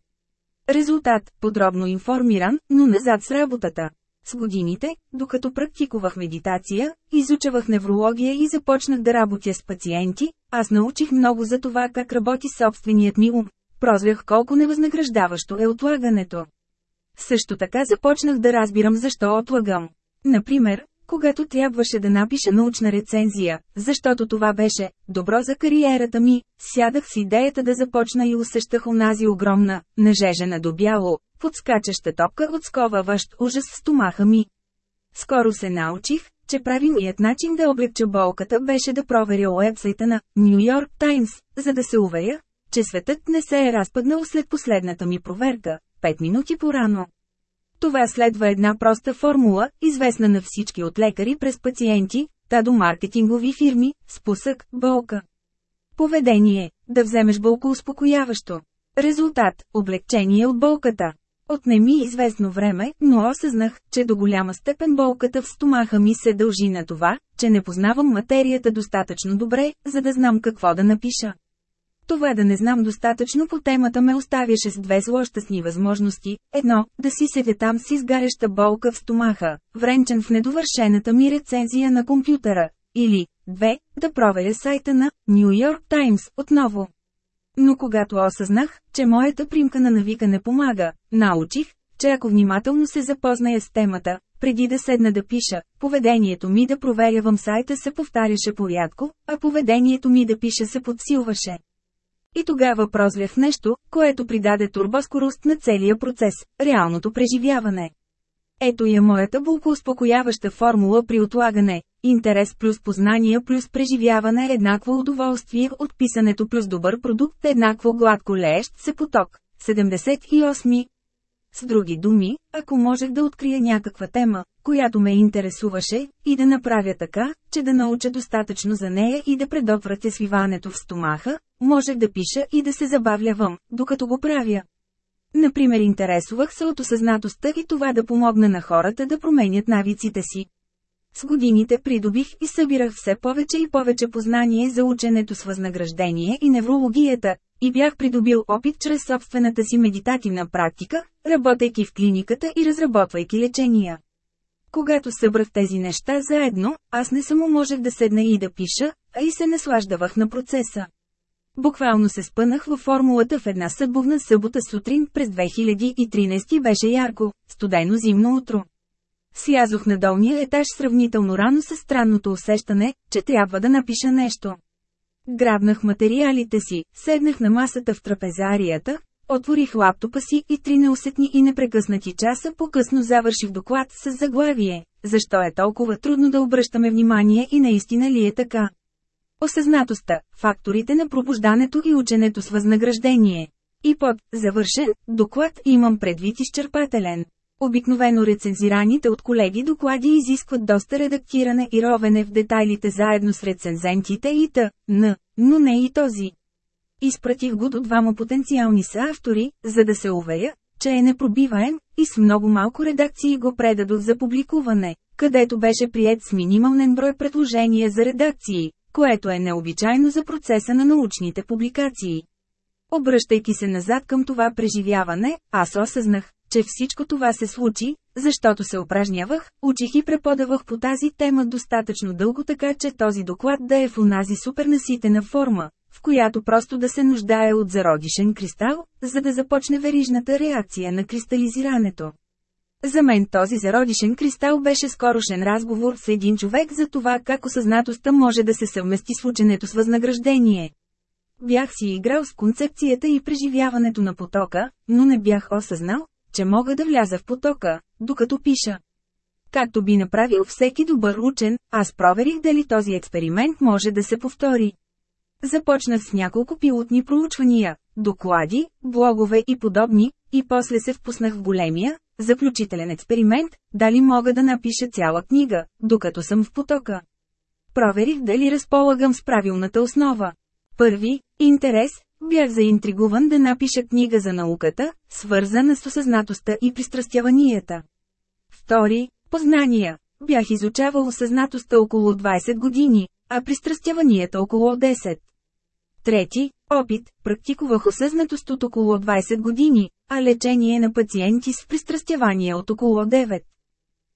Speaker 1: Резултат – подробно информиран, но назад с работата. С годините, докато практикувах медитация, изучавах неврология и започнах да работя с пациенти, аз научих много за това как работи собственият ми ум. Прозвях колко невъзнаграждаващо е отлагането. Също така започнах да разбирам защо отлагам. Например, когато трябваше да напиша научна рецензия, защото това беше добро за кариерата ми, сядах с идеята да започна и усещах онази огромна, нажежена до бяло, подскачаща топка от сковаващ ужас в стомаха ми. Скоро се научих, че правилният начин да облегча болката беше да проверя уебсайта на Нью Йорк Таймс, за да се уверя, че светът не се е разпаднал след последната ми проверка, 5 минути по-рано. Това следва една проста формула, известна на всички от лекари през пациенти, та до маркетингови фирми, спусък, болка. Поведение – да вземеш болко успокояващо. Резултат – облегчение от болката. Отнеми известно време, но осъзнах, че до голяма степен болката в стомаха ми се дължи на това, че не познавам материята достатъчно добре, за да знам какво да напиша. Това е да не знам достатъчно по темата ме оставяше с две злощастни възможности. Едно, да си седя там с изгаряща болка в стомаха, вренчен в недовършената ми рецензия на компютъра. Или, две, да проверя сайта на Нью Йорк Таймс отново. Но когато осъзнах, че моята примка на навика не помага, научих, че ако внимателно се запозная с темата, преди да седна да пиша, поведението ми да проверявам сайта се повтаряше порядко, а поведението ми да пиша се подсилваше. И тогава прозлях нещо, което придаде турбоскорост на целия процес – реалното преживяване. Ето я моята успокояваща формула при отлагане – интерес плюс познание плюс преживяване еднакво удоволствие от писането плюс добър продукт еднакво гладко леещ се поток. 78. С други думи, ако можех да открия някаква тема, която ме интересуваше, и да направя така, че да науча достатъчно за нея и да предотвратя свиването в стомаха, можех да пиша и да се забавлявам, докато го правя. Например интересувах се от осъзнатостта и това да помогна на хората да променят навиците си. С годините придобих и събирах все повече и повече познание за ученето с възнаграждение и неврологията, и бях придобил опит чрез собствената си медитативна практика, работейки в клиниката и разработвайки лечения. Когато събрах тези неща заедно, аз не само можех да седна и да пиша, а и се наслаждавах на процеса. Буквално се спънах във формулата в една събувна събота сутрин през 2013 беше ярко, студено зимно утро. Слязох на долния етаж сравнително рано с странното усещане, че трябва да напиша нещо. Грабнах материалите си, седнах на масата в трапезарията, отворих лаптопа си и три неусетни и непрекъснати часа по-късно завърших доклад с заглавие «Защо е толкова трудно да обръщаме внимание и наистина ли е така?» Осъзнатостта, факторите на пробуждането и ученето с възнаграждение. И под «Завършен» доклад имам предвид изчерпателен. Обикновено рецензираните от колеги доклади изискват доста редактиране и ровене в детайлите заедно с рецензентите и т.н., но не и този. Изпратих го до двама потенциални съавтори, за да се уверя, че е непробиваем и с много малко редакции го предадох за публикуване, където беше прият с минимален брой предложения за редакции, което е необичайно за процеса на научните публикации. Обръщайки се назад към това преживяване, аз осъзнах, че всичко това се случи, защото се упражнявах, учих и преподавах по тази тема достатъчно дълго така, че този доклад да е в унази супернаситена форма, в която просто да се нуждае от зародишен кристал, за да започне верижната реакция на кристализирането. За мен този зародишен кристал беше скорошен разговор с един човек за това как осъзнатостта може да се съвмести с ученето с възнаграждение. Бях си играл с концепцията и преживяването на потока, но не бях осъзнал, че мога да вляза в потока, докато пиша. Както би направил всеки добър учен, аз проверих дали този експеримент може да се повтори. Започнах с няколко пилотни проучвания, доклади, блогове и подобни, и после се впуснах в големия, заключителен експеримент, дали мога да напиша цяла книга, докато съм в потока. Проверих дали разполагам с правилната основа. Първи – интерес, Бях заинтригуван да напиша книга за науката, свързана с осъзнатостта и пристрастяванията. Втори – познания. Бях изучавал осъзнатостта около 20 години, а пристрастяванията около 10. Трети – опит. Практикувах осъзнатост от около 20 години, а лечение на пациенти с пристрастявания от около 9.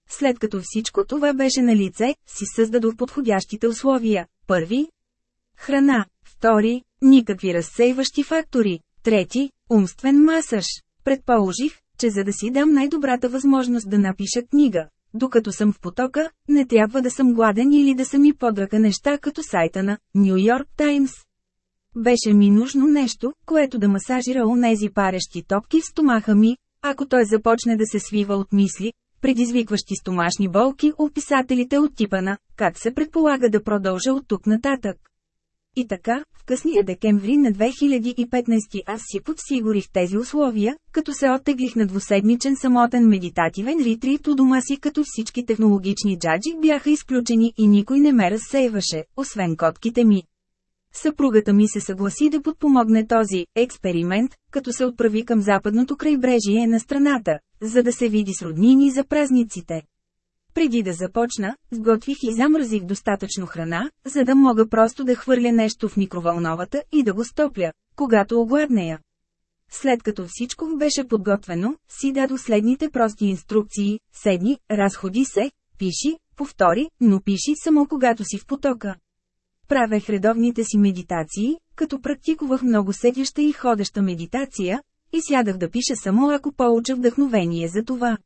Speaker 1: След като всичко това беше на лице, си създадох подходящите условия. Първи – храна. Втори – никакви разсейващи фактори. Трети – умствен масаж. Предположих, че за да си дам най-добрата възможност да напиша книга, докато съм в потока, не трябва да съм гладен или да са ми подръка неща като сайта на Нью Йорк Таймс. Беше ми нужно нещо, което да масажира онези парещи топки в стомаха ми, ако той започне да се свива от мисли, предизвикващи стомашни болки у писателите от типа на «Как се предполага да продължа от тук нататък?» И така, в късния декември на 2015 аз си подсигурих тези условия, като се оттеглих на двуседмичен самотен медитативен ритрит у дома си като всички технологични джаджи бяха изключени и никой не ме разсейваше, освен котките ми. Съпругата ми се съгласи да подпомогне този експеримент, като се отправи към западното крайбрежие на страната, за да се види с роднини за празниците. Преди да започна, сготвих и замразих достатъчно храна, за да мога просто да хвърля нещо в микроволновата и да го стопля, когато огладнея. След като всичко беше подготвено, си дадо следните прости инструкции – седни, разходи се, пиши, повтори, но пиши само когато си в потока. Правех редовните си медитации, като практикувах много седяща и ходеща медитация, и сядах да пиша само ако получа вдъхновение за това.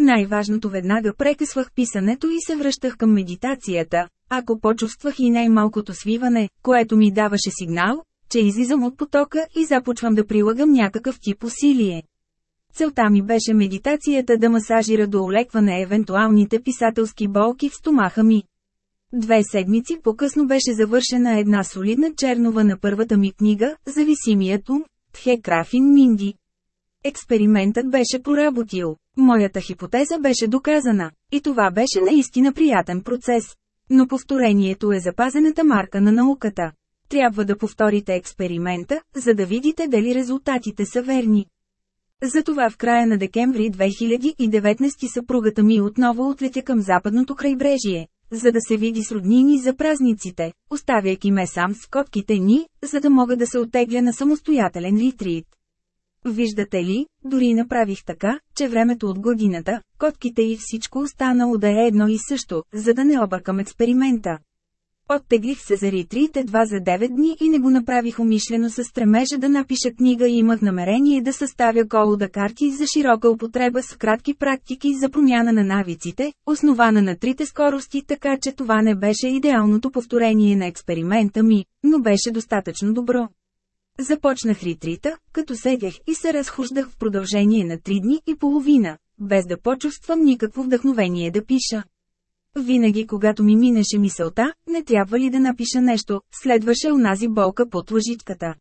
Speaker 1: Най-важното веднага прекъсвах писането и се връщах към медитацията, ако почувствах и най-малкото свиване, което ми даваше сигнал, че излизам от потока и започвам да прилагам някакъв тип усилие. Целта ми беше медитацията да масажира до олекване евентуалните писателски болки в стомаха ми. Две седмици по-късно беше завършена една солидна чернова на първата ми книга, Зависимият ум, Тхе Крафин Минди. Експериментът беше проработил. Моята хипотеза беше доказана. И това беше наистина приятен процес. Но повторението е запазената марка на науката. Трябва да повторите експеримента, за да видите дали резултатите са верни. Затова в края на декември 2019 съпругата ми отново отлетя към западното крайбрежие, за да се види с роднини за празниците, оставяйки ме сам с котките ни, за да мога да се отегля на самостоятелен ретрит. Виждате ли, дори направих така, че времето от годината, котките и всичко останало да е едно и също, за да не объркам експеримента. Оттеглих се за ретрит едва за 9 дни и не го направих умишлено с стремежа да напиша книга и имах намерение да съставя колода карти за широка употреба с кратки практики за промяна на навиците, основана на трите скорости, така че това не беше идеалното повторение на експеримента ми, но беше достатъчно добро. Започнах ритрита, като седях и се разхождах в продължение на три дни и половина, без да почувствам никакво вдъхновение да пиша. Винаги когато ми минеше мисълта, не трябва ли да напиша нещо, следваше унази болка под лъжичката.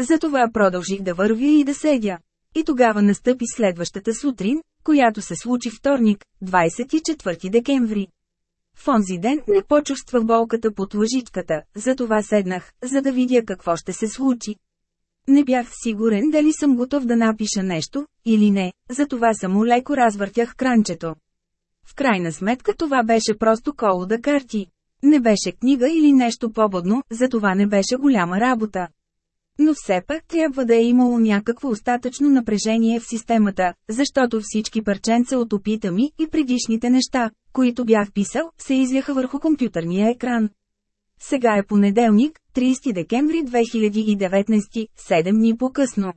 Speaker 1: Затова продължих да вървя и да седя. И тогава настъпи следващата сутрин, която се случи вторник, 24 декември. В онзи ден не почувствах болката под лъжичката, затова седнах, за да видя какво ще се случи. Не бях сигурен дали съм готов да напиша нещо, или не, затова само леко развъртях кранчето. В крайна сметка това беше просто коло да карти. Не беше книга или нещо пободно, затова не беше голяма работа. Но все пак трябва да е имало някакво остатъчно напрежение в системата, защото всички парченца от опита ми и предишните неща, които бях писал, се изляха върху компютърния екран. Сега е понеделник, 30 декември 2019, 7 дни по-късно.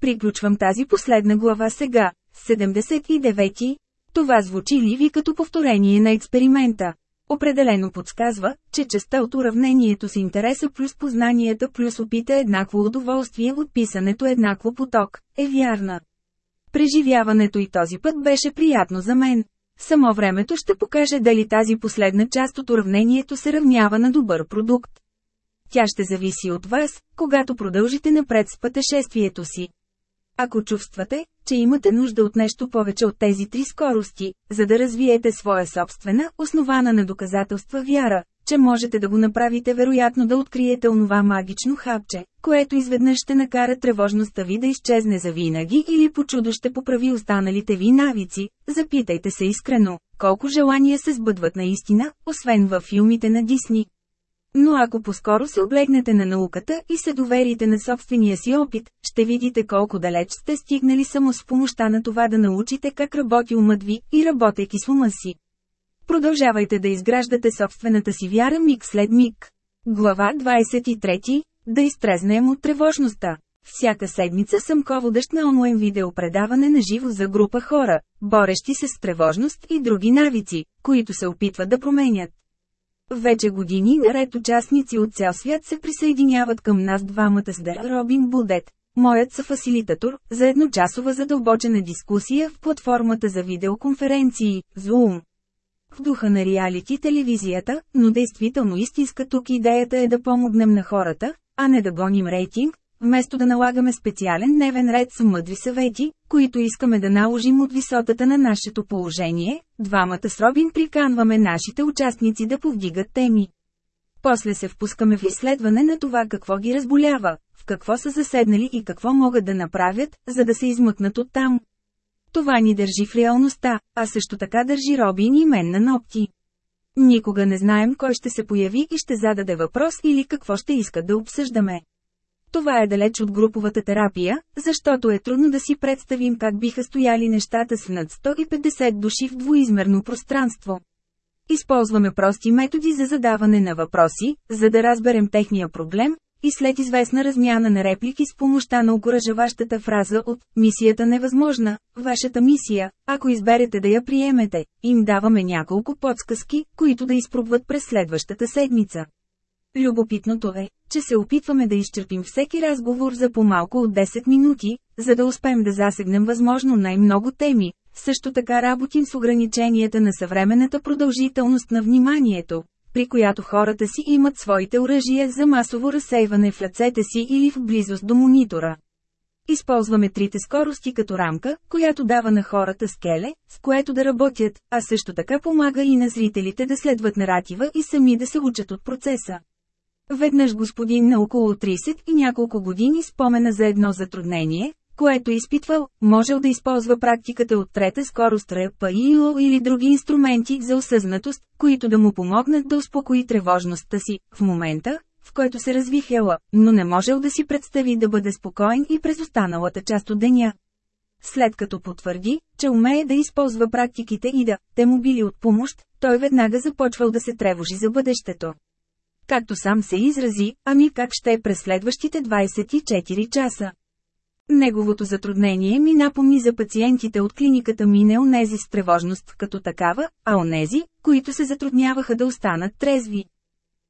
Speaker 1: Приключвам тази последна глава сега, 79. Това звучи ли ви като повторение на експеримента? Определено подсказва, че частта от уравнението с интереса плюс познанията плюс опита е еднакво удоволствие от писането еднакво поток, е вярна. Преживяването и този път беше приятно за мен. Само времето ще покаже дали тази последна част от уравнението се равнява на добър продукт. Тя ще зависи от вас, когато продължите напред с пътешествието си. Ако чувствате, че имате нужда от нещо повече от тези три скорости, за да развиете своя собствена, основана на доказателства вяра, че можете да го направите вероятно да откриете онова магично хапче, което изведнъж ще накара тревожността ви да изчезне за винаги или по чудо ще поправи останалите ви навици, запитайте се искрено, колко желания се сбъдват наистина, освен във филмите на Дисни. Но ако поскоро се облегнете на науката и се доверите на собствения си опит, ще видите колко далеч сте стигнали само с помощта на това да научите как работи умът ви и работейки с ума си. Продължавайте да изграждате собствената си вяра миг след миг. Глава 23. Да изтрезнем от тревожността. Всяка седмица съм ководъщ на онлайн видеопредаване на живо за група хора, борещи се с тревожност и други навици, които се опитват да променят. Вече години наред участници от цял свят се присъединяват към нас двамата с Дър Робин Будет, моят съфасилитатор, за едночасова задълбочена дискусия в платформата за видеоконференции – Zoom. В духа на реалити телевизията, но действително истинска тук идеята е да помогнем на хората, а не да гоним рейтинг, Вместо да налагаме специален дневен ред с мъдри съвети, които искаме да наложим от висотата на нашето положение, двамата с Робин приканваме нашите участници да повдигат теми. После се впускаме в изследване на това какво ги разболява, в какво са заседнали и какво могат да направят, за да се измъкнат от там. Това ни държи в реалността, а също така държи Робин и мен на ногти. Никога не знаем кой ще се появи и ще зададе въпрос или какво ще иска да обсъждаме. Това е далеч от груповата терапия, защото е трудно да си представим как биха стояли нещата с над 150 души в двоизмерно пространство. Използваме прости методи за задаване на въпроси, за да разберем техния проблем, и след известна размяна на реплики с помощта на окоръжаващата фраза от «Мисията невъзможна», «Вашата мисия», ако изберете да я приемете, им даваме няколко подсказки, които да изпробват през следващата седмица. Любопитното е, че се опитваме да изчерпим всеки разговор за по-малко от 10 минути, за да успеем да засегнем възможно най-много теми. Също така работим с ограниченията на съвременната продължителност на вниманието, при която хората си имат своите оръжия за масово разсейване в ръцете си или в близост до монитора. Използваме трите скорости като рамка, която дава на хората скеле, с което да работят, а също така помага и на зрителите да следват наратива и сами да се учат от процеса. Веднъж господин на около 30 и няколко години спомена за едно затруднение, което изпитвал, можел да използва практиката от трета скорост РПИЛО или други инструменти за осъзнатост, които да му помогнат да успокои тревожността си, в момента, в който се развихела, но не можел да си представи да бъде спокоен и през останалата част от деня. След като потвърди, че умее да използва практиките и да, те му били от помощ, той веднага започвал да се тревожи за бъдещето както сам се изрази, ами как ще е през следващите 24 часа. Неговото затруднение ми напомни за пациентите от клиниката ми не онези с тревожност като такава, а онези, които се затрудняваха да останат трезви.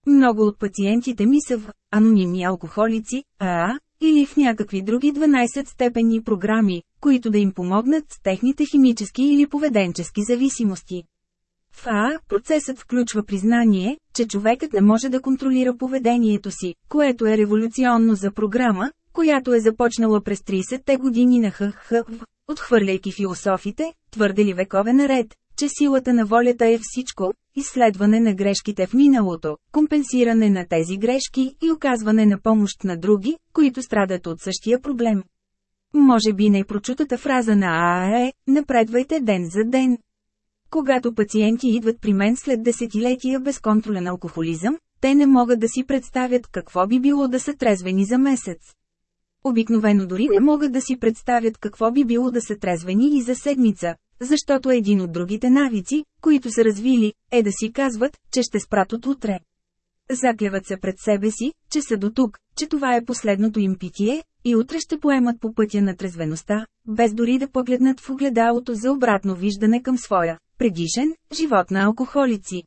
Speaker 1: Много от пациентите ми са в анонимни алкохолици, АА, или в някакви други 12 степенни програми, които да им помогнат с техните химически или поведенчески зависимости. В АА процесът включва признание, че човекът не може да контролира поведението си, което е революционно за програма, която е започнала през 30-те години на ХХВ, отхвърляйки философите, твърдели векове наред, че силата на волята е всичко, изследване на грешките в миналото, компенсиране на тези грешки и оказване на помощ на други, които страдат от същия проблем. Може би най-прочутата фраза на ААЕ – напредвайте ден за ден. Когато пациенти идват при мен след десетилетия безконтролен алкохолизъм, те не могат да си представят какво би било да са трезвени за месец. Обикновено дори не могат да си представят какво би било да са трезвени и за седмица, защото един от другите навици, които са развили, е да си казват, че ще спрат от утре. Заклеват се пред себе си, че са до тук, че това е последното им питие, и утре ще поемат по пътя на трезвеността, без дори да погледнат в огледалото за обратно виждане към своя, предишен, живот на алкохолици.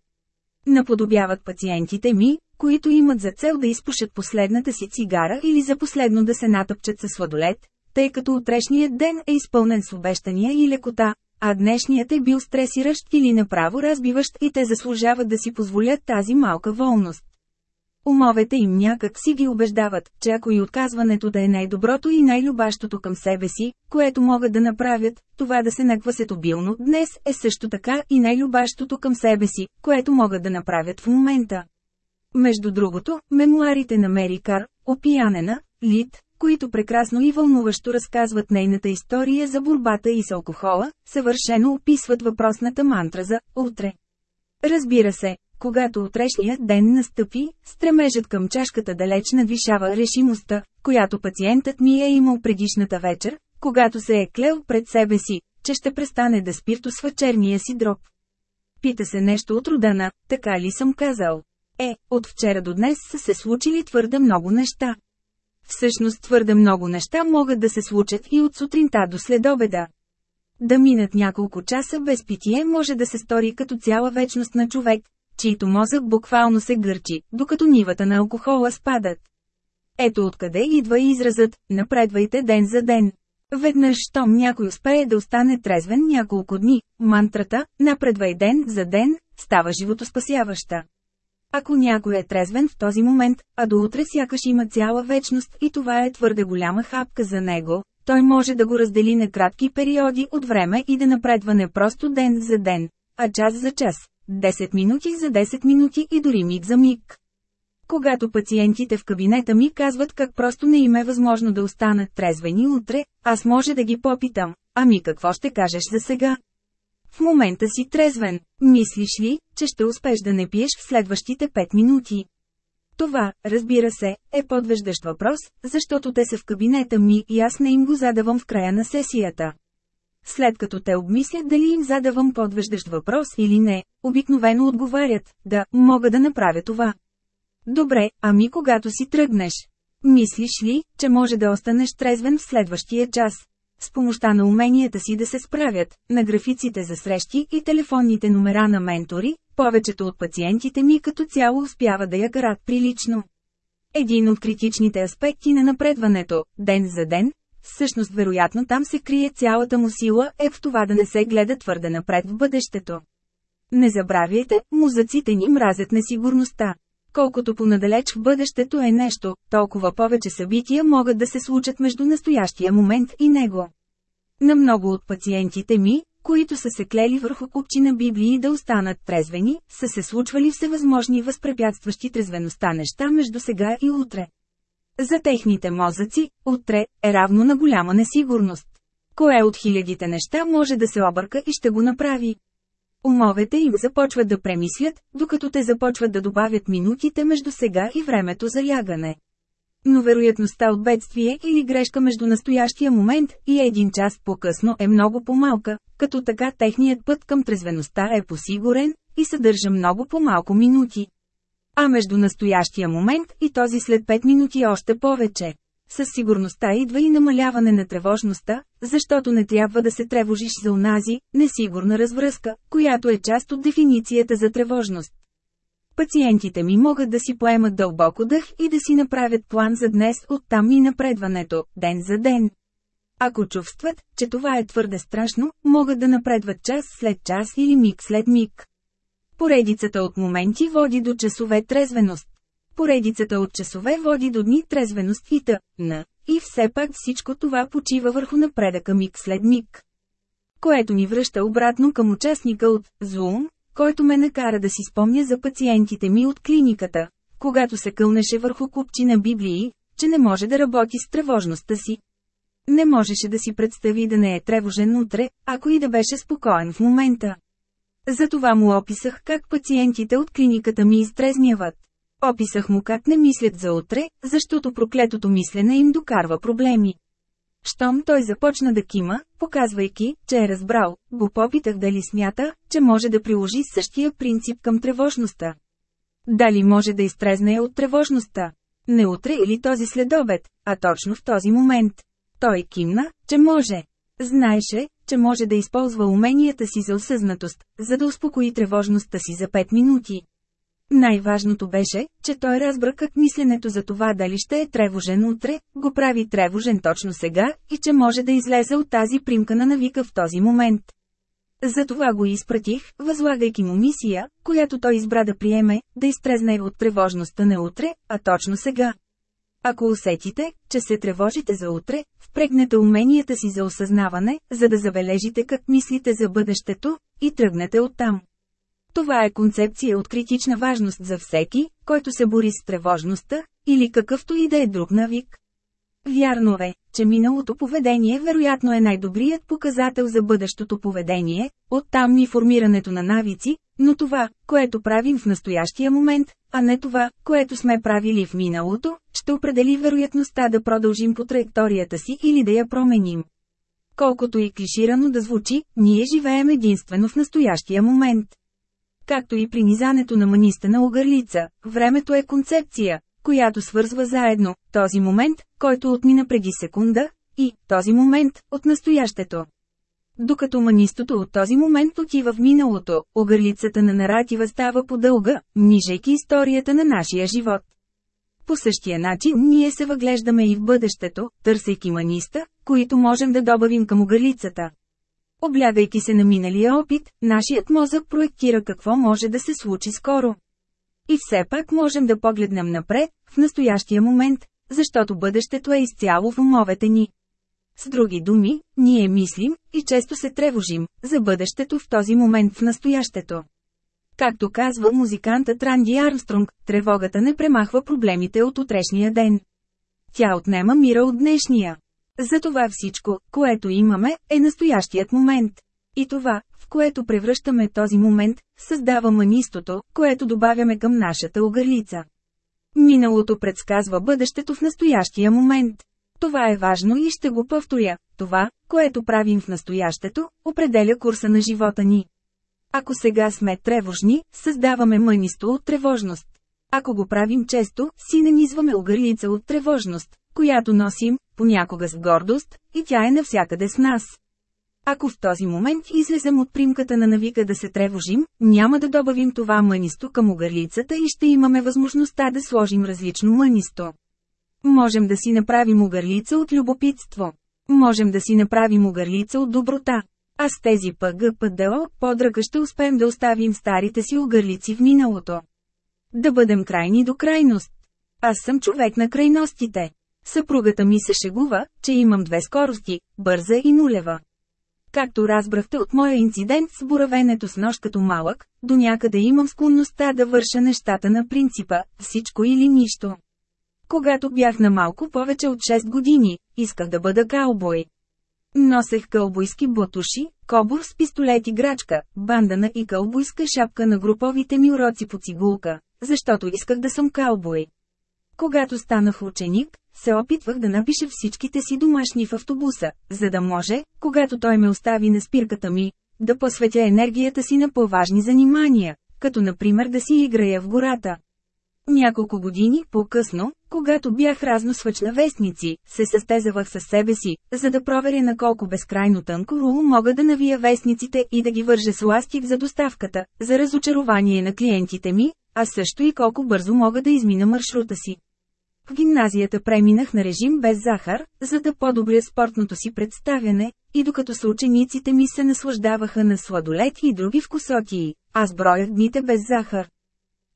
Speaker 1: Наподобяват пациентите ми, които имат за цел да изпушат последната си цигара или за последно да се натъпчат със сладолет, тъй като утрешният ден е изпълнен с обещания и лекота, а днешният е бил стресиращ или направо разбиващ и те заслужават да си позволят тази малка волност. Умовете им някак си ги убеждават, че ако и отказването да е най-доброто и най-любащото към себе си, което могат да направят, това да се наквасят обилно днес е също така и най-любащото към себе си, което могат да направят в момента. Между другото, мемуарите на Мери Кар, опиянена, Лид, които прекрасно и вълнуващо разказват нейната история за борбата и с алкохола, съвършено описват въпросната мантра за «утре». Разбира се, когато утрешният ден настъпи, стремежът към чашката далеч надвишава решимостта, която пациентът ми е имал предишната вечер, когато се е клел пред себе си, че ще престане да спиртосва черния си дроб. Пита се нещо от родана, така ли съм казал? Е, от вчера до днес са се случили твърде много неща. Всъщност твърде много неща могат да се случат и от сутринта до следобеда. Да минат няколко часа без питие може да се стори като цяла вечност на човек, чийто мозък буквално се гърчи, докато нивата на алкохола спадат. Ето откъде идва и изразът «напредвайте ден за ден». Веднъж, щом някой успее да остане трезвен няколко дни, мантрата «напредвай ден за ден» става животоспасяваща. Ако някой е трезвен в този момент, а до утре сякаш има цяла вечност и това е твърде голяма хапка за него, той може да го раздели на кратки периоди от време и да напредва не просто ден за ден, а час за час, 10 минути за 10 минути и дори миг за миг. Когато пациентите в кабинета ми казват как просто не им е възможно да останат трезвени утре, аз може да ги попитам, ами какво ще кажеш за сега? В момента си трезвен, мислиш ли, че ще успеш да не пиеш в следващите 5 минути? Това, разбира се, е подвеждащ въпрос, защото те са в кабинета ми и аз не им го задавам в края на сесията. След като те обмислят дали им задавам подвеждащ въпрос или не, обикновено отговарят, да, мога да направя това. Добре, ами когато си тръгнеш? Мислиш ли, че може да останеш трезвен в следващия час? С помощта на уменията си да се справят, на графиците за срещи и телефонните номера на ментори, повечето от пациентите ми като цяло успява да я карат прилично. Един от критичните аспекти на напредването, ден за ден, Всъщност вероятно там се крие цялата му сила е в това да не се гледа твърде напред в бъдещето. Не забравяйте, музъците ни мразят несигурността. Колкото понадалеч в бъдещето е нещо, толкова повече събития могат да се случат между настоящия момент и него. На много от пациентите ми, които са се клели върху купчи на Библии да останат трезвени, са се случвали всевъзможни възпрепятстващи трезвеността неща между сега и утре. За техните мозъци, отре, е равно на голяма несигурност. Кое от хилядите неща може да се обърка и ще го направи? Умовете им започват да премислят, докато те започват да добавят минутите между сега и времето за ягане. Но вероятността от бедствие или грешка между настоящия момент и един час по-късно е много по-малка, като така техният път към трезвеността е посигурен и съдържа много по-малко минути. А между настоящия момент и този след 5 минути още повече. Със сигурността идва и намаляване на тревожността, защото не трябва да се тревожиш за унази, несигурна развръзка, която е част от дефиницията за тревожност. Пациентите ми могат да си поемат дълбоко дъх и да си направят план за днес оттам и напредването, ден за ден. Ако чувстват, че това е твърде страшно, могат да напредват час след час или миг след миг. Поредицата от моменти води до часове трезвеност. Поредицата от часове води до дни трезвеност и т.н. И все пак всичко това почива върху напредъка миг след миг. Което ни връща обратно към участника от Zoom, който ме накара да си спомня за пациентите ми от клиниката, когато се кълнеше върху купчи на Библии, че не може да работи с тревожността си. Не можеше да си представи да не е тревожен утре, ако и да беше спокоен в момента. Затова му описах как пациентите от клиниката ми изтрезняват. Описах му как не мислят за утре, защото проклетото мислене им докарва проблеми. Щом той започна да кима, показвайки, че е разбрал, го попитах дали смята, че може да приложи същия принцип към тревожността. Дали може да изтрезне от тревожността. Не утре или този следобед, а точно в този момент. Той кимна, че може. Знаеше, че може да използва уменията си за осъзнатост, за да успокои тревожността си за 5 минути. Най-важното беше, че той разбра как мисленето за това дали ще е тревожен утре, го прави тревожен точно сега и че може да излезе от тази примка на навика в този момент. Затова го изпратих, възлагайки му мисия, която той избра да приеме, да изтрезне от тревожността не утре, а точно сега. Ако усетите, че се тревожите за утре, впрегнете уменията си за осъзнаване, за да забележите как мислите за бъдещето, и тръгнете оттам. Това е концепция от критична важност за всеки, който се бори с тревожността, или какъвто и да е друг навик. Вярно е, че миналото поведение вероятно е най-добрият показател за бъдещото поведение, оттам ни формирането на навици, но това, което правим в настоящия момент, а не това, което сме правили в миналото, ще определи вероятността да продължим по траекторията си или да я променим. Колкото и клиширано да звучи, ние живеем единствено в настоящия момент. Както и при низането на маниста на огърлица, времето е концепция, която свързва заедно, този момент, който отмина преди секунда, и този момент от настоящето. Докато манистото от този момент отива в миналото, огърлицата на наратива става по-дълга, нижейки историята на нашия живот. По същия начин ние се въглеждаме и в бъдещето, търсейки маниста, които можем да добавим към огърлицата. Облягайки се на миналия опит, нашият мозък проектира какво може да се случи скоро. И все пак можем да погледнем напред, в настоящия момент, защото бъдещето е изцяло в умовете ни. С други думи, ние мислим, и често се тревожим, за бъдещето в този момент в настоящето. Както казва музикантът Ранди Армстронг, тревогата не премахва проблемите от утрешния ден. Тя отнема мира от днешния. Затова всичко, което имаме, е настоящият момент. И това, което превръщаме този момент, създава манистото, което добавяме към нашата огърлица. Миналото предсказва бъдещето в настоящия момент. Това е важно и ще го повторя. Това, което правим в настоящето, определя курса на живота ни. Ако сега сме тревожни, създаваме мънисто от тревожност. Ако го правим често, си нанизваме огърлица от тревожност, която носим, понякога с гордост, и тя е навсякъде с нас. Ако в този момент излезем от примката на навика да се тревожим, няма да добавим това мънисто към огърлицата и ще имаме възможността да сложим различно мънисто. Можем да си направим огърлица от любопитство. Можем да си направим огърлица от доброта. А с тези ПГПДО подръка ще успеем да оставим старите си огърлици в миналото. Да бъдем крайни до крайност. Аз съм човек на крайностите. Съпругата ми се шегува, че имам две скорости – бърза и нулева. Както разбрахте от моя инцидент с буравенето с нощ като малък, до някъде имам склонността да върша нещата на принципа «всичко или нищо». Когато бях на малко повече от 6 години, исках да бъда каубой. Носех кълбойски бутуши, кобур с пистолет и грачка, бандана и кълбойска шапка на груповите ми уроци по цигулка, защото исках да съм каубой. Когато станах ученик, се опитвах да напиша всичките си домашни в автобуса, за да може, когато той ме остави на спирката ми, да посветя енергията си на по-важни занимания, като например да си играя в гората. Няколко години по-късно, когато бях разносвач на вестници, се състезавах със себе си, за да проверя на колко безкрайно тънко руло мога да навия вестниците и да ги вържа с ластик за доставката, за разочарование на клиентите ми, а също и колко бързо мога да измина маршрута си. В гимназията преминах на режим без захар, за да подобря спортното си представяне, и докато съучениците ми се наслаждаваха на сладолет и други вкусоти, аз броя дните без захар.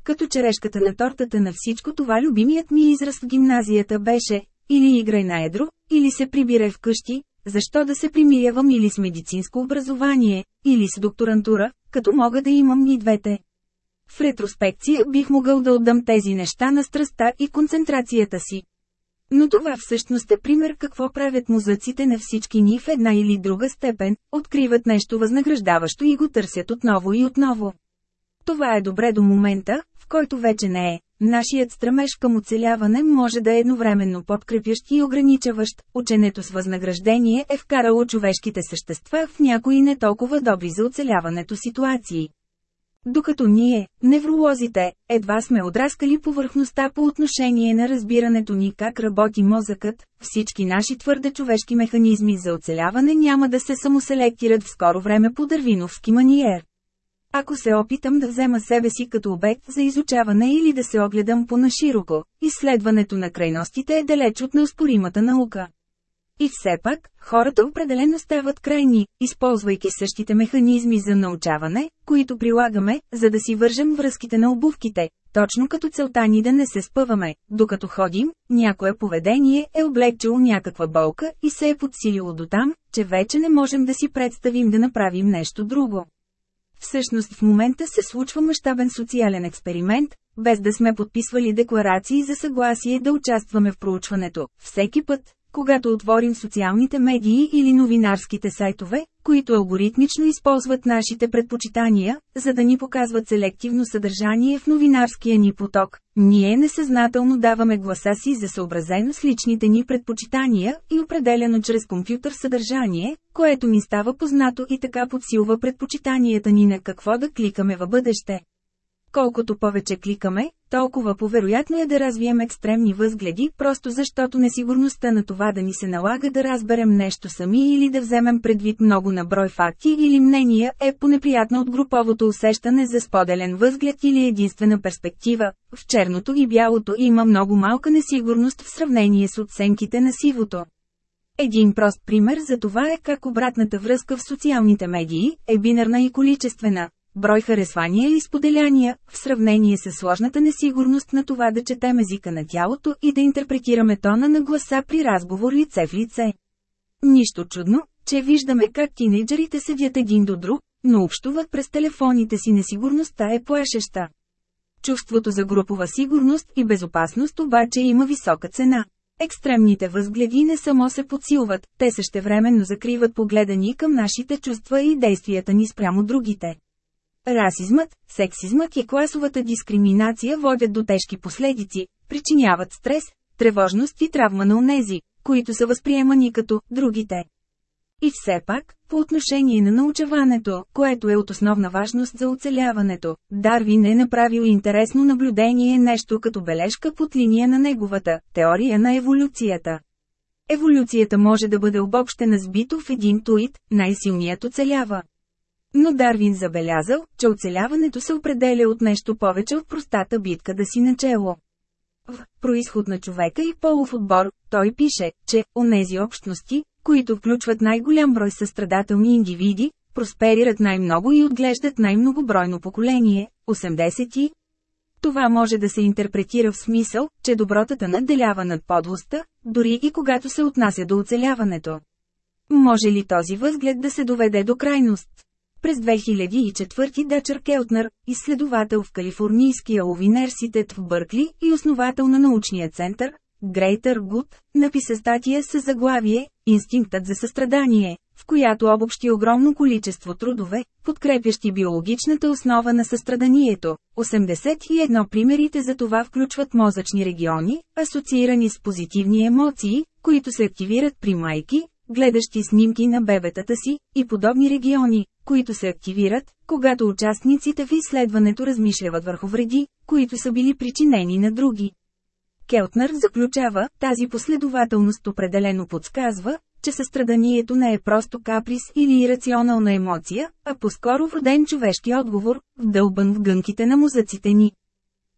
Speaker 1: Като черешката на тортата на всичко това любимият ми израз в гимназията беше «Или играй на едро, или се прибирай вкъщи, защо да се примирявам или с медицинско образование, или с докторантура, като мога да имам и двете». В ретроспекция бих могъл да отдам тези неща на страста и концентрацията си. Но това всъщност е пример какво правят музъците на всички ни в една или друга степен, откриват нещо възнаграждаващо и го търсят отново и отново. Това е добре до момента, в който вече не е. Нашият стремеж към оцеляване може да е едновременно подкрепящ и ограничаващ. Ученето с възнаграждение е вкарало човешките същества в някои не толкова добри за оцеляването ситуации докато ние, невролозите, едва сме отраскали повърхността по отношение на разбирането ни как работи мозъкът, всички наши твърде човешки механизми за оцеляване няма да се самоселектират в скоро време по дървиновски маниер. Ако се опитам да взема себе си като обект за изучаване или да се огледам по-нашироко, изследването на крайностите е далеч от неоспоримата наука. И все пак, хората определено стават крайни, използвайки същите механизми за научаване, които прилагаме, за да си вържем връзките на обувките, точно като целта ни да не се спъваме. Докато ходим, някое поведение е облегчило някаква болка и се е подсилило до там, че вече не можем да си представим да направим нещо друго. Всъщност в момента се случва мащабен социален експеримент, без да сме подписвали декларации за съгласие да участваме в проучването. Всеки път, когато отворим социалните медии или новинарските сайтове, които алгоритмично използват нашите предпочитания, за да ни показват селективно съдържание в новинарския ни поток, ние несъзнателно даваме гласа си за съобразено с личните ни предпочитания и определено чрез компютър съдържание, което ни става познато и така подсилва предпочитанията ни на какво да кликаме в бъдеще. Колкото повече кликаме, толкова повероятно е да развием екстремни възгледи, просто защото несигурността на това да ни се налага да разберем нещо сами или да вземем предвид много наброй факти или мнения е понеприятна от груповото усещане за споделен възглед или единствена перспектива. В черното и бялото има много малка несигурност в сравнение с оценките на сивото. Един прост пример за това е как обратната връзка в социалните медии е бинарна и количествена брой харесвания и споделяния, в сравнение с сложната несигурност на това да четем езика на тялото и да интерпретираме тона на гласа при разговор лице в лице. Нищо чудно, че виждаме как тинейджерите седят един до друг, но общуват през телефоните си несигурността е плашеща. Чувството за групова сигурност и безопасност обаче има висока цена. Екстремните възгледи не само се подсилват, те същевременно закриват погледа ни към нашите чувства и действията ни спрямо другите. Расизмът, сексизмът и класовата дискриминация водят до тежки последици, причиняват стрес, тревожност и травма на унези, които са възприемани като «другите». И все пак, по отношение на научаването, което е от основна важност за оцеляването, Дарвин е направил интересно наблюдение нещо като бележка под линия на неговата теория на еволюцията. Еволюцията може да бъде обобщена с в един туит, най-силният оцелява. Но Дарвин забелязал, че оцеляването се определя от нещо повече от простата битка да си начело. В «Происход на човека и полов отбор» той пише, че «онези общности, които включват най-голям брой състрадателни индивиди, просперират най-много и отглеждат най-многобройно поколение, 80 това може да се интерпретира в смисъл, че добротата надделява над подлостта, дори и когато се отнася до оцеляването. Може ли този възглед да се доведе до крайност? През 2004 Дачър Келтнер, изследовател в Калифорнийския университет в Бъркли и основател на научния център, Грейтър Гуд, написа статия с заглавие «Инстинктът за състрадание», в която обобщи огромно количество трудове, подкрепящи биологичната основа на състраданието. 81 примерите за това включват мозъчни региони, асоциирани с позитивни емоции, които се активират при майки, гледащи снимки на бебетата си, и подобни региони, които се активират, когато участниците в изследването размишляват върху вреди, които са били причинени на други. Келтнер заключава, тази последователност определено подсказва, че състраданието не е просто каприз или ирационална емоция, а по-скоро вроден човешки отговор, вдълбан в гънките на музъците ни.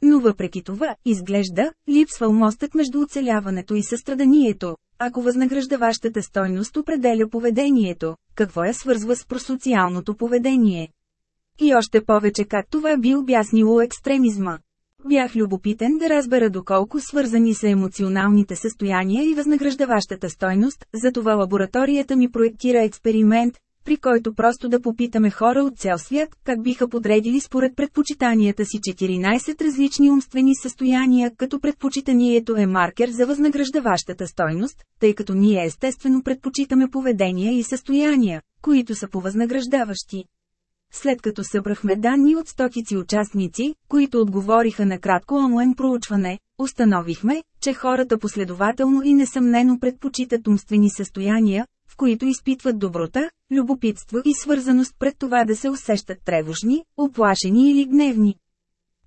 Speaker 1: Но въпреки това, изглежда, липсвал мостът между оцеляването и състраданието, ако възнаграждаващата стойност определя поведението, какво я свързва с просоциалното поведение? И още повече как това би обяснило екстремизма. Бях любопитен да разбера доколко свързани са емоционалните състояния и възнаграждаващата стойност, затова лабораторията ми проектира експеримент, при който просто да попитаме хора от цял свят, как биха подредили според предпочитанията си 14 различни умствени състояния, като предпочитанието е маркер за възнаграждаващата стойност, тъй като ние естествено предпочитаме поведения и състояния, които са повъзнаграждаващи. След като събрахме данни от стотици участници, които отговориха на кратко онлайн проучване, установихме, че хората последователно и несъмнено предпочитат умствени състояния, в които изпитват доброта, любопитство и свързаност пред това да се усещат тревожни, оплашени или гневни.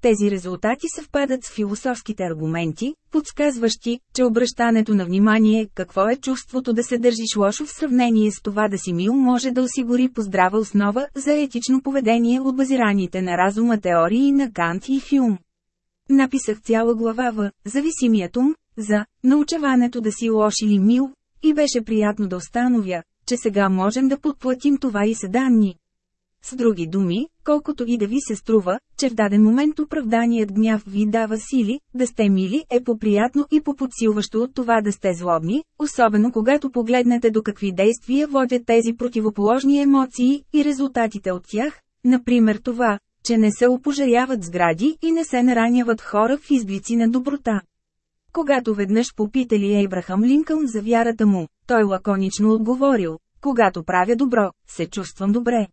Speaker 1: Тези резултати съвпадат с философските аргументи, подсказващи, че обръщането на внимание какво е чувството да се държиш лошо в сравнение с това да си мил може да осигури по здрава основа за етично поведение от базираните на разума теории на Кант и Хюм. Написах цяла глава в «Зависимият ум», за научаването да си лош или мил, и беше приятно да установя, че сега можем да подплатим това и седанни. С други думи, колкото и да ви се струва, че в даден момент оправданият гняв ви дава сили, да сте мили е поприятно и поподсилващо от това да сте злобни, особено когато погледнете до какви действия водят тези противоположни емоции и резултатите от тях, например това, че не се опожаряват сгради и не се нараняват хора в изблици на доброта. Когато веднъж попитали Ейбрахам Линкълн за вярата му, той лаконично отговорил, когато правя добро, се чувствам добре.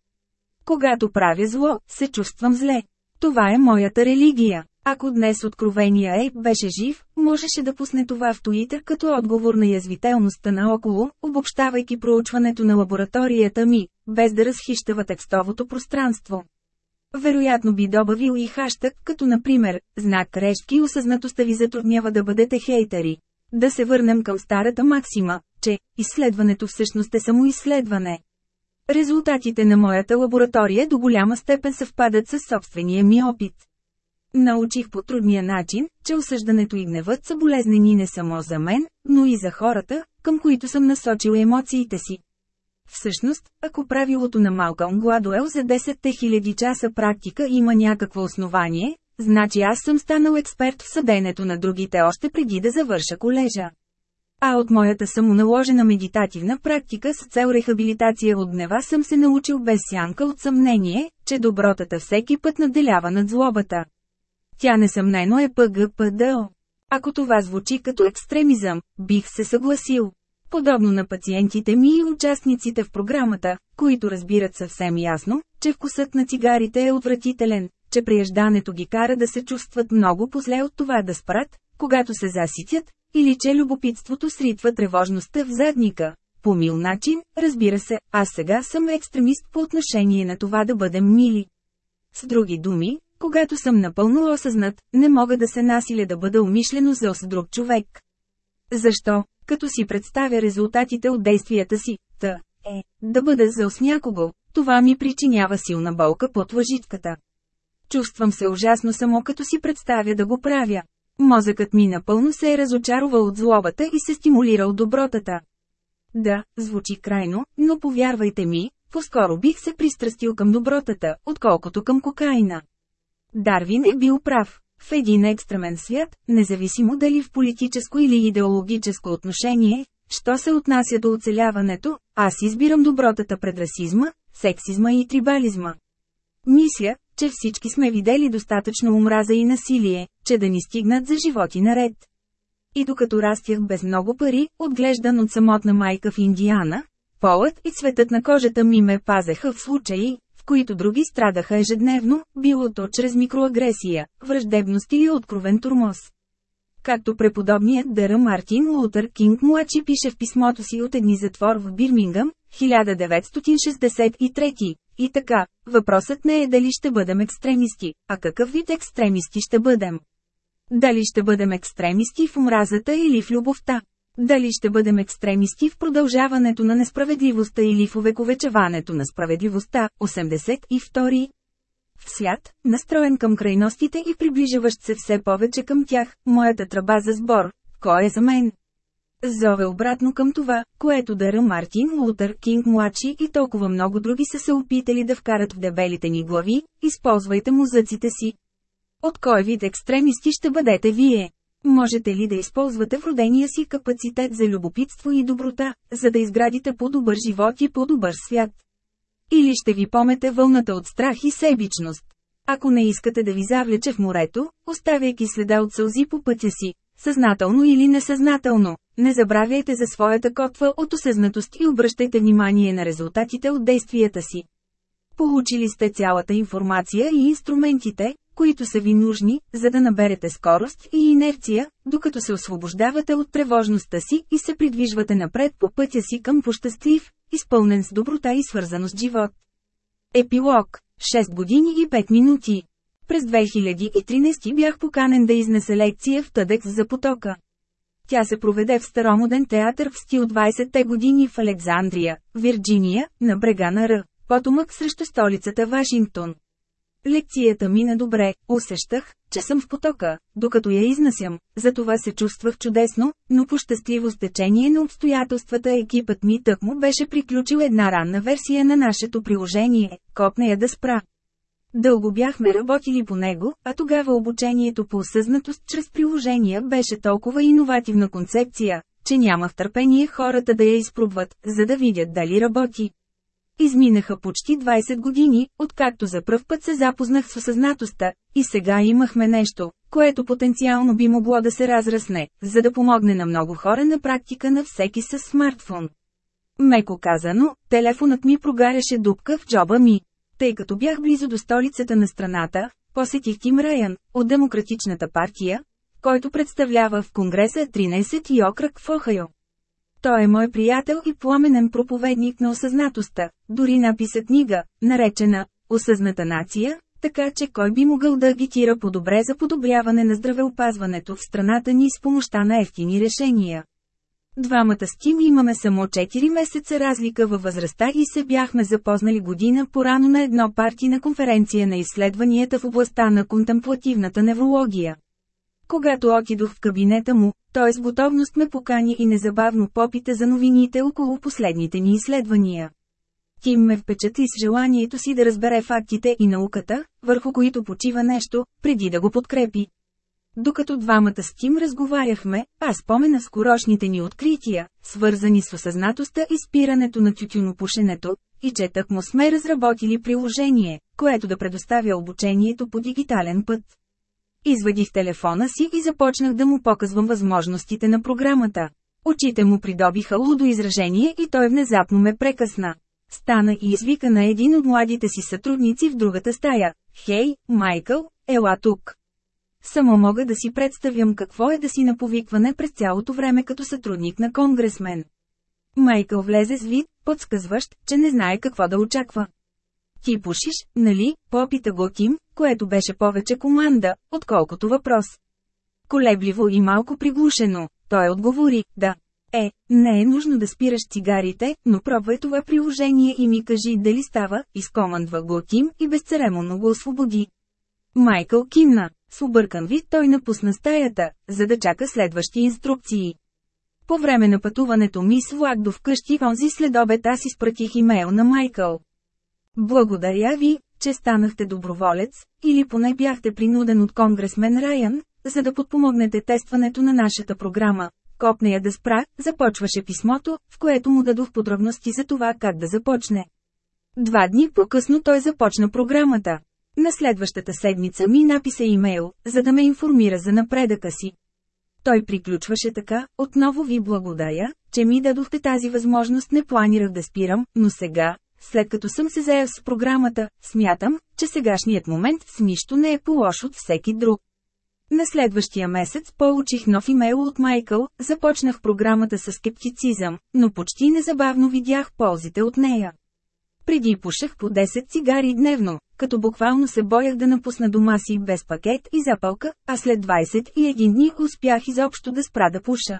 Speaker 1: Когато правя зло, се чувствам зле. Това е моята религия. Ако днес откровения Ейб беше жив, можеше да пусне това в Туитър като отговор на язвителността наоколо, обобщавайки проучването на лабораторията ми, без да разхищава текстовото пространство. Вероятно би добавил и хаштаг, като например, знак решки осъзнатостта ви затруднява да бъдете хейтери. Да се върнем към старата максима, че изследването всъщност е само изследване. Резултатите на моята лаборатория до голяма степен съвпадат с собствения ми опит. Научих по трудния начин, че осъждането и гневът са болезнени не само за мен, но и за хората, към които съм насочил емоциите си. Всъщност, ако правилото на Малкълм Гладуел за 10 000 часа практика има някакво основание, значи аз съм станал експерт в съденето на другите още преди да завърша колежа. А от моята самоналожена медитативна практика с цел рехабилитация от гнева съм се научил без сянка от съмнение, че добротата всеки път наделява над злобата. Тя несъмнено е ПГПДО. Ако това звучи като екстремизъм, бих се съгласил подобно на пациентите ми и участниците в програмата, които разбират съвсем ясно, че вкусът на цигарите е отвратителен, че прияждането ги кара да се чувстват много после от това да спрат, когато се заситят, или че любопитството сритва тревожността в задника. По мил начин, разбира се, аз сега съм екстремист по отношение на това да бъдем мили. С други думи, когато съм напълно осъзнат, не мога да се насиля да бъда умишлено за друг човек. Защо? като си представя резултатите от действията си, та, е, да бъда зъл с някого, това ми причинява силна болка под лъжичката. Чувствам се ужасно само като си представя да го правя. Мозъкът ми напълно се е разочаровал от злобата и се стимулирал добротата. Да, звучи крайно, но повярвайте ми, по-скоро бих се пристрастил към добротата, отколкото към кокаина. Дарвин е бил прав. В един екстремен свят, независимо дали в политическо или идеологическо отношение, що се отнася до оцеляването, аз избирам добротата пред расизма, сексизма и трибализма. Мисля, че всички сме видели достатъчно омраза и насилие, че да ни стигнат за животи наред. И докато растях без много пари, отглеждан от самотна майка в Индиана, полът и цветът на кожата ми ме пазеха в случаи, които други страдаха ежедневно, било то чрез микроагресия, враждебности или откровен турмоз. Както преподобният Дъра Мартин Лутър Кинг младши пише в писмото си от едни затвор в Бирмингъм, 1963, и така, въпросът не е дали ще бъдем екстремисти, а какъв вид екстремисти ще бъдем. Дали ще бъдем екстремисти в омразата или в любовта, дали ще бъдем екстремисти в продължаването на несправедливостта или в увековечаването на справедливостта, 82. В свят, настроен към крайностите и приближаващ се все повече към тях, моята тръба за сбор, кой е за мен? Зове обратно към това, което Дъра Мартин Лутър Кинг младши и толкова много други са се опитали да вкарат в дебелите ни глави, използвайте музъците си. От кой вид екстремисти ще бъдете вие? Можете ли да използвате вродения си капацитет за любопитство и доброта, за да изградите по-добър живот и по-добър свят? Или ще ви помете вълната от страх и себичност? Ако не искате да ви завлече в морето, оставяйки следа от сълзи по пътя си, съзнателно или несъзнателно, не забравяйте за своята котва от осъзнатост и обръщайте внимание на резултатите от действията си. Получили сте цялата информация и инструментите, които са ви нужни, за да наберете скорост и инерция, докато се освобождавате от тревожността си и се придвижвате напред по пътя си към пощастлив, изпълнен с доброта и свързано с живот. Епилог 6 години и 5 минути През 2013 бях поканен да изнесе лекция в Тъдекс за потока. Тя се проведе в старомоден театър в стил 20-те години в Александрия, Вирджиния, на брега на Р, потомък срещу столицата Вашингтон. Лекцията мина добре, усещах, че съм в потока, докато я изнасям, затова се чувствах чудесно, но по щастливо стечение на обстоятелствата екипът ми тък му беше приключил една ранна версия на нашето приложение, копна я да спра. Дълго бяхме работили по него, а тогава обучението по осъзнатост чрез приложения беше толкова иновативна концепция, че нямах търпение хората да я изпробват, за да видят дали работи. Изминаха почти 20 години, откакто за пръв път се запознах с осъзнатостта, и сега имахме нещо, което потенциално би могло да се разрасне, за да помогне на много хора на практика на всеки с смартфон. Меко казано, телефонът ми прогаряше дупка в джоба ми. Тъй като бях близо до столицата на страната, посетих Тим Райан, от Демократичната партия, който представлява в Конгреса 13 и окръг в Охайо. Той е мой приятел и пламенен проповедник на осъзнатостта, дори написа книга, наречена «Осъзната нация», така че кой би могъл да агитира по-добре за подобряване на здравеопазването в страната ни с помощта на ефтини решения. Двамата с Тим имаме само 4 месеца разлика във възрастта и се бяхме запознали година по-рано на едно парти на конференция на изследванията в областта на контемплативната неврология. Когато отидох в кабинета му, той с готовност ме покани и незабавно попита за новините около последните ни изследвания. Тим ме впечатли с желанието си да разбере фактите и науката, върху които почива нещо, преди да го подкрепи. Докато двамата с Тим разговаряхме, аз спомена скорошните ни открития, свързани с осъзнатостта и спирането на тютюнопушенето, и че так му сме разработили приложение, което да предоставя обучението по дигитален път. Извадих телефона си и започнах да му показвам възможностите на програмата. Очите му придобиха лудо изражение и той внезапно ме прекъсна. Стана и извика на един от младите си сътрудници в другата стая. «Хей, Майкъл, ела тук!» Само мога да си представям какво е да си наповикване през цялото време като сътрудник на конгресмен. Майкъл влезе с вид, подсказващ, че не знае какво да очаква. Ти пушиш, нали, попита го Тим, което беше повече команда, отколкото въпрос. Колебливо и малко приглушено, той отговори, да. Е, не е нужно да спираш цигарите, но пробвай това приложение и ми кажи дали става, изкомандва го Тим и безцеремонно го освободи. Майкъл кимна. С объркан вид той напусна стаята, за да чака следващи инструкции. По време на пътуването ми с влак до вкъщи онзи следобед аз изпратих имейл на Майкъл. Благодаря ви, че станахте доброволец, или поне бяхте принуден от конгресмен Райан, за да подпомогнете тестването на нашата програма. Копне я да спра, започваше писмото, в което му дадох подробности за това как да започне. Два дни по-късно той започна програмата. На следващата седмица ми написа имейл, за да ме информира за напредъка си. Той приключваше така, отново ви благодаря, че ми дадохте тази възможност не планирах да спирам, но сега, след като съм се заел с програмата, смятам, че сегашният момент с нищо не е по-лош от всеки друг. На следващия месец получих нов имейл от Майкъл, започнах програмата с скептицизъм, но почти незабавно видях ползите от нея. Преди пушех по 10 цигари дневно, като буквално се боях да напусна дома си без пакет и запалка, а след 21 дни успях изобщо да спра да пуша.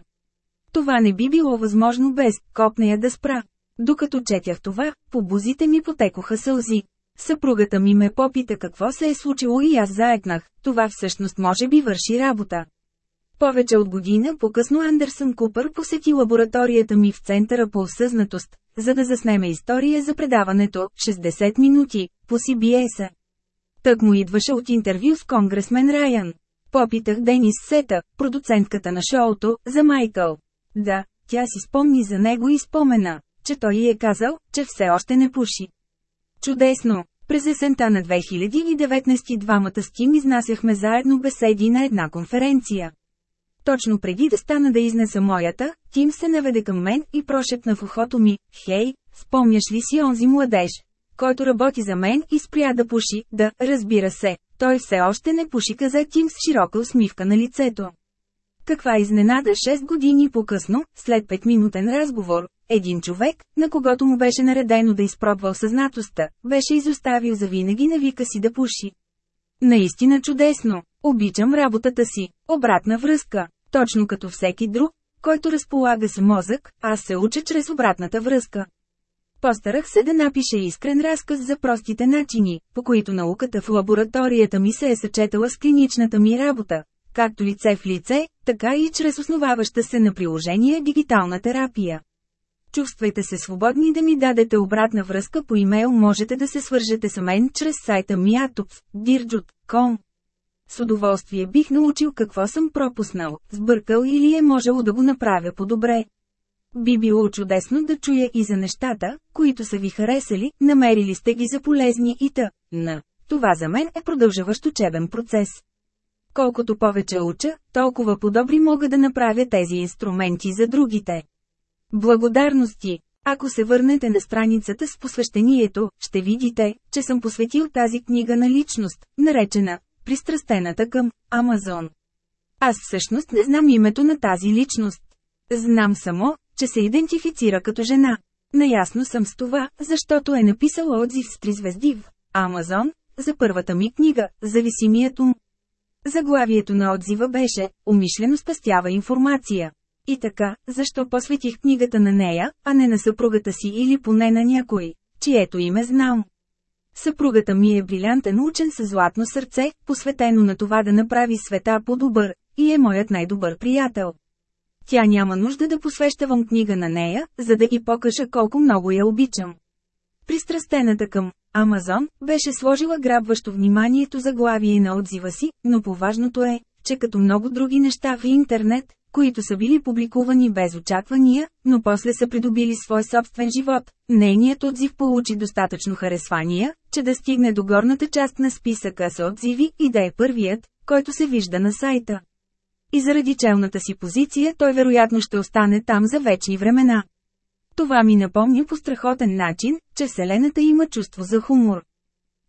Speaker 1: Това не би било възможно без копнея да спра. Докато четях това, по бузите ми потекоха сълзи. Съпругата ми ме попита какво се е случило и аз заекнах, това всъщност може би върши работа. Повече от година по-късно Андерсън Купър посети лабораторията ми в Центъра по осъзнатост, за да заснеме история за предаването 60 минути по cbs Тък му идваше от интервю с конгресмен Райан. Попитах Денис Сета, продуцентката на шоуто, за Майкъл. Да, тя си спомни за него и спомена че той е казал, че все още не пуши. Чудесно! През есента на 2019 двамата с Тим изнасяхме заедно беседи на една конференция. Точно преди да стана да изнеса моята, Тим се наведе към мен и прошепна в ухото ми, «Хей, спомняш ли си онзи младеж, който работи за мен и спря да пуши, да, разбира се, той все още не пуши, каза Тим с широка усмивка на лицето. Каква изненада 6 години по-късно, след 5-минутен разговор, един човек, на когото му беше наредено да изпробва осъзнатостта, беше изоставил завинаги навика си да пуши. Наистина чудесно, обичам работата си, обратна връзка, точно като всеки друг, който разполага с мозък, аз се уча чрез обратната връзка. Постарах се да напиша искрен разказ за простите начини, по които науката в лабораторията ми се е съчетала с клиничната ми работа, както лице в лице, така и чрез основаваща се на приложение дигитална терапия. Чувствайте се свободни да ми дадете обратна връзка по имейл можете да се свържете с мен чрез сайта miatops.dirjut.com. С удоволствие бих научил какво съм пропуснал, сбъркал или е можело да го направя по-добре. Би било чудесно да чуя и за нещата, които са ви харесали, намерили сте ги за полезни и т.н. Това за мен е продължаващ учебен процес. Колкото повече уча, толкова подобри мога да направя тези инструменти за другите. Благодарности! Ако се върнете на страницата с посвещението, ще видите, че съм посветил тази книга на личност, наречена «Пристрастената към Амазон». Аз всъщност не знам името на тази личност. Знам само, че се идентифицира като жена. Наясно съм с това, защото е написала отзив с три звезди в Амазон за първата ми книга, зависимият ум. Заглавието на отзива беше «Умишлено спастява информация». И така, защо посветих книгата на нея, а не на съпругата си или поне на някой, чието име знам. Съпругата ми е брилянтен учен със златно сърце, посветено на това да направи света по-добър, и е моят най-добър приятел. Тя няма нужда да посвещавам книга на нея, за да ги покажа колко много я обичам. Пристрастената към Амазон беше сложила грабващо вниманието за и на отзива си, но поважното е, че като много други неща в интернет, които са били публикувани без очаквания, но после са придобили свой собствен живот, нейният отзив получи достатъчно харесвания, че да стигне до горната част на списъка с отзиви и да е първият, който се вижда на сайта. И заради челната си позиция той вероятно ще остане там за вечни времена. Това ми напомня по страхотен начин, че Вселената има чувство за хумор.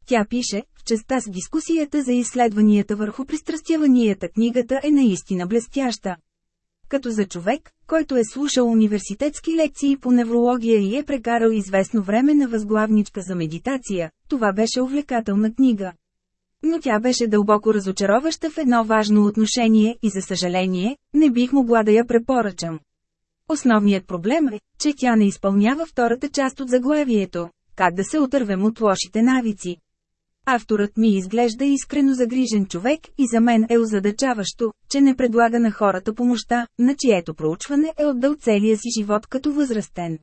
Speaker 1: Тя пише, в частта с дискусията за изследванията върху пристрастяванията книгата е наистина блестяща. Като за човек, който е слушал университетски лекции по неврология и е прекарал известно време на възглавничка за медитация, това беше увлекателна книга. Но тя беше дълбоко разочароваща в едно важно отношение и за съжаление, не бих могла да я препоръчам. Основният проблем е, че тя не изпълнява втората част от заглавието – как да се отървем от лошите навици. Авторът ми изглежда искрено загрижен човек и за мен е озадачаващо, че не предлага на хората помощта, на чието проучване е отдал целия си живот като възрастен.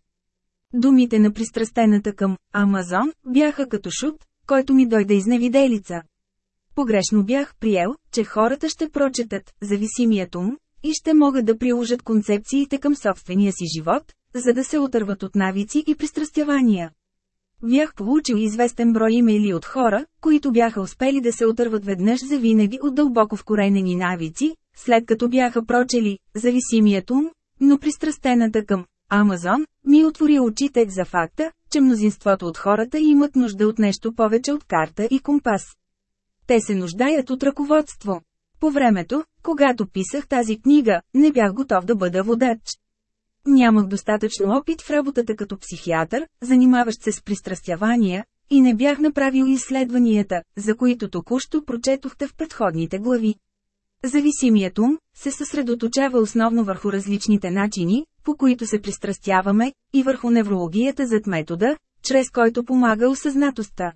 Speaker 1: Думите на пристрастената към «Амазон» бяха като шут, който ми дойде изневиделица. Погрешно бях приел, че хората ще прочетат «Зависимият ум», и ще могат да приложат концепциите към собствения си живот, за да се отърват от навици и пристрастявания. Бях получил известен брой имейли от хора, които бяха успели да се отърват веднъж за винаги от дълбоко вкоренени навици, след като бяха прочели «Зависимият ум», но пристрастената към Амазон ми отвори очите за факта, че мнозинството от хората имат нужда от нещо повече от карта и компас. Те се нуждаят от ръководство. По времето, когато писах тази книга, не бях готов да бъда водач. Нямах достатъчно опит в работата като психиатър, занимаващ се с пристрастявания, и не бях направил изследванията, за които току-що прочетохте в предходните глави. Зависимият ум се съсредоточава основно върху различните начини, по които се пристрастяваме, и върху неврологията зад метода, чрез който помага осъзнатостта.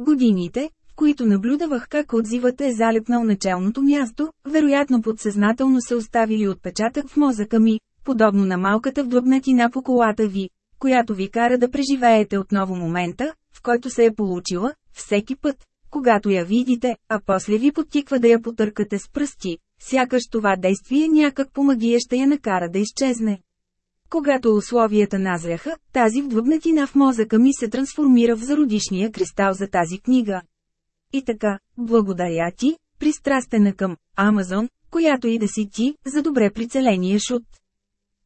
Speaker 1: Годините, които наблюдавах как отзивът е залепнал началното място, вероятно подсъзнателно са оставили отпечатък в мозъка ми, подобно на малката вдръбнатина по колата ви, която ви кара да преживеете отново момента, в който се е получила, всеки път, когато я видите, а после ви подтиква да я потъркате с пръсти, сякаш това действие някак по магия ще я накара да изчезне. Когато условията назряха, тази вдъбнатина в мозъка ми се трансформира в зародишния кристал за тази книга. И така, благодаря ти, пристрастена към Амазон, която и да си ти, за добре прицеления шут.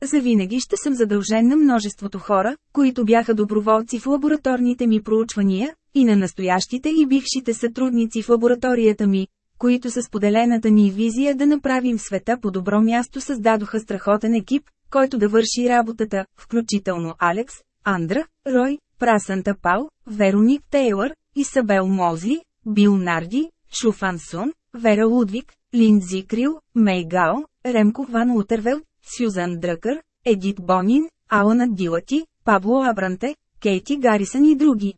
Speaker 1: Завинаги ще съм задължен на множеството хора, които бяха доброволци в лабораторните ми проучвания, и на настоящите и бившите сътрудници в лабораторията ми, които с поделената ни визия да направим света по добро място създадоха страхотен екип, който да върши работата, включително Алекс, Андра, Рой, Прасанта Пал, Вероник Тейлър, Исабел Мозли, бил Нарди, Шуфансон, Вера Лудвик, Линдзи Крил, Мей Гао, Ремко Ван Утервел, Сюзан Дръкър, Едит Бонин, Алана Дилати, Пабло Абранте, Кейти Гарисън и други.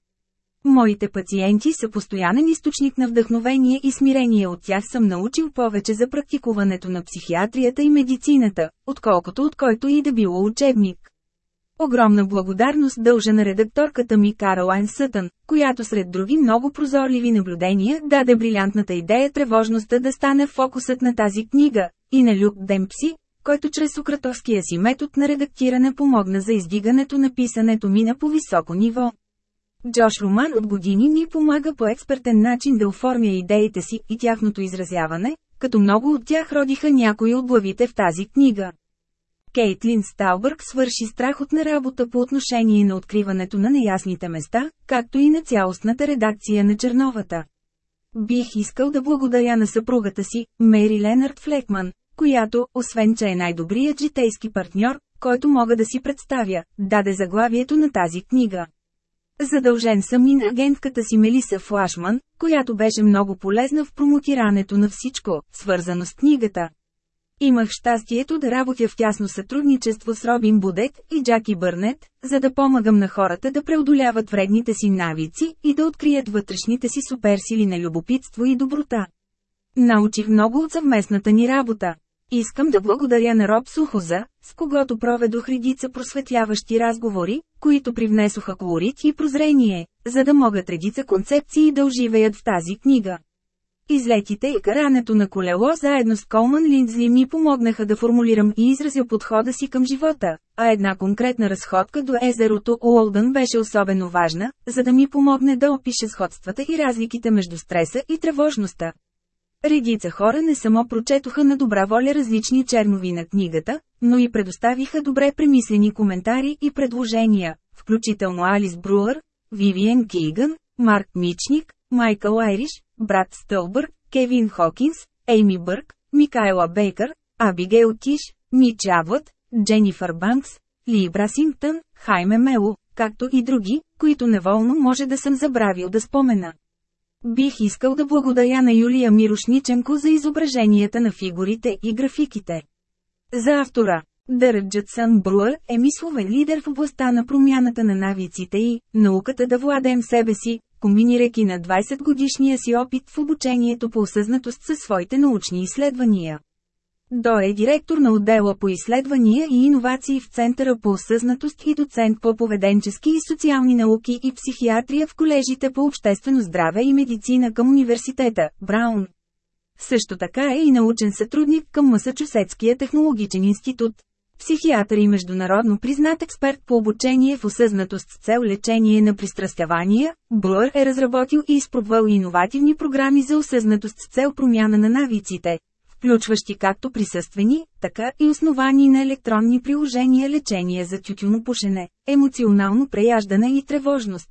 Speaker 1: Моите пациенти са постоянен източник на вдъхновение и смирение от тях съм научил повече за практикуването на психиатрията и медицината, отколкото от който и да било учебник. Огромна благодарност дължа на редакторката ми Каролайн Сътън, която сред други много прозорливи наблюдения даде брилянтната идея тревожността да стане фокусът на тази книга, и на Люк Демпси, който чрез сократовския си метод на редактиране помогна за издигането на писането ми на по-високо ниво. Джош Роман от години ми помага по експертен начин да оформя идеите си и тяхното изразяване, като много от тях родиха някои от главите в тази книга. Кейтлин Сталбърг свърши страхотна работа по отношение на откриването на неясните места, както и на цялостната редакция на Черновата. Бих искал да благодаря на съпругата си, Мери Ленард Флекман, която, освен че е най-добрият житейски партньор, който мога да си представя, даде заглавието на тази книга. Задължен съм и на агентката си Мелиса Флашман, която беше много полезна в промотирането на всичко, свързано с книгата. Имах щастието да работя в тясно сътрудничество с Робин Будет и Джаки Бърнет, за да помагам на хората да преодоляват вредните си навици и да открият вътрешните си суперсили на любопитство и доброта. Научих много от съвместната ни работа. Искам да благодаря на Роб Сухоза, с когото проведох редица просветляващи разговори, които привнесоха колорит и прозрение, за да могат редица концепции да оживеят в тази книга. Излетите и карането на колело заедно с Колман Линдзли ми помогнаха да формулирам и изразя подхода си към живота, а една конкретна разходка до езерото Уолдън беше особено важна, за да ми помогне да опиша сходствата и разликите между стреса и тревожността. Редица хора не само прочетоха на добра воля различни чернови на книгата, но и предоставиха добре премислени коментари и предложения, включително Алис Бруър, Вивиен Киган, Марк Мичник, Майкъл Айриш, Брат Стълбър, Кевин Хокинс, Ейми Бърк, Микайла Бейкър, Абигейл Тиш, Мич Авът, Дженифър Банкс, Ли Брасингтън, Хайме Мело, както и други, които неволно може да съм забравил да спомена. Бих искал да благодаря на Юлия Мирошниченко за изображенията на фигурите и графиките. За автора, Дърът Джатсън Бруър е мисловен лидер в областта на промяната на навиците и науката да владеем себе си, комбинирайки на 20 годишния си опит в обучението по осъзнатост със своите научни изследвания. Дой е директор на отдела по изследвания и иновации в Центъра по осъзнатост и доцент по поведенчески и социални науки и психиатрия в колежите по обществено здраве и медицина към университета, Браун. Също така е и научен сътрудник към Масачусетския технологичен институт. Психиатър и международно признат експерт по обучение в осъзнатост с цел лечение на пристрастявания, Блър е разработил и изпробвал иновативни програми за осъзнатост с цел промяна на навиците, включващи както присъствени, така и основани на електронни приложения лечение за тютюнопушене, емоционално преяждане и тревожност,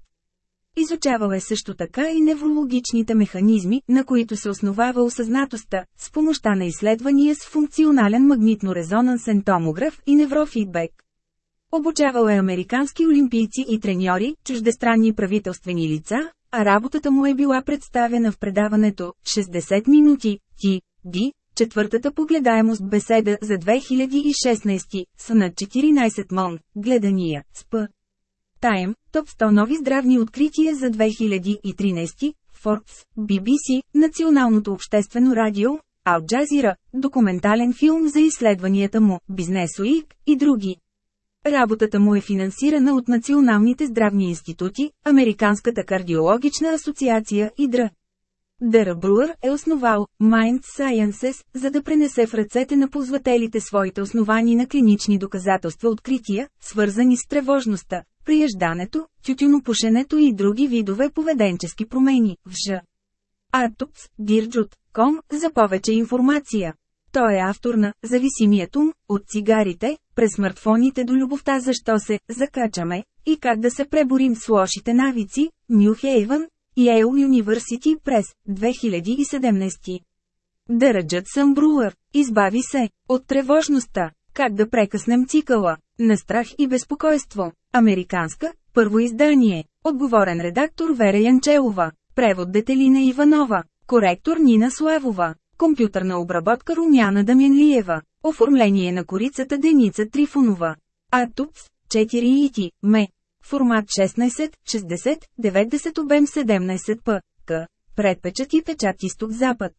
Speaker 1: Изучавал е също така и неврологичните механизми, на които се основава осъзнатостта, с помощта на изследвания с функционален магнитно-резонансен томограф и неврофидбек. Обучавал е американски олимпийци и треньори, чуждестранни правителствени лица, а работата му е била представена в предаването 60 минути, Ти, Ди, четвъртата погледаемост беседа за 2016, са на 14 мон, гледания, спа. Тайм, топ 100 нови здравни открития за 2013, Forbes, BBC, Националното обществено радио, Ал Джазира, документален филм за изследванията му, Бизнес Уик и други. Работата му е финансирана от националните здравни институти, Американската кардиологична асоциация и ДРА. Дъра Бруър е основал Mind Sciences, за да пренесе в ръцете на ползвателите своите основани на клинични доказателства открития, свързани с тревожността, прияждането, тютюнопушенето и други видове поведенчески промени, в Ж. Артупс, Дирджут, Ком, за повече информация. Той е автор на «Зависимият ум» от цигарите, през смартфоните до любовта защо се «закачаме» и как да се преборим с лошите навици, Нью Хейвън, Yale University през 2017. Дъръджът съм Бруър, избави се от тревожността. Как да прекъснем цикъла? На страх и безпокойство. Американска, първо издание. Отговорен редактор Вера Янчелова. Превод Детелина Иванова. Коректор Нина Славова. Компютърна обработка Румяна Дамянлиева. Оформление на корицата Деница Трифонова. Атупс, 4 ити, ме. Формат 16, 60, 90 обем 17 п. К. Предпечат и печат изток-запад.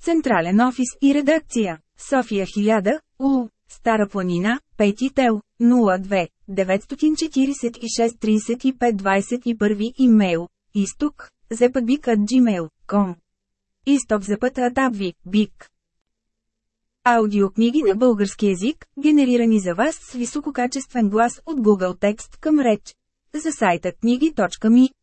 Speaker 1: Централен офис и редакция. София 1000, УЛ. Стара планина, 5 тел, 02, 946 3521 имейл, изток, зепабик at gmail.com. Изток запад от Абви, БИК. Аудиокниги на български язик, генерирани за вас с висококачествен глас от Google Текст към реч. За сайта книги.ми